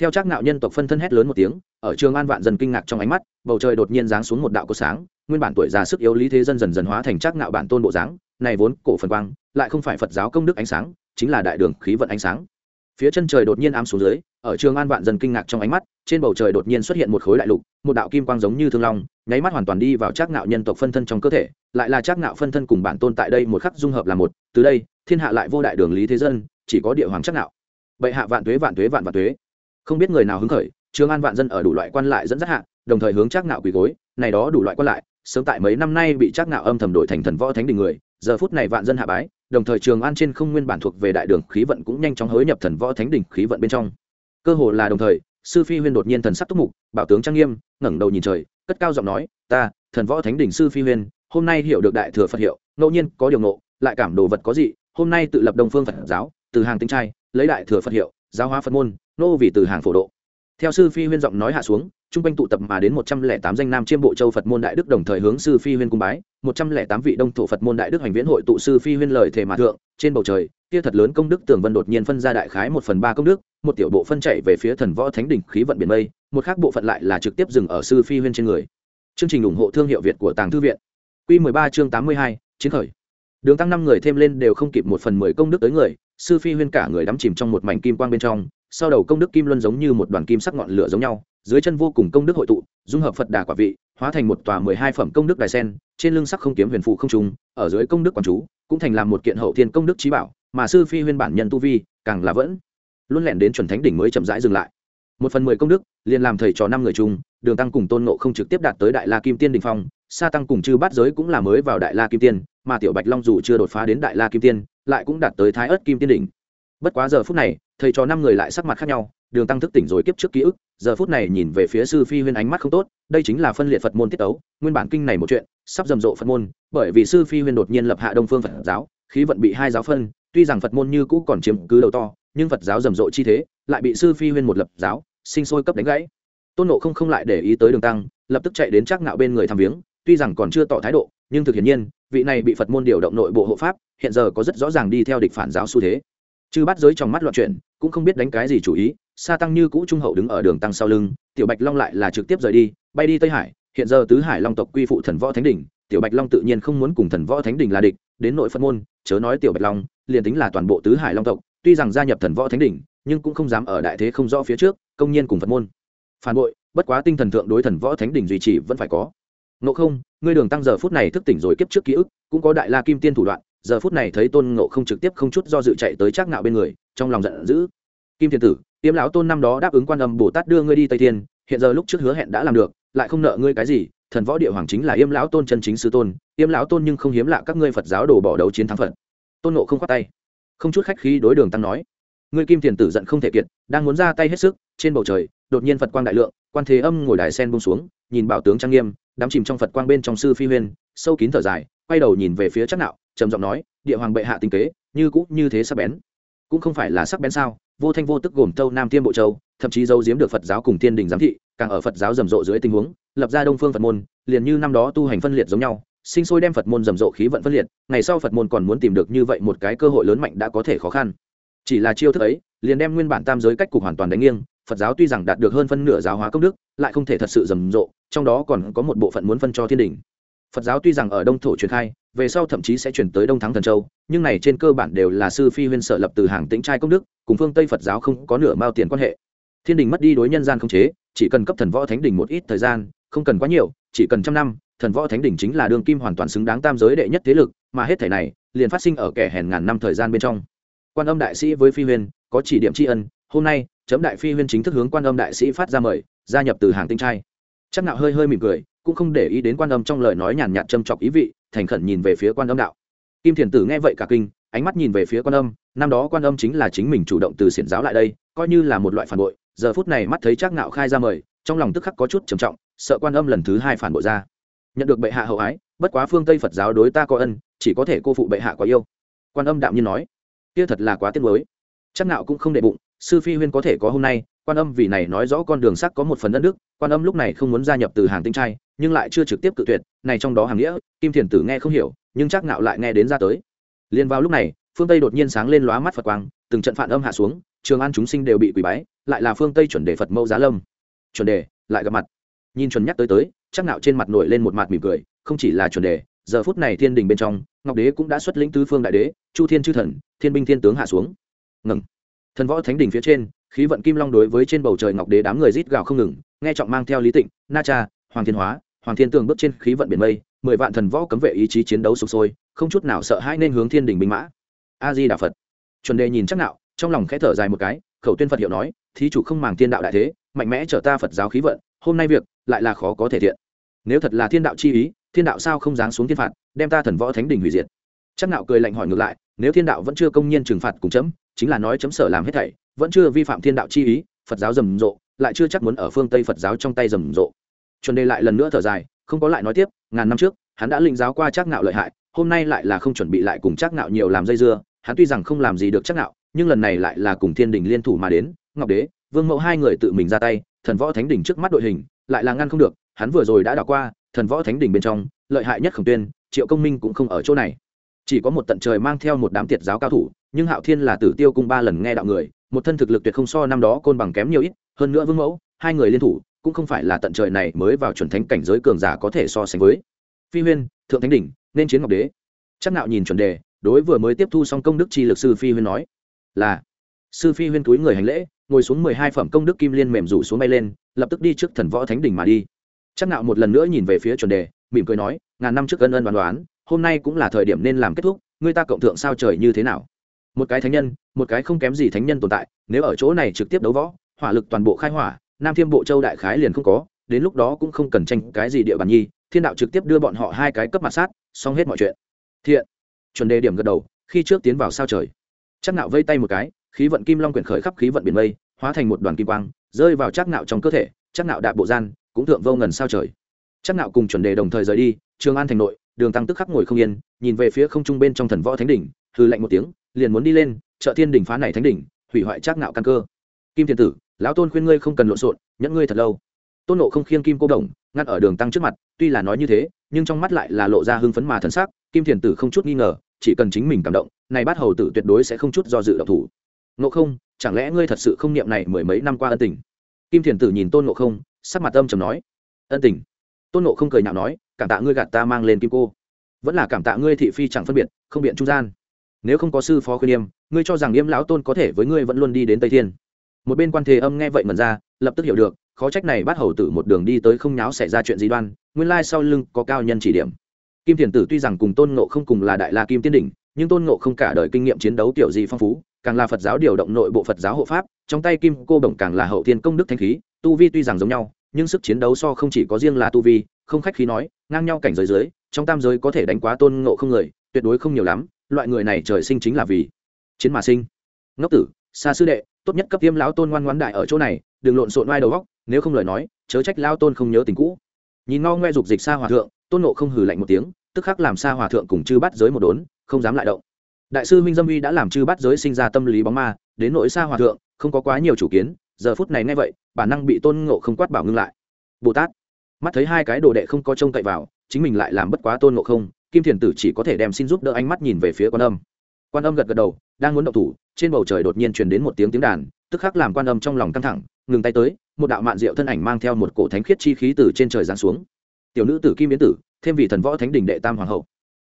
S1: Theo Trác nạo nhân tộc phân thân hét lớn một tiếng, ở trường an vạn dần kinh ngạc trong ánh mắt, bầu trời đột nhiên giáng xuống một đạo có sáng, nguyên bản tuổi già sức yếu lý thế dân dần dần hóa thành Trác nạo bản tôn bộ dáng, này vốn cổ phần quang, lại không phải phật giáo công đức ánh sáng, chính là đại đường khí vận ánh sáng. Phía chân trời đột nhiên ám xuống dưới, ở trường an vạn dần kinh ngạc trong ánh mắt, trên bầu trời đột nhiên xuất hiện một khối đại lục, một đạo kim quang giống như thương long, nháy mắt hoàn toàn đi vào trác ngạo nhân tộc phân thân trong cơ thể, lại là trác ngạo phân thân cùng bản tôn tại đây một khắc dung hợp là một, từ đây, thiên hạ lại vô đại đường lý thế dân chỉ có địa hoàng trác ngạo bệ hạ vạn tuế vạn tuế, vạn vạn tuế. Không biết người nào hứng khởi, trường an vạn dân ở đủ loại quan lại dẫn dắt hạ, đồng thời hướng trác ngạo quỳ gối, này đó đủ loại quan lại, sớm tại mấy năm nay bị trác ngạo âm thầm đổi thành thần võ thánh đình người, giờ phút này vạn dân hạ bái, đồng thời trường an trên không nguyên bản thuộc về đại đường khí vận cũng nhanh chóng hối nhập thần võ thánh đỉnh khí vận bên trong. Cơ hồ là đồng thời, sư phi huyên đột nhiên thần sắc túc mục, bảo tướng trang nghiêm, ngẩng đầu nhìn trời, cất cao giọng nói, ta, thần võ thánh đỉnh sư phi huyên, hôm nay hiểu được đại thừa phật hiệu, ngẫu nhiên có điều ngộ, lại cảm đồ vật có gì hôm nay tự lập đông phương phật giáo từ hàng tinh trai lấy đại thừa phật hiệu giáo hóa phật môn nô vì từ hàng phổ độ theo sư phi huyên giọng nói hạ xuống trung quanh tụ tập mà đến một trăm lẻ tám danh nam chiêm bộ châu Phật môn đại đức đồng thời hướng sư phi huyên cung bái, một trăm lẻ tám vị đông thổ Phật môn đại đức hành viễn hội tụ sư phi huyên lời thể mà thượng, trên bầu trời, kia thật lớn công đức tường vân đột nhiên phân ra đại khái một phần ba công đức, một tiểu bộ phân chạy về phía thần võ thánh đỉnh khí vận biển mây, một khác bộ phận lại là trực tiếp dừng ở sư phi huyên trên người. Chương trình ủng hộ thương hiệu Việt của Tàng Thư viện. Quy mười ba chương tám mươi hai chiến khởi. Đường tăng năm người thêm lên đều không kịp một phần mười công đức tới người, sư phi huyên cả người đắm chìm trong một mảnh kim quang bên trong, sau đầu công đức kim luân giống như một đoàn kim sắc ngọn lửa giống nhau, dưới chân vô cùng công đức hội tụ dung hợp phật đà quả vị hóa thành một tòa mười hai phẩm công đức đài sen trên lưng sắc không kiếm huyền phụ không trùng ở dưới công đức quán chú cũng thành làm một kiện hậu thiên công đức trí bảo mà sư phi huyên bản nhân tu vi càng là vẫn luôn lẹn đến chuẩn thánh đỉnh mới chậm rãi dừng lại. Một phần mười công đức liền làm thầy trò năm người chung đường tăng cùng tôn nộ không trực tiếp đạt tới đại la kim tiên đình phong sa tăng cùng chư bát giới cũng là mới vào đại la kim tiên mà tiểu bạch long dù chưa đột phá đến đại la kim tiên lại cũng đạt tới thái ớt kim tiên đỉnh. Bất quá giờ phút này, thầy trò năm người lại sắc mặt khác nhau, đường tăng thức tỉnh rồi kiếp trước ký ức, giờ phút này nhìn về phía sư phi huyên ánh mắt không tốt, đây chính là phân liệt phật môn tiết ấu nguyên bản kinh này một chuyện, sắp rầm rộ phật môn, bởi vì sư phi huyên đột nhiên lập hạ đông phương phật giáo, khí vận bị hai giáo phân, tuy rằng phật môn như cũ còn chiếm cứ đầu to, nhưng phật giáo rầm rộ chi thế, lại bị sư phi huyên một lập giáo, sinh sôi cấp đánh gãy. Tôn nộ không không lại để ý tới đường tăng, lập tức chạy đến chắc ngạo bên người thăm viếng, tuy rằng còn chưa tỏ thái độ nhưng thực hiện nhiên, vị này bị phật môn điều động nội bộ hộ pháp, hiện giờ có rất rõ ràng đi theo địch phản giáo xu thế. Chư bắt giới trong mắt loạn chuyện cũng không biết đánh cái gì chủ ý, sa tăng như cũ trung hậu đứng ở đường tăng sau lưng, tiểu bạch long lại là trực tiếp rời đi, bay đi tây hải, hiện giờ tứ hải long tộc quy phụ thần võ thánh đỉnh, tiểu bạch long tự nhiên không muốn cùng thần võ thánh đỉnh là địch, đến nội Phật môn, chớ nói tiểu bạch long, liền tính là toàn bộ tứ hải long tộc, tuy rằng gia nhập thần võ thánh đỉnh, nhưng cũng không dám ở đại thế không rõ phía trước, công nhiên cùng phật môn. Phản bội, bất quá tinh thần thượng đối thần võ thánh đỉnh duy trì vẫn phải có. Nộ không ngươi đường tăng giờ phút này thức tỉnh rồi kiếp trước ký ức, cũng có đại la kim tiên thủ đoạn, giờ phút này thấy tôn ngộ không trực tiếp không chút do dự chạy tới trác ngạo bên người, trong lòng giận dữ. Kim thiên tử, tiêm lão tôn năm đó đáp ứng quan âm bồ tát đưa ngươi đi tây thiên, hiện giờ lúc trước hứa hẹn đã làm được, lại không nợ ngươi cái gì, thần võ địa hoàng chính là yêm lão tôn chân chính sư tôn, yêm lão tôn nhưng không hiếm lạ các ngươi phật giáo đồ bỏ đấu chiến thắng phật. Tôn nộ không khoát tay. Không chút khách khí đối đường tăng nói, ngươi kim thiền tử giận không thể kiệt, đang muốn ra tay hết sức, trên bầu trời, đột nhiên phật quang đại lượng, quan thế âm ngồi đài sen bông xuống, nhìn bảo tướng trang nghiêm đám chìm trong phật quang bên trong sư phi huyên, sâu kín thở dài, quay đầu nhìn về phía chắc nạo, trầm giọng nói, địa hoàng bệ hạ tinh kế, như cũng như thế sắc bén. Cũng không phải là sắc bén sao, vô thanh vô tức gồm tâu nam tiêm bộ châu, thậm chí giấu giếm được phật giáo cùng tiên đình giám thị, càng ở phật giáo rầm rộ dưới tình huống, lập ra đông phương phật môn, liền như năm đó tu hành phân liệt giống nhau, sinh sôi đem phật môn rầm rộ khí vận phân liệt, ngày sau phật môn còn muốn tìm được như vậy một cái cơ hội lớn mạnh đã có thể khó khăn. Chỉ là chiêu thức ấy, liền đem nguyên bản tam giới cách cục hoàn toàn đánh nghiêng phật giáo tuy rằng đạt được hơn phân nửa giáo hóa công đức, lại không thể thật sự rầm rộ, trong đó còn có một bộ phận muốn phân cho thiên đình. Phật giáo tuy rằng ở đông thổ truyền khai, về sau thậm chí sẽ chuyển tới đông thắng thần châu, nhưng này trên cơ bản đều là sư phi huyên sở lập từ hàng tĩnh trai công đức, cùng phương tây phật giáo không có nửa mao tiền quan hệ. Thiên đình mất đi đối nhân gian không chế, chỉ cần cấp thần võ thánh đình một ít thời gian, không cần quá nhiều, chỉ cần trăm năm, thần võ thánh đỉnh chính là đường kim hoàn toàn xứng đáng tam giới đệ nhất thế lực, mà hết thể này liền phát sinh ở kẻ hèn ngàn năm thời gian bên trong. Quan âm đại sĩ với phi huyên, có chỉ điểm tri ân, hôm nay chấm đại phi huyên chính thức hướng quan âm đại sĩ phát ra mời, gia nhập từ hàng tinh trai. Chắc nạo hơi hơi mỉm cười, cũng không để ý đến quan âm trong lời nói nhàn nhạt châm chọc ý vị, thành khẩn nhìn về phía quan âm đạo. Kim thiền tử nghe vậy cả kinh, ánh mắt nhìn về phía quan âm, năm đó quan âm chính là chính mình chủ động từ xiển giáo lại đây, coi như là một loại phản bội, giờ phút này mắt thấy chắc nạo khai ra mời, trong lòng tức khắc có chút trầm trọng, sợ quan âm lần thứ hai phản bội ra. Nhận được bệ hạ hậu ái, bất quá phương tây phật giáo đối ta có ân, chỉ có thể cô phụ bệ hạ quá yêu. Quan âm đạm nhiên nói, kia thật là quá tiếc mới chắc nạo cũng không để bụng sư phi huyên có thể có hôm nay, quan âm vì này nói rõ con đường sắc có một phần đất nước. quan âm lúc này không muốn gia nhập từ hàng tinh trai, nhưng lại chưa trực tiếp cự tuyệt, này trong đó hàng nghĩa, kim thiền tử nghe không hiểu, nhưng chắc nạo lại nghe đến ra tới. Liền vào lúc này, phương tây đột nhiên sáng lên lóa mắt phật quang, từng trận phản âm hạ xuống, trường an chúng sinh đều bị quỳ bái, lại là phương tây chuẩn đề phật mẫu giá lâm. Chuẩn đề, lại gặp mặt. Nhìn chuẩn nhắc tới tới, chắc nạo trên mặt nổi lên một mặt mỉm cười, không chỉ là chuẩn đề, giờ phút này thiên đình bên trong, ngọc đế cũng đã xuất lĩnh tứ phương đại đế, chu thiên chư thần, thiên binh thiên tướng hạ xuống. Ngừng thần võ thánh đỉnh phía trên, khí vận kim long đối với trên bầu trời ngọc đế đám người rít gào không ngừng, nghe trọng mang theo lý tịnh, na cha, hoàng thiên hóa, hoàng thiên tường bước trên khí vận biển mây, mười vạn thần võ cấm vệ ý chí chiến đấu sục sôi, không chút nào sợ hãi nên hướng thiên đình binh mã. A di đà phật. Chuẩn đề nhìn chắc nạo, trong lòng khẽ thở dài một cái, khẩu tuyên phật hiệu nói, thí chủ không màng thiên đạo đại thế, mạnh mẽ trở ta phật giáo khí vận, hôm nay việc lại là khó có thể thiện. Nếu thật là thiên đạo chi ý, thiên đạo sao không giáng xuống thiên phạt, đem ta thần võ thánh đình hủy diệt. Chắc nạo cười lạnh hỏi ngược lại, nếu thiên đạo vẫn chưa công nhiên trừng phạt cùng chấm chính là nói chấm sở làm hết thảy, vẫn chưa vi phạm thiên đạo chi ý, phật giáo rầm rộ, lại chưa chắc muốn ở phương tây phật giáo trong tay rầm rộ. Chuẩn đề lại lần nữa thở dài, không có lại nói tiếp, ngàn năm trước, hắn đã lĩnh giáo qua chắc nạo lợi hại, hôm nay lại là không chuẩn bị lại cùng chắc nạo nhiều làm dây dưa, hắn tuy rằng không làm gì được chắc nạo nhưng lần này lại là cùng thiên đình liên thủ mà đến, ngọc đế, vương mẫu hai người tự mình ra tay, thần võ thánh đỉnh trước mắt đội hình, lại là ngăn không được, hắn vừa rồi đã đảo qua, thần võ thánh đỉnh bên trong, lợi hại nhất khổng tuyên, triệu công minh cũng không ở chỗ này chỉ có một tận trời mang theo một đám tiệt giáo cao thủ, nhưng hạo thiên là tử tiêu cung ba lần nghe đạo người, một thân thực lực tuyệt không so năm đó côn bằng kém nhiều ít, hơn nữa vương mẫu, hai người liên thủ, cũng không phải là tận trời này mới vào chuẩn thánh cảnh giới cường giả có thể so sánh với. Phi huyên, thượng thánh đỉnh, nên chiến ngọc đế. Chắc nạo nhìn chuẩn đề, đối vừa mới tiếp thu xong công đức chi lực sư phi huyên nói, là. Sư phi huyên túi người hành lễ, ngồi xuống mười hai phẩm công đức kim liên mềm rủ xuống bay lên, lập tức đi trước thần võ thánh đỉnh mà đi. Chắc nạo một lần nữa nhìn về phía chuẩn đề, mỉm cười nói, ngàn năm trước ân ân đoán đoán hôm nay cũng là thời điểm nên làm kết thúc người ta cộng thượng sao trời như thế nào? Một cái thánh nhân, một cái không kém gì thánh nhân tồn tại, nếu ở chỗ này trực tiếp đấu võ, hỏa lực toàn bộ khai hỏa, nam thiêm bộ châu đại khái liền không có, đến lúc đó cũng không cần tranh cái gì địa bàn nhi, thiên đạo trực tiếp đưa bọn họ hai cái cấp mặt sát, xong hết mọi chuyện. Thiện. Chuẩn đề điểm gật đầu, khi trước tiến vào sao trời. Chắc nạo vây tay một cái, khí vận kim long quyển khởi khắp khí vận biển mây, hóa thành một đoàn kim quang, rơi vào chắc nạo trong cơ thể, chắc nạo đạp bộ gian, cũng thượng vô ngần sao trời. Chắc nạo cùng chuẩn đề đồng thời rời đi, trường an thành nội đường tăng tức khắc ngồi không yên, nhìn về phía không trung bên trong thần võ thánh đỉnh hư lạnh một tiếng, liền muốn đi lên, trợ thiên đỉnh phá này thánh đỉnh, hủy hoại trác ngạo căn cơ. Kim thiên tử, lão tôn khuyên ngươi không cần lộn xộn, nhẫn ngươi thật lâu. Tôn nộ không khiêng kim cô đồng, ngăn ở đường tăng trước mặt, tuy là nói như thế, nhưng trong mắt lại là lộ ra hưng phấn mà thần sắc, kim thiền tử không chút nghi ngờ, chỉ cần chính mình cảm động, này bát hầu tử tuyệt đối sẽ không chút do dự động thủ. Ngộ không, chẳng lẽ ngươi thật sự không niệm này mười mấy năm qua ân tình? Kim thiền tử nhìn tôn ngộ không, sắc mặt âm trầm nói. Ân tình. Tôn ngộ không cười nhạo nói cảm tạ ngươi gạt ta mang lên kim cô. Vẫn là cảm tạ ngươi thị phi chẳng phân biệt, không biện trung gian. Nếu không có sư phó khuyên yêm ngươi cho rằng yêm lão tôn có thể với ngươi vẫn luôn đi đến tây thiên. Một bên quan thế âm nghe vậy mần ra, lập tức hiểu được, khó trách này bắt hầu tử một đường đi tới không nháo xảy ra chuyện gì đoan, nguyên lai sau lưng có cao nhân chỉ điểm. Kim thiền tử tuy rằng cùng tôn ngộ không cùng là đại la kim tiên đỉnh, nhưng tôn ngộ không cả đời kinh nghiệm chiến đấu kiểu gì phong phú, càng là phật giáo điều động nội bộ phật giáo hộ pháp, trong tay kim cô bổng càng là hậu thiên công đức thanh khí, tu vi tuy rằng giống nhau nhưng sức chiến đấu so không chỉ có riêng là tu vi, không khách khí nói, ngang nhau cảnh giới dưới, trong tam giới có thể đánh quá tôn ngộ không người, tuyệt đối không nhiều lắm, loại người này trời sinh chính là vì chiến mà sinh. Ngốc tử, xa sư đệ, tốt nhất cấp tiêm lão tôn ngoan ngoãn đại ở chỗ này, đừng lộn xộn oai đầu góc nếu không lời nói, chớ trách lao tôn không nhớ tình cũ. Nhìn ngao ngoe dục dịch xa hòa thượng, tôn nộ không hừ lạnh một tiếng, tức khắc làm xa hòa thượng cùng chư bắt giới một đốn, không dám lại động. Đại sư minh dâm uy đã làm chư bắt giới sinh ra tâm lý bóng ma, đến nỗi xa hòa thượng, không có quá nhiều chủ kiến giờ phút này nghe vậy, bản năng bị tôn ngộ không quát bảo ngưng lại. Bồ tát, mắt thấy hai cái đồ đệ không có trông cậy vào, chính mình lại làm bất quá tôn ngộ không, kim thiền tử chỉ có thể đem xin giúp đỡ ánh mắt nhìn về phía quan âm. Quan âm gật gật đầu, đang muốn động thủ, trên bầu trời đột nhiên truyền đến một tiếng tiếng đàn, tức khắc làm quan âm trong lòng căng thẳng, ngừng tay tới, một đạo mạn diệu thân ảnh mang theo một cổ thánh khiết chi khí từ trên trời giáng xuống. Tiểu nữ tử kim biến tử, thêm vị thần võ thánh đình đệ tam hoàng hậu.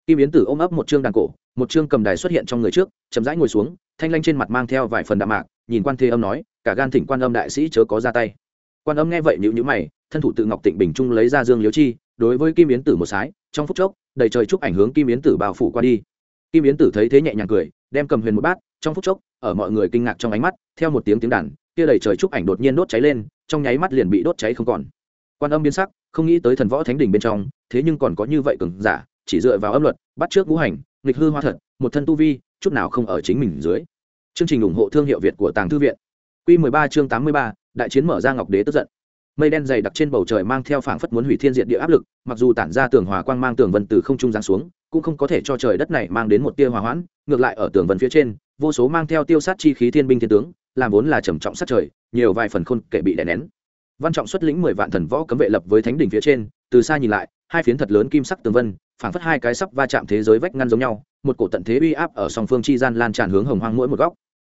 S1: Kim yến tử ôm ấp một chương đàn cổ, một chương cầm đài xuất hiện trong người trước, chậm rãi ngồi xuống, thanh lanh trên mặt mang theo vài phần đạm mạc, nhìn quan thế âm nói cả gan thỉnh quan âm đại sĩ chớ có ra tay. Quan âm nghe vậy nhữ nhữ mày, thân thủ tự ngọc tịnh bình trung lấy ra dương liếu chi, đối với kim yến tử một sái, trong phút chốc, đầy trời chúc ảnh hướng kim yến tử bao phủ qua đi. Kim yến tử thấy thế nhẹ nhàng cười, đem cầm huyền một bát, trong phút chốc, ở mọi người kinh ngạc trong ánh mắt, theo một tiếng tiếng đàn, kia đầy trời chúc ảnh đột nhiên đốt cháy lên, trong nháy mắt liền bị đốt cháy không còn. Quan âm biến sắc, không nghĩ tới thần võ thánh đỉnh bên trong, thế nhưng còn có như vậy cường giả, chỉ dựa vào âm luật, bắt trước ngũ hành, nghịch hư hoa thật, một thân tu vi, chút nào không ở chính mình dưới. Chương trình ủng hộ thương hiệu việt của tàng thư viện. Quy 13 chương 83, đại chiến mở ra ngọc đế tức giận. Mây đen dày đặc trên bầu trời mang theo phảng phất muốn hủy thiên diện địa áp lực mặc dù tản ra tường hòa quang mang tường vân từ không trung giáng xuống cũng không có thể cho trời đất này mang đến một tia hòa hoãn ngược lại ở tường vân phía trên vô số mang theo tiêu sát chi khí thiên binh thiên tướng làm vốn là trầm trọng sát trời nhiều vài phần khôn kể bị đè nén. Văn trọng xuất lĩnh mười vạn thần võ cấm vệ lập với thánh đỉnh phía trên từ xa nhìn lại hai phiến thật lớn kim sắc tường vân phảng phất hai cái sắp va chạm thế giới vách ngăn giống nhau một cổ tận thế uy áp ở song phương chi gian lan tràn hướng hồng hoang mỗi một góc.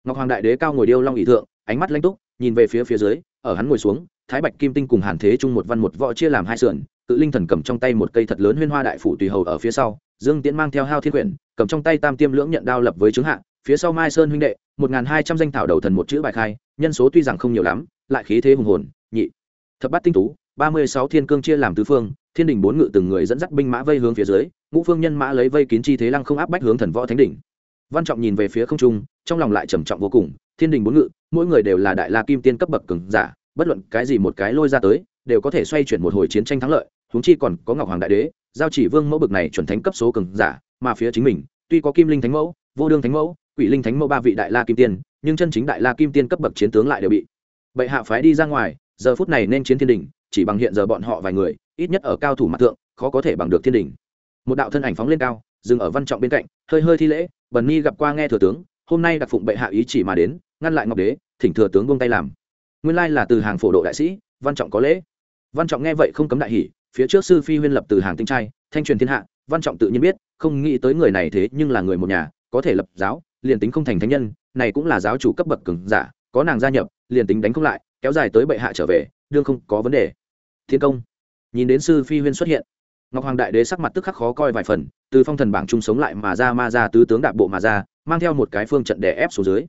S1: Ngọc hoàng đại đế cao ngồi điêu long ỷ thượng ánh mắt lanh túc, nhìn về phía phía dưới, ở hắn ngồi xuống, thái bạch kim tinh cùng hàn thế chung một văn một võ chia làm hai sườn, tự linh thần cầm trong tay một cây thật lớn huyên hoa đại phủ tùy hầu ở phía sau, dương tiễn mang theo hao thiên quyển, cầm trong tay tam tiêm lưỡng nhận đao lập với chứng hạ, phía sau mai sơn huynh đệ, một n hai trăm danh thảo đầu thần một chữ bài khai, nhân số tuy rằng không nhiều lắm, lại khí thế hùng hồn, nhị. Thập bát tinh tú, ba mươi sáu thiên cương chia làm tứ phương, thiên đình bốn ngự từng người dẫn dắt binh mã vây hướng phía dưới, ngũ phương nhân mã lấy vây kín chi thế lăng không áp bách hướng thần võ thánh đỉnh. Văn trọng nhìn về phía không trung, trong lòng lại trầm trọng vô cùng thiên đình bốn ngự, mỗi người đều là đại la kim tiên cấp bậc cường giả, bất luận cái gì một cái lôi ra tới, đều có thể xoay chuyển một hồi chiến tranh thắng lợi, huống chi còn có ngọc hoàng đại đế, giao chỉ vương mẫu bậc này chuẩn thánh cấp số cường giả, mà phía chính mình, tuy có kim linh thánh mẫu, vô đương thánh mẫu, quỷ linh thánh mẫu ba vị đại la kim tiên, nhưng chân chính đại la kim tiên cấp bậc chiến tướng lại đều bị bệ hạ phái đi ra ngoài, giờ phút này nên chiến thiên đình, chỉ bằng hiện giờ bọn họ vài người, ít nhất ở cao thủ mặt thượng, khó có thể bằng được thiên đình. Một đạo thân ảnh phóng lên cao, dừng ở văn trọng bên cạnh, hơi hơi thi lễ, bần ni gặp qua nghe thừa tướng hôm nay đặc phụng bệ hạ ý chỉ mà đến, ngăn lại ngọc đế, thỉnh thừa tướng buông tay làm. Nguyên lai là từ hàng phổ độ đại sĩ, văn trọng có lễ. Văn trọng nghe vậy không cấm đại hỉ, phía trước sư phi huyên lập từ hàng tinh trai, thanh truyền thiên hạ, văn trọng tự nhiên biết, không nghĩ tới người này thế nhưng là người một nhà, có thể lập giáo, liền tính không thành thánh nhân, này cũng là giáo chủ cấp bậc cường giả, có nàng gia nhập, liền tính đánh không lại, kéo dài tới bệ hạ trở về, đương không có vấn đề. Thiên công, nhìn đến sư phi huyên xuất hiện ngọc hoàng đại đế sắc mặt tức khắc khó coi vài phần, từ phong thần bảng chung sống lại mà ra ma ra tứ tướng đạp bộ mà ra, mang theo một cái phương trận đè ép xuống dưới.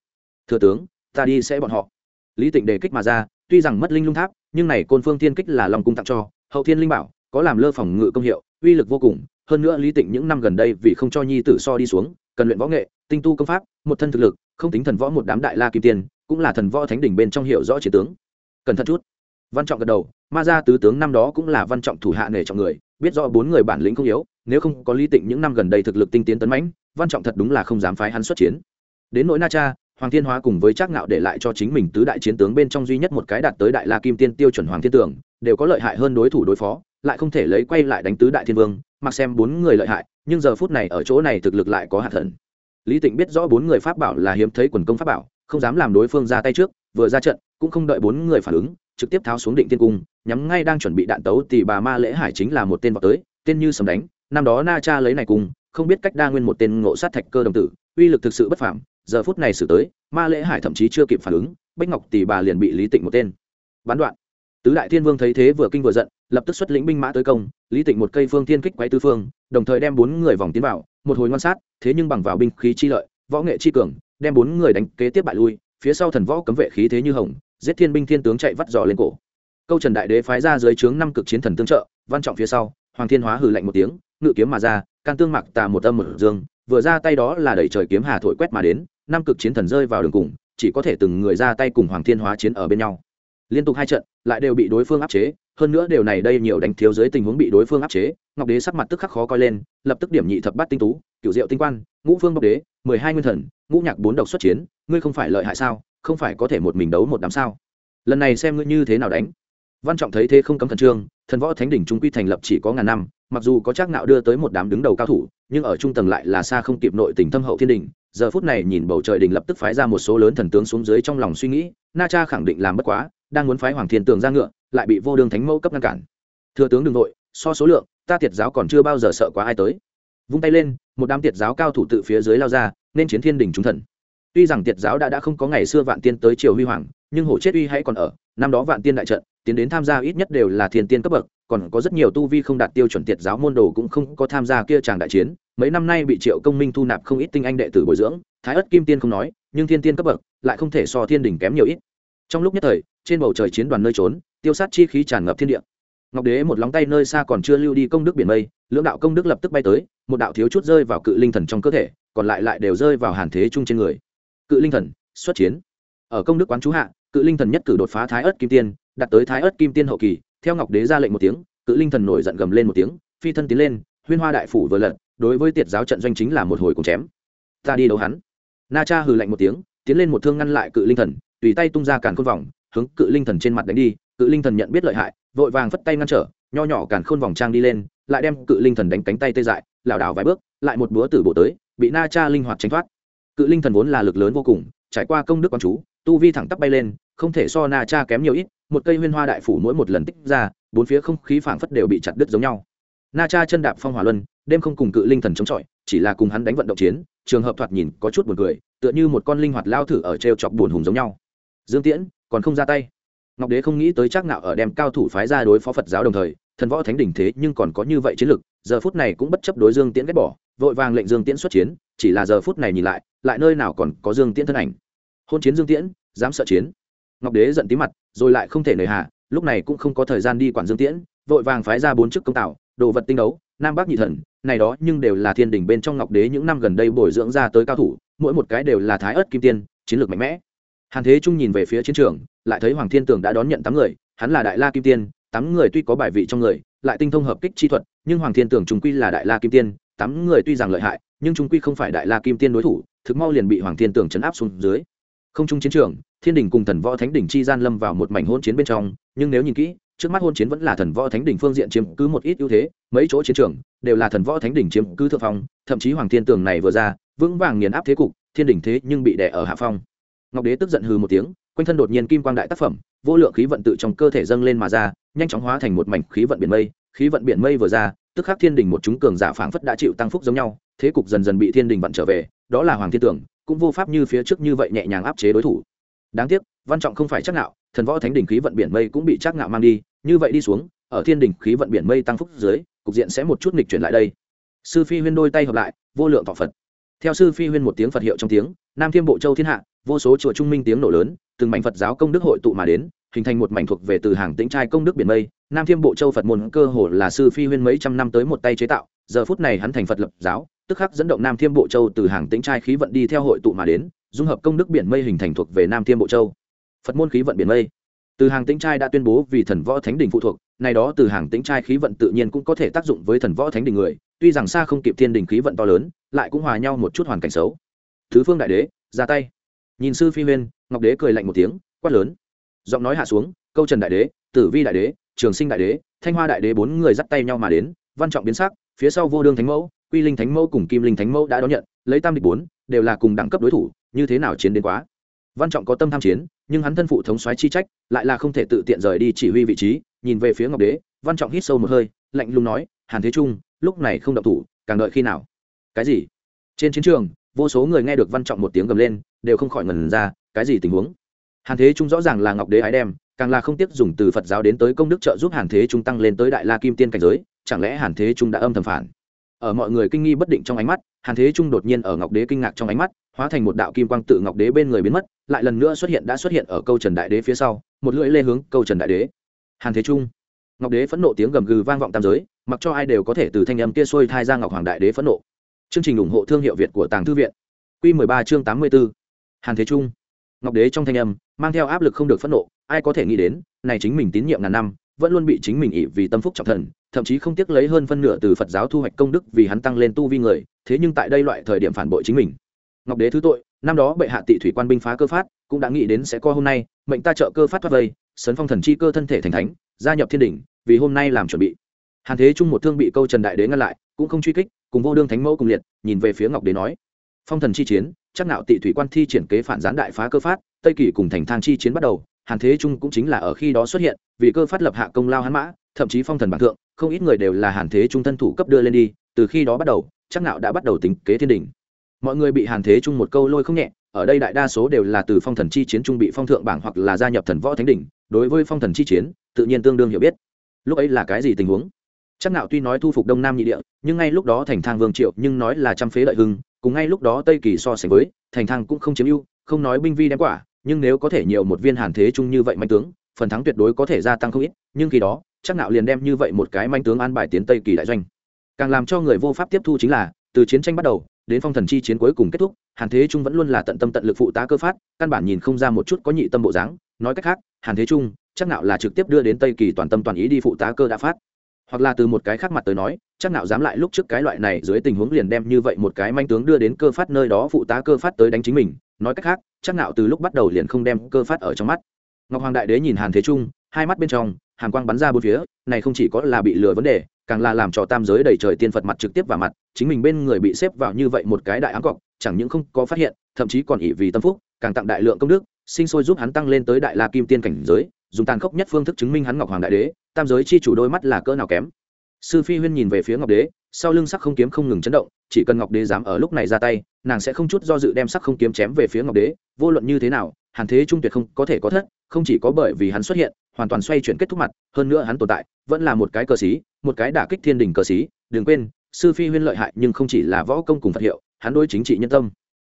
S1: Thừa tướng, ta đi sẽ bọn họ. Lý tịnh đề kích mà ra, tuy rằng mất linh lung tháp, nhưng này côn phương thiên kích là lòng cung tặng cho, hậu thiên linh bảo, có làm lơ phòng ngự công hiệu, uy lực vô cùng. Hơn nữa lý tịnh những năm gần đây vì không cho nhi tử so đi xuống, cần luyện võ nghệ, tinh tu công pháp, một thân thực lực, không tính thần võ một đám đại la kim tiên, cũng là thần võ thánh đỉnh bên trong hiệu rõ chiến tướng. Cẩn thận chút. Văn trọng gật đầu, ma gia tứ tướng năm đó cũng là văn trọng thủ hạ nể trọng người biết rõ bốn người bản lĩnh không yếu, nếu không có lý tịnh những năm gần đây thực lực tinh tiến tấn mãnh, văn trọng thật đúng là không dám phái hắn xuất chiến. Đến nỗi na cha, hoàng thiên hóa cùng với trác ngạo để lại cho chính mình tứ đại chiến tướng bên trong duy nhất một cái đạt tới đại la kim tiên tiêu chuẩn hoàng thiên tưởng, đều có lợi hại hơn đối thủ đối phó, lại không thể lấy quay lại đánh tứ đại thiên vương, mặc xem bốn người lợi hại, nhưng giờ phút này ở chỗ này thực lực lại có hạ thần. Lý tịnh biết rõ bốn người pháp bảo là hiếm thấy quần công pháp bảo, không dám làm đối phương ra tay trước, vừa ra trận, cũng không đợi bốn người phản ứng trực tiếp tháo xuống định tiên cung, nhắm ngay đang chuẩn bị đạn tấu thì bà ma lễ hải chính là một tên vào tới, tên như sầm đánh. Năm đó na cha lấy này cùng, không biết cách đa nguyên một tên ngộ sát thạch cơ đồng tử, uy lực thực sự bất phàm. Giờ phút này xử tới, ma lễ hải thậm chí chưa kịp phản ứng, bách ngọc tỷ bà liền bị lý tịnh một tên. Bán đoạn. Tứ đại thiên vương thấy thế vừa kinh vừa giận, lập tức xuất lĩnh binh mã tới công. Lý tịnh một cây phương thiên kích quay tư phương, đồng thời đem bốn người vòng tiến vào, một hồi ngoan sát, thế nhưng bằng vào binh khí chi lợi, võ nghệ chi cường, đem bốn người đánh kế tiếp bại lui, phía sau thần võ cấm vệ khí thế như hồng giết thiên binh thiên tướng chạy vắt dò lên cổ. Câu trần đại đế phái ra dưới trướng năm cực chiến thần tương trợ, văn trọng phía sau, hoàng thiên hóa hừ lạnh một tiếng, ngự kiếm mà ra, can tương mặc tà một âm một dương, vừa ra tay đó là đẩy trời kiếm hà thổi quét mà đến, năm cực chiến thần rơi vào đường cùng, chỉ có thể từng người ra tay cùng hoàng thiên hóa chiến ở bên nhau. Liên tục hai trận, lại đều bị đối phương áp chế, hơn nữa điều này đây nhiều đánh thiếu dưới tình huống bị đối phương áp chế, ngọc đế sắc mặt tức khắc khó coi lên, lập tức điểm nhị thập bát tinh tú cựu diệu tinh quan, ngũ phương ngọc đế, mười hai nguyên thần, ngũ nhạc bốn độc xuất chiến, ngươi không phải lợi hại sao? Không phải có thể một mình đấu một đám sao? Lần này xem ngươi như thế nào đánh. Văn trọng thấy thế không cấm thần trương, thần võ thánh đỉnh trung quy thành lập chỉ có ngàn năm, mặc dù có trác nạo đưa tới một đám đứng đầu cao thủ, nhưng ở trung tầng lại là xa không kịp nội tình thâm hậu thiên đình giờ phút này nhìn bầu trời đình lập tức phái ra một số lớn thần tướng xuống dưới trong lòng suy nghĩ, na cha khẳng định làm bất quá, đang muốn phái hoàng thiên tường ra ngựa, lại bị vô đường thánh mẫu cấp ngăn cản. Thừa tướng đừng nội so số lượng, ta tiệt giáo còn chưa bao giờ sợ quá ai tới. Vung tay lên, một đám tiệt giáo cao thủ tự phía dưới lao ra, nên chiến thiên đình trung thần tuy rằng tiệt giáo đã đã không có ngày xưa vạn tiên tới triều huy hoàng, nhưng hổ chết uy hãy còn ở. Năm đó vạn tiên đại trận, tiến đến tham gia ít nhất đều là thiên tiên cấp bậc, còn có rất nhiều tu vi không đạt tiêu chuẩn tiệt giáo môn đồ cũng không có tham gia kia tràng đại chiến. Mấy năm nay bị triệu công minh thu nạp không ít tinh anh đệ tử bồi dưỡng, thái ất kim tiên không nói, nhưng thiên tiên cấp bậc lại không thể so thiên đỉnh kém nhiều ít. Trong lúc nhất thời, trên bầu trời chiến đoàn nơi trốn, tiêu sát chi khí tràn ngập thiên địa. Ngọc đế một lóng tay nơi xa còn chưa lưu đi công đức biển mây, lưỡng đạo công đức lập tức bay tới, một đạo thiếu chút rơi vào cự linh thần trong cơ thể, còn lại lại đều rơi vào hàn thế chung trên người cự linh thần, xuất chiến. Ở công đức quán chú hạ, cự linh thần nhất cử đột phá thái ớt kim tiên, đạt tới thái ớt kim tiên hậu kỳ, theo ngọc đế ra lệnh một tiếng, cự linh thần nổi giận gầm lên một tiếng, phi thân tiến lên, huyên hoa đại phủ vừa lật, đối với tiệt giáo trận doanh chính là một hồi cùng chém. Ta đi đấu hắn. Na cha hừ lạnh một tiếng, tiến lên một thương ngăn lại cự linh thần, tùy tay tung ra càn khôn vòng, hướng cự linh thần trên mặt đánh đi, cự linh thần nhận biết lợi hại, vội vàng phất tay ngăn trở, nho nhỏ càn khôn vòng trang đi lên, lại đem cự linh thần đánh cánh tay tê dại, lảo đảo vài bước, lại một búa tử bộ tới, bị na cha linh hoạt tránh thoát cự linh thần vốn là lực lớn vô cùng, trải qua công đức quán chú, tu vi thẳng tắp bay lên, không thể so na cha kém nhiều ít, một cây huyên hoa đại phủ mỗi một lần tích ra, bốn phía không khí phảng phất đều bị chặt đứt giống nhau. Na cha chân đạp phong hỏa luân, đêm không cùng cự linh thần chống chọi, chỉ là cùng hắn đánh vận động chiến, trường hợp thoạt nhìn có chút buồn cười, tựa như một con linh hoạt lao thử ở t chọc buồn hùng giống nhau. Dương tiễn, còn không ra tay. Ngọc đế không nghĩ tới chắc nạo ở đem cao thủ phái ra đối phó phật giáo đồng thời, thần võ thánh đỉnh thế nhưng còn có như vậy chiến lực giờ phút này cũng bất chấp đối dương tiễn ghét bỏ, vội vàng lệnh dương tiễn xuất chiến, chỉ là giờ phút này nhìn lại lại nơi nào còn có dương tiễn thân ảnh. Hôn chiến dương tiễn, dám sợ chiến. Ngọc đế giận tí mặt, rồi lại không thể nời hạ lúc này cũng không có thời gian đi quản dương tiễn, vội vàng phái ra bốn chức công tạo, đồ vật tinh đấu, nam bắc nhị thần, này đó nhưng đều là thiên đỉnh bên trong ngọc đế những năm gần đây bồi dưỡng ra tới cao thủ, mỗi một cái đều là thái ớt kim tiên, chiến lược mạnh mẽ. Hàn thế trung nhìn về phía chiến trường, lại thấy hoàng thiên tường đã đón nhận tám người, hắn là đại la kim tiên, tám người tuy có bài vị trong người, lại tinh thông hợp kích chi thuật nhưng hoàng thiên tưởng trung quy là đại la kim tiên, tám người tuy rằng lợi hại, nhưng trung quy không phải đại la kim tiên đối thủ, thực mau liền bị hoàng thiên tưởng chấn áp xuống dưới. Không trung chiến trường, thiên đình cùng thần võ thánh đỉnh chi gian lâm vào một mảnh hôn chiến bên trong, nhưng nếu nhìn kỹ, trước mắt hôn chiến vẫn là thần võ thánh đỉnh phương diện chiếm cứ một ít ưu thế, mấy chỗ chiến trường đều là thần võ thánh đỉnh chiếm cứ thượng phong, thậm chí hoàng thiên tường này vừa ra, vững vàng nghiền áp thế cục, thiên đỉnh thế nhưng bị đè ở hạ phong. Ngọc đế tức giận hừ một tiếng, quanh thân đột nhiên kim quang đại tác phẩm, vô lượng khí vận tự trong cơ thể dâng lên mà ra, nhanh chóng hóa thành một mảnh khí vận biển mây khí vận biển mây vừa ra, tức khắc thiên đình một chúng cường giả phảng phất đã chịu tăng phúc giống nhau, thế cục dần dần bị thiên đình vận trở về, đó là hoàng thiên tưởng, cũng vô pháp như phía trước như vậy nhẹ nhàng áp chế đối thủ. Đáng tiếc, văn trọng không phải chắc nạo thần võ thánh đỉnh khí vận biển mây cũng bị chắc nạo mang đi, như vậy đi xuống, ở thiên đình khí vận biển mây tăng phúc dưới, cục diện sẽ một chút nghịch chuyển lại đây. Sư phi huyên đôi tay hợp lại, vô lượng thọ phật. Theo sư phi huyên một tiếng phật hiệu trong tiếng, nam thiên bộ châu thiên hạ, vô số chùa trung minh tiếng nổ lớn, từng mảnh phật giáo công đức hội tụ mà đến hình thành một mảnh thuộc về từ hàng tĩnh trai công đức biển mây. Nam thiên bộ châu phật môn cơ hồ là sư phi huyên mấy trăm năm tới một tay chế tạo. Giờ phút này hắn thành phật lập giáo, tức khắc dẫn động nam thiên bộ châu từ hàng tĩnh trai khí vận đi theo hội tụ mà đến, dung hợp công đức biển mây hình thành thuộc về nam thiên bộ châu. Phật môn khí vận biển mây. Từ hàng tĩnh trai đã tuyên bố vì thần võ thánh đình phụ thuộc, này đó từ hàng tĩnh trai khí vận tự nhiên cũng có thể tác dụng với thần võ thánh đình người, tuy rằng xa không kịp thiên đình khí vận to lớn, lại cũng hòa nhau một chút hoàn cảnh xấu. Thứ phương đại đế, ra tay. Nhìn sư phi huyên, ngọc đế cười lạnh một tiếng, quát lớn giọng nói hạ xuống, câu trần đại đế, tử vi đại đế, trường sinh đại đế, thanh hoa đại đế bốn người dắt tay nhau mà đến, văn trọng biến sắc, phía sau vô đương thánh mẫu, quy linh thánh mẫu cùng kim linh thánh mẫu đã đón nhận, lấy tam địch bốn, đều là cùng đẳng cấp đối thủ, như thế nào chiến đến quá. Văn trọng có tâm tham chiến, nhưng hắn thân phụ thống soái chi trách, lại là không thể tự tiện rời đi chỉ huy vị trí, nhìn về phía ngọc đế, văn trọng hít sâu một hơi, lạnh lùng nói, hàn thế trung, lúc này không động thủ, càng đợi khi nào? Cái gì? Trên chiến trường, vô số người nghe được văn trọng một tiếng gầm lên, đều không khỏi ngần ra, cái gì tình huống? Hàn thế trung rõ ràng là ngọc đế ái đem, càng là không tiếc dùng từ phật giáo đến tới công đức trợ giúp hàn thế trung tăng lên tới đại la kim tiên cảnh giới, chẳng lẽ hàn thế trung đã âm thầm phản? Ở mọi người kinh nghi bất định trong ánh mắt, hàn thế trung đột nhiên ở ngọc đế kinh ngạc trong ánh mắt, hóa thành một đạo kim quang tự ngọc đế bên người biến mất, lại lần nữa xuất hiện đã xuất hiện ở câu trần đại đế phía sau, một lưỡi lê hướng câu trần đại đế. Hàn thế trung. Ngọc đế phẫn nộ tiếng gầm gừ vang vọng tam giới, mặc cho ai đều có thể từ thanh âm kia xuôi thai ra ngọc hoàng đại đế phẫn nộ. Chương trình ủng hộ thương hiệu việt của tàng thư viện. Q 13 chương 84. hàn thế trung ngọc đế trong thanh âm, mang theo áp lực không được phẫn nộ, ai có thể nghĩ đến, này chính mình tín nhiệm ngàn năm, vẫn luôn bị chính mình ỉ vì tâm phúc trọng thần, thậm chí không tiếc lấy hơn phân nửa từ phật giáo thu hoạch công đức vì hắn tăng lên tu vi người, thế nhưng tại đây loại thời điểm phản bội chính mình. Ngọc đế thứ tội, năm đó bệ hạ tị thủy quan binh phá cơ phát, cũng đã nghĩ đến sẽ có hôm nay, mệnh ta trợ cơ phát thoát vây, sấn phong thần chi cơ thân thể thành thánh, gia nhập thiên đỉnh, vì hôm nay làm chuẩn bị. Hàn thế trung một thương bị câu trần đại đế ngăn lại, cũng không truy kích, cùng vô đương thánh mẫu cùng liệt, nhìn về phía ngọc đế nói phong thần chi chiến, chắc nạo tị thủy quan thi triển kế phản gián đại phá cơ phát, tây kỳ cùng thành thang chi chiến bắt đầu, hàn thế trung cũng chính là ở khi đó xuất hiện, vì cơ phát lập hạ công lao hắn mã, thậm chí phong thần bản thượng, không ít người đều là hàn thế trung thân thủ cấp đưa lên đi, từ khi đó bắt đầu, chắc nạo đã bắt đầu tính kế thiên đình. Mọi người bị hàn thế trung một câu lôi không nhẹ, ở đây đại đa số đều là từ phong thần chi chiến trung bị phong thượng bảng hoặc là gia nhập thần võ thánh đỉnh, đối với phong thần chi chiến, tự nhiên tương đương hiểu biết. Lúc ấy là cái gì tình huống? Chắc nào tuy nói thu phục đông nam nhị địa, nhưng ngay lúc đó thành thang vương triệu, nhưng nói là trăm phế lợi hưng cùng ngay lúc đó tây kỳ so sánh với, thành thang cũng không chiếm ưu, không nói binh vi đem quả, nhưng nếu có thể nhiều một viên hàn thế chung như vậy manh tướng, phần thắng tuyệt đối có thể gia tăng không ít, nhưng khi đó, chắc nạo liền đem như vậy một cái manh tướng an bài tiến tây kỳ đại doanh. Càng làm cho người vô pháp tiếp thu chính là, từ chiến tranh bắt đầu, đến phong thần chi chiến cuối cùng kết thúc, hàn thế trung vẫn luôn là tận tâm tận lực phụ tá cơ phát, căn bản nhìn không ra một chút có nhị tâm bộ dáng. Nói cách khác, hàn thế trung chắc nạo là trực tiếp đưa đến tây kỳ toàn tâm toàn ý đi phụ tá cơ đã phát hoặc là từ một cái khác mặt tới nói, chắc nào dám lại lúc trước cái loại này dưới tình huống liền đem như vậy một cái manh tướng đưa đến cơ phát nơi đó phụ tá cơ phát tới đánh chính mình. Nói cách khác, chắc nào từ lúc bắt đầu liền không đem cơ phát ở trong mắt. Ngọc hoàng đại đế nhìn hàn thế trung, hai mắt bên trong, hàn quang bắn ra bốn phía, này không chỉ có là bị lừa vấn đề, càng là làm cho tam giới đầy trời tiên phật mặt trực tiếp vào mặt, chính mình bên người bị xếp vào như vậy một cái đại áng cọc, chẳng những không có phát hiện, thậm chí còn ỷ vì tâm phúc, càng tặng đại lượng công đức, sinh sôi giúp hắn tăng lên tới đại la kim tiên cảnh giới dùng tàn khốc nhất phương thức chứng minh hắn ngọc hoàng đại đế, tam giới chi chủ đôi mắt là cỡ nào kém. Sư phi huyên nhìn về phía ngọc đế, sau lưng sắc không kiếm không ngừng chấn động, chỉ cần ngọc đế dám ở lúc này ra tay, nàng sẽ không chút do dự đem sắc không kiếm chém về phía ngọc đế, vô luận như thế nào, hàn thế trung tuyệt không có thể có thất, không chỉ có bởi vì hắn xuất hiện, hoàn toàn xoay chuyển kết thúc mặt, hơn nữa hắn tồn tại, vẫn là một cái cờ xí một cái đả kích thiên đình cờ xí đừng quên, sư phi huyên lợi hại nhưng không chỉ là võ công cùng phật hiệu, hắn đối chính trị nhân tâm.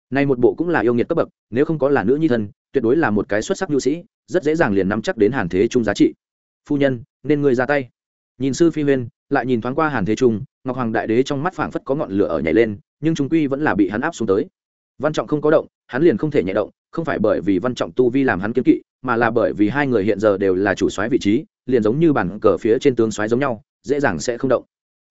S1: Nay một bộ cũng là yêu nghiệt cấp bậc, nếu không có là nữ nhi thân, tuyệt đối là một cái xuất sắc nhu sĩ rất dễ dàng liền nắm chắc đến hàn thế trung giá trị. Phu nhân, nên ngươi ra tay. Nhìn sư phi huyên, lại nhìn thoáng qua hàn thế trung, ngọc hoàng đại đế trong mắt phảng phất có ngọn lửa ở nhảy lên, nhưng chúng quy vẫn là bị hắn áp xuống tới. Văn trọng không có động, hắn liền không thể nhẹ động, không phải bởi vì văn trọng tu vi làm hắn kiếm kỵ, mà là bởi vì hai người hiện giờ đều là chủ soái vị trí, liền giống như bản cờ phía trên tướng soái giống nhau, dễ dàng sẽ không động.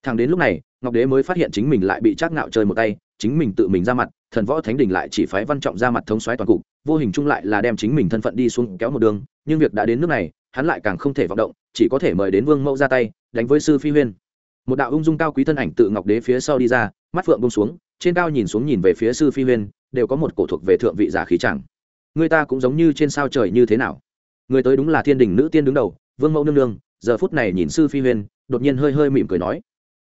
S1: Thằng đến lúc này, ngọc đế mới phát hiện chính mình lại bị trác ngạo chơi một tay, chính mình tự mình ra mặt thần võ thánh đình lại chỉ phái văn trọng ra mặt thống soái toàn cục, vô hình chung lại là đem chính mình thân phận đi xuống kéo một đường, nhưng việc đã đến nước này, hắn lại càng không thể vọng động, chỉ có thể mời đến vương mẫu ra tay, đánh với sư phi huyên. Một đạo ung dung cao quý thân ảnh tự ngọc đế phía sau đi ra, mắt phượng bông xuống, trên cao nhìn xuống nhìn về phía sư phi huyên, đều có một cổ thuộc về thượng vị giả khí chẳng. Người ta cũng giống như trên sao trời như thế nào. Người tới đúng là thiên đình nữ tiên đứng đầu, vương mẫu nương nương, giờ phút này nhìn sư phi huyên, đột nhiên hơi hơi mỉm cười nói.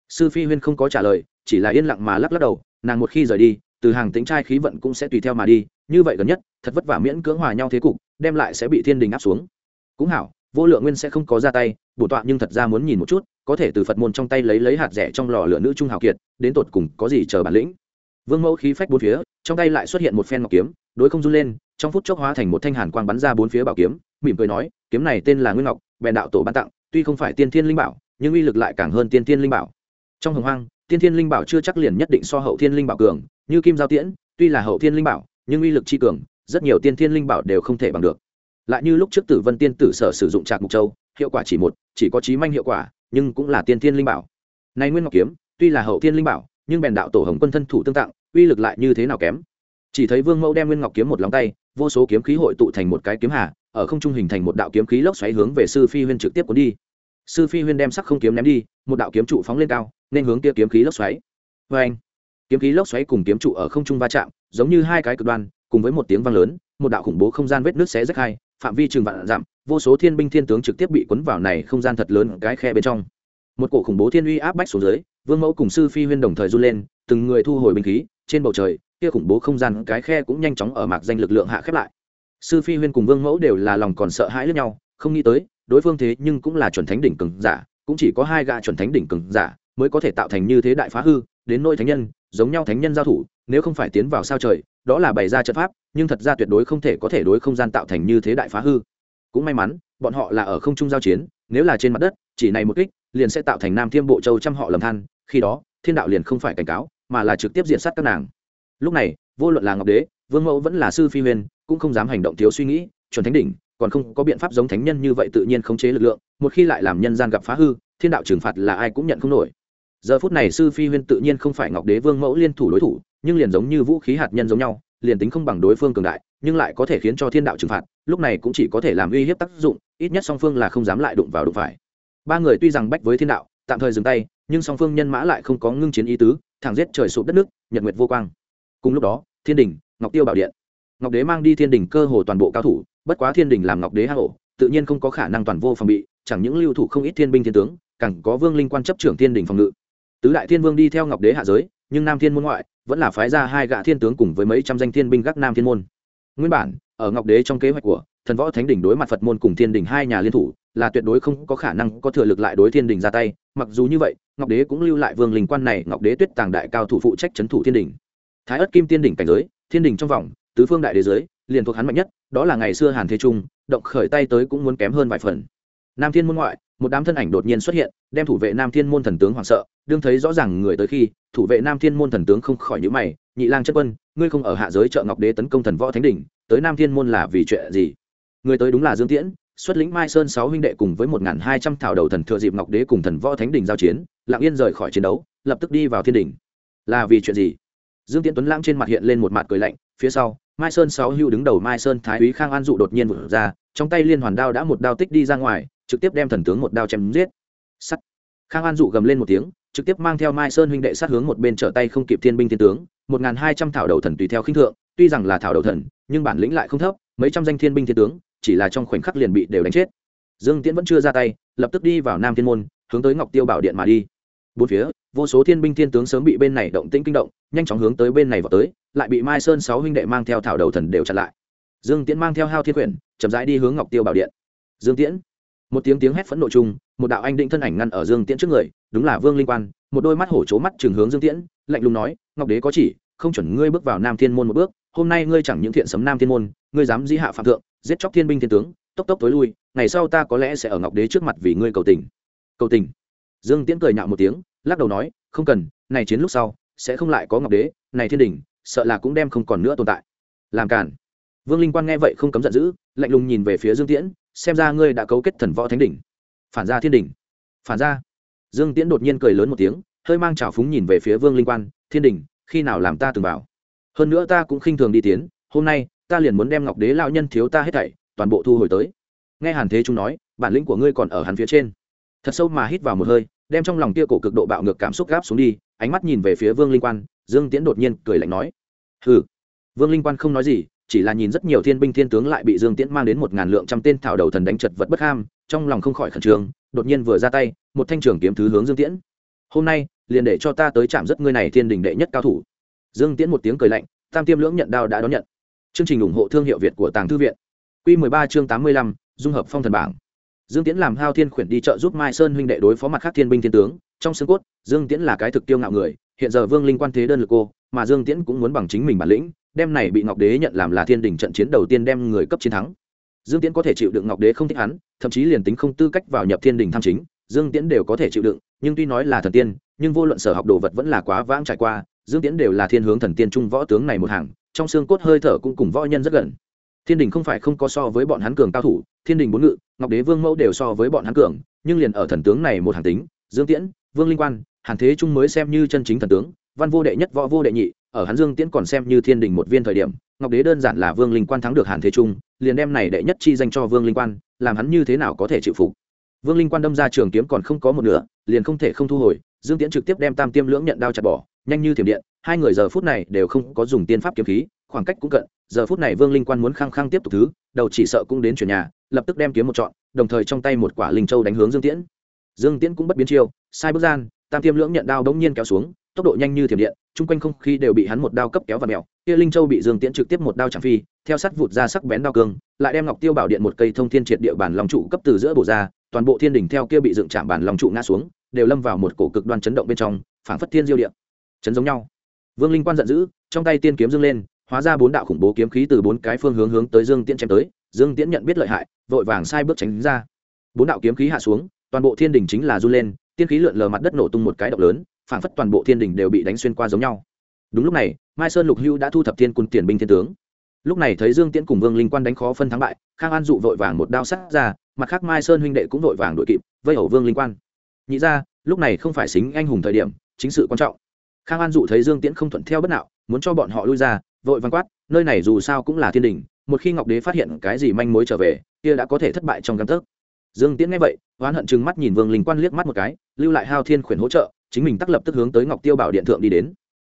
S1: Sư phi huyên không có trả lời, chỉ là yên lặng mà lắc lắc đầu, nàng một khi rời đi từ hàng tính trai khí vận cũng sẽ tùy theo mà đi, như vậy gần nhất, thật vất vả miễn cưỡng hòa nhau thế cục, đem lại sẽ bị thiên đình áp xuống. Cũng hảo, vô lượng nguyên sẽ không có ra tay, bổ tọa nhưng thật ra muốn nhìn một chút, có thể từ phật môn trong tay lấy lấy hạt rẻ trong lò lửa nữ trung hào kiệt, đến tột cùng có gì chờ bản lĩnh. Vương mẫu khí phách bốn phía, trong tay lại xuất hiện một phen ngọc kiếm, đối không run lên, trong phút chốc hóa thành một thanh hàn quang bắn ra bốn phía bảo kiếm, mỉm cười nói, kiếm này tên là nguyên ngọc, bèn đạo tổ ban tặng, tuy không phải tiên thiên linh bảo, nhưng uy lực lại càng hơn tiên thiên linh bảo. Trong hồng hoang tiên thiên linh bảo chưa chắc liền nhất định so hậu thiên linh bảo cường, như kim giao tiễn, tuy là hậu thiên linh bảo, nhưng uy lực chi cường, rất nhiều tiên thiên linh bảo đều không thể bằng được. Lại như lúc trước tử vân tiên tử sở sử dụng trạc mục châu, hiệu quả chỉ một, chỉ có trí manh hiệu quả, nhưng cũng là tiên thiên linh bảo. Này nguyên ngọc kiếm, tuy là hậu thiên linh bảo, nhưng bèn đạo tổ hồng quân thân thủ tương tặng, uy lực lại như thế nào kém? Chỉ thấy vương mẫu đem nguyên ngọc kiếm một lòng tay, vô số kiếm khí hội tụ thành một cái kiếm hà, ở không trung hình thành một đạo kiếm khí lốc xoáy hướng về sư phi huyên trực tiếp cuốn đi sư phi huyên đem sắc không kiếm ném đi, một đạo kiếm trụ phóng lên cao, nên hướng kia kiếm khí lốc xoáy. Vê anh kiếm khí lốc xoáy cùng kiếm trụ ở không trung va chạm, giống như hai cái cực đoan, cùng với một tiếng vang lớn, một đạo khủng bố không gian vết nước xé rách hai, phạm vi trường vạn dặm, vô số thiên binh thiên tướng trực tiếp bị cuốn vào này không gian thật lớn cái khe bên trong. Một cổ khủng bố thiên uy áp bách xuống dưới, vương mẫu cùng sư phi huyên đồng thời run lên, từng người thu hồi binh khí, trên bầu trời, kia khủng bố không gian cái khe cũng nhanh chóng ở mạc danh lực lượng hạ khép lại. Sư phi huyên cùng vương mẫu đều là lòng còn sợ hãi lẫn nhau, không nghĩ tới đối phương thế nhưng cũng là chuẩn thánh đỉnh cường giả, cũng chỉ có hai gã chuẩn thánh đỉnh cường giả mới có thể tạo thành như thế đại phá hư, đến nỗi thánh nhân, giống nhau thánh nhân giao thủ, nếu không phải tiến vào sao trời, đó là bày ra trận pháp, nhưng thật ra tuyệt đối không thể có thể đối không gian tạo thành như thế đại phá hư. Cũng may mắn, bọn họ là ở không trung giao chiến, nếu là trên mặt đất, chỉ này một kích, liền sẽ tạo thành nam thiên bộ châu trăm họ lầm than, khi đó, thiên đạo liền không phải cảnh cáo, mà là trực tiếp diện sát các nàng. Lúc này, vô luận là ngọc đế, vương mẫu vẫn là sư phi huyền, cũng không dám hành động thiếu suy nghĩ, chuẩn thánh đỉnh còn không có biện pháp giống thánh nhân như vậy tự nhiên khống chế lực lượng, một khi lại làm nhân gian gặp phá hư, thiên đạo trừng phạt là ai cũng nhận không nổi. Giờ phút này sư phi huyên tự nhiên không phải ngọc đế vương mẫu liên thủ đối thủ, nhưng liền giống như vũ khí hạt nhân giống nhau, liền tính không bằng đối phương cường đại, nhưng lại có thể khiến cho thiên đạo trừng phạt, lúc này cũng chỉ có thể làm uy hiếp tác dụng, ít nhất song phương là không dám lại đụng vào đụng phải. Ba người tuy rằng bách với thiên đạo, tạm thời dừng tay, nhưng song phương nhân mã lại không có ngưng chiến ý tứ, thẳng giết trời sụp đất nước, nhật nguyệt vô quang. Cùng lúc đó, thiên đình, ngọc tiêu bảo điện. Ngọc đế mang đi thiên đình cơ hồ toàn bộ cao thủ bất quá thiên đình làm ngọc đế hạ hổ tự nhiên không có khả năng toàn vô phòng bị, chẳng những lưu thủ không ít thiên binh thiên tướng, càng có vương linh quan chấp trưởng thiên đình phòng ngự. Tứ đại thiên vương đi theo ngọc đế hạ giới, nhưng nam thiên môn ngoại vẫn là phái ra hai gã thiên tướng cùng với mấy trăm danh thiên binh gác nam thiên môn. Nguyên bản, ở ngọc đế trong kế hoạch của thần võ thánh đỉnh đối mặt phật môn cùng thiên đình hai nhà liên thủ, là tuyệt đối không có khả năng có thừa lực lại đối thiên đình ra tay, mặc dù như vậy, ngọc đế cũng lưu lại vương linh quan này, ngọc đế tuyết tàng đại cao thủ phụ trách c thủ thiên đình. Thái ất kim tiên đỉnh cảnh giới, thiên đình trong vòng, tứ phương đại đế giới liền thuộc hắn mạnh nhất, đó là ngày xưa hàn thế trung, động khởi tay tới cũng muốn kém hơn vài phần. Nam thiên môn ngoại, một đám thân ảnh đột nhiên xuất hiện, đem thủ vệ nam thiên môn thần tướng hoảng sợ, đương thấy rõ ràng người tới khi, thủ vệ nam thiên môn thần tướng không khỏi nhữ mày, nhị lang chất quân, ngươi không ở hạ giới chợ ngọc đế tấn công thần võ thánh đỉnh, tới nam thiên môn là vì chuyện gì? Người tới đúng là dương tiễn, xuất lĩnh mai sơn sáu huynh đệ cùng với một hai trăm thảo đầu thần thừa dịp ngọc đế cùng thần võ thánh đỉnh giao chiến lặng yên rời khỏi chiến đấu, lập tức đi vào thiên đỉnh. Là vì chuyện gì? Dương tiễn tuấn lãng trên mặt hiện lên một mặt cười lạnh phía sau, mai sơn sáu hưu đứng đầu mai sơn thái úy khang an dụ đột nhiên vụt ra, trong tay liên hoàn đao đã một đao tích đi ra ngoài, trực tiếp đem thần tướng một đao chém giết. Sắt. Khang an dụ gầm lên một tiếng, trực tiếp mang theo mai sơn huynh đệ sát hướng một bên trở tay không kịp thiên binh thiên tướng, một ngàn hai trăm thảo đầu thần tùy theo khinh thượng, tuy rằng là thảo đầu thần, nhưng bản lĩnh lại không thấp, mấy trăm danh thiên binh thiên tướng, chỉ là trong khoảnh khắc liền bị đều đánh chết. Dương tiễn vẫn chưa ra tay, lập tức đi vào nam thiên môn, hướng tới ngọc tiêu bảo điện mà đi bốn phía, vô số thiên binh thiên tướng sớm bị bên này động tĩnh kinh động, nhanh chóng hướng tới bên này vào tới, lại bị mai sơn sáu huynh đệ mang theo thảo đầu thần đều chặn lại. Dương tiễn mang theo hao thiên quyển, chậm rãi đi hướng ngọc tiêu bảo điện. Dương tiễn, một tiếng tiếng hét phẫn nộ chung, một đạo anh định thân ảnh ngăn ở dương tiễn trước người, đúng là vương linh quan, một đôi mắt hổ c mắt trường hướng dương tiễn, lạnh lùng nói, ngọc đế có chỉ, không chuẩn ngươi bước vào nam thiên môn một bước, hôm nay ngươi chẳng những thiện sấm nam thiên môn, ngươi dám di hạ phạm thượng, giết chóc thiên binh thiên tướng, tốc tốc tối lui, ngày sau ta có lẽ sẽ ở ngọc đế trước mặt vì ngươi cầu tình. Cầu tình? Dương tiễn cười nhạo một tiếng lắc đầu nói, không cần, này chiến lúc sau, sẽ không lại có ngọc đế, này thiên đình, sợ là cũng đem không còn nữa tồn tại. Làm cản vương linh quan nghe vậy không cấm giận dữ, lạnh lùng nhìn về phía dương tiễn, xem ra ngươi đã cấu kết thần võ thánh đỉnh. Phản ra thiên đỉnh. Phản ra dương tiễn đột nhiên cười lớn một tiếng, hơi mang trào phúng nhìn về phía vương linh quan, thiên đình khi nào làm ta từng bảo hơn nữa ta cũng khinh thường đi tiến, hôm nay, ta liền muốn đem ngọc đế lao nhân thiếu ta hết thảy, toàn bộ thu hồi tới. Nghe hàn thế trung nói, bản lĩnh của ngươi còn ở hắn phía trên. Thật sâu mà hít vào một hơi đem trong lòng kia cổ cực độ bạo ngược cảm xúc gáp xuống đi ánh mắt nhìn về phía vương linh quan dương tiễn đột nhiên cười lạnh nói hừ. Vương linh quan không nói gì chỉ là nhìn rất nhiều thiên binh thiên tướng lại bị dương tiễn mang đến một ngàn lượng trăm tên thảo đầu thần đánh chật vật bất ham trong lòng không khỏi khẩn trương đột nhiên vừa ra tay một thanh trường kiếm thứ hướng dương tiễn. Hôm nay liền để cho ta tới chạm rất ngươi này thiên đình đệ nhất cao thủ. Dương tiễn một tiếng cười lạnh tam tiêm lưỡng nhận đao đã đón nhận. Chương trình ủng hộ thương hiệu việt của tàng thư viện. Q 13 chương 85, dung hợp phong thần bảng dương tiễn làm hao thiên khuyển đi chợ giúp mai sơn huynh đệ đối phó mặt khác thiên binh thiên tướng, trong xương cốt, dương tiễn là cái thực tiêu ngạo người, hiện giờ vương linh quan thế đơn lực cô, mà dương tiễn cũng muốn bằng chính mình bản lĩnh đem này bị ngọc đế nhận làm là thiên đình trận chiến đầu tiên đem người cấp chiến thắng. Dương tiễn có thể chịu đựng ngọc đế không thích hắn, thậm chí liền tính không tư cách vào nhập thiên đình tham chính, dương tiễn đều có thể chịu đựng, nhưng tuy nói là thần tiên, nhưng vô luận sở học đồ vật vẫn là quá vãng trải qua, dương tiễn đều là thiên hướng thần tiên trung võ tướng này một hàng, trong xương cốt hơi thở cũng cùng võ nhân rất gần thiên đình không phải không có so với bọn hắn cường cao thủ, thiên đình bốn ngự, ngọc đế vương mẫu đều so với bọn hắn cường, nhưng liền ở thần tướng này một hàng tính, dương tiễn, vương linh quan, hàn thế trung mới xem như chân chính thần tướng, văn vô đệ nhất, võ vô đệ nhị, ở hắn dương tiễn còn xem như thiên đình một viên thời điểm, ngọc đế đơn giản là vương linh quan thắng được hàn thế trung, liền đem này đệ nhất chi danh cho vương linh quan, làm hắn như thế nào có thể chịu phục. Vương linh quan đâm ra trường kiếm còn không có một nửa, liền không thể không thu hồi, dương tiễn trực tiếp đem tam tiêm lưỡng nhận đao chặt bỏ, nhanh như thiểm điện, hai người giờ phút này đều không có dùng tiên pháp kiếm khí khoảng cách cũng cận, giờ phút này vương linh quan muốn khăng khăng tiếp tục thứ, đầu chỉ sợ cũng đến chuyển nhà, lập tức đem kiếm một trọn đồng thời trong tay một quả linh châu đánh hướng dương tiễn. Dương tiễn cũng bất biến chiêu, sai bước gian, tam tiêm lưỡng nhận đao bỗng nhiên kéo xuống, tốc độ nhanh như thiểm điện, chung quanh không khí đều bị hắn một đao cấp kéo và mèo. Kia linh châu bị dương tiễn trực tiếp một đao chẳng phi, theo sắt vụt ra sắc bén đao cương, lại đem ngọc tiêu bảo điện một cây thông thiên triệt địa bản lòng trụ cấp từ giữa bổ ra, toàn bộ thiên đỉnh theo kia bị dựng chạm bản lòng trụ ngã xuống, đều lâm vào một cổ cực đoan chấn động bên trong, phảng phất thiên diêu điện chấn giống nhau. Vương linh quan giận dữ, trong tay tiên kiếm dương lên hóa ra bốn đạo khủng bố kiếm khí từ bốn cái phương hướng hướng tới dương tiễn chém tới, dương tiễn nhận biết lợi hại, vội vàng sai bước tránh ra. Bốn đạo kiếm khí hạ xuống, toàn bộ thiên đình chính là run lên, tiên khí lượn lờ mặt đất nổ tung một cái động lớn phản phất toàn bộ thiên đình đều bị đánh xuyên qua giống nhau. Đúng lúc này, mai sơn lục hưu đã thu thập thiên quân tiền binh thiên tướng. Lúc này thấy dương tiễn cùng vương linh quan đánh khó phân thắng bại, khang an dụ vội vàng một đao sắt ra, mặt khác mai sơn huynh đệ cũng vội vàng đội kịp, vây hầu vương linh quan. Nhị ra, lúc này không phải xính anh hùng thời điểm, chính sự quan trọng khang an dụ thấy dương tiễn không thuận theo bất nào muốn cho bọn họ lui ra, vội văn quát, nơi này dù sao cũng là thiên đình, một khi ngọc đế phát hiện cái gì manh mối trở về, kia đã có thể thất bại trong căn tấc. Dương tiễn nghe vậy oán hận chừng mắt nhìn vương linh quan liếc mắt một cái, lưu lại hao thiên khuyển hỗ trợ, chính mình tắc lập tức hướng tới ngọc tiêu bảo điện thượng đi đến.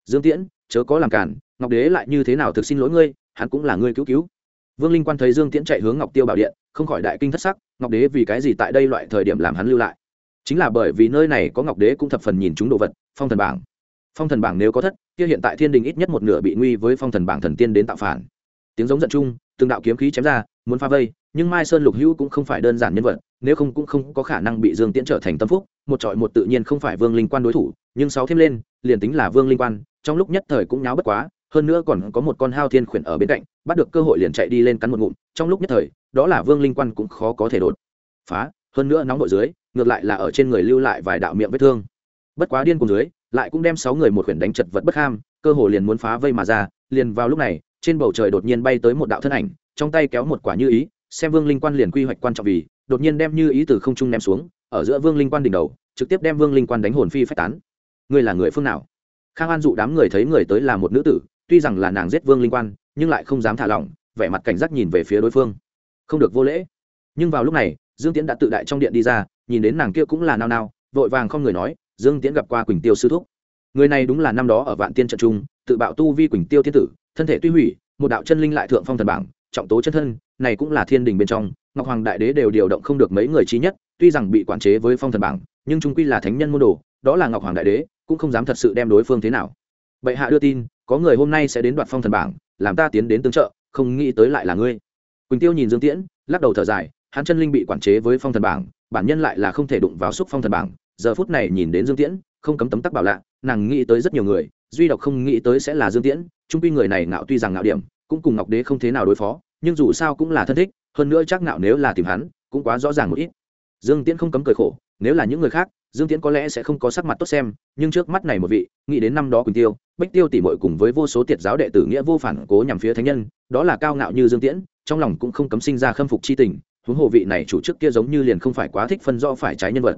S1: Dương tiễn, chớ có làm cản, ngọc đế lại như thế nào thực xin lỗi ngươi, hắn cũng là ngươi cứu cứu. Vương linh quan thấy dương tiễn chạy hướng ngọc tiêu bảo điện, không khỏi đại kinh thất sắc, ngọc đế vì cái gì tại đây loại thời điểm làm hắn lưu lại? Chính là bởi vì nơi này có ngọc đế cũng thập phần nhìn chúng đồ vật, phong thần bảng phong thần bảng nếu có thất, kia hiện tại thiên đình ít nhất một nửa bị nguy với phong thần bảng thần tiên đến tạo phản. Tiếng giống giận chung, từng đạo kiếm khí chém ra, muốn phá vây, nhưng mai sơn lục hữu cũng không phải đơn giản nhân vật, nếu không cũng không có khả năng bị dương tiễn trở thành tâm phúc, một trọi một tự nhiên không phải vương linh quan đối thủ, nhưng sáu thêm lên, liền tính là vương linh quan, trong lúc nhất thời cũng nháo bất quá, hơn nữa còn có một con hao thiên khuyển ở bên cạnh, bắt được cơ hội liền chạy đi lên cắn một ngụm, trong lúc nhất thời, đó là vương linh quan cũng khó có thể đột phá, hơn nữa nóng nội dưới, ngược lại là ở trên người lưu lại vài đạo miệng vết thương. Bất quá điên cùng dưới lại cũng đem sáu người một khuyển đánh chật vật bất ham, cơ hồ liền muốn phá vây mà ra, liền vào lúc này, trên bầu trời đột nhiên bay tới một đạo thân ảnh, trong tay kéo một quả như ý, xem vương linh quan liền quy hoạch quan trọng vì, đột nhiên đem như ý từ không trung ném xuống, ở giữa vương linh quan đỉnh đầu, trực tiếp đem vương linh quan đánh hồn phi phách tán. Ngươi là người phương nào? Khang an dụ đám người thấy người tới là một nữ tử, tuy rằng là nàng giết vương linh quan, nhưng lại không dám thả lỏng, vẻ mặt cảnh giác nhìn về phía đối phương. Không được vô lễ. Nhưng vào lúc này, dương tiễn đã tự đại trong điện đi ra, nhìn đến nàng kia cũng là nao nao, vội vàng không người nói dương tiễn gặp qua quỳnh tiêu sư thúc. Người này đúng là năm đó ở vạn tiên trận trung, tự bạo tu vi quỳnh tiêu thiên tử, thân thể tuy hủy, một đạo chân linh lại thượng phong thần bảng, trọng tố chân thân, này cũng là thiên đình bên trong, ngọc hoàng đại đế đều điều động không được mấy người trí nhất, tuy rằng bị quản chế với phong thần bảng, nhưng trung quy là thánh nhân môn đồ, đó là ngọc hoàng đại đế, cũng không dám thật sự đem đối phương thế nào. Bệ hạ đưa tin, có người hôm nay sẽ đến đoạt phong thần bảng, làm ta tiến đến tương trợ, không nghĩ tới lại là ngươi. Quỳnh tiêu nhìn dương tiễn, lắc đầu thở dài, hắn chân linh bị quản chế với phong thần bảng, bản nhân lại là không thể đụng vào xúc phong thần bảng giờ phút này nhìn đến dương tiễn, không cấm tấm tắc bảo lạ, nàng nghĩ tới rất nhiều người, duy độc không nghĩ tới sẽ là dương tiễn trung quy người này ngạo tuy rằng ngạo điểm, cũng cùng ngọc đế không thế nào đối phó, nhưng dù sao cũng là thân thích, hơn nữa chắc ngạo nếu là tìm hắn, cũng quá rõ ràng một ít. Dương tiễn không cấm cười khổ, nếu là những người khác, dương tiễn có lẽ sẽ không có sắc mặt tốt xem, nhưng trước mắt này một vị, nghĩ đến năm đó quỳnh tiêu bách tiêu tỉ mội cùng với vô số tiệt giáo đệ tử nghĩa vô phản cố nhằm phía thánh nhân, đó là cao ngạo như dương tiễn, trong lòng cũng không cấm sinh ra khâm phục c h i tình, huống hồ vị này chủ chức kia giống như liền không phải quá thích phân rõ phải trái nhân vật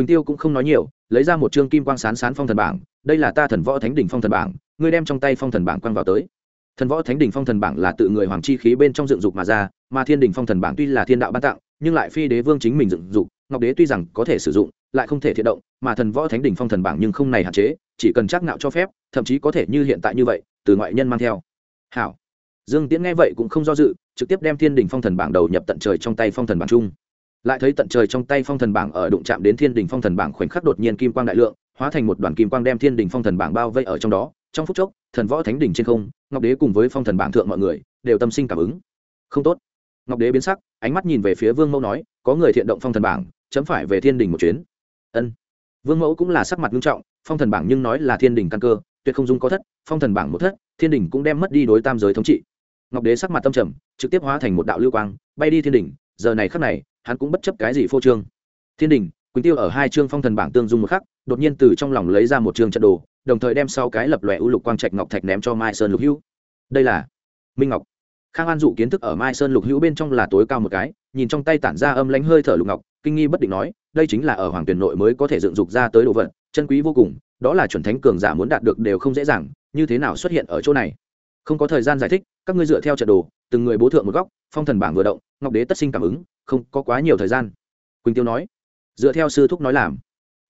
S1: quỳnh tiêu cũng không nói nhiều, lấy ra một chương kim quang sán sán phong thần bảng, đây là ta thần võ thánh đỉnh phong thần bảng, ngươi đem trong tay phong thần bảng quang vào tới. Thần võ thánh đỉnh phong thần bảng là tự người hoàng chi khí bên trong dựng dục mà ra, mà thiên đỉnh phong thần bảng tuy là thiên đạo ban tặng, nhưng lại phi đế vương chính mình dựng dục, ngọc đế tuy rằng có thể sử dụng, lại không thể thiện động, mà thần võ thánh đỉnh phong thần bảng nhưng không này hạn chế, chỉ cần chắc nạo cho phép, thậm chí có thể như hiện tại như vậy, từ ngoại nhân mang theo. Hảo. Dương tiễn nghe vậy cũng không do dự, trực tiếp đem thiên đỉnh phong thần bảng đầu nhập tận trời trong tay phong thần bảng chung lại thấy tận trời trong tay phong thần bảng ở đụng chạm đến thiên đỉnh phong thần bảng khoảnh khắc đột nhiên kim quang đại lượng, hóa thành một đoàn kim quang đem thiên đỉnh phong thần bảng bao vây ở trong đó. Trong phút chốc, thần võ thánh đỉnh trên không, ngọc đế cùng với phong thần bảng thượng mọi người, đều tâm sinh cảm ứng. Không tốt. Ngọc đế biến sắc, ánh mắt nhìn về phía vương mẫu nói, có người thiện động phong thần bảng, chấm phải về thiên đình một chuyến. Ân. Vương mẫu cũng là sắc mặt nghiêm trọng, phong thần bảng nhưng nói là thiên đình căn cơ, tuyệt không dung có thất, phong thần bảng một thất, thiên đình cũng đem mất đi đối tam giới thống trị. Ngọc đế sắc mặt tâm trầm, trực tiếp hóa thành một đạo lưu quang, bay đi thiên đình giờ này khắc này hắn cũng bất chấp cái gì phô trương. Thiên đình, quỳnh tiêu ở hai chương phong thần bảng tương dung một khắc, đột nhiên từ trong lòng lấy ra một chương trận đồ, đồng thời đem sau cái lập lòe ưu lục quang trạch ngọc thạch ném cho mai sơn lục hữu. Đây là minh ngọc. Khang an dụ kiến thức ở mai sơn lục hữu bên trong là tối cao một cái, nhìn trong tay tản ra âm lánh hơi thở lục ngọc, kinh nghi bất định nói, đây chính là ở hoàng tuyển nội mới có thể dựng dục ra tới đồ vật, chân quý vô cùng, đó là chuẩn thánh cường giả muốn đạt được đều không dễ dàng, như thế nào xuất hiện ở chỗ này? Không có thời gian giải thích, các ngươi dựa theo trận đồ, từng người bố thượng một góc, phong thần bảng vừa động, ngọc đế tất sinh cảm ứng không có quá nhiều thời gian. Quỳnh tiêu nói. Dựa theo sư thúc nói làm.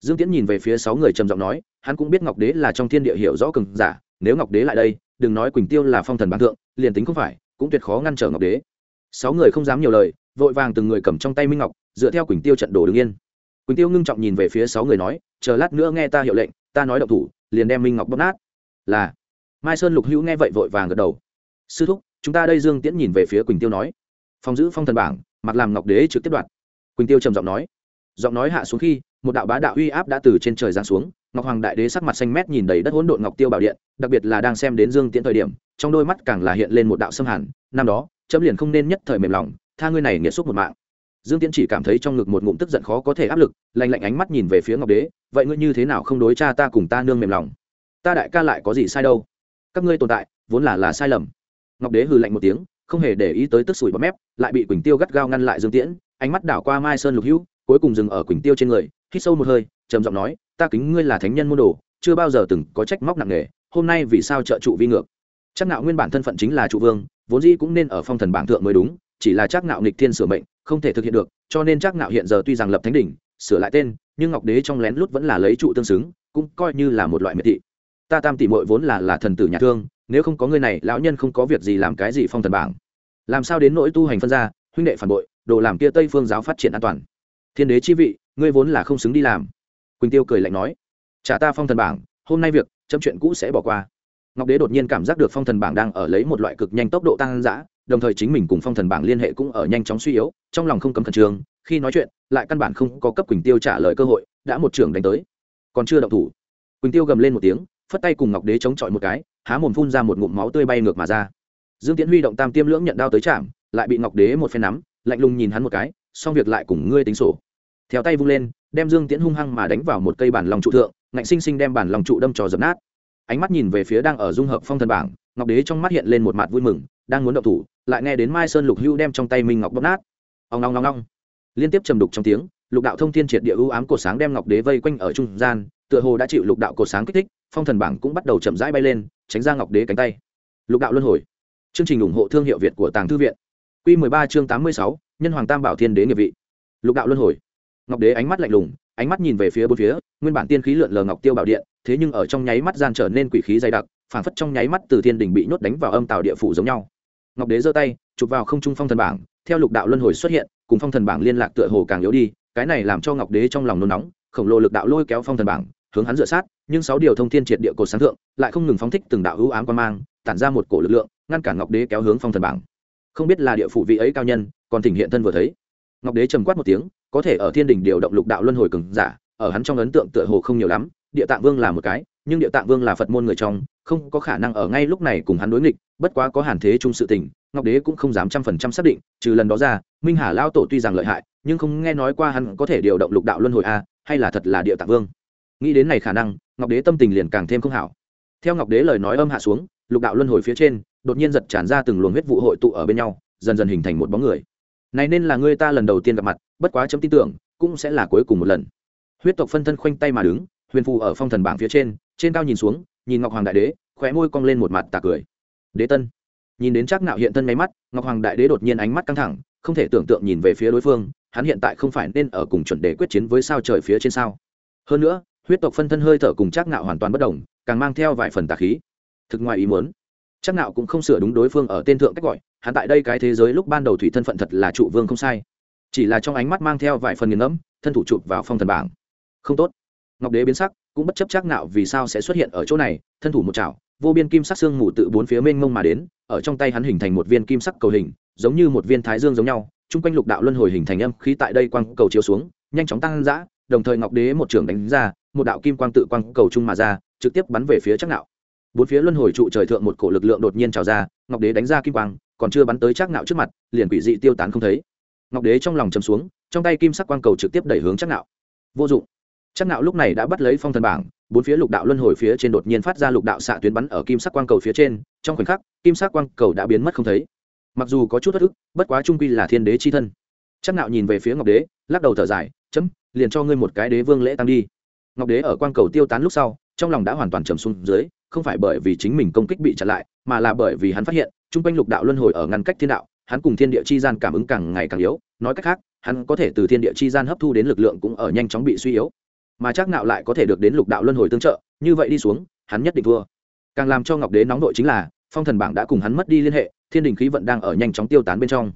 S1: Dương tiễn nhìn về phía sáu người trầm giọng nói, hắn cũng biết ngọc đế là trong thiên địa hiểu rõ cường giả, nếu ngọc đế lại đây, đừng nói quỳnh tiêu là phong thần bảng thượng, liền tính không phải, cũng tuyệt khó ngăn trở ngọc đế. Sáu người không dám nhiều lời, vội vàng từng người cầm trong tay minh ngọc, dựa theo quỳnh tiêu trận đồ đứng yên. Quỳnh tiêu ngưng trọng nhìn về phía sáu người nói, chờ lát nữa nghe ta hiệu lệnh, ta nói động thủ, liền đem minh ngọc bóp nát. Là. Mai sơn lục hữu nghe vậy vội vàng gật đầu. Sư thúc, chúng ta đây. Dương tiễn nhìn về phía quỳnh tiêu nói. Phòng giữ phong thần bảng mặc làm ngọc đế trực tiếp đoạt. Quỳnh tiêu trầm giọng nói. Giọng nói hạ xuống khi, một đạo bá đạo uy áp đã từ trên trời giáng xuống, ngọc hoàng đại đế sắc mặt xanh mét nhìn đầy đất hỗn độn ngọc tiêu bảo điện, đặc biệt là đang xem đến dương tiễn thời điểm, trong đôi mắt càng là hiện lên một đạo xâm hàn, năm đó, chấm liền không nên nhất thời mềm lòng, tha ngươi này nghiệt xúc một mạng. Dương tiễn chỉ cảm thấy trong ngực một ngụm tức giận khó có thể áp lực, lạnh lạnh ánh mắt nhìn về phía ngọc đế, vậy ngươi như thế nào không đối cha ta cùng ta nương mềm lòng? Ta đại ca lại có gì sai đâu? Các ngươi tồn tại, vốn là là sai lầm. Ngọc đế hừ lạnh một tiếng không hề để ý tới tức sủi bọt mép, lại bị quỳnh tiêu gắt gao ngăn lại dương tiễn, ánh mắt đảo qua mai sơn lục hữu, cuối cùng dừng ở quỳnh tiêu trên người, hít sâu một hơi, trầm giọng nói, ta kính ngươi là thánh nhân môn đồ, chưa bao giờ từng có trách móc nặng nề, hôm nay vì sao trợ trụ vi ngược? Chắc nạo nguyên bản thân phận chính là trụ vương, vốn dĩ cũng nên ở phong thần bảng thượng mới đúng, chỉ là chắc nạo nghịch thiên sửa mệnh, không thể thực hiện được, cho nên chắc nạo hiện giờ tuy rằng lập thánh đỉnh, sửa lại tên, nhưng ngọc đế trong lén lút vẫn là lấy trụ tương xứng, cũng coi như là một loại miệt thị. Ta tam tỷ muội vốn là là thần tử nhà thương nếu không có người này, lão nhân không có việc gì làm cái gì phong thần bảng. Làm sao đến nỗi tu hành phân ra, huynh đệ phản bội, đồ làm kia tây phương giáo phát triển an toàn. Thiên đế chi vị, ngươi vốn là không xứng đi làm. Quỳnh tiêu cười lạnh nói, trả ta phong thần bảng, hôm nay việc, chấm chuyện cũ sẽ bỏ qua. Ngọc đế đột nhiên cảm giác được phong thần bảng đang ở lấy một loại cực nhanh tốc độ tăng dã, đồng thời chính mình cùng phong thần bảng liên hệ cũng ở nhanh chóng suy yếu, trong lòng không cấm khẩn trương, khi nói chuyện, lại căn bản không có cấp quỳnh tiêu trả lời cơ hội, đã một trưởng đánh tới. Còn chưa động thủ, quỳnh tiêu gầm lên một tiếng, phất tay cùng ngọc đế chống chọi một cái há mồm phun ra một ngụm máu tươi bay ngược mà ra. Dương tiễn huy động tam tiêm lưỡng nhận đao tới chạm, lại bị ngọc đế một phen nắm, lạnh lùng nhìn hắn một cái, xong việc lại cùng ngươi tính sổ. Theo tay vung lên, đem dương tiễn hung hăng mà đánh vào một cây bản lòng trụ thượng, ngạnh sinh sinh đem bản lòng trụ đâm cho dập nát. Ánh mắt nhìn về phía đang ở dung hợp phong thần bảng, ngọc đế trong mắt hiện lên một mặt vui mừng, đang muốn động thủ, lại nghe đến mai sơn lục hưu đem trong tay minh ngọc bóp nát. Ông long long long liên tiếp trầm đục trong tiếng, lục đạo thông thiên triệt địa ưu ám cột sáng đem ngọc đế vây quanh ở trung gian, tựa hồ đã chịu lục đạo cột sáng kích thích phong thần bảng cũng bắt đầu chậm rãi bay lên tránh ra ngọc đế cánh tay. Lục đạo luân hồi. Chương trình ủng hộ thương hiệu việt của tàng thư viện. Q 13 chương 86, nhân hoàng tam bảo thiên đế nghiệp vị. Lục đạo luân hồi. Ngọc đế ánh mắt lạnh lùng ánh mắt nhìn về phía bốn phía nguyên bản tiên khí lượn lờ ngọc tiêu bảo điện thế nhưng ở trong nháy mắt gian trở nên quỷ khí dày đặc phảng phất trong nháy mắt từ thiên đình bị nhốt đánh vào âm tạo địa phủ giống nhau. Ngọc đế giơ tay chụp vào không trung phong thần bảng theo lục đạo luân hồi xuất hiện cùng phong thần bảng liên lạc tựa hồ càng yếu đi cái này làm cho ngọc đế trong lòng nôn nóng khổng lồ lực đạo lôi kéo phong thần bảng hướng hắn dựa sát, nhưng sáu điều thông thiên triệt địa cột sáng thượng lại không ngừng phóng thích từng đạo hữu ám quan mang, tản ra một cổ lực lượng, ngăn cản ngọc đế kéo hướng phong thần bảng. Không biết là địa phủ vị ấy cao nhân, còn thỉnh hiện thân vừa thấy. Ngọc đế trầm quát một tiếng, có thể ở thiên đình điều động lục đạo luân hồi cường giả, ở hắn trong ấn tượng tựa hồ không nhiều lắm, địa tạng vương là một cái, nhưng địa tạng vương là phật môn người trong, không có khả năng ở ngay lúc này cùng hắn đối nghịch, bất quá có hàn thế chung sự tình, ngọc đế cũng không dám trăm phần trăm xác định, trừ lần đó ra, minh hà lao tổ tuy rằng lợi hại, nhưng không nghe nói qua hắn có thể điều động lục đạo luân hồi a, hay là thật là địa tạng vương nghĩ đến này khả năng, ngọc đế tâm tình liền càng thêm không hảo. Theo ngọc đế lời nói âm hạ xuống, lục đạo luân hồi phía trên, đột nhiên giật tràn ra từng luồng huyết vụ hội tụ ở bên nhau, dần dần hình thành một bóng người. Này nên là ngươi ta lần đầu tiên gặp mặt, bất quá chấm tin tưởng, cũng sẽ là cuối cùng một lần. Huyết tộc phân thân khoanh tay mà đứng, huyền phù ở phong thần bảng phía trên trên cao nhìn xuống, nhìn ngọc hoàng đại đế, khóe môi cong lên một mặt tà cười. Đế tân. Nhìn đến chắc nạo hiện thân máy mắt, ngọc hoàng đại đế đột nhiên ánh mắt căng thẳng, không thể tưởng tượng nhìn về phía đối phương, hắn hiện tại không phải nên ở cùng chuẩn đề quyết chiến với sao trời phía trên sao. Hơn nữa huyết tộc phân thân hơi thở cùng chắc nạo hoàn toàn bất đồng, càng mang theo vài phần tà khí. Thực ngoài ý muốn, chắc nạo cũng không sửa đúng đối phương ở tên thượng cách gọi, hắn tại đây cái thế giới lúc ban đầu thủy thân phận thật là trụ vương không sai. Chỉ là trong ánh mắt mang theo vài phần nghiền ngẫm, thân thủ chụp vào phong thần bảng. Không tốt. Ngọc đế biến sắc, cũng bất chấp chắc nạo vì sao sẽ xuất hiện ở chỗ này, thân thủ một chảo, vô biên kim sắc xương mù tự bốn phía mênh mông mà đến, ở trong tay hắn hình thành một viên kim sắc cầu hình, giống như một viên thái dương giống nhau, chung quanh lục đạo luân hồi hình thành âm khí tại đây quang cầu chiếu xuống, nhanh chóng tăng dã, đồng thời ngọc đế một trường đánh ra một đạo kim quang tự quang cầu trung mà ra, trực tiếp bắn về phía chắc nạo bốn phía luân hồi trụ trời thượng một cổ lực lượng đột nhiên trào ra, ngọc đế đánh ra kim quang, còn chưa bắn tới chắc nạo trước mặt, liền quỷ dị tiêu tán không thấy. Ngọc đế trong lòng chầm xuống, trong tay kim sắc quang cầu trực tiếp đẩy hướng chắc nạo vô dụng. Chắc nạo lúc này đã bắt lấy phong thần bảng, bốn phía lục đạo luân hồi phía trên đột nhiên phát ra lục đạo xạ tuyến bắn ở kim sắc quang cầu phía trên, trong khoảnh khắc, kim sắc quang cầu đã biến mất không thấy. Mặc dù có chút thất ức bất quá trung quy là thiên đế chi thân. Chắc nạo nhìn về phía ngọc đế, lắc đầu thở dài, chấm, liền cho ngươi một cái đế vương lễ tăng đi ngọc đế ở quang cầu tiêu tán lúc sau, trong lòng đã hoàn toàn trầm xuống dưới, không phải bởi vì chính mình công kích bị chặn lại, mà là bởi vì hắn phát hiện, trung quanh lục đạo luân hồi ở ngăn cách thiên đạo, hắn cùng thiên địa chi gian cảm ứng càng ngày càng yếu, nói cách khác, hắn có thể từ thiên địa chi gian hấp thu đến lực lượng cũng ở nhanh chóng bị suy yếu. Mà chắc nạo lại có thể được đến lục đạo luân hồi tương trợ, như vậy đi xuống, hắn nhất định thua. Càng làm cho ngọc đế nóng nội chính là, phong thần bảng đã cùng hắn mất đi liên hệ, thiên đình khí vận đang ở nhanh chóng tiêu tán bên trong.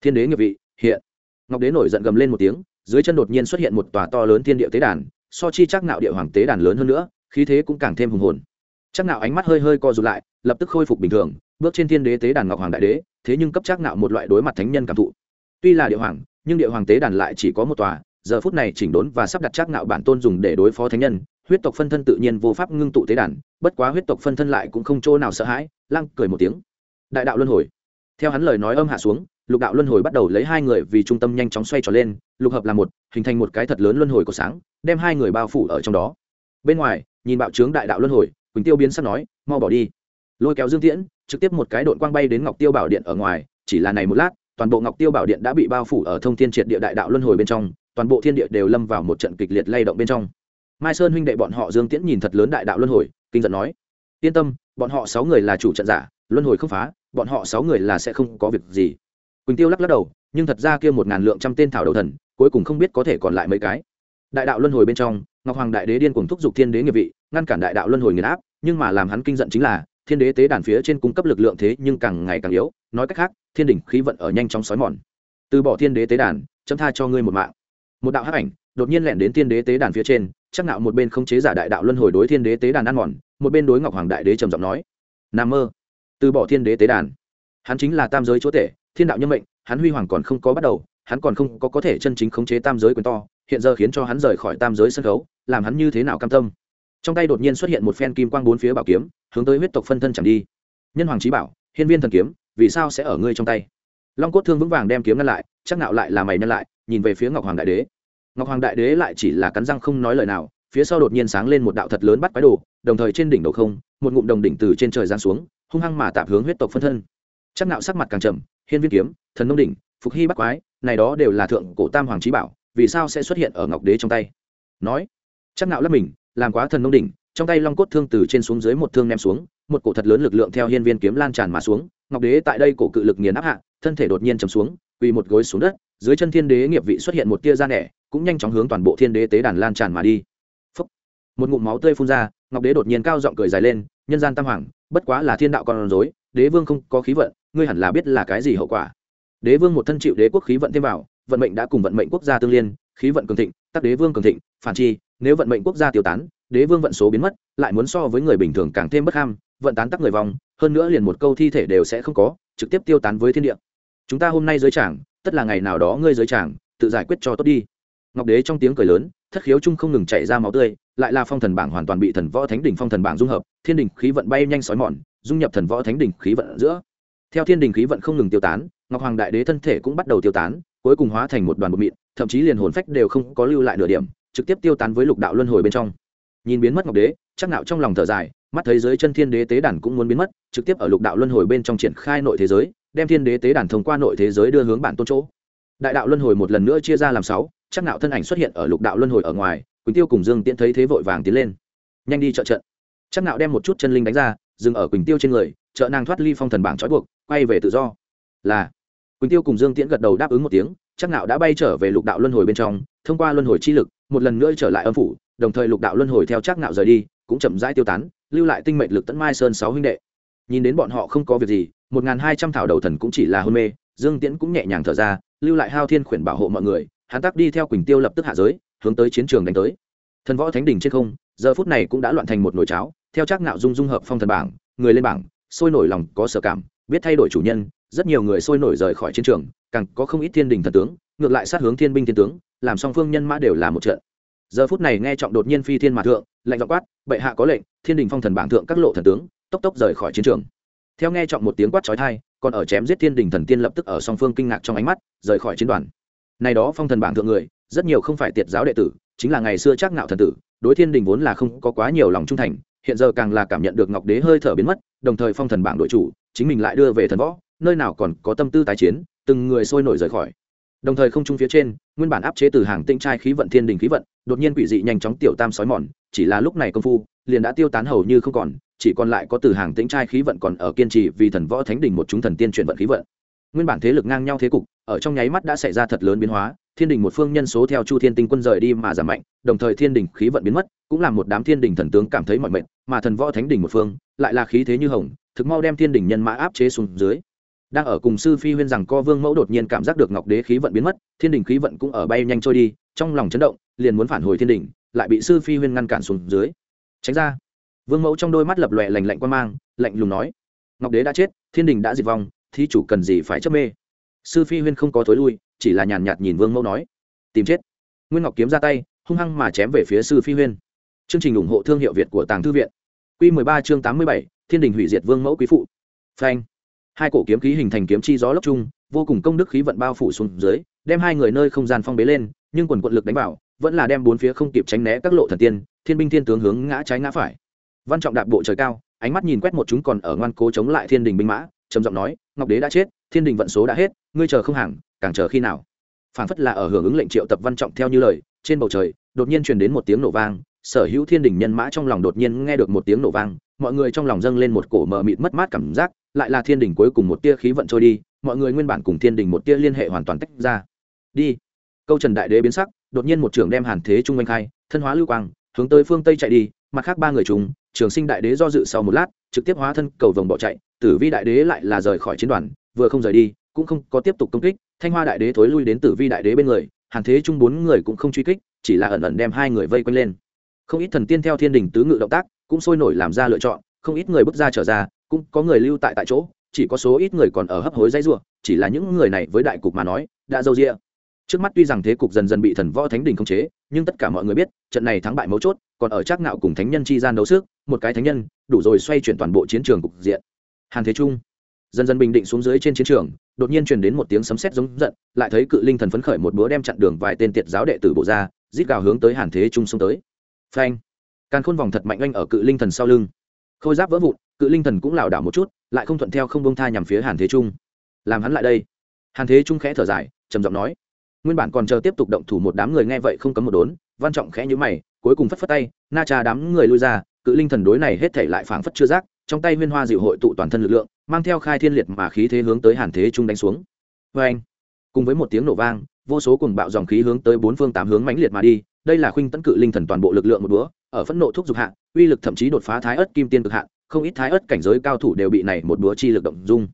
S1: Thiên đế nghiệp vị, hiện. Ngọc đế nổi giận gầm lên một tiếng, dưới chân đột nhiên xuất hiện một tòa to lớn thiên địa tế đàn so chi chắc nạo địa hoàng tế đàn lớn hơn nữa, khí thế cũng càng thêm hùng hồn. Chắc nạo ánh mắt hơi hơi co rụt lại, lập tức khôi phục bình thường, bước trên thiên đế tế đàn ngọc hoàng đại đế, thế nhưng cấp chắc nạo một loại đối mặt thánh nhân cảm thụ. Tuy là địa hoàng, nhưng địa hoàng tế đàn lại chỉ có một tòa, giờ phút này chỉnh đốn và sắp đặt chắc nạo bản tôn dùng để đối phó thánh nhân, huyết tộc phân thân tự nhiên vô pháp ngưng tụ tế đàn, bất quá huyết tộc phân thân lại cũng không chỗ nào sợ hãi, lăng cười một tiếng. Đại đạo luân hồi. Theo hắn lời nói âm hạ xuống lục đạo luân hồi bắt đầu lấy hai người vì trung tâm nhanh chóng xoay trở lên, lục hợp là một, hình thành một cái thật lớn luân hồi của sáng, đem hai người bao phủ ở trong đó. Bên ngoài, nhìn bạo trướng đại đạo luân hồi, quỳnh tiêu biến sắp nói, mau bỏ đi. Lôi kéo dương tiễn, trực tiếp một cái đội quang bay đến ngọc tiêu bảo điện ở ngoài, chỉ là này một lát, toàn bộ ngọc tiêu bảo điện đã bị bao phủ ở thông thiên triệt địa đại đạo luân hồi bên trong, toàn bộ thiên địa đều lâm vào một trận kịch liệt lay động bên trong. Mai sơn huynh đệ bọn họ dương tiễn nhìn thật lớn đại đạo luân hồi, kinh giận nói, yên tâm, bọn họ sáu người là chủ trận giả, luân hồi không phá, bọn họ sáu người là sẽ không có việc gì quỳnh tiêu lắc lắc đầu nhưng thật ra kia một ngàn lượng trăm tên thảo đầu thần cuối cùng không biết có thể còn lại mấy cái đại đạo luân hồi bên trong ngọc hoàng đại đế điên cùng thúc giục thiên đế nghiệp vị ngăn cản đại đạo luân hồi nghiền áp nhưng mà làm hắn kinh giận chính là thiên đế tế đàn phía trên cung cấp lực lượng thế nhưng càng ngày càng yếu nói cách khác thiên đỉnh khí vận ở nhanh chóng sói mòn từ bỏ thiên đế tế đàn chấm tha cho ngươi một mạng một đạo hắc ảnh đột nhiên lẻn đến thiên đế tế đàn phía trên chắc nạo một bên không chế giả đại đạo luân hồi đối thiên đế tế đàn ăn mòn một bên đối ngọc hoàng đại đế trầm giọng nói nam mơ từ bỏ thiên đế tế đàn hắn chính là tam giới chúa tể thiên đạo nhân mệnh, hắn huy hoàng còn không có bắt đầu, hắn còn không có có thể chân chính khống chế tam giới quyền to, hiện giờ khiến cho hắn rời khỏi tam giới sân khấu, làm hắn như thế nào cam tâm. Trong tay đột nhiên xuất hiện một phen kim quang bốn phía bảo kiếm, hướng tới huyết tộc phân thân chẳng đi. Nhân hoàng trí bảo, hiên viên thần kiếm, vì sao sẽ ở ngươi trong tay? Long cốt thương vững vàng đem kiếm ngăn lại, chắc nạo lại là mày ngăn lại, nhìn về phía ngọc hoàng đại đế. Ngọc hoàng đại đế lại chỉ là cắn răng không nói lời nào, phía sau đột nhiên sáng lên một đạo thật lớn bắt quái đồ, đồng thời trên đỉnh đầu không, một ngụm đồng đỉnh từ trên trời giáng xuống, hung hăng mà tạm hướng huyết tộc phân thân. Chắc nạo sắc mặt càng trầm hiên viên kiếm, thần nông đỉnh, phục hy bắc quái, này đó đều là thượng cổ tam hoàng trí bảo, vì sao sẽ xuất hiện ở ngọc đế trong tay nói, chắc nạo lấp mình, làm quá thần nông đỉnh, trong tay long cốt thương từ trên xuống dưới một thương ném xuống, một cổ thật lớn lực lượng theo hiên viên kiếm lan tràn mà xuống, ngọc đế tại đây cổ cự lực nghiền áp hạ, thân thể đột nhiên chầm xuống, quỳ một gối xuống đất, dưới chân thiên đế nghiệp vị xuất hiện một tia da nẻ, cũng nhanh chóng hướng toàn bộ thiên đế tế đàn lan tràn mà đi Phúc. một ngụm máu tươi phun ra, ngọc đế đột nhiên cao giọng cười dài lên, nhân gian tam hoàng, bất quá là thiên đạo con rối, đế vương không có khí vận ngươi hẳn là biết là cái gì hậu quả. Đế vương một thân chịu đế quốc khí vận thêm vào, vận mệnh đã cùng vận mệnh quốc gia tương liên, khí vận cường thịnh, tắc đế vương cường thịnh, phản chi, nếu vận mệnh quốc gia tiêu tán, đế vương vận số biến mất, lại muốn so với người bình thường càng thêm bất ham, vận tán tắc người vòng hơn nữa liền một câu thi thể đều sẽ không có, trực tiếp tiêu tán với thiên địa. Chúng ta hôm nay dưới trảng tất là ngày nào đó ngươi dưới trảng tự giải quyết cho tốt đi. Ngọc đế trong tiếng cười lớn, thất khiếu trung không ngừng chảy ra máu tươi, lại là phong thần bảng hoàn toàn bị thần võ thánh đỉnh phong thần bảng dung hợp, thiên đỉnh khí vận bay nhanh sói mòn, dung nhập thần võ thánh đỉnh khí vận ở giữa theo thiên đình khí vận không ngừng tiêu tán, ngọc hoàng đại đế thân thể cũng bắt đầu tiêu tán, cuối cùng hóa thành một đoàn bột mịn, thậm chí liền hồn phách đều không có lưu lại nửa điểm, trực tiếp tiêu tán với lục đạo luân hồi bên trong. Nhìn biến mất ngọc đế, chắc nạo trong lòng thở dài, mắt thấy dưới chân thiên đế tế đàn cũng muốn biến mất, trực tiếp ở lục đạo luân hồi bên trong triển khai nội thế giới, đem thiên đế tế đàn thông qua nội thế giới đưa hướng bản tôn chỗ. Đại đạo luân hồi một lần nữa chia ra làm sáu, chắc nạo thân ảnh xuất hiện ở lục đạo luân hồi ở ngoài, quỳnh tiêu cùng dương tiễn thấy thế vội vàng tiến lên. Nhanh đi trợ trận. Chắc nạo đem một chút chân linh đánh ra, dừng ở quỳnh tiêu trên người trợ nàng thoát ly phong thần bảng trói buộc, quay về tự do. Là, quỳnh tiêu cùng dương tiễn gật đầu đáp ứng một tiếng, chắc nạo đã bay trở về lục đạo luân hồi bên trong, thông qua luân hồi chi lực, một lần nữa trở lại âm phủ, đồng thời lục đạo luân hồi theo chắc nạo rời đi, cũng chậm rãi tiêu tán, lưu lại tinh mệnh lực tấn mai sơn sáu huynh đệ. Nhìn đến bọn họ không có việc gì, một ngàn hai trăm thảo đầu thần cũng chỉ là hôn mê, dương tiễn cũng nhẹ nhàng thở ra, lưu lại hao thiên khuyển bảo hộ mọi người, hắn tác đi theo quỳnh tiêu lập tức hạ giới, hướng tới chiến trường đánh tới. Thần võ thánh đỉnh trên không, giờ phút này cũng đã loạn thành một nồi cháo, theo chắc nạo dung dung hợp phong thần bảng, người lên bảng sôi nổi lòng có sở cảm, biết thay đổi chủ nhân, rất nhiều người sôi nổi rời khỏi chiến trường, càng có không ít thiên đình thần tướng, ngược lại sát hướng thiên binh thiên tướng, làm song phương nhân mã đều là một trận. Giờ phút này nghe trọng đột nhiên phi thiên mà thượng lệnh giọng quát, bệ hạ có lệnh, thiên đình phong thần bảng thượng các lộ thần tướng, tốc tốc rời khỏi chiến trường. Theo nghe trọng một tiếng quát chói tai, còn ở chém giết thiên đình thần tiên lập tức ở song phương kinh ngạc trong ánh mắt, rời khỏi chiến đoàn. Này đó phong thần bảng thượng người, rất nhiều không phải tiệt giáo đệ tử, chính là ngày xưa chắc ngạo thần tử, đối thiên đình vốn là không có quá nhiều lòng trung thành hiện giờ càng là cảm nhận được ngọc đế hơi thở biến mất, đồng thời phong thần bảng đội chủ, chính mình lại đưa về thần võ, nơi nào còn có tâm tư tái chiến, từng người sôi nổi rời khỏi. Đồng thời không trung phía trên, nguyên bản áp chế từ hàng tinh trai khí vận, thiên đình khí vận, đột nhiên quỷ dị nhanh chóng tiểu tam sói mòn, chỉ là lúc này công phu, liền đã tiêu tán hầu như không còn, chỉ còn lại có từ hàng tinh trai khí vận còn ở kiên trì vì thần võ thánh đình một chúng thần tiên chuyển vận khí vận. Nguyên bản thế lực ngang nhau thế cục, ở trong nháy mắt đã xảy ra thật lớn biến hóa, thiên đình một phương nhân số theo chu thiên tinh quân rời đi mà giảm mạnh, đồng thời thiên đình khí vận biến mất, cũng làm một đám thiên đình thần tướng cảm thấy mọi mệnh mà thần võ thánh đình một phương, lại là khí thế như hồng, thực mau đem thiên đình nhân mã áp chế xuống dưới. Đang ở cùng sư phi huyên rằng co vương mẫu đột nhiên cảm giác được ngọc đế khí vận biến mất, thiên đình khí vận cũng ở bay nhanh trôi đi, trong lòng chấn động, liền muốn phản hồi thiên đình lại bị sư phi huyên ngăn cản xuống dưới. Tránh ra. Vương mẫu trong đôi mắt lập lòe lành lạnh quan mang, lạnh lùng nói, ngọc đế đã chết, thiên đình đã diệt vong thì chủ cần gì phải chấp mê? Sư phi huyên không có thối lui, chỉ là nhàn nhạt nhìn vương mẫu nói, tìm chết. Nguyên ngọc kiếm ra tay, hung hăng mà chém về phía sư phi huyên chương trình ủng hộ thương hiệu việt của tàng thư viện. Quy 13 chương 87, thiên đình hủy diệt vương mẫu quý phụ. Phanh. Hai cổ kiếm khí hình thành kiếm chi gió lốc chung vô cùng công đức khí vận bao phủ xuống dưới đem hai người nơi không gian phong bế lên nhưng quần quật lực đánh vào vẫn là đem bốn phía không kịp tránh né các lộ thần tiên thiên binh thiên tướng hướng ngã trái ngã phải. Văn trọng đạp bộ trời cao ánh mắt nhìn quét một chúng còn ở ngoan cố chống lại thiên đình binh mã trầm giọng nói ngọc đế đã chết thiên đình vận số đã hết ngươi chờ không hàng càng chờ khi nào? Phản phất là ở hưởng ứng lệnh triệu tập văn trọng theo như lời trên bầu trời đột nhiên truyền đến một tiếng nổ vang sở hữu thiên đình nhân mã trong lòng đột nhiên nghe được một tiếng nổ vang, mọi người trong lòng dâng lên một cổ mờ mịt mất mát cảm giác, lại là thiên đình cuối cùng một tia khí vận trôi đi, mọi người nguyên bản cùng thiên đình một tia liên hệ hoàn toàn tách ra. Đi. Câu trần đại đế biến sắc, đột nhiên một trưởng đem hàn thế trung anh khai, thân hóa lưu quang, hướng tới phương tây chạy đi, mặt khác ba người chúng, trường sinh đại đế do dự sau một lát, trực tiếp hóa thân cầu vồng bỏ chạy, tử vi đại đế lại là rời khỏi chiến đoàn, vừa không rời đi, cũng không có tiếp tục công kích, thanh hoa đại đế thối lui đến tử vi đại đế bên người, hàn thế trung bốn người cũng không truy kích, chỉ là ẩn ẩn đem hai người vây quanh lên không ít thần tiên theo thiên đình tứ ngự động tác cũng sôi nổi làm ra lựa chọn, không ít người bước ra trở ra, cũng có người lưu tại tại chỗ, chỉ có số ít người còn ở hấp hối dãy ruộng chỉ là những người này với đại cục mà nói, đã dâu rĩa trước mắt tuy rằng thế cục dần dần bị thần võ thánh đình khống chế, nhưng tất cả mọi người biết, trận này thắng bại mấu chốt còn ở trác ngạo cùng thánh nhân chi gian đấu sức, một cái thánh nhân, đủ rồi xoay chuyển toàn bộ chiến trường cục diện. Hàn thế trung dần dần bình định xuống dưới trên chiến trường, đột nhiên truyền đến một tiếng sấm sét giống giận, lại thấy cự linh thần phấn khởi một búa đem chặn đường vài tên tiệt giáo đệ tử bộ ra, rít gào hướng tới hàn thế trung xông tới phanh. Càn khôn vòng thật mạnh oanh ở cự linh thần sau lưng. Khôi giáp vỡ vụn, cự linh thần cũng lảo đảo một chút, lại không thuận theo không bông tha nhằm phía hàn thế trung. Làm hắn lại đây. Hàn thế trung khẽ thở dài, trầm giọng nói. Nguyên bản còn chờ tiếp tục động thủ một đám người nghe vậy không cấm một đốn, văn trọng khẽ nhữ mày, cuối cùng phất phất tay, na trà đám người lui ra, cự linh thần đối này hết thể lại phảng phất chưa giác, trong tay huyên hoa dịu hội tụ toàn thân lực lượng, mang theo khai thiên liệt mà khí thế hướng tới hàn thế trung đánh xuống. Vê anh cùng với một tiếng nổ vang, vô số cùng bạo dòng khí hướng tới bốn phương tám hướng mãnh liệt mà đi, đây là khuynh tấn cự linh thần toàn bộ lực lượng một búa ở phẫn nộ thúc giục hạ, uy lực thậm chí đột phá thái ớt kim tiên cực hạn không ít thái ớt cảnh giới cao thủ đều bị này một búa chi lực động dung.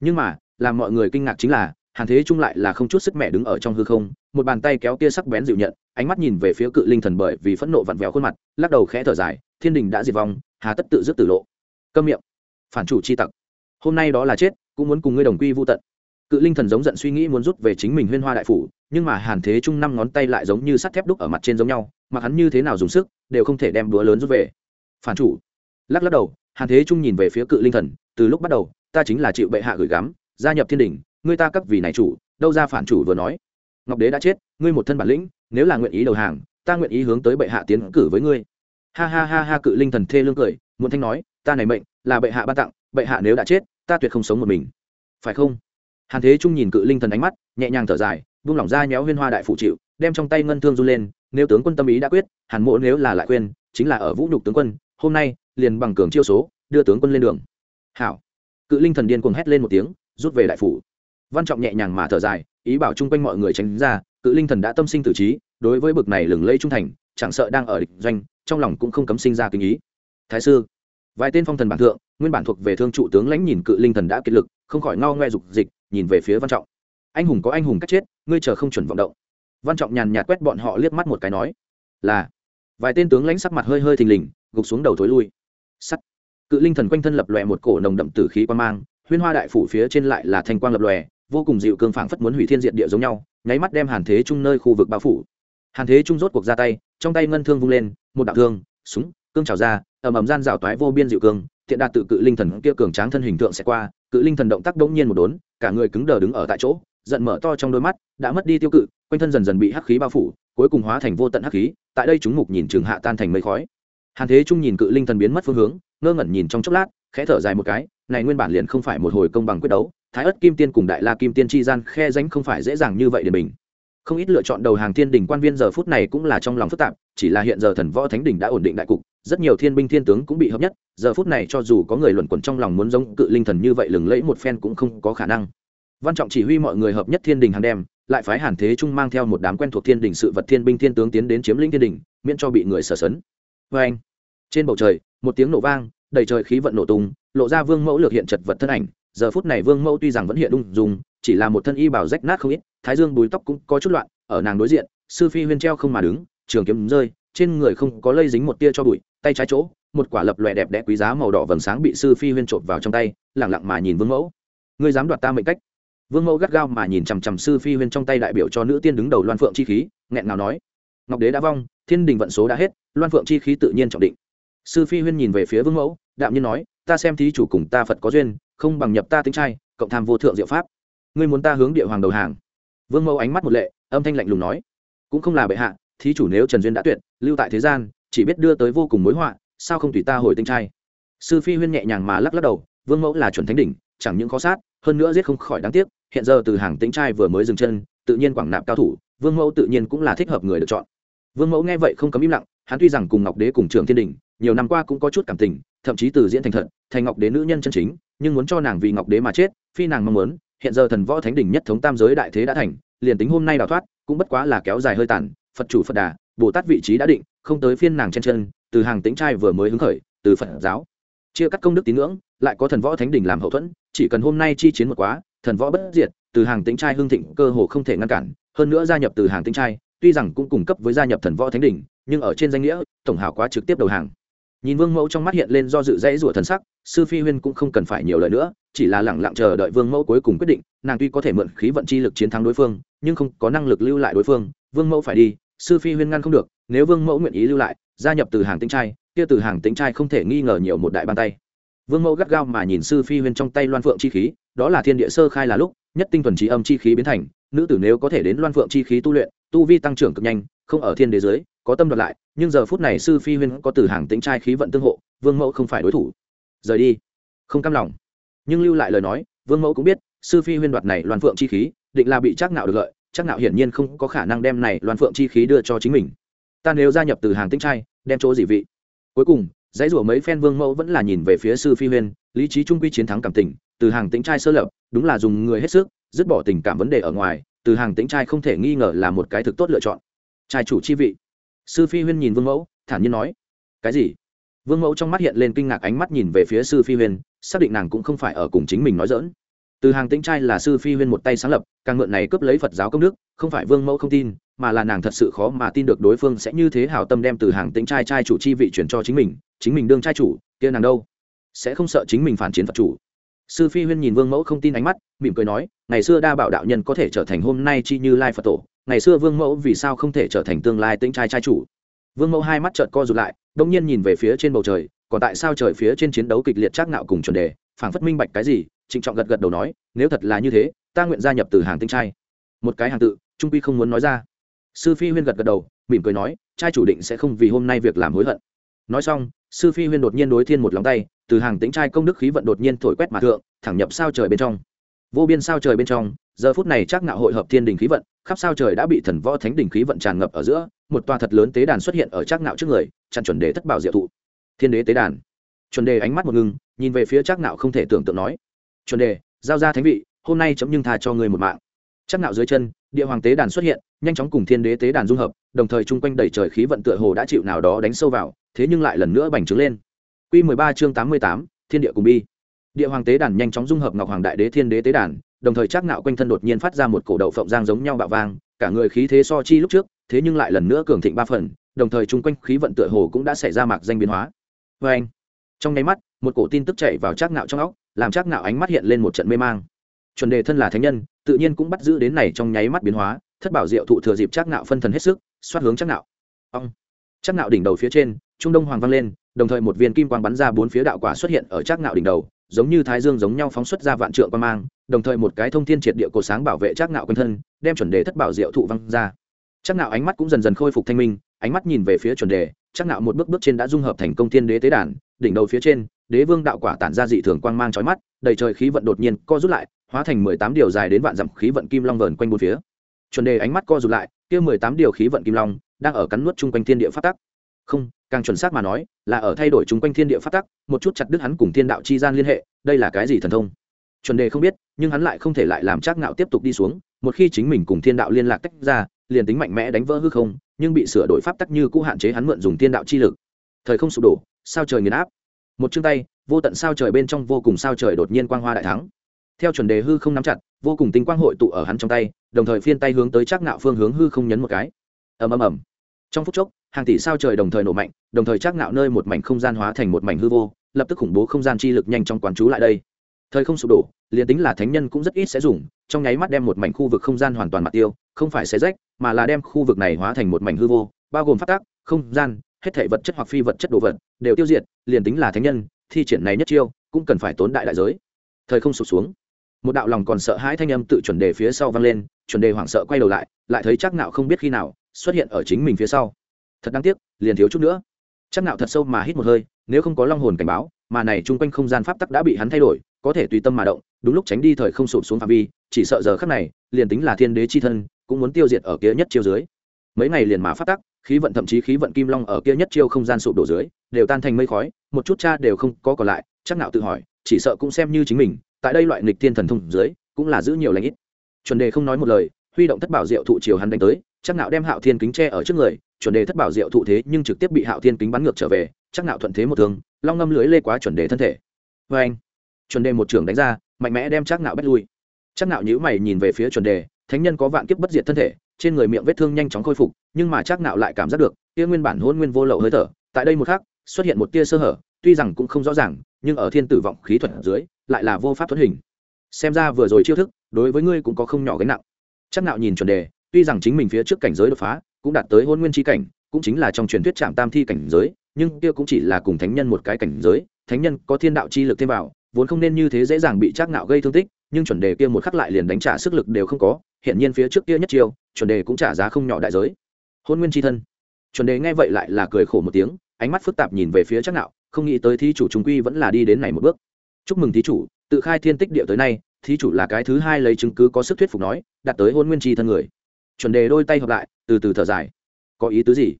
S1: Nhưng mà, làm mọi người kinh ngạc chính là, hàn thế trung lại là không chút sức mẹ đứng ở trong hư không, một bàn tay kéo tia sắc bén dịu nhận, ánh mắt nhìn về phía cự linh thần bởi vì phẫn nộ vặn vẹo khuôn mặt, lắc đầu khẽ thở dài, thiên đình đã diệt vong, hà tất tự dứt tử lộ. Câm miệng. Phản chủ chi tặc. Hôm nay đó là chết, cũng muốn cùng ngươi đồng quy vô tận cự linh thần giống giận suy nghĩ muốn rút về chính mình huyên hoa đại phủ, nhưng mà hàn thế trung năm ngón tay lại giống như sắt thép đúc ở mặt trên giống nhau, mặc hắn như thế nào dùng sức, đều không thể đem đũa lớn rút về. Phản chủ. Lắc lắc đầu, hàn thế trung nhìn về phía cự linh thần, từ lúc bắt đầu, ta chính là chịu bệ hạ gửi gắm, gia nhập thiên đình, ngươi ta các vì này chủ, đâu ra phản chủ vừa nói. Ngọc đế đã chết, ngươi một thân bản lĩnh, nếu là nguyện ý đầu hàng, ta nguyện ý hướng tới bệ hạ tiến cử với ngươi. Ha ha ha ha, cự linh thần thê lương cười muốn thanh nói, ta này mệnh, là bệ hạ ban tặng, bệ hạ nếu đã chết, ta tuyệt không sống một mình. Phải không? Hàn thế trung nhìn cự linh thần ánh mắt, nhẹ nhàng thở dài buông lỏng ra nhéo huyên hoa đại phụ chịu, đem trong tay ngân thương run lên, nếu tướng quân tâm ý đã quyết, hàn mộ nếu là lại khuyên, chính là ở vũ nhục tướng quân, hôm nay, liền bằng cường chiêu số, đưa tướng quân lên đường. Hảo. Cự linh thần điên cuồng hét lên một tiếng, rút về đại phủ. Văn trọng nhẹ nhàng mà thở dài, ý bảo chung quanh mọi người tránh ra, cự linh thần đã tâm sinh tử trí, đối với bực này lừng lẫy trung thành, chẳng sợ đang ở địch doanh, trong lòng cũng không cấm sinh ra kinh ý. Thái sư, vài tên phong thần bản thượng, nguyên bản thuộc về thương trụ tướng lãnh nhìn cự linh thần đã kiệt lực, không khỏi ngao ngoe dục dịch nhìn về phía văn trọng. Anh hùng có anh hùng cách chết, ngươi chờ không chuẩn vọng động. Văn trọng nhàn nhạt quét bọn họ liếc mắt một cái nói, là. Vài tên tướng lãnh sắc mặt hơi hơi thình lình, gục xuống đầu thối lui. Sắt. Cự linh thần quanh thân lập lòe một cổ nồng đậm tử khí quan mang, huyên hoa đại phủ phía trên lại là thanh quang lập lòe, vô cùng dịu cương phảng phất muốn hủy thiên diện địa giống nhau, nháy mắt đem hàn thế trung nơi khu vực bao phủ. Hàn thế trung rốt cuộc ra tay, trong tay ngân thương vung lên, một đạo thương, súng, cương trào ra, ầm ầm gian rào toái vô biên dịu cương, thiện đạt tự cự linh thần kia cường tráng thân hình tượng sẽ qua, cự linh thần động tác đống nhiên một đốn cả người cứng đờ đứng ở tại chỗ, giận mở to trong đôi mắt, đã mất đi tiêu cự, quanh thân dần dần bị hắc khí bao phủ, cuối cùng hóa thành vô tận hắc khí, tại đây chúng mục nhìn trường hạ tan thành mây khói. Hàn thế trung nhìn cự linh thần biến mất phương hướng, ngơ ngẩn nhìn trong chốc lát, khẽ thở dài một cái, này nguyên bản liền không phải một hồi công bằng quyết đấu, thái ất kim tiên cùng đại la kim tiên chi gian khe danh không phải dễ dàng như vậy để mình không ít lựa chọn đầu hàng thiên đình quan viên giờ phút này cũng là trong lòng phức tạp chỉ là hiện giờ thần võ thánh đình đã ổn định đại cục rất nhiều thiên binh thiên tướng cũng bị hợp nhất giờ phút này cho dù có người luẩn quẩn trong lòng muốn giống cự linh thần như vậy lừng lẫy một phen cũng không có khả năng. Văn trọng chỉ huy mọi người hợp nhất thiên đình hàng đêm, lại phái hàn thế trung mang theo một đám quen thuộc thiên đình sự vật thiên binh thiên tướng tiến đến chiếm lĩnh thiên đình miễn cho bị người sở sấn. Vê anh trên bầu trời một tiếng nổ vang đầy trời khí vận nổ tung lộ ra vương mẫu lược hiện chật vật thân ảnh giờ phút này vương mẫu tuy rằng vẫn hiện ung dung, chỉ là một thân y bảo rách nát không ít, thái dương bùi tóc cũng có chút loạn, ở nàng đối diện, sư phi huyên treo không mà đứng, trường kiếm rơi, trên người không có lây dính một tia cho bụi, tay trái chỗ, một quả lập lòe đẹp đẽ quý giá màu đỏ vầng sáng bị sư phi huyên trộm vào trong tay lẳng lặng mà nhìn vương mẫu. Ngươi dám đoạt ta mệnh cách? Vương mẫu gắt gao mà nhìn chằm chằm sư phi huyên trong tay đại biểu cho nữ tiên đứng đầu loan phượng chi khí, nghẹn ngào nói. Ngọc đế đã vong, thiên đình vận số đã hết, loan phượng chi khí tự nhiên trọng định. Sư phi huyên nhìn về phía vương mẫu, đạm nhiên nói, ta xem thí chủ cùng ta phật có duyên không bằng nhập ta tính trai, cộng tham vô thượng diệu pháp. Ngươi muốn ta hướng địa hoàng đầu hàng? Vương mẫu ánh mắt một lệ, âm thanh lạnh lùng nói. Cũng không là bệ hạ, thí chủ nếu trần duyên đã tuyệt, lưu tại thế gian, chỉ biết đưa tới vô cùng mối họa, sao không tùy ta hồi tinh trai? Sư phi huyên nhẹ nhàng mà lắc lắc đầu, vương mẫu là chuẩn thánh đỉnh, chẳng những khó sát, hơn nữa giết không khỏi đáng tiếc, hiện giờ từ hàng tinh trai vừa mới dừng chân, tự nhiên quảng nạp cao thủ, vương mẫu tự nhiên cũng là thích hợp người được chọn. Vương mẫu nghe vậy không cấm im lặng, hắn tuy rằng cùng ngọc đế cùng trường thiên đình nhiều năm qua cũng có chút cảm tình thậm chí từ diễn thành thật thành ngọc đế nữ nhân chân chính, nhưng muốn cho nàng vì ngọc đế mà chết, phi nàng mong muốn, hiện giờ thần võ thánh đỉnh nhất thống tam giới đại thế đã thành, liền tính hôm nay đào thoát, cũng bất quá là kéo dài hơi tàn, phật chủ phật đà, bồ tát vị trí đã định, không tới phiên nàng chen chân, từ hàng tính trai vừa mới hứng khởi, từ phật giáo, chia cắt công đức tín ngưỡng, lại có thần võ thánh đỉnh làm hậu thuẫn, chỉ cần hôm nay chi chiến một quá, thần võ bất diệt, từ hàng tính trai hưng thịnh cơ hồ không thể ngăn cản, hơn nữa gia nhập từ hàng tính trai, tuy rằng cũng cung cấp với gia nhập thần võ thánh đỉnh, nhưng ở trên danh nghĩa, tổng hảo quá trực tiếp đầu hàng nhìn vương mẫu trong mắt hiện lên do dự dãy rủa thần sắc, sư phi huyên cũng không cần phải nhiều lời nữa, chỉ là lẳng lặng chờ đợi vương mẫu cuối cùng quyết định, nàng tuy có thể mượn khí vận chi lực chiến thắng đối phương, nhưng không có năng lực lưu lại đối phương, vương mẫu phải đi, sư phi huyên ngăn không được, nếu vương mẫu nguyện ý lưu lại, gia nhập từ hàng tính trai, kia từ hàng tính trai không thể nghi ngờ nhiều một đại bàn tay. Vương mẫu gắt gao mà nhìn sư phi huyên trong tay loan phượng chi khí, đó là thiên địa sơ khai là lúc, nhất tinh thuần trí âm chi khí biến thành, nữ tử nếu có thể đến loan phượng chi khí tu luyện, tu vi tăng trưởng cực nhanh, không ở thiên đế giới có tâm đoạt lại, nhưng giờ phút này sư phi huyên có từ hàng tính trai khí vận tương hộ, vương mẫu không phải đối thủ. Rời đi. Không cam lòng. Nhưng lưu lại lời nói, vương mẫu cũng biết, sư phi huyên đoạt này loan phượng chi khí, định là bị chắc ngạo được lợi chắc ngạo hiển nhiên không có khả năng đem này loan phượng chi khí đưa cho chính mình. Ta nếu gia nhập từ hàng tính trai, đem chỗ dị vị? Cuối cùng, dãy rủa mấy phen vương mẫu vẫn là nhìn về phía sư phi huyên, lý trí trung quy chiến thắng cảm tình, từ hàng tính trai sơ lập, đúng là dùng người hết sức, dứt bỏ tình cảm vấn đề ở ngoài, từ hàng tính trai không thể nghi ngờ là một cái thực tốt lựa chọn. Trai chủ chi vị sư phi huyên nhìn vương mẫu, thản nhiên nói, cái gì? Vương mẫu trong mắt hiện lên kinh ngạc ánh mắt nhìn về phía sư phi huyên, xác định nàng cũng không phải ở cùng chính mình nói dỡn từ hàng tĩnh trai là sư phi huyên một tay sáng lập, càng mượn này cướp lấy phật giáo công đức, không phải vương mẫu không tin, mà là nàng thật sự khó mà tin được đối phương sẽ như thế hảo tâm đem từ hàng tĩnh trai trai chủ chi vị chuyển cho chính mình chính mình đương trai chủ, kia nàng đâu? Sẽ không sợ chính mình phản chiến phật chủ. Sư phi huyên nhìn vương mẫu không tin ánh mắt, mỉm cười nói, ngày xưa đa bảo đạo nhân có thể trở thành hôm nay chi như lai phật tổ ngày xưa vương mẫu vì sao không thể trở thành tương lai tĩnh trai trai chủ? Vương mẫu hai mắt trợn co rụt lại, đông nhiên nhìn về phía trên bầu trời, còn tại sao trời phía trên chiến đấu kịch liệt trác ngạo cùng chuẩn đề, phảng phất minh bạch cái gì, trịnh trọng gật gật đầu nói, nếu thật là như thế, ta nguyện gia nhập từ hàng tinh trai. Một cái hàng tự, trung quy không muốn nói ra. Sư phi huyên gật gật đầu, mỉm cười nói, trai chủ định sẽ không vì hôm nay việc làm hối hận. Nói xong, sư phi huyên đột nhiên đối thiên một lòng tay, từ hàng tĩnh trai công đức khí vận đột nhiên thổi quét mà thượng, thẳng nhập sao trời bên trong vô biên sao trời bên trong giờ phút này chắc ngạo hội hợp thiên đình khí vận khắp sao trời đã bị thần võ thánh đình khí vận tràn ngập ở giữa một tòa thật lớn tế đàn xuất hiện ở chắc ngạo trước người chặn chuẩn đề thất bảo diệu thụ. Thiên đế tế đàn. Chuẩn đề ánh mắt một ngưng nhìn về phía chắc ngạo không thể tưởng tượng nói. Chuẩn đề giao ra thánh vị hôm nay chấm nhưng tha cho người một mạng. Chắc ngạo dưới chân địa hoàng tế đàn xuất hiện nhanh chóng cùng thiên đế tế đàn dung hợp đồng thời chung quanh đầy trời khí vận tựa hồ đã chịu nào đó đánh sâu vào thế nhưng lại lần nữa bành trướng lên. Quy 13 chương 88, thiên địa cùng bi địa hoàng tế đàn nhanh chóng dung hợp ngọc hoàng đại đế thiên đế tế đàn, đồng thời chắc nạo quanh thân đột nhiên phát ra một cổ đậu phộng giang giống nhau bạo vang, cả người khí thế so chi lúc trước, thế nhưng lại lần nữa cường thịnh ba phần, đồng thời chung quanh khí vận tựa hồ cũng đã xảy ra mạc danh biến hóa. Vê anh, trong nháy mắt, một cổ tin tức chạy vào chắc nạo trong óc, làm chắc nạo ánh mắt hiện lên một trận mê mang. Chuẩn đề thân là thánh nhân, tự nhiên cũng bắt giữ đến này trong nháy mắt biến hóa, thất bảo diệu thụ thừa dịp chắc nạo phân thần hết sức, xoát hướng chắc nạo ông, chắc nạo đỉnh đầu phía trên, trung đông hoàng vang lên đồng thời một viên kim quang bắn ra bốn phía đạo quả xuất hiện ở trác ngạo đỉnh đầu, giống như thái dương giống nhau phóng xuất ra vạn trượng quan mang, đồng thời một cái thông thiên triệt địa cổ sáng bảo vệ trác ngạo quanh thân, đem chuẩn đề thất bảo diệu thụ văng ra. Trác ngạo ánh mắt cũng dần dần khôi phục thanh minh, ánh mắt nhìn về phía chuẩn đề, trác ngạo một bước bước trên đã dung hợp thành công thiên đế tế đàn, đỉnh đầu phía trên, đế vương đạo quả tản ra dị thường quang mang chói mắt, đầy trời khí vận đột nhiên co rút lại, hóa thành mười tám điều dài đến vạn dặm khí vận kim long vờn quanh bốn phía. Chuẩn đề ánh mắt co rụt lại, kia mười tám điều khí vận kim long đang ở cắn nuốt chung quanh thiên địa phát tắc. Không càng chuẩn xác mà nói, là ở thay đổi chung quanh thiên địa phát tắc, một chút chặt đứt hắn cùng thiên đạo chi gian liên hệ, đây là cái gì thần thông? Chuẩn đề không biết, nhưng hắn lại không thể lại làm trác ngạo tiếp tục đi xuống, một khi chính mình cùng thiên đạo liên lạc tách ra, liền tính mạnh mẽ đánh vỡ hư không, nhưng bị sửa đổi pháp tắc như cũ hạn chế hắn mượn dùng thiên đạo chi lực. Thời không sụp đổ, sao trời nghiền áp? Một chương tay, vô tận sao trời bên trong vô cùng sao trời đột nhiên quang hoa đại thắng. Theo chuẩn đề hư không nắm chặt, vô cùng tinh quang hội tụ ở hắn trong tay, đồng thời phiên tay hướng tới trác ngạo phương hướng hư không nhấn một cái. Ầm ầm ầm trong phút chốc, hàng tỷ sao trời đồng thời nổ mạnh, đồng thời chắc nạo nơi một mảnh không gian hóa thành một mảnh hư vô, lập tức khủng bố không gian chi lực nhanh trong quán chú lại đây. Thời không sụp đổ, liền tính là thánh nhân cũng rất ít sẽ dùng, trong nháy mắt đem một mảnh khu vực không gian hoàn toàn mặt tiêu, không phải xé rách, mà là đem khu vực này hóa thành một mảnh hư vô, bao gồm phát tác không gian, hết thể vật chất hoặc phi vật chất đồ vật, đều tiêu diệt, liền tính là thánh nhân, thi triển này nhất chiêu, cũng cần phải tốn đại đại giới. Thời không sụp xuống, một đạo lòng còn sợ hãi thanh âm tự chuẩn đề phía sau vang lên, chuẩn đề hoảng sợ quay đầu lại lại thấy chắc nạo không biết khi nào xuất hiện ở chính mình phía sau. Thật đáng tiếc, liền thiếu chút nữa. Chắc nạo thật sâu mà hít một hơi, nếu không có long hồn cảnh báo, mà này chung quanh không gian pháp tắc đã bị hắn thay đổi, có thể tùy tâm mà động, đúng lúc tránh đi thời không sụp xuống phạm vi, chỉ sợ giờ khắc này, liền tính là thiên đế chi thân, cũng muốn tiêu diệt ở kia nhất chiêu dưới. Mấy ngày liền mà pháp tắc, khí vận thậm chí khí vận kim long ở kia nhất chiêu không gian sụp đổ dưới, đều tan thành mây khói, một chút cha đều không có còn lại, chắc nạo tự hỏi, chỉ sợ cũng xem như chính mình, tại đây loại nghịch thiên thần thông dưới, cũng là giữ nhiều lãnh ít. Chuẩn đề không nói một lời, huy động thất bảo diệu thụ chiều hắn đánh tới chắc nạo đem hạo thiên kính tre ở trước người, chuẩn đề thất bảo diệu thụ thế nhưng trực tiếp bị hạo thiên kính bắn ngược trở về, chắc nạo thuận thế một thương, long ngâm lưới lê quá chuẩn đề thân thể. Với anh, chuẩn đề một trường đánh ra, mạnh mẽ đem chắc nạo bách lui. Chắc nạo nhíu mày nhìn về phía chuẩn đề, thánh nhân có vạn kiếp bất diệt thân thể, trên người miệng vết thương nhanh chóng khôi phục, nhưng mà chắc nạo lại cảm giác được, kia nguyên bản hôn nguyên vô lậu hơi thở, tại đây một khắc, xuất hiện một tia sơ hở, tuy rằng cũng không rõ ràng, nhưng ở thiên tử vọng khí thuật dưới, lại là vô pháp thuẫn hình. Xem ra vừa rồi chiêu thức, đối với ngươi cũng có không nhỏ gánh nặng. Chắc nạo nhìn chuẩn đề tuy rằng chính mình phía trước cảnh giới đột phá cũng đạt tới hôn nguyên chi cảnh, cũng chính là trong truyền thuyết trạm tam thi cảnh giới, nhưng kia cũng chỉ là cùng thánh nhân một cái cảnh giới, thánh nhân có thiên đạo chi lực thêm vào, vốn không nên như thế dễ dàng bị Trác nạo gây thương tích, nhưng chuẩn đề kia một khắc lại liền đánh trả sức lực đều không có, hiện nhiên phía trước kia nhất chiêu, chuẩn đề cũng trả giá không nhỏ đại giới. Hôn nguyên chi thân. Chuẩn đề nghe vậy lại là cười khổ một tiếng, ánh mắt phức tạp nhìn về phía Trác nạo không nghĩ tới thí chủ trung quy vẫn là đi đến này một bước. Chúc mừng thí chủ, tự khai thiên tích địa tới nay, thí chủ là cái thứ hai lấy chứng cứ có sức thuyết phục nói, đạt tới hôn nguyên chi thân người chuẩn đề đôi tay hợp lại, từ từ thở dài. Có ý tứ gì?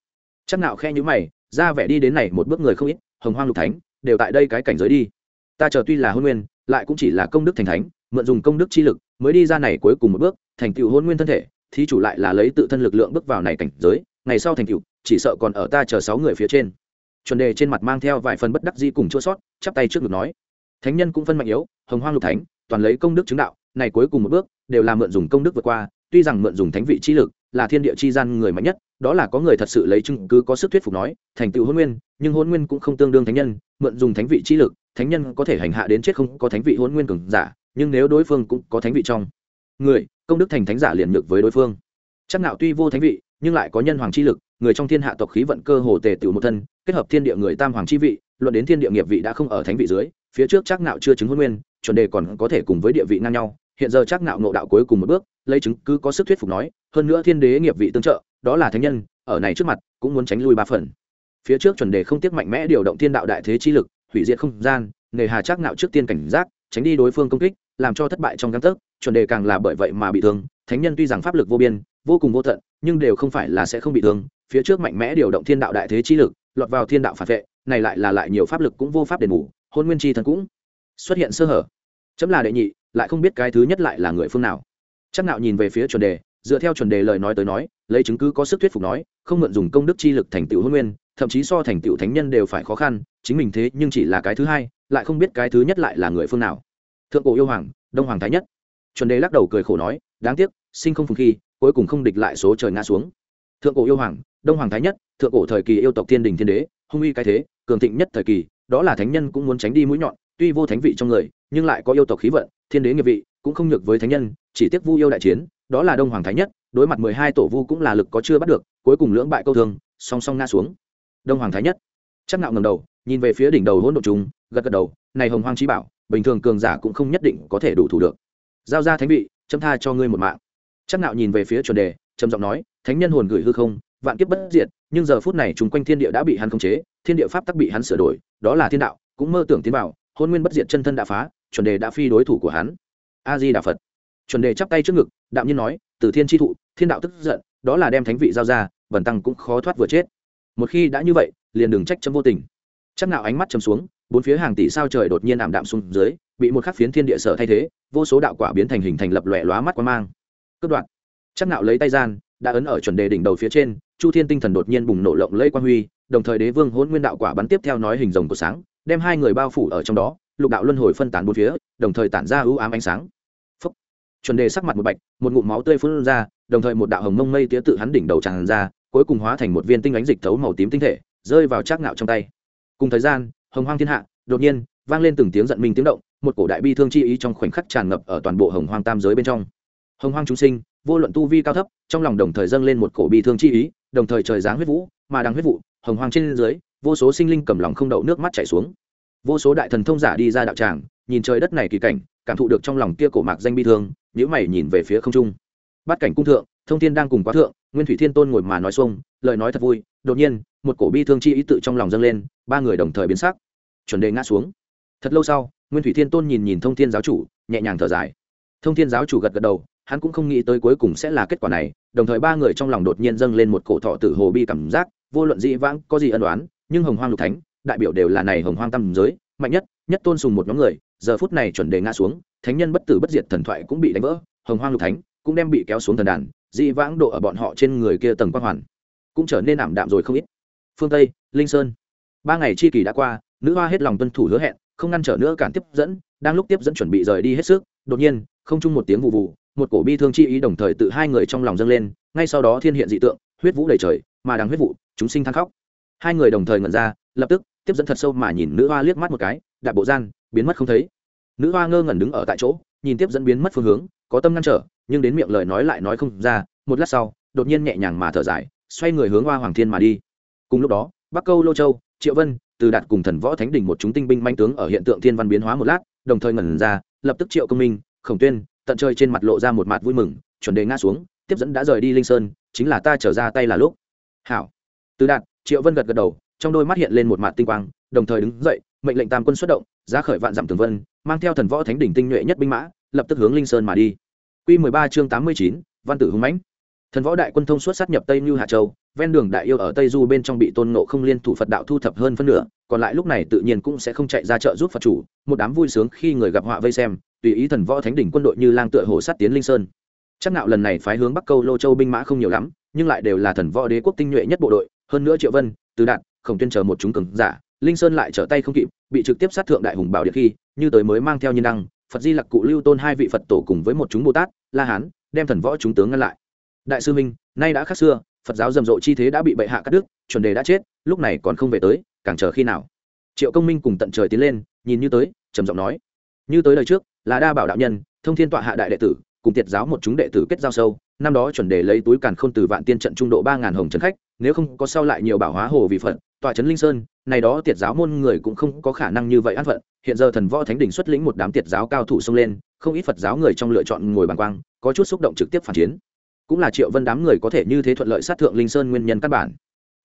S1: Chắc nạo khe nhíu mày, ra vẻ đi đến này một bước người không ít, hồng hoang lục thánh, đều tại đây cái cảnh giới đi. Ta chờ tuy là hôn nguyên, lại cũng chỉ là công đức thành thánh, mượn dùng công đức chi lực, mới đi ra này cuối cùng một bước, thành tựu hôn nguyên thân thể, thí chủ lại là lấy tự thân lực lượng bước vào này cảnh giới, ngày sau thành tựu, chỉ sợ còn ở ta chờ sáu người phía trên. Chuẩn đề trên mặt mang theo vài phần bất đắc dĩ cùng chua sót, chắp tay trước ngực nói. Thánh nhân cũng phân mạnh yếu, hồng hoang lục thánh, toàn lấy công đức chứng đạo, này cuối cùng một bước, đều là mượn dùng công đức vượt qua tuy rằng mượn dùng thánh vị chi lực, là thiên địa chi gian người mạnh nhất, đó là có người thật sự lấy chứng cứ có sức thuyết phục nói, thành tựu hôn nguyên, nhưng hôn nguyên cũng không tương đương thánh nhân, mượn dùng thánh vị chi lực, thánh nhân có thể hành hạ đến chết không có thánh vị hôn nguyên cường giả, nhưng nếu đối phương cũng có thánh vị trong người, công đức thành thánh giả liền nhược với đối phương. Chắc nạo tuy vô thánh vị, nhưng lại có nhân hoàng chi lực, người trong thiên hạ tộc khí vận cơ hồ tề tựu một thân, kết hợp thiên địa người tam hoàng chi vị, luận đến thiên địa nghiệp vị đã không ở thánh vị dưới, phía trước chắc nạo chưa chứng hôn nguyên, chuẩn đề còn có thể cùng với địa vị ngang nhau hiện giờ chắc nạo ngộ đạo cuối cùng một bước, lấy chứng cứ có sức thuyết phục nói, hơn nữa thiên đế nghiệp vị tương trợ, đó là thánh nhân, ở này trước mặt, cũng muốn tránh lui ba phần. Phía trước chuẩn đề không tiếc mạnh mẽ điều động thiên đạo đại thế chi lực, hủy diệt không gian, nghề hà chắc nạo trước tiên cảnh giác, tránh đi đối phương công kích, làm cho thất bại trong căn tấc, chuẩn đề càng là bởi vậy mà bị thương, thánh nhân tuy rằng pháp lực vô biên, vô cùng vô tận, nhưng đều không phải là sẽ không bị thương, phía trước mạnh mẽ điều động thiên đạo đại thế chi lực, lọt vào thiên đạo phản vệ, này lại là lại nhiều pháp lực cũng vô pháp đền bù, hôn nguyên chi thần cũng xuất hiện sơ hở. Chấm là đệ nhị lại không biết cái thứ nhất lại là người phương nào. Chắc nạo nhìn về phía chuẩn đề, dựa theo chuẩn đề lời nói tới nói, lấy chứng cứ có sức thuyết phục nói, không mượn dùng công đức chi lực thành tựu hôn nguyên, thậm chí so thành tựu thánh nhân đều phải khó khăn, chính mình thế nhưng chỉ là cái thứ hai, lại không biết cái thứ nhất lại là người phương nào. Thượng cổ yêu hoàng, đông hoàng thái nhất. Chuẩn đề lắc đầu cười khổ nói, đáng tiếc, sinh không phùng khi, cuối cùng không địch lại số trời ngã xuống. Thượng cổ yêu hoàng, đông hoàng thái nhất, thượng cổ thời kỳ yêu tộc thiên đình thiên đế, hung uy cái thế, cường thịnh nhất thời kỳ, đó là thánh nhân cũng muốn tránh đi mũi nhọn tuy vô thánh vị trong người, nhưng lại có yêu tộc khí vận, thiên đế nghiệp vị, cũng không nhược với thánh nhân, chỉ tiếc vu yêu đại chiến, đó là đông hoàng thái nhất, đối mặt mười hai tổ vu cũng là lực có chưa bắt được, cuối cùng lưỡng bại câu thương, song song ngã xuống. Đông hoàng thái nhất. Chắc nạo ngầm đầu, nhìn về phía đỉnh đầu hỗn độn chúng gật gật đầu, này hồng hoang trí bảo, bình thường cường giả cũng không nhất định có thể đủ thủ được. Giao ra thánh vị, chấm tha cho ngươi một mạng. Chắc nạo nhìn về phía chuẩn đề, trầm giọng nói, thánh nhân hồn gửi hư không, vạn kiếp bất diệt, nhưng giờ phút này chúng quanh thiên địa đã bị hắn khống chế, thiên địa pháp tắc bị hắn sửa đổi, đó là thiên đạo, cũng mơ tưởng tiến vào hôn nguyên bất diệt chân thân đã phá, chuẩn đề đã phi đối thủ của hắn. A di đà phật chuẩn đề chắp tay trước ngực, đạm nhiên nói, từ thiên tri thụ, thiên đạo tức giận, đó là đem thánh vị giao ra vần tăng cũng khó thoát vừa chết. Một khi đã như vậy, liền đừng trách chấm vô tình. Chắc nào ánh mắt chấm xuống, bốn phía hàng tỷ sao trời đột nhiên ảm đạm xuống dưới, bị một khắc phiến thiên địa sở thay thế, vô số đạo quả biến thành hình thành lập lòe lóa mắt quan mang. Cướp đoạn chắc nạo lấy tay gian, đã ấn ở chuẩn đề đỉnh đầu phía trên, chu thiên tinh thần đột nhiên bùng nổ lộng lẫy quan huy, đồng thời đế vương hôn nguyên đạo quả bắn tiếp theo nói hình rồng của sáng đem hai người bao phủ ở trong đó, lục đạo luân hồi phân tán bốn phía, đồng thời tản ra ưu ám ánh sáng. Phúc. chuẩn đề sắc mặt một bạch, một ngụm máu tươi phun ra, đồng thời một đạo hồng mông mây tía tự hắn đỉnh đầu tràn ra, cuối cùng hóa thành một viên tinh ánh dịch thấu màu tím tinh thể, rơi vào trác ngạo trong tay. Cùng thời gian, hồng hoang thiên hạ, đột nhiên, vang lên từng tiếng giận minh tiếng động, một cổ đại bi thương chi ý trong khoảnh khắc tràn ngập ở toàn bộ hồng hoang tam giới bên trong. Hồng hoang chúng sinh, vô luận tu vi cao thấp, trong lòng đồng thời dâng lên một cổ bi thương chi ý, đồng thời trời giáng huyết vũ, mà đang huyết vụ, hồng hoang trên dưới vô số sinh linh cầm lòng không đậu nước mắt chảy xuống. Vô số đại thần thông giả đi ra đạo tràng, nhìn trời đất này kỳ cảnh, cảm thụ được trong lòng kia cổ mạc danh bi thương nhữ mày nhìn về phía không trung. Bát cảnh cung thượng, thông thiên đang cùng quá thượng, nguyên thủy thiên tôn ngồi mà nói xuông, lời nói thật vui, đột nhiên, một cổ bi thương chi ý tự trong lòng dâng lên, ba người đồng thời biến sắc. Chuẩn đề ngã xuống. Thật lâu sau, nguyên thủy thiên tôn nhìn nhìn thông thiên giáo chủ, nhẹ nhàng thở dài. Thông thiên giáo chủ gật gật đầu, hắn cũng không nghĩ tới cuối cùng sẽ là kết quả này, đồng thời ba người trong lòng đột nhiên dâng lên một cổ thọ tử hồ bi cảm giác, vô luận dĩ vãng có gì ân đoán nhưng hồng hoang lục thánh, đại biểu đều là này hồng hoang tâm giới, mạnh nhất nhất tôn sùng một nhóm người, giờ phút này chuẩn đề ngã xuống, thánh nhân bất tử bất diệt thần thoại cũng bị đánh vỡ, hồng hoang lục thánh cũng đem bị kéo xuống thần đàn, dị vãng độ ở bọn họ trên người kia tầng quang hoàn cũng trở nên ảm đạm rồi không ít. Phương tây, linh sơn. Ba ngày chi kỳ đã qua, nữ hoa hết lòng tuân thủ hứa hẹn, không ngăn trở nữa cản tiếp dẫn, đang lúc tiếp dẫn chuẩn bị rời đi hết sức, đột nhiên, không chung một tiếng vụ vụ một cổ bi thương chi ý đồng thời tự hai người trong lòng dâng lên, ngay sau đó thiên hiện dị tượng, huyết vũ đầy trời, mà đang huyết vụ, chúng sinh than khóc hai người đồng thời ngẩn ra, lập tức, tiếp dẫn thật sâu mà nhìn nữ hoa liếc mắt một cái, đạp bộ gian, biến mất không thấy. Nữ hoa ngơ ngẩn đứng ở tại chỗ, nhìn tiếp dẫn biến mất phương hướng, có tâm ngăn trở, nhưng đến miệng lời nói lại nói không ra, một lát sau, đột nhiên nhẹ nhàng mà thở dài, xoay người hướng hoa hoàng thiên mà đi. Cùng lúc đó, bắc câu, lô châu, triệu vân, từ đạt cùng thần võ thánh đỉnh một chúng tinh binh manh tướng ở hiện tượng thiên văn biến hóa một lát, đồng thời ngẩn ra, lập tức triệu công minh, khổng tuyên, tận trời trên mặt lộ ra một mặt vui mừng, chuẩn đề ngã xuống, tiếp dẫn đã rời đi linh sơn, chính là ta trở ra tay là lúc. Hảo. Từ đạt triệu vân gật gật đầu trong đôi mắt hiện lên một mạt tinh quang đồng thời đứng dậy mệnh lệnh tam quân xuất động ra khởi vạn dặm tường vân mang theo thần võ thánh đỉnh tinh nhuệ nhất binh mã lập tức hướng linh sơn mà đi. Quy 13 chương 89, văn tử hùng mãnh. Thần võ đại quân thông suốt sát nhập tây như hạ châu ven đường đại yêu ở tây du bên trong bị tôn nộ không liên thủ phật đạo thu thập hơn phân nửa còn lại lúc này tự nhiên cũng sẽ không chạy ra chợ giúp phật chủ một đám vui sướng khi người gặp họa vây xem tùy ý thần võ thánh đỉnh quân đội như lang tựa hồ sát tiến linh sơn. Chắc nạo lần này phái hướng bắc câu lô châu binh mã không nhiều lắm nhưng lại đều là thần võ đế quốc tinh nhuệ nhất bộ đội hơn nữa triệu vân, từ đạn khổng tuyên chờ một chúng cường giả, linh sơn lại trở tay không kịp, bị trực tiếp sát thượng đại hùng bảo điện khi, như tới mới mang theo nhân đăng, phật di lặc cụ lưu tôn hai vị phật tổ cùng với một chúng bồ tát, la hán, đem thần võ chúng tướng ngăn lại. Đại sư minh, nay đã khác xưa, phật giáo rầm rộ chi thế đã bị bệ hạ cắt đứt, chuẩn đề đã chết, lúc này còn không về tới, càng chờ khi nào? Triệu công minh cùng tận trời tiến lên, nhìn như tới, trầm giọng nói. Như tới lời trước, là đa bảo đạo nhân, thông thiên tọa hạ đại đệ tử, cùng tiệt giáo một chúng đệ tử kết giao sâu, năm đó chuẩn đề lấy túi càn khôn từ vạn tiên trận trung độ ba ngàn hồng trấn khách nếu không có sau lại nhiều bảo hóa hồ vì phật tọa trấn linh sơn, này đó tiệt giáo môn người cũng không có khả năng như vậy an phận. Hiện giờ thần võ thánh đỉnh xuất lĩnh một đám tiệt giáo cao thủ xông lên, không ít phật giáo người trong lựa chọn ngồi bàn quang, có chút xúc động trực tiếp phản chiến. Cũng là triệu vân đám người có thể như thế thuận lợi sát thượng linh sơn nguyên nhân căn bản.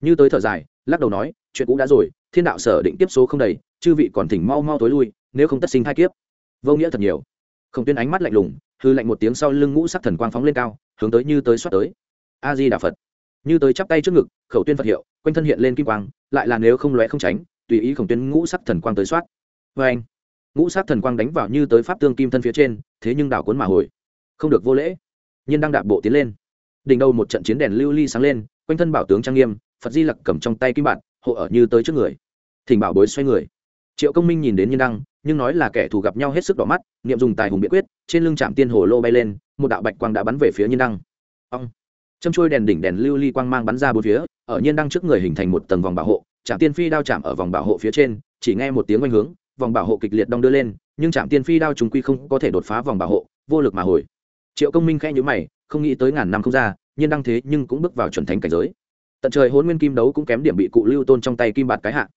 S1: Như tới thở dài, lắc đầu nói, chuyện cũ đã rồi, thiên đạo sở định tiếp số không đầy, chư vị còn thỉnh mau mau tối lui, nếu không tất sinh thai kiếp. Vô nghĩa thật nhiều. Không tuyên ánh mắt lạnh lùng, hư lạnh một tiếng sau lưng ngũ sắc thần quang phóng lên cao, hướng tới như tới xoát tới. A di đà phật như tới chắp tay trước ngực, khẩu tuyên phật hiệu, quanh thân hiện lên kim quang, lại là nếu không lóe không tránh, tùy ý khổng tuyên ngũ sắc thần quang tới soát. Vê anh, ngũ sắc thần quang đánh vào như tới pháp tương kim thân phía trên, thế nhưng đảo cuốn mà hồi. Không được vô lễ. Nhiên đang đạp bộ tiến lên. Đỉnh đầu một trận chiến đèn lưu ly sáng lên, quanh thân bảo tướng trang nghiêm, phật di lặc cầm trong tay kim bạn hộ ở như tới trước người. Thỉnh bảo bối xoay người. Triệu công minh nhìn đến nhiên đăng nhưng nói là kẻ thù gặp nhau hết sức đỏ mắt, niệm dùng tài hùng biện quyết, trên lưng trạm tiên hồ lô bay lên, một đạo bạch quang đã bắn về phía nhiên đăng ông châm trôi đèn đỉnh đèn lưu ly quang mang bắn ra bốn phía, ở nhiên đăng trước người hình thành một tầng vòng bảo hộ, trạm tiên phi đao chạm ở vòng bảo hộ phía trên, chỉ nghe một tiếng oanh hướng, vòng bảo hộ kịch liệt đong đưa lên, nhưng trạm tiên phi đao chúng quy không có thể đột phá vòng bảo hộ, vô lực mà hồi. Triệu công minh khẽ nhữ mày, không nghĩ tới ngàn năm không ra, nhiên đăng thế nhưng cũng bước vào chuẩn thánh cảnh giới. Tận trời hôn nguyên kim đấu cũng kém điểm bị cụ lưu tôn trong tay kim bạt cái hạ.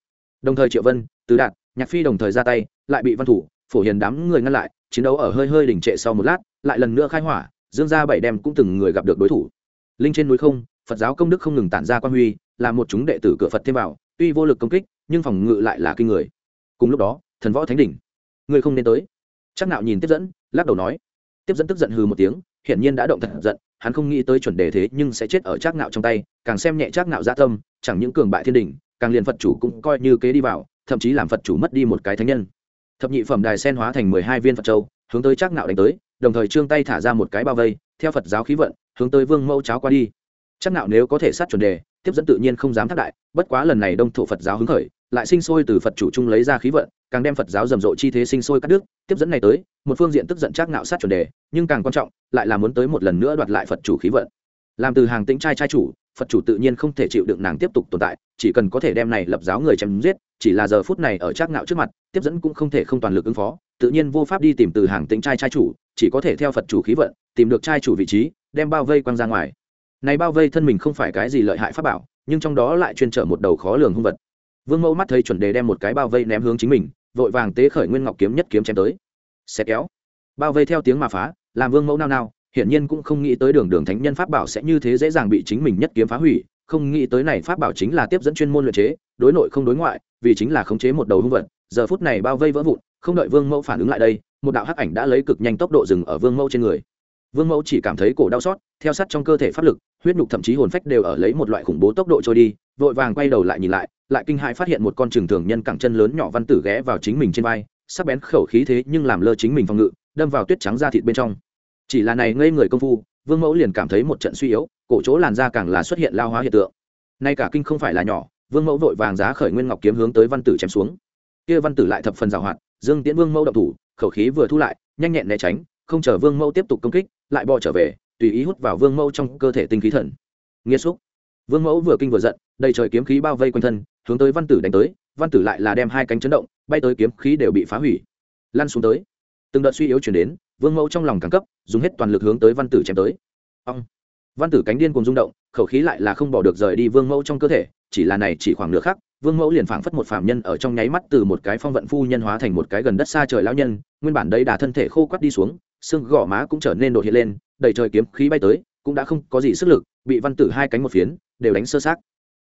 S1: Đồng thời triệu vân, tứ đạt, nhạc phi đồng thời ra tay, lại bị văn thủ, phổ hiền đám người ngăn lại, chiến đấu ở hơi hơi đỉnh trệ sau một lát, lại lần nữa khai hỏa, dương gia bảy đem cũng từng người gặp được đối thủ linh trên núi không, phật giáo công đức không ngừng tản ra quan huy, là một chúng đệ tử cửa phật thêm vào, tuy vô lực công kích, nhưng phòng ngự lại là kinh người. Cùng lúc đó, thần võ thánh đỉnh. Người không nên tới. Chắc nạo nhìn tiếp dẫn, lắc đầu nói. Tiếp dẫn tức giận hừ một tiếng, hiển nhiên đã động thật giận, hắn không nghĩ tới chuẩn đề thế nhưng sẽ chết ở trác nạo trong tay, càng xem nhẹ trác nạo dạ tâm, chẳng những cường bại thiên đỉnh, càng liền phật chủ cũng coi như kế đi vào, thậm chí làm phật chủ mất đi một cái thánh nhân. Thập nhị phẩm đài sen hóa thành mười hai viên phật châu, hướng tới trác nạo đánh tới, đồng thời trương tay thả ra một cái bao vây theo phật giáo khí vận, hướng tới vương mẫu cháo qua đi. Chắc nạo nếu có thể sát chuẩn đề, tiếp dẫn tự nhiên không dám thác đại, bất quá lần này đông thổ phật giáo hứng khởi, lại sinh sôi từ phật chủ trung lấy ra khí vận, càng đem phật giáo rầm rộ chi thế sinh sôi cắt đứt, tiếp dẫn này tới, một phương diện tức giận chắc nạo sát chuẩn đề, nhưng càng quan trọng, lại là muốn tới một lần nữa đoạt lại phật chủ khí vận. Làm từ hàng tĩnh trai trai chủ phật chủ tự nhiên không thể chịu đựng nàng tiếp tục tồn tại, chỉ cần có thể đem này lập giáo người chém giết, chỉ là giờ phút này ở trác ngạo trước mặt, tiếp dẫn cũng không thể không toàn lực ứng phó, tự nhiên vô pháp đi tìm từ hàng tính trai trai chủ, chỉ có thể theo phật chủ khí vận, tìm được trai chủ vị trí, đem bao vây quăng ra ngoài. Này bao vây thân mình không phải cái gì lợi hại pháp bảo, nhưng trong đó lại chuyên trở một đầu khó lường hung vật. Vương mẫu mắt thấy chuẩn đề đem một cái bao vây ném hướng chính mình, vội vàng tế khởi nguyên ngọc kiếm nhất kiếm chém tới. Xe kéo. Bao vây theo tiếng mà phá, làm vương mẫu nao nao hiển nhiên cũng không nghĩ tới đường đường thánh nhân pháp bảo sẽ như thế dễ dàng bị chính mình nhất kiếm phá hủy, không nghĩ tới này pháp bảo chính là tiếp dẫn chuyên môn luyện chế, đối nội không đối ngoại, vì chính là khống chế một đầu hung vật, giờ phút này bao vây vỡ vụn, không đợi vương mẫu phản ứng lại đây, một đạo hắc ảnh đã lấy cực nhanh tốc độ dừng ở vương mẫu trên người. Vương mẫu chỉ cảm thấy cổ đau xót, theo sát trong cơ thể pháp lực, huyết nhục thậm chí hồn phách đều ở lấy một loại khủng bố tốc độ trôi đi, vội vàng quay đầu lại nhìn lại lại kinh hãi phát hiện một con trường thường nhân cẳng chân lớn nhỏ văn tử ghé vào chính mình trên vai, sắc bén khẩu khí thế nhưng làm lơ chính mình phòng ngự, đâm vào tuyết trắng da thịt bên trong chỉ là này ngây người công phu, vương mẫu liền cảm thấy một trận suy yếu, cổ chỗ làn da càng là xuất hiện lao hóa hiện tượng. Nay cả kinh không phải là nhỏ, vương mẫu vội vàng giá khởi nguyên ngọc kiếm hướng tới văn tử chém xuống. Kia văn tử lại thập phần giảo hoạt, dương tiễn vương mẫu động thủ, khẩu khí vừa thu lại, nhanh nhẹn né tránh, không chờ vương mẫu tiếp tục công kích, lại bò trở về, tùy ý hút vào vương mẫu trong cơ thể tinh khí thần. Nghiêm xúc. Vương mẫu vừa kinh vừa giận, đầy trời kiếm khí bao vây quanh thân, hướng tới văn tử đánh tới, văn tử lại là đem hai cánh chấn động, bay tới kiếm khí đều bị phá hủy. Lăn xuống tới. Từng đợt suy yếu chuyển đến, vương mẫu trong lòng càng cấp dùng hết toàn lực hướng tới văn tử chém tới. Ông. Văn tử cánh điên cùng rung động, khẩu khí lại là không bỏ được rời đi vương mẫu trong cơ thể, chỉ là này chỉ khoảng nửa khắc, vương mẫu liền phảng phất một phạm nhân ở trong nháy mắt từ một cái phong vận phu nhân hóa thành một cái gần đất xa trời lão nhân, nguyên bản đây đà thân thể khô quắt đi xuống, xương gò má cũng trở nên đột hiện lên, đầy trời kiếm khí bay tới, cũng đã không có gì sức lực, bị văn tử hai cánh một phiến, đều đánh sơ sát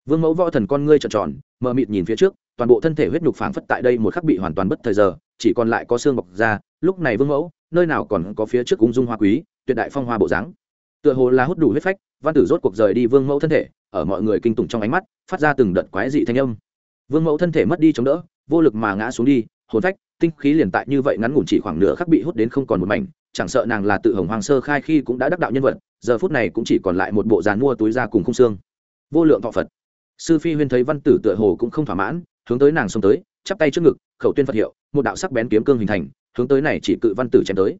S1: vương mẫu võ thần con ngươi tròn tròn, mờ mịt nhìn phía trước, toàn bộ thân thể huyết nhục phảng phất tại đây một khắc bị hoàn toàn bất thời giờ, chỉ còn lại có xương bọc ra lúc này vương mẫu nơi nào còn có phía trước ung dung hoa quý, tuyệt đại phong hoa bộ dáng. Tựa hồ là hút đủ huyết phách, văn tử rốt cuộc rời đi vương mẫu thân thể, ở mọi người kinh tủng trong ánh mắt, phát ra từng đợt quái dị thanh âm. Vương mẫu thân thể mất đi chống đỡ, vô lực mà ngã xuống đi, hồn phách, tinh khí liền tại như vậy ngắn ngủn chỉ khoảng nửa khắc bị hút đến không còn một mảnh, chẳng sợ nàng là tự hồng hoàng sơ khai khi cũng đã đắc đạo nhân vật, giờ phút này cũng chỉ còn lại một bộ dàn mua túi ra cùng khung xương. Vô lượng thọ phật. Sư phi huyên thấy văn tử tựa hồ cũng không thỏa mãn, hướng tới nàng xông tới, chắp tay trước ngực, khẩu tuyên phật hiệu, một đạo sắc bén kiếm cương hình thành hướng tới này chỉ cự văn tử chém tới.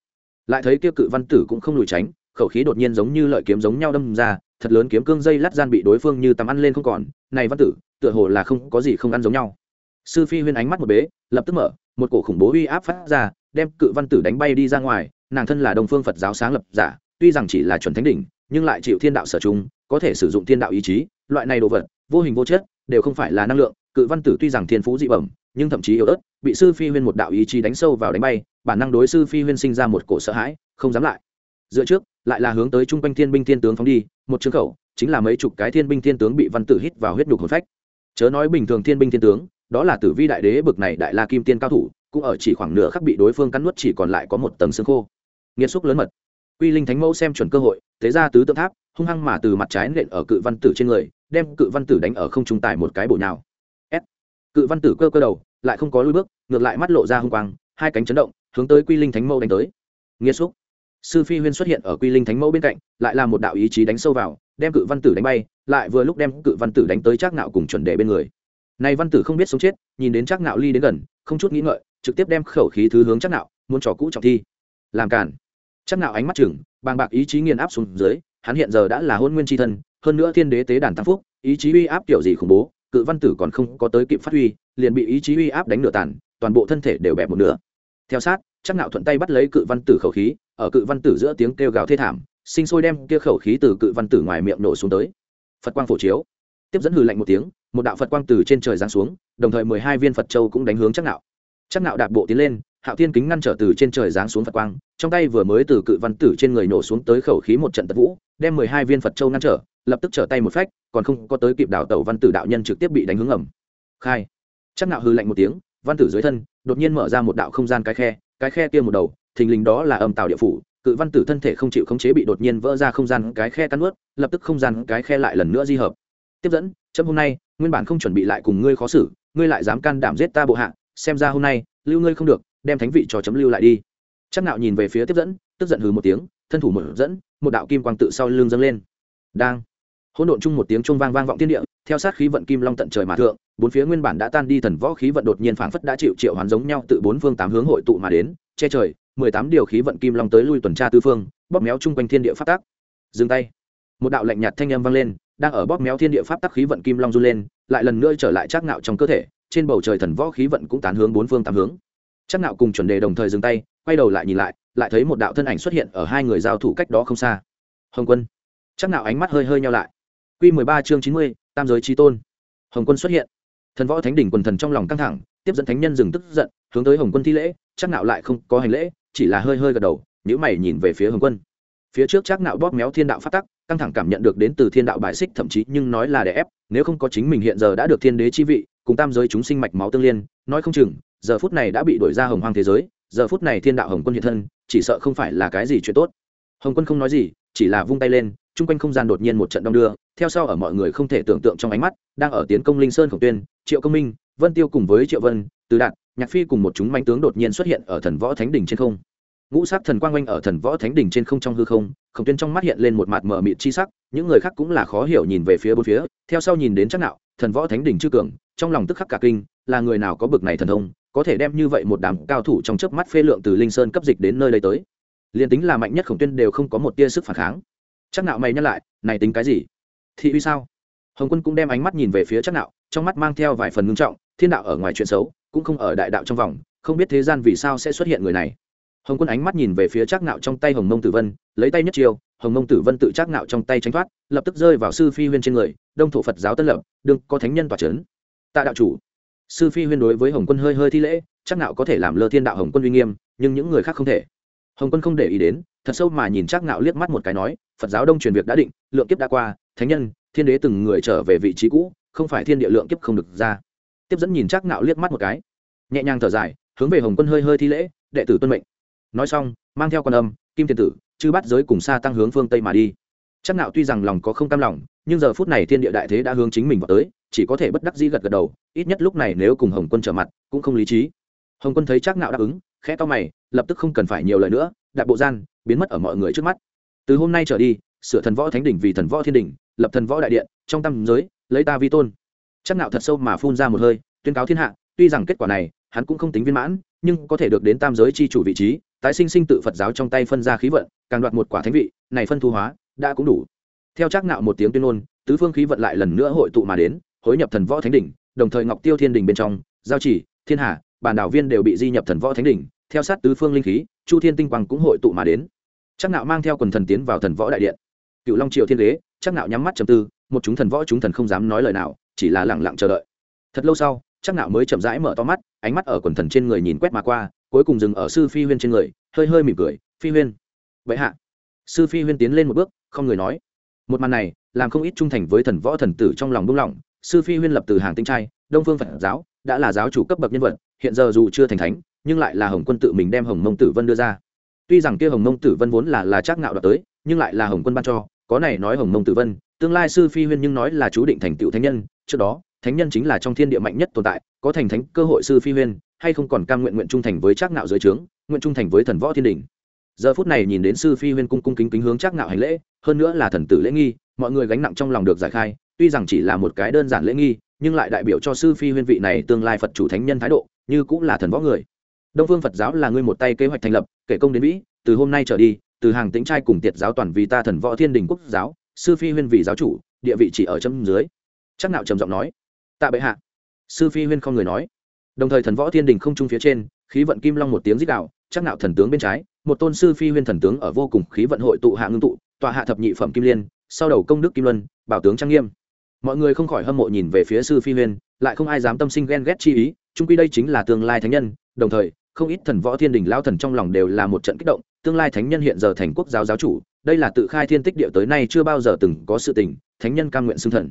S1: Lại thấy kia cự văn tử cũng không lùi tránh, khẩu khí đột nhiên giống như lợi kiếm giống nhau đâm ra, thật lớn kiếm cương dây lát gian bị đối phương như tắm ăn lên không còn. Này văn tử, tựa hồ là không có gì không ăn giống nhau. Sư phi huyên ánh mắt một bế, lập tức mở, một cổ khủng bố uy áp phát ra, đem cự văn tử đánh bay đi ra ngoài, nàng thân là đồng phương phật giáo sáng lập giả, tuy rằng chỉ là chuẩn thánh đỉnh, nhưng lại chịu thiên đạo sở chúng có thể sử dụng thiên đạo ý chí, loại này đồ vật, vô hình vô chất, đều không phải là năng lượng. Cự văn tử tuy rằng thiên phú dị bẩm, nhưng thậm chí yếu ớt bị sư phi huyên một đạo ý chí đánh sâu vào đánh bay, bản năng đối sư phi huyên sinh ra một cổ sợ hãi, không dám lại. Dựa trước, lại là hướng tới trung quanh thiên binh thiên tướng phóng đi, một chương khẩu, chính là mấy chục cái thiên binh thiên tướng bị văn tử hít vào huyết nhục hồn phách. Chớ nói bình thường thiên binh thiên tướng, đó là tử vi đại đế bực này đại la kim tiên cao thủ, cũng ở chỉ khoảng nửa khắc bị đối phương cắn nuốt chỉ còn lại có một tầng xương khô. Nghiệt xúc lớn mật. Quy linh thánh mẫu xem chuẩn cơ hội, thế ra tứ tượng tháp, hung hăng mà từ mặt trái nện ở cự văn tử trên người, đem cự văn tử đánh ở không trung tài một cái bổ nhào. S. Cự văn tử cơ cơ đầu lại không có lùi bước, ngược lại mắt lộ ra hung quang, hai cánh chấn động, hướng tới quy linh thánh mẫu đánh tới. Nghĩa xúc sư phi huyên xuất hiện ở quy linh thánh mẫu bên cạnh, lại là một đạo ý chí đánh sâu vào, đem cự văn tử đánh bay, lại vừa lúc đem cự văn tử đánh tới trác nạo cùng chuẩn đề bên người. Này văn tử không biết sống chết, nhìn đến trác nạo ly đến gần, không chút nghĩ ngợi, trực tiếp đem khẩu khí thứ hướng trác nạo, muốn trò cũ trọng thi. Làm cản trác nạo ánh mắt chừng, bàng bạc ý chí nghiền áp xuống dưới, hắn hiện giờ đã là hôn nguyên tri thân, hơn nữa thiên đế tế đàn tăng phúc, ý chí uy áp kiểu gì khủng bố cự văn tử còn không có tới kịp phát huy, liền bị ý chí uy áp đánh nửa tàn, toàn bộ thân thể đều bẹp một nửa. Theo sát, chắc nạo thuận tay bắt lấy cự văn tử khẩu khí, ở cự văn tử giữa tiếng kêu gào thê thảm, sinh sôi đem kia khẩu khí từ cự văn tử ngoài miệng nổ xuống tới. Phật quang phổ chiếu. Tiếp dẫn hừ lạnh một tiếng, một đạo phật quang từ trên trời giáng xuống, đồng thời mười hai viên phật châu cũng đánh hướng chắc nạo chắc nạo đạp bộ tiến lên, hạo thiên kính ngăn trở từ trên trời giáng xuống phật quang, trong tay vừa mới từ cự văn tử trên người nổ xuống tới khẩu khí một trận tật vũ, đem mười hai viên phật châu ngăn trở, lập tức trở tay một phách còn không có tới kịp đảo tẩu văn tử đạo nhân trực tiếp bị đánh hướng ẩm. Khai. Chắc nạo hư lạnh một tiếng, văn tử dưới thân, đột nhiên mở ra một đạo không gian cái khe cái khe kia một đầu, thình lình đó là âm tào địa phủ, cự văn tử thân thể không chịu khống chế bị đột nhiên vỡ ra không gian cái khe cắn ướt lập tức không gian cái khe lại lần nữa di hợp. Tiếp dẫn, chấm hôm nay, nguyên bản không chuẩn bị lại cùng ngươi khó xử, ngươi lại dám can đảm giết ta bộ hạ, xem ra hôm nay, lưu ngươi không được, đem thánh vị cho chấm lưu lại đi. Chắc nạo nhìn về phía tiếp dẫn, tức giận hừ một tiếng, thân thủ mở dẫn, một đạo kim quang tự sau lưng dâng lên. Đang hỗn độn chung một tiếng trung vang vang vọng thiên địa, theo sát khí vận kim long tận trời mà thượng, bốn phía nguyên bản đã tan đi thần võ khí vận đột nhiên phảng phất đã chịu triệu hoán giống nhau tự bốn phương tám hướng hội tụ mà đến, che trời, mười tám điều khí vận kim long tới lui tuần tra tư phương, bóp méo chung quanh thiên địa phát tác dừng tay. Một đạo lạnh nhạt thanh âm vang lên, đang ở bóp méo thiên địa pháp tắc khí vận kim long du lên, lại lần nữa trở lại chắc ngạo trong cơ thể, trên bầu trời thần võ khí vận cũng tán hướng bốn phương tám hướng. Chắc ngạo cùng chuẩn đề đồng thời dừng tay, quay đầu lại nhìn lại lại thấy một đạo thân ảnh xuất hiện ở hai người giao thủ cách đó không xa. Hồng quân. Chắc ngạo ánh mắt hơi hơi nhau lại quy mười ba chương chín mươi, tam giới chi tôn. Hồng quân xuất hiện. Thần võ thánh đỉnh quần thần trong lòng căng thẳng, tiếp dẫn thánh nhân dừng tức giận, hướng tới hồng quân thi lễ, chắc nạo lại không có hành lễ, chỉ là hơi hơi gật đầu, nhíu mày nhìn về phía hồng quân. Phía trước chắc nạo bóp méo thiên đạo phát tắc, căng thẳng cảm nhận được đến từ thiên đạo bài xích, thậm chí nhưng nói là đè ép, nếu không có chính mình hiện giờ đã được thiên đế chi vị, cùng tam giới chúng sinh mạch máu tương liên, nói không chừng, giờ phút này đã bị đuổi ra hồng hoang thế giới, giờ phút này thiên đạo hồng quân hiện thân, chỉ sợ không phải là cái gì chuyện tốt. Hồng quân không nói gì, chỉ là vung tay lên chung quanh không gian đột nhiên một trận đông đưa, theo sau ở mọi người không thể tưởng tượng trong ánh mắt, đang ở tiến công linh sơn khổng tuyên, triệu công minh, vân tiêu cùng với triệu vân, từ đạt, nhạc phi cùng một chúng manh tướng đột nhiên xuất hiện ở thần võ thánh đỉnh trên không. Ngũ sắc thần quang oanh ở thần võ thánh đỉnh trên không trong hư không, khổng tuyên trong mắt hiện lên một mặt mờ mịt chi sắc, những người khác cũng là khó hiểu nhìn về phía bốn phía, theo sau nhìn đến chắc nạo, thần võ thánh đỉnh chư cường, trong lòng tức khắc cả kinh, là người nào có bực này thần thông, có thể đem như vậy một đám cao thủ trong chớp mắt phê lượng từ linh sơn cấp dịch đến nơi đây tới. Liền tính là mạnh nhất khổng tuyên đều không có một tia sức phản kháng chắc nạo mày nhắc lại, này tính cái gì? Thị uy sao? Hồng quân cũng đem ánh mắt nhìn về phía chắc nạo, trong mắt mang theo vài phần ngưng trọng, thiên đạo ở ngoài chuyện xấu, cũng không ở đại đạo trong vòng, không biết thế gian vì sao sẽ xuất hiện người này. Hồng quân ánh mắt nhìn về phía trác Nạo trong tay hồng mông tử vân, lấy tay nhất chiêu, hồng mông tử vân tự trác Nạo trong tay tránh thoát, lập tức rơi vào sư phi huyên trên người, đông thổ phật giáo tân lập, đương có thánh nhân tỏa chấn. tạ đạo chủ, sư phi huyên đối với hồng quân hơi hơi thi lễ, chắc nạo có thể làm lơ thiên đạo hồng quân uy nghiêm, nhưng những người khác không thể hồng quân không để ý đến, thật sâu mà nhìn chắc Ngạo liếc mắt một cái nói, phật giáo đông truyền việc đã định, lượng kiếp đã qua, thánh nhân, thiên đế từng người trở về vị trí cũ, không phải thiên địa lượng kiếp không được ra. Tiếp dẫn nhìn chắc Ngạo liếc mắt một cái, nhẹ nhàng thở dài, hướng về hồng quân hơi hơi thi lễ, đệ tử tuân mệnh. Nói xong, mang theo con âm, kim thiên tử, chư bắt giới cùng xa tăng hướng phương tây mà đi. Chắc nạo tuy rằng lòng có không cam lòng, nhưng giờ phút này thiên địa đại thế đã hướng chính mình vào tới, chỉ có thể bất đắc dĩ gật gật đầu, ít nhất lúc này nếu cùng hồng quân trở mặt, cũng không lý trí. Hồng quân thấy chắc nạo đáp ứng khẽ to mày, lập tức không cần phải nhiều lời nữa đại bộ gian, biến mất ở mọi người trước mắt. Từ hôm nay trở đi, sửa thần võ thánh đỉnh vì thần võ thiên đỉnh, lập thần võ đại điện, trong tâm giới, lấy ta vi tôn. Chắc nạo thật sâu mà phun ra một hơi, tuyên cáo thiên hạ, tuy rằng kết quả này, hắn cũng không tính viên mãn, nhưng có thể được đến tam giới chi chủ vị trí, tái sinh sinh tự phật giáo trong tay phân ra khí vận, càng đoạt một quả thánh vị, này phân thu hóa, đã cũng đủ. Theo chắc nạo một tiếng tuyên ngôn, tứ phương khí vận lại lần nữa hội tụ mà đến hối nhập thần võ thánh đỉnh, đồng thời ngọc tiêu thiên đỉnh bên trong, giao chỉ, thiên hà bản đảo viên đều bị di nhập thần võ thánh đỉnh, theo sát tứ phương linh khí, chu thiên tinh quang cũng hội tụ mà đến. Chắc nạo mang theo quần thần tiến vào thần võ đại điện. Cựu long triều thiên đế, chắc nạo nhắm mắt trầm tư, một chúng thần võ chúng thần không dám nói lời nào, chỉ là lặng lặng chờ đợi. Thật lâu sau, chắc nạo mới chậm rãi mở to mắt, ánh mắt ở quần thần trên người nhìn quét mà qua, cuối cùng dừng ở sư phi huyên trên người, hơi hơi mỉm cười, phi huyên. Vậy hạ. Sư phi huyên tiến lên một bước, không người nói. Một màn này, làm không ít trung thành với thần võ thần tử trong lòng buông lỏng sư phi huyên lập từ hàng tinh trai, đông phương phật giáo đã là giáo chủ cấp bậc nhân vật, hiện giờ dù chưa thành thánh, nhưng lại là hồng quân tự mình đem hồng mông tử vân đưa ra. Tuy rằng kia hồng mông tử vân vốn là là trác ngạo đoạt tới, nhưng lại là hồng quân ban cho, có này nói hồng mông tử vân, tương lai sư phi huyên nhưng nói là chú định thành tựu thánh nhân, trước đó, thánh nhân chính là trong thiên địa mạnh nhất tồn tại, có thành thánh, cơ hội sư phi huyên, hay không còn cam nguyện nguyện trung thành với trác ngạo dưới trướng, nguyện trung thành với thần võ thiên đình. Giờ phút này nhìn đến sư phi huyên cung cung kính kính hướng trác ngạo hành lễ, hơn nữa là thần tử lễ nghi, mọi người gánh nặng trong lòng được giải khai, tuy rằng chỉ là một cái đơn giản lễ nghi nhưng lại đại biểu cho sư phi huyên vị này tương lai phật chủ thánh nhân thái độ, như cũng là thần võ người. Đông phương phật giáo là ngươi một tay kế hoạch thành lập, kể công đến vĩ từ hôm nay trở đi, từ hàng tĩnh trai cùng tiệt giáo toàn vì ta thần võ thiên đình quốc giáo, sư phi huyên vị giáo chủ, địa vị chỉ ở chấm dưới. Chắc nạo trầm giọng nói, tạ bệ hạ. Sư phi huyên không người nói. Đồng thời thần võ thiên đình không trung phía trên, khí vận kim long một tiếng rít đạo chắc nạo thần tướng bên trái, một tôn sư phi huyên thần tướng ở vô cùng khí vận hội tụ hạ ngưng tụ tọa hạ thập nhị phẩm kim liên, sau đầu công đức kim luân, bảo tướng trang nghiêm mọi người không khỏi hâm mộ nhìn về phía sư phi huyên, lại không ai dám tâm sinh ghen ghét chi ý trung quy đây chính là tương lai thánh nhân, đồng thời, không ít thần võ thiên đình lao thần trong lòng đều là một trận kích động, tương lai thánh nhân hiện giờ thành quốc giáo giáo chủ, đây là tự khai thiên tích địa tới nay chưa bao giờ từng có sự tình, thánh nhân cam nguyện xưng thần.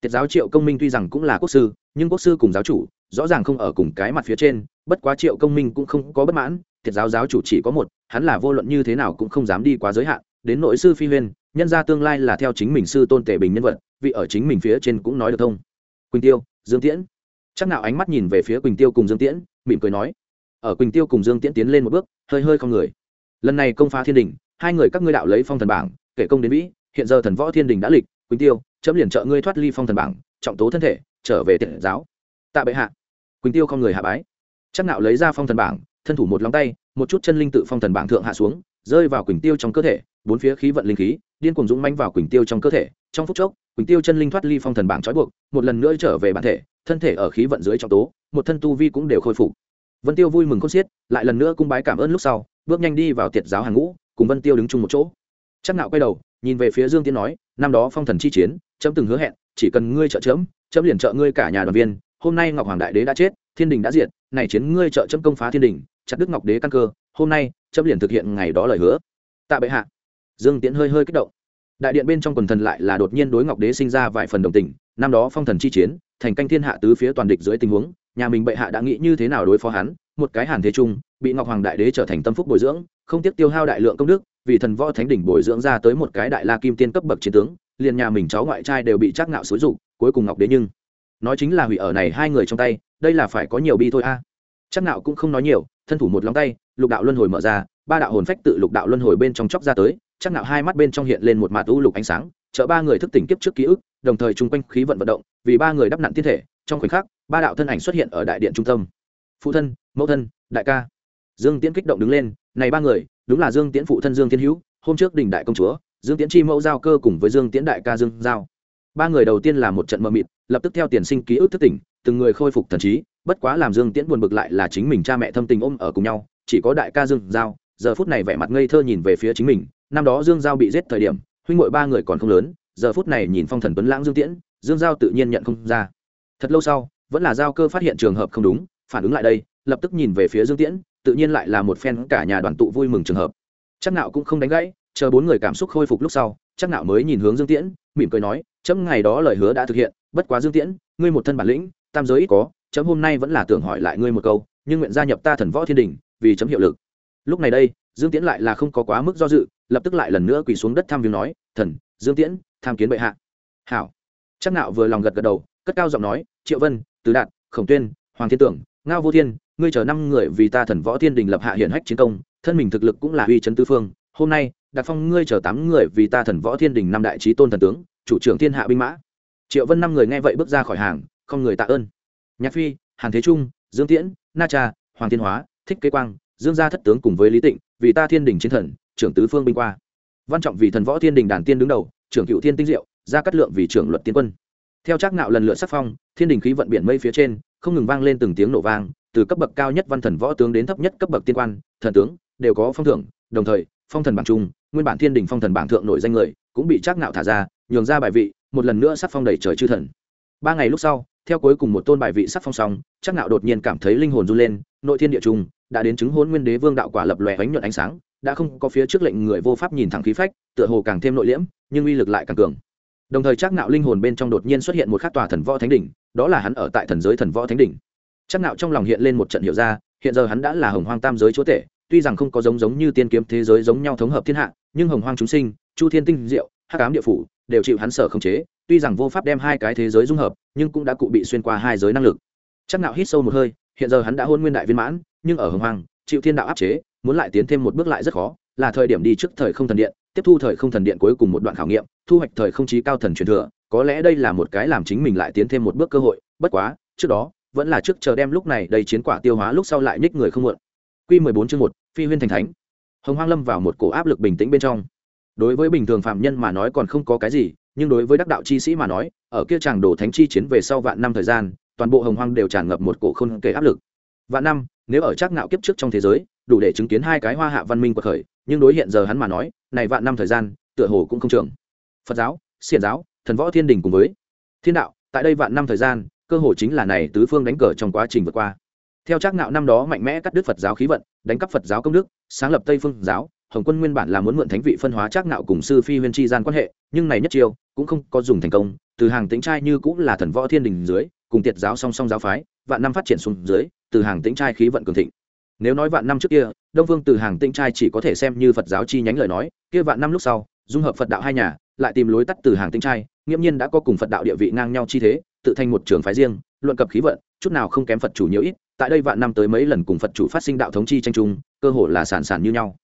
S1: Tiết giáo triệu công minh tuy rằng cũng là quốc sư, nhưng quốc sư cùng giáo chủ, rõ ràng không ở cùng cái mặt phía trên, bất quá triệu công minh cũng không có bất mãn thiệt giáo giáo chủ chỉ có một, hắn là vô luận như thế nào cũng không dám đi quá giới hạn, đến nội sư phi huyên, nhân ra tương lai là theo chính mình sư tôn tể bình nhân vật vị ở chính mình phía trên cũng nói được thông. Quỳnh tiêu, dương tiễn. Chắc nào ánh mắt nhìn về phía quỳnh tiêu cùng dương tiễn, mỉm cười nói. Ở quỳnh tiêu cùng dương tiễn tiến lên một bước, hơi hơi không người. Lần này công phá thiên đình, hai người các ngươi đạo lấy phong thần bảng, kể công đến vĩ, hiện giờ thần võ thiên đình đã lịch, quỳnh tiêu, chấm liền trợ ngươi thoát ly phong thần bảng, trọng tố thân thể, trở về tiện giáo. Tạ bệ hạ. Quỳnh tiêu không người hạ bái. Chắc nạo lấy ra phong thần bảng, thân thủ một lòng tay, một chút chân linh tự phong thần bảng thượng hạ xuống, rơi vào quỳnh tiêu trong cơ thể, bốn phía khí vận linh khí, điên cuồng dũng manh vào quỳnh tiêu trong cơ thể trong phút chốc, quỳnh tiêu chân linh thoát ly phong thần bảng trói buộc, một lần nữa trở về bản thể, thân thể ở khí vận dưới trọng tố, một thân tu vi cũng đều khôi phục. Vân tiêu vui mừng khôn xiết, lại lần nữa cung bái cảm ơn lúc sau, bước nhanh đi vào tiệt giáo hàng ngũ, cùng vân tiêu đứng chung một chỗ. Chắc nạo quay đầu, nhìn về phía dương tiến nói, năm đó phong thần chi chiến, chấm từng hứa hẹn, chỉ cần ngươi trợ chấm chấm liền trợ ngươi cả nhà đoàn viên. Hôm nay ngọc hoàng đại đế đã chết, thiên đình đã diệt, này chiến ngươi trợ chấm công phá thiên đình, chặt đức ngọc đế căn cơ, hôm nay chấm liền thực hiện ngày đó lời hứa. Tạ bệ hạ. Dương tiễn hơi hơi kích động đại điện bên trong quần thần lại là đột nhiên đối ngọc đế sinh ra vài phần đồng tình, năm đó phong thần chi chiến, thành canh thiên hạ tứ phía toàn địch dưới tình huống, nhà mình bệ hạ đã nghĩ như thế nào đối phó hắn, một cái hàn thế trung bị ngọc hoàng đại đế trở thành tâm phúc bồi dưỡng, không tiếc tiêu hao đại lượng công đức, vì thần võ thánh đỉnh bồi dưỡng ra tới một cái đại la kim tiên cấp bậc chiến tướng, liền nhà mình cháu ngoại trai đều bị chắc ngạo xúi dục, cuối cùng ngọc đế nhưng nói chính là hủy ở này hai người trong tay, đây là phải có nhiều bi thôi a. Chắc ngạo cũng không nói nhiều, thân thủ một lòng tay, lục đạo luân hồi mở ra, ba đạo hồn phách tự lục đạo luân hồi bên trong chóc ra tới chắc nạo hai mắt bên trong hiện lên một mạt u lục ánh sáng trợ ba người thức tỉnh kiếp trước ký ức, đồng thời trung quanh khí vận vận động, vì ba người đắp nặn thiên thể, trong khoảnh khắc, ba đạo thân ảnh xuất hiện ở đại điện trung tâm. Phụ thân, mẫu thân, đại ca. Dương tiễn kích động đứng lên, này ba người, đúng là dương tiễn phụ thân dương thiên hữu, hôm trước đỉnh đại công chúa, dương tiễn chi mẫu giao cơ cùng với dương tiễn đại ca dương giao. Ba người đầu tiên là một trận mơ mịt, lập tức theo tiền sinh ký ức thức tỉnh, từng người khôi phục thần trí, bất quá làm dương tiễn buồn bực lại là chính mình cha mẹ thâm tình ôm ở cùng nhau, chỉ có đại ca dương giao, giờ phút này vẻ mặt ngây thơ nhìn về phía chính mình năm đó dương giao bị giết thời điểm, huynh ngội ba người còn không lớn, giờ phút này nhìn phong thần tuấn lãng dương tiễn, dương giao tự nhiên nhận không ra. Thật lâu sau, vẫn là giao cơ phát hiện trường hợp không đúng, phản ứng lại đây, lập tức nhìn về phía dương tiễn, tự nhiên lại là một phen cả nhà đoàn tụ vui mừng trường hợp. Chắc nạo cũng không đánh gãy, chờ bốn người cảm xúc khôi phục lúc sau, chắc nạo mới nhìn hướng dương tiễn, mỉm cười nói, chấm ngày đó lời hứa đã thực hiện, bất quá dương tiễn, ngươi một thân bản lĩnh, tam giới ít có, chấm hôm nay vẫn là tưởng hỏi lại ngươi một câu, nhưng nguyện gia nhập ta thần võ thiên đình, vì chấm hiệu lực. Lúc này đây dương tiễn lại là không có quá mức do dự, lập tức lại lần nữa quỳ xuống đất tham viếng nói, thần, dương tiễn, tham kiến bệ hạ. Hảo. Chắc nạo vừa lòng gật gật đầu, cất cao giọng nói, triệu vân tứ đạt, khổng tuyên, hoàng thiên tưởng, ngao vô thiên, ngươi chờ năm người vì ta thần võ thiên đình lập hạ hiển hách chiến công, thân mình thực lực cũng là uy chấn tư phương. Hôm nay đặc phong ngươi chờ tám người vì ta thần võ thiên đình năm đại trí tôn thần tướng, chủ trưởng thiên hạ binh mã. Triệu vân năm người nghe vậy bước ra khỏi hàng, không người tạ ơn. Nhạc phi, hàn thế trung, dương tiễn, na cha, hoàng thiên hóa, thích kế quang, dương gia thất tướng cùng với lý tịnh vì ta thiên đình chiến thần, trưởng tứ phương binh qua. Văn trọng vì thần võ thiên đình đàn tiên đứng đầu, trưởng cựu thiên tinh diệu gia cát lượng vì trưởng luật tiên quân. Theo trác nạo lần lượt sắc phong, thiên đình khí vận biển mây phía trên, không ngừng vang lên từng tiếng nổ vang, từ cấp bậc cao nhất văn thần võ tướng đến thấp nhất cấp bậc tiên quan, thần tướng đều có phong thưởng, đồng thời, phong thần bảng trung, nguyên bản thiên đình phong thần bảng thượng nổi danh người cũng bị trác nạo thả ra, nhường ra bài vị, một lần nữa sắc phong đầy trời chư thần. Ba ngày lúc sau, theo cuối cùng một tôn bài vị sắc phong xong, trác nạo đột nhiên cảm thấy linh hồn run lên, nội thiên địa trung đã đến chứng hôn nguyên đế vương đạo quả lập lòe ánh nhuận ánh sáng, đã không có phía trước lệnh người vô pháp nhìn thẳng khí phách, tựa hồ càng thêm nội liễm, nhưng uy lực lại càng cường. Đồng thời chắc nạo linh hồn bên trong đột nhiên xuất hiện một khắc tòa thần võ thánh đỉnh, đó là hắn ở tại thần giới thần võ thánh đỉnh. Chắc nạo trong lòng hiện lên một trận hiểu ra, hiện giờ hắn đã là hồng hoang tam giới chúa tể, tuy rằng không có giống giống như tiên kiếm thế giới giống nhau thống hợp thiên hạ, nhưng hồng hoang chúng sinh, chu thiên tinh diệu, hắc ám địa phủ, đều chịu hắn sở khống chế, tuy rằng vô pháp đem hai cái thế giới dung hợp, nhưng cũng đã cụ bị xuyên qua hai giới năng lực. Chắc nạo hít sâu một hơi hiện giờ hắn đã hôn nguyên đại viên mãn, nhưng ở hồng hoang, chịu thiên đạo áp chế, muốn lại tiến thêm một bước lại rất khó, là thời điểm đi trước thời không thần điện, tiếp thu thời không thần điện cuối cùng một đoạn khảo nghiệm, thu hoạch thời không trí cao thần truyền thừa, có lẽ đây là một cái làm chính mình lại tiến thêm một bước cơ hội, bất quá, trước đó, vẫn là trước chờ đem lúc này đầy chiến quả tiêu hóa lúc sau lại nhích người không muộn. Quy mười bốn chương một, phi huyên thành thánh. Hồng hoang lâm vào một cổ áp lực bình tĩnh bên trong. Đối với bình thường phạm nhân mà nói còn không có cái gì, nhưng đối với đắc đạo chi sĩ mà nói, ở kia chàng đổ thánh chi chiến về sau vạn năm thời gian toàn bộ hồng hoang đều tràn ngập một cổ khôn kể áp lực. Vạn năm, nếu ở chắc ngạo kiếp trước trong thế giới, đủ để chứng kiến hai cái hoa hạ văn minh của khởi, nhưng đối hiện giờ hắn mà nói, này vạn năm thời gian, tựa hồ cũng không trường. Phật giáo, xiển giáo, thần võ thiên đình cùng với thiên đạo, tại đây vạn năm thời gian, cơ hội chính là này tứ phương đánh cờ trong quá trình vượt qua. Theo chắc ngạo năm đó mạnh mẽ cắt đứt phật giáo khí vận, đánh cắp phật giáo công đức, sáng lập tây phương giáo, hồng quân nguyên bản là muốn mượn thánh vị phân hóa chắc ngạo cùng sư phi huyên chi gian quan hệ, nhưng này nhất chiêu cũng không có dùng thành công, từ hàng tính trai như cũng là thần võ thiên đình dưới cùng tiệt giáo song song giáo phái, vạn năm phát triển xuống dưới, từ hàng tĩnh trai khí vận cường thịnh. Nếu nói vạn năm trước kia, đông vương từ hàng tĩnh trai chỉ có thể xem như phật giáo chi nhánh lời nói, kia vạn năm lúc sau, dung hợp phật đạo hai nhà, lại tìm lối tắt từ hàng tĩnh trai, nghiễm nhiên đã có cùng phật đạo địa vị ngang nhau chi thế, tự thành một trường phái riêng, luận cập khí vận, chút nào không kém phật chủ nhiều ít, tại đây vạn năm tới mấy lần cùng phật chủ phát sinh đạo thống chi tranh chung, cơ hồ là sản sản như nhau.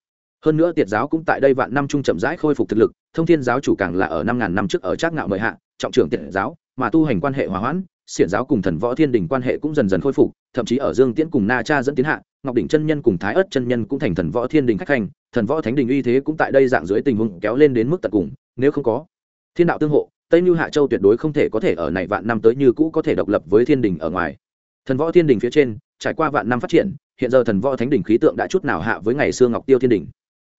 S1: Hơn nữa tiệt giáo cũng tại đây vạn năm trung chậm rãi khôi phục thực lực, thông thiên giáo chủ càng là ở năm ngàn năm trước ở trác ngạo mời hạ, trọng trưởng tiệt giáo, mà tu hành quan hệ hòa hoãn xiển giáo cùng thần võ thiên đình quan hệ cũng dần dần khôi phục, thậm chí ở dương tiễn cùng na cha dẫn tiến hạ, ngọc đỉnh chân nhân cùng thái ớt chân nhân cũng thành thần võ thiên đình khách hành, thần võ thánh đình uy thế cũng tại đây dạng dưới tình huống kéo lên đến mức tận cùng, nếu không có thiên đạo tương hộ, tây mưu hạ châu tuyệt đối không thể có thể ở này vạn năm tới như cũ có thể độc lập với thiên đình ở ngoài. Thần võ thiên đình phía trên, trải qua vạn năm phát triển, hiện giờ thần võ thánh đình khí tượng đã chút nào hạ với ngày xưa ngọc tiêu thiên đình.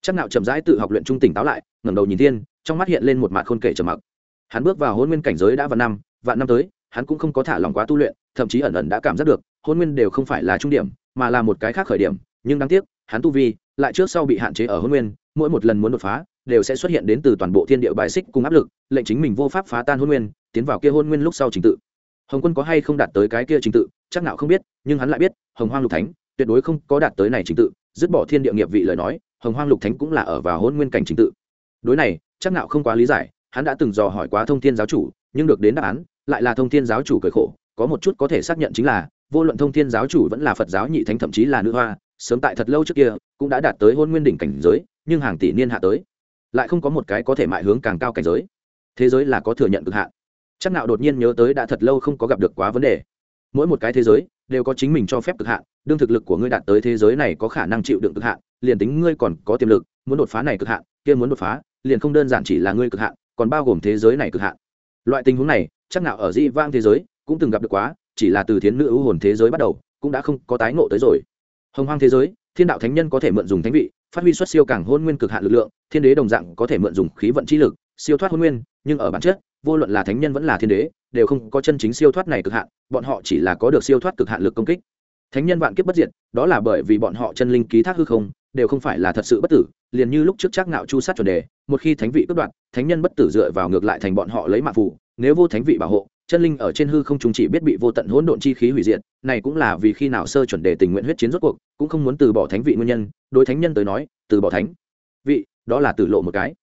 S1: Chắc nạo chậm rãi tự học luyện trung tỉnh táo lại, ngẩng đầu nhìn thiên, trong mắt hiện lên một mạt khôn kể trầm mặc. Hắn bước vào hôn nguyên cảnh giới đã vạn năm vạn năm tới hắn cũng không có thả lòng quá tu luyện, thậm chí ẩn ẩn đã cảm giác được, hôn nguyên đều không phải là trung điểm, mà là một cái khác khởi điểm. Nhưng đáng tiếc, hắn tu vi lại trước sau bị hạn chế ở hôn nguyên, mỗi một lần muốn đột phá đều sẽ xuất hiện đến từ toàn bộ thiên địa bài xích cùng áp lực, lệnh chính mình vô pháp phá tan hôn nguyên, tiến vào kia hôn nguyên lúc sau trình tự. Hồng quân có hay không đạt tới cái kia trình tự, chắc nào không biết, nhưng hắn lại biết, hồng hoang lục thánh tuyệt đối không có đạt tới này trình tự, dứt bỏ thiên địa nghiệp vị lời nói, hồng hoang lục thánh cũng là ở vào hôn nguyên cảnh trình tự. Đối này, chắc nào không quá lý giải, hắn đã từng dò hỏi quá thông thiên giáo chủ, nhưng được đến đáp án lại là thông thiên giáo chủ cởi khổ, có một chút có thể xác nhận chính là, vô luận thông thiên giáo chủ vẫn là phật giáo nhị thánh thậm chí là nữ hoa, sớm tại thật lâu trước kia, cũng đã đạt tới hôn nguyên đỉnh cảnh giới, nhưng hàng tỷ niên hạ tới, lại không có một cái có thể mại hướng càng cao cảnh giới. Thế giới là có thừa nhận cực hạn. Chắc nào đột nhiên nhớ tới đã thật lâu không có gặp được quá vấn đề. Mỗi một cái thế giới, đều có chính mình cho phép cực hạn, đương thực lực của ngươi đạt tới thế giới này có khả năng chịu đựng cực hạn, liền tính ngươi còn có tiềm lực, muốn đột phá này cực hạn, kia muốn đột phá, liền không đơn giản chỉ là ngươi cực hạn, còn bao gồm thế giới này cực hạn. Loại tình huống này chắc nào ở di vang thế giới, cũng từng gặp được quá, chỉ là từ thiến nữ ưu hồn thế giới bắt đầu, cũng đã không có tái ngộ tới rồi. Hồng hoang thế giới, thiên đạo thánh nhân có thể mượn dùng thánh vị, phát huy xuất siêu càng hôn nguyên cực hạn lực lượng, thiên đế đồng dạng có thể mượn dùng khí vận chi lực, siêu thoát hôn nguyên, nhưng ở bản chất, vô luận là thánh nhân vẫn là thiên đế, đều không có chân chính siêu thoát này cực hạn, bọn họ chỉ là có được siêu thoát cực hạn lực công kích. Thánh nhân vạn kiếp bất diệt, đó là bởi vì bọn họ chân linh ký thác hư không, đều không phải là thật sự bất tử, liền như lúc trước chắc ngạo chu sát chuẩn đề, một khi thánh vị cướp đoạt, thánh nhân bất tử dựa vào ngược lại thành bọn họ lấy mạng phủ nếu vô thánh vị bảo hộ, chân linh ở trên hư không chúng chỉ biết bị vô tận hỗn độn chi khí hủy diệt, này cũng là vì khi nào sơ chuẩn đề tình nguyện huyết chiến rốt cuộc, cũng không muốn từ bỏ thánh vị nguyên nhân. Đối thánh nhân tới nói, từ bỏ thánh vị, đó là tử lộ một cái.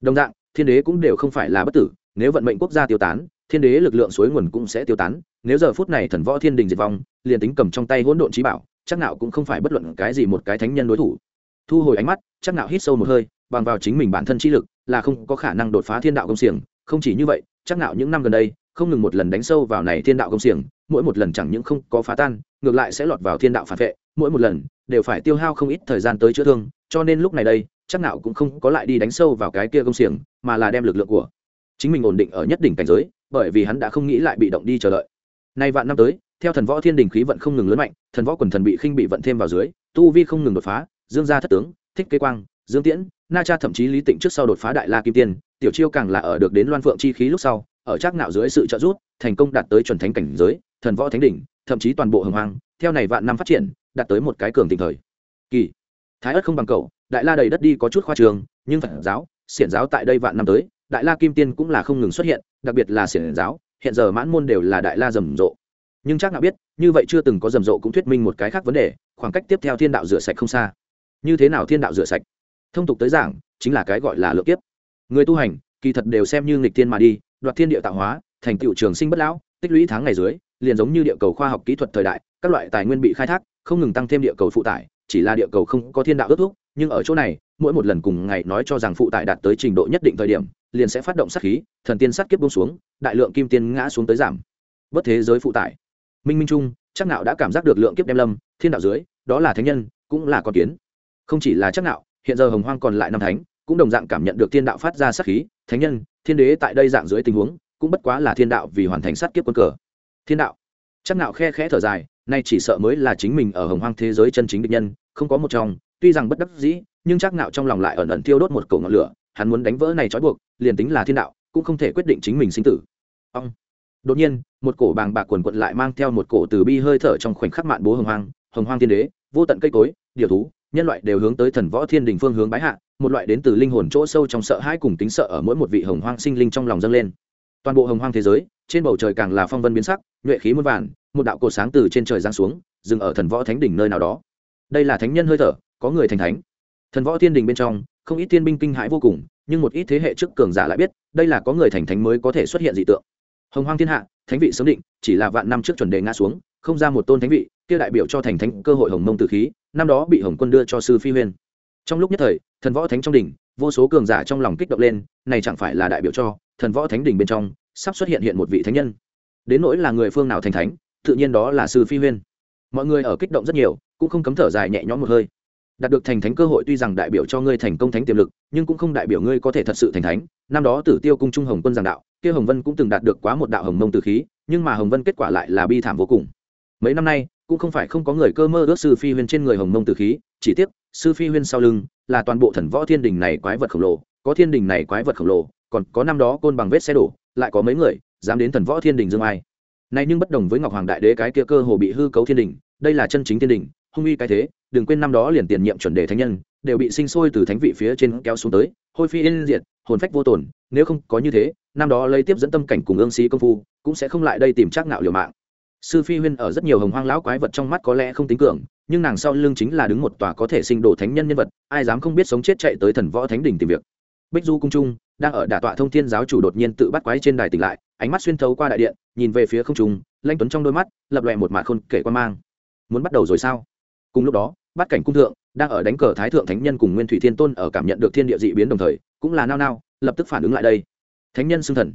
S1: Đồng dạng, thiên đế cũng đều không phải là bất tử, nếu vận mệnh quốc gia tiêu tán, thiên đế lực lượng suối nguồn cũng sẽ tiêu tán. Nếu giờ phút này thần võ thiên đình diệt vong, liền tính cầm trong tay hỗn độn trí bảo, chắc nào cũng không phải bất luận cái gì một cái thánh nhân đối thủ. Thu hồi ánh mắt, chắc nào hít sâu một hơi, bằng vào chính mình bản thân trí lực, là không có khả năng đột phá thiên đạo công xiềng. Không chỉ như vậy chắc nào những năm gần đây, không ngừng một lần đánh sâu vào này thiên đạo công xiềng, mỗi một lần chẳng những không có phá tan, ngược lại sẽ lọt vào thiên đạo phản vệ, mỗi một lần đều phải tiêu hao không ít thời gian tới chữa thương, cho nên lúc này đây, chắc nào cũng không có lại đi đánh sâu vào cái kia công xiềng, mà là đem lực lượng của chính mình ổn định ở nhất đỉnh cảnh giới, bởi vì hắn đã không nghĩ lại bị động đi chờ đợi. Nay vạn năm tới, theo thần võ thiên đình khí vận không ngừng lớn mạnh, thần võ quần thần bị khinh bị vận thêm vào dưới, tu vi không ngừng đột phá, dương gia thất tướng, thích kế quang dương tiễn na cha thậm chí lý tịnh trước sau đột phá đại la kim tiên tiểu chiêu càng là ở được đến loan phượng chi khí lúc sau ở trác nạo dưới sự trợ giúp thành công đạt tới chuẩn thánh cảnh giới thần võ thánh đỉnh thậm chí toàn bộ hồng hoang theo này vạn năm phát triển đạt tới một cái cường tình thời. Kỳ thái ất không bằng cậu, đại la đầy đất đi có chút khoa trường nhưng phật giáo xiển giáo tại đây vạn năm tới đại la kim tiên cũng là không ngừng xuất hiện đặc biệt là xiển giáo hiện giờ mãn môn đều là đại la rầm rộ. Nhưng chắc nào biết như vậy chưa từng có rầm rộ cũng thuyết minh một cái khác vấn đề khoảng cách tiếp theo thiên đạo rửa sạch không xa. Như thế nào thiên đạo rửa sạch? Thông tục tới giảng, chính là cái gọi là lượng kiếp. Người tu hành, kỳ thật đều xem như nghịch thiên mà đi, đoạt thiên địa tạo hóa, thành tựu trường sinh bất lão, tích lũy tháng ngày dưới, liền giống như địa cầu khoa học kỹ thuật thời đại, các loại tài nguyên bị khai thác, không ngừng tăng thêm địa cầu phụ tải, chỉ là địa cầu không có thiên đạo ước thúc, nhưng ở chỗ này, mỗi một lần cùng ngày nói cho rằng phụ tải đạt tới trình độ nhất định thời điểm, liền sẽ phát động sát khí, thần tiên sát kiếp bông xuống, đại lượng kim tiên ngã xuống tới giảm. Bất thế giới phụ tải. Minh minh trung, chắc nạo đã cảm giác được lượng kiếp đem lâm, thiên đạo dưới, đó là thánh nhân, cũng là con kiến. Không chỉ là chắc nạo hiện giờ hồng hoang còn lại năm thánh, cũng đồng dạng cảm nhận được thiên đạo phát ra sát khí, thánh nhân, thiên đế tại đây dạng dưới tình huống, cũng bất quá là thiên đạo vì hoàn thành sát kiếp quân cờ. Thiên đạo. Chắc nạo khe khẽ thở dài, nay chỉ sợ mới là chính mình ở hồng hoang thế giới chân chính địch nhân, không có một trong, tuy rằng bất đắc dĩ, nhưng chắc nạo trong lòng lại ẩn ẩn thiêu đốt một cổ ngọn lửa, hắn muốn đánh vỡ này trói buộc, liền tính là thiên đạo, cũng không thể quyết định chính mình sinh tử. Ông. Đột nhiên, một cổ bàng bạc quần quận lại mang theo một cổ từ bi hơi thở trong khoảnh khắc mạn bố hồng hoang hồng hoang thiên đế, vô tận cây cối điều thú nhân loại đều hướng tới thần võ thiên đình phương hướng bái hạ, một loại đến từ linh hồn chỗ sâu trong sợ hãi cùng tính sợ ở mỗi một vị hồng hoang sinh linh trong lòng dâng lên. Toàn bộ hồng hoang thế giới, trên bầu trời càng là phong vân biến sắc, nhuệ khí muôn vàn, một đạo cột sáng từ trên trời giáng xuống, dừng ở thần võ thánh đỉnh nơi nào đó. Đây là thánh nhân hơi thở, có người thành thánh. Thần võ thiên đình bên trong, không ít tiên binh kinh hãi vô cùng, nhưng một ít thế hệ trước cường giả lại biết, đây là có người thành thánh mới có thể xuất hiện dị tượng. Hồng hoang thiên hạ, thánh vị sớm định, chỉ là vạn năm trước chuẩn đề ngã xuống, không ra một tôn thánh vị, kia đại biểu cho thành thánh cơ hội hồng mông tử khí năm đó bị hồng quân đưa cho sư phi huyên. Trong lúc nhất thời, thần võ thánh trong đỉnh, vô số cường giả trong lòng kích động lên, này chẳng phải là đại biểu cho thần võ thánh đỉnh bên trong, sắp xuất hiện hiện một vị thánh nhân. Đến nỗi là người phương nào thành thánh, tự nhiên đó là sư phi huyên. Mọi người ở kích động rất nhiều, cũng không cấm thở dài nhẹ nhõm một hơi. Đạt được thành thánh cơ hội tuy rằng đại biểu cho ngươi thành công thánh tiềm lực, nhưng cũng không đại biểu ngươi có thể thật sự thành thánh. Năm đó tử tiêu cung trung hồng quân giảng đạo, kia hồng vân cũng từng đạt được quá một đạo hồng mông tử khí, nhưng mà hồng vân kết quả lại là bi thảm vô cùng. Mấy năm nay cũng không phải không có người cơ mơ ước sư phi huyên trên người hồng mông tử khí, chỉ tiếc, sư phi huyên sau lưng là toàn bộ thần võ thiên đình này quái vật khổng lồ, có thiên đình này quái vật khổng lồ, còn có năm đó côn bằng vết xe đổ, lại có mấy người, dám đến thần võ thiên đình dương ai. Nay nhưng bất đồng với ngọc hoàng đại đế cái kia cơ hồ bị hư cấu thiên đình, đây là chân chính thiên đình, hung uy cái thế, đừng quên năm đó liền tiền nhiệm chuẩn đề thánh nhân, đều bị sinh sôi từ thánh vị phía trên kéo xuống tới, hôi phi yên diệt, hồn phách vô tổn nếu không có như thế, năm đó lấy tiếp dẫn tâm cảnh cùng ương sĩ công phu, cũng sẽ không lại đây tìm trác ngạo liều mạng sư phi huyên ở rất nhiều hồng hoang lão quái vật trong mắt có lẽ không tính cường, nhưng nàng sau lưng chính là đứng một tòa có thể sinh đồ thánh nhân nhân vật, ai dám không biết sống chết chạy tới thần võ thánh đỉnh tìm việc. Bích du cung trung đang ở đả tọa thông thiên giáo chủ đột nhiên tự bắt quái trên đài tỉnh lại, ánh mắt xuyên thấu qua đại điện, nhìn về phía không trung lanh tuấn trong đôi mắt lập lòe một mạt khôn kể quan mang. Muốn bắt đầu rồi sao? Cùng lúc đó bắt cảnh cung thượng đang ở đánh cờ thái thượng thánh nhân cùng nguyên thủy thiên tôn ở cảm nhận được thiên địa dị biến đồng thời, cũng là nao nao, lập tức phản ứng lại đây. Thánh nhân xưng thần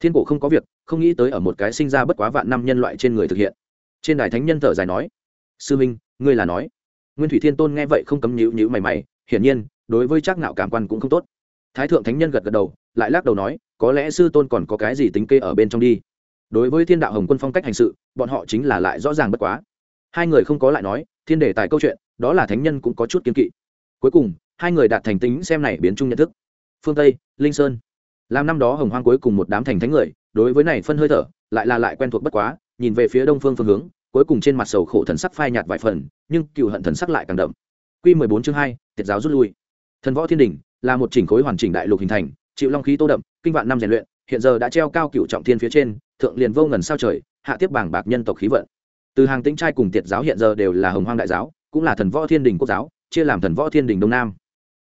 S1: thiên cổ không có việc, không nghĩ tới ở một cái sinh ra bất quá vạn năm nhân loại trên người thực hiện. Trên đài thánh nhân thở dài nói, sư minh, ngươi là nói. Nguyên thủy thiên tôn nghe vậy không cấm nhữ nhữ mày mày, hiển nhiên, đối với trác ngạo cảm quan cũng không tốt. Thái thượng thánh nhân gật gật đầu, lại lắc đầu nói, có lẽ sư tôn còn có cái gì tính kê ở bên trong đi. Đối với thiên đạo hồng quân phong cách hành sự, bọn họ chính là lại rõ ràng bất quá. Hai người không có lại nói, thiên đề tài câu chuyện, đó là thánh nhân cũng có chút kiên kỵ. Cuối cùng, hai người đạt thành tính xem này biến chung nhận thức. Phương tây, linh sơn làm năm đó hồng hoang cuối cùng một đám thành thánh người đối với này phân hơi thở lại là lại quen thuộc bất quá nhìn về phía đông phương phương hướng cuối cùng trên mặt sầu khổ thần sắc phai nhạt vài phần nhưng cựu hận thần sắc lại càng đậm Quy 14 chương hai, tiệt giáo rút lui. Thần võ thiên đình là một chỉnh khối hoàn chỉnh đại lục hình thành, chịu long khí tô đậm, kinh vạn năm rèn luyện, hiện giờ đã treo cao cựu trọng thiên phía trên, thượng liền vô ngần sao trời, hạ tiếp bảng bạc nhân tộc khí vận. Từ hàng tĩnh trai cùng tiệt giáo hiện giờ đều là hồng hoang đại giáo, cũng là thần võ thiên đình quốc giáo, chia làm thần võ thiên đình đông nam.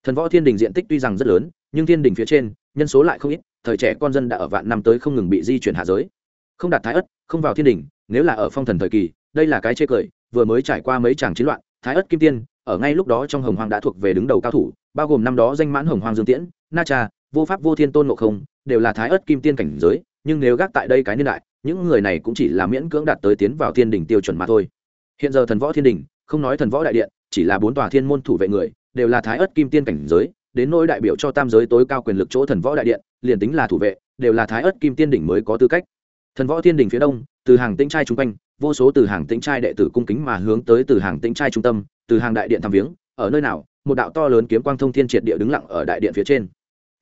S1: Thần võ thiên đình diện tích tuy rằng rất lớn, nhưng thiên đình phía trên, nhân số lại không ít, thời trẻ con dân đã ở vạn năm tới không ngừng bị di chuyển hạ giới. Không đạt thái ất, không vào thiên đỉnh, nếu là ở phong thần thời kỳ, đây là cái chê cười, vừa mới trải qua mấy tràng chiến loạn, thái ất kim tiên, ở ngay lúc đó trong hồng hoàng đã thuộc về đứng đầu cao thủ bao gồm năm đó danh mãn hồng hoàng dương tiễn na cha vô pháp vô thiên tôn ngộ không đều là thái ất kim tiên cảnh giới nhưng nếu gác tại đây cái niên đại những người này cũng chỉ là miễn cưỡng đạt tới tiến vào thiên đỉnh tiêu chuẩn mà thôi hiện giờ thần võ thiên đỉnh không nói thần võ đại điện chỉ là bốn tòa thiên môn thủ vệ người đều là thái ất kim tiên cảnh giới đến nỗi đại biểu cho tam giới tối cao quyền lực chỗ thần võ đại điện, liền tính là thủ vệ, đều là thái ớt kim tiên đỉnh mới có tư cách. Thần võ thiên đỉnh phía đông, từ hàng tĩnh trai chung quanh, vô số từ hàng tĩnh trai đệ tử cung kính mà hướng tới từ hàng tĩnh trai trung tâm, từ hàng đại điện thăm viếng, ở nơi nào, một đạo to lớn kiếm quang thông thiên triệt địa đứng lặng ở đại điện phía trên.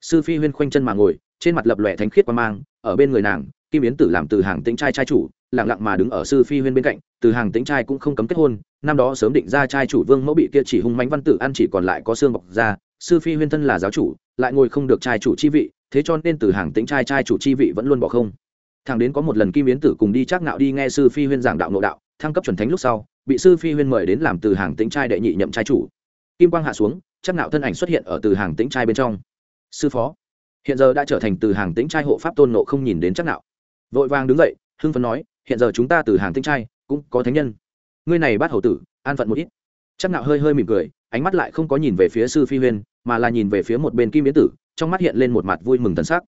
S1: Sư phi huyên khoanh chân mà ngồi, trên mặt lập lòe thánh khiết quan mang, ở bên người nàng, kim yến tử làm từ hàng tĩnh trai trai chủ, lặng lặng mà đứng ở sư phi huyên bên cạnh, từ hàng tĩnh trai cũng không cấm kết hôn, năm đó sớm định ra trai chủ vương mẫu bị kia chỉ hung mánh văn tử ăn chỉ còn lại có xương bọc ra sư phi huyên thân là giáo chủ, lại ngồi không được trai chủ chi vị, thế cho nên từ hàng tĩnh trai trai chủ chi vị vẫn luôn bỏ không. Thằng đến có một lần kim yến tử cùng đi chắc nạo đi nghe sư phi huyên giảng đạo nội đạo, thăng cấp chuẩn thánh lúc sau, bị sư phi huyên mời đến làm từ hàng tĩnh trai đệ nhị nhậm trai chủ. Kim quang hạ xuống, chắc nạo thân ảnh xuất hiện ở từ hàng tĩnh trai bên trong. Sư phó, hiện giờ đã trở thành từ hàng tĩnh trai hộ pháp tôn nộ không nhìn đến chắc nạo vội vàng đứng dậy, hưng phấn nói, hiện giờ chúng ta từ hàng tĩnh trai, cũng có thánh nhân. Ngươi này bắt hầu tử, an phận một ít. Chắc nạo hơi hơi mỉm cười, ánh mắt lại không có nhìn về phía sư phi huyên mà là nhìn về phía một bên kim yến tử, trong mắt hiện lên một mặt vui mừng thần sắc.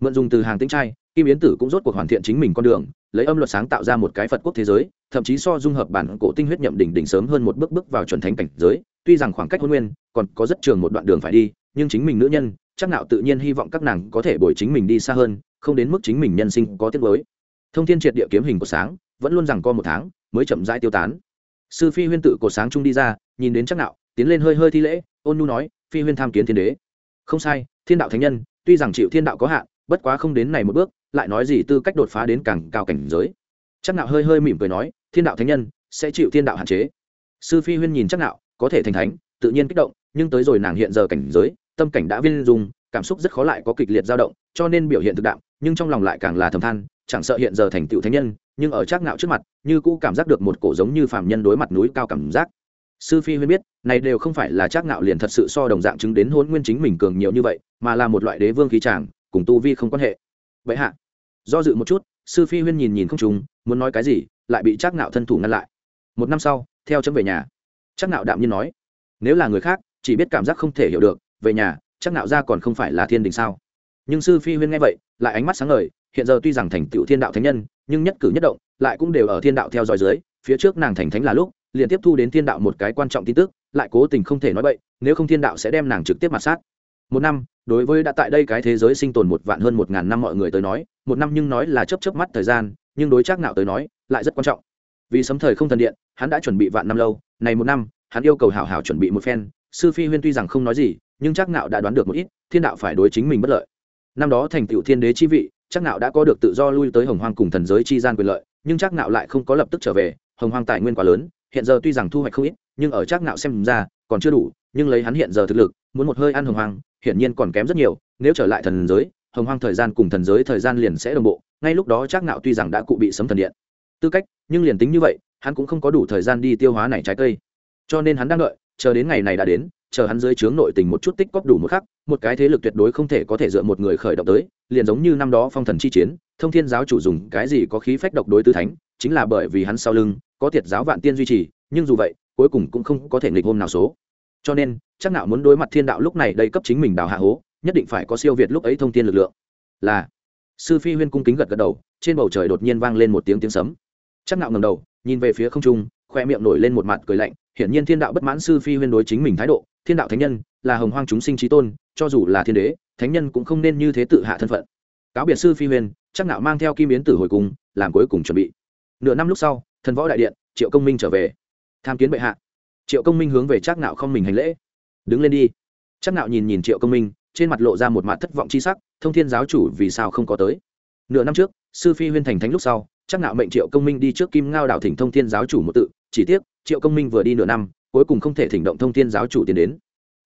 S1: Mượn dùng từ hàng tĩnh trai, kim yến tử cũng rốt cuộc hoàn thiện chính mình con đường, lấy âm luật sáng tạo ra một cái phật quốc thế giới, thậm chí so dung hợp bản cổ tinh huyết nhậm đỉnh đỉnh sớm hơn một bước bước vào chuẩn thánh cảnh giới, tuy rằng khoảng cách hôn nguyên, còn có rất trường một đoạn đường phải đi, nhưng chính mình nữ nhân, chắc nào tự nhiên hy vọng các nàng có thể bồi chính mình đi xa hơn, không đến mức chính mình nhân sinh có tiết mới thông thiên triệt địa kiếm hình của sáng, vẫn luôn rằng co một tháng, mới chậm rãi tiêu tán. Sư phi huyên tự cổ sáng trung đi ra, nhìn đến chắc nạo, tiến lên hơi hơi thi lễ, ôn nhu nói phi huyên tham kiến thiên đế. Không sai, thiên đạo thánh nhân, tuy rằng chịu thiên đạo có hạn, bất quá không đến này một bước, lại nói gì tư cách đột phá đến càng cao cảnh giới. Chắc nạo hơi hơi mỉm cười nói, thiên đạo thánh nhân sẽ chịu thiên đạo hạn chế. Sư phi huyên nhìn chắc nạo, có thể thành thánh, tự nhiên kích động, nhưng tới rồi nàng hiện giờ cảnh giới, tâm cảnh đã viên dung, cảm xúc rất khó lại có kịch liệt dao động, cho nên biểu hiện thực đạo nhưng trong lòng lại càng là thầm than, chẳng sợ hiện giờ thành tựu thánh nhân, nhưng ở chắc nạo trước mặt, như cũ cảm giác được một cổ giống như phàm nhân đối mặt núi cao cảm giác sư phi huyên biết, này đều không phải là Trác nạo liền thật sự so đồng dạng chứng đến hôn nguyên chính mình cường nhiều như vậy, mà là một loại đế vương khí tràng cùng tu vi không quan hệ. Vậy hạ, do dự một chút, sư phi huyên nhìn nhìn không trùng, muốn nói cái gì, lại bị Trác nạo thân thủ ngăn lại. Một năm sau, theo chấm về nhà Trác nạo đạm nhiên nói, nếu là người khác, chỉ biết cảm giác không thể hiểu được, về nhà, chắc nạo ra còn không phải là thiên đình sao? Nhưng sư phi huyên nghe vậy, lại ánh mắt sáng ngời, hiện giờ tuy rằng thành tựu thiên đạo thánh nhân, nhưng nhất cử nhất động, lại cũng đều ở thiên đạo theo dõi dưới, phía trước nàng thành thánh là lúc liền tiếp thu đến thiên đạo một cái quan trọng tin tức, lại cố tình không thể nói bậy, nếu không thiên đạo sẽ đem nàng trực tiếp mặt sát. Một năm, đối với đã tại đây cái thế giới sinh tồn một vạn hơn một ngàn năm mọi người tới nói, một năm nhưng nói là chấp chấp mắt thời gian, nhưng đối chắc nạo tới nói, lại rất quan trọng. Vì sấm thời không thần điện, hắn đã chuẩn bị vạn năm lâu, này một năm, hắn yêu cầu hảo hảo chuẩn bị một phen, sư phi huyên tuy rằng không nói gì, nhưng chắc nạo đã đoán được một ít, thiên đạo phải đối chính mình bất lợi. Năm đó thành tựu thiên đế chi vị, chắc nạo đã có được tự do lui tới hồng hoang cùng thần giới chi gian quyền lợi, nhưng chắc nạo lại không có lập tức trở về, hồng hoang tài nguyên quá lớn hiện giờ tuy rằng thu hoạch không ít, nhưng ở Trác nạo xem ra, còn chưa đủ, nhưng lấy hắn hiện giờ thực lực, muốn một hơi ăn hồng hoang, hiển nhiên còn kém rất nhiều, nếu trở lại thần giới, hồng hoang thời gian cùng thần giới thời gian liền sẽ đồng bộ, ngay lúc đó Trác nạo tuy rằng đã cụ bị sấm thần điện, tư cách, nhưng liền tính như vậy, hắn cũng không có đủ thời gian đi tiêu hóa này trái cây. Cho nên hắn đang đợi, chờ đến ngày này đã đến, chờ hắn dưới trướng nội tình một chút tích cóp đủ một khắc, một cái thế lực tuyệt đối không thể có thể dựa một người khởi động tới, liền giống như năm đó phong thần chi chiến, thông thiên giáo chủ dùng cái gì có khí phách độc đối tứ thánh, chính là bởi vì hắn sau lưng có thiệt giáo vạn tiên duy trì, nhưng dù vậy, cuối cùng cũng không có thể nghịch hôm nào số. Cho nên, chắc nạo muốn đối mặt thiên đạo lúc này đây cấp chính mình đào hạ hố, nhất định phải có siêu việt lúc ấy thông tin lực lượng. Là, sư phi huyên cung kính gật gật đầu, trên bầu trời đột nhiên vang lên một tiếng tiếng sấm. Chắc nạo ngẩng đầu, nhìn về phía không trung, khoe miệng nổi lên một mặt cười lạnh, hiển nhiên thiên đạo bất mãn sư phi huyên đối chính mình thái độ, thiên đạo thánh nhân, là hồng hoang chúng sinh trí tôn, cho dù là thiên đế, thánh nhân cũng không nên như thế tự hạ thân phận. Cáo biệt sư phi huyên, chắc nạo mang theo kim biến tử hồi cung làm cuối cùng chuẩn bị. Nửa năm lúc sau thần võ đại điện, triệu công minh trở về. Tham kiến bệ hạ. Triệu công minh hướng về trác nạo không mình hành lễ. Đứng lên đi. Trác nạo nhìn nhìn triệu công minh, trên mặt lộ ra một mặt thất vọng chi sắc, thông thiên giáo chủ vì sao không có tới? Nửa năm trước, sư phi huyên thành thánh lúc sau, trác nạo mệnh triệu công minh đi trước kim ngao đảo thỉnh thông thiên giáo chủ một tự, chỉ tiếc, triệu công minh vừa đi nửa năm, cuối cùng không thể thỉnh động thông thiên giáo chủ tiến đến.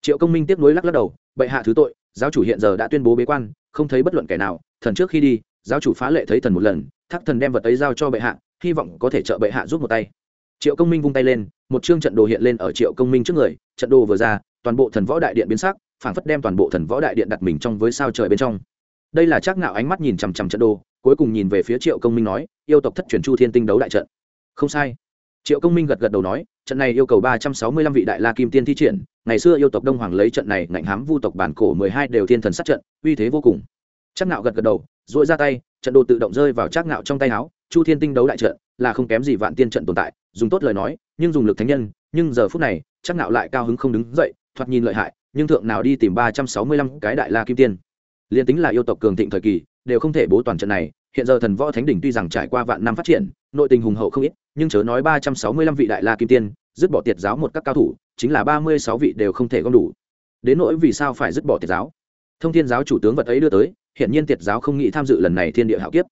S1: Triệu công minh tiếp nối lắc lắc đầu, bệ hạ thứ tội, giáo chủ hiện giờ đã tuyên bố bế quan, không thấy bất luận kẻ nào, thần trước khi đi, giáo chủ phá lệ thấy thần một lần, thác thần đem vật ấy giao cho bệ hạ hy vọng có thể trợ bệ hạ giúp một tay. Triệu công minh vung tay lên, một chương trận đồ hiện lên ở triệu công minh trước người, trận đồ vừa ra, toàn bộ thần võ đại điện biến sắc, phảng phất đem toàn bộ thần võ đại điện đặt mình trong với sao trời bên trong. Đây là chắc nạo ánh mắt nhìn chằm chằm trận đồ, cuối cùng nhìn về phía triệu công minh nói, yêu tộc thất truyền chu thiên tinh đấu đại trận. Không sai. Triệu công minh gật gật đầu nói, trận này yêu cầu ba trăm sáu mươi lăm vị đại la kim tiên thi triển, ngày xưa yêu tộc đông hoàng lấy trận này ngạnh hám vu tộc bản cổ mười hai đều thiên thần sát trận, uy thế vô cùng. Chắc nạo gật gật đầu dội ra tay, trận đồ tự động rơi vào chắc nạo trong tay áo chu thiên tinh đấu đại trận là không kém gì vạn tiên trận tồn tại, dùng tốt lời nói, nhưng dùng lực thánh nhân, nhưng giờ phút này, chắc nạo lại cao hứng không đứng dậy, thoạt nhìn lợi hại, nhưng thượng nào đi tìm ba trăm sáu mươi lăm cái đại la kim tiên. Liên tính là yêu tộc cường thịnh thời kỳ, đều không thể bố toàn trận này, hiện giờ thần võ thánh đỉnh tuy rằng trải qua vạn năm phát triển, nội tình hùng hậu không ít, nhưng chớ nói ba trăm sáu mươi lăm vị đại la kim tiên, dứt bỏ tiệt giáo một các cao thủ, chính là ba mươi sáu vị đều không thể gom đủ. Đến nỗi vì sao phải dứt bỏ tiệt giáo? Thông thiên giáo chủ tướng vật ấy đưa tới hiện nhiên tiệt giáo không nghĩ tham dự lần này thiên địa hạo kiếp.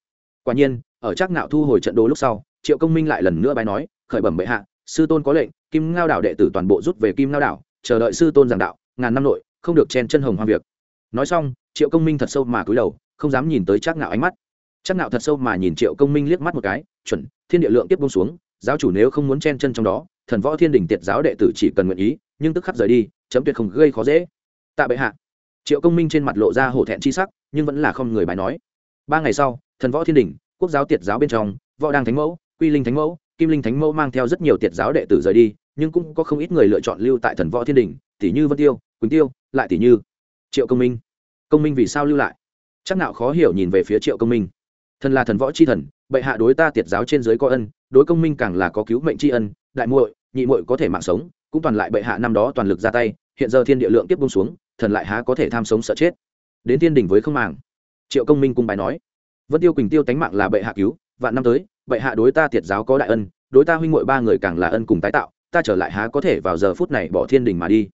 S1: Quả nhiên ở trác nạo thu hồi trận đồ lúc sau, triệu công minh lại lần nữa bài nói, khởi bẩm bệ hạ, sư tôn có lệnh, kim ngao đảo đệ tử toàn bộ rút về kim ngao đảo, chờ đợi sư tôn giảng đạo, ngàn năm nội, không được chen chân hồng hoa việc. Nói xong, triệu công minh thật sâu mà cúi đầu, không dám nhìn tới trác nạo ánh mắt. Trác nạo thật sâu mà nhìn triệu công minh liếc mắt một cái, chuẩn, thiên địa lượng tiếp bông xuống, giáo chủ nếu không muốn chen chân trong đó, thần võ thiên đình tiệt giáo đệ tử chỉ cần nguyện ý, nhưng tức khắc rời đi, chấm tuyệt không gây khó dễ. Tạ bệ hạ. Triệu công minh trên mặt lộ ra hổ thẹn chi sắc, nhưng vẫn là không người bài nói. Ba ngày sau, thần võ thiên đình quốc giáo tiệt giáo bên trong, võ đăng thánh mẫu, quy linh thánh mẫu, kim linh thánh mẫu mang theo rất nhiều tiệt giáo đệ tử rời đi, nhưng cũng có không ít người lựa chọn lưu tại thần võ thiên đình, tỷ như vân tiêu, quỳnh tiêu, lại tỷ như triệu công minh. Công minh vì sao lưu lại? Chắc nào khó hiểu nhìn về phía triệu công minh. Thần là thần võ c h i thần, bệ hạ đối ta tiệt giáo trên giới có ân, đối công minh càng là có cứu mệnh tri ân, đại muội, nhị muội có thể mạng sống, cũng toàn lại bệ hạ năm đó toàn lực ra tay, hiện giờ thiên địa lượng tiếp bung xuống, thần lại há có thể tham sống sợ chết. Đến thiên đình với không màng. Triệu công minh cung bài nói vân tiêu quỳnh tiêu tánh mạng là bệ hạ cứu, vạn năm tới, bệ hạ đối ta tiệt giáo có đại ân, đối ta huynh muội ba người càng là ân cùng tái tạo, ta trở lại há có thể vào giờ phút này bỏ thiên đình mà đi.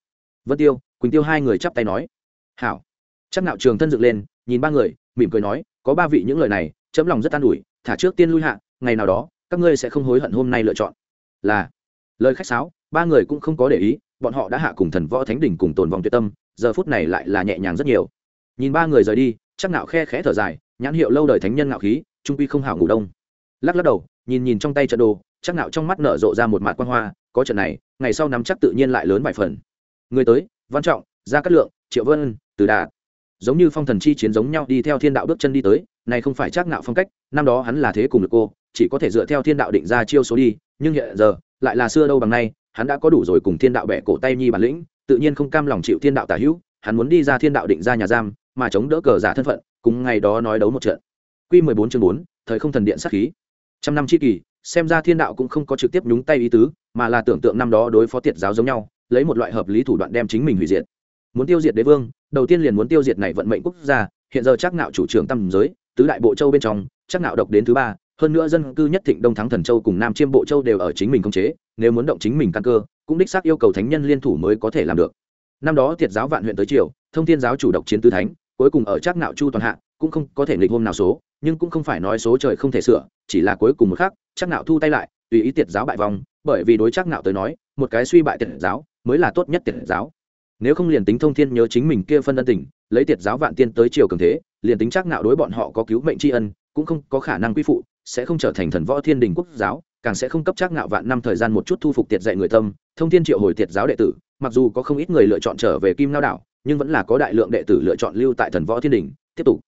S1: Vân tiêu, quỳnh tiêu hai người chắp tay nói. Hảo. Chắc nạo trường thân dựng lên, nhìn ba người, mỉm cười nói, có ba vị những lời này, chấm lòng rất an ủi, thả trước tiên lui hạ, ngày nào đó, các ngươi sẽ không hối hận hôm nay lựa chọn. Là. Lời khách sáo, ba người cũng không có để ý, bọn họ đã hạ cùng thần võ thánh đỉnh cùng tồn vong tuyệt tâm, giờ phút này lại là nhẹ nhàng rất nhiều. Nhìn ba người rời đi, chắc nạo khe khẽ thở dài nhãn hiệu lâu đời thánh nhân ngạo khí, trung quy không hảo ngủ đông. Lắc lắc đầu, nhìn nhìn trong tay trận đồ, chắc nạo trong mắt nở rộ ra một mạt quan hoa, có trận này, ngày sau nắm chắc tự nhiên lại lớn vài phần. Người tới, văn trọng, gia cát lượng, triệu vân, từ đà. Giống như phong thần chi chiến giống nhau đi theo thiên đạo bước chân đi tới, này không phải chắc nạo phong cách, năm đó hắn là thế cùng được cô, chỉ có thể dựa theo thiên đạo định ra chiêu số đi, nhưng hiện giờ, lại là xưa đâu bằng nay, hắn đã có đủ rồi cùng thiên đạo bẻ cổ tay nhi bản lĩnh, tự nhiên không cam lòng chịu thiên đạo tả hữu, hắn muốn đi ra thiên đạo định ra nhà giam, mà chống đỡ cờ giả thân phận cùng ngày đó nói đấu một trận. Quy mười bốn chương bốn, thời không thần điện sát khí. Trăm năm chi kỳ, xem ra thiên đạo cũng không có trực tiếp nhúng tay ý tứ, mà là tưởng tượng năm đó đối phó tiệt giáo giống nhau, lấy một loại hợp lý thủ đoạn đem chính mình hủy diệt. Muốn tiêu diệt đế vương, đầu tiên liền muốn tiêu diệt này vận mệnh quốc gia, hiện giờ chắc nạo chủ trưởng tâm giới, tứ đại bộ châu bên trong, chắc nạo độc đến thứ ba, hơn nữa dân cư nhất thịnh đông thắng thần châu cùng nam chiêm bộ châu đều ở chính mình công chế, nếu muốn động chính mình căn cơ, cũng đích xác yêu cầu thánh nhân liên thủ mới có thể làm được. Năm đó tiệt giáo vạn huyện tới triều, thông thiên giáo chủ độc chiến tứ thánh cuối cùng ở chắc nạo chu toàn hạ, cũng không có thể nghịch hôm nào số, nhưng cũng không phải nói số trời không thể sửa, chỉ là cuối cùng một khắc, chắc nạo thu tay lại, tùy ý tiệt giáo bại vong, bởi vì đối chắc nạo tới nói, một cái suy bại tiệt giáo mới là tốt nhất tiệt giáo. Nếu không liền tính thông thiên nhớ chính mình kia phân ân tình, lấy tiệt giáo vạn tiên tới triều cường thế, liền tính chắc nạo đối bọn họ có cứu mệnh tri ân, cũng không có khả năng quy phụ, sẽ không trở thành thần võ thiên đình quốc giáo, càng sẽ không cấp chắc nạo vạn năm thời gian một chút thu phục tiệt dạy người tâm, thông thiên triệu hồi tiệt giáo đệ tử, mặc dù có không ít người lựa chọn trở về kim lao đảo nhưng vẫn là có đại lượng đệ tử lựa chọn lưu tại thần võ thiên đình, tiếp tục.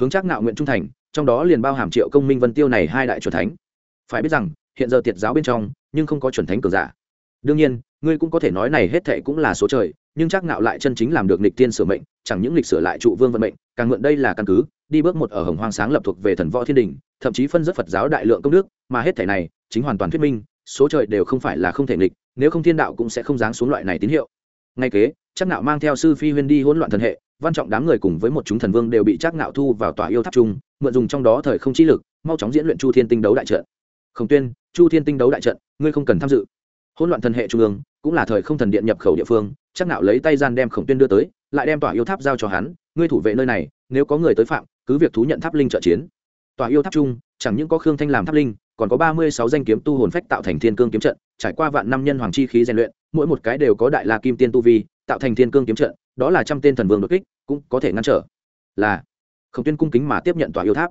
S1: Hướng chắc nạo nguyện trung thành, trong đó liền bao hàm triệu công minh vân tiêu này hai đại chuẩn thánh. Phải biết rằng, hiện giờ tiệt giáo bên trong, nhưng không có chuẩn thánh cường giả. Đương nhiên, ngươi cũng có thể nói này hết thệ cũng là số trời, nhưng chắc nạo lại chân chính làm được lịch tiên sửa mệnh, chẳng những lịch sửa lại trụ vương vận mệnh, càng mượn đây là căn cứ, đi bước một ở hồng hoang sáng lập thuộc về thần võ thiên đình, thậm chí phân rất phật giáo đại lượng công đức, mà hết thảy này, chính hoàn toàn thuyết minh, số trời đều không phải là không thể nghịch, nếu không thiên đạo cũng sẽ không giáng xuống loại này tín hiệu. Ngay kế chắc nạo mang theo sư phi huyên đi hỗn loạn thần hệ, văn trọng đám người cùng với một chúng thần vương đều bị chắc nạo thu vào tòa yêu tháp chung, mượn dùng trong đó thời không chi lực, mau chóng diễn luyện chu thiên tinh đấu đại trận. Khổng tuyên, chu thiên tinh đấu đại trận, ngươi không cần tham dự. Hỗn loạn thần hệ trung ương, cũng là thời không thần điện nhập khẩu địa phương, chắc nạo lấy tay gian đem khổng tuyên đưa tới, lại đem tòa yêu tháp giao cho hắn, ngươi thủ vệ nơi này, nếu có người tới phạm, cứ việc thú nhận tháp linh trợ chiến. Tòa yêu tháp trung chẳng những có khương thanh làm tháp linh, còn có ba mươi sáu danh kiếm tu hồn phách tạo thành thiên cương kiếm trận, trải qua vạn năm nhân hoàng chi khí rèn luyện, mỗi một cái đều có đại la kim tiên tu vi tạo thành thiên cương kiếm trận, đó là trăm tên thần vương đột kích, cũng có thể ngăn trở. Là, khổng tuyên cung kính mà tiếp nhận tòa yêu tháp.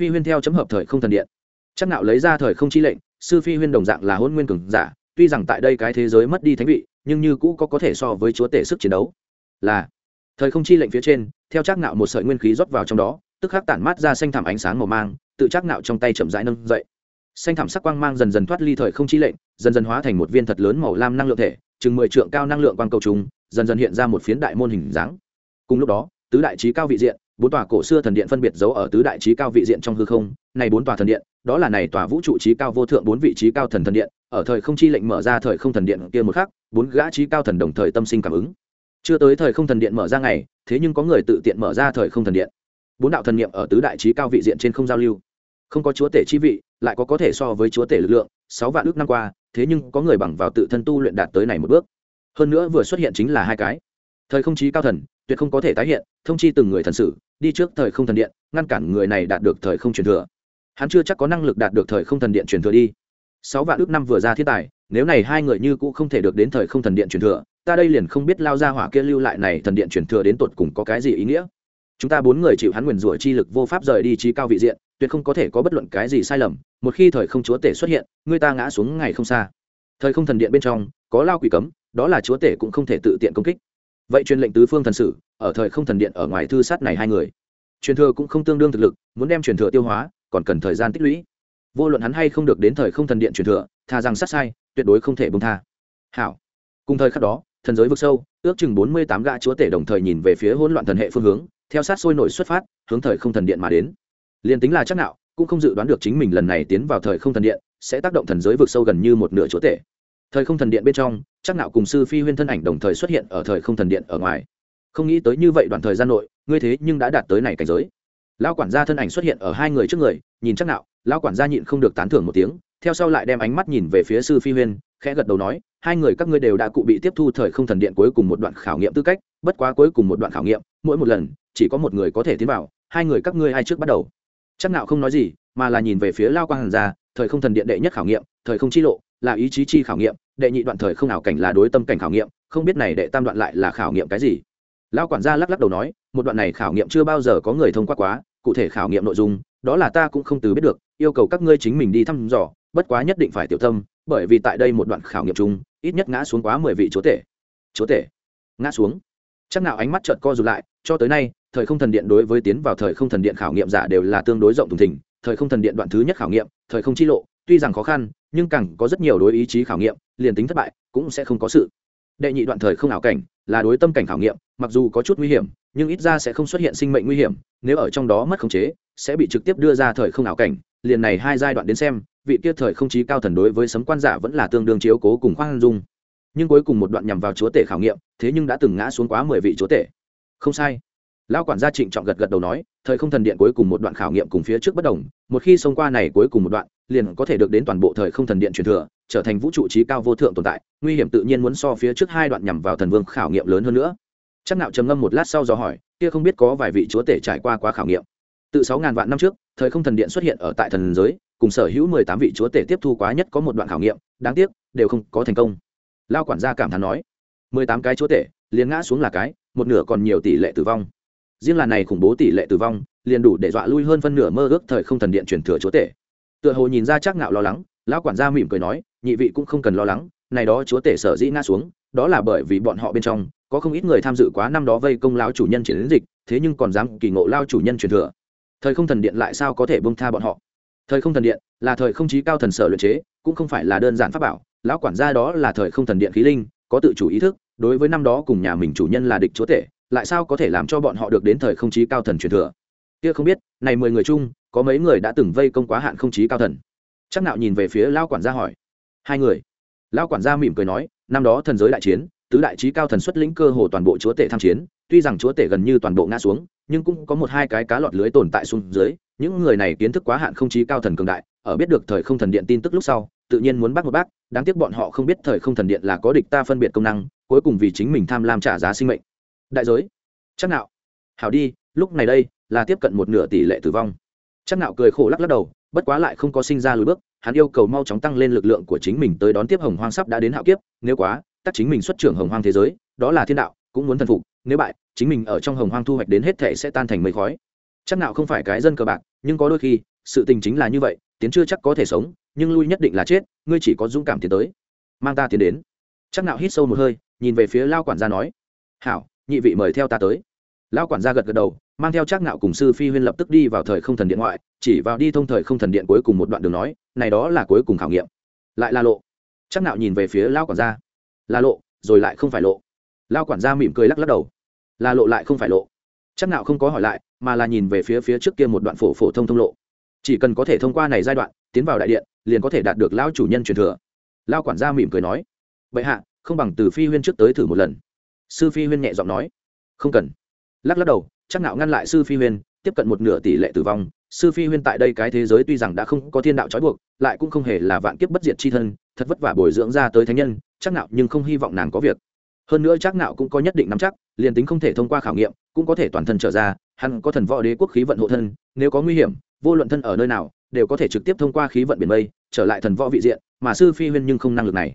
S1: Phi huyên theo chấm hợp thời không thần điện. Chắc nạo lấy ra thời không chi lệnh, sư phi huyên đồng dạng là hôn nguyên cường giả, tuy rằng tại đây cái thế giới mất đi thánh vị, nhưng như cũ có có thể so với chúa tể sức chiến đấu. Là, thời không chi lệnh phía trên, theo chắc nạo một sợi nguyên khí rót vào trong đó, tức khắc tản mát ra xanh thảm ánh sáng màu mang, tự chắc nạo trong tay chậm rãi nâng dậy. Xanh thảm sắc quang mang dần dần thoát ly thời không chi lệnh, dần dần hóa thành một viên thật lớn màu lam năng lượng thể, chừng mười trượng cao năng lượng quang cầu trùng dần dần hiện ra một phiến đại môn hình dáng. Cùng lúc đó, tứ đại trí cao vị diện, bốn tòa cổ xưa thần điện phân biệt giấu ở tứ đại trí cao vị diện trong hư không. Này bốn tòa thần điện, đó là này tòa vũ trụ trí cao vô thượng bốn vị trí cao thần thần điện, ở thời không chi lệnh mở ra thời không thần điện kia một khắc, bốn gã trí cao thần đồng thời tâm sinh cảm ứng. Chưa tới thời không thần điện mở ra ngày, thế nhưng có người tự tiện mở ra thời không thần điện. Bốn đạo thần niệm ở tứ đại trí cao vị diện trên không giao lưu. Không có chúa tể chi vị, lại có có thể so với chúa tể lực lượng, sáu vạn ước năm qua, thế nhưng có người bằng vào tự thân tu luyện đạt tới này một bước hơn nữa vừa xuất hiện chính là hai cái. Thời không chí cao thần, tuyệt không có thể tái hiện, thông chi từng người thần sử, đi trước thời không thần điện, ngăn cản người này đạt được thời không truyền thừa. Hắn chưa chắc có năng lực đạt được thời không thần điện truyền thừa đi. Sáu vạn ước năm vừa ra thiên tài, nếu này hai người như cũ không thể được đến thời không thần điện truyền thừa, ta đây liền không biết lao ra hỏa kia lưu lại này thần điện truyền thừa đến tột cùng có cái gì ý nghĩa. Chúng ta bốn người chịu hắn nguyền rủa chi lực vô pháp rời đi trí cao vị diện, tuyệt không có thể có bất luận cái gì sai lầm, một khi thời không chúa tể xuất hiện, người ta ngã xuống ngày không xa. Thời không thần điện bên trong, có lao quỷ cấm đó là chúa tể cũng không thể tự tiện công kích. Vậy truyền lệnh tứ phương thần sử, ở thời không thần điện ở ngoài thư sát này hai người. Truyền thừa cũng không tương đương thực lực, muốn đem truyền thừa tiêu hóa, còn cần thời gian tích lũy. Vô luận hắn hay không được đến thời không thần điện truyền thừa thà rằng sát sai, tuyệt đối không thể bông tha. Hảo. Cùng thời khắc đó, thần giới vực sâu, ước chừng bốn mươi tám gã chúa tể đồng thời nhìn về phía hỗn loạn thần hệ phương hướng, theo sát sôi nổi xuất phát, hướng thời không thần điện mà đến. Liền tính là chắc nạo, cũng không dự đoán được chính mình lần này tiến vào thời không thần điện, sẽ tác động thần giới vực sâu gần như một nửa chúa tể thời không thần điện bên trong, chắc nạo cùng sư phi huyên thân ảnh đồng thời xuất hiện ở thời không thần điện ở ngoài. Không nghĩ tới như vậy đoạn thời gian nội, ngươi thế nhưng đã đạt tới này cảnh giới. Lão quản gia thân ảnh xuất hiện ở hai người trước người, nhìn chắc nạo, lão quản gia nhịn không được tán thưởng một tiếng, theo sau lại đem ánh mắt nhìn về phía sư phi huyên, khẽ gật đầu nói, hai người các ngươi đều đã cụ bị tiếp thu thời không thần điện cuối cùng một đoạn khảo nghiệm tư cách, bất quá cuối cùng một đoạn khảo nghiệm, mỗi một lần, chỉ có một người có thể tiến vào, hai người các ngươi ai trước bắt đầu? Chắc nạo không nói gì, mà là nhìn về phía lao quang hàn gia, thời không thần điện đệ nhất khảo nghiệm, thời không chi lộ là ý chí chi khảo nghiệm, đệ nhị đoạn thời không ảo cảnh là đối tâm cảnh khảo nghiệm, không biết này đệ tam đoạn lại là khảo nghiệm cái gì. Lão quản gia lắc lắc đầu nói, một đoạn này khảo nghiệm chưa bao giờ có người thông qua quá, cụ thể khảo nghiệm nội dung, đó là ta cũng không từ biết được, yêu cầu các ngươi chính mình đi thăm dò, bất quá nhất định phải tiểu tâm, bởi vì tại đây một đoạn khảo nghiệm chung, ít nhất ngã xuống quá mười vị chúa tể. Chúa tể. Ngã xuống. Chắc nào ánh mắt trợt co rụt lại, cho tới nay, thời không thần điện đối với tiến vào thời không thần điện khảo nghiệm giả đều là tương đối rộng thùng thình, thời không thần điện đoạn thứ nhất khảo nghiệm, thời không chi lộ tuy rằng khó khăn, nhưng càng có rất nhiều đối ý chí khảo nghiệm, liền tính thất bại, cũng sẽ không có sự. Đệ nhị đoạn thời không ảo cảnh, là đối tâm cảnh khảo nghiệm, mặc dù có chút nguy hiểm, nhưng ít ra sẽ không xuất hiện sinh mệnh nguy hiểm, nếu ở trong đó mất khống chế, sẽ bị trực tiếp đưa ra thời không ảo cảnh. Liền này hai giai đoạn đến xem, vị tiết thời không chí cao thần đối với sấm quan giả vẫn là tương đương chiếu cố cùng khoan dung. Nhưng cuối cùng một đoạn nhằm vào chúa tể khảo nghiệm, thế nhưng đã từng ngã xuống quá mười vị chúa tể. Không sai. Lão quản gia trịnh trọng gật gật đầu nói, thời không thần điện cuối cùng một đoạn khảo nghiệm cùng phía trước bất đồng, một khi xông qua này cuối cùng một đoạn liền có thể được đến toàn bộ thời không thần điện truyền thừa, trở thành vũ trụ trí cao vô thượng tồn tại, nguy hiểm tự nhiên muốn so phía trước hai đoạn nhằm vào thần vương khảo nghiệm lớn hơn nữa. Chắc nạo trầm ngâm một lát sau do hỏi, kia không biết có vài vị chúa tể trải qua quá khảo nghiệm. Từ sáu ngàn vạn năm trước, thời không thần điện xuất hiện ở tại thần giới, cùng sở hữu mười tám vị chúa tể tiếp thu quá nhất có một đoạn khảo nghiệm, đáng tiếc, đều không có thành công. Lao quản gia cảm thán nói, mười tám cái chúa tể, liền ngã xuống là cái, một nửa còn nhiều tỷ lệ tử vong. Riêng là này khủng bố tỷ lệ tử vong, liền đủ để dọa lui hơn phân nửa mơ ước thời không thần điện truyền thừa chúa tể tựa hồ nhìn ra chắc ngạo lo lắng, lão quản gia mỉm cười nói, nhị vị cũng không cần lo lắng, này đó chúa tể sở dĩ ngã xuống, đó là bởi vì bọn họ bên trong, có không ít người tham dự quá năm đó vây công lão chủ nhân chuyển dịch, thế nhưng còn dám kỳ ngộ lao chủ nhân truyền thừa. Thời không thần điện lại sao có thể bông tha bọn họ? Thời không thần điện là thời không chí cao thần sở luyện chế, cũng không phải là đơn giản pháp bảo, lão quản gia đó là thời không thần điện khí linh, có tự chủ ý thức, đối với năm đó cùng nhà mình chủ nhân là địch chúa tể, lại sao có thể làm cho bọn họ được đến thời không chí cao thần truyền thừa? Kia không biết, này mười người chung, có mấy người đã từng vây công quá hạn không chí cao thần. Chắc nạo nhìn về phía lão quản gia hỏi. Hai người. Lão quản gia mỉm cười nói, năm đó thần giới đại chiến, tứ đại chí cao thần xuất lĩnh cơ hồ toàn bộ chúa tể tham chiến, tuy rằng chúa tể gần như toàn bộ ngã xuống, nhưng cũng có một hai cái cá lọt lưới tồn tại xuống dưới, những người này kiến thức quá hạn không chí cao thần cường đại, ở biết được thời không thần điện tin tức lúc sau, tự nhiên muốn bắt một bác, đáng tiếc bọn họ không biết thời không thần điện là có địch ta phân biệt công năng, cuối cùng vì chính mình tham lam trả giá sinh mệnh. Đại giới. Chắc nào hảo đi, lúc này đây là tiếp cận một nửa tỷ lệ tử vong. Chắc Nạo cười khổ lắc lắc đầu, bất quá lại không có sinh ra lùi bước, hắn yêu cầu mau chóng tăng lên lực lượng của chính mình tới đón tiếp hồng hoang sắp đã đến hạo kiếp, nếu quá, tắc chính mình xuất trưởng hồng hoang thế giới, đó là thiên đạo, cũng muốn thần phục, nếu bại, chính mình ở trong hồng hoang thu hoạch đến hết thể sẽ tan thành mây khói. Chắc nào không phải cái dân cờ bạc, nhưng có đôi khi, sự tình chính là như vậy, tiến chưa chắc có thể sống, nhưng lui nhất định là chết, ngươi chỉ có dũng cảm tiến tới. Mang ta tiến đến. Chắc nào hít sâu một hơi, nhìn về phía lao quản gia nói, hảo, nhị vị mời theo ta tới. Lao quản gia gật gật đầu mang theo chắc nạo cùng sư phi huyên lập tức đi vào thời không thần điện ngoại, chỉ vào đi thông thời không thần điện cuối cùng một đoạn đường nói, này đó là cuối cùng khảo nghiệm. Lại là lộ. Chắc nạo nhìn về phía lao quản gia. Là lộ, rồi lại không phải lộ. Lao quản gia mỉm cười lắc lắc đầu. Là lộ lại không phải lộ. Chắc nạo không có hỏi lại, mà là nhìn về phía phía trước kia một đoạn phổ phổ thông thông lộ. Chỉ cần có thể thông qua này giai đoạn, tiến vào đại điện, liền có thể đạt được lao chủ nhân truyền thừa. Lao quản gia mỉm cười nói. Vậy hạ, không bằng từ phi huyên trước tới thử một lần. Sư phi huyên nhẹ giọng nói. Không cần lắc lắc đầu chắc nạo ngăn lại sư phi huyên tiếp cận một nửa tỷ lệ tử vong. Sư phi huyên tại đây cái thế giới tuy rằng đã không có thiên đạo trói buộc lại cũng không hề là vạn kiếp bất diệt chi thân thật vất vả bồi dưỡng ra tới thánh nhân chắc nạo nhưng không hy vọng nàng có việc. Hơn nữa chắc nạo cũng có nhất định nắm chắc liền tính không thể thông qua khảo nghiệm cũng có thể toàn thân trở ra hắn có thần võ đế quốc khí vận hộ thân nếu có nguy hiểm vô luận thân ở nơi nào đều có thể trực tiếp thông qua khí vận biển mây trở lại thần võ vị diện mà sư phi huyên nhưng không năng lực này.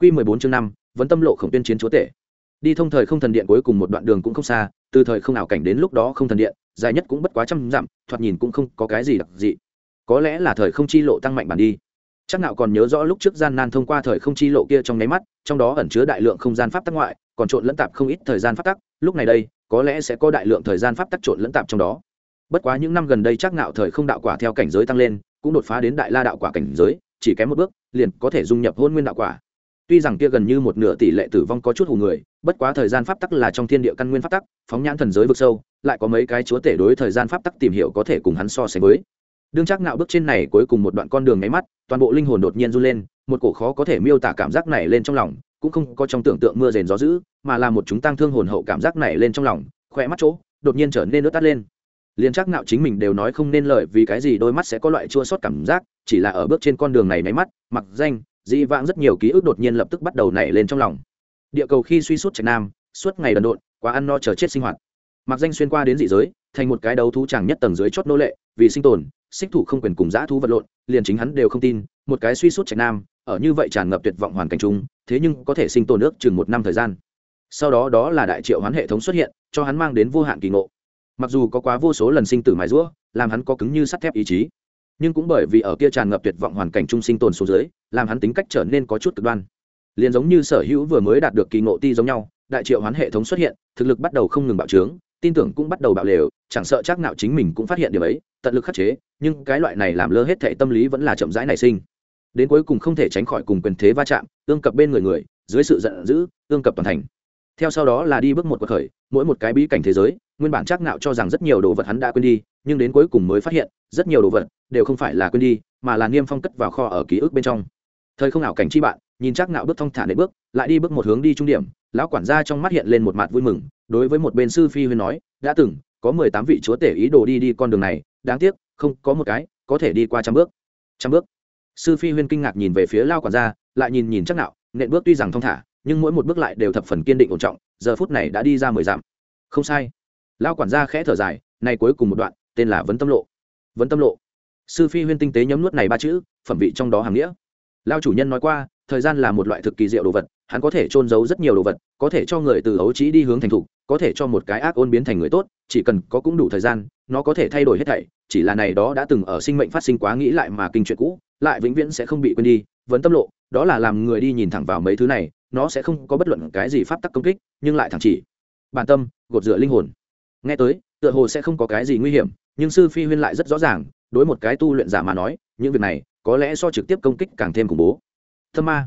S1: Quy 14 chương năm, vẫn tâm lộ khổng tuyên chiến chúa tể đi thông thời không thần điện cuối cùng một đoạn đường cũng không xa, từ thời không ảo cảnh đến lúc đó không thần điện, dài nhất cũng bất quá trăm dặm, thoạt nhìn cũng không có cái gì đặc dị. Có lẽ là thời không chi lộ tăng mạnh bản đi. Chắc nào còn nhớ rõ lúc trước gian nan thông qua thời không chi lộ kia trong nháy mắt, trong đó ẩn chứa đại lượng không gian pháp tắc ngoại, còn trộn lẫn tạp không ít thời gian pháp tắc, lúc này đây, có lẽ sẽ có đại lượng thời gian pháp tắc trộn lẫn tạp trong đó. Bất quá những năm gần đây chắc nạo thời không đạo quả theo cảnh giới tăng lên, cũng đột phá đến đại la đạo quả cảnh giới, chỉ kém một bước, liền có thể dung nhập hôn nguyên đạo quả tuy rằng kia gần như một nửa tỷ lệ tử vong có chút hù người, bất quá thời gian pháp tắc là trong thiên địa căn nguyên pháp tắc, phóng nhãn thần giới vực sâu, lại có mấy cái chúa tể đối thời gian pháp tắc tìm hiểu có thể cùng hắn so sánh với. Đương chắc nạo bước trên này cuối cùng một đoạn con đường nháy mắt, toàn bộ linh hồn đột nhiên run lên, một cổ khó có thể miêu tả cảm giác này lên trong lòng, cũng không có trong tưởng tượng mưa rền gió dữ, mà là một chúng tăng thương hồn hậu cảm giác này lên trong lòng khỏe mắt chỗ, đột nhiên trở nên nước tắt lên. Liền chắc nạo chính mình đều nói không nên lời vì cái gì đôi mắt sẽ có loại chua xót cảm giác, chỉ là ở bước trên con đường này nháy mắt, mặc danh dị vãng rất nhiều ký ức đột nhiên lập tức bắt đầu nảy lên trong lòng. Địa cầu khi suy suốt trạch nam, suốt ngày đần độn, quá ăn no chờ chết sinh hoạt. Mặc danh xuyên qua đến dị giới, thành một cái đấu thú chẳng nhất tầng dưới chót nô lệ, vì sinh tồn, xích thủ không quyền cùng dã thú vật lộn, liền chính hắn đều không tin, một cái suy suốt trạch nam, ở như vậy tràn ngập tuyệt vọng hoàn cảnh chung, thế nhưng có thể sinh tồn nước chừng một năm thời gian. Sau đó đó là đại triệu hoán hệ thống xuất hiện, cho hắn mang đến vô hạn kỳ ngộ. Mặc dù có quá vô số lần sinh tử mài rũa làm hắn có cứng như sắt thép ý chí nhưng cũng bởi vì ở kia tràn ngập tuyệt vọng hoàn cảnh trung sinh tồn số dưới, làm hắn tính cách trở nên có chút cực đoan. Liền giống như sở hữu vừa mới đạt được kỳ ngộ ti giống nhau, đại triệu hoán hệ thống xuất hiện, thực lực bắt đầu không ngừng bạo trướng, tin tưởng cũng bắt đầu bạo lều, chẳng sợ chắc nào chính mình cũng phát hiện điều ấy, tận lực khắc chế, nhưng cái loại này làm lơ hết thệ tâm lý vẫn là chậm rãi nảy sinh. Đến cuối cùng không thể tránh khỏi cùng quyền thế va chạm, tương cập bên người người, dưới sự giận dữ, tương cập toàn thành. Theo sau đó là đi bước một cuộc khởi, mỗi một cái bí cảnh thế giới, nguyên bản chắc nạo cho rằng rất nhiều đồ vật hắn đã quên đi, nhưng đến cuối cùng mới phát hiện, rất nhiều đồ vật đều không phải là quên đi, mà là niêm phong cất vào kho ở ký ức bên trong. Thời không ảo cảnh chi bạn, nhìn chắc nạo bước thong thả đến bước, lại đi bước một hướng đi trung điểm, lão quản gia trong mắt hiện lên một mặt vui mừng, đối với một bên sư phi huyên nói, đã từng, có mười tám vị chúa tể ý đồ đi đi con đường này, đáng tiếc, không có một cái có thể đi qua trăm bước. Trăm bước. Sư phi huyên kinh ngạc nhìn về phía lao quản gia, lại nhìn nhìn chắc nạo nện bước tuy rằng thong thả, nhưng mỗi một bước lại đều thập phần kiên định ổn trọng, giờ phút này đã đi ra mười dặm. Không sai. Lao quản gia khẽ thở dài, này cuối cùng một đoạn, tên là vấn tâm lộ. Vấn tâm lộ? Sư phi huyên tinh tế nhấm nuốt này ba chữ, phẩm vị trong đó hàng nghĩa. Lao chủ nhân nói qua, thời gian là một loại thực kỳ diệu đồ vật, hắn có thể trôn giấu rất nhiều đồ vật, có thể cho người từ ấu trí đi hướng thành thục, có thể cho một cái ác ôn biến thành người tốt, chỉ cần có cũng đủ thời gian, nó có thể thay đổi hết thảy, chỉ là này đó đã từng ở sinh mệnh phát sinh quá nghĩ lại mà kinh chuyện cũ, lại vĩnh viễn sẽ không bị quên đi vấn tâm lộ, đó là làm người đi nhìn thẳng vào mấy thứ này, nó sẽ không có bất luận cái gì pháp tắc công kích, nhưng lại thẳng chỉ. Bản tâm, gột rửa linh hồn. Nghe tới, tựa hồ sẽ không có cái gì nguy hiểm, nhưng sư phi huyên lại rất rõ ràng đối một cái tu luyện giả mà nói, những việc này có lẽ so trực tiếp công kích càng thêm khủng bố. Thâm ma,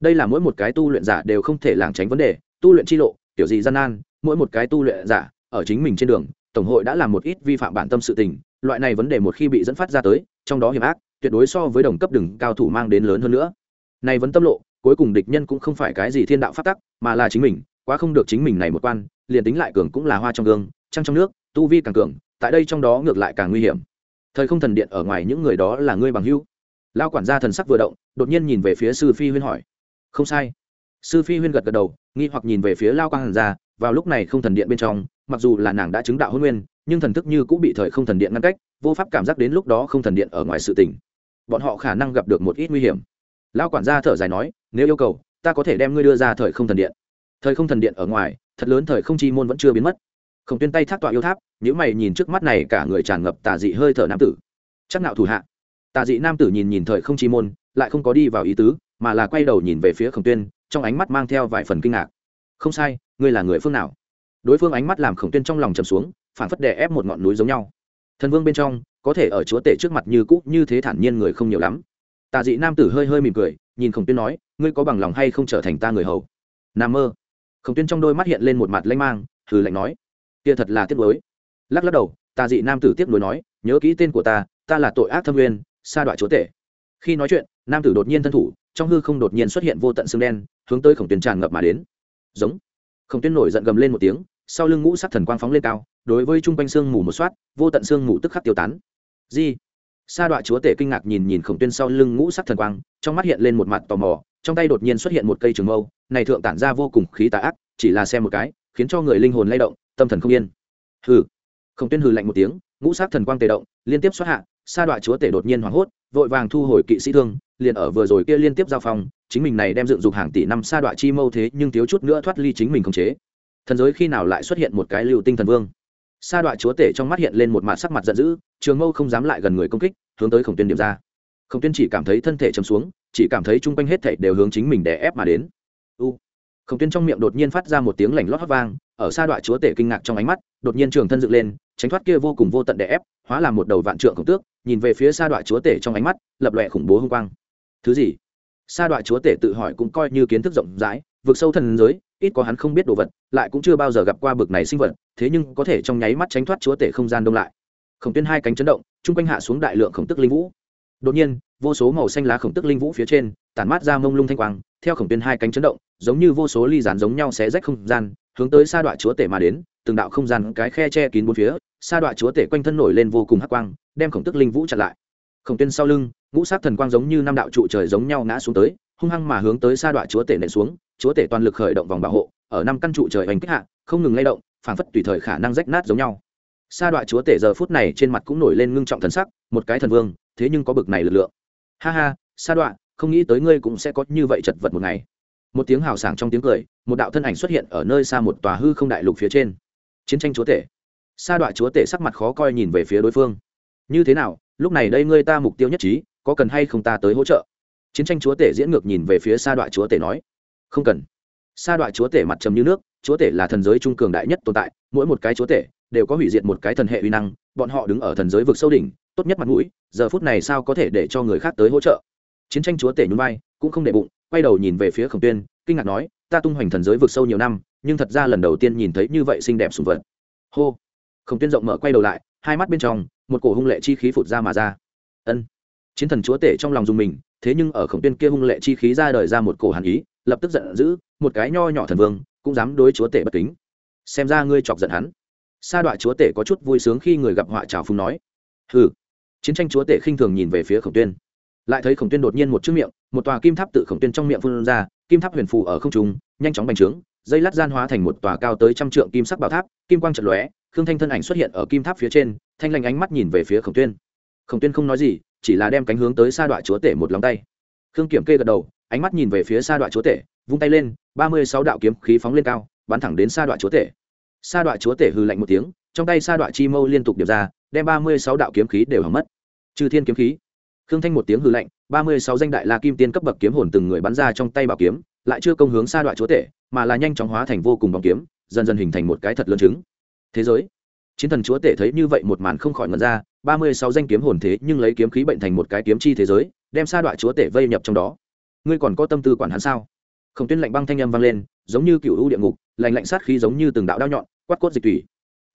S1: đây là mỗi một cái tu luyện giả đều không thể lảng tránh vấn đề, tu luyện chi lộ, kiểu gì gian nan, mỗi một cái tu luyện giả ở chính mình trên đường, tổng hội đã làm một ít vi phạm bản tâm sự tình, loại này vấn đề một khi bị dẫn phát ra tới, trong đó hiểm ác, tuyệt đối so với đồng cấp đừng cao thủ mang đến lớn hơn nữa. Này vẫn tâm lộ, cuối cùng địch nhân cũng không phải cái gì thiên đạo phát tắc, mà là chính mình, quá không được chính mình này một quan, liền tính lại cường cũng là hoa trong gương, trăng trong nước, tu vi càng cường, tại đây trong đó ngược lại càng nguy hiểm thời không thần điện ở ngoài những người đó là ngươi bằng hữu. Lao quản gia thần sắc vừa động, đột nhiên nhìn về phía sư phi huyên hỏi. Không sai. Sư phi huyên gật gật đầu, nghi hoặc nhìn về phía lao quang hàn gia, vào lúc này không thần điện bên trong, mặc dù là nàng đã chứng đạo hôn nguyên, nhưng thần thức như cũng bị thời không thần điện ngăn cách, vô pháp cảm giác đến lúc đó không thần điện ở ngoài sự tỉnh bọn họ khả năng gặp được một ít nguy hiểm. Lao quản gia thở dài nói, nếu yêu cầu, ta có thể đem ngươi đưa ra thời không thần điện. Thời không thần điện ở ngoài, thật lớn thời không chi môn vẫn chưa biến mất khổng tuyên tay thác tọa yêu tháp nếu mày nhìn trước mắt này cả người tràn ngập tà dị hơi thở nam tử. Chắc nạo thủ hạ. Tà dị nam tử nhìn nhìn thời không chi môn, lại không có đi vào ý tứ, mà là quay đầu nhìn về phía khổng tuyên, trong ánh mắt mang theo vài phần kinh ngạc. Không sai, ngươi là người phương nào? Đối phương ánh mắt làm khổng tuyên trong lòng trầm xuống, phản phất đè ép một ngọn núi giống nhau. Thần vương bên trong, có thể ở chúa tể trước mặt như cũ, như thế thản nhiên người không nhiều lắm. Tà dị nam tử hơi hơi mỉm cười, nhìn khổng tuyên nói, ngươi có bằng lòng hay không trở thành ta người hầu? N mơ. Khổng tuyên trong đôi mắt hiện lên một mặt lanh mang thử lạnh nói kia thật là tiếc nuối. Lắc lắc đầu tà dị nam tử tiếc nuối nói, nhớ kỹ tên của ta ta là tội ác thâm nguyên, sa đoạn chúa tể. Khi nói chuyện, nam tử đột nhiên thân thủ, trong hư không đột nhiên xuất hiện vô tận xương đen, hướng tới khổng tuyền tràn ngập mà đến. Giống. Khổng tuyên nổi giận gầm lên một tiếng, sau lưng ngũ sắc thần quang phóng lên cao, đối với trung quanh xương mù một soát, vô tận xương mù tức khắc tiêu tán. Di. Sa đoạn chúa tể kinh ngạc nhìn nhìn khổng tuyên sau lưng ngũ sắc thần quang, trong mắt hiện lên một mặt tò mò, trong tay đột nhiên xuất hiện một cây trường mâu, này thượng tản ra vô cùng khí tà ác, chỉ là xem một cái khiến cho người linh hồn lay động, tâm thần không yên. Hừ. Khổng tuyên hừ lạnh một tiếng, ngũ sát thần quang tề động, liên tiếp xuất hạ, sa đoạn chúa tể đột nhiên hoảng hốt, vội vàng thu hồi kỵ sĩ thương, liền ở vừa rồi kia liên tiếp giao phong, chính mình này đem dựng dục hàng tỷ năm sa đoạn chi mâu thế nhưng thiếu chút nữa thoát ly chính mình khống chế. Thần giới khi nào lại xuất hiện một cái lưu tinh thần vương? Sa đoạn chúa tể trong mắt hiện lên một mặt sắc mặt giận dữ, trường mâu không dám lại gần người công kích, hướng tới khổng tuyên điểm ra. Khổng tuyên chỉ cảm thấy thân thể chấm xuống, chỉ cảm thấy chung quanh hết thảy đều hướng chính mình đè ép mà đến. U khổng tuyên trong miệng đột nhiên phát ra một tiếng lảnh lót hót vang, ở xa đoạn chúa tể kinh ngạc trong ánh mắt, đột nhiên trường thân dựng lên, tránh thoát kia vô cùng vô tận đè ép, hóa làm một đầu vạn trượng khổng tước, nhìn về phía xa đoạn chúa tể trong ánh mắt, lập lòe khủng bố hung quang. Thứ gì? Xa đoạn chúa tể tự hỏi cũng coi như kiến thức rộng rãi vượt sâu thần giới, ít có hắn không biết đồ vật, lại cũng chưa bao giờ gặp qua bực này sinh vật, thế nhưng có thể trong nháy mắt tránh thoát chúa tể không gian đông lại. Khổng tuyên hai cánh chấn động, chung quanh hạ xuống đại lượng khổng tức linh vũ. Đột nhiên vô số màu xanh lá khổng tức linh vũ phía trên, tản mát ra mông lung thanh quang, theo khổng tuyên hai cánh chấn động, giống như vô số ly rán giống nhau xé rách không gian, hướng tới sa đoạn chúa tể mà đến, từng đạo không gian cái khe che kín bốn phía, sa đoạn chúa tể quanh thân nổi lên vô cùng hắc quang, đem khổng tức linh vũ chặn lại. Khổng tuyên sau lưng, ngũ sát thần quang giống như năm đạo trụ trời giống nhau ngã xuống tới, hung hăng mà hướng tới sa đoạn chúa tể nện xuống, chúa tể toàn lực khởi động vòng bảo hộ, ở năm căn trụ trời hành kích hạ, không ngừng lay động, phảng phất tùy thời khả năng rách nát giống nhau. Sa đoạn chúa tể giờ phút này trên mặt cũng nổi lên ngưng trọng thần sắc, một cái thần vương, thế nhưng có bực này lực lượng ha ha, sa đoạn không nghĩ tới ngươi cũng sẽ có như vậy chật vật một ngày. Một tiếng hào sảng trong tiếng cười, một đạo thân ảnh xuất hiện ở nơi xa một tòa hư không đại lục phía trên. Chiến tranh chúa tể. Sa đoạn chúa tể sắc mặt khó coi nhìn về phía đối phương. Như thế nào, lúc này đây ngươi ta mục tiêu nhất trí, có cần hay không ta tới hỗ trợ? Chiến tranh chúa tể diễn ngược nhìn về phía sa đoạn chúa tể nói. Không cần. Sa đoạn chúa tể mặt trầm như nước, chúa tể là thần giới trung cường đại nhất tồn tại, mỗi một cái chúa tể đều có hủy diệt một cái thần hệ uy năng, bọn họ đứng ở thần giới vực sâu đỉnh tốt nhất mặt mũi, giờ phút này sao có thể để cho người khác tới hỗ trợ? Chiến tranh chúa tể nhún vai, cũng không để bụng, quay đầu nhìn về phía khổng tuyên, kinh ngạc nói, ta tung hoành thần giới vực sâu nhiều năm, nhưng thật ra lần đầu tiên nhìn thấy như vậy xinh đẹp sùng vật. Hô. Khổng tuyên rộng mở quay đầu lại, hai mắt bên trong, một cổ hung lệ chi khí phụt ra mà ra. Ân. Chiến thần chúa tể trong lòng dùng mình, thế nhưng ở khổng tuyên kia hung lệ chi khí ra đời ra một cổ hàn ý, lập tức giận dữ, một cái nho nhỏ thần vương, cũng dám đối chúa tể bất kính. Xem ra ngươi chọc giận hắn. Sa đoạn chúa tể có chút vui sướng khi người gặp họa trào phúng nói. Hừ chiến tranh chúa tể khinh thường nhìn về phía khổng tuyên. Lại thấy khổng tuyên đột nhiên một chiếc miệng, một tòa kim tháp tự khổng tuyên trong miệng phun ra, kim tháp huyền phù ở không trung, nhanh chóng bành trướng, dây lát gian hóa thành một tòa cao tới trăm trượng kim sắc bảo tháp, kim quang trận lóe, khương thanh thân ảnh xuất hiện ở kim tháp phía trên, thanh lanh ánh mắt nhìn về phía khổng tuyên. Khổng tuyên không nói gì, chỉ là đem cánh hướng tới sa đoạn chúa tể một lòng tay. Khương kiểm kê gật đầu, ánh mắt nhìn về phía sa đoạn chúa tể, vung tay lên, ba mươi sáu đạo kiếm khí phóng lên cao, bắn thẳng đến sa đoạn chúa tể. Sa đoạn chúa tể hư lạnh một tiếng, trong tay sa đoạn chi mâu liên tục điệp ra đem ba mươi sáu đạo kiếm khí đều hỏng mất. Trừ thiên kiếm khí, khương thanh một tiếng hư lạnh, ba mươi sáu danh đại la kim tiên cấp bậc kiếm hồn từng người bắn ra trong tay bảo kiếm, lại chưa công hướng xa đoạn chúa tể, mà là nhanh chóng hóa thành vô cùng bóng kiếm, dần dần hình thành một cái thật lớn chứng thế giới, chiến thần chúa tể thấy như vậy một màn không khỏi ngẩn ra, ba mươi sáu danh kiếm hồn thế nhưng lấy kiếm khí bệnh thành một cái kiếm chi thế giới, đem xa đoạn chúa tể vây nhập trong đó. Ngươi còn có tâm tư quản hắn sao? Khổng tuyên lạnh băng thanh âm vang lên, giống như cựu u địa ngục, lạnh lạnh sát khí giống như từng đạo đao nhọn, quát cốt dịch thủy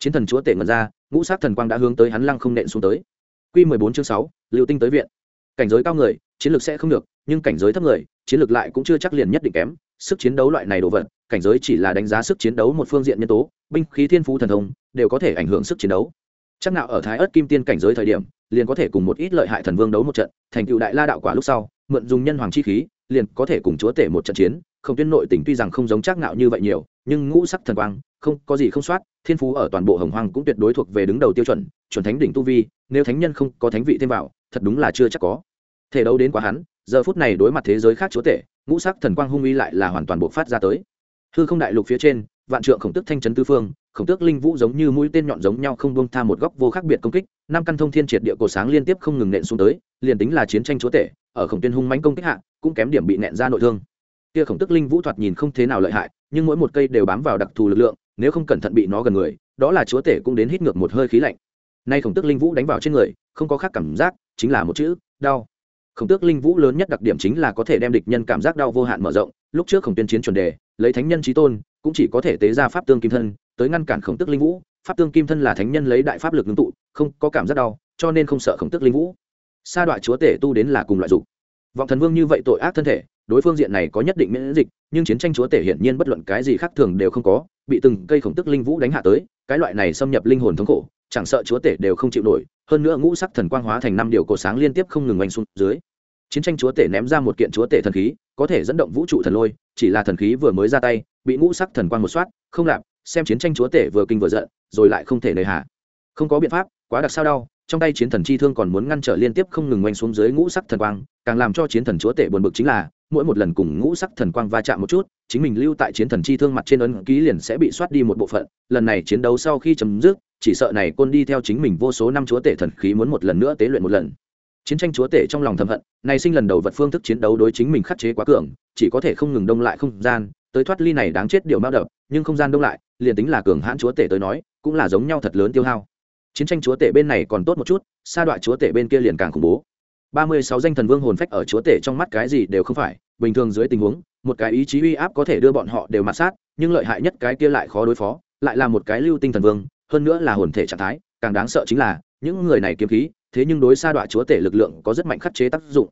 S1: chiến thần chúa tể ngần ra, ngũ sát thần quang đã hướng tới hắn lăng không nện xuống tới. Q mười bốn chương sáu liệu tinh tới viện. Cảnh giới cao người, chiến lược sẽ không được, nhưng cảnh giới thấp người, chiến lược lại cũng chưa chắc liền nhất định kém. Sức chiến đấu loại này đồ vật, cảnh giới chỉ là đánh giá sức chiến đấu một phương diện nhân tố, binh khí thiên phú thần thông, đều có thể ảnh hưởng sức chiến đấu. Chắc nào ở thái ớt kim tiên cảnh giới thời điểm, liền có thể cùng một ít lợi hại thần vương đấu một trận, thành cựu đại la đạo quả lúc sau, mượn dùng nhân hoàng chi khí, liền có thể cùng chúa tể một trận chiến. Không tuyên nội tỉnh tuy rằng không giống chắc nạo như vậy nhiều, nhưng ngũ sắc thần quang, không, có gì không soát thiên phú ở toàn bộ hồng hoang cũng tuyệt đối thuộc về đứng đầu tiêu chuẩn chuẩn thánh đỉnh tu vi, nếu thánh nhân không có thánh vị thêm vào, thật đúng là chưa chắc có. Thể đấu đến quá hắn, giờ phút này đối mặt thế giới khác chúa tể, ngũ sắc thần quang hung uy lại là hoàn toàn bộ phát ra tới. Hư không đại lục phía trên, vạn trượng khổng tức thanh trấn tư phương, khổng tước linh vũ giống như mũi tên nhọn giống nhau không buông tha một góc vô khác biệt công kích, năm căn thông thiên triệt địa cổ sáng liên tiếp không ngừng nện xuống tới, liền tính là chiến tranh chúa tể, ở khổng tuyên hung mãnh công kích hạ, cũng kém điểm bị nện ra nội thương. Kia khổng tức linh vũ thoạt nhìn không thế nào lợi hại, nhưng mỗi một cây đều bám vào đặc thù lực lượng nếu không cẩn thận bị nó gần người, đó là chúa tể cũng đến hít ngược một hơi khí lạnh. Nay khổng tức linh vũ đánh vào trên người, không có khác cảm giác, chính là một chữ, đau. Khổng tước linh vũ lớn nhất đặc điểm chính là có thể đem địch nhân cảm giác đau vô hạn mở rộng, lúc trước khổng tuyên chiến chuẩn đề, lấy thánh nhân trí tôn, cũng chỉ có thể tế ra pháp tương kim thân, tới ngăn cản khổng tước linh vũ, pháp tương kim thân là thánh nhân lấy đại pháp lực ngưng tụ, không có cảm giác đau, cho nên không sợ khổng tước linh vũ. Sa đoạn chúa tể tu đến là cùng loại dục. Vọng thần vương như vậy tội ác thân thể, đối phương diện này có nhất định miễn dịch, nhưng chiến tranh chúa tể hiển nhiên bất luận cái gì khác thường đều không có bị từng cây khổng tức linh vũ đánh hạ tới, cái loại này xâm nhập linh hồn thống khổ, chẳng sợ chúa tể đều không chịu nổi, hơn nữa ngũ sắc thần quang hóa thành năm điều cổ sáng liên tiếp không ngừng oanh xuống dưới. Chiến tranh chúa tể ném ra một kiện chúa tể thần khí, có thể dẫn động vũ trụ thần lôi, chỉ là thần khí vừa mới ra tay, bị ngũ sắc thần quang một soát không lạp, xem chiến tranh chúa tể vừa kinh vừa giận, rồi lại không thể nơi hạ không có biện pháp, quá đặc sao đau, trong tay chiến thần chi thương còn muốn ngăn trở liên tiếp không ngừng oanh xuống dưới ngũ sắc thần quang, càng làm cho chiến thần chúa tể buồn bực chính là mỗi một lần cùng ngũ sắc thần quang va chạm một chút, chính mình lưu tại chiến thần chi thương mặt trên ấn ký liền sẽ bị soát đi một bộ phận. Lần này chiến đấu sau khi chấm dứt, chỉ sợ này côn đi theo chính mình vô số năm chúa tể thần khí muốn một lần nữa tế luyện một lần. Chiến tranh chúa tể trong lòng thầm hận, này sinh lần đầu vật phương thức chiến đấu đối chính mình khắc chế quá cường, chỉ có thể không ngừng đông lại không gian, tới thoát ly này đáng chết điều mao đập, nhưng không gian đông lại, liền tính là cường hãn chúa tể tới nói, cũng là giống nhau thật lớn tiêu hao. Chiến tranh chúa tể bên này còn tốt một chút, sa đoạn chúa tể bên kia liền càng khủng bố ba mươi sáu danh thần vương hồn phách ở chúa tể trong mắt cái gì đều không phải, bình thường dưới tình huống, một cái ý chí uy áp có thể đưa bọn họ đều mặt sát, nhưng lợi hại nhất cái kia lại khó đối phó, lại là một cái lưu tinh thần vương, hơn nữa là hồn thể trạng thái, càng đáng sợ chính là, những người này kiếm khí, thế nhưng đối xa đoạn chúa tể lực lượng có rất mạnh khắc chế tác dụng.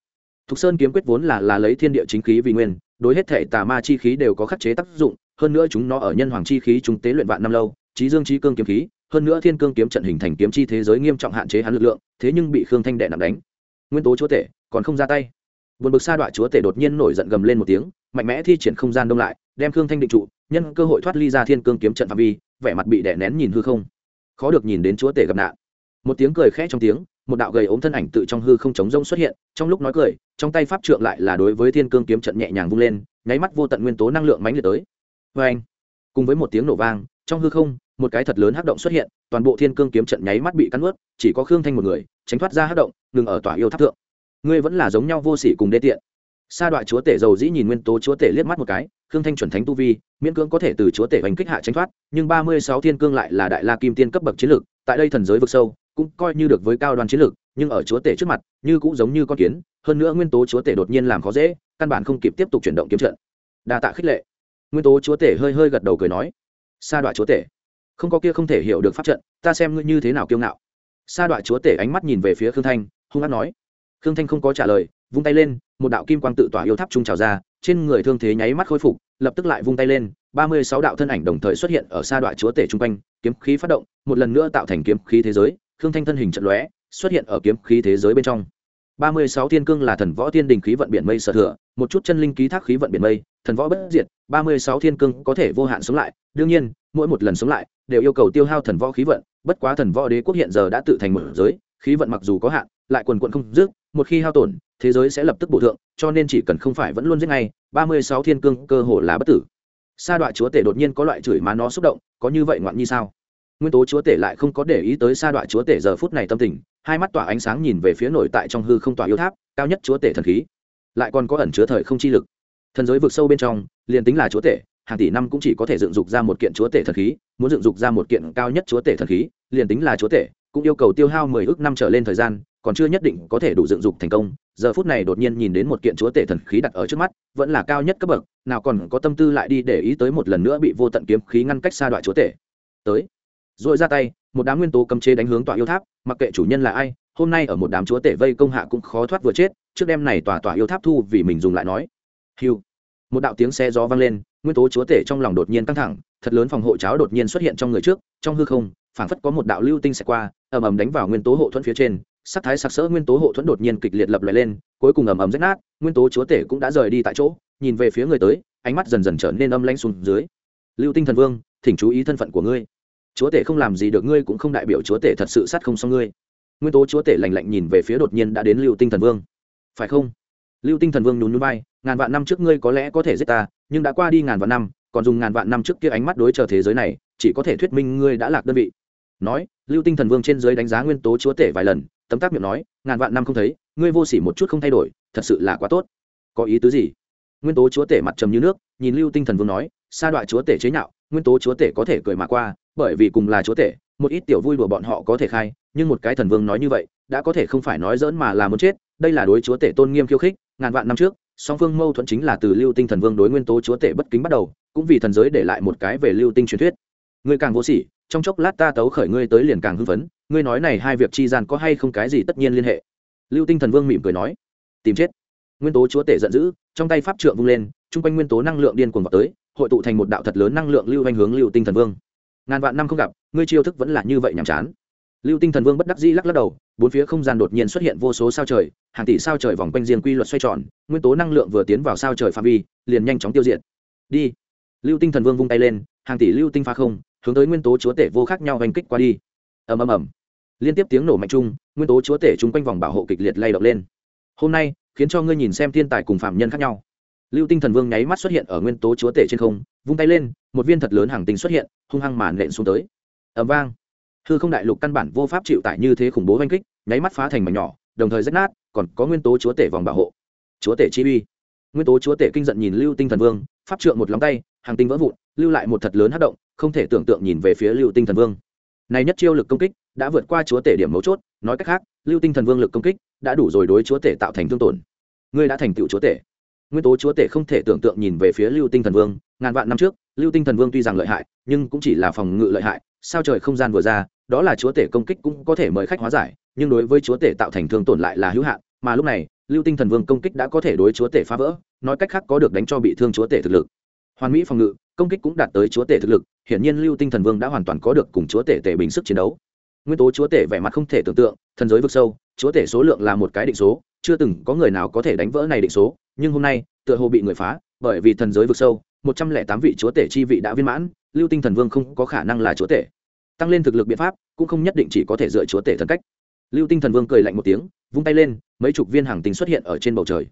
S1: Thục sơn kiếm quyết vốn là là lấy thiên địa chính khí vì nguyên, đối hết thể tà ma chi khí đều có khắc chế tác dụng, hơn nữa chúng nó ở nhân hoàng chi khí chúng tế luyện vạn năm lâu trí dương trí cương kiếm khí, hơn nữa thiên cương kiếm trận hình thành kiếm chi thế giới nghiêm trọng hạn chế hắn lực lượng, thế nhưng bị khương thanh đệ nặng đánh nguyên tố chúa tể, còn không ra tay. Vượt bực sa đoạn chúa tể đột nhiên nổi giận gầm lên một tiếng, mạnh mẽ thi triển không gian đông lại, đem khương thanh định trụ, nhân cơ hội thoát ly ra thiên cương kiếm trận phạm vi, vẻ mặt bị đè nén nhìn hư không. Khó được nhìn đến chúa tể gặp nạn. Một tiếng cười khẽ trong tiếng, một đạo gầy ốm thân ảnh tự trong hư không chống rông xuất hiện, trong lúc nói cười, trong tay pháp trượng lại là đối với thiên cương kiếm trận nhẹ nhàng vung lên, nháy mắt vô tận nguyên tố năng lượng mãnh liệt tới. Vê anh cùng với một tiếng nổ vang trong hư không, một cái thật lớn hắc động xuất hiện, toàn bộ thiên cương kiếm trận nháy mắt bị cắn ướt chỉ có khương thanh một người, tránh thoát ra hắc động, ngừng ở tòa yêu tháp thượng. Ngươi vẫn là giống nhau vô sỉ cùng đê tiện. Sa đoạn chúa tể dầu dĩ nhìn nguyên tố chúa tể liếc mắt một cái, khương thanh chuẩn thánh tu vi, miễn cưỡng có thể từ chúa tể hành kích hạ tránh thoát, nhưng ba mươi sáu thiên cương lại là đại la kim tiên cấp bậc chiến lược, tại đây thần giới vực sâu, cũng coi như được với cao đoàn chiến lược, nhưng ở chúa tể trước mặt, như cũng giống như con kiến, hơn nữa nguyên tố chúa tể đột nhiên làm khó dễ, căn bản không kịp tiếp tục chuyển động kiếm trận. Đa tạ khích lệ. Nguyên tố chúa tể hơi hơi gật đầu cười nói sa đoạn chúa tể. Không có kia không thể hiểu được pháp trận, ta xem ngươi như thế nào kiêu ngạo. Sa đoạn chúa tể ánh mắt nhìn về phía khương thanh, hung hát nói. Khương thanh không có trả lời, vung tay lên, một đạo kim quang tự tỏa yêu tháp trung trào ra, trên người thương thế nháy mắt khôi phục, lập tức lại vung tay lên, ba mươi sáu đạo thân ảnh đồng thời xuất hiện ở sa đoạn chúa tể chung quanh, kiếm khí phát động, một lần nữa tạo thành kiếm khí thế giới, khương thanh thân hình trận lóe, xuất hiện ở kiếm khí thế giới bên trong. Ba mươi sáu thiên cương là thần võ thiên đình khí vận biển mây sở thừa, một chút chân linh ký thác khí vận biển mây, thần võ bất diệt, ba mươi sáu thiên cương có thể vô hạn sống lại đương nhiên, mỗi một lần sống lại, đều yêu cầu tiêu hao thần võ khí vận, bất quá thần võ đế quốc hiện giờ đã tự thành một giới, khí vận mặc dù có hạn, lại quần quận không dứt, một khi hao tổn, thế giới sẽ lập tức bổ thượng, cho nên chỉ cần không phải vẫn luôn giết ngay, ba mươi sáu thiên cương cơ hồ là bất tử. Sa đoạn chúa tể đột nhiên có loại chửi má nó xúc động, có như vậy ngoạn như sao? Nguyên tố chúa tể lại không có để ý tới sa đoạn chúa tể giờ phút này tâm tình, hai mắt tỏa ánh sáng nhìn về phía nổi tại trong hư không tỏa yêu tháp, cao nhất chúa tể thần khí. Lại còn có ẩn chứa thời không chi lực. Thần giới vực sâu bên trong, liền tính là chúa tể hàng tỷ năm cũng chỉ có thể dựng dục ra một kiện chúa tể thần khí, muốn dựng dục ra một kiện cao nhất chúa tể thần khí, liền tính là chúa tể, cũng yêu cầu tiêu hao mười ước năm trở lên thời gian, còn chưa nhất định có thể đủ dựng dục thành công. Giờ phút này đột nhiên nhìn đến một kiện chúa tể thần khí đặt ở trước mắt, vẫn là cao nhất cấp bậc, nào còn có tâm tư lại đi để ý tới một lần nữa bị vô tận kiếm khí ngăn cách xa đoạn chúa tể. Tới, rồi ra tay, một đám nguyên tố cấm chế đánh hướng tòa yêu tháp, mặc kệ chủ nhân là ai, hôm nay ở một đám chúa tể vây công hạ cũng khó thoát vừa chết, trước đêm này tòa tòa yêu tháp thu vì mình dùng lại nói. Hiu một đạo tiếng xe gió vang lên nguyên tố chúa tể trong lòng đột nhiên căng thẳng, thật lớn phòng hộ cháo đột nhiên xuất hiện trong người trước, trong hư không, phảng phất có một đạo lưu tinh sẽ qua, ầm ầm đánh vào nguyên tố hộ thuẫn phía trên, sắc thái sặc sỡ nguyên tố hộ thuẫn đột nhiên kịch liệt lập lại lên, cuối cùng ầm ầm rách nát, nguyên tố chúa tể cũng đã rời đi tại chỗ, nhìn về phía người tới, ánh mắt dần dần trở nên âm lãnh xuống dưới. Lưu tinh thần vương, thỉnh chú ý thân phận của ngươi. Chúa tể không làm gì được ngươi cũng không đại biểu chúa tể thật sự sát không xong ngươi. Nguyên tố chúa tể lành lạnh nhìn về phía đột nhiên đã đến lưu tinh thần vương. Phải không? Lưu tinh thần vương nhún nhún vai ngàn vạn năm trước ngươi có lẽ có thể giết ta, nhưng đã qua đi ngàn vạn năm, còn dùng ngàn vạn năm trước kia ánh mắt đối chờ thế giới này, chỉ có thể thuyết minh ngươi đã lạc đơn vị. Nói, lưu tinh thần vương trên giới đánh giá nguyên tố chúa tể vài lần, tấm tác miệng nói, ngàn vạn năm không thấy, ngươi vô s ỉ một chút không thay đổi, thật sự là quá tốt. Có ý tứ gì? Nguyên tố chúa tể mặt trầm như nước, nhìn lưu tinh thần vương nói, sa đoạn chúa tể chế nhạo, nguyên tố chúa tể có thể cười mà qua, bởi vì cùng là chúa tể, một ít tiểu vui đùa bọn họ có thể khai, nhưng một cái thần vương nói như vậy, đã có thể không phải nói dỡn mà là muốn chết, đây là đối chúa tể tôn nghiêm khiêu khích, ngàn vạn năm trước song phương mâu thuẫn chính là từ lưu tinh thần vương đối nguyên tố chúa tể bất kính bắt đầu, cũng vì thần giới để lại một cái về lưu tinh truyền thuyết. Ngươi càng vô sỉ, trong chốc lát ta tấu khởi ngươi tới liền càng hưng phấn, ngươi nói này hai việc chi gian có hay không cái gì tất nhiên liên hệ? Lưu tinh thần vương mỉm cười nói, tìm chết. Nguyên tố chúa tể giận dữ, trong tay pháp trượng vung lên, chung quanh nguyên tố năng lượng điên cuồng vào tới, hội tụ thành một đạo thật lớn năng lượng lưu hành hướng lưu tinh thần vương. Ngàn vạn năm không gặp, ngươi chiêu thức vẫn là như vậy nhàm chán lưu tinh thần vương bất đắc dĩ lắc lắc đầu, bốn phía không gian đột nhiên xuất hiện vô số sao trời, hàng tỷ sao trời vòng quanh riêng quy luật xoay tròn, nguyên tố năng lượng vừa tiến vào sao trời phạm vi, liền nhanh chóng tiêu diệt. Đi. Lưu tinh thần vương vung tay lên, hàng tỷ lưu tinh pha không, hướng tới nguyên tố chúa tể vô khác nhau hành kích qua đi. Ầm ầm ầm. Liên tiếp tiếng nổ mạnh chung, nguyên tố chúa tể chung quanh vòng bảo hộ kịch liệt lay động lên. Hôm nay, khiến cho ngươi nhìn xem thiên tài cùng phạm nhân khác nhau. Lưu tinh thần vương nháy mắt xuất hiện ở nguyên tố chúa tể trên không, vung tay lên, một viên thật lớn hàng tinh xuất hiện, hung hăng màn nện xuống tới. Ầm vang hư không đại lục căn bản vô pháp chịu tải như thế khủng bố oanh kích, nháy mắt phá thành mảnh nhỏ, đồng thời rách nát, còn có nguyên tố chúa tể vòng bảo hộ. Chúa tể chi uy. Nguyên tố chúa tể kinh giận nhìn lưu tinh thần vương, pháp trượng một lóng tay, hàng tinh vỡ vụn, lưu lại một thật lớn hát động, không thể tưởng tượng nhìn về phía lưu tinh thần vương. Này nhất chiêu lực công kích, đã vượt qua chúa tể điểm mấu chốt, nói cách khác, lưu tinh thần vương lực công kích, đã đủ rồi đối chúa tể tạo thành thương tổn. Ngươi đã thành tựu chúa tể. Nguyên tố chúa tể không thể tưởng tượng nhìn về phía lưu tinh thần vương, ngàn vạn năm trước, lưu tinh thần vương tuy rằng lợi hại, nhưng cũng chỉ là phòng ngự lợi hại, sao trời không gian vừa ra đó là chúa tể công kích cũng có thể mời khách hóa giải, nhưng đối với chúa tể tạo thành thương tổn lại là hữu hạn, mà lúc này, lưu tinh thần vương công kích đã có thể đối chúa tể phá vỡ, nói cách khác có được đánh cho bị thương chúa tể thực lực. Hoàn mỹ phòng ngự, công kích cũng đạt tới chúa tể thực lực, hiển nhiên lưu tinh thần vương đã hoàn toàn có được cùng chúa tể tể bình sức chiến đấu. Nguyên tố chúa tể vẻ mặt không thể tưởng tượng, thần giới vực sâu, chúa tể số lượng là một cái định số, chưa từng có người nào có thể đánh vỡ này định số, nhưng hôm nay, tựa hồ bị người phá, bởi vì thần giới vực sâu, một trăm lẻ tám vị chúa tể chi vị đã viên mãn, lưu tinh thần vương không có khả năng là chúa tể tăng lên thực lực biện pháp, cũng không nhất định chỉ có thể dựa chúa tể thần cách. Lưu tinh thần vương cười lạnh một tiếng, vung tay lên, mấy chục viên hàng tinh xuất hiện ở trên bầu trời.